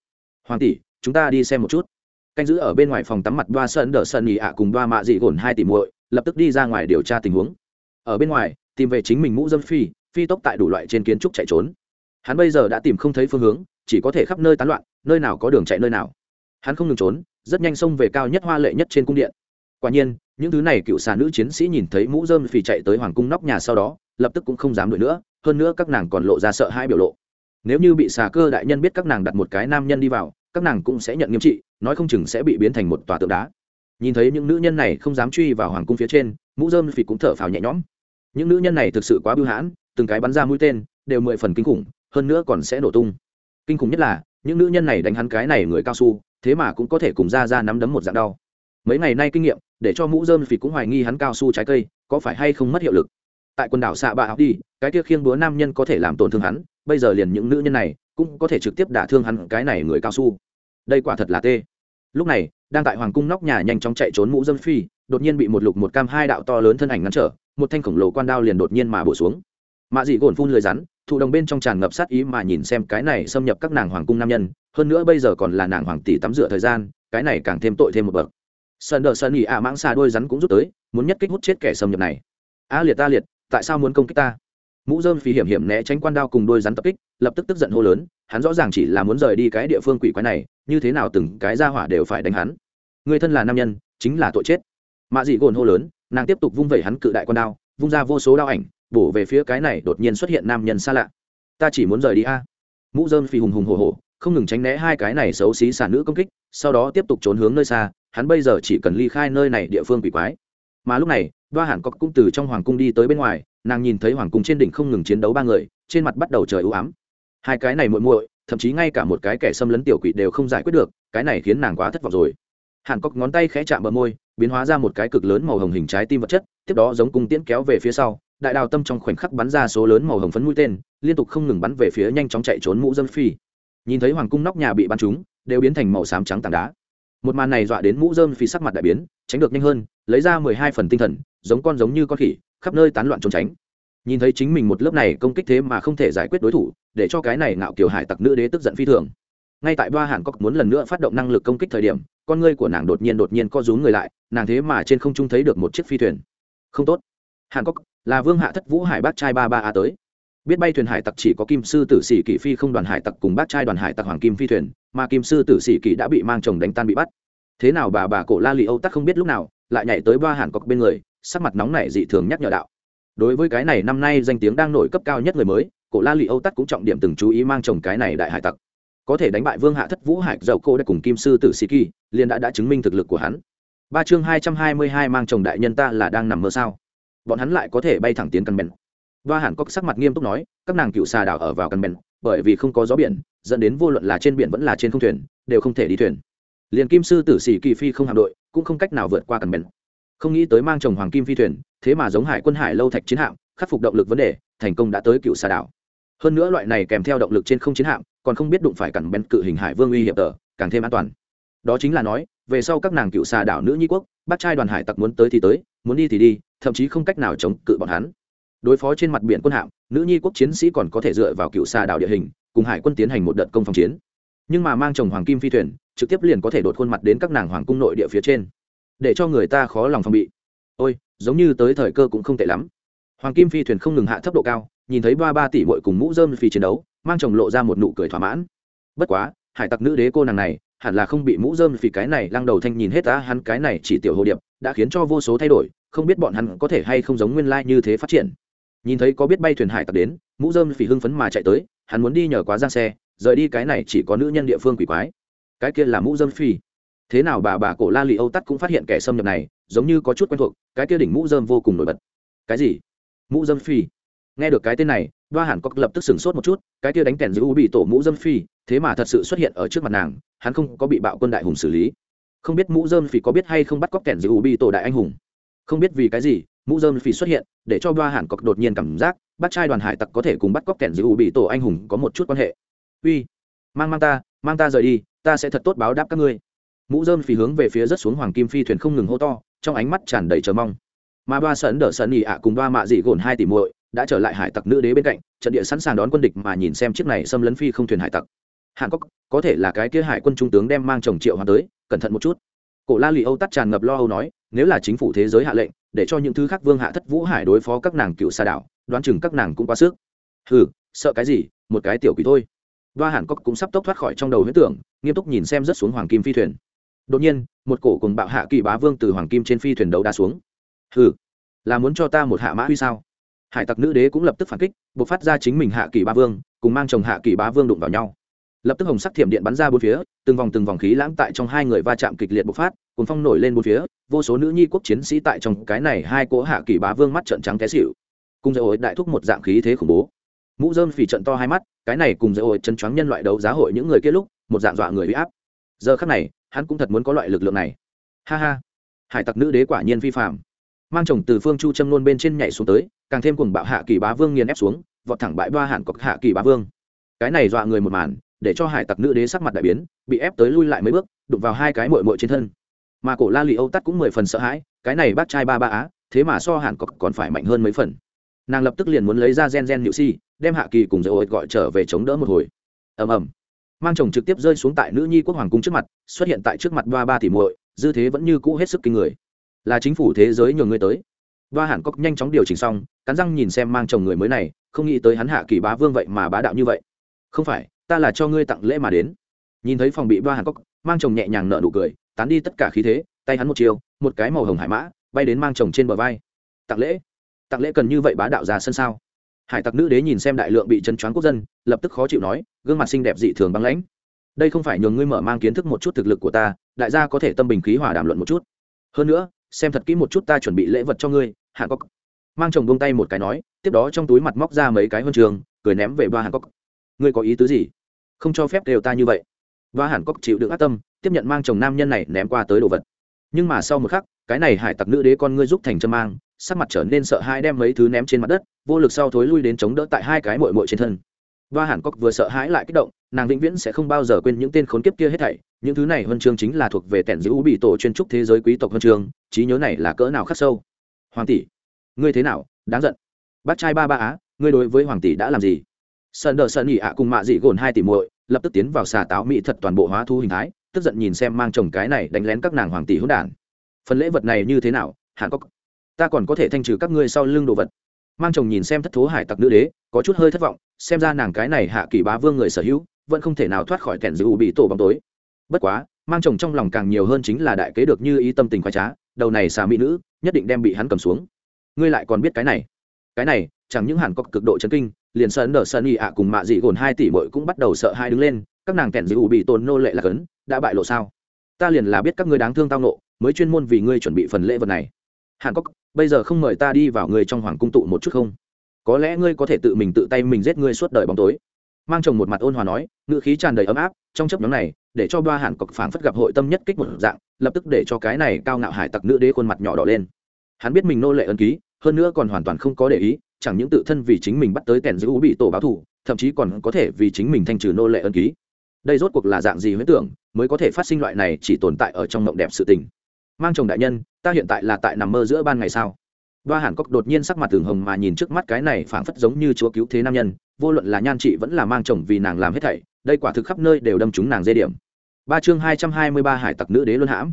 Hoàng tỷ, chúng ta đi xem một chút. Canh giữ ở bên ngoài phòng tắm mặt đoa sơn đờ sơn nhị ạ cùng đoa mạ dị gồn hai tỷ muội, lập tức đi ra ngoài điều tra tình huống. Ở bên ngoài, tìm về chính mình mũ dâm phi phi tốc tại đủ loại trên kiến trúc chạy trốn. Hắn bây giờ đã tìm không thấy phương hướng, chỉ có thể khắp nơi tán loạn, nơi nào có đường chạy nơi nào. Hắn không ngừng trốn, rất nhanh xông về cao nhất hoa lệ nhất trên cung điện. Quả nhiên những thứ này cựu xà nữ chiến sĩ nhìn thấy mũ dơm phì chạy tới hoàng cung nóc nhà sau đó, lập tức cũng không dám đuổi nữa, hơn nữa các nàng còn lộ ra sợ hai biểu lộ. Nếu như bị xà cơ đại nhân biết các nàng đặt một cái nam nhân đi vào, các nàng cũng sẽ nhận nghiêm trị, nói không chừng sẽ bị biến thành một tòa tượng đá. Nhìn thấy những nữ nhân này không dám truy vào hoàng cung phía trên, mũ dơm phì cũng thở phào nhẹ nhõm. Những nữ nhân này thực sự quá bưu hãn, từng cái bắn ra mũi tên, đều mười phần kinh khủng, hơn nữa còn sẽ nổ tung. Kinh khủng nhất là, những nữ nhân này đánh hắn cái này người cao su, thế mà cũng có thể cùng ra ra nắm đấm một dạng đau mấy ngày nay kinh nghiệm, để cho mũ dơm phì cũng hoài nghi hắn cao su trái cây, có phải hay không mất hiệu lực. Tại quần đảo xạ bạ học đi, cái kia khiêng búa nam nhân có thể làm tổn thương hắn, bây giờ liền những nữ nhân này cũng có thể trực tiếp đả thương hắn, cái này người cao su. Đây quả thật là tê. Lúc này, đang tại hoàng cung nóc nhà nhanh chóng chạy trốn mũ dâm phi đột nhiên bị một lục một cam hai đạo to lớn thân ảnh ngăn trở, một thanh khổng lồ quan đao liền đột nhiên mà bổ xuống. Mạ dị gồn phun lười rắn, thụ đồng bên trong tràn ngập sát ý mà nhìn xem cái này xâm nhập các nàng hoàng cung nam nhân, hơn nữa bây giờ còn là nàng hoàng tỷ tắm rửa thời gian, cái này càng thêm tội thêm một bậc sơn đờ sơn ỉ ạ, mãng xà đôi rắn cũng rút tới, muốn nhất kích hút chết kẻ xâm nhập này. A liệt ta liệt, tại sao muốn công kích ta? Mũ dơm phí hiểm hiểm né tránh quan đao cùng đôi rắn tập kích, lập tức tức giận hô lớn, hắn rõ ràng chỉ là muốn rời đi cái địa phương quỷ quái này, như thế nào từng cái ra hỏa đều phải đánh hắn. Người thân là nam nhân, chính là tội chết. Mạ dị gồn hô lớn, nàng tiếp tục vung vẩy hắn cự đại quan đao, vung ra vô số đao ảnh, bổ về phía cái này đột nhiên xuất hiện nam nhân xa lạ. Ta chỉ muốn rời đi a. Mũ dơm phi hùng hùng hồ hồ không ngừng tránh né hai cái này xấu xí xả nữ công kích, sau đó tiếp tục trốn hướng nơi xa hắn bây giờ chỉ cần ly khai nơi này địa phương quỷ quái. Mà lúc này, đoa hàn cọc cũng từ trong hoàng cung đi tới bên ngoài, nàng nhìn thấy hoàng cung trên đỉnh không ngừng chiến đấu ba người, trên mặt bắt đầu trời ưu ám. Hai cái này muội muội, thậm chí ngay cả một cái kẻ xâm lấn tiểu quỷ đều không giải quyết được, cái này khiến nàng quá thất vọng rồi. Hàn cốc ngón tay khẽ chạm bờ môi, biến hóa ra một cái cực lớn màu hồng hình trái tim vật chất, tiếp đó giống cung tiễn kéo về phía sau, đại đào tâm trong khoảnh khắc bắn ra số lớn màu hồng phấn mũi tên, liên tục không ngừng bắn về phía nhanh chóng chạy trốn mũ dâm phi. Nhìn thấy hoàng cung nóc nhà bị bắn trúng, đều biến thành màu xám trắng tảng đá một màn này dọa đến mũ dơm phi sắc mặt đại biến, tránh được nhanh hơn, lấy ra mười hai phần tinh thần, giống con giống như con khỉ, khắp nơi tán loạn trốn tránh. Nhìn thấy chính mình một lớp này công kích thế mà không thể giải quyết đối thủ, để cho cái này ngạo kiều hải tặc nữ đế tức giận phi thường. Ngay tại ba hàn cốc muốn lần nữa phát động năng lực công kích thời điểm, con ngươi của nàng đột nhiên đột nhiên co rúm người lại, nàng thế mà trên không trung thấy được một chiếc phi thuyền. Không tốt. Hàn cốc, là vương hạ thất vũ hải bác trai ba ba a tới. Biết bay thuyền hải tặc chỉ có kim sư tử sĩ kỷ phi không đoàn hải tặc cùng bác trai đoàn hải tặc hoàng kim phi thuyền mà kim sư tử sĩ kỳ đã bị mang chồng đánh tan bị bắt. Thế nào bà bà cổ la lì âu tắc không biết lúc nào, lại nhảy tới ba hàn cọc bên người, sắc mặt nóng này dị thường nhắc nhở đạo. Đối với cái này năm nay danh tiếng đang nổi cấp cao nhất người mới, cổ la lì âu tắc cũng trọng điểm từng chú ý mang chồng cái này đại hải tặc. Có thể đánh bại vương hạ thất vũ hải dậu cô đã cùng kim sư tử sĩ kỳ, liền đã đã chứng minh thực lực của hắn. Ba chương hai trăm hai mươi hai mang chồng đại nhân ta là đang nằm mơ sao? Bọn hắn lại có thể bay thẳng tiến căn bèn ba hàn cốc sắc mặt nghiêm túc nói, các nàng cựu xà đảo ở vào căn bèn bởi vì không có gió biển dẫn đến vô luận là trên biển vẫn là trên không thuyền, đều không thể đi thuyền. Liền kim sư tử sĩ kỳ phi không hạm đội, cũng không cách nào vượt qua cần bèn. Không nghĩ tới mang chồng hoàng kim phi thuyền, thế mà giống hải quân hải lâu thạch chiến hạm, khắc phục động lực vấn đề, thành công đã tới cựu xà đảo. Hơn nữa loại này kèm theo động lực trên không chiến hạm, còn không biết đụng phải cản bèn cự hình hải vương uy hiểm tờ, càng thêm an toàn. Đó chính là nói, về sau các nàng cựu xà đảo nữ nhi quốc bắt trai đoàn hải tặc muốn tới thì tới, muốn đi thì đi, thậm chí không cách nào chống cự bọn hắn. Đối phó trên mặt biển quân hạm, nữ nhi quốc chiến sĩ còn có thể dựa vào cựu xà đảo địa hình cùng hải quân tiến hành một đợt công phòng chiến. Nhưng mà mang chồng hoàng kim phi thuyền, trực tiếp liền có thể đột khuôn mặt đến các nàng hoàng cung nội địa phía trên. Để cho người ta khó lòng phòng bị. Ôi, giống như tới thời cơ cũng không tệ lắm. Hoàng kim phi thuyền không ngừng hạ thấp độ cao, nhìn thấy ba ba tỷ bội cùng mũ dơm phi chiến đấu, mang chồng lộ ra một nụ cười thỏa mãn. Bất quá, hải tặc nữ đế cô nàng này, hẳn là không bị mũ dơm phi cái này lăng đầu thanh nhìn hết ta hắn cái này chỉ tiểu hồ điệp, đã khiến cho vô số thay đổi, không biết bọn hắn có thể hay không giống nguyên lai như thế phát triển. Nhìn thấy có biết bay thuyền hải tặc đến, mũ dơm phi hưng phấn mà chạy tới hắn muốn đi nhờ quá giang xe, rời đi cái này chỉ có nữ nhân địa phương quỷ quái. Cái kia là mũ dâm phi. Thế nào bà bà cổ la lì âu tắt cũng phát hiện kẻ xâm nhập này, giống như có chút quen thuộc, cái kia đỉnh mũ dơm vô cùng nổi bật. Cái gì? Mũ dâm phi. Nghe được cái tên này, đoa hẳn có lập tức sửng sốt một chút, cái kia đánh kèn giữ u bị tổ mũ dâm phi, thế mà thật sự xuất hiện ở trước mặt nàng, hắn không có bị bạo quân đại hùng xử lý. Không biết mũ dâm phi có biết hay không bắt cóc kèn giữ u bị tổ đại anh hùng không biết vì cái gì, mũ dơm phi xuất hiện, để cho ba hàn cọc đột nhiên cảm giác bắt trai đoàn hải tặc có thể cùng bắt cóc kẻn giữ bị tổ anh hùng có một chút quan hệ. Uy, mang mang ta mang ta rời đi, ta sẽ thật tốt báo đáp các ngươi. Mũ dơm phì hướng về phía rất xuống hoàng kim phi thuyền không ngừng hô to, trong ánh mắt tràn đầy chờ mong. Mà ba sấn đỡ sấn ỉ ạ cùng ba mạ dị gồn hai tỷ muội đã trở lại hải tặc nữ đế bên cạnh, trận địa sẵn sàng đón quân địch mà nhìn xem chiếc này xâm lấn phi không thuyền hải tặc. Hàn cốc có thể là cái kia hải quân trung tướng đem mang chồng triệu hoàng tới, cẩn thận một chút cổ la lì âu tắt tràn ngập lo âu nói, nếu là chính phủ thế giới hạ lệnh, để cho những thứ khác vương hạ thất vũ hải đối phó các nàng cựu xa đảo, đoán chừng các nàng cũng quá sức. Hừ, sợ cái gì, một cái tiểu quỷ thôi. Và hàn cốc cũng sắp tốc thoát khỏi trong đầu huyết tưởng, nghiêm túc nhìn xem rất xuống hoàng kim phi thuyền. Đột nhiên, một cổ cùng bạo hạ kỳ bá vương từ hoàng kim trên phi thuyền đấu đá xuống. Hừ, là muốn cho ta một hạ mã huy sao? Hải tặc nữ đế cũng lập tức phản kích buộc phát ra chính mình hạ kỳ bá vương, cùng mang chồng hạ kỳ bá vương đụng vào nhau lập tức hồng sắc thiểm điện bắn ra bốn phía, từng vòng từng vòng khí lãng tại trong hai người va chạm kịch liệt bộc phát cuốn phong nổi lên bốn phía, vô số nữ nhi quốc chiến sĩ tại trong cái này hai cỗ hạ kỳ bá vương mắt trận trắng té xịu cùng dây ối đại thúc một dạng khí thế khủng bố. Mũ dơm phì trận to hai mắt, cái này cùng dây ối chân choáng nhân loại đấu giá hội những người kia lúc, một dạng dọa người bị áp. Giờ khắc này, hắn cũng thật muốn có loại lực lượng này. Ha ha. Hải tặc nữ đế quả nhiên vi phạm mang chồng từ phương chu châm nôn bên trên nhảy xuống tới, càng thêm cùng bạo hạ kỳ bá vương nghiền ép xuống, vọt thẳng bãi ba hạn cọc hạ kỳ bá vương. Cái này dọa người một màn để cho hải tặc nữ đế sắc mặt đại biến, bị ép tới lui lại mấy bước, đụng vào hai cái mội mội trên thân. Mà cổ la lì âu tắt cũng mười phần sợ hãi, cái này bác trai ba ba á, thế mà so hẳn cọc còn phải mạnh hơn mấy phần. Nàng lập tức liền muốn lấy ra gen gen nhự si, đem hạ kỳ cùng dây ổi gọi trở về chống đỡ một hồi. Ầm ầm. Mang chồng trực tiếp rơi xuống tại nữ nhi quốc hoàng cung trước mặt, xuất hiện tại trước mặt ba ba tỷ muội, dư thế vẫn như cũ hết sức kinh người. Là chính phủ thế giới nhường người tới. Ba hẳn cốc nhanh chóng điều chỉnh xong, cắn răng nhìn xem mang chồng người mới này, không nghĩ tới hắn hạ kỳ bá vương vậy mà bá đạo như vậy. Không phải ta là cho ngươi tặng lễ mà đến. Nhìn thấy phòng bị ba hàn cốc, mang chồng nhẹ nhàng nở nụ cười, tán đi tất cả khí thế, tay hắn một chiều một cái màu hồng hải mã, bay đến mang chồng trên bờ vai. Tặng lễ. Tặng lễ cần như vậy bá đạo ra sân sao? Hải tặc nữ đế nhìn xem đại lượng bị chân choáng quốc dân, lập tức khó chịu nói, gương mặt xinh đẹp dị thường băng lãnh. Đây không phải nhường ngươi mở mang kiến thức một chút thực lực của ta, đại gia có thể tâm bình khí hòa đàm luận một chút. Hơn nữa, xem thật kỹ một chút ta chuẩn bị lễ vật cho ngươi Hạng cốc. Mang chồng buông tay một cái nói, tiếp đó trong túi mặt móc ra mấy cái huân trường, cười ném về ba hàn cốc ngươi có ý tứ gì? Không cho phép đều ta như vậy. Và hàn cốc chịu đựng ác tâm, tiếp nhận mang chồng nam nhân này ném qua tới đồ vật. Nhưng mà sau một khắc, cái này hải tặc nữ đế con ngươi giúp thành châm mang, sắc mặt trở nên sợ hãi đem mấy thứ ném trên mặt đất, vô lực sau thối lui đến chống đỡ tại hai cái mội mội trên thân. Và hàn cốc vừa sợ hãi lại kích động, nàng vĩnh viễn sẽ không bao giờ quên những tên khốn kiếp kia hết thảy. Những thứ này huân chương chính là thuộc về tẻn giữ u bị tổ chuyên trúc thế giới quý tộc huân chương, trí nhớ này là cỡ nào khắc sâu? Hoàng tỷ, ngươi thế nào? Đáng giận. Bác trai ba ba á, ngươi đối với hoàng tỷ đã làm gì? Sơn đờ sơn nhị ạ cùng mạ dị gồn hai tỷ muội lập tức tiến vào xà táo mỹ thật toàn bộ hóa thu hình thái, tức giận nhìn xem mang chồng cái này đánh lén các nàng hoàng tỷ hỗn đản. Phần lễ vật này như thế nào hạng có ta còn có thể thanh trừ các ngươi sau lưng đồ vật. Mang chồng nhìn xem thất thố hải tặc nữ đế, có chút hơi thất vọng, xem ra nàng cái này hạ kỳ bá vương người sở hữu, vẫn không thể nào thoát khỏi kẻn dữ bị tổ bóng tối. Bất quá, mang chồng trong lòng càng nhiều hơn chính là đại kế được như ý tâm tình khoái trá, đầu này xà mỹ nữ, nhất định đem bị hắn cầm xuống. Ngươi lại còn biết cái này. Cái này, chẳng những hàn cọc cực độ chấn kinh liền sơn đờ sơn y ạ cùng mạ dị gồn hai tỷ bội cũng bắt đầu sợ hai đứng lên, các nàng kẻn giữ bị tồn nô lệ là cấn, đã bại lộ sao? Ta liền là biết các ngươi đáng thương tao nộ, mới chuyên môn vì ngươi chuẩn bị phần lễ vật này. Hàn cốc bây giờ không mời ta đi vào ngươi trong hoàng cung tụ một chút không? Có lẽ ngươi có thể tự mình tự tay mình giết ngươi suốt đời bóng tối. Mang chồng một mặt ôn hòa nói, ngữ khí tràn đầy ấm áp, trong chấp nhóm này, để cho ba hàn cọc phảng phất gặp hội tâm nhất kích một dạng, lập tức để cho cái này cao ngạo hải tặc nữ đế khuôn mặt nhỏ đỏ lên. Hắn biết mình nô lệ ân ký, hơn nữa còn hoàn toàn không có để ý chẳng những tự thân vì chính mình bắt tới kèn giữ bị tổ báo thù thậm chí còn có thể vì chính mình thanh trừ nô lệ ân ký đây rốt cuộc là dạng gì huyễn tưởng mới có thể phát sinh loại này chỉ tồn tại ở trong mộng đẹp sự tình mang chồng đại nhân ta hiện tại là tại nằm mơ giữa ban ngày sao Ba Hàn Cốc đột nhiên sắc mặt thường hồng mà nhìn trước mắt cái này phảng phất giống như chúa cứu thế nam nhân, vô luận là nhan trị vẫn là mang chồng vì nàng làm hết thảy, đây quả thực khắp nơi đều đâm trúng nàng dây điểm. Ba chương hai trăm hai mươi ba hải tặc nữ đế luân hãm.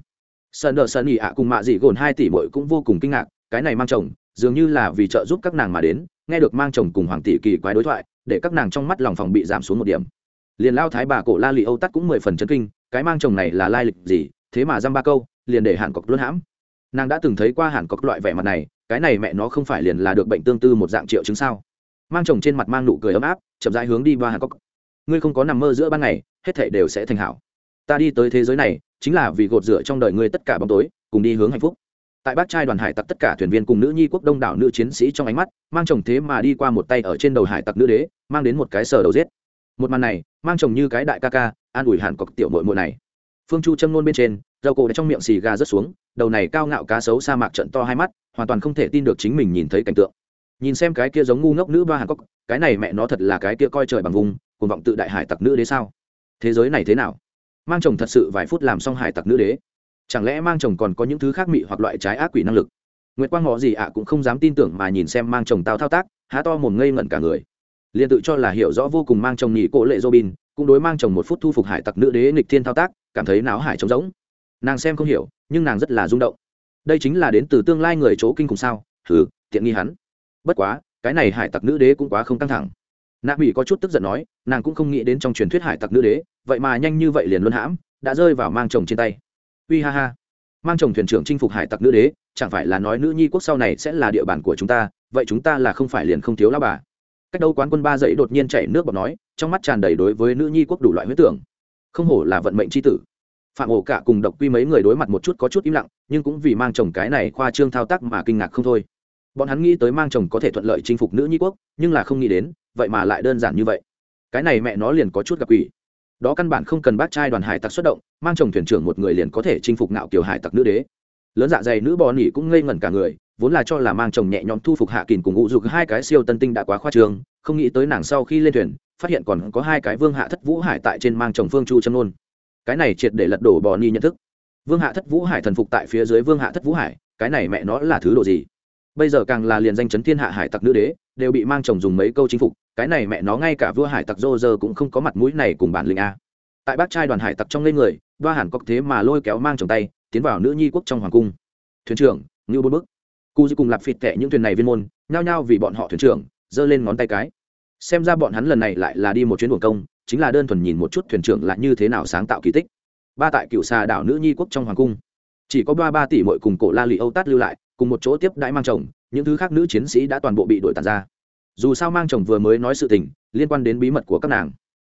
Sơn Đở Sơn Nghị ạ cùng mạ dị gồn hai tỷ muội cũng vô cùng kinh ngạc, cái này mang chồng, dường như là vì trợ giúp các nàng mà đến, nghe được mang chồng cùng hoàng tỷ kỳ quái đối thoại, để các nàng trong mắt lòng phòng bị giảm xuống một điểm. Liền lao thái bà cổ La lì Âu Tát cũng mười phần chấn kinh, cái mang chồng này là lai lịch gì, thế mà dăm ba câu, liền để Hàn cọc luôn hãm. Nàng đã từng thấy qua Hàn cọc loại vẻ mặt này, cái này mẹ nó không phải liền là được bệnh tương tư một dạng triệu chứng sao mang chồng trên mặt mang nụ cười ấm áp chậm rãi hướng đi ba hàn cọc ngươi không có nằm mơ giữa ban ngày hết thảy đều sẽ thành hảo ta đi tới thế giới này chính là vì gột rửa trong đời ngươi tất cả bóng tối cùng đi hướng hạnh phúc tại bác trai đoàn hải tặc tất cả thuyền viên cùng nữ nhi quốc đông đảo nữ chiến sĩ trong ánh mắt, mang chồng thế mà đi qua một tay ở trên đầu hải tặc nữ đế, mang đến một cái sờ đầu giết. Một màn này, mang chồng như cái đại ca ca, an ủi hàn cọc tiểu mội mội này. Phương chu châm nôn bên trên dầu cổ đã trong miệng xì gà rớt xuống, đầu này cao ngạo cá sấu sa mạc trận to hai mắt, hoàn toàn không thể tin được chính mình nhìn thấy cảnh tượng. Nhìn xem cái kia giống ngu ngốc nữ ba hàn cốc cái này mẹ nó thật là cái kia coi trời bằng vùng cùng vọng tự đại hải tặc nữ đế sao? Thế giới này thế nào? Mang chồng thật sự vài phút làm xong hải tặc nữ đế chẳng lẽ mang chồng còn có những thứ khác mị hoặc loại trái ác quỷ năng lực? Nguyệt quang họ gì ạ, cũng không dám tin tưởng mà nhìn xem mang chồng tao thao tác, há to mồm ngây ngẩn cả người. Liền tự cho là hiểu rõ vô cùng mang chồng nhị cổ lệ robin, cũng đối mang chồng một phút thu phục hải tặc nữ đế nghịch thiên thao tác, cảm thấy náo hải trống rỗng. Nàng xem không hiểu, nhưng nàng rất là rung động. Đây chính là đến từ tương lai người chỗ kinh cùng sao? Thử tiện nghi hắn. Bất quá, cái này hải tặc nữ đế cũng quá không căng thẳng. Nạ bị có chút tức giận nói, nàng cũng không nghĩ đến trong truyền thuyết hải tặc nữ đế, vậy mà nhanh như vậy liền luân hãm, đã rơi vào mang chồng trên tay uy ha ha. Mang chồng thuyền trưởng chinh phục hải tặc nữ đế, chẳng phải là nói nữ nhi quốc sau này sẽ là địa bàn của chúng ta, vậy chúng ta là không phải liền không thiếu lao bà. Cách đâu quán quân ba dậy đột nhiên chảy nước bọt nói, trong mắt tràn đầy đối với nữ nhi quốc đủ loại huyết tưởng. Không hổ là vận mệnh c h i tử. Phạm ổ cả cùng độc quy mấy người đối mặt một chút có chút im lặng, nhưng cũng vì mang chồng cái này khoa trương thao tác mà kinh ngạc không thôi. Bọn hắn nghĩ tới mang chồng có thể thuận lợi chinh phục nữ nhi quốc, nhưng là không nghĩ đến, vậy mà lại đơn giản như vậy. Cái này mẹ nó liền có chút gặp quỷ đó căn bản không cần bác trai đoàn hải tặc xuất động, mang chồng thuyền trưởng một người liền có thể chinh phục nạo kiều hải tặc nữ đế. Lớn dạ dày nữ bò nỉ cũng ngây ngẩn cả người, vốn là cho là mang chồng nhẹ nhõm thu phục hạ kỳn cùng ngụ dục hai cái siêu tân tinh đã quá khoa trương, không nghĩ tới nàng sau khi lên thuyền, phát hiện còn có hai cái vương hạ thất vũ hải tại trên mang chồng phương chu châm nôn. Cái này triệt để lật đổ bò ni nhận thức. Vương hạ thất vũ hải thần phục tại phía dưới vương hạ thất vũ hải, cái này mẹ nó là thứ độ gì? Bây giờ càng là liền danh chấn thiên hạ hải tặc nữ đế, đều bị mang chồng dùng mấy câu chinh phục, cái này mẹ nó ngay cả vua hải tặc rô rơ cũng không có mặt mũi này cùng bản lĩnh a. Tại bác trai đoàn hải tặc trong lên người đoa hẳn có thế mà lôi kéo mang chồng tay, tiến vào nữ nhi quốc trong hoàng cung. Thuyền trưởng, ngưu bốn bức. Cu dư cùng lạp phịt tệ những thuyền này viên môn, nhao nhao vì bọn họ thuyền trưởng, giơ lên ngón tay cái. Xem ra bọn hắn lần này lại là đi một chuyến buồng công, chính là đơn thuần nhìn một chút thuyền trưởng là như thế nào sáng tạo kỳ tích. Ba tại cựu xà đảo nữ nhi quốc trong hoàng cung. Chỉ có ba ba tỷ mội cùng cổ la lì âu tát lưu lại cùng một chỗ tiếp đãi mang chồng, những thứ khác nữ chiến sĩ đã toàn bộ bị đuổi tàn ra. Dù sao mang chồng vừa mới nói sự tình, liên quan đến bí mật của các nàng.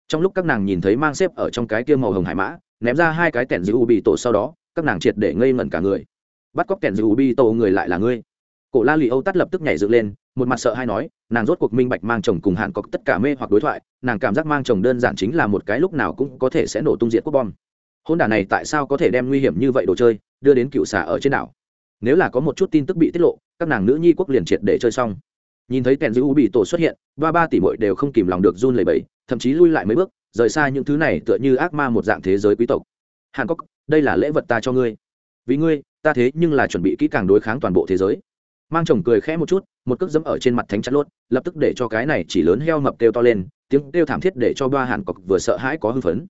Trong lúc các nàng nhìn thấy mang xếp ở trong cái kia màu hồng hải mã, ném ra hai cái tẻn dư u bị tổ sau đó, các nàng triệt để ngây ngẩn cả người. Bắt cóc tẻn dư u bị tổ người lại là ngươi. Cổ la lì âu tắt lập tức nhảy dựng lên, một mặt sợ hay nói, nàng rốt cuộc minh bạch mang chồng cùng hạn có tất cả mê hoặc đối thoại, nàng cảm giác mang chồng đơn giản chính là một cái lúc nào cũng có thể sẽ nổ tung diện quốc bom. Hôn đả này tại sao có thể đem nguy hiểm như vậy đồ chơi, đưa đến cựu xả ở trên đảo? Nếu là có một chút tin tức bị tiết lộ, các nàng nữ nhi quốc liền triệt để chơi xong. Nhìn thấy tèn dư u bị tổ xuất hiện, ba ba tỷ mội đều không kìm lòng được run lẩy bẩy, thậm chí lui lại mấy bước, rời xa những thứ này tựa như ác ma một dạng thế giới quý tộc. Hàn cốc đây là lễ vật ta cho ngươi. Vì ngươi, ta thế nhưng là chuẩn bị kỹ càng đối kháng toàn bộ thế giới. Mang chồng cười khẽ một chút, một cước dẫm ở trên mặt thánh chặt lốt, lập tức để cho cái này chỉ lớn heo mập kêu to lên, tiếng kêu thảm thiết để cho ba hàn cọc vừa sợ hãi có hưng phấn.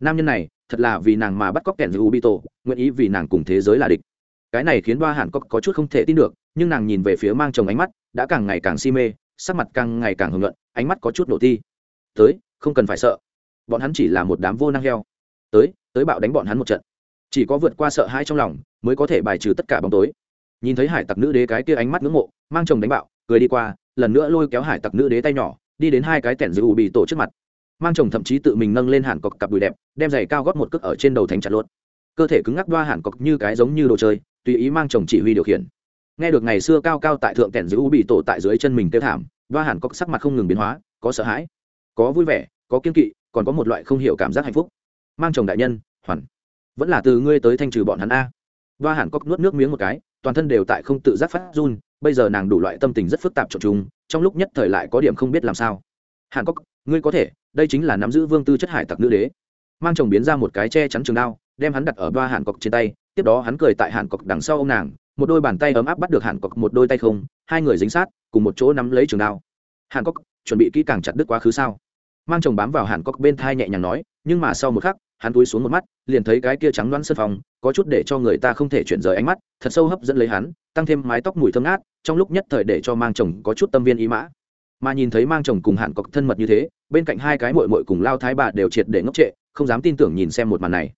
Nam nhân này, thật là vì nàng mà bắt cóc kẻn u bị tổ, nguyện ý vì nàng cùng thế giới là địch cái này khiến ba hàn cốc có chút không thể tin được nhưng nàng nhìn về phía mang chồng ánh mắt đã càng ngày càng si mê sắc mặt càng ngày càng hưởng luận ánh mắt có chút nổ ti. Tới không cần phải sợ. Bọn hắn chỉ là một đám vô năng heo. Tới tới bạo đánh bọn hắn một trận. Chỉ có vượt qua sợ hãi trong lòng mới có thể bài trừ tất cả bóng tối. Nhìn thấy hải tặc nữ đế cái kia ánh mắt ngưỡng mộ mang chồng đánh bạo cười đi qua lần nữa lôi kéo hải tặc nữ đế tay nhỏ đi đến hai cái tẻn giữ ủ bị tổ trước mặt. Mang chồng thậm chí tự mình nâng lên hàn cọc cặp đùi đẹp đem giày cao gót một cước ở trên đầu thành chặt luôn, cơ thể cứng ngắc đoa hàn cọc như cái giống như đồ chơi tùy ý mang chồng chỉ huy điều khiển. Nghe được ngày xưa cao cao tại thượng tẻn giữ u bị tổ tại dưới chân mình kêu thảm và hàn có sắc mặt không ngừng biến hóa, có sợ hãi, có vui vẻ, có kiên kỵ, còn có một loại không hiểu cảm giác hạnh phúc. Mang chồng đại nhân, hoàn, vẫn là từ ngươi tới thanh trừ bọn hắn a. Và hàn cóc nuốt nước miếng một cái, toàn thân đều tại không tự giác phát run, bây giờ nàng đủ loại tâm tình rất phức tạp trộn chúng, trong lúc nhất thời lại có điểm không biết làm sao. Hàn cốc, ngươi có thể, đây chính là nắm giữ vương tư chất hải tặc nữ đế. Mang chồng biến ra một cái che chắn trường đao, đem hắn đặt ở ba hàn cóc trên tay tiếp đó hắn cười tại hàn cọc đằng sau ô m nàng, một đôi bàn tay ấm áp bắt được hàn cọc một đôi tay không, hai người dính sát, cùng một chỗ nắm lấy trường đao. Hàn cọc, chuẩn bị kỹ càng chặt đứt quá khứ sao? Mang chồng bám vào hàn cọc bên thai nhẹ nhàng nói, nhưng mà sau một khắc, hắn túi xuống một mắt, liền thấy cái kia trắng đoán sân phòng, có chút để cho người ta không thể chuyển rời ánh mắt, thật sâu hấp dẫn lấy hắn, tăng thêm mái tóc mùi thơm ngát, trong lúc nhất thời để cho mang chồng có chút tâm viên ý mã. Mà nhìn thấy mang chồng cùng hàn cọc thân mật như thế, bên cạnh hai cái mội mội cùng lao thái bà đều triệt để ngốc trệ, không dám tin tưởng nhìn xem một màn này.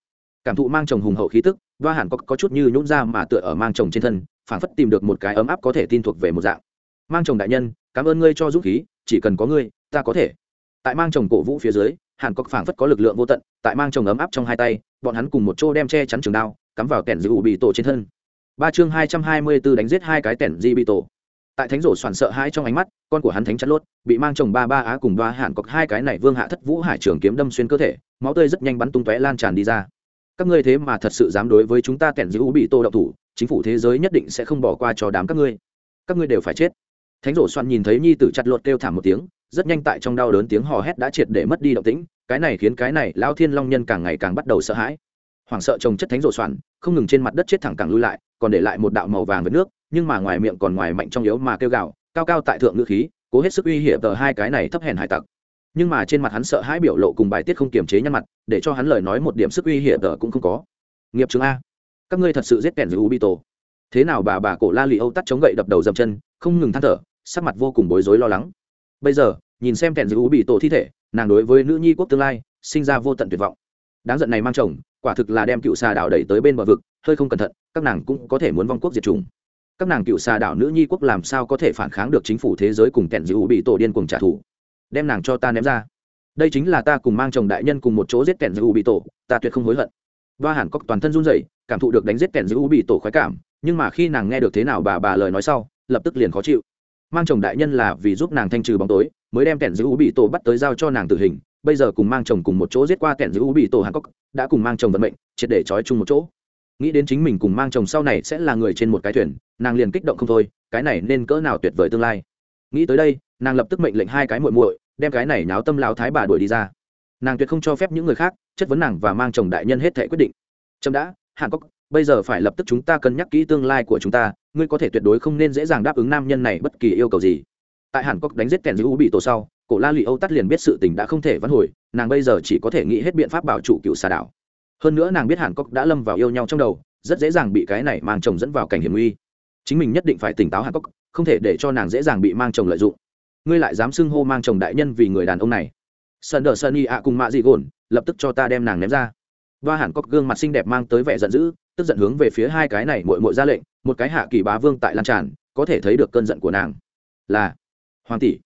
Cảm thụ mang chồng hùng hậu khí tức và hẳn có có chút như nhún ra mà tựa ở mang chồng trên thân phản phất tìm được một cái ấm áp có thể tin thuộc về một dạng. Mang chồng đại nhân, cảm ơn ngươi cho dũng khí, chỉ cần có ngươi, ta có thể. Tại mang chồng cổ vũ phía dưới, hàn cốc phảng phất có lực lượng vô tận, tại mang chồng ấm áp trong hai tay, bọn hắn cùng một chỗ đem che chắn trường đao, cắm vào kẻn giữ ủ bị tổ trên thân. Ba chương hai trăm hai mươi b ố đánh giết hai cái tẻn di bị tổ. Tại thánh rổ soạn sợ hãi trong ánh mắt, con của hắn thánh chắn lốt, bị mang chồng ba ba á cùng ba hàn cốc hai cái này vương hạ thất vũ hải trường kiếm đâm xuyên cơ thể, máu tươi rất nhanh bắn tung tóe lan tràn đi ra các ngươi thế mà thật sự dám đối với chúng ta kẻn giữ bị tô động thủ, chính phủ thế giới nhất định sẽ không bỏ qua cho đám các ngươi. Các ngươi đều phải chết. Thánh rổ xoan nhìn thấy nhi tử chặt lột kêu thảm một tiếng, rất nhanh tại trong đau đớn tiếng hò hét đã triệt để mất đi động tĩnh, cái này khiến cái này lao thiên long nhân càng ngày càng bắt đầu sợ hãi. Hoảng sợ trồng chất thánh rổ xoan không ngừng trên mặt đất chết thẳng càng lui lại, còn để lại một đạo màu vàng với nước, nhưng mà ngoài miệng còn ngoài mạnh trong yếu mà kêu gào, cao cao tại thượng ngữ khí, cố hết sức uy hiểm tờ hai cái này thấp hèn hải tặc nhưng mà trên mặt hắn sợ hãi biểu lộ cùng bài tiết không kiềm chế nhăn mặt, để cho hắn lời nói một điểm sức uy hiểm tờ cũng không có. Nghiệp chứng a. Các ngươi thật sự giết kèn giữ ubito tổ thế nào bà bà cổ la lì âu tắt chống gậy đập đầu dầm chân, không ngừng than thở, sắc mặt vô cùng bối rối lo lắng. Bây giờ, nhìn xem kèn giữ ubito tổ thi thể, nàng đối với nữ nhi quốc tương lai, sinh ra vô tận tuyệt vọng. Đáng giận này mang chồng, quả thực là đem cựu xà đảo đẩy tới bên bờ vực, hơi không cẩn thận, các nàng cũng có thể muốn vong quốc diệt chủng. Các nàng cựu xà đảo nữ nhi quốc làm sao có thể phản kháng được chính phủ thế giới cùng kẹn giữ ubito tổ điên cùng trả thù? Đem nàng cho ta ném ra. Đây chính là ta cùng mang chồng đại nhân cùng một chỗ giết kẹn giữ bị tổ ta tuyệt không hối hận. Và hẳn cóc toàn thân run rẩy, cảm thụ được đánh giết kẹn giữ bị tổ khoái cảm, nhưng mà khi nàng nghe được thế nào bà bà lời nói sau, lập tức liền khó chịu. Mang chồng đại nhân là vì giúp nàng thanh trừ bóng tối, mới đem kẹn giữ bị tổ bắt tới giao cho nàng tử hình, bây giờ cùng mang chồng cùng một chỗ giết qua kẹn giữ bị tổ hàn cốc đã cùng mang chồng vận mệnh, triệt để trói chung một chỗ. Nghĩ đến chính mình cùng mang chồng sau này sẽ là người trên một cái thuyền, nàng liền kích động không thôi, cái này nên cỡ nào tuyệt vời tương lai. Nghĩ tới đây, nàng lập tức mệnh lệnh hai cái muội muội đem cái này náo tâm lão thái bà đuổi đi ra. Nàng tuyệt không cho phép những người khác chất vấn nàng và mang chồng đại nhân hết thể quyết định. Trâm đã, hàn cốc bây giờ phải lập tức chúng ta cân nhắc kỹ tương lai của chúng ta, ngươi có thể tuyệt đối không nên dễ dàng đáp ứng nam nhân này bất kỳ yêu cầu gì. Tại hàn cốc đánh giết kèn giữ u bị tổ sau, cổ la lụy âu tắt liền biết sự tình đã không thể vãn hồi, nàng bây giờ chỉ có thể nghĩ hết biện pháp bảo trụ cựu xà đảo. Hơn nữa nàng biết hàn cốc đã lâm vào yêu nhau trong đầu, rất dễ dàng bị cái này mang chồng dẫn vào cảnh hiểm nguy. Chính mình nhất định phải tỉnh táo hàn cốc không thể để cho nàng dễ dàng bị mang chồng lợi dụng ngươi lại dám xưng hô mang chồng đại nhân vì người đàn ông này. Sơn đờ sơn y ạ cùng mạ dị gồn, lập tức cho ta đem nàng ném ra. Và hàn có gương mặt xinh đẹp mang tới vẻ giận dữ, tức giận hướng về phía hai cái này mội mội ra lệnh, một cái hạ kỳ bá vương tại lan tràn, có thể thấy được cơn giận của nàng. Là hoàng tỷ.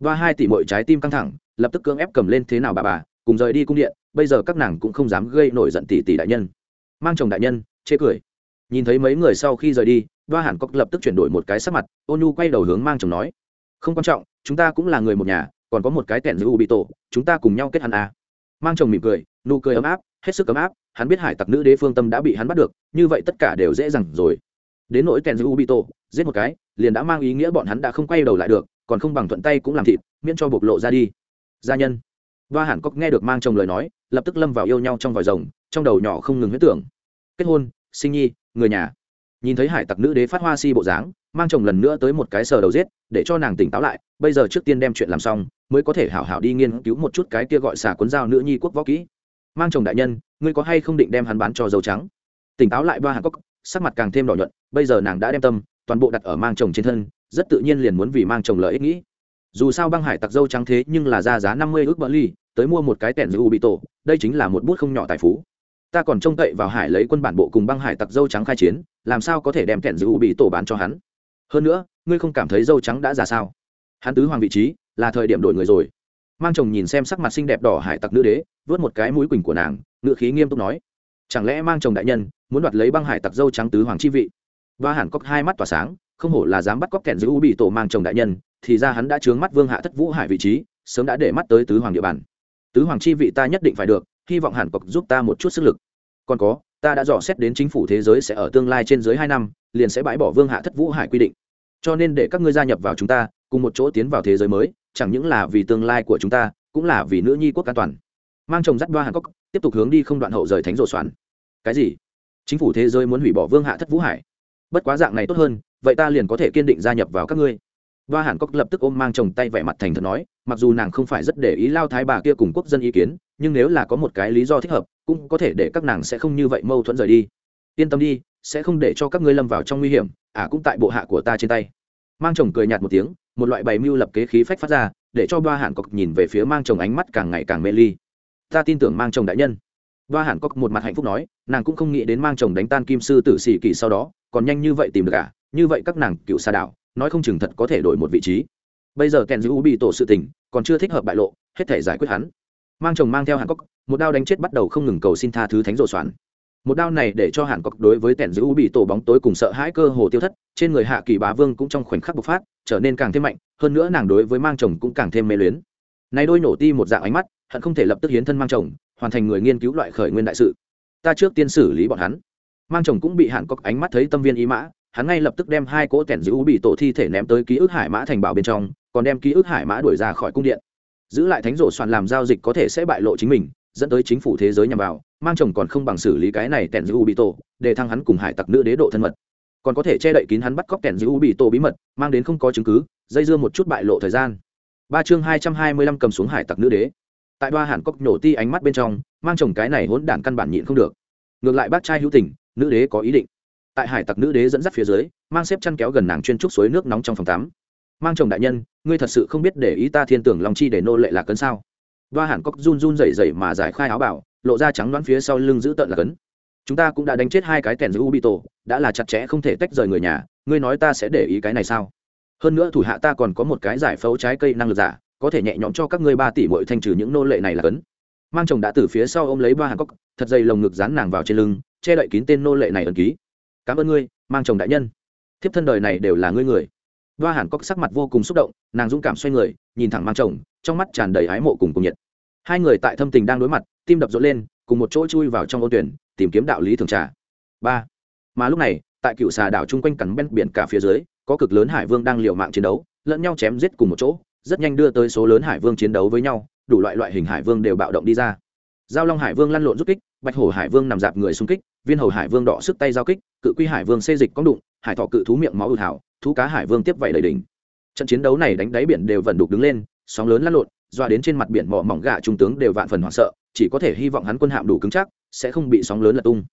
Và hai tỷ mội trái tim căng thẳng, lập tức cưỡng ép cầm lên thế nào bà bà, cùng rời đi cung điện, bây giờ các nàng cũng không dám gây nổi giận tỷ tỷ đại nhân. Mang chồng đại nhân, chê cười. Nhìn thấy mấy người sau khi rời đi đoa hàn cốc lập tức chuyển đổi một cái sắc mặt, ôn nhu quay đầu hướng mang chồng nói. Không quan trọng chúng ta cũng là người một nhà, còn có một cái tẻn giữ u bị tổ, chúng ta cùng nhau kết hắn à. mang chồng mỉm cười, nụ cười ấm áp, hết sức ấm áp, hắn biết hải tặc nữ đế phương tâm đã bị hắn bắt được, như vậy tất cả đều dễ dàng rồi. Đến nỗi tẻn giữ u bị tổ, giết một cái, liền đã mang ý nghĩa bọn hắn đã không quay đầu lại được, còn không bằng thuận tay cũng làm thịt, miễn cho bộc lộ ra đi. Gia nhân. Và hàn cốc nghe được mang chồng lời nói, lập tức lâm vào yêu nhau trong vòi rồng, trong đầu nhỏ không ngừng huyết tưởng. Kết hôn, sinh nhi, người nhà nhìn thấy hải tặc nữ đế phát hoa si bộ dáng, mang chồng lần nữa tới một cái sờ đầu giết, để cho nàng tỉnh táo lại, bây giờ trước tiên đem chuyện làm xong, mới có thể hảo hảo đi nghiên cứu một chút cái kia gọi xả cuốn dao nữ nhi quốc võ kỹ. Mang chồng đại nhân, ngươi có hay không định đem hắn bán cho dầu trắng? Tỉnh táo lại ba hạng cốc, sắc mặt càng thêm đỏ nhuận, bây giờ nàng đã đem tâm, toàn bộ đặt ở mang chồng trên thân, rất tự nhiên liền muốn vì mang chồng lợi ích nghĩ. Dù sao băng hải tặc dâu trắng thế nhưng là ra giá năm mươi ước bờ ly, tới mua một cái tẻn giữ u bị tổ, đây chính là một bút không nhỏ tài phú ta còn trông cậy vào hải lấy quân bản bộ cùng băng hải tặc dâu trắng khai chiến, làm sao có thể đem kẹn giữ u bị tổ bán cho hắn? Hơn nữa, ngươi không cảm thấy dâu trắng đã già sao? Hắn tứ hoàng vị trí, là thời điểm đổi người rồi. Mang chồng nhìn xem sắc mặt xinh đẹp đỏ hải tặc nữ đế, vớt một cái mũi quỳnh của nàng ngự khí nghiêm túc nói. Chẳng lẽ mang chồng đại nhân, muốn đoạt lấy băng hải tặc dâu trắng tứ hoàng chi vị? Và hẳn cóc hai mắt tỏa sáng, không hổ là dám bắt cóc kẹn giữ u bị tổ mang chồng đại nhân, thì ra hắn đã trướng mắt vương hạ thất vũ hải vị trí, sớm đã để mắt tới tứ hoàng địa bàn. Tứ hoàng chi vị ta nhất định phải được hy vọng hàn cọc giúp ta một chút sức lực. Còn có, ta đã dò xét đến chính phủ thế giới sẽ ở tương lai trên dưới hai năm, liền sẽ bãi bỏ vương hạ thất vũ hải quy định. Cho nên để các ngươi gia nhập vào chúng ta, cùng một chỗ tiến vào thế giới mới, chẳng những là vì tương lai của chúng ta, cũng là vì nữ nhi quốc an toàn. Mang chồng dắt đoa hàn cốc tiếp tục hướng đi không đoạn hậu rời thánh rổ xoắn cái gì? Chính phủ thế giới muốn hủy bỏ vương hạ thất vũ hải? Bất quá dạng này tốt hơn, vậy ta liền có thể kiên định gia nhập vào các ngươi đoa hàn cốc lập tức ôm mang chồng tay vẻ mặt thành thật nói, mặc dù nàng không phải rất để ý lao thái bà kia cùng quốc dân ý kiến, nhưng nếu là có một cái lý do thích hợp, cũng có thể để các nàng sẽ không như vậy mâu thuẫn rời đi. Yên tâm đi, sẽ không để cho các ngươi lâm vào trong nguy hiểm à cũng tại bộ hạ của ta trên tay. Mang chồng cười nhạt một tiếng, một loại bày mưu lập kế khí phách phát ra, để cho ba hàn cốc nhìn về phía mang chồng ánh mắt càng ngày càng mê ly. Ta tin tưởng mang chồng đại nhân. Ba hàn cốc một mặt hạnh phúc nói, nàng cũng không nghĩ đến mang chồng đánh tan kim sư tử sĩ kỳ sau đó, còn nhanh như vậy tìm được ả à? như vậy các nàng cựu xa đảo nói không chừng thật có thể đổi một vị trí. Bây giờ kèn giữ u bị tổ sự tình, còn chưa thích hợp bại lộ, hết thể giải quyết hắn. Mang chồng mang theo hàn cốc một đao đánh chết bắt đầu không ngừng cầu xin tha thứ thánh rộ soạn. Một đao này để cho hàn cọc đối với kèn giữ bị tổ bóng tối cùng sợ hãi cơ hồ tiêu thất, trên người hạ kỳ bá vương cũng trong khoảnh khắc bộc phát, trở nên càng thêm mạnh, hơn nữa nàng đối với mang chồng cũng càng thêm mê luyến. Nay đôi nổ ti một dạng ánh mắt, hận không thể lập tức hiến thân mang chồng, hoàn thành người nghiên cứu loại khởi nguyên đại sự. Ta trước tiên xử lý bọn hắn. Mang chồng cũng bị hàn cọc ánh mắt thấy tâm viên ý mã hắn ngay lập tức đem hai cỗ tẻn giữ bị tổ thi thể ném tới ký ức hải mã thành bảo bên trong, còn đem ký ức hải mã đuổi ra khỏi cung điện. Giữ lại thánh rổ soạn làm giao dịch có thể sẽ bại lộ chính mình, dẫn tới chính phủ thế giới nhằm vào, mang chồng còn không bằng xử lý cái này tẻn giữ bị tổ, để thăng hắn cùng hải tặc nữ đế độ thân mật. Còn có thể che đậy kín hắn bắt cóc tẻn giữ bị tổ bí mật, mang đến không có chứng cứ, dây dưa một chút bại lộ thời gian. Ba chương hai trăm hai mươi lăm cầm xuống hải tặc nữ đế. Tại đoa hàn cốc nổ ti ánh mắt bên trong, mang chồng cái này hỗn đản căn bản nhịn không được. Ngược lại bác trai hữu tình, nữ đế có ý định tại hải tặc nữ đế dẫn dắt phía dưới, mang xếp chăn kéo gần nàng chuyên trúc suối nước nóng trong phòng tắm. Mang chồng đại nhân, ngươi thật sự không biết để ý ta thiên tưởng long chi để nô lệ là cấn sao? Và hẳn cốc run run rẩy rẩy mà giải khai áo bảo, lộ ra trắng đoán phía sau lưng giữ tợn là cấn. Chúng ta cũng đã đánh chết hai cái tèn giữ ubito, đã là chặt chẽ không thể tách rời người nhà, ngươi nói ta sẽ để ý cái này sao? Hơn nữa thủ hạ ta còn có một cái giải phẫu trái cây năng lực giả, có thể nhẹ nhõm cho các ngươi ba tỷ mỗi thanh trừ những nô lệ này là cấn. Mang chồng đã từ phía sau ôm lấy ba hàn cốc, thật dày lồng ngực dán nàng vào trên lưng, che đậy kín tên nô lệ này ẩn ký cảm ơn ngươi, mang chồng đại nhân. Thiếp thân đời này đều là ngươi người. Đoa hàn cốc sắc mặt vô cùng xúc động, nàng dũng cảm xoay người, nhìn thẳng mang chồng, trong mắt tràn đầy ái mộ cùng cùng nhiệt. Hai người tại thâm tình đang đối mặt, tim đập rộn lên, cùng một chỗ chui vào trong ô tuyển, tìm kiếm đạo lý thường trà. Ba. Mà lúc này, tại cựu xà đảo chung quanh cắn bên biển cả phía dưới, có cực lớn hải vương đang liều mạng chiến đấu, lẫn nhau chém giết cùng một chỗ, rất nhanh đưa tới số lớn hải vương chiến đấu với nhau, đủ loại loại hình hải vương đều bạo động đi ra. Giao long hải vương lăn lộn rút kích bạch hổ hải vương nằm dạp người xung kích, viên hầu hải vương đỏ sức tay giao kích, cự quy hải vương xê dịch có đụng, hải thọ cự thú miệng máu ưu thảo, thú cá hải vương tiếp vẩy đầy đỉnh. Trận chiến đấu này đánh đáy biển đều vẫn đục đứng lên, sóng lớn lăn lộn, doa đến trên mặt biển mỏ mỏng gà trung tướng đều vạn phần hoảng sợ, chỉ có thể hy vọng hắn quân hạm đủ cứng chắc, sẽ không bị sóng lớn lật tung.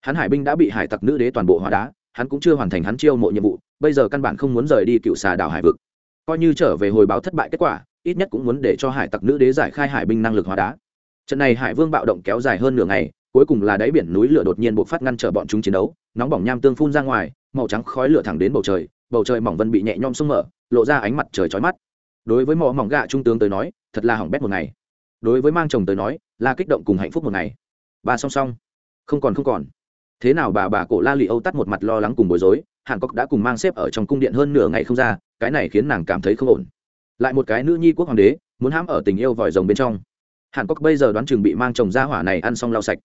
Hắn hải binh đã bị hải tặc nữ đế toàn bộ hóa đá, hắn cũng chưa hoàn thành hắn chiêu mộ nhiệm vụ, bây giờ căn bản không muốn rời đi cựu xà đảo hải vực. Coi như trở về hồi báo thất bại kết quả, ít nhất cũng muốn để cho hải tặc nữ đế giải khai hải binh năng lực hóa đá. Trận này hải vương bạo động kéo dài hơn nửa ngày cuối cùng là đáy biển núi lửa đột nhiên bộc phát ngăn trở bọn chúng chiến đấu, nóng bỏng nham tương phun ra ngoài, màu trắng khói lửa thẳng đến bầu trời bầu trời mỏng vân bị nhẹ nhõm sông mở, lộ ra ánh mặt trời chói mắt. Đối với mỏ mỏng gạ trung tướng tới nói, thật là hỏng bét một ngày. Đối với mang chồng tới nói, là kích động cùng hạnh phúc một ngày. Ba song song. Không còn không còn. Thế nào bà bà cổ la lị âu tắt một mặt lo lắng cùng bối rối, hàn cốc đã cùng mang xếp ở trong cung điện hơn nửa ngày không ra, cái này khiến nàng cảm thấy không ổn. Lại một cái nữ nhi quốc hoàng đế, muốn hãm ở tình yêu vòi rồng bên trong. Hàn cốc bây giờ đoán chừng bị mang chồng ra hỏa này ăn xong lau sạch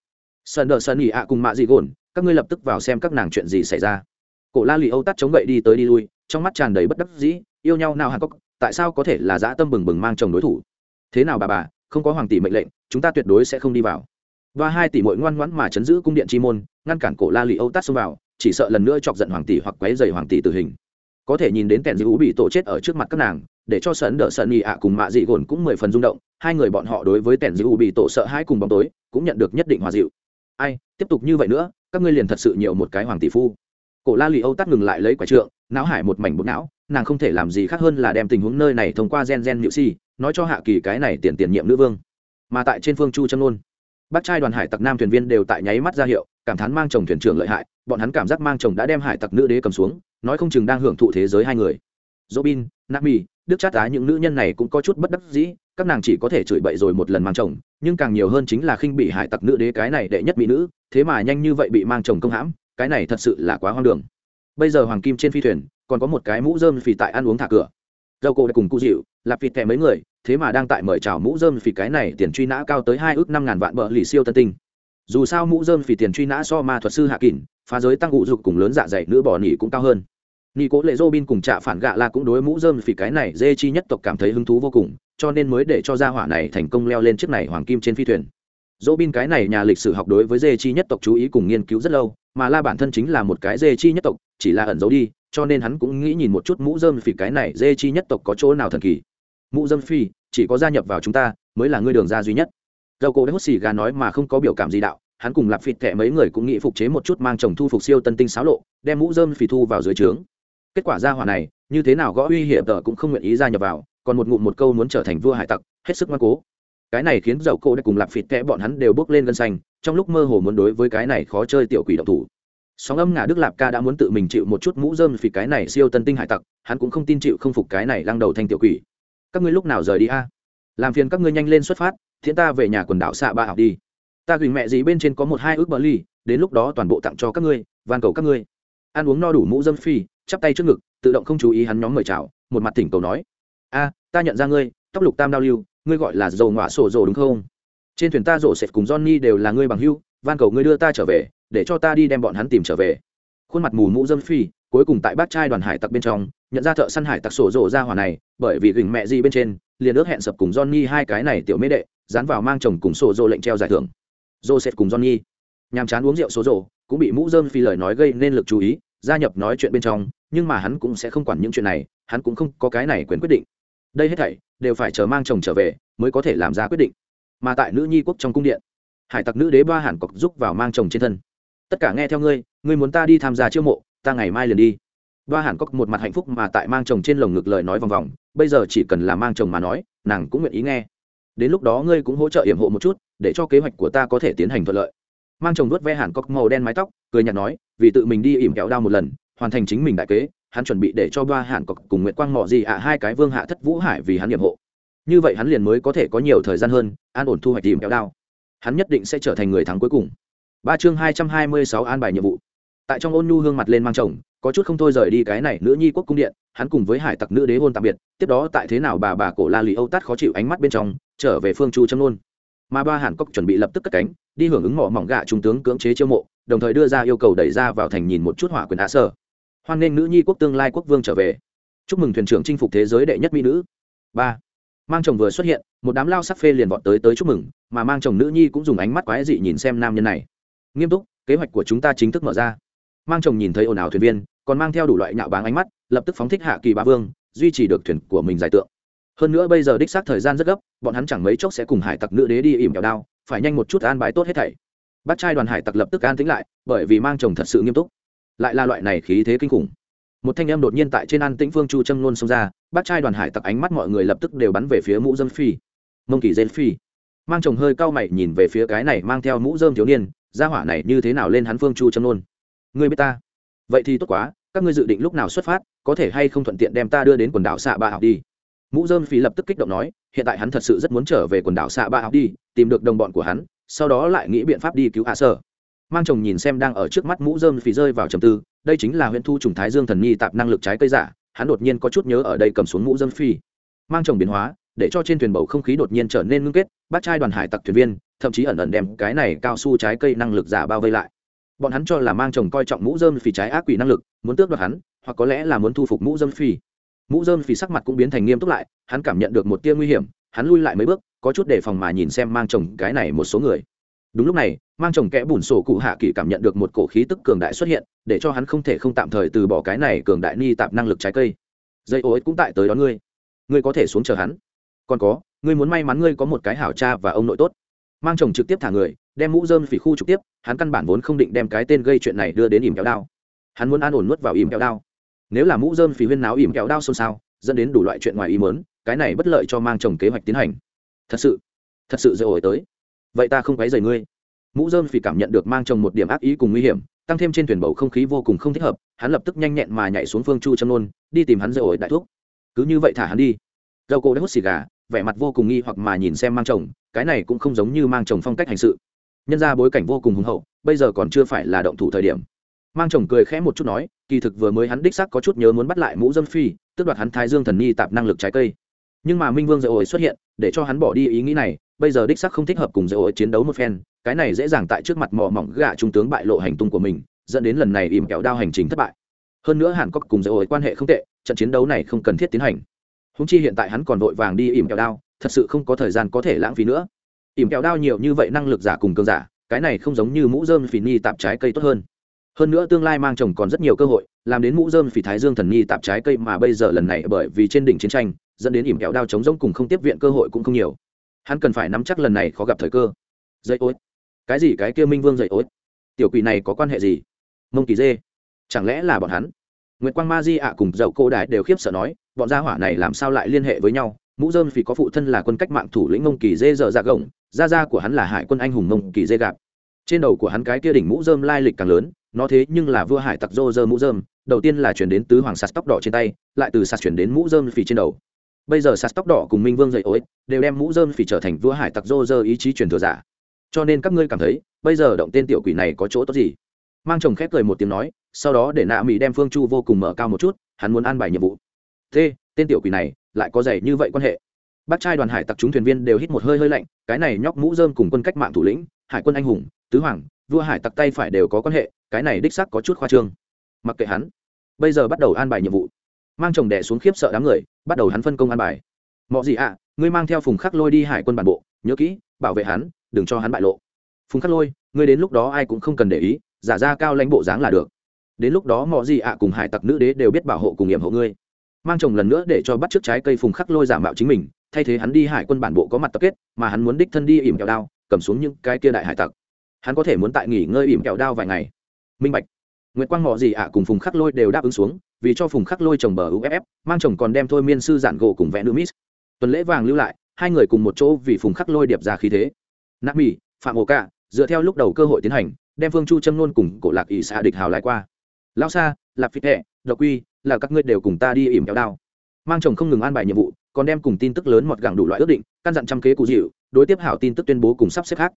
sơn đờ sơn ỉ ạ cùng mạ dị gồn, các ngươi lập tức vào xem các nàng chuyện gì xảy ra. Cổ la lì âu tắt chống gậy đi tới đi lui, trong mắt tràn đầy bất đắc dĩ, yêu nhau nào hàn cốc tại sao có thể là dã tâm bừng bừng mang chồng đối thủ? Thế nào bà bà, không có hoàng tỷ mệnh lệnh, chúng ta tuyệt đối sẽ không đi vào. Và hai tỷ mội ngoan ngoãn mà chấn giữ cung điện chi môn, ngăn cản cổ la lì âu tắt xông vào, chỉ sợ lần nữa chọc giận hoàng tỷ hoặc quấy dày hoàng tỷ tử hình. Có thể nhìn đến kèn dữ bị tổ chết ở trước mặt các nàng, để cho sấn đỡ Sơn nhị ạ cùng mạ dị gồn cũng mười phần rung động, hai người bọn họ đối với kèn dữ bị tổ sợ hai cùng bóng tối, cũng nhận được nhất định hòa dịu ai, tiếp tục như vậy nữa, các ngươi liền thật sự nhiều một cái hoàng tỷ phu. Cổ la lì âu tắt ngừng lại lấy quả trượng, não hải một mảnh bột não, nàng không thể làm gì khác hơn là đem tình huống nơi này thông qua gen gen nhự si nói cho hạ kỳ cái này tiền tiền nhiệm nữ vương. Mà tại trên phương chu châm nôn bác trai đoàn hải tặc nam thuyền viên đều tại nháy mắt ra hiệu, cảm thán mang chồng thuyền trưởng lợi hại, bọn hắn cảm giác mang chồng đã đem hải tặc nữ đế cầm xuống, nói không chừng đang hưởng thụ thế giới hai người. Robin, nami, đức chát tá những nữ nhân này cũng có chút bất đắc dĩ các nàng chỉ có thể chửi bậy rồi một lần mang chồng, nhưng càng nhiều hơn chính là khinh bị hải tặc nữ đế cái này đệ nhất mỹ nữ, thế mà nhanh như vậy bị mang chồng công hãm, cái này thật sự là quá hoang đường. Bây giờ hoàng kim trên phi thuyền, còn có một cái mũ dơm phì tại ăn uống thả cửa. Dầu cổ đã cùng cụ dịu, lạp vịt kẻ mấy người, thế mà đang tại mời chào mũ dơm phì cái này tiền truy nã cao tới hai ước năm ngàn vạn bờ lì siêu tân tinh. Dù sao mũ dơm phì tiền truy nã so ma thuật sư hạ kỳn phá giới tăng cụ dục cùng lớn dạ dày nữ bỏ nỉ cũng cao hơn nỉ cố lệ dô bin cùng trạ phản gạ la cũng đối mũ dơm phì cái này dê chi nhất tộc cảm thấy hứng thú vô cùng, cho nên mới để cho gia hỏa này thành công leo lên chiếc này hoàng kim trên phi thuyền. Dô bin cái này nhà lịch sử học đối với dê chi nhất tộc chú ý cùng nghiên cứu rất lâu, mà la bản thân chính là một cái dê chi nhất tộc, chỉ là ẩn giấu đi, cho nên hắn cũng nghĩ nhìn một chút mũ dơm phì cái này dê chi nhất tộc có chỗ nào thần kỳ. Mũ dơm phi chỉ có gia nhập vào chúng ta, mới là ngươi đường ra duy nhất. Dầu cổ đã hút xì gà nói mà không có biểu cảm gì đạo, hắn cùng lạp phịt thẻ mấy người cũng nghĩ phục chế một chút mang chồng thu phục siêu tân tinh xáo lộ, đem mũ dơm phì thu vào dưới trướng kết quả ra hỏa này, như thế nào gõ uy hiểm tờ cũng không nguyện ý gia nhập vào, còn một ngụm một câu muốn trở thành vua hải tặc, hết sức ngoan cố. Cái này khiến dầu cổ đã cùng lạp phịt kẽ bọn hắn đều bước lên gân xanh, trong lúc mơ hồ muốn đối với cái này khó chơi tiểu quỷ động thủ. Sóng âm ngả đức lạp ca đã muốn tự mình chịu một chút mũ dơm phì cái này siêu tân tinh hải tặc, hắn cũng không tin chịu không phục cái này lăng đầu thanh tiểu quỷ. Các ngươi lúc nào rời đi a? Làm phiền các ngươi nhanh lên xuất phát, thiện ta về nhà quần đảo xạ ba học đi. Ta gửi mẹ gì bên trên có một hai ước bờ ly đến lúc đó toàn bộ tặng cho các ngươi, van cầu các ngươi. Ăn uống no đủ mũ dâm phi chắp tay trước ngực, tự động không chú ý hắn nhóm mời chào, một mặt thỉnh cầu nói, a, ta nhận ra ngươi, tóc lục tam đao lưu, ngươi gọi là dầu ngọa sổ rồ đúng không? Trên thuyền ta rổ sệt cùng johnny đều là ngươi bằng hưu van cầu ngươi đưa ta trở về, để cho ta đi đem bọn hắn tìm trở về. Khuôn mặt mù mũ dâm phi, cuối cùng tại bát trai đoàn hải tặc bên trong, nhận ra thợ săn hải tặc sổ rộ ra hỏa này, bởi vì gừng mẹ gì bên trên, liền ước hẹn sập cùng johnny hai cái này tiểu mê đệ, dán vào mang chồng cùng sổ rộ lệnh treo giải thưởng. Joseph cùng johnny, nhàm chán uống rượu sổ rộ cũng bị mũ dơm phi lời nói gây nên lực chú ý gia nhập nói chuyện bên trong, nhưng mà hắn cũng sẽ không quản những chuyện này, hắn cũng không có cái này quyền quyết định. Đây hết thảy đều phải chờ mang chồng trở về mới có thể làm ra quyết định. Mà tại nữ nhi quốc trong cung điện, hải tặc nữ đế ba hẳn cọc giúp vào mang chồng trên thân. Tất cả nghe theo ngươi ngươi muốn ta đi tham gia chiêu mộ, ta ngày mai liền đi. Ba hẳn cọc một mặt hạnh phúc mà tại mang chồng trên lồng ngực lời nói vòng vòng, bây giờ chỉ cần là mang chồng mà nói, nàng cũng nguyện ý nghe. Đến lúc đó ngươi cũng hỗ trợ yểm hộ một chút, để cho kế hoạch của ta có thể tiến hành thuận lợi mang chồng đuốt ve hàn cọc màu đen mái tóc, cười nhạt nói, vì tự mình đi ỉm kéo đao một lần, hoàn thành chính mình đại kế, hắn chuẩn bị để cho ba hàn cọc cùng nguyệt quang mỏ gì ạ hai cái vương hạ thất vũ hải vì hắn nhiệm hộ. Như vậy hắn liền mới có thể có nhiều thời gian hơn, an ổn thu hoạch ỉm kéo đao. Hắn nhất định sẽ trở thành người thắng cuối cùng. Ba chương hai trăm hai mươi sáu an bài nhiệm vụ. Tại trong ôn nhu hương mặt lên mang chồng, có chút không thôi rời đi cái này nữ nhi quốc cung điện, hắn cùng với hải tặc nữ đế hôn tạm biệt, tiếp đó tại thế nào bà bà cổ la lì âu tát khó chịu ánh mắt bên trong, trở về phương chu châm nôn mà ba hàn cốc chuẩn bị lập tức cất cánh, đi hưởng ứng mỏ mỏng gạ trung tướng cưỡng chế chiêu mộ, đồng thời đưa ra yêu cầu đẩy ra vào thành nhìn một chút hỏa quyền á sở hoan nghênh nữ nhi quốc tương lai quốc vương trở về. Chúc mừng thuyền trưởng chinh phục thế giới đệ nhất mỹ nữ. Ba. Mang chồng vừa xuất hiện, một đám lao sắc phê liền vọt tới tới chúc mừng, mà mang chồng nữ nhi cũng dùng ánh mắt quái dị nhìn xem nam nhân này. Nghiêm túc, kế hoạch của chúng ta chính thức mở ra. Mang chồng nhìn thấy ồn ào thuyền viên, còn mang theo đủ loại nhạo báng ánh mắt, lập tức phóng thích hạ kỳ bá vương, duy trì được thuyền của mình giải tượng hơn nữa bây giờ đích xác thời gian rất gấp, bọn hắn chẳng mấy chốc sẽ cùng hải tặc nữ đế đi ỉm kẹo đao, phải nhanh một chút an bài tốt hết thảy. Bác trai đoàn hải tặc lập tức an tĩnh lại, bởi vì mang chồng thật sự nghiêm túc. Lại là loại này khí thế kinh khủng. Một thanh âm đột nhiên tại trên an tĩnh phương chu châm luôn xông ra, bác trai đoàn hải tặc ánh mắt mọi người lập tức đều bắn về phía mũ dâm phi. Mông kỳ dên phi. Mang chồng hơi cao mày nhìn về phía cái này mang theo mũ dơm thiếu niên, gia hỏa này như thế nào lên hắn phương chu châm luôn? Người biết ta? Vậy thì tốt quá, các ngươi dự định lúc nào xuất phát, có thể hay không thuận tiện đem ta đưa đến quần đảo xạ ba học đi? Mũ dơm phi lập tức kích động nói, hiện tại hắn thật sự rất muốn trở về quần đảo xạ ba học đi, tìm được đồng bọn của hắn, sau đó lại nghĩ biện pháp đi cứu hạ sở mang chồng nhìn xem đang ở trước mắt mũ dơm phì rơi vào trầm tư, đây chính là huyện thu trùng thái dương thần nhi tạp năng lực trái cây giả, hắn đột nhiên có chút nhớ ở đây cầm xuống mũ dơm phi mang chồng biến hóa, để cho trên thuyền bầu không khí đột nhiên trở nên ngưng kết bắt trai đoàn hải tặc thuyền viên, thậm chí ẩn ẩn đem cái này cao su trái cây năng lực giả bao vây lại. Bọn hắn cho là mang chồng coi trọng mũ dơm phì trái ác quỷ năng lực, muốn tước đoạt hắn, hoặc có lẽ là muốn thu phục mũ dơm phi mũ dơm phì sắc mặt cũng biến thành nghiêm túc lại, hắn cảm nhận được một tia nguy hiểm, hắn lui lại mấy bước, có chút đề phòng mà nhìn xem mang chồng cái này một số người. Đúng lúc này, mang chồng kẽ bùn sổ cụ hạ kỳ cảm nhận được một cổ khí tức cường đại xuất hiện, để cho hắn không thể không tạm thời từ bỏ cái này cường đại ni tạp năng lực trái cây. Dây ô cũng tại tới đón ngươi. Ngươi có thể xuống chờ hắn. Còn có, ngươi muốn may mắn ngươi có một cái hảo cha và ông nội tốt. Mang chồng trực tiếp thả người, đem mũ dơm phỉ khu trực tiếp, hắn căn bản vốn không định đem cái tên gây chuyện này đưa đến ỉm kéo đao. Hắn muốn an ổn nuốt vào ỉm kéo đao nếu là mũ dơm phí huyên náo ỉm kẹo đao xôn xao, dẫn đến đủ loại chuyện ngoài ý mớn cái này bất lợi cho mang chồng kế hoạch tiến hành. Thật sự thật sự dễ ổi tới. Vậy ta không quấy rầy ngươi. Mũ dơm phỉ cảm nhận được mang chồng một điểm ác ý cùng nguy hiểm, tăng thêm trên thuyền bầu không khí vô cùng không thích hợp, hắn lập tức nhanh nhẹn mà nhảy xuống phương chu châm nôn đi tìm hắn dễ ổi đại thuốc cứ như vậy thả hắn đi. Dầu cô đã hút xì gà, vẻ mặt vô cùng nghi hoặc mà nhìn xem mang chồng, cái này cũng không giống như mang chồng phong cách hành sự. Nhân ra bối cảnh vô cùng hùng hậu, bây giờ còn chưa phải là động thủ thời điểm mang chồng cười khẽ một chút nói, kỳ thực vừa mới hắn đích xác có chút nhớ muốn bắt lại mũ dâm phi, tước đoạt hắn thái dương thần nhi tạp năng lực trái cây. Nhưng mà minh vương dạy ổi xuất hiện, để cho hắn bỏ đi ý nghĩ này, bây giờ đích xác không thích hợp cùng dạy ổi chiến đấu một phen, cái này dễ dàng tại trước mặt mỏ mỏng gạ trung tướng bại lộ hành tung của mình, dẫn đến lần này ìm kẹo đao hành trình thất bại. Hơn nữa hàn cốc cùng dạy ổi quan hệ không tệ, trận chiến đấu này không cần thiết tiến hành. Húng chi hiện tại hắn còn vội vàng đi ìm kẹo đao, thật sự không có thời gian có thể lãng phí nữa. Ìm kẹo đao nhiều như vậy năng lực giả cùng cường giả, cái này không giống như mũ dơm phì ni tạp trái cây tốt hơn hơn nữa tương lai mang chồng còn rất nhiều cơ hội, làm đến mũ dơm phỉ thái dương thần nhi tạp trái cây mà bây giờ lần này bởi vì trên đỉnh chiến tranh, dẫn đến ỉm kẹo đao chống rỗng cùng không tiếp viện cơ hội cũng không nhiều. Hắn cần phải nắm chắc lần này khó gặp thời cơ. Dây ối cái gì cái kia minh vương dây ối tiểu quỷ này có quan hệ gì? Mông kỳ dê. Chẳng lẽ là bọn hắn? Nguyễn quang ma di ạ cùng dậu cô đại đều khiếp sợ nói, bọn gia hỏa này làm sao lại liên hệ với nhau? Mũ dơm phỉ có phụ thân là quân cách mạng thủ lĩnh mông kỳ dê dở dạ gồng, gia gia của hắn là hải quân anh hùng mông kỳ dê gạp. Trên đầu của hắn cái kia đỉnh mũ dơm lai lịch càng lớn nó thế nhưng là vua hải tặc rô rơ mũ rơm đầu tiên là chuyển đến tứ hoàng sạt tóc đỏ trên tay, lại từ sạt chuyển đến mũ rơm phì trên đầu. Bây giờ sạt tóc đỏ cùng minh vương dậy ối, đều đem mũ rơm phì trở thành vua hải tặc rô rơ ý chí truyền thừa giả. Cho nên các ngươi cảm thấy, bây giờ động tên tiểu quỷ này có chỗ tốt gì? Mang chồng khép cười một tiếng nói, sau đó để nạ mỹ đem phương chu vô cùng mở cao một chút, hắn muốn an bài nhiệm vụ. T tên tiểu quỷ này lại có dày như vậy quan hệ? Bác trai đoàn hải tặc chúng thuyền viên đều hít một hơi hơi lạnh, cái này nhóc mũ rơm cùng quân cách mạng thủ lĩnh, hải quân anh hùng, tứ hoàng vua hải tặc tay phải đều có quan hệ cái này đích sắc có chút khoa trương. Mặc kệ hắn. Bây giờ bắt đầu an bài nhiệm vụ. Mang chồng đẻ xuống khiếp sợ đám người bắt đầu hắn phân công an bài. Mọi gì ạ à, ngươi mang theo phùng khắc lôi đi hải quân bản bộ nhớ kỹ bảo vệ hắn đừng cho hắn bại lộ. Phùng khắc lôi ngươi đến lúc đó ai cũng không cần để ý giả ra cao lãnh bộ dáng là được. Đến lúc đó mọi gì ạ cùng hải tặc nữ đế đều biết bảo hộ cùng nghiệm hộ ngươi. Mang chồng lần nữa để cho bắt trước trái cây phùng khắc lôi giả mạo chính mình thay thế hắn đi hải quân bản bộ có mặt tập kết mà hắn muốn đích thân đi ỉm kẹo đao cầm xuống những cái kia đại hải tặc hắn có thể muốn tại nghỉ ngơi ỉm kẹo đao vài ngày. Minh bạch. Nguyễn quang mò gì ạ, cùng phùng khắc lôi đều đáp ứng xuống, vì cho phùng khắc lôi chồng bờ uff mang chồng còn đem thôi miên sư giản gỗ cùng vẽ nữ miss. Tuần lễ vàng lưu lại, hai người cùng một chỗ vì phùng khắc lôi điệp ra khí thế. Nạp mỹ phạm hồ cạ, dựa theo lúc đầu cơ hội tiến hành, đem phương chu châm nôn cùng cổ lạc ỷ xạ địch hào lại qua. Lao xa lạp phít hẹ độc quy, là các ngươi đều cùng ta đi ỉm kéo đao. Mang chồng không ngừng an bài nhiệm vụ, còn đem cùng tin tức lớn mọt gẳng đủ loại ước định, căn dặn trăm kế cụ dịu, đối tiếp hảo tin tức tuyên bố cùng sắp xếp khác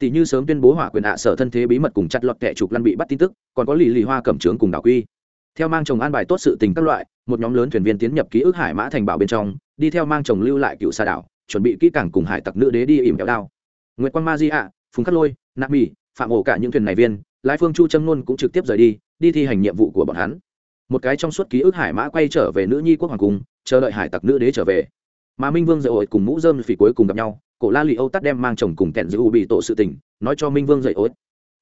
tỷ như sớm tuyên bố hỏa quyền ạ sở thân thế bí mật cùng chặt lọt kẻ trục lăn bị bắt tin tức, còn có lì lì hoa cẩm trướng cùng đảo quy. Theo mang chồng an bài tốt sự tình các loại, một nhóm lớn thuyền viên tiến nhập ký ức hải mã thành bảo bên trong, đi theo mang chồng lưu lại cựu xa đảo, chuẩn bị kỹ càng cùng hải tặc nữ đế đi ỉm kéo đao. Nguyễn quang ma di ạ, phùng khắc lôi nạp mỹ phạm ổ cả những thuyền này viên lái phương chu trâm nôn cũng trực tiếp rời đi đi thi hành nhiệm vụ của bọn hắn. Một cái trong suốt ký ức hải mã quay trở về nữ nhi quốc hoàng cung, chờ đợi hải tặc nữ đế trở về. Mà minh vương dạy ổi cùng mũ dơm phỉ cuối cùng gặp nhau cổ la lì âu tắt đem mang chồng cùng kẹn giữ u bị tổ sự tình, nói cho minh vương dạy ối.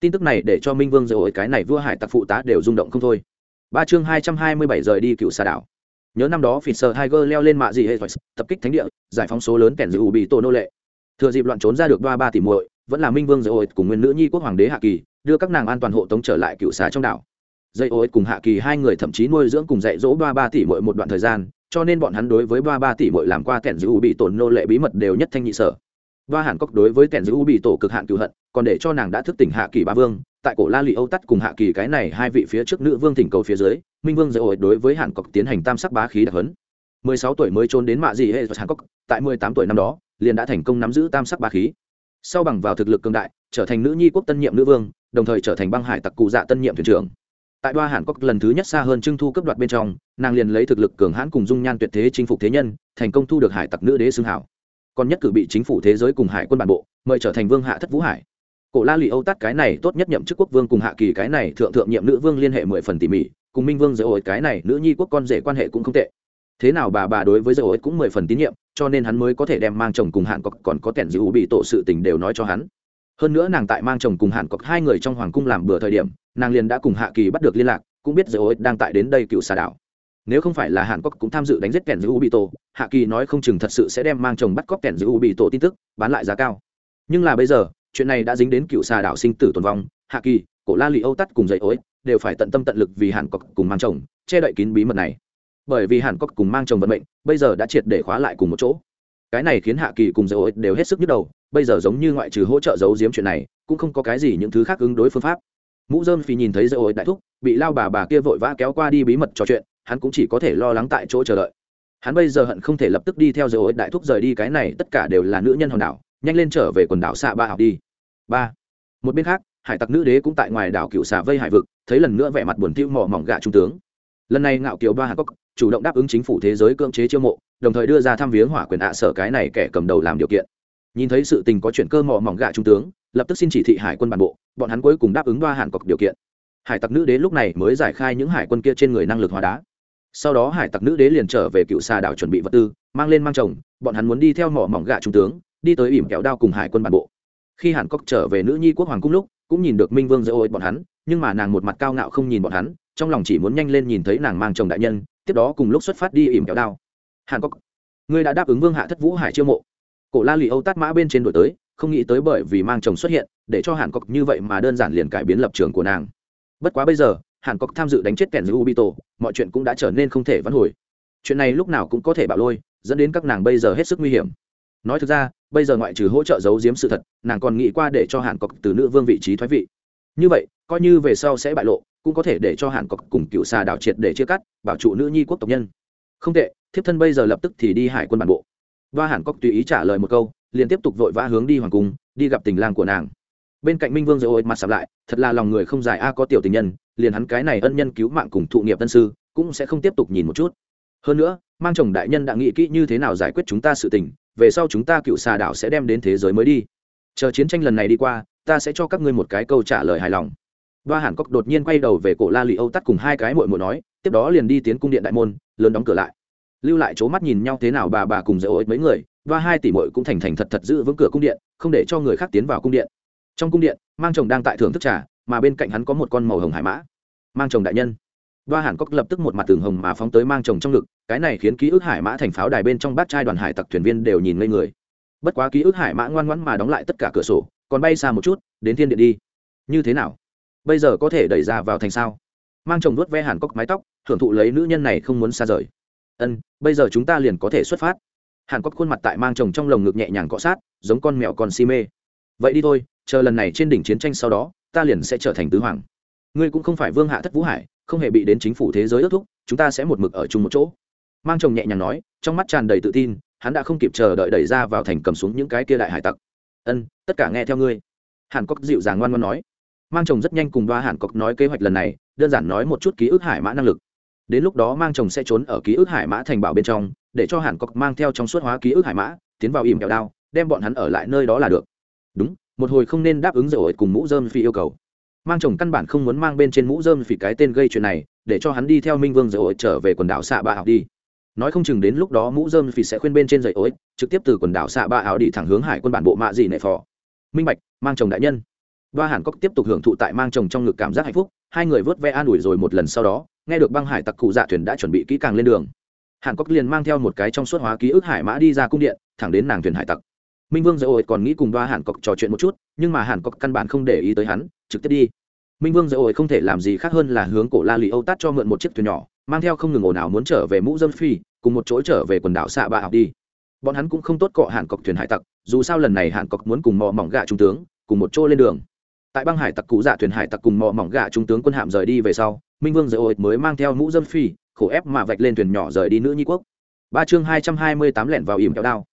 Tin tức này để cho minh vương dạy ối, cái này vua hải tặc phụ tá đều rung động không thôi. Ba chương hai trăm hai mươi bảy rời đi cựu xà đảo. Nhớ năm đó phỉ sờ tiger leo lên mạ dị hệ tập kích thánh địa, giải phóng số lớn kẹn giữ u bị tổ nô lệ. Thừa dịp loạn trốn ra được ba ba tỷ muội, vẫn là minh vương dạy ối cùng nguyên nữ nhi quốc hoàng đế hạ kỳ, đưa các nàng an toàn hộ tống trở lại cựu xà trong đảo. Dạy ối cùng hạ kỳ hai người thậm chí nuôi dưỡng cùng dạy dỗ ba ba tỷ muội một đoạn thời gian, cho nên bọn hắn đối với ba ba tỷ muội làm qua kẻn giữ bị tổn nô lệ bí mật đều nhất thanh nhị sở và hàn cốc đối với kẻn giữ bị tổ cực hạn cựu hận, còn để cho nàng đã thức tỉnh hạ kỳ ba vương, tại cổ la lị âu tắt cùng hạ kỳ cái này hai vị phía trước nữ vương thỉnh cầu phía dưới, minh vương dạy ổi đối với hàn cốc tiến hành tam sắc bá khí đặc hấn mười sáu tuổi mới trốn đến mạ dị hệ hàn cốc tại mười tám tuổi năm đó, liền đã thành công nắm giữ tam sắc bá khí. Sau bằng vào thực lực cường đại, trở thành nữ nhi quốc tân nhiệm nữ vương, đồng thời trở thành băng hải tặc cụ dạ tân nhiệm thuyền trưởng. Tại đoa hàn cốc lần thứ nhất xa hơn trưng thu cấp đoạt bên trong, nàng liền lấy thực lực cường hãn cùng dung nhan tuyệt thế chinh phục thế nhân, thành công thu được hải tặc nữ đế xưng hảo còn nhất cử bị chính phủ thế giới cùng hải quân bản bộ, mời trở thành vương hạ thất vũ hải. Cổ la lì âu tắt cái này tốt nhất nhậm chức quốc vương cùng hạ kỳ cái này thượng thượng nhiệm nữ vương liên hệ mười phần tỉ mỉ, cùng minh vương dễ ổi cái này nữ nhi quốc con rể quan hệ cũng không tệ. Thế nào bà bà đối với dễ ổi cũng mười phần tín nhiệm, cho nên hắn mới có thể đem mang chồng cùng hạn cọc còn có kẻn dữ bị tổ sự tình đều nói cho hắn. Hơn nữa nàng tại mang chồng cùng hạn cọc hai người trong hoàng cung làm bừa thời điểm, nàng liền đã cùng hạ kỳ bắt được liên lạc, cũng biết dễ ổi đang tại đến đây cựu xà đảo nếu không phải là Hàn Cốc cũng tham dự đánh giết kèn giữ bị tổ hạ kỳ nói không chừng thật sự sẽ đem mang chồng bắt cóc kèn giữ bị tổ tin tức, bán lại giá cao. Nhưng là bây giờ, chuyện này đã dính đến cựu xà đảo sinh tử tồn vong, hạ kỳ, cổ la lì âu tắt cùng dậy ối, đều phải tận tâm tận lực vì hàn Cốc cùng mang chồng, che đậy kín bí mật này. Bởi vì hàn cốc cùng mang chồng vận mệnh, bây giờ đã triệt để khóa lại cùng một chỗ. Cái này khiến hạ kỳ cùng dậy ối đều hết sức nhức đầu, bây giờ giống như ngoại trừ hỗ trợ giấu giếm chuyện này, cũng không có cái gì những thứ khác ứng đối phương pháp. Mũ dơm phi nhìn thấy dậy ối đại thúc, bị lao bà bà kia vội vã kéo qua đi bí mật trò chuyện hắn cũng chỉ có thể lo lắng tại chỗ chờ đợi. Hắn bây giờ hận không thể lập tức đi theo dấu ích đại thúc rời đi, cái này tất cả đều là nữ nhân hòn đảo, nhanh lên trở về quần đảo xạ ba học đi. Ba. Một bên khác, hải tặc nữ đế cũng tại ngoài đảo cựu xà vây hải vực, thấy lần nữa vẻ mặt buồn thiu mỏ mỏng gạ trung tướng. Lần này ngạo kiều ba hàn cốc chủ động đáp ứng chính phủ thế giới cưỡng chế chiêu mộ, đồng thời đưa ra thăm viếng hỏa quyền ạ sở cái này kẻ cầm đầu làm điều kiện. Nhìn thấy sự tình có chuyện cơ mỏ mỏng gạ trung tướng, lập tức xin chỉ thị hải quân bản bộ, bọn hắn cuối cùng đáp ứng ba hàn cọc điều kiện. Hải tặc nữ đế lúc này mới giải khai những hải quân kia trên người năng lực hóa đá sau đó hải tặc nữ đế liền trở về cựu xà đảo chuẩn bị vật tư, mang lên mang chồng, bọn hắn muốn đi theo mỏ mỏng gạ trung tướng, đi tới ỉm kẹo đao cùng hải quân bản bộ. Khi hàn cốc trở về nữ nhi quốc hoàng cung lúc, cũng nhìn được minh vương dỡ ôi bọn hắn, nhưng mà nàng một mặt cao ngạo không nhìn bọn hắn, trong lòng chỉ muốn nhanh lên nhìn thấy nàng mang chồng đại nhân, tiếp đó cùng lúc xuất phát đi ỉm kẹo đao. Hàn cốc ngươi đã đáp ứng vương hạ thất vũ hải chiêu mộ. Cổ la lì âu tát mã bên trên đổi tới, không nghĩ tới bởi vì mang chồng xuất hiện, để cho hàn cốc như vậy mà đơn giản liền cải biến lập trường của nàng. Bất quá bây giờ hàn cốc tham dự đánh chết kèn giữ ubito mọi chuyện cũng đã trở nên không thể vãn hồi. Chuyện này lúc nào cũng có thể bạo lôi, dẫn đến các nàng bây giờ hết sức nguy hiểm. Nói thực ra, bây giờ ngoại trừ hỗ trợ giấu giếm sự thật, nàng còn nghĩ qua để cho hàn cốc từ nữ vương vị trí thoái vị. Như vậy, coi như về sau sẽ bại lộ, cũng có thể để cho hàn cốc cùng cựu xà đảo triệt để chia cắt, bảo trụ nữ nhi quốc tộc nhân. Không tệ, thiếp thân bây giờ lập tức thì đi hải quân bản bộ. Và hàn cốc tùy ý trả lời một câu, liền tiếp tục vội vã hướng đi hoàng cung, đi gặp tình lang của nàng bên cạnh minh vương dầu ôi, mặt sạp lại, thật là lòng người không dài. A, có tiểu tình nhân, liền hắn cái này ân nhân cứu mạng cùng thụ nghiệp tân sư, cũng sẽ không tiếp tục nhìn một chút. Hơn nữa, mang chồng đại nhân đã nghĩ kỹ như thế nào giải quyết chúng ta sự tình, về sau chúng ta cựu xà đảo sẽ đem đến thế giới mới đi. Chờ chiến tranh lần này đi qua, ta sẽ cho các ngươi một cái câu trả lời hài lòng. Ba hàn cốc đột nhiên quay đầu về cổ la lì âu tắt cùng hai cái mội mội nói, tiếp đó liền đi tiến cung điện đại môn, lớn đóng cửa lại. Lưu lại c mắt nhìn nhau thế nào bà bà cùng dỡ ối mấy người, và hai tỷ mội cũng thành thành thật thật giữ vững cửa cung điện, không để cho người khác tiến vào cung điện trong cung điện, mang chồng đang tại thưởng thức trà, mà bên cạnh hắn có một con màu hồng hải mã. Mang chồng đại nhân. Đoa hàn cốc lập tức một mặt tường hồng mà phóng tới mang chồng trong ngực, cái này khiến ký ức hải mã thành pháo đài bên trong bát trai đoàn hải tặc thuyền viên đều nhìn ngây người. Bất quá ký ức hải mã ngoan ngoãn mà đóng lại tất cả cửa sổ, còn bay xa một chút, đến thiên điện đi. Như thế nào? Bây giờ có thể đẩy ra vào thành sao? Mang chồng đuốt ve hàn cốc mái tóc, thưởng thụ lấy nữ nhân này không muốn xa rời. Ân, bây giờ chúng ta liền có thể xuất phát. Hàn cốc khuôn mặt tại mang chồng trong lồng ngực nhẹ nhàng cọ sát, giống con mèo con si mê. Vậy đi thôi chờ lần này trên đỉnh chiến tranh sau đó, ta liền sẽ trở thành tứ hoàng. Ngươi cũng không phải vương hạ thất vũ hải, không hề bị đến chính phủ thế giới ước thúc, chúng ta sẽ một mực ở chung một chỗ. Mang chồng nhẹ nhàng nói, trong mắt tràn đầy tự tin, hắn đã không kịp chờ đợi đẩy ra vào thành cầm xuống những cái kia đại hải tặc. Ân, tất cả nghe theo ngươi. Hàn cốc dịu dàng ngoan ngoan nói. Mang chồng rất nhanh cùng đoa hàn cốc nói kế hoạch lần này, đơn giản nói một chút ký ức hải mã năng lực. Đến lúc đó mang chồng sẽ trốn ở ký ức hải mã thành bảo bên trong, để cho hàn cốc mang theo trong suốt hóa ký ức hải mã, tiến vào ìm kẹo đao, đem bọn hắn ở lại nơi đó là được. Đúng một hồi không nên đáp ứng rồi cùng mũ dơm phi yêu cầu. Mang chồng căn bản không muốn mang bên trên mũ dơm phi cái tên gây chuyện này, để cho hắn đi theo minh vương rồi trở về quần đảo xạ ba học đi. Nói không chừng đến lúc đó mũ dơm phi sẽ khuyên bên trên dậy ối trực tiếp từ quần đảo xạ ba áo đi thẳng hướng hải quân bản bộ mạ gì nệ phò. Minh bạch, mang chồng đại nhân. Đoa hàn cốc tiếp tục hưởng thụ tại mang chồng trong ngực cảm giác hạnh phúc, hai người vớt ve an ủi rồi một lần sau đó, nghe được băng hải tặc cụ dạ thuyền đã chuẩn bị kỹ càng lên đường. Hàn cốc liền mang theo một cái trong suốt hóa ký ức hải mã đi ra cung điện, thẳng đến nàng thuyền hải tặc minh vương dầu ổi còn nghĩ cùng đoa hàn Cọc trò chuyện một chút, nhưng mà hàn Cọc căn bản không để ý tới hắn, trực tiếp đi. Minh vương dầu ổi không thể làm gì khác hơn là hướng cổ la lì âu tát cho mượn một chiếc thuyền nhỏ, mang theo không ngừng ồn ào muốn trở về mũ dâm phi, cùng một chỗ trở về quần đảo xạ bạ học đi. Bọn hắn cũng không tốt cọ hàn Cọc thuyền hải tặc, dù sao lần này hàn Cọc muốn cùng mò mỏng gạ trung tướng, cùng một chỗ lên đường. Tại băng hải tặc cụ dạ thuyền hải tặc cùng mò mỏng gạ trung tướng quân hạm rời đi về sau, minh vương dầu ổi mới mang theo mũ dâm phi, khổ ép mà vạch lên thuyền nhỏ rời đi nữ nhi quốc. Ba chương hai trăm hai mươi tám lẻn vào ỉm kéo đao.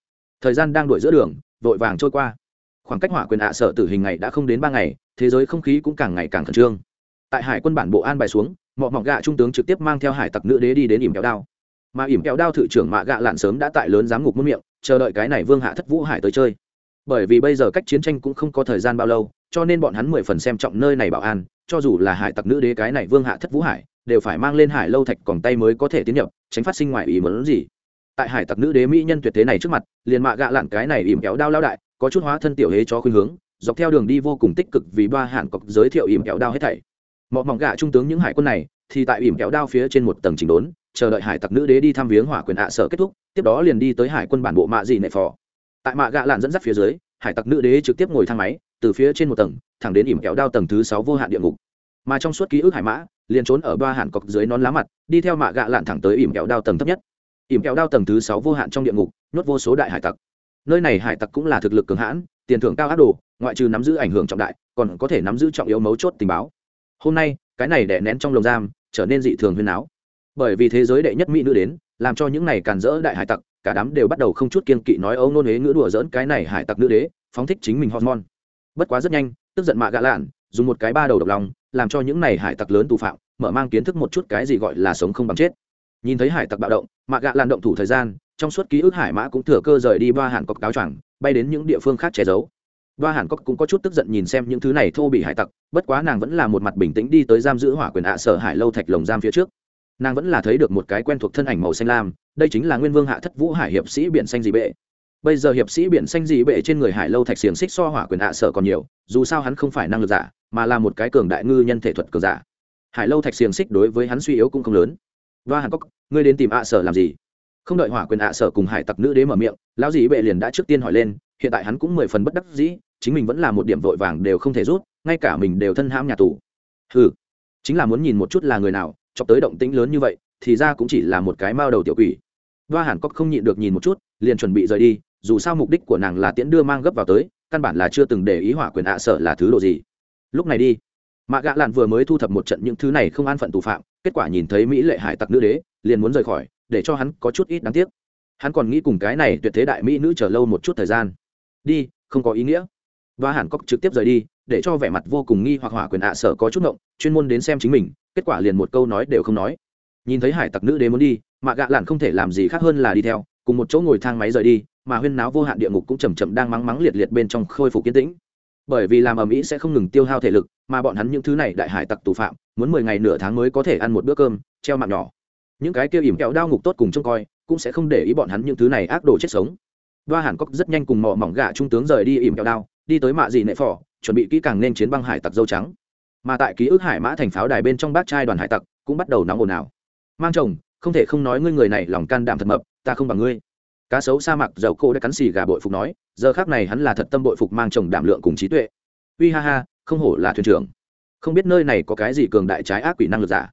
Thời gian đang đuổi giữa đường vội vàng trôi qua. Khoảng cách hỏa quyền ạ sở tử hình ngày đã không đến ba ngày, thế giới không khí cũng càng ngày càng khẩn trương. Tại hải quân bản bộ an bài xuống mọi mỏng gạ trung tướng trực tiếp mang theo hải tặc nữ đế đi đến ỉm kéo đao. Mà ỉm kéo đao thự trưởng mạ gạ lạn sớm đã tại lớn giám ngục muôn miệng, chờ đợi cái này vương hạ thất vũ hải tới chơi. Bởi vì bây giờ cách chiến tranh cũng không có thời gian bao lâu, cho nên bọn hắn mười phần xem trọng nơi này bảo an, cho dù là hải tặc nữ đế cái này vương hạ thất vũ hải, đều phải mang lên hải lâu thạch còn tay mới có thể tiến nhập, tránh phát sinh ngoài ý muốn gì tại hải tặc nữ đế mỹ nhân tuyệt thế này trước mặt, liền mạ gạ lạn cái này ỉm kéo đao lao đại, có chút hóa thân tiểu hế cho khuyên hướng, dọc theo đường đi vô cùng tích cực vì ba hạn cọc giới thiệu ỉm kéo đao hết thảy. Mọ mỏng gạ trung tướng những hải quân này, thì tại ỉm kéo đao phía trên một tầng chỉnh đốn, chờ đợi hải tặc nữ đế đi thăm viếng hỏa quyền hạ sở kết thúc, tiếp đó liền đi tới hải quân bản bộ mạ dị nệ phò. Tại mạ gạ lạn dẫn dắt phía dưới, hải tặc nữ đế trực tiếp ngồi thang máy, từ phía trên một tầng, thẳng đến ỉm kéo đao tầng thứ sáu vô hạn địa ngục. Mà trong suốt ký ức hải mã, liền trốn ở ba hạn cọc dưới nón lá mặt, đi theo mạ gạ lạn thẳng tới ỉm kéo đao tầng thấp nhất ỉm kẹo đao tầng thứ sáu vô hạn trong địa ngục, nhốt vô số đại hải tặc. Nơi này hải tặc cũng là thực lực cường hãn, tiền thưởng cao ác đồ, ngoại trừ nắm giữ ảnh hưởng trọng đại, còn có thể nắm giữ trọng yếu mấu chốt tình báo. Hôm nay, cái này đè nén trong lồng giam, trở nên dị thường huyên áo bởi vì thế giới đệ nhất mỹ nữ đến, làm cho những này càn rỡ đại hải tặc, cả đám đều bắt đầu không chút kiên kỵ nói ấu nôn huế ngữ đùa dỡn cái này hải tặc nữ đế, phóng thích chính mình hormone. Bất quá rất nhanh, tức giận mạ gã lạn, dùng một cái ba đầu độc lòng, làm cho những này hải tặc lớn tù phạm, mở mang kiến thức một chút cái gì gọi là sống không bằng chết. Nhìn thấy hải tặc bạo động mạ gạ lan động thủ thời gian, trong suốt ký ức hải mã cũng thừa cơ rời đi ba hàn cọc cáo choàng bay đến những địa phương khác che giấu. Ba hàn cọc cũng có chút tức giận nhìn xem những thứ này thô bị hải tặc, bất quá nàng vẫn là một mặt bình tĩnh đi tới giam giữ hỏa quyền ạ sở hải lâu thạch lồng giam phía trước. Nàng vẫn là thấy được một cái quen thuộc thân ảnh màu xanh lam, đây chính là nguyên vương hạ thất vũ hải hiệp sĩ biển xanh dị bệ. Bây giờ hiệp sĩ biển xanh dị bệ trên người hải lâu thạch xiềng xích so hỏa quyền ạ sở còn nhiều, dù sao hắn không phải năng lực giả, mà là một cái cường đại ngư nhân thể thuật cường giả. Hải lâu thạch xiềng xích đối với hắn suy yếu cũng không lớn và hàn cốc, ngươi đến tìm ạ sở làm gì? Không đợi hỏa quyền ạ sở cùng hải tặc nữ đế mở miệng, lão dĩ bệ liền đã trước tiên hỏi lên, hiện tại hắn cũng mười phần bất đắc dĩ, chính mình vẫn là một điểm vội vàng đều không thể rút, ngay cả mình đều thân hãm nhà tù. Ừ chính là muốn nhìn một chút là người nào cho tới động tĩnh lớn như vậy, thì ra cũng chỉ là một cái mao đầu tiểu quỷ. Và hàn cốc không nhịn được nhìn một chút, liền chuẩn bị rời đi, dù sao mục đích của nàng là tiễn đưa mang gấp vào tới, căn bản là chưa từng để ý hỏa quyền ạ sở là thứ đồ gì. Lúc này đi, mạ gạ lạn vừa mới thu thập một trận những thứ này không an phận tù phạm kết quả nhìn thấy mỹ lệ hải tặc nữ đế, liền muốn rời khỏi, để cho hắn có chút ít đáng tiếc. Hắn còn nghĩ cùng cái này tuyệt thế đại mỹ nữ chờ lâu một chút thời gian. Đi, không có ý nghĩa. Và hẳn có trực tiếp rời đi, để cho vẻ mặt vô cùng nghi hoặc hỏa quyền ạ sở có chút ngộng, chuyên môn đến xem chính mình, kết quả liền một câu nói đều không nói. Nhìn thấy hải tặc nữ đế muốn đi mạ gạ lạn không thể làm gì khác hơn là đi theo, cùng một chỗ ngồi thang máy rời đi, mà huyên náo vô hạn địa ngục cũng chầm chậm đang mắng mắng liệt liệt bên trong khôi phục kiến tĩnh bởi vì làm ở mỹ sẽ không ngừng tiêu hao thể lực, mà bọn hắn những thứ này đại hải tặc tù phạm, muốn mười ngày nửa tháng mới có thể ăn một bữa cơm, treo mạng nhỏ. Những cái kia ỉm kẹo đao ngục tốt cùng trông coi, cũng sẽ không để ý bọn hắn những thứ này ác đồ chết sống. Đoa hàn cốc rất nhanh cùng mỏ mỏng gạ trung tướng rời đi ỉm kẹo đao, đi tới mạ dị nệ phò, chuẩn bị kỹ càng nên chiến băng hải tặc dâu trắng. Mà tại ký ức hải mã thành pháo đài bên trong bát trai đoàn hải tặc cũng bắt đầu nóng ồn ào. Mang chồng, không thể không nói ngươi người này lòng can đảm thật mập, ta không bằng ngươi cá sấu sa mạc dầu cô đã cắn xì gà bội phục nói, giờ khác này hắn là thật tâm bội phục mang chồng đảm lượng cùng trí tuệ. Uy ha ha, không hổ là thuyền trưởng. Không biết nơi này có cái gì cường đại trái ác quỷ năng lực giả.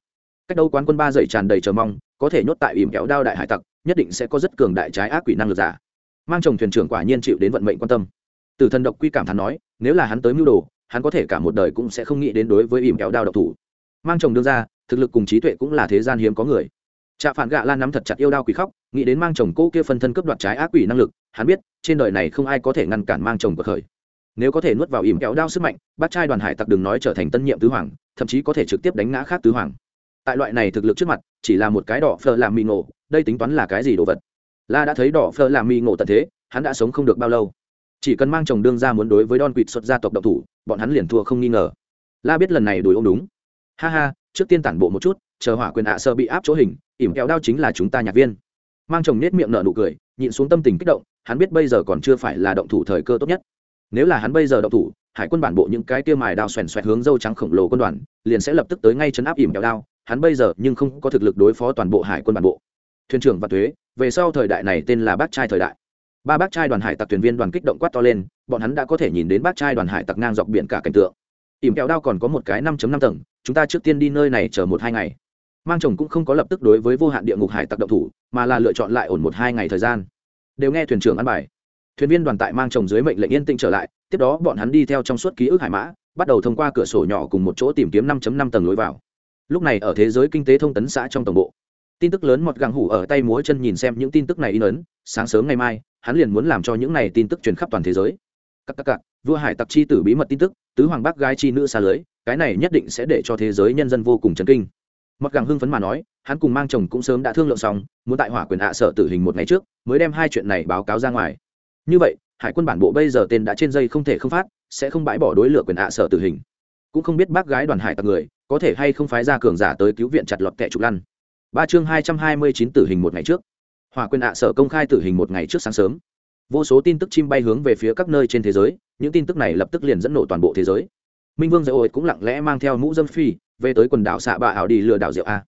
Cách đâu quán quân ba dậy tràn đầy chờ mong, có thể nhốt tại ìm kéo đao đại hải tặc, nhất định sẽ có rất cường đại trái ác quỷ năng lực giả. Mang chồng thuyền trưởng quả nhiên chịu đến vận mệnh quan tâm. Từ thần độc quy cảm thán nói, nếu là hắn tới mưu đồ, hắn có thể cả một đời cũng sẽ không nghĩ đến đối với ìm kéo đao độc thủ. Mang chồng đương ra thực lực cùng trí tuệ cũng là thế gian hiếm có người trạ phản gạ lan nắm thật chặt yêu đao quỷ khóc, nghĩ đến mang chồng cô kia phân thân cướp đoạt trái ác quỷ năng lực, hắn biết, trên đời này không ai có thể ngăn cản mang chồng của khởi. Nếu có thể nuốt vào ỉm kéo đao sức mạnh bác trai đoàn hải tặc đừng nói trở thành tân nhiệm tứ hoàng, thậm chí có thể trực tiếp đánh ngã khác tứ hoàng. Tại loại này thực lực trước mặt, chỉ là một cái đỏ phờ làm mì ngộ, đây tính toán là cái gì đồ vật? La đã thấy đỏ phờ làm mì ngộ tận thế, hắn đã sống không được bao lâu. Chỉ cần mang chồng đương ra muốn đối với don quỵt xuất gia tộc độc thủ, bọn hắn liền thua không nghi ngờ. La biết lần này đuổi ông đúng ha ha, trước tiên tản bộ một chút, chờ hỏa quyền ạ sơ bị áp chỗ hình, ỉm kéo đao chính là chúng ta nhạc viên. Mang chồng nết miệng nở nụ cười, nhịn xuống tâm tình kích động, hắn biết bây giờ còn chưa phải là động thủ thời cơ tốt nhất. Nếu là hắn bây giờ động thủ, hải quân bản bộ những cái tiêu mài đao xoèn xoẹt hướng dâu trắng khổng lồ quân đoàn, liền sẽ lập tức tới ngay chấn áp ỉm kéo đao, hắn bây giờ nhưng không có thực lực đối phó toàn bộ hải quân bản bộ. Thuyền trưởng và thuế, về sau thời đại này tên là bác trai thời đại. Ba bác trai đoàn hải tặc thuyền viên đoàn kích động quát to lên, bọn hắn đã có thể nhìn đến bác trai đoàn hải tặc ngang dọc biển cả cảnh tượng ỉm kẹo đao còn có một cái năm năm tầng, chúng ta trước tiên đi nơi này chờ một hai ngày. Mang chồng cũng không có lập tức đối với vô hạn địa ngục hải tặc động thủ, mà là lựa chọn lại ổn một hai ngày thời gian. Đều nghe thuyền trưởng ăn bài. Thuyền viên đoàn tại mang chồng dưới mệnh lệnh yên tĩnh trở lại, tiếp đó bọn hắn đi theo trong suốt ký ức hải mã, bắt đầu thông qua cửa sổ nhỏ cùng một chỗ tìm kiếm năm năm tầng lối vào. Lúc này ở thế giới kinh tế thông tấn xã trong tổng bộ, tin tức lớn một gàng hủ ở tay múa chân nhìn xem những tin tức này in ấn, sáng sớm ngày mai, hắn liền muốn làm cho những này tin tức truyền khắp toàn thế giới. Các các cặc vua hải tặc chi tử bí mật tin tức, tứ hoàng bác gái chi nữ xa lưới, cái này nhất định sẽ để cho thế giới nhân dân vô cùng chấn kinh. Mặc gàng hưng phấn mà nói, hắn cùng mang chồng cũng sớm đã thương lượng xong, muốn tại hỏa quyền hạ sở tử hình một ngày trước, mới đem hai chuyện này báo cáo ra ngoài. Như vậy, hải quân bản bộ bây giờ tên đã trên dây không thể không phát, sẽ không bãi bỏ đối lửa quyền hạ sở tử hình. Cũng không biết bác gái đoàn hải tặc người, có thể hay không phái ra cường giả tới cứu viện chặt lọt kẻ trục lăn. Ba chương hai trăm hai mươi chín tử hình một ngày trước. Hỏa quyền hạ sở công khai tử hình một ngày trước sáng sớm vô số tin tức chim bay hướng về phía các nơi trên thế giới, những tin tức này lập tức liền dẫn nổ toàn bộ thế giới. Minh vương dạy ổi cũng lặng lẽ mang theo mũ dâm phi, về tới quần đảo xạ bạ ảo đi lừa đảo rượu a.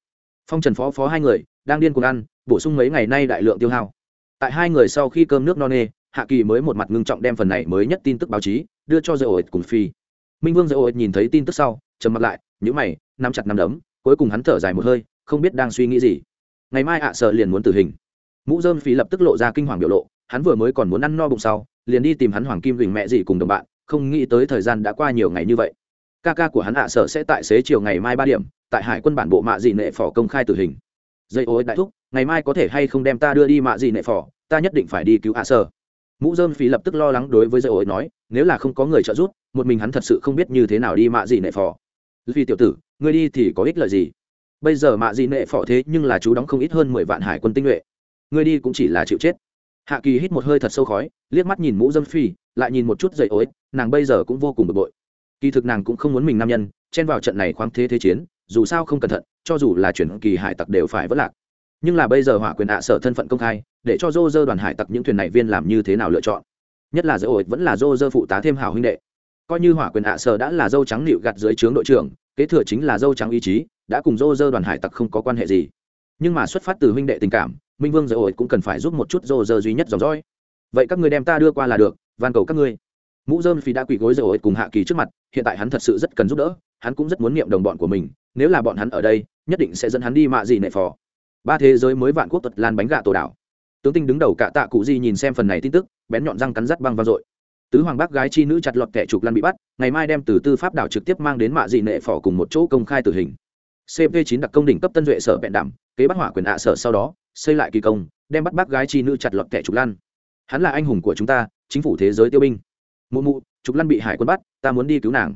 Phong trần phó phó hai người, đang điên cuồng ăn, bổ sung mấy ngày nay đại lượng tiêu hao. Tại hai người sau khi cơm nước no nê, hạ kỳ mới một mặt ngưng trọng đem phần này mới nhất tin tức báo chí, đưa cho dạy ổi cùng phi. Minh vương dạy ổi nhìn thấy tin tức sau, trầm mặt lại nhữ mày, nắm chặt nắm đấm, cuối cùng hắn thở dài một hơi, không biết đang suy nghĩ gì. Ngày mai ạ, sợ liền muốn tử hình. Mũ dơm phí lập tức lộ ra kinh hoàng biểu lộ hắn vừa mới còn muốn ăn no bụng sau, liền đi tìm hắn hoàng kim gửi mẹ gì cùng đồng bạn, không nghĩ tới thời gian đã qua nhiều ngày như vậy. Ca ca của hắn ạ sở sẽ tại xế chiều ngày mai ba điểm, tại hải quân bản bộ mạ dị nệ phỏ công khai tử hình. Dây ối đại thúc, ngày mai có thể hay không đem ta đưa đi mạ dị nệ phỏ, ta nhất định phải đi cứu ạ sở. Mũ dơm phí lập tức lo lắng đối với dây ối nói, nếu là không có người trợ giúp, một mình hắn thật sự không biết như thế nào đi mạ dị nệ phỏ. Vì tiểu tử, ngươi đi thì có ích lợi gì? Bây giờ mạ dị nệ phỏ thế nhưng là chú đóng không ít hơn mười vạn hải quân tinh nhuệ. Ngươi đi cũng chỉ là chịu chết hạ kỳ hít một hơi thật sâu khói, liếc mắt nhìn mũ dâm phi, lại nhìn một chút dậy ối, nàng bây giờ cũng vô cùng bực bội. Kỳ thực nàng cũng không muốn mình nam nhân, chen vào trận này khoáng thế thế chiến, dù sao không cẩn thận, cho dù là chuyển kỳ hải tặc đều phải vất lạc. Nhưng là bây giờ hỏa quyền ạ sở thân phận công khai, để cho dô dơ đoàn hải tặc những thuyền này viên làm như thế nào lựa chọn? Nhất là dỡ ổi vẫn là dô dơ phụ tá thêm hảo huynh đệ. Coi như hỏa quyền ạ sở đã là dâu trắng nịu gạt dưới trướng đội trưởng, kế thừa chính là dâu trắng ý chí, đã cùng dô dơ đoàn hải tặc không có quan hệ gì. Nhưng mà xuất phát từ huynh đệ tình cảm minh vương dỡ ổi cũng cần phải giúp một chút rô rơ duy nhất dòng dõi. Vậy các người đem ta đưa qua là được, van cầu các ngươi. Mũ dơm phi đã quỳ gối rồi cùng hạ kỳ trước mặt, hiện tại hắn thật sự rất cần giúp đỡ, hắn cũng rất muốn niệm đồng bọn của mình, nếu là bọn hắn ở đây, nhất định sẽ dẫn hắn đi mạ gì nệ phò. Ba thế giới mới vạn quốc tật lan bánh gà tổ đảo. Tướng tinh đứng đầu cả tạ cụ di nhìn xem phần này tin tức, bén nhọn răng cắn rắt băng vang dội. Tứ hoàng bác gái chi nữ chặt lọt kẻ trục lan bị bắt, ngày mai đem từ tư pháp đảo trực tiếp mang đến mạ dị nệ phò cùng một chỗ công khai tử hình. Cp 9 đặc công đỉnh cấp tân duệ sở bẹn đảm kế bắt hỏa quyền ạ sở sau đó xây lại kỳ công, đem bắt bác gái chi nữ chặt lọt kẻ trục lan hắn là anh hùng của chúng ta, chính phủ thế giới tiêu binh. Mụ mụ, trục lăn bị hải quân bắt, ta muốn đi cứu nàng.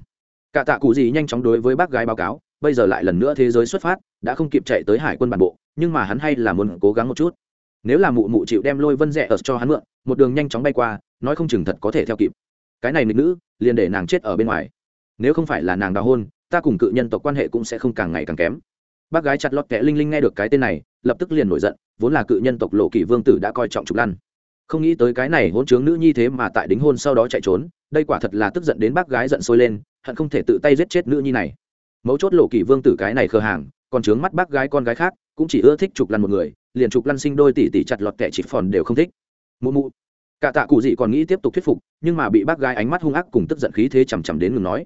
Cả tạ cụ gì nhanh chóng đối với bác gái báo cáo, bây giờ lại lần nữa thế giới xuất phát, đã không kịp chạy tới hải quân bản bộ, nhưng mà hắn hay là muốn cố gắng một chút. Nếu là mụ mụ chịu đem lôi vân rẽ ở cho hắn mượn, một đường nhanh chóng bay qua, nói không chừng thật có thể theo kịp. Cái này nghịch nữ, liền để nàng chết ở bên ngoài. Nếu không phải là nàng đào hôn, ta cùng cự nhân tộc quan hệ cũng sẽ không càng ngày càng kém bác gái chặt lọt kẽ linh linh nghe được cái tên này, lập tức liền nổi giận, vốn là cự nhân tộc lộ kỷ vương tử đã coi trọng trục lăn. Không nghĩ tới cái này hôn chướng nữ nhi thế mà tại đính hôn sau đó chạy trốn, đây quả thật là tức giận đến bác gái giận sôi lên, hận không thể tự tay giết chết nữ nhi này. Mấu chốt lộ kỷ vương tử cái này khờ hàng, còn trướng mắt bác gái con gái khác, cũng chỉ ưa thích trục lăn một người, liền trục lăn sinh đôi tỷ tỷ chặt lọt kẻ chỉ phòn đều không thích. Mụ mụ. Cả tạ cụ gì còn nghĩ tiếp tục thuyết phục, nhưng mà bị bác gái ánh mắt hung ác cùng tức giận khí thế chằm chằm đến ngừng nói.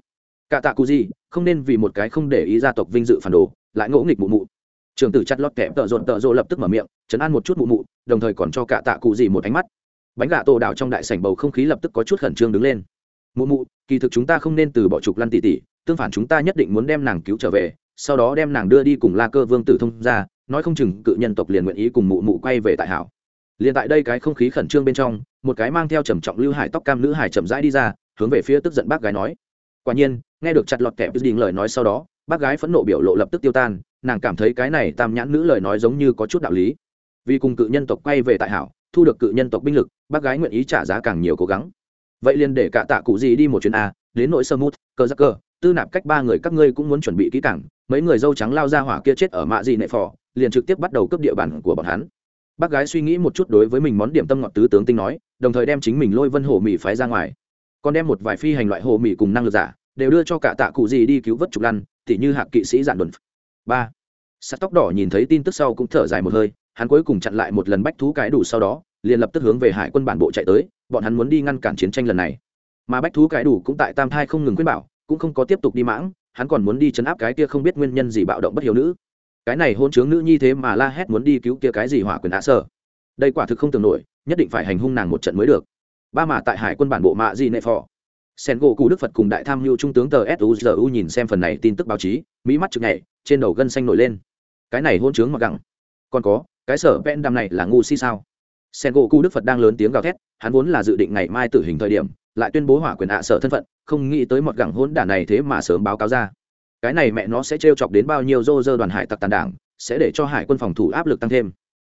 Cả tạ cụ gì không nên vì một cái không để ý gia tộc vinh dự phản đồ lại ngỗ nghịch mụ mụ. Trường tử chặt lót kẹp tợ rộn tợ rộ lập tức mở miệng, chấn an một chút mụ mụ, đồng thời còn cho cả tạ cụ gì một ánh mắt. Bánh gà tổ đảo trong đại sảnh bầu không khí lập tức có chút khẩn trương đứng lên. Mụ mụ, kỳ thực chúng ta không nên từ bỏ trục lăn tỉ tỉ, tương phản chúng ta nhất định muốn đem nàng cứu trở về, sau đó đem nàng đưa đi cùng la cơ vương tử thông ra nói không chừng cự nhân tộc liền nguyện ý cùng mụ mụ quay về tại hảo. Liền tại đây cái không khí khẩn trương bên trong, một cái mang theo trầm trọng lưu hải tóc cam nữ hải chậm rãi đi ra, hướng về phía tức giận bác gái nói quả nhiên, nghe được chặt lọt kẹp đình lời nói sau đó, bác gái phẫn nộ biểu lộ lập tức tiêu tan, nàng cảm thấy cái này tam nhãn nữ lời nói giống như có chút đạo lý. Vì cùng cự nhân tộc quay về tại hảo, thu được cự nhân tộc binh lực, bác gái nguyện ý trả giá càng nhiều cố gắng. Vậy liền để cả tạ cụ gì đi một chuyến a, đến nội sơ mút, cơ giác cơ, tư nạp cách ba người các ngươi cũng muốn chuẩn bị kỹ càng, mấy người dâu trắng lao ra hỏa kia chết ở mạ gì nệ phò, liền trực tiếp bắt đầu cướp địa bàn của bọn hắn. Bác gái suy nghĩ một chút đối với mình món điểm tâm ngọt tứ tướng tinh nói, đồng thời đem chính mình lôi vân hổ mỹ phái ra ngoài còn đem một vài phi hành loại hồ mỹ cùng năng lực giả, đều đưa cho cả tạ cụ gì đi cứu vớt trục lăn, tỉ như hạng kỵ sĩ giản đồn. Ba. Sắt tóc đỏ nhìn thấy tin tức sau cũng thở dài một hơi, hắn cuối cùng chặn lại một lần bách thú cái đủ sau đó, liền lập tức hướng về hải quân bản bộ chạy tới, bọn hắn muốn đi ngăn cản chiến tranh lần này. Mà bách thú cái đủ cũng tại tam thai không ngừng khuyên bảo, cũng không có tiếp tục đi mãng, hắn còn muốn đi chấn áp cái kia không biết nguyên nhân gì bạo động bất hiếu nữ. Cái này hôn chướng nữ nhi thế mà la hét muốn đi cứu kia cái gì hỏa quyền đã sở. Đây quả thực không tưởng nổi, nhất định phải hành hung nàng một trận mới được ba mà tại hải quân bản bộ mạ gì nệ phò. Sen gỗ cụ đức phật cùng đại tham mưu trung tướng tờ suzu nhìn xem phần này tin tức báo chí, mỹ mắt chực nhảy, trên đầu gân xanh nổi lên. Cái này hôn chướng mặc gẳng còn có, cái sở pen đam này là ngu si sao? Sen gỗ cụ đức phật đang lớn tiếng gào thét, hắn vốn là dự định ngày mai tử hình thời điểm, lại tuyên bố hỏa quyền ạ sở thân phận, không nghĩ tới một gẳng hôn đản này thế mà sớm báo cáo ra. Cái này mẹ nó sẽ trêu chọc đến bao nhiêu dô dơ đoàn hải tặc tàn đảng, sẽ để cho hải quân phòng thủ áp lực tăng thêm.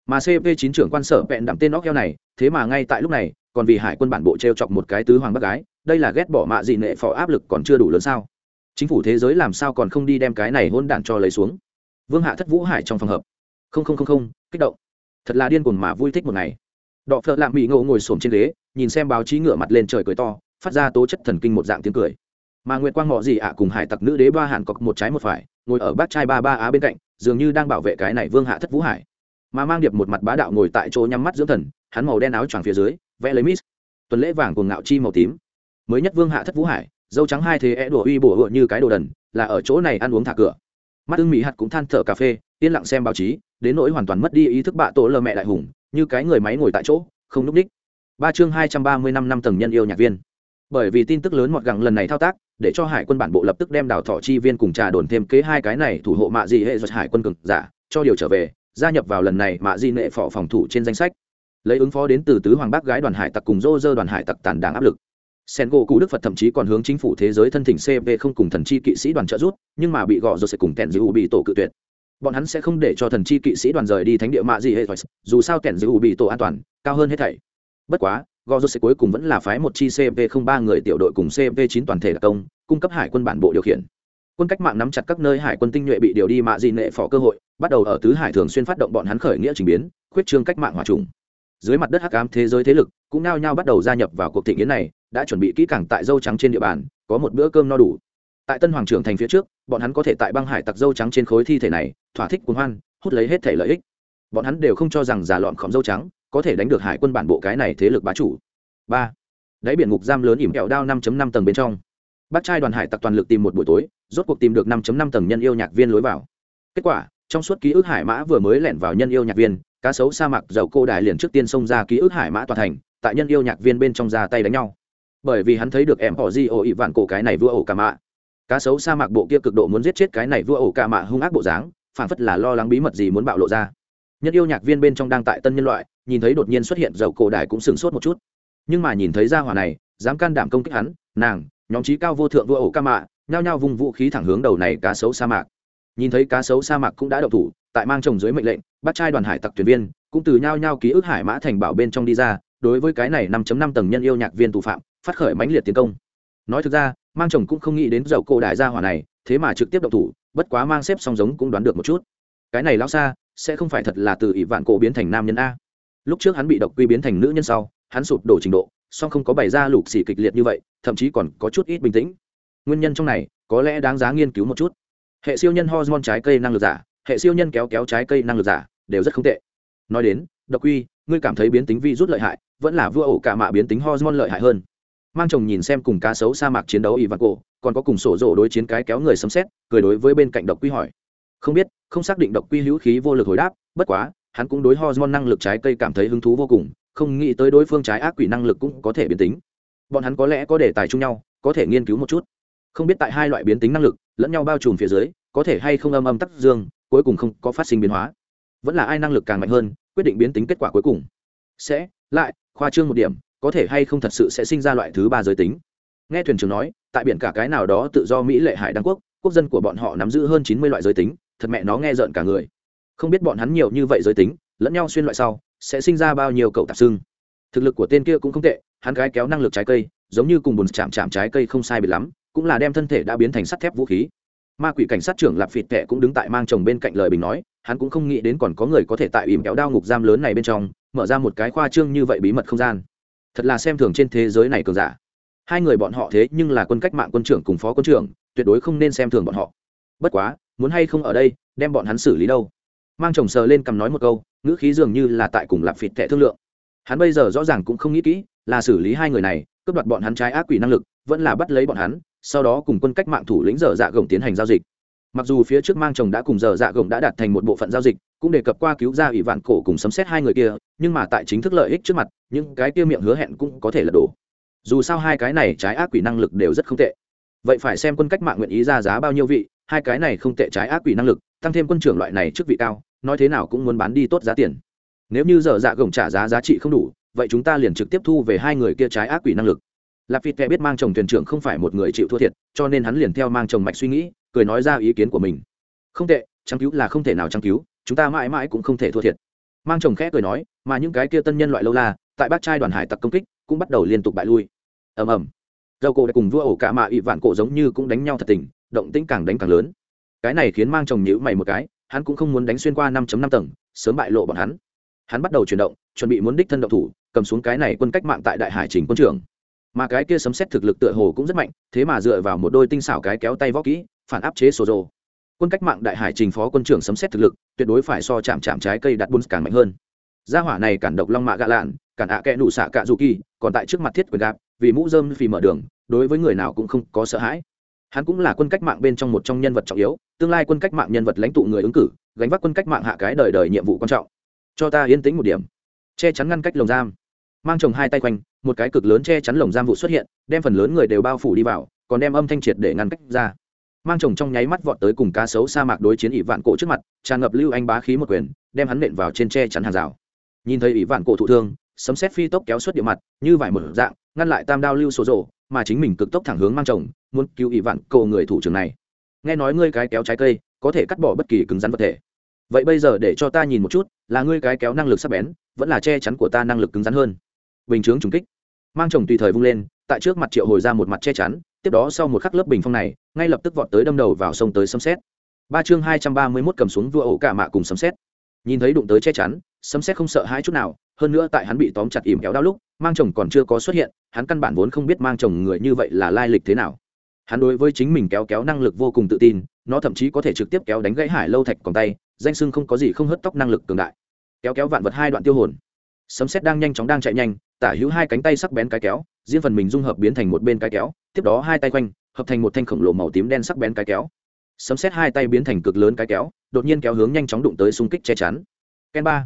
Mà cp chín trưởng quan sở vẹn đạm tên óc heo này, thế mà ngay tại lúc này còn vì hải quân bản bộ trêu chọc một cái tứ hoàng bác gái, đây là ghét bỏ mạ dị nệ phò áp lực còn chưa đủ lớn sao? Chính phủ thế giới làm sao còn không đi đem cái này hôn đản cho lấy xuống? Vương hạ thất vũ hải trong phòng hợp không không không không, kích động. Thật là điên cuồng mà vui thích một ngày. Đọ phợ lạm bị ngộ ngồi xổm trên ghế, nhìn xem báo chí ngửa mặt lên trời cười to, phát ra tố chất thần kinh một dạng tiếng cười. Mà nguyệt quang ngọ gì ạ cùng hải tặc nữ đế ba hàn cọc một trái một phải, ngồi ở bát trai ba ba á bên cạnh, dường như đang bảo vệ cái này vương hạ thất vũ hải. Mà mang điệp một mặt bá đạo ngồi tại chỗ nhắm mắt dưỡng thần, hắn màu đen áo choàng phía dưới vẽ lấy mít tuần lễ vàng cùng ngạo chi màu tím. Mới nhất vương hạ thất vũ hải, dâu trắng hai thế é đùa uy bổ hựa như cái đồ đần, là ở chỗ này ăn uống thả cửa. Mắt ưng mỹ hạt cũng than thở cà phê, yên lặng xem báo chí, đến nỗi hoàn toàn mất đi ý thức bạ tổ lờ mẹ đại hùng, như cái người máy ngồi tại chỗ, không núp đích. Ba chương hai trăm ba mươi năm năm tầng nhân yêu nhạc viên. Bởi vì tin tức lớn mọt gẳng lần này thao tác, để cho hải quân bản bộ lập tức đem đào thọ chi viên cùng trà đồn thêm kế hai cái này thủ hộ mạ dị hệ giật hải quân cực giả, cho điều trở về, gia nhập vào lần này mạ dị nệ phỏ phòng thủ trên danh sách lấy ứng phó đến từ tứ hoàng bác gái đoàn hải tặc cùng dô dơ đoàn hải tặc tàn đảng áp lực. Sen gỗ cụ đức phật thậm chí còn hướng chính phủ thế giới thân thỉnh cv không cùng thần chi kỵ sĩ đoàn trợ rút nhưng mà bị gọ rồi sẽ cùng tèn u bị tổ cự tuyệt. Bọn hắn sẽ không để cho thần chi kỵ sĩ đoàn rời đi thánh địa mạ gì hệ dù sao tèn u bị tổ an toàn, cao hơn hết thảy. Bất quá gò rô sẽ cuối cùng vẫn là phái một chi cp không ba người tiểu đội cùng cp chín toàn thể đặc công, cung cấp hải quân bản bộ điều khiển. Quân cách mạng nắm chặt các nơi hải quân tinh nhuệ bị điều đi mạ gì nệ phỏ cơ hội, bắt đầu ở tứ hải thường xuyên phát động bọn hắn khởi nghĩa trình biến, khuyết trương cách mạng hòa trùng dưới mặt đất hắc ám thế giới thế lực cũng nao nhau bắt đầu gia nhập vào cuộc thị nghiến này, đã chuẩn bị kỹ càng tại dâu trắng trên địa bàn, có một bữa cơm no đủ. Tại tân hoàng trưởng thành phía trước, bọn hắn có thể tại băng hải tặc dâu trắng trên khối thi thể này, thỏa thích cuốn hoan, hút lấy hết thể lợi ích. Bọn hắn đều không cho rằng giả lọn khóm dâu trắng có thể đánh được hải quân bản bộ cái này thế lực bá chủ. Ba. Đáy biển ngục giam lớn ỉm kẹo đao năm năm tầng bên trong. Bác trai đoàn hải tặc toàn lực tìm một buổi tối, rốt cuộc tìm được năm năm tầng nhân yêu nhạc viên lối vào. Kết quả, trong suốt ký ức hải mã vừa mới lẻn vào nhân yêu nhạc viên cá sấu sa mạc dầu cô đài liền trước tiên xông ra ký ức hải mã tòa thành, tại nhân yêu nhạc viên bên trong ra tay đánh nhau. Bởi vì hắn thấy được em họ di ổ ị vạn cổ cái này vua ổ ca mạ. Cá sấu sa mạc bộ kia cực độ muốn giết chết cái này vua ổ ca mạ hung ác bộ dáng phản phất là lo lắng bí mật gì muốn bạo lộ ra. Nhân yêu nhạc viên bên trong đang tại tân nhân loại, nhìn thấy đột nhiên xuất hiện dầu cổ đài cũng sửng sốt một chút. Nhưng mà nhìn thấy ra hỏa này, dám can đảm công kích hắn, nàng, nhóm trí cao vô thượng vua ổ ca mạ, nhao nhao vùng vũ khí thẳng hướng đầu này cá sấu sa mạc. Nhìn thấy cá sấu sa mạc cũng đã đậu thủ, tại mang chồng dưới mệnh lệnh bắt trai đoàn hải tặc thuyền viên, cũng từ nhao nhao ký ức hải mã thành bảo bên trong đi ra, đối với cái này 5 năm tầng nhân yêu nhạc viên tù phạm, phát khởi mãnh liệt tiến công. Nói thực ra, mang chồng cũng không nghĩ đến dầu cổ đại gia hỏa này, thế mà trực tiếp động thủ, bất quá mang xếp song giống cũng đoán được một chút. Cái này lão xa, sẽ không phải thật là từ ỷ vạn cổ biến thành nam nhân a. Lúc trước hắn bị độc quy biến thành nữ nhân sau, hắn sụp đổ trình độ, song không có bày ra lục xỉ kịch liệt như vậy, thậm chí còn có chút ít bình tĩnh. Nguyên nhân trong này, có lẽ đáng giá nghiên cứu một chút. Hệ siêu nhân hormone trái cây năng lực giả hệ siêu nhân kéo kéo trái cây năng lực giả, đều rất không tệ. Nói đến, độc quy ngươi cảm thấy biến tính vi rút lợi hại, vẫn là vua ổ cả mạ biến tính hormone lợi hại hơn. Mang chồng nhìn xem cùng cá sấu sa mạc chiến đấu ỷ vạn cổ còn có cùng sổ rổ đối chiến cái kéo người sấm xét cười đối với bên cạnh độc quy hỏi. Không biết, không xác định độc quy hữu khí vô lực hồi đáp, bất quá, hắn cũng đối hormone năng lực trái cây cảm thấy hứng thú vô cùng, không nghĩ tới đối phương trái ác quỷ năng lực cũng có thể biến tính. Bọn hắn có lẽ có đề tài chung nhau, có thể nghiên cứu một chút. Không biết tại hai loại biến tính năng lực, lẫn nhau bao trùm phía dưới, có thể hay không âm âm tắc dương cuối cùng không có phát sinh biến hóa. Vẫn là ai năng lực càng mạnh hơn, quyết định biến tính kết quả cuối cùng. Sẽ, lại, khoa trương một điểm, có thể hay không thật sự sẽ sinh ra loại thứ ba giới tính. Nghe thuyền trưởng nói, tại biển cả cái nào đó tự do mỹ lệ hải đăng quốc quốc dân của bọn họ nắm giữ hơn chín mươi loại giới tính, thật mẹ nó nghe rợn cả người. Không biết bọn hắn nhiều như vậy giới tính, lẫn nhau xuyên loại sau, sẽ sinh ra bao nhiêu cậu tạp xưng thực lực của tên kia cũng không tệ, hắn gái kéo năng lực trái cây, giống như cùng bùn chạm chạm trái cây không sai biệt lắm, cũng là đem thân thể đã biến thành sắt thép vũ khí ma quỷ cảnh sát trưởng lạp phịt tệ cũng đứng tại mang chồng bên cạnh lời bình nói, hắn cũng không nghĩ đến còn có người có thể tại ìm kéo đao ngục giam lớn này bên trong, mở ra một cái khoa trương như vậy bí mật không gian. Thật là xem thường trên thế giới này cường giả. Hai người bọn họ thế nhưng là quân cách mạng quân trưởng cùng phó quân trưởng, tuyệt đối không nên xem thường bọn họ. Bất quá, muốn hay không ở đây, đem bọn hắn xử lý đâu? Mang chồng sờ lên cầm nói một câu, ngữ khí dường như là tại cùng lạp phịt tệ thương lượng. Hắn bây giờ rõ ràng cũng không nghĩ kỹ, là xử lý hai người này, cướp đoạt bọn hắn trái ác quỷ năng lực, vẫn là bắt lấy bọn hắn sau đó cùng quân cách mạng thủ lĩnh dở dạ gồng tiến hành giao dịch. Mặc dù phía trước mang chồng đã cùng dở dạ gồng đã đạt thành một bộ phận giao dịch, cũng đề cập qua cứu ra ủy vạn cổ cùng sấm xét hai người kia, nhưng mà tại chính thức lợi ích trước mặt, những cái kia miệng hứa hẹn cũng có thể là đổ. Dù sao hai cái này trái ác quỷ năng lực đều rất không tệ. Vậy phải xem quân cách mạng nguyện ý ra giá bao nhiêu vị, hai cái này không tệ trái ác quỷ năng lực, tăng thêm quân trưởng loại này trước vị cao, nói thế nào cũng muốn bán đi tốt giá tiền. Nếu như dở dạ gồng trả giá giá trị không đủ, vậy chúng ta liền trực tiếp thu về hai người kia trái ác quỷ năng lực lạp phịt kẻ biết mang chồng thuyền trưởng không phải một người chịu thua thiệt, cho nên hắn liền theo mang chồng mạch suy nghĩ, cười nói ra ý kiến của mình. Không tệ trang cứu là không thể nào trang cứu, chúng ta mãi mãi cũng không thể thua thiệt. Mang chồng khẽ cười nói, mà những cái kia tân nhân loại lâu la, tại bát trai đoàn hải tặc công kích, cũng bắt đầu liên tục bại lui. Ầm ầm. Dầu cổ cùng vua ổ cả mạ ị vạn cổ giống như cũng đánh nhau thật tình, động tĩnh càng đánh càng lớn. Cái này khiến mang chồng nhữ mày một cái, hắn cũng không muốn đánh xuyên qua 5 năm tầng, sớm bại lộ bọn hắn. Hắn bắt đầu chuyển động, chuẩn bị muốn đích thân động thủ, cầm xuống cái này quân cách mạng tại đại hải trình quân trưởng mà cái kia sấm xét thực lực tựa hồ cũng rất mạnh, thế mà dựa vào một đôi tinh xảo cái kéo tay võ kỹ, phản áp chế sổ rồ quân cách mạng đại hải trình phó quân trưởng sấm xét thực lực, tuyệt đối phải so chạm chạm trái cây đặt bún càng mạnh hơn. Gia hỏa này cản độc long mạ gạ lạn, cản ạ à kẽ nụ xạ cạ dù kỳ, còn tại trước mặt thiết quyền gạp vì mũ dơm vì mở đường, đối với người nào cũng không có sợ hãi. Hắn cũng là quân cách mạng bên trong một trong nhân vật trọng yếu, tương lai quân cách mạng nhân vật lãnh tụ người ứng cử, gánh vác quân cách mạng hạ cái đời đời nhiệm vụ quan trọng. Cho ta yên tĩnh một điểm. Che chắn ngăn cách lồng giam. Mang chồng hai tay quanh một cái cực lớn che chắn lồng giam vụ xuất hiện, đem phần lớn người đều bao phủ đi vào, còn đem âm thanh triệt để ngăn cách ra. Mang chồng trong nháy mắt vọt tới cùng cá sấu sa mạc đối chiến ỷ vạn cổ trước mặt, tràn ngập lưu anh bá khí một quyền, đem hắn nện vào trên che chắn hàng rào. Nhìn thấy ỷ vạn cổ thụ thương, sấm xét phi tốc kéo xuất địa mặt, như vải một dạng, ngăn lại tam đao lưu số rộ, mà chính mình cực tốc thẳng hướng mang chồng, muốn cứu ỷ vạn cổ người thủ trưởng này. Nghe nói ngươi cái kéo trái cây, có thể cắt bỏ bất kỳ cứng rắn vật thể. Vậy bây giờ để cho ta nhìn một chút, là ngươi cái kéo năng lực sắc bén, vẫn là che chắn của ta năng lực cứng rắn hơn. Bình chướng trùng kích mang chồng tùy thời vung lên, tại trước mặt triệu hồi ra một mặt che chắn, tiếp đó sau một khắc lớp bình phong này, ngay lập tức vọt tới đâm đầu vào sông tới sấm xét ba chương hai trăm ba mươi mốt cầm xuống vua ổ cả mạ cùng sấm xét nhìn thấy đụng tới che chắn, sấm xét không sợ hai chút nào, hơn nữa tại hắn bị tóm chặt ìm kéo đau lúc, mang chồng còn chưa có xuất hiện, hắn căn bản vốn không biết mang chồng người như vậy là lai lịch thế nào. Hắn đối với chính mình kéo kéo năng lực vô cùng tự tin, nó thậm chí có thể trực tiếp kéo đánh gãy hải lâu thạch còn tay, danh sưng không có gì không hớt tóc năng lực cường đại. Kéo kéo vạn vật hai đoạn tiêu hồn. Sấm xét đang nhanh chóng đang chạy nhanh tả hữu hai cánh tay sắc bén cái kéo, riêng phần mình dung hợp biến thành một bên cái kéo, tiếp đó hai tay quanh, hợp thành một thanh khổng lồ màu tím đen sắc bén cái kéo. Sấm xét hai tay biến thành cực lớn cái kéo, đột nhiên kéo hướng nhanh chóng đụng tới xung kích che chắn. Ken ba.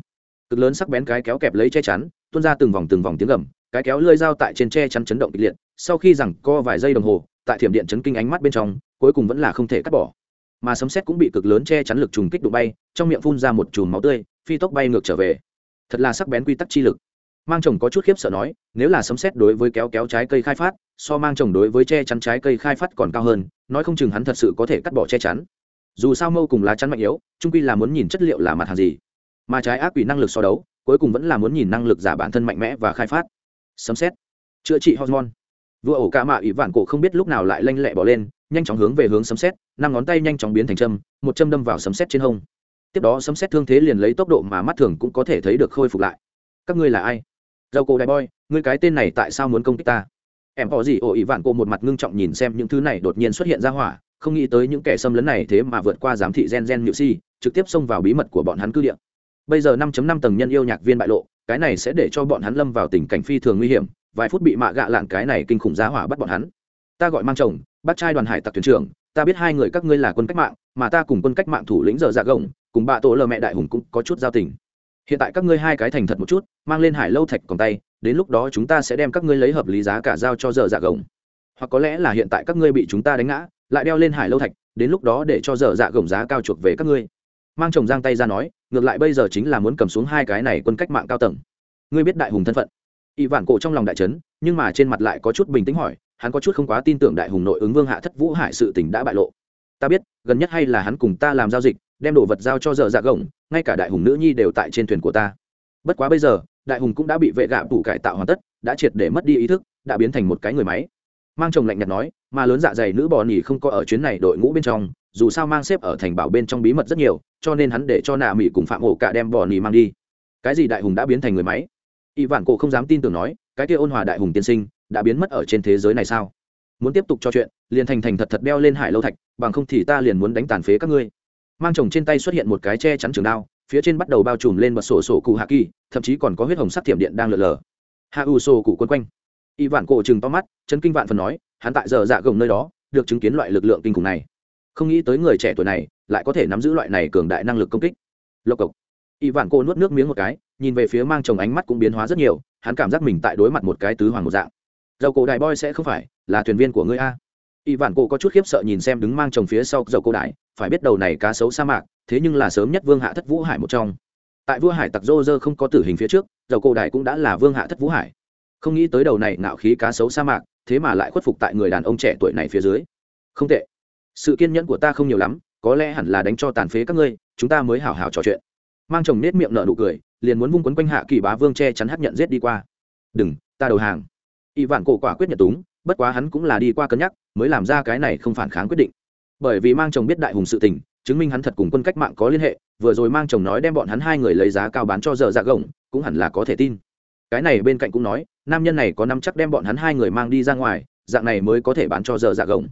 Cực lớn sắc bén cái kéo kẹp lấy che chắn, tuôn ra từng vòng từng vòng tiếng gầm, cái kéo lơi dao tại trên che chắn chấn động kịch liệt, sau khi rằng co vài giây đồng hồ, tại thiểm điện chấn kinh ánh mắt bên trong, cuối cùng vẫn là không thể cắt bỏ. Mà sấm xét cũng bị cực lớn che chắn lực trùng kích đụng bay, trong miệng phun ra một chùm máu tươi, phi tốc bay ngược trở về. Thật là sắc bén quy tắc chi lực mang chồng có chút khiếp sợ nói, nếu là sấm xét đối với kéo kéo trái cây khai phát, so mang chồng đối với che chắn trái cây khai phát còn cao hơn, nói không chừng hắn thật sự có thể cắt bỏ che chắn. Dù sao mâu cùng lá chắn mạnh yếu trung quy là muốn nhìn chất liệu là mặt hàng gì. Mà trái ác quỷ năng lực so đấu, cuối cùng vẫn là muốn nhìn năng lực giả bản thân mạnh mẽ và khai phát. Sấm xét chữa trị hormone. Vua ổ ca mạ ỷ vạn cổ không biết lúc nào lại lanh lẹ bỏ lên, nhanh chóng hướng về hướng sấm xét năm ngón tay nhanh chóng biến thành châm, một châm đâm vào sấm xét trên hông. Tiếp đó sấm xét thương thế liền lấy tốc độ mà mắt thường cũng có thể thấy được khôi phục lại. Các ngươi là ai? Dầu cổ đại boy, ngươi cái tên này tại sao muốn công kích ta? Em có gì ồ ỉ vạn cô một mặt ngưng trọng nhìn xem những thứ này đột nhiên xuất hiện ra hỏa, không nghĩ tới những kẻ xâm lấn này thế mà vượt qua giám thị gen gen nhự si, trực tiếp xông vào bí mật của bọn hắn cư địa. Bây giờ 5 năm tầng nhân yêu nhạc viên bại lộ, cái này sẽ để cho bọn hắn lâm vào tình cảnh phi thường nguy hiểm, vài phút bị mạ gạ lạng cái này kinh khủng giá hỏa bắt bọn hắn. Ta gọi mang chồng, bác trai đoàn hải tặc thuyền trưởng, ta biết hai người các ngươi là quân cách mạng, mà ta cùng quân cách mạng thủ lĩnh giờ dạ gồng, cùng bà tổ lờ mẹ đại hùng cũng có chút giao tình hiện tại các ngươi hai cái thành thật một chút, mang lên hải lâu thạch còn tay, đến lúc đó chúng ta sẽ đem các ngươi lấy hợp lý giá cả giao cho giờ dạ gồng. Hoặc có lẽ là hiện tại các ngươi bị chúng ta đánh ngã, lại đeo lên hải lâu thạch, đến lúc đó để cho giờ dạ gồng giá cao chuộc về các ngươi. Mang chồng giang tay ra nói, ngược lại bây giờ chính là muốn cầm xuống hai cái này quân cách mạng cao tầng. Ngươi biết đại hùng thân phận. Ỵ vạn cổ trong lòng đại trấn nhưng mà trên mặt lại có chút bình tĩnh hỏi, hắn có chút không quá tin tưởng đại hùng nội ứng vương hạ thất vũ hải sự tình đã bại lộ. Ta biết, gần nhất hay là hắn cùng ta làm giao dịch đem đồ vật giao cho dở dạ gồng, ngay cả đại hùng nữ nhi đều tại trên thuyền của ta. Bất quá bây giờ, đại hùng cũng đã bị vệ gạ tủ cải tạo hoàn tất, đã triệt để mất đi ý thức, đã biến thành một cái người máy. Mang chồng lạnh nhạt nói, mà lớn dạ dày nữ bò nỉ không có ở chuyến này đội ngũ bên trong, dù sao mang xếp ở thành bảo bên trong bí mật rất nhiều, cho nên hắn để cho nạ mỹ cùng phạm ổ cả đem bò nỉ mang đi. Cái gì đại hùng đã biến thành người máy? Y vạn cổ không dám tin tưởng nói, cái kia ôn hòa đại hùng tiên sinh, đã biến mất ở trên thế giới này sao? Muốn tiếp tục cho chuyện, liền thành thành thật thật đeo lên hải lâu thạch, bằng không thì ta liền muốn đánh tàn phế các ngươi mang chồng trên tay xuất hiện một cái che chắn trường đao, phía trên bắt đầu bao trùm lên bật sổ sổ cụ hạ kỳ thậm chí còn có huyết hồng sắc thiểm điện đang lượn lờ. Hạ u sổ cụ quân quanh. Y vạn cổ chừng to mắt, chấn kinh vạn phần nói, hắn tại giờ dạ gồng nơi đó, được chứng kiến loại lực lượng kinh khủng này. Không nghĩ tới người trẻ tuổi này, lại có thể nắm giữ loại này cường đại năng lực công kích. Lộc cộc. Y vạn cổ nuốt nước miếng một cái, nhìn về phía mang chồng ánh mắt cũng biến hóa rất nhiều, hắn cảm giác mình tại đối mặt một cái tứ hoàng một dạng. Dầu cổ đại boy sẽ không phải là thuyền viên của ngươi a y vạn cổ có chút khiếp sợ nhìn xem đứng mang chồng phía sau dầu cô đại, phải biết đầu này cá sấu sa mạc, thế nhưng là sớm nhất vương hạ thất vũ hải một trong. Tại vua hải tặc dô dơ không có tử hình phía trước, dầu cổ đại cũng đã là vương hạ thất vũ hải. Không nghĩ tới đầu này ngạo khí cá sấu sa mạc, thế mà lại khuất phục tại người đàn ông trẻ tuổi này phía dưới. Không tệ. Sự kiên nhẫn của ta không nhiều lắm, có lẽ hẳn là đánh cho tàn phế các ngươi, chúng ta mới hào hào trò chuyện. Mang chồng nết miệng nở nụ cười, liền muốn vung quấn quanh hạ kỳ bá vương che chắn hấp nhận giết đi qua. Đừng, ta đầu hàng. Y vạn cổ quả quyết nhận túng bất quá hắn cũng là đi qua cân nhắc, mới làm ra cái này không phản kháng quyết định. Bởi vì mang chồng biết đại hùng sự tình, chứng minh hắn thật cùng quân cách mạng có liên hệ, vừa rồi mang chồng nói đem bọn hắn hai người lấy giá cao bán cho giờ dạ gồng, cũng hẳn là có thể tin. Cái này bên cạnh cũng nói, nam nhân này có năm chắc đem bọn hắn hai người mang đi ra ngoài, dạng này mới có thể bán cho giờ dạ gồng.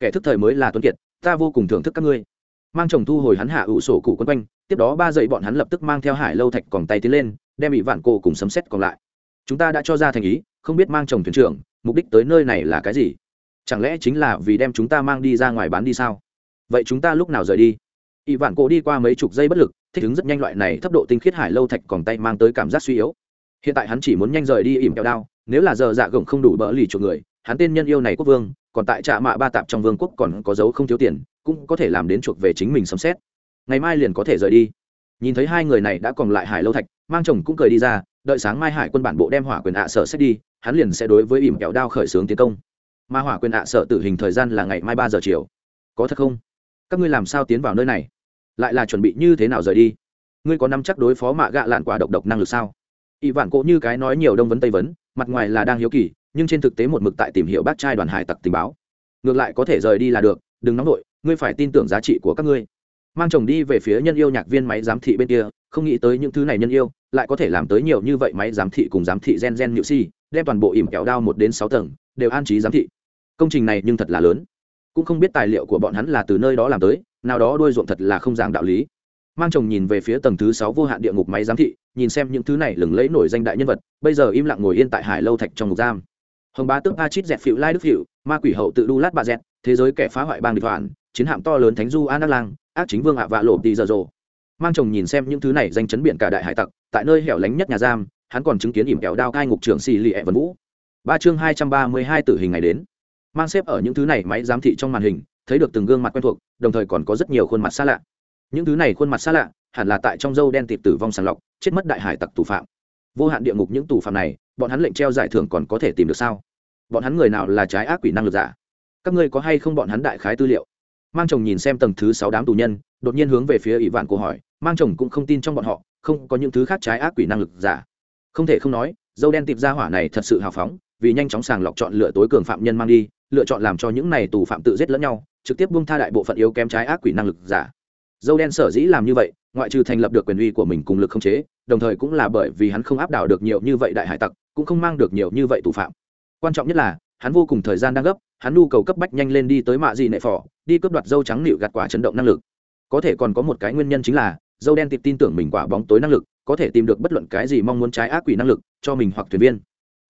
Kẻ thức thời mới là tuấn kiệt, ta vô cùng thưởng thức các ngươi. Mang chồng thu hồi hắn hạ ủ sổ cụ quân quanh, tiếp đó ba dậy bọn hắn lập tức mang theo hải lâu thạch còn tay tiến lên, đem bị vạn cổ cùng sấm xét còn lại. Chúng ta đã cho ra thành ý, không biết mang chồng thuyền trưởng mục đích tới nơi này là cái gì? Chẳng lẽ chính là vì đem chúng ta mang đi ra ngoài bán đi sao? Vậy chúng ta lúc nào rời đi? Ỵ vạn cổ đi qua mấy chục giây bất lực, thích ứng rất nhanh loại này thấp độ tinh khiết hải lâu thạch còn tay mang tới cảm giác suy yếu. Hiện tại hắn chỉ muốn nhanh rời đi ỉm kẹo đao, nếu là giờ dạ gồng không đủ bỡ lì chuộc người, hắn tên nhân yêu này quốc vương, còn tại trạ mạ ba tạp trong vương quốc còn có dấu không thiếu tiền, cũng có thể làm đến chuộc về chính mình sấm xét ngày mai liền có thể rời đi. Nhìn thấy hai người này đã còn lại hải lâu thạch, mang chồng cũng cười đi ra, đợi sáng mai hải quân bản bộ đem hỏa quyền ạ sở xét đi hắn liền sẽ đối với ỉm kẹo đao khởi xướng tiến công. Mà hỏa quyền ạ sợ tử hình thời gian là ngày mai ba giờ chiều. Có thật không? Các ngươi làm sao tiến vào nơi này? Lại là chuẩn bị như thế nào rời đi? Ngươi có nắm chắc đối phó mạ gạ lạn quả độc độc năng lực sao? Ỵ vạn cỗ như cái nói nhiều đông vấn tây vấn, mặt ngoài là đang hiếu kỳ, nhưng trên thực tế một mực tại tìm hiểu bác trai đoàn hải tặc tình báo. Ngược lại có thể rời đi là được, đừng nóng vội, ngươi phải tin tưởng giá trị của các ngươi. Mang chồng đi về phía nhân yêu nhạc viên máy giám thị bên kia, không nghĩ tới những thứ này nhân yêu, lại có thể làm tới nhiều như vậy máy giám thị cùng giám thị gen gen nhự si đem toàn bộ ỉm kẹo đao một đến sáu tầng, đều an trí giám thị. Công trình này nhưng thật là lớn. Cũng không biết tài liệu của bọn hắn là từ nơi đó làm tới, nào đó đôi ruộng thật là không giảng đạo lý. Mang chồng nhìn về phía tầng thứ sáu vô hạn địa ngục máy giám thị, nhìn xem những thứ này lừng lẫy nổi danh đại nhân vật, bây giờ im lặng ngồi yên tại hải lâu thạch trong ngục giam. Hồng bá tức a chít dẹt phịu lai đức phịu, ma quỷ hậu tự đu lát bà dẹt, thế giới kẻ phá hoại bang địch vạn chiến hạm to lớn thánh du an đắc lang, ác chính vương ạ vạ lộ tì dở rồ mang chồng nhìn xem những thứ này danh chấn biển cả đại hải tặc, tại nơi hẻo lánh nhất nhà giam hắn còn chứng kiến ỉm kẹo đao cai ngục trưởng xì lì ẹ vân vũ. Ba chương hai trăm ba mươi hai tử hình ngày đến. Mang xếp ở những thứ này máy giám thị trong màn hình, thấy được từng gương mặt quen thuộc, đồng thời còn có rất nhiều khuôn mặt xa lạ. Những thứ này khuôn mặt xa lạ, hẳn là tại trong dâu đen tịp tử vong sàng lọc, chết mất đại hải tặc thủ phạm. Vô hạn địa ngục những tù phạm này, bọn hắn lệnh treo giải thưởng còn có thể tìm được sao? Bọn hắn người nào là trái ác quỷ năng lực giả? Các ngươi có hay không bọn hắn đại khái tư liệu? Mang chồng nhìn xem tầng thứ sáu đám tù nhân, đột nhiên hướng về phía ỷ vạn cổ hỏi, mang chồng cũng không tin trong bọn họ, không có những thứ khác trái ác quỷ năng lực giả không thể không nói, dâu đen tịp ra hỏa này thật sự hào phóng, vì nhanh chóng sàng lọc chọn lựa tối cường phạm nhân mang đi, lựa chọn làm cho những này tù phạm tự giết lẫn nhau, trực tiếp buông tha đại bộ phận yếu kém trái ác quỷ năng lực giả. Dâu đen sở dĩ làm như vậy, ngoại trừ thành lập được quyền uy của mình cùng lực không chế, đồng thời cũng là bởi vì hắn không áp đảo được nhiều như vậy đại hải tặc, cũng không mang được nhiều như vậy tù phạm. Quan trọng nhất là, hắn vô cùng thời gian đang gấp, hắn nhu cầu cấp bách nhanh lên đi tới mạ dị nệ phò, đi cướp đoạt dâu trắng nịu gạt quả chấn động năng lực. Có thể còn có một cái nguyên nhân chính là, dâu đen tiệp tin tưởng mình quả bóng tối năng lực có thể tìm được bất luận cái gì mong muốn trái ác quỷ năng lực cho mình hoặc thuyền viên.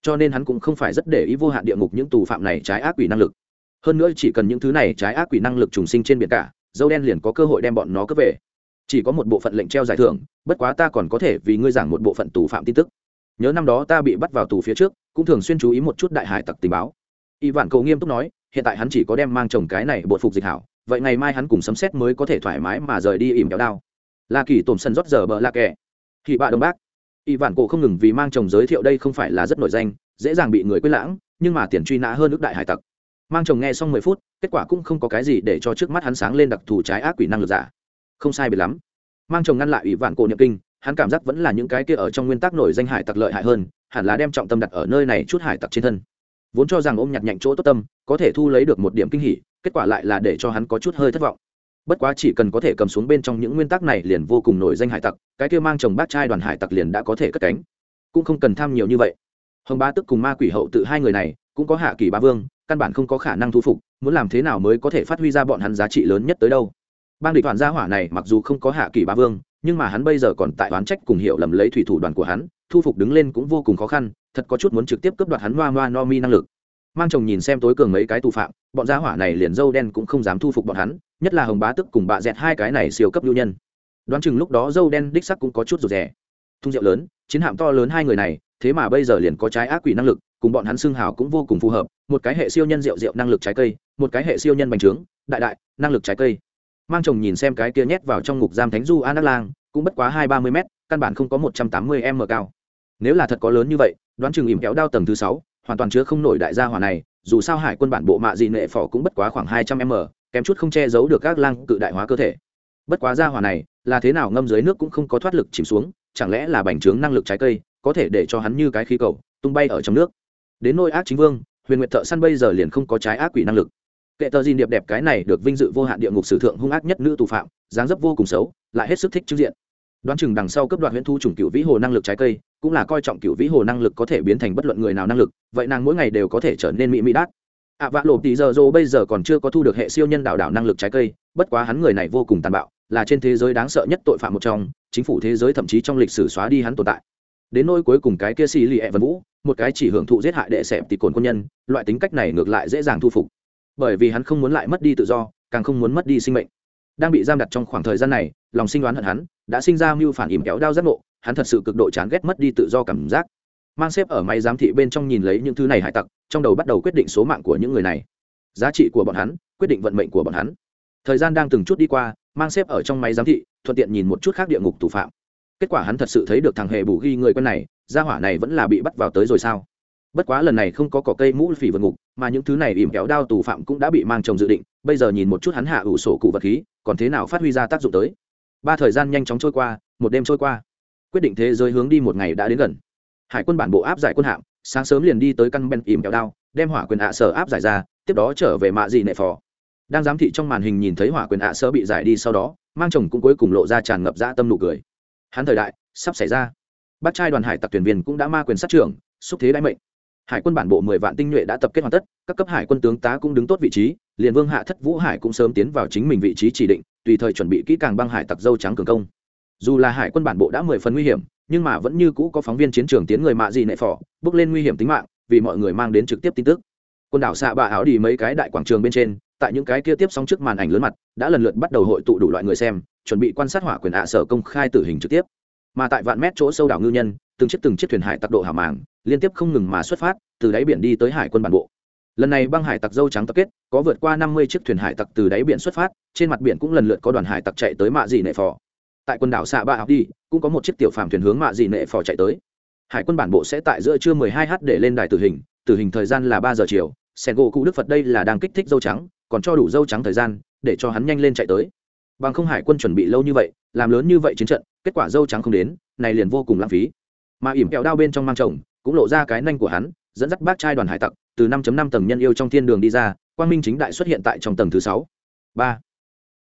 Cho nên hắn cũng không phải rất để ý vô hạn địa ngục những tù phạm này trái ác quỷ năng lực. Hơn nữa chỉ cần những thứ này trái ác quỷ năng lực trùng sinh trên biển cả, dâu đen liền có cơ hội đem bọn nó cướp về. Chỉ có một bộ phận lệnh treo giải thưởng, bất quá ta còn có thể vì ngươi giảng một bộ phận tù phạm tin tức. Nhớ năm đó ta bị bắt vào tù phía trước, cũng thường xuyên chú ý một chút đại hải tặc tình báo. Y vạn cầu nghiêm túc nói, hiện tại hắn chỉ có đem mang chồng cái này bột phục dịch hảo, vậy ngày mai hắn cùng sấm xét mới có thể thoải mái mà rời đi ỉm kéo đao. La kỳ tổm sân rót giờ bờ la kẹ thì bạ đồng bác. Y vạn cổ không ngừng vì mang chồng giới thiệu đây không phải là rất nổi danh, dễ dàng bị người quên lãng, nhưng mà tiền truy nã hơn ước đại hải tặc. Mang chồng nghe xong mười phút, kết quả cũng không có cái gì để cho trước mắt hắn sáng lên đặc thù trái ác quỷ năng lực giả. Không sai biệt lắm. Mang chồng ngăn lại Y vạn cổ niệm kinh, hắn cảm giác vẫn là những cái kia ở trong nguyên tắc nổi danh hải tặc lợi hại hơn, hẳn là đem trọng tâm đặt ở nơi này chút hải tặc trên thân. Vốn cho rằng ôm nhặt nhạnh chỗ tốt tâm, có thể thu lấy được một điểm kinh hỉ, kết quả lại là để cho hắn có chút hơi thất vọng bất quá chỉ cần có thể cầm xuống bên trong những nguyên tắc này liền vô cùng nổi danh hải tặc, cái kia mang chồng bác trai đoàn hải tặc liền đã có thể cất cánh. Cũng không cần tham nhiều như vậy. Hồng ba tức cùng ma quỷ hậu tự hai người này, cũng có hạ kỳ ba vương, căn bản không có khả năng thu phục, muốn làm thế nào mới có thể phát huy ra bọn hắn giá trị lớn nhất tới đâu. Bang địch toàn gia hỏa này mặc dù không có hạ kỳ ba vương, nhưng mà hắn bây giờ còn tại oán trách cùng hiểu lầm lấy thủy thủ đoàn của hắn, thu phục đứng lên cũng vô cùng khó khăn, thật có chút muốn trực tiếp cướp đoạt hắn hoa hoa no mi năng lực mang chồng nhìn xem tối cường mấy cái tù phạm, bọn gia hỏa này liền dâu đen cũng không dám thu phục bọn hắn, nhất là hồng bá tức cùng bạ dẹt hai cái này siêu cấp lưu nhân. Đoán chừng lúc đó dâu đen đích sắc cũng có chút rụt rè. Thung rượu lớn, chiến hạm to lớn hai người này, thế mà bây giờ liền có trái ác quỷ năng lực, cùng bọn hắn xưng hào cũng vô cùng phù hợp, một cái hệ siêu nhân rượu rượu năng lực trái cây, một cái hệ siêu nhân bành trướng, đại đại, năng lực trái cây. Mang chồng nhìn xem cái kia nhét vào trong ngục giam thánh du an đắc lang, cũng bất quá hai ba mươi m căn bản không có một trăm tám mươi m cao. Nếu là thật có lớn như vậy, đoán chừng ìm kéo đao tầng thứ sáu hoàn toàn chứa không nổi đại gia hỏa này, dù sao hải quân bản bộ mạ dị nệ phỏ cũng bất quá khoảng hai trăm m, kém chút không che giấu được các lang cự đại hóa cơ thể. Bất quá gia hỏa này, là thế nào ngâm dưới nước cũng không có thoát lực chìm xuống, chẳng lẽ là bành trướng năng lực trái cây, có thể để cho hắn như cái khí cầu, tung bay ở trong nước. Đến nôi ác chính vương, huyền nguyệt thợ săn bây giờ liền không có trái ác quỷ năng lực. Kệ tờ gì điệp đẹp cái này được vinh dự vô hạn địa ngục sử thượng hung ác nhất nữ tù phạm, dáng dấp vô cùng xấu, lại hết sức thích trực diện đoán chừng đằng sau cấp đoạn huyễn thu chủng cựu vĩ hồ năng lực trái cây cũng là coi trọng cựu vĩ hồ năng lực có thể biến thành bất luận người nào năng lực vậy nàng mỗi ngày đều có thể trở nên mỹ mỹ đát. Ạ à, vạ lộ tỷ giờ dô bây giờ còn chưa có thu được hệ siêu nhân đạo đảo năng lực trái cây bất quá hắn người này vô cùng tàn bạo là trên thế giới đáng sợ nhất tội phạm một trong chính phủ thế giới thậm chí trong lịch sử xóa đi hắn tồn tại. Đến nỗi cuối cùng cái kia xì lì ẹ vân vũ một cái chỉ hưởng thụ giết hại đệ xẹp tỷ cồn quân nhân loại tính cách này ngược lại dễ dàng thu phục. Bởi vì hắn không muốn lại mất đi tự do càng không muốn mất đi sinh mệnh. Đang bị giam đặt trong khoảng thời gian này lòng sinh đoán hận hắn đã sinh ra mưu phản ìm kéo đao giác ngộ, hắn thật sự cực độ chán ghét mất đi tự do cảm giác. Mang xếp ở máy giám thị bên trong nhìn lấy những thứ này hải tặc, trong đầu bắt đầu quyết định số mạng của những người này. Giá trị của bọn hắn, quyết định vận mệnh của bọn hắn. Thời gian đang từng chút đi qua, mang xếp ở trong máy giám thị, thuận tiện nhìn một chút khác địa ngục thủ phạm. Kết quả hắn thật sự thấy được thằng hề bù ghi người quân này, gia hỏa này vẫn là bị bắt vào tới rồi sao? Bất quá lần này không có cỏ cây mũ phỉ vượt ngục, mà những thứ này ìm kéo đao tù phạm cũng đã bị mang chồng dự định, bây giờ nhìn một chút hắn hạ ủ sổ cụ vật khí, còn thế nào phát huy ra tác dụng tới? Ba thời gian nhanh chóng trôi qua, một đêm trôi qua. Quyết định thế giới hướng đi một ngày đã đến gần. Hải quân bản bộ áp giải quân hạm, sáng sớm liền đi tới căn ben ìm kẹo đao, đem hỏa quyền ạ sở áp giải ra, tiếp đó trở về mạ dị nệ phò. Đang giám thị trong màn hình nhìn thấy hỏa quyền ạ sở bị giải đi sau đó, mang chồng cũng cuối cùng lộ ra tràn ngập dã tâm nụ cười. Hắn thời đại, sắp xảy ra. Bác trai đoàn hải tặc tuyển viên cũng đã ma quyền sát trưởng, xúc thế đại mệnh. Hải quân bản bộ mười vạn tinh nhuệ đã tập kết hoàn tất, các cấp hải quân tướng tá cũng đứng tốt vị trí, liền vương hạ thất vũ hải cũng sớm tiến vào chính mình vị trí chỉ định tùy thời chuẩn bị kỹ càng băng hải tặc dâu trắng cường công. Dù là hải quân bản bộ đã mười phần nguy hiểm, nhưng mà vẫn như cũ có phóng viên chiến trường tiến người mạ gì nệ phỏ, bước lên nguy hiểm tính mạng, vì mọi người mang đến trực tiếp tin tức. Quần đảo xạ bạ áo đi mấy cái đại quảng trường bên trên, tại những cái kia tiếp sóng trước màn ảnh lớn mặt, đã lần lượt bắt đầu hội tụ đủ loại người xem, chuẩn bị quan sát hỏa quyền ạ sở công khai tử hình trực tiếp. Mà tại vạn mét chỗ sâu đảo ngư nhân, từng chiếc từng chiếc thuyền hải tặc độ hảo màng, liên tiếp không ngừng mà xuất phát, từ đáy biển đi tới hải quân bản bộ lần này băng hải tặc dâu trắng tập kết, có vượt qua năm mươi chiếc thuyền hải tặc từ đáy biển xuất phát, trên mặt biển cũng lần lượt có đoàn hải tặc chạy tới mạ dị nệ phò. Tại quần đảo xạ ba học đi, cũng có một chiếc tiểu phàm thuyền hướng mạ dị nệ phò chạy tới. Hải quân bản bộ sẽ tại giữa trưa 12 h để lên đài tử hình tử hình thời gian là ba giờ chiều. Sen gỗ cụ đức phật đây là đang kích thích dâu trắng, còn cho đủ dâu trắng thời gian để cho hắn nhanh lên chạy tới. Bằng không hải quân chuẩn bị lâu như vậy, làm lớn như vậy chiến trận, kết quả dâu trắng không đến, này liền vô cùng lãng phí. Mà ỉm kẹo đao bên trong mang chồng, cũng lộ ra cái nanh của hắn dẫn dắt bác trai đoàn hải tặc, từ 5 năm tầng nhân yêu trong thiên đường đi ra, quang minh chính đại xuất hiện tại trong tầng thứ sáu. Ba.